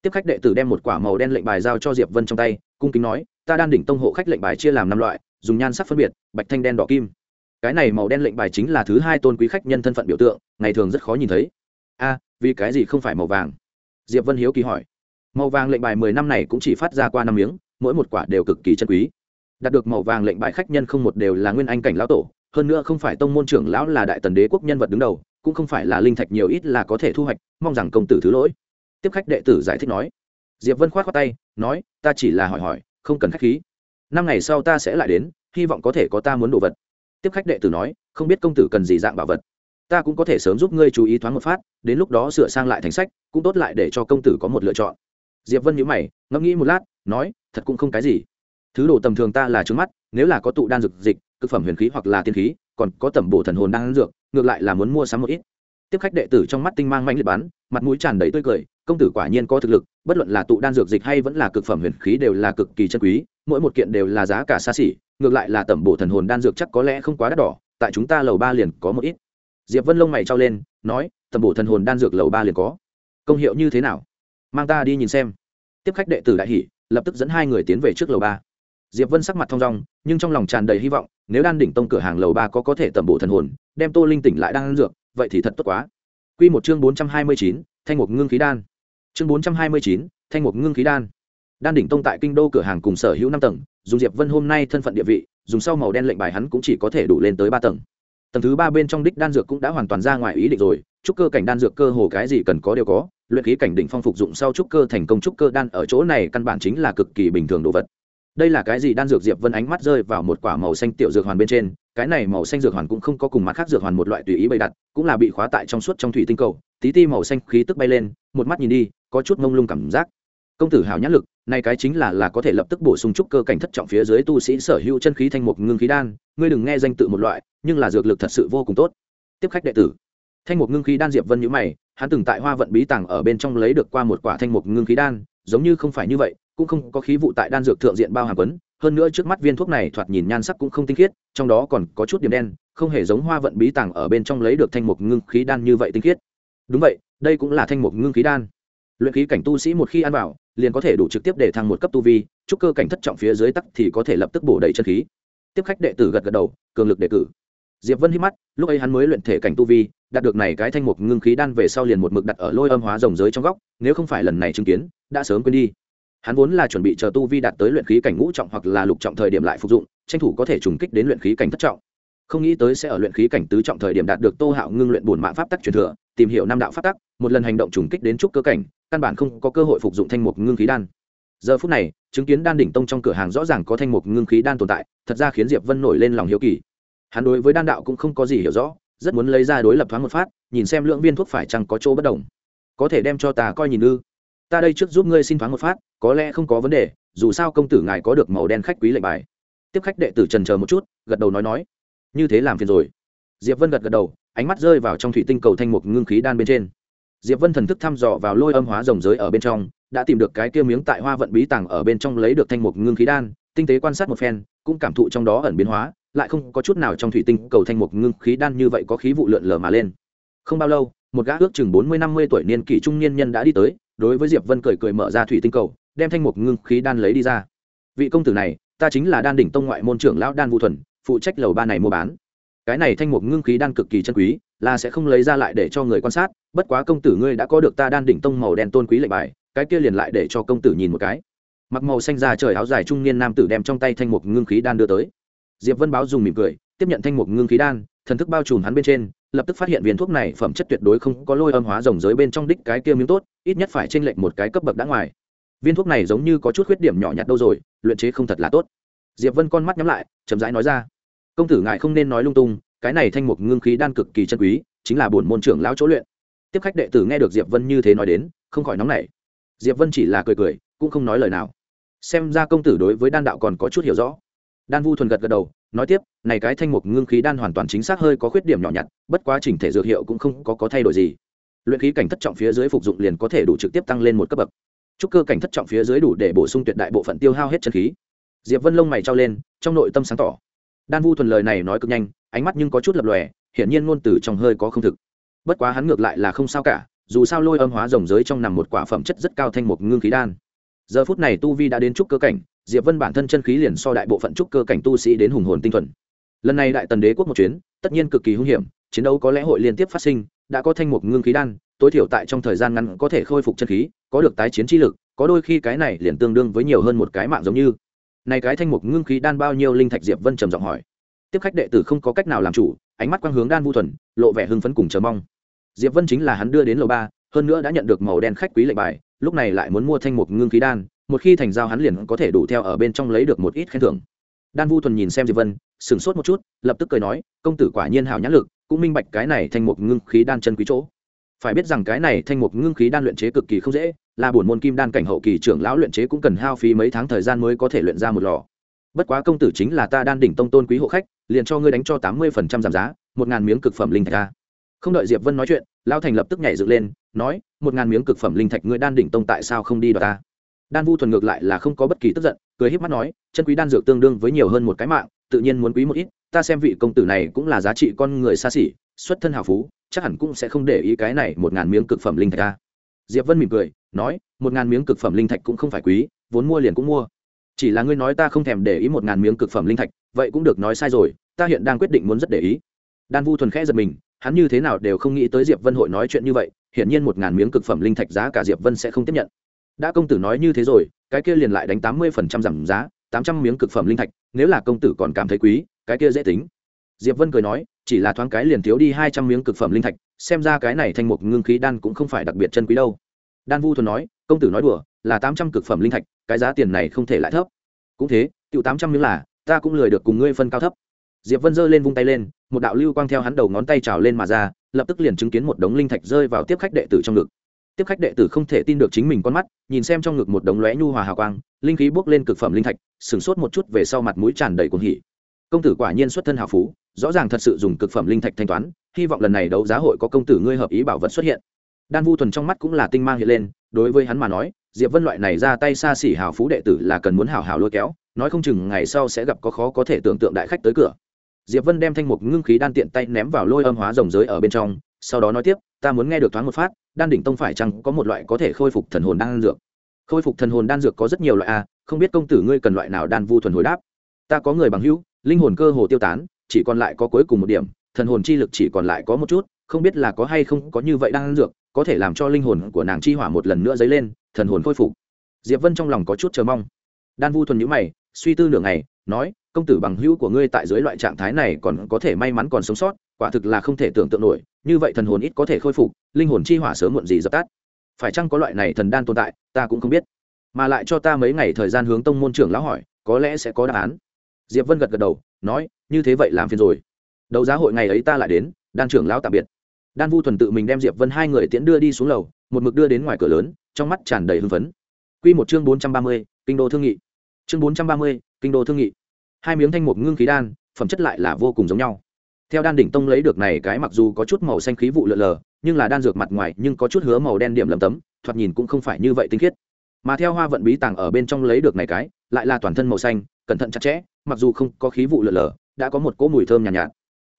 Speaker 1: Tiếp khách đệ tử đem một quả màu đen lệnh bài giao cho diệp vân trong tay, cung kính nói, ta đan đỉnh tông hộ khách lệnh bài chia làm năm loại, dùng nhan sắc phân biệt, bạch thanh đen đỏ kim. Cái này màu đen lệnh bài chính là thứ hai tôn quý khách nhân thân phận biểu tượng, ngày thường rất khó nhìn thấy a, vì cái gì không phải màu vàng? Diệp vân hiếu kỳ hỏi. Màu vàng lệnh bài mười năm này cũng chỉ phát ra qua năm miếng, mỗi một quả đều cực kỳ chân quý. Đạt được màu vàng lệnh bài khách nhân không một đều là nguyên anh cảnh lão tổ, hơn nữa không phải tông môn trưởng lão là đại tần đế quốc nhân vật đứng đầu, cũng không phải là linh thạch nhiều ít là có thể thu hoạch, mong rằng công tử thứ lỗi. Tiếp khách đệ tử giải thích nói. Diệp vân khoát khoát tay, nói, ta chỉ là hỏi hỏi, không cần khách khí. Năm ngày sau ta sẽ lại đến, hy vọng có thể có ta muốn đồ vật. Tiếp khách đệ tử nói, không biết công tử cần gì dạng bảo vật ta cũng có thể sớm giúp ngươi chú ý thoáng một phát, đến lúc đó sửa sang lại thành sách, cũng tốt lại để cho công tử có một lựa chọn. Diệp vân nhíu mày, ngẫm nghĩ một lát, nói, thật cũng không cái gì. Thứ đồ tầm thường ta là trước mắt, nếu là có tụ đan dược dịch, cực phẩm huyền khí hoặc là tiên khí, còn có tẩm bổ thần hồn đang dược, ngược lại là muốn mua sắm một ít. Tiếp khách đệ tử trong mắt tinh mang manh liệt bắn, mặt mũi tràn đầy tươi cười, công tử quả nhiên có thực lực, bất luận là tụ đan dược dịch hay vẫn là cực phẩm huyền khí đều là cực kỳ chân quý, mỗi một kiện đều là giá cả xa xỉ, ngược lại là tẩm bổ thần hồn đan dược chắc có lẽ không quá đắt đỏ, tại chúng ta lầu ba liền có một ít diệp vân lông mày trao lên nói tầm bổ thần hồn đan dược lầu ba liền có công hiệu như thế nào mang ta đi nhìn xem tiếp khách đệ tử đại hỷ lập tức dẫn hai người tiến về trước lầu ba diệp vân sắc mặt thong dong nhưng trong lòng tràn đầy hy vọng nếu đan đỉnh tông cửa hàng lầu ba có có thể tầm bổ thần hồn đem tô linh tỉnh lại đang ăn dược vậy thì thật tốt quá Quy một chương bốn trăm hai mươi chín, thanh mục ngưng khí đan. Chương bốn trăm hai mươi chín, thanh mục ngưng khí đan. Đan đỉnh tông tại kinh đô cửa hàng cùng sở hữu năm tầng, dùng Diệp Vân hôm nay thân phận địa vị, dùng sau màu đen lệnh bài hắn cũng chỉ có thể đủ lên tới ba tầng. Tầng thứ ba bên trong đích đan dược cũng đã hoàn toàn ra ngoài ý định rồi, trúc cơ cảnh đan dược cơ hồ cái gì cần có đều có, luyện khí cảnh đỉnh phong phục dụng sau trúc cơ thành công trúc cơ đan ở chỗ này căn bản chính là cực kỳ bình thường đồ vật. Đây là cái gì? Đan dược diệp vân ánh mắt rơi vào một quả màu xanh tiểu dược hoàn bên trên. Cái này màu xanh dược hoàn cũng không có cùng mặt khác dược hoàn một loại tùy ý bày đặt cũng là bị khóa tại trong suốt trong thủy tinh cầu. Tí ti màu xanh khí tức bay lên một mắt nhìn đi có chút mông lung cảm giác. Công tử hào nhãn lực nay cái chính là là có thể lập tức bổ sung trúc cơ cảnh thất trọng phía dưới tu sĩ sở hữu chân khí thanh mục ngưng khí đan, ngươi đừng nghe danh tự một loại, nhưng là dược lực thật sự vô cùng tốt. Tiếp khách đệ tử. Thanh mục ngưng khí đan diệp vân nhữ mày, hắn từng tại hoa vận bí tàng ở bên trong lấy được qua một quả thanh mục ngưng khí đan, giống như không phải như vậy, cũng không có khí vụ tại đan dược thượng diện bao hàm quấn, hơn nữa trước mắt viên thuốc này thoạt nhìn nhan sắc cũng không tinh khiết, trong đó còn có chút điểm đen, không hề giống hoa vận bí tàng ở bên trong lấy được thanh mục ngưng khí đan như vậy tinh khiết. Đúng vậy, đây cũng là thanh mục ngưng khí đan. Luyện khí cảnh tu sĩ một khi ăn vào liền có thể đủ trực tiếp để thăng một cấp tu vi, chúc cơ cảnh thất trọng phía dưới tắc thì có thể lập tức bổ đầy chân khí. Tiếp khách đệ tử gật gật đầu, cường lực đề cử. Diệp vân hít mắt, lúc ấy hắn mới luyện thể cảnh tu vi, đạt được này cái thanh mục ngưng khí đan về sau liền một mực đặt ở lôi âm hóa rồng giới trong góc, nếu không phải lần này chứng kiến, đã sớm quên đi. Hắn vốn là chuẩn bị chờ tu vi đạt tới luyện khí cảnh ngũ trọng hoặc là lục trọng thời điểm lại phục dụng, tranh thủ có thể trùng kích đến luyện khí cảnh thất trọng. Không nghĩ tới sẽ ở luyện khí cảnh tứ trọng thời điểm đạt được tô hạo ngưng luyện bổn mạng pháp tắc truyền thừa, tìm hiểu năm đạo pháp tắc, một lần hành động trùng kích đến trúc cơ cảnh căn bản không có cơ hội phục dụng thanh mục ngưng khí đan. Giờ phút này, chứng kiến đan đỉnh tông trong cửa hàng rõ ràng có thanh mục ngưng khí đan tồn tại, thật ra khiến diệp vân nổi lên lòng hiếu kỳ. Hắn đối với đan đạo cũng không có gì hiểu rõ, rất muốn lấy ra đối lập thoáng một phát, nhìn xem lượng viên thuốc phải chăng có chỗ bất đồng. Có thể đem cho ta coi nhìn ư? Ta đây trước giúp ngươi xin thoáng một phát, có lẽ không có vấn đề, dù sao công tử ngài có được màu đen khách quý lệnh bài. Tiếp khách đệ tử trần chờ một chút, gật đầu nói nói. Như thế làm phiền rồi. Diệp vân gật gật đầu, ánh mắt rơi vào trong thủy tinh cầu thanh mục ngưng khí đan bên trên diệp vân thần thức thăm dò vào lôi âm hóa rồng giới ở bên trong, đã tìm được cái kia miếng tại hoa vận bí tàng ở bên trong lấy được thanh mục ngưng khí đan, tinh tế quan sát một phen, cũng cảm thụ trong đó ẩn biến hóa, lại không có chút nào trong thủy tinh cầu thanh mục ngưng khí đan như vậy có khí vụ lượn lờ mà lên. Không bao lâu, một gã ước chừng bốn mươi năm mươi tuổi niên kỷ trung niên nhân đã đi tới, đối với diệp vân cười cười mở ra thủy tinh cầu, đem thanh mục ngưng khí đan lấy đi ra. Vị công tử này, ta chính là đan đỉnh tông ngoại môn trưởng lão đan vũ thuần, phụ trách lầu ba này mua bán. Cái này thanh mục ngưng khí đan cực kỳ chân quý, là sẽ không lấy ra lại để cho người quan sát bất quá công tử ngươi đã có được ta đan đỉnh tông màu đen tôn quý lệnh bài, cái kia liền lại để cho công tử nhìn một cái. Mặc màu xanh ra trời áo dài trung niên nam tử đem trong tay thanh mục ngưng khí đan đưa tới. Diệp vân báo dùng mỉm cười, tiếp nhận thanh mục ngưng khí đan, thần thức bao trùm hắn bên trên, lập tức phát hiện viên thuốc này phẩm chất tuyệt đối không có lôi âm hóa rồng giới bên trong đích cái kia miếng tốt, ít nhất phải chênh lệch một cái cấp bậc đã ngoài. Viên thuốc này giống như có chút khuyết điểm nhỏ nhặt đâu rồi, luyện chế không thật là tốt. Diệp vân con mắt nhắm lại, chậm rãi nói ra. Công tử ngài không nên nói lung tung, cái này thanh mục ngưng khí đan cực kỳ chân quý, chính là bổn môn trưởng lão chỗ luyện tiếp khách đệ tử nghe được diệp vân như thế nói đến không khỏi nóng nảy. Diệp vân chỉ là cười cười cũng không nói lời nào. Xem ra công tử đối với đan đạo còn có chút hiểu rõ. Đan vu thuần gật gật đầu nói tiếp này cái thanh mục ngưng khí đan hoàn toàn chính xác hơi có khuyết điểm nhỏ nhặt bất quá chỉnh thể dược hiệu cũng không có, có thay đổi gì. Luyện khí cảnh thất trọng phía dưới phục dụng liền có thể đủ trực tiếp tăng lên một cấp bậc. Trúc cơ cảnh thất trọng phía dưới đủ để bổ sung tuyệt đại bộ phận tiêu hao hết chân khí. Diệp vân lông mày trao lên trong nội tâm sáng tỏ. Đan vu thuần lời này nói cực nhanh ánh mắt nhưng có chút lập lòe hiển nhiên ngôn từ trong hơi có không thực bất quá hắn ngược lại là không sao cả, dù sao lôi âm hóa rồng giới trong nằm một quả phẩm chất rất cao thanh mục ngưng khí đan. Giờ phút này tu vi đã đến trúc cơ cảnh, diệp vân bản thân chân khí liền so đại bộ phận trúc cơ cảnh tu sĩ đến hùng hồn tinh thuần. Lần này đại tần đế quốc một chuyến, tất nhiên cực kỳ hung hiểm, chiến đấu có lẽ hội liên tiếp phát sinh, đã có thanh mục ngưng khí đan, tối thiểu tại trong thời gian ngắn có thể khôi phục chân khí, có được tái chiến chi lực, có đôi khi cái này liền tương đương với nhiều hơn một cái mạng giống như. Này cái thanh mục ngưng khí đan bao nhiêu linh thạch diệp vân trầm giọng hỏi. Tiếp khách đệ tử không có cách nào làm chủ, ánh mắt quang hướng đan vu thuần, lộ vẻ hưng phấn cùng chờ mong diệp vân chính là hắn đưa đến lầu ba, hơn nữa đã nhận được màu đen khách quý lệnh bài, lúc này lại muốn mua thanh mục ngưng khí đan, một khi thành giao hắn liền có thể đủ theo ở bên trong lấy được một ít khen thưởng. Đan vu thuần nhìn xem diệp vân, sửng sốt một chút, lập tức cười nói, công tử quả nhiên hảo nhãn lực, cũng minh bạch cái này thanh mục ngưng khí đan chân quý chỗ. Phải biết rằng cái này thanh mục ngưng khí đan luyện chế cực kỳ không dễ, là buồn môn kim đan cảnh hậu kỳ trưởng lão luyện chế cũng cần hao phí mấy tháng thời gian mới có thể luyện ra một lò. Bất quá công tử chính là ta đan đỉnh tông tôn quý hộ khách, liền cho ngươi đánh cho tám mươi phần trăm giảm giá, một ngàn miếng cực phẩm linh thạch ta không đợi diệp vân nói chuyện lão thành lập tức nhảy dựng lên, nói, một ngàn miếng cực phẩm linh thạch ngươi đan đỉnh tông tại sao không đi đoạt ta? Đan vu thuần ngược lại là không có bất kỳ tức giận, cười híp mắt nói, chân quý đan dược tương đương với nhiều hơn một cái mạng, tự nhiên muốn quý một ít, ta xem vị công tử này cũng là giá trị con người xa xỉ, xuất thân hào phú, chắc hẳn cũng sẽ không để ý cái này một ngàn miếng cực phẩm linh thạch ta. Diệp vân mỉm cười, nói, một ngàn miếng cực phẩm linh thạch cũng không phải quý, vốn mua liền cũng mua. Chỉ là ngươi nói ta không thèm để ý một ngàn miếng cực phẩm linh thạch, vậy cũng được nói sai rồi, ta hiện đang quyết định muốn rất để ý. Đan vu thuần khẽ giật mình hắn như thế nào đều không nghĩ tới diệp vân hội nói chuyện như vậy, hiển nhiên một ngàn miếng cực phẩm linh thạch giá cả diệp vân sẽ không tiếp nhận. Đã công tử nói như thế rồi, cái kia liền lại đánh tám mươi phần trăm giảm giá, tám trăm miếng cực phẩm linh thạch, nếu là công tử còn cảm thấy quý, cái kia dễ tính. Diệp vân cười nói, chỉ là thoáng cái liền thiếu đi hai trăm miếng cực phẩm linh thạch, xem ra cái này thành một ngưng khí đan cũng không phải đặc biệt chân quý đâu. Đan vu thuần nói, công tử nói đùa, là tám trăm cực phẩm linh thạch, cái giá tiền này không thể lại thấp. Cũng thế, tiểu tám trăm miếng là, ta cũng lười được cùng ngươi phân cao thấp. Diệp vân giơ lên vung tay lên một đạo lưu quang theo hắn đầu ngón tay trào lên mà ra, lập tức liền chứng kiến một đống linh thạch rơi vào tiếp khách đệ tử trong ngực. Tiếp khách đệ tử không thể tin được chính mình con mắt, nhìn xem trong ngực một đống lóe nhu hòa hào quang, linh khí bước lên cực phẩm linh thạch, sửng sốt một chút về sau mặt mũi tràn đầy cuồng hỉ. Công tử quả nhiên xuất thân hào phú, rõ ràng thật sự dùng cực phẩm linh thạch thanh toán, hy vọng lần này đấu giá hội có công tử ngươi hợp ý bảo vật xuất hiện. Đan vu thuần trong mắt cũng là tinh mang hiện lên, đối với hắn mà nói, diệp vân loại này ra tay xa xỉ hào phú đệ tử là cần muốn hào hào lôi kéo, nói không chừng ngày sau sẽ gặp có khó có thể tưởng tượng đại khách tới cửa diệp vân đem thanh mục ngưng khí đan tiện tay ném vào lôi âm hóa rồng giới ở bên trong, sau đó nói tiếp, ta muốn nghe được thoáng một phát, đan đỉnh tông phải chăng có một loại có thể khôi phục thần hồn đan dược? Khôi phục thần hồn đan dược có rất nhiều loại a không biết công tử ngươi cần loại nào đan vu thuần hồi đáp. Ta có người bằng hữu, linh hồn cơ hồ tiêu tán, chỉ còn lại có cuối cùng một điểm, thần hồn chi lực chỉ còn lại có một chút, không biết là có hay không có như vậy đan dược, có thể làm cho linh hồn của nàng chi hỏa một lần nữa dấy lên, thần hồn khôi phục. Diệp vân trong lòng có chút chờ mong. Đan vu thuần nhữ mày, suy tư nửa ngày, nói công tử bằng hữu của ngươi tại dưới loại trạng thái này còn có thể may mắn còn sống sót quả thực là không thể tưởng tượng nổi như vậy thần hồn ít có thể khôi phục linh hồn chi hỏa sớm muộn gì dập tắt. Phải chăng có loại này thần đan tồn tại ta cũng không biết. Mà lại cho ta mấy ngày thời gian hướng tông môn trưởng lão hỏi có lẽ sẽ có đáp án. Diệp vân gật gật đầu nói như thế vậy làm phiền rồi. Đấu giá hội ngày ấy ta lại đến đan trưởng lão tạm biệt. Đan vu thuần tự mình đem diệp vân hai người tiễn đưa đi xuống lầu một mực đưa đến ngoài cửa lớn trong mắt tràn đầy hưng phấn. Quy một chương bốn trăm ba mươi, kinh đô thương nghị. Chương bốn trăm ba mươi, kinh đô thương nghị hai miếng thanh mục ngưng khí đan phẩm chất lại là vô cùng giống nhau. Theo đan đỉnh tông lấy được này cái mặc dù có chút màu xanh khí vụ lượn lờ nhưng là đan dược mặt ngoài nhưng có chút hứa màu đen điểm lấm tấm thoạt nhìn cũng không phải như vậy tinh khiết. Mà theo hoa vận bí tàng ở bên trong lấy được này cái lại là toàn thân màu xanh cẩn thận chặt chẽ mặc dù không có khí vụ lượn lờ đã có một cỗ mùi thơm nhàn nhạt, nhạt.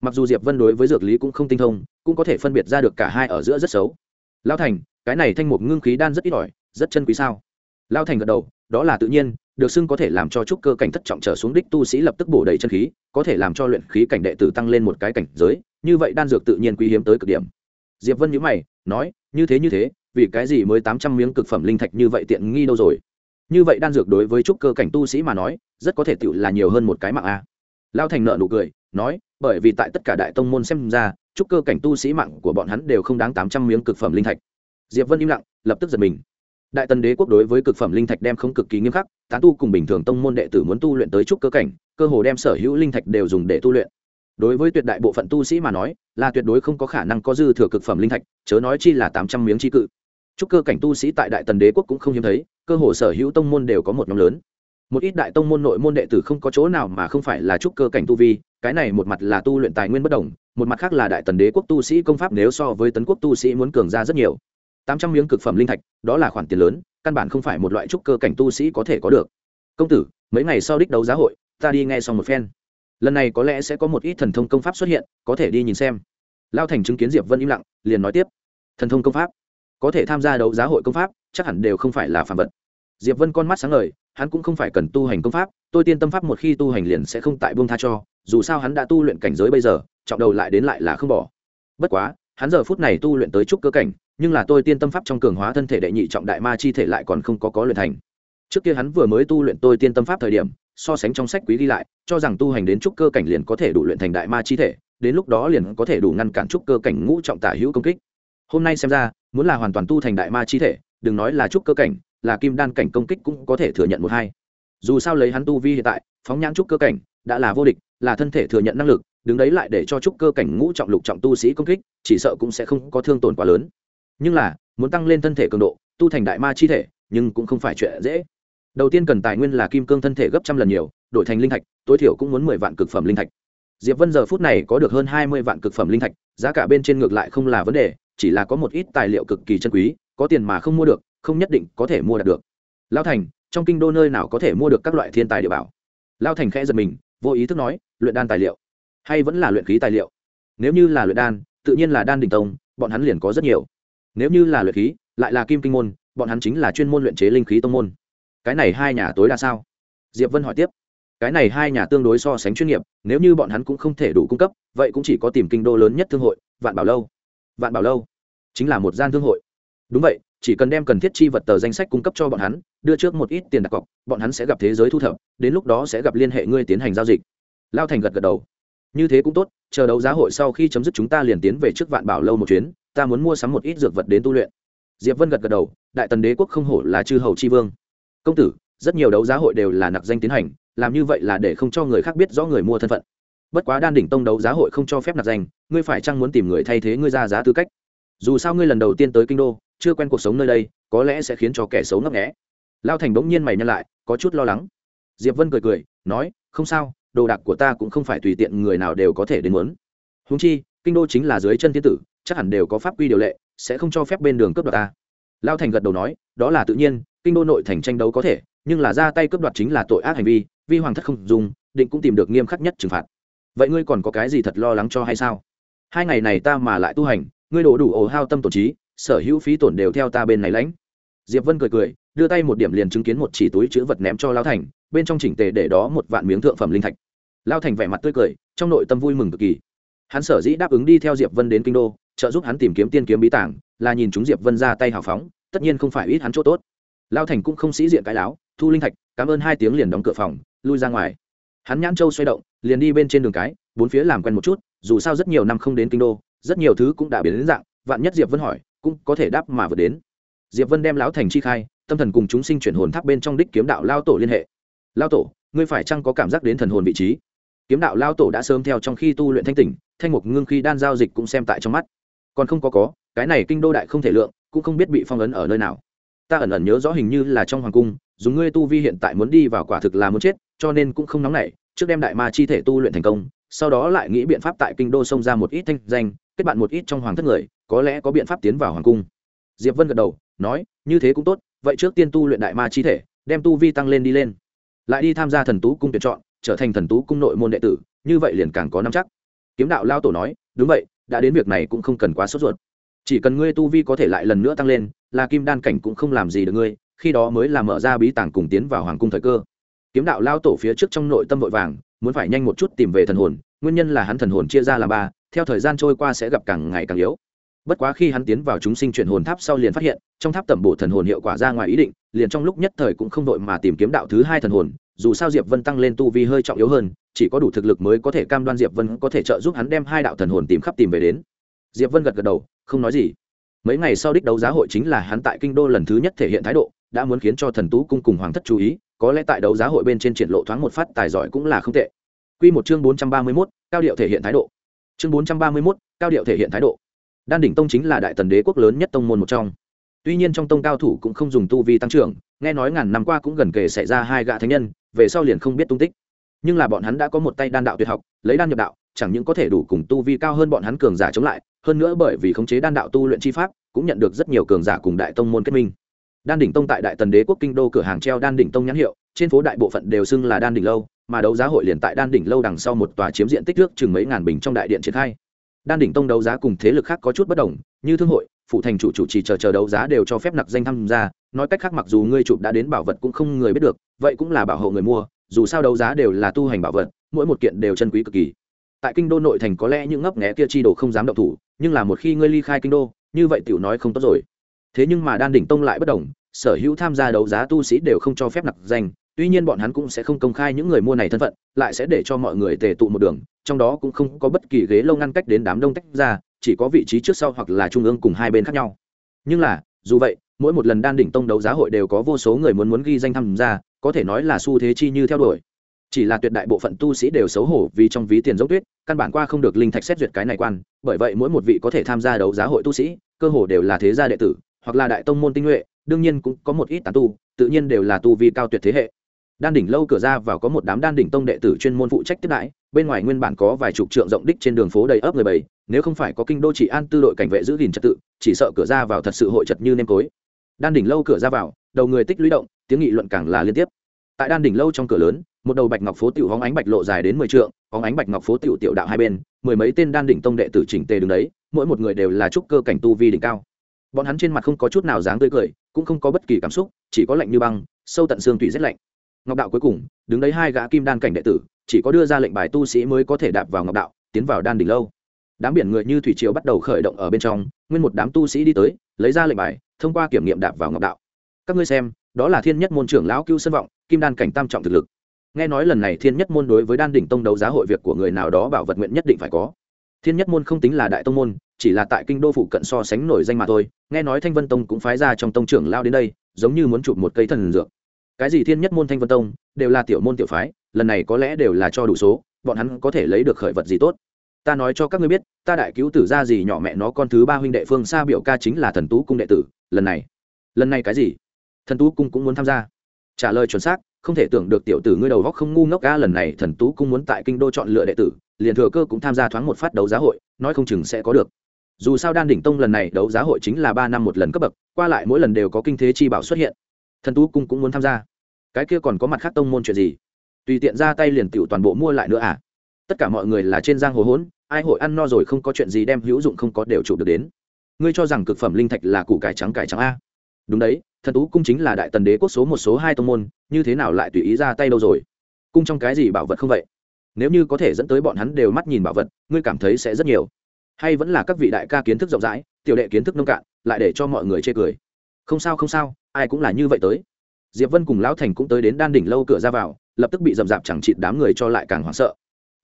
Speaker 1: Mặc dù diệp vân đối với dược lý cũng không tinh thông cũng có thể phân biệt ra được cả hai ở giữa rất xấu. Lao thành cái này thanh mục ngưng khí đan rất ít ỏi rất chân quý sao? Lao thành gật đầu đó là tự nhiên được xưng có thể làm cho trúc cơ cảnh thất trọng trở xuống đích tu sĩ lập tức bổ đầy chân khí, có thể làm cho luyện khí cảnh đệ tử tăng lên một cái cảnh giới, như vậy đan dược tự nhiên quý hiếm tới cực điểm. Diệp vân nhíu mày, nói, như thế như thế, vì cái gì mới tám trăm miếng cực phẩm linh thạch như vậy tiện nghi đâu rồi? Như vậy đan dược đối với trúc cơ cảnh tu sĩ mà nói, rất có thể tự là nhiều hơn một cái mạng a. Lao thành nợ nụ cười, nói, bởi vì tại tất cả đại tông môn xem ra, trúc cơ cảnh tu sĩ mạng của bọn hắn đều không đáng tám trăm miếng cực phẩm linh thạch. Diệp vân im lặng, lập tức giật mình đại tần đế quốc đối với cực phẩm linh thạch đem không cực kỳ nghiêm khắc, tán tu cùng bình thường tông môn đệ tử muốn tu luyện tới trúc cơ cảnh, cơ hồ đem sở hữu linh thạch đều dùng để tu luyện. Đối với tuyệt đại bộ phận tu sĩ mà nói, là tuyệt đối không có khả năng có dư thừa cực phẩm linh thạch, chớ nói chi là tám trăm miếng chi cự. Trúc cơ cảnh tu sĩ tại đại tần đế quốc cũng không hiếm thấy, cơ hồ sở hữu tông môn đều có một nhóm lớn. Một ít đại tông môn nội môn đệ tử không có chỗ nào mà không phải là trúc cơ cảnh tu vi, cái này một mặt là tu luyện tài nguyên bất đồng, một mặt khác là đại tần đế quốc tu sĩ công pháp nếu so với tấn quốc tu sĩ muốn cường ra rất nhiều tám trăm miếng cực phẩm linh thạch, đó là khoản tiền lớn, căn bản không phải một loại trúc cơ cảnh tu sĩ có thể có được. Công tử, mấy ngày sau đích đấu giá hội, ta đi nghe xong một phen. Lần này có lẽ sẽ có một ít thần thông công pháp xuất hiện, có thể đi nhìn xem. Lao thành chứng kiến diệp vân im lặng, liền nói tiếp. Thần thông công pháp? Có thể tham gia đấu giá hội công pháp, chắc hẳn đều không phải là phạm vật. Diệp vân con mắt sáng ngời, hắn cũng không phải cần tu hành công pháp, tôi tiên tâm pháp một khi tu hành liền sẽ không tại buông tha cho, dù sao hắn đã tu luyện cảnh giới bây giờ, trọng đầu lại đến lại là không bỏ. Bất quá hắn giờ phút này tu luyện tới trúc cơ cảnh, nhưng là tôi tiên tâm pháp trong cường hóa thân thể đệ nhị trọng đại ma chi thể lại còn không có có luyện thành. Trước kia hắn vừa mới tu luyện tôi tiên tâm pháp thời điểm, so sánh trong sách quý ghi lại, cho rằng tu hành đến trúc cơ cảnh liền có thể đủ luyện thành đại ma chi thể, đến lúc đó liền có thể đủ ngăn cản trúc cơ cảnh ngũ trọng tả hữu công kích. Hôm nay xem ra, muốn là hoàn toàn tu thành đại ma chi thể, đừng nói là trúc cơ cảnh, là kim đan cảnh công kích cũng có thể thừa nhận một hai. Dù sao lấy hắn tu vi hiện tại, phóng nhãn trúc cơ cảnh, đã là vô địch, là thân thể thừa nhận năng lực đứng đấy lại để cho trúc cơ cảnh ngũ trọng lục trọng tu sĩ công kích, chỉ sợ cũng sẽ không có thương tổn quá lớn. Nhưng là, muốn tăng lên thân thể cường độ, tu thành đại ma chi thể, nhưng cũng không phải chuyện dễ. Đầu tiên cần tài nguyên là kim cương thân thể gấp trăm lần nhiều, đổi thành linh thạch, tối thiểu cũng muốn mười vạn cực phẩm linh thạch. Diệp vân giờ phút này có được hơn hai mươi vạn cực phẩm linh thạch, giá cả bên trên ngược lại không là vấn đề, chỉ là có một ít tài liệu cực kỳ chân quý, có tiền mà không mua được, không nhất định có thể mua đạt được. Lao thành, trong kinh đô nơi nào có thể mua được các loại thiên tài địa bảo? Lao thành khẽ giật mình, vô ý thức nói, luyện đan tài liệu hay vẫn là luyện khí tài liệu? Nếu như là luyện đan, tự nhiên là đan đình tông, bọn hắn liền có rất nhiều. Nếu như là luyện khí, lại là kim kinh môn, bọn hắn chính là chuyên môn luyện chế linh khí tông môn. Cái này hai nhà tối đa sao? Diệp vân hỏi tiếp. Cái này hai nhà tương đối so sánh chuyên nghiệp, nếu như bọn hắn cũng không thể đủ cung cấp, vậy cũng chỉ có tìm kinh đô lớn nhất thương hội, vạn bảo lâu. Vạn bảo lâu chính là một gian thương hội. Đúng vậy, chỉ cần đem cần thiết chi vật tờ danh sách cung cấp cho bọn hắn, đưa trước một ít tiền đặt cọc, bọn hắn sẽ gặp thế giới thu thập, đến lúc đó sẽ gặp liên hệ ngươi tiến hành giao dịch. Lao thành gật gật đầu như thế cũng tốt, chờ đấu giá hội sau khi chấm dứt chúng ta liền tiến về trước vạn bảo lâu một chuyến, ta muốn mua sắm một ít dược vật đến tu luyện. Diệp vân gật gật đầu, đại tần đế quốc không hổ là chư hầu c h i vương. Công tử, rất nhiều đấu giá hội đều là nặc danh tiến hành, làm như vậy là để không cho người khác biết rõ người mua thân phận. Bất quá đan đỉnh tông đấu giá hội không cho phép nặc danh, ngươi phải chăng muốn tìm người thay thế ngươi ra giá tư cách? Dù sao ngươi lần đầu tiên tới kinh đô, chưa quen cuộc sống nơi đây, có lẽ sẽ khiến cho kẻ xấu ngấp nghẽ lao thành bỗng nhiên mày nhân lại, có chút lo lắng. Diệp vân cười cười, nói, không sao đồ đạc của ta cũng không phải tùy tiện người nào đều có thể đến muốn. Húng chi, kinh đô chính là dưới chân thiên tử, chắc hẳn đều có pháp quy điều lệ, sẽ không cho phép bên đường cướp đoạt ta. Lao thành gật đầu nói, đó là tự nhiên, kinh đô nội thành tranh đấu có thể, nhưng là ra tay cướp đoạt chính là tội ác hành vi vi hoàng thất không dùng, định cũng tìm được nghiêm khắc nhất trừng phạt. Vậy ngươi còn có cái gì thật lo lắng cho hay sao? Hai ngày này ta mà lại tu hành, ngươi đổ đủ ổ hao tâm tổn trí, sở hữu phí tổn đều theo ta bên này lãnh. Diệp vân cười cười đưa tay một điểm liền chứng kiến một chỉ túi chữ vật ném cho lao thành, bên trong chỉnh tề để đó một vạn miếng thượng phẩm linh thạch. Lao thành vẻ mặt tươi cười, trong nội tâm vui mừng cực kỳ. Hắn sở dĩ đáp ứng đi theo diệp vân đến kinh đô, trợ giúp hắn tìm kiếm tiên kiếm bí tảng, là nhìn chúng diệp vân ra tay hào phóng, tất nhiên không phải ít hắn chỗ tốt. Lao thành cũng không sĩ diện cái láo, thu linh thạch, cảm ơn hai tiếng liền đóng cửa phòng, lui ra ngoài. Hắn nhãn châu xoay động, liền đi bên trên đường cái, bốn phía làm quen một chút, dù sao rất nhiều năm không đến kinh đô, rất nhiều thứ cũng đã biến đến dạng, vạn nhất diệp vân hỏi, cũng có thể đáp mà vừa đến. Diệp vân đem lão thành chi khai tâm thần cùng chúng sinh chuyển hồn tháp bên trong đích kiếm đạo lao tổ liên hệ. Lao tổ, ngươi phải chăng có cảm giác đến thần hồn vị trí? Kiếm đạo lao tổ đã sớm theo trong khi tu luyện thanh tỉnh, thanh mục ngưng khi đan giao dịch cũng xem tại trong mắt. Còn không có có, cái này kinh đô đại không thể lượng, cũng không biết bị phong ấn ở nơi nào. Ta ẩn ẩn nhớ rõ hình như là trong hoàng cung, dùng ngươi tu vi hiện tại muốn đi vào quả thực là muốn chết, cho nên cũng không nóng nảy, trước đem đại ma chi thể tu luyện thành công, sau đó lại nghĩ biện pháp tại kinh đô xông ra một ít thanh danh, kết bạn một ít trong hoàng thất người, có lẽ có biện pháp tiến vào hoàng cung. Diệp vân gật đầu, nói, như thế cũng tốt vậy trước tiên tu luyện đại ma chi thể, đem tu vi tăng lên đi lên. Lại đi tham gia thần tú cung tuyển chọn, trở thành thần tú cung nội môn đệ tử, như vậy liền càng có năm chắc. Kiếm đạo lao tổ nói, đúng vậy, đã đến việc này cũng không cần quá sốt ruột. Chỉ cần ngươi tu vi có thể lại lần nữa tăng lên, là kim đan cảnh cũng không làm gì được ngươi, khi đó mới là mở ra bí tàng cùng tiến vào hoàng cung thời cơ. Kiếm đạo lao tổ phía trước trong nội tâm vội vàng, muốn phải nhanh một chút tìm về thần hồn, nguyên nhân là hắn thần hồn chia ra làm ba, theo thời gian trôi qua sẽ gặp càng ngày càng yếu bất quá khi hắn tiến vào chúng sinh chuyển hồn tháp sau liền phát hiện trong tháp tẩm bổ thần hồn hiệu quả ra ngoài ý định liền trong lúc nhất thời cũng không đội mà tìm kiếm đạo thứ hai thần hồn dù sao diệp vân tăng lên tu vi hơi trọng yếu hơn chỉ có đủ thực lực mới có thể cam đoan diệp vân có thể trợ giúp hắn đem hai đạo thần hồn tìm khắp tìm về đến diệp vân gật gật đầu không nói gì mấy ngày sau đích đấu giá hội chính là hắn tại kinh đô lần thứ nhất thể hiện thái độ đã muốn khiến cho thần tú cung cùng hoàng thất chú ý có lẽ tại đấu giá hội bên trên triển lộ thoáng một phát tài giỏi cũng là không tệ Quy một chương 431, cao điệu thể hiện thái độ. Chương 431, cao điệu thể hiện thái độ. Đan đỉnh tông chính là đại tần đế quốc lớn nhất tông môn một trong. Tuy nhiên trong tông cao thủ cũng không dùng tu vi tăng trưởng, nghe nói ngàn năm qua cũng gần kề xảy ra hai gã thánh nhân, về sau liền không biết tung tích. Nhưng là bọn hắn đã có một tay đan đạo tuyệt học, lấy đan nhập đạo, chẳng những có thể đủ cùng tu vi cao hơn bọn hắn cường giả chống lại, hơn nữa bởi vì khống chế đan đạo tu luyện chi pháp, cũng nhận được rất nhiều cường giả cùng đại tông môn kết minh. Đan đỉnh tông tại đại tần đế quốc kinh đô cửa hàng treo đan đỉnh tông nhãn hiệu, trên phố đại bộ phận đều xưng là đan đỉnh lâu, mà đấu giá hội liền tại đan đỉnh lâu đằng sau một tòa chiếm diện tích nước chừng mấy ngàn bình trong đại điện triển khai đan đỉnh tông đấu giá cùng thế lực khác có chút bất đồng, như thương hội phụ thành chủ chủ trì chờ chờ đấu giá đều cho phép nặc danh tham gia, nói cách khác mặc dù ngươi chụp đã đến bảo vật cũng không người biết được, vậy cũng là bảo hộ người mua, dù sao đấu giá đều là tu hành bảo vật, mỗi một kiện đều chân quý cực kỳ. Tại kinh đô nội thành có lẽ những ngấp nghé kia chi đồ không dám động thủ, nhưng là một khi ngươi ly khai kinh đô, như vậy tiểu nói không tốt rồi. Thế nhưng mà đan đỉnh tông lại bất đồng, sở hữu tham gia đấu giá tu sĩ đều không cho phép nặc danh tuy nhiên bọn hắn cũng sẽ không công khai những người mua này thân phận, lại sẽ để cho mọi người tề tụ một đường, trong đó cũng không có bất kỳ ghế lâu ngăn cách đến đám đông tách ra, chỉ có vị trí trước sau hoặc là trung ương cùng hai bên khác nhau. Nhưng là, dù vậy, mỗi một lần đan đỉnh tông đấu giá hội đều có vô số người muốn muốn ghi danh tham gia, có thể nói là xu thế chi như theo đuổi. Chỉ là tuyệt đại bộ phận tu sĩ đều xấu hổ vì trong ví tiền dốc tuyết, căn bản qua không được linh thạch xét duyệt cái này quan, bởi vậy mỗi một vị có thể tham gia đấu giá hội tu sĩ, cơ hồ đều là thế gia đệ tử, hoặc là đại tông môn tinh nhuệ, đương nhiên cũng có một ít tán tu, tự nhiên đều là tu vi cao tuyệt thế hệ đan đỉnh lâu cửa ra vào có một đám đan đỉnh tông đệ tử chuyên môn phụ trách tiếp đãi, bên ngoài nguyên bản có vài chục trượng rộng đích trên đường phố đầy ấp người bầy, nếu không phải có kinh đô chỉ an tư đội cảnh vệ giữ gìn trật tự, chỉ sợ cửa ra vào thật sự hội chật như nêm cối đan đỉnh lâu cửa ra vào, đầu người tích lũy động, tiếng nghị luận càng là liên tiếp. Tại đan đỉnh lâu trong cửa lớn, một đầu bạch ngọc phố tiểu hóng ánh bạch lộ dài đến mười trượng, hóng ánh bạch ngọc phố tiểu tiểu đạo hai bên, mười mấy tên đan đỉnh tông đệ tử chỉnh tề đứng đấy, mỗi một người đều là trúc cơ cảnh tu vi đỉnh cao. Bọn hắn trên mặt không có chút nào dáng tươi cười, cũng không có bất kỳ cảm xúc, chỉ có lạnh như băng, sâu tận xương tủy rét lạnh ngọc đạo cuối cùng, đứng đấy hai gã kim đan cảnh đệ tử, chỉ có đưa ra lệnh bài tu sĩ mới có thể đạp vào ngọc đạo, tiến vào đan đỉnh lâu. Đám biển người như thủy triều bắt đầu khởi động ở bên trong, nguyên một đám tu sĩ đi tới, lấy ra lệnh bài, thông qua kiểm nghiệm đạp vào ngọc đạo. Các ngươi xem, đó là thiên nhất môn trưởng lão cưu sân vọng, kim đan cảnh tam trọng thực lực. Nghe nói lần này thiên nhất môn đối với đan đỉnh tông đấu giá hội việc của người nào đó bảo vật nguyện nhất định phải có. Thiên nhất môn không tính là đại tông môn, chỉ là tại kinh đô phụ cận so sánh nổi danh mà thôi. Nghe nói thanh vân tông cũng phái ra trong tông trưởng lao đến đây, giống như muốn chụp một cây thần dược cái gì thiên nhất môn thanh vân tông đều là tiểu môn tiểu phái, lần này có lẽ đều là cho đủ số, bọn hắn có thể lấy được khởi vật gì tốt. Ta nói cho các ngươi biết, ta đại cứu tử ra gì nhỏ mẹ nó con thứ ba huynh đệ phương xa biểu ca chính là thần tú cung đệ tử, lần này. Lần này cái gì? Thần tú cung cũng muốn tham gia. Trả lời chuẩn xác, không thể tưởng được tiểu tử ngươi đầu góc không ngu ngốc ca lần này thần tú cung muốn tại kinh đô chọn lựa đệ tử, liền thừa cơ cũng tham gia thoáng một phát đấu giá hội, nói không chừng sẽ có được. Dù sao đan đỉnh tông lần này đấu giá hội chính là ba năm một lần cấp bậc, qua lại mỗi lần đều có kinh thế chi bảo xuất hiện. Thần tú cung cũng muốn tham gia cái kia còn có mặt khác tông môn chuyện gì? Tùy tiện ra tay liền tiểu toàn bộ mua lại nữa à? Tất cả mọi người là trên giang hồ hỗn ai hội ăn no rồi không có chuyện gì đem hữu dụng không có đều chụp được đến. Ngươi cho rằng cực phẩm linh thạch là củ cải trắng cải trắng a? Đúng đấy, thần tú cung chính là đại tần đế quốc số một số hai tông môn, như thế nào lại tùy ý ra tay đâu rồi? Cung trong cái gì bảo vật không vậy? Nếu như có thể dẫn tới bọn hắn đều mắt nhìn bảo vật, ngươi cảm thấy sẽ rất nhiều. Hay vẫn là các vị đại ca kiến thức rộng rãi, tiểu đệ kiến thức nông cạn, lại để cho mọi người chê cười. Không sao không sao, ai cũng là như vậy tới diệp vân cùng lão thành cũng tới đến đan đỉnh lâu cửa ra vào, lập tức bị dầm dạp chẳng chịt đám người cho lại càng hoảng sợ.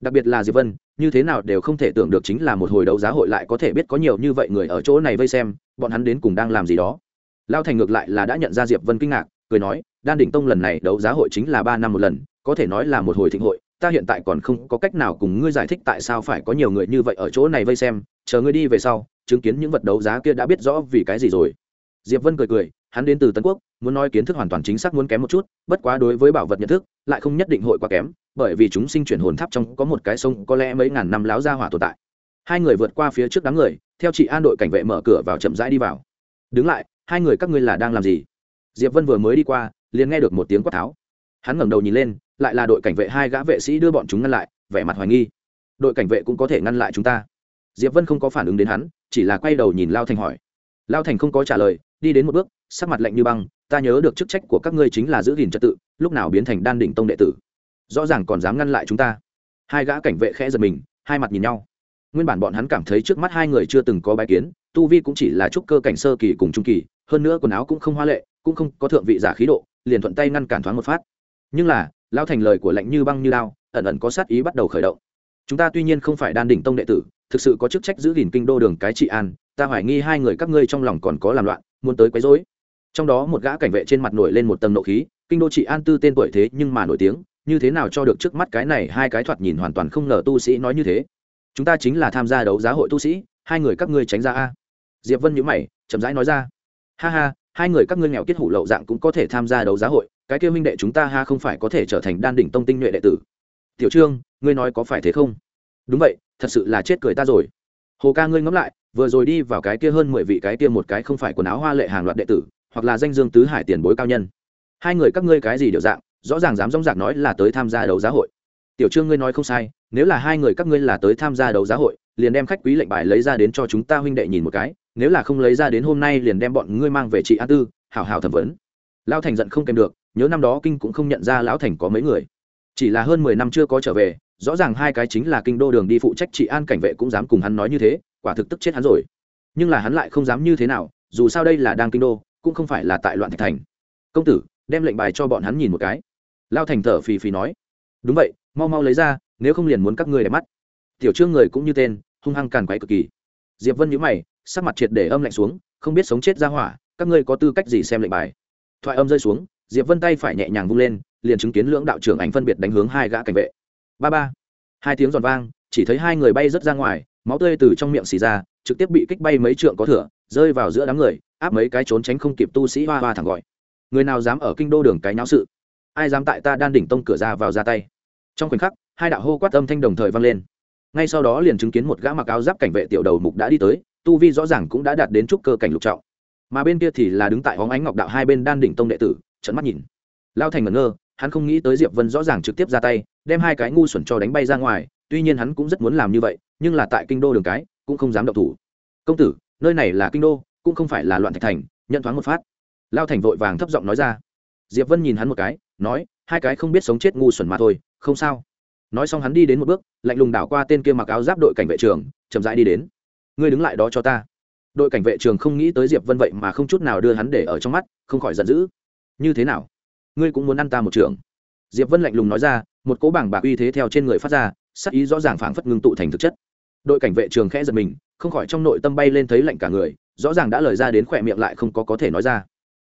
Speaker 1: Đặc biệt là diệp vân, như thế nào đều không thể tưởng được chính là một hồi đấu giá hội lại có thể biết có nhiều như vậy người ở chỗ này vây xem, bọn hắn đến cùng đang làm gì đó. Lão thành ngược lại là đã nhận ra diệp vân kinh ngạc, cười nói, đan đỉnh tông lần này đấu giá hội chính là ba năm một lần, có thể nói là một hồi thịnh hội, ta hiện tại còn không có cách nào cùng ngươi giải thích tại sao phải có nhiều người như vậy ở chỗ này vây xem, chờ ngươi đi về sau, chứng kiến những vật đấu giá kia đã biết rõ vì cái gì rồi diệp vân cười cười, hắn đến từ tân quốc, muốn nói kiến thức hoàn toàn chính xác muốn kém một chút, bất quá đối với bảo vật nhận thức, lại không nhất định hội quá kém, bởi vì chúng sinh chuyển hồn tháp trong có một cái sông, có lẽ mấy ngàn năm láo ra hỏa tồn tại. Hai người vượt qua phía trước đám người, theo chị an đội cảnh vệ mở cửa vào chậm rãi đi vào. Đứng lại, hai người các ngươi là đang làm gì? Diệp vân vừa mới đi qua, liền nghe được một tiếng quát tháo. Hắn ngẩng đầu nhìn lên, lại là đội cảnh vệ hai gã vệ sĩ đưa bọn chúng ngăn lại, vẻ mặt hoài nghi. Đội cảnh vệ cũng có thể ngăn lại chúng ta. Diệp vân không có phản ứng đến hắn, chỉ là quay đầu nhìn lao thành hỏi lao thành không có trả lời, đi đến một bước, sắc mặt lạnh như băng, ta nhớ được chức trách của các ngươi chính là giữ gìn trật tự, lúc nào biến thành đan đỉnh tông đệ tử. Rõ ràng còn dám ngăn lại chúng ta. Hai gã cảnh vệ khẽ giật mình, hai mặt nhìn nhau. Nguyên bản bọn hắn cảm thấy trước mắt hai người chưa từng có bài kiến, tu vi cũng chỉ là trúc cơ cảnh sơ kỳ cùng trung kỳ, hơn nữa quần áo cũng không hoa lệ, cũng không có thượng vị giả khí độ, liền thuận tay ngăn cản thoáng một phát. Nhưng là, lao thành lời của lạnh như băng như lao ẩn ẩn có sát ý bắt đầu khởi động. Chúng ta tuy nhiên không phải đan đỉnh tông đệ tử thực sự có chức trách giữ gìn kinh đô đường cái trị an, ta hoài nghi hai người các ngươi trong lòng còn có làm loạn, muốn tới quấy rối. Trong đó một gã cảnh vệ trên mặt nổi lên một tầng nộ khí, kinh đô trị an tư tên tuổi thế nhưng mà nổi tiếng, như thế nào cho được trước mắt cái này hai cái thoạt nhìn hoàn toàn không ngờ tu sĩ nói như thế. Chúng ta chính là tham gia đấu giá hội tu sĩ, hai người các ngươi tránh ra a. Diệp vân nhữ mày, chậm rãi nói ra. Ha ha, hai người các ngươi nghèo kết hủ lậu dạng cũng có thể tham gia đấu giá hội, cái kia minh đệ chúng ta ha không phải có thể trở thành đan đỉnh tông tinh nhuệ đệ tử. Tiểu trương, ngươi nói có phải thế không? Đúng vậy thật sự là chết cười ta rồi. Hồ ca ngươi ngẫm lại, vừa rồi đi vào cái kia hơn mười vị cái kia một cái không phải quần áo hoa lệ hàng loạt đệ tử, hoặc là danh dương tứ hải tiền bối cao nhân. Hai người các ngươi cái gì đều dạng, rõ ràng dám rong rạc nói là tới tham gia đấu giá hội. Tiểu trương ngươi nói không sai, nếu là hai người các ngươi là tới tham gia đấu giá hội, liền đem khách quý lệnh bài lấy ra đến cho chúng ta huynh đệ nhìn một cái, nếu là không lấy ra đến hôm nay liền đem bọn ngươi mang về trị an tư, hảo hảo thẩm vấn. Lão thành giận không kèm được, nhớ năm đó kinh cũng không nhận ra lão thành có mấy người. Chỉ là hơn mười năm chưa có trở về rõ ràng hai cái chính là kinh đô đường đi phụ trách trị an cảnh vệ cũng dám cùng hắn nói như thế, quả thực tức chết hắn rồi. Nhưng là hắn lại không dám như thế nào, dù sao đây là đang kinh đô, cũng không phải là tại loạn thạch thành. Công tử, đem lệnh bài cho bọn hắn nhìn một cái. Lao thành thở phì phì nói. Đúng vậy, mau mau lấy ra, nếu không liền muốn các ngươi đẹp mắt. Tiểu trương người cũng như tên, hung hăng càn quấy cực kỳ. Diệp vân nhíu mày, sắc mặt triệt để âm lạnh xuống, không biết sống chết ra hỏa, các ngươi có tư cách gì xem lệnh bài? Thoại âm rơi xuống, diệp vân tay phải nhẹ nhàng vung lên, liền chứng kiến lưỡng đạo trưởng ảnh phân biệt đánh hướng hai gã cảnh vệ ba ba. Hai tiếng giòn vang, chỉ thấy hai người bay rớt ra ngoài, máu tươi từ trong miệng xì ra, trực tiếp bị kích bay mấy trượng có thửa rơi vào giữa đám người, áp mấy cái trốn tránh không kịp tu sĩ hoa hoa thẳng gọi. Người nào dám ở kinh đô đường cái nháo sự? Ai dám tại ta đan đỉnh tông cửa ra vào ra tay? Trong khoảnh khắc, hai đạo hô quát âm thanh đồng thời vang lên. Ngay sau đó liền chứng kiến một gã mặc áo giáp cảnh vệ tiểu đầu mục đã đi tới, tu vi rõ ràng cũng đã đạt đến trúc cơ cảnh lục trọng. Mà bên kia thì là đứng tại hóng ánh ngọc đạo hai bên đan đỉnh tông đệ tử trận mắt nhìn. Lao thành ngẩn ngơ hắn không nghĩ tới diệp vân rõ ràng trực tiếp ra tay, đem hai cái ngu xuẩn cho đánh bay ra ngoài, tuy nhiên hắn cũng rất muốn làm như vậy, nhưng là tại kinh đô đường cái, cũng không dám động thủ. Công tử, nơi này là kinh đô, cũng không phải là loạn thạch thành, nhận thoáng một phát. Lao thành vội vàng thấp giọng nói ra. Diệp vân nhìn hắn một cái, nói, hai cái không biết sống chết ngu xuẩn mà thôi, không sao. Nói xong hắn đi đến một bước, lạnh lùng đảo qua tên kia mặc áo giáp đội cảnh vệ trường, chậm rãi đi đến. Ngươi đứng lại đó cho ta. Đội cảnh vệ trường không nghĩ tới diệp vân vậy mà không chút nào đưa hắn để ở trong mắt, không khỏi giận dữ. Như thế nào? Ngươi cũng muốn ăn ta một trường. Diệp vân lạnh lùng nói ra, một cỗ bảng bạc uy thế theo trên người phát ra sắc ý rõ ràng phảng phất ngưng tụ thành thực chất. Đội cảnh vệ trường khẽ giật mình, không khỏi trong nội tâm bay lên thấy lạnh cả người, rõ ràng đã lời ra đến khỏe miệng lại không có có thể nói ra.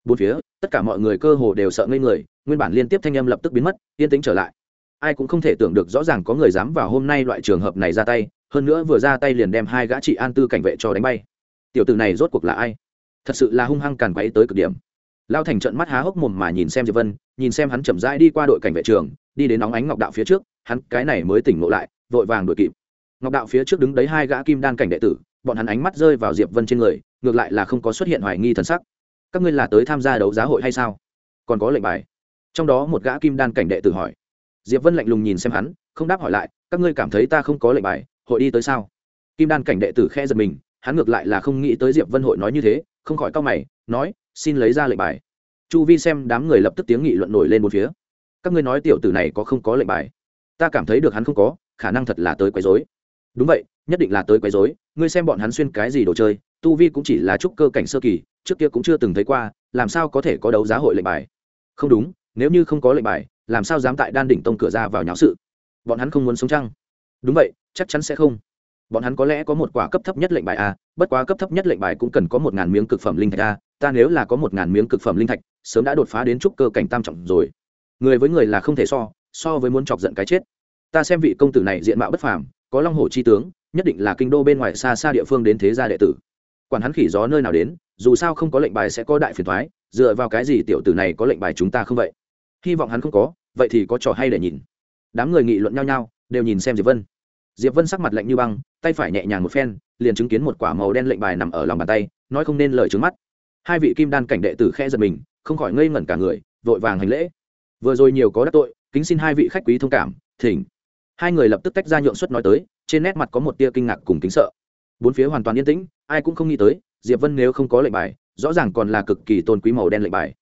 Speaker 1: Bốn phía, tất cả mọi người cơ hồ đều sợ ngây người, nguyên bản liên tiếp thanh âm lập tức biến mất, yên tĩnh trở lại. Ai cũng không thể tưởng được rõ ràng có người dám vào hôm nay loại trường hợp này ra tay, hơn nữa vừa ra tay liền đem hai gã trị an tư cảnh vệ cho đánh bay. Tiểu tử này rốt cuộc là ai? Thật sự là hung hăng càn quấy tới cực điểm lao thành trận mắt há hốc mồm mà nhìn xem diệp vân, nhìn xem hắn chậm rãi đi qua đội cảnh vệ trường, đi đến nóng ánh ngọc đạo phía trước, hắn cái này mới tỉnh ngộ lại, vội vàng đuổi kịp. Ngọc đạo phía trước đứng đấy hai gã kim đan cảnh đệ tử, bọn hắn ánh mắt rơi vào diệp vân trên người, ngược lại là không có xuất hiện hoài nghi thần sắc. Các ngươi là tới tham gia đấu giá hội hay sao? Còn có lệnh bài. Trong đó một gã kim đan cảnh đệ tử hỏi. Diệp vân lạnh lùng nhìn xem hắn, không đáp hỏi lại, các ngươi cảm thấy ta không có lệnh bài, hội đi tới sao? Kim đan cảnh đệ tử khe giật mình, hắn ngược lại là không nghĩ tới diệp vân hội nói như thế, không khỏi cau mày, nói xin lấy ra lệnh bài. Chu vi xem đám người lập tức tiếng nghị luận nổi lên một phía. Các ngươi nói tiểu tử này có không có lệnh bài? Ta cảm thấy được hắn không có, khả năng thật là tới quấy dối đúng vậy, nhất định là tới quấy dối ngươi xem bọn hắn xuyên cái gì đồ chơi, tu vi cũng chỉ là trúc cơ cảnh sơ kỳ, trước kia cũng chưa từng thấy qua, làm sao có thể có đấu giá hội lệnh bài? Không đúng, nếu như không có lệnh bài, làm sao dám tại đan đỉnh tông cửa ra vào nháo sự? Bọn hắn không muốn sống chăng? Đúng vậy, chắc chắn sẽ không bọn hắn có lẽ có một quả cấp thấp nhất lệnh bài a, bất quá cấp thấp nhất lệnh bài cũng cần có một ngàn miếng cực phẩm linh thạch a, ta nếu là có một ngàn miếng cực phẩm linh thạch, sớm đã đột phá đến trúc cơ cảnh tam trọng rồi. Người với người là không thể so so với muốn chọc giận cái chết. Ta xem vị công tử này diện mạo bất phàm, có long hồ chi tướng, nhất định là kinh đô bên ngoài xa xa địa phương đến thế gia đệ tử. Quản hắn khỉ gió nơi nào đến, dù sao không có lệnh bài sẽ có đại phiền thoái dựa vào cái gì tiểu tử này có lệnh bài chúng ta không vậy? Hy vọng hắn không có, vậy thì có trò hay để nhìn. Đám người nghị luận nhau nhau, đều nhìn xem diệp vân diệp vân sắc mặt lạnh như băng, tay phải nhẹ nhàng một phen, liền chứng kiến một quả màu đen lệnh bài nằm ở lòng bàn tay, nói không nên lời trứng mắt. Hai vị kim đan cảnh đệ tử khe giật mình, không khỏi ngây ngẩn cả người, vội vàng hành lễ. Vừa rồi nhiều có đắc tội, kính xin hai vị khách quý thông cảm, thỉnh. Hai người lập tức tách ra nhượng suất nói tới, trên nét mặt có một tia kinh ngạc cùng kính sợ. Bốn phía hoàn toàn yên tĩnh, ai cũng không nghĩ tới, diệp vân nếu không có lệnh bài, rõ ràng còn là cực kỳ tôn quý màu đen lệnh bài.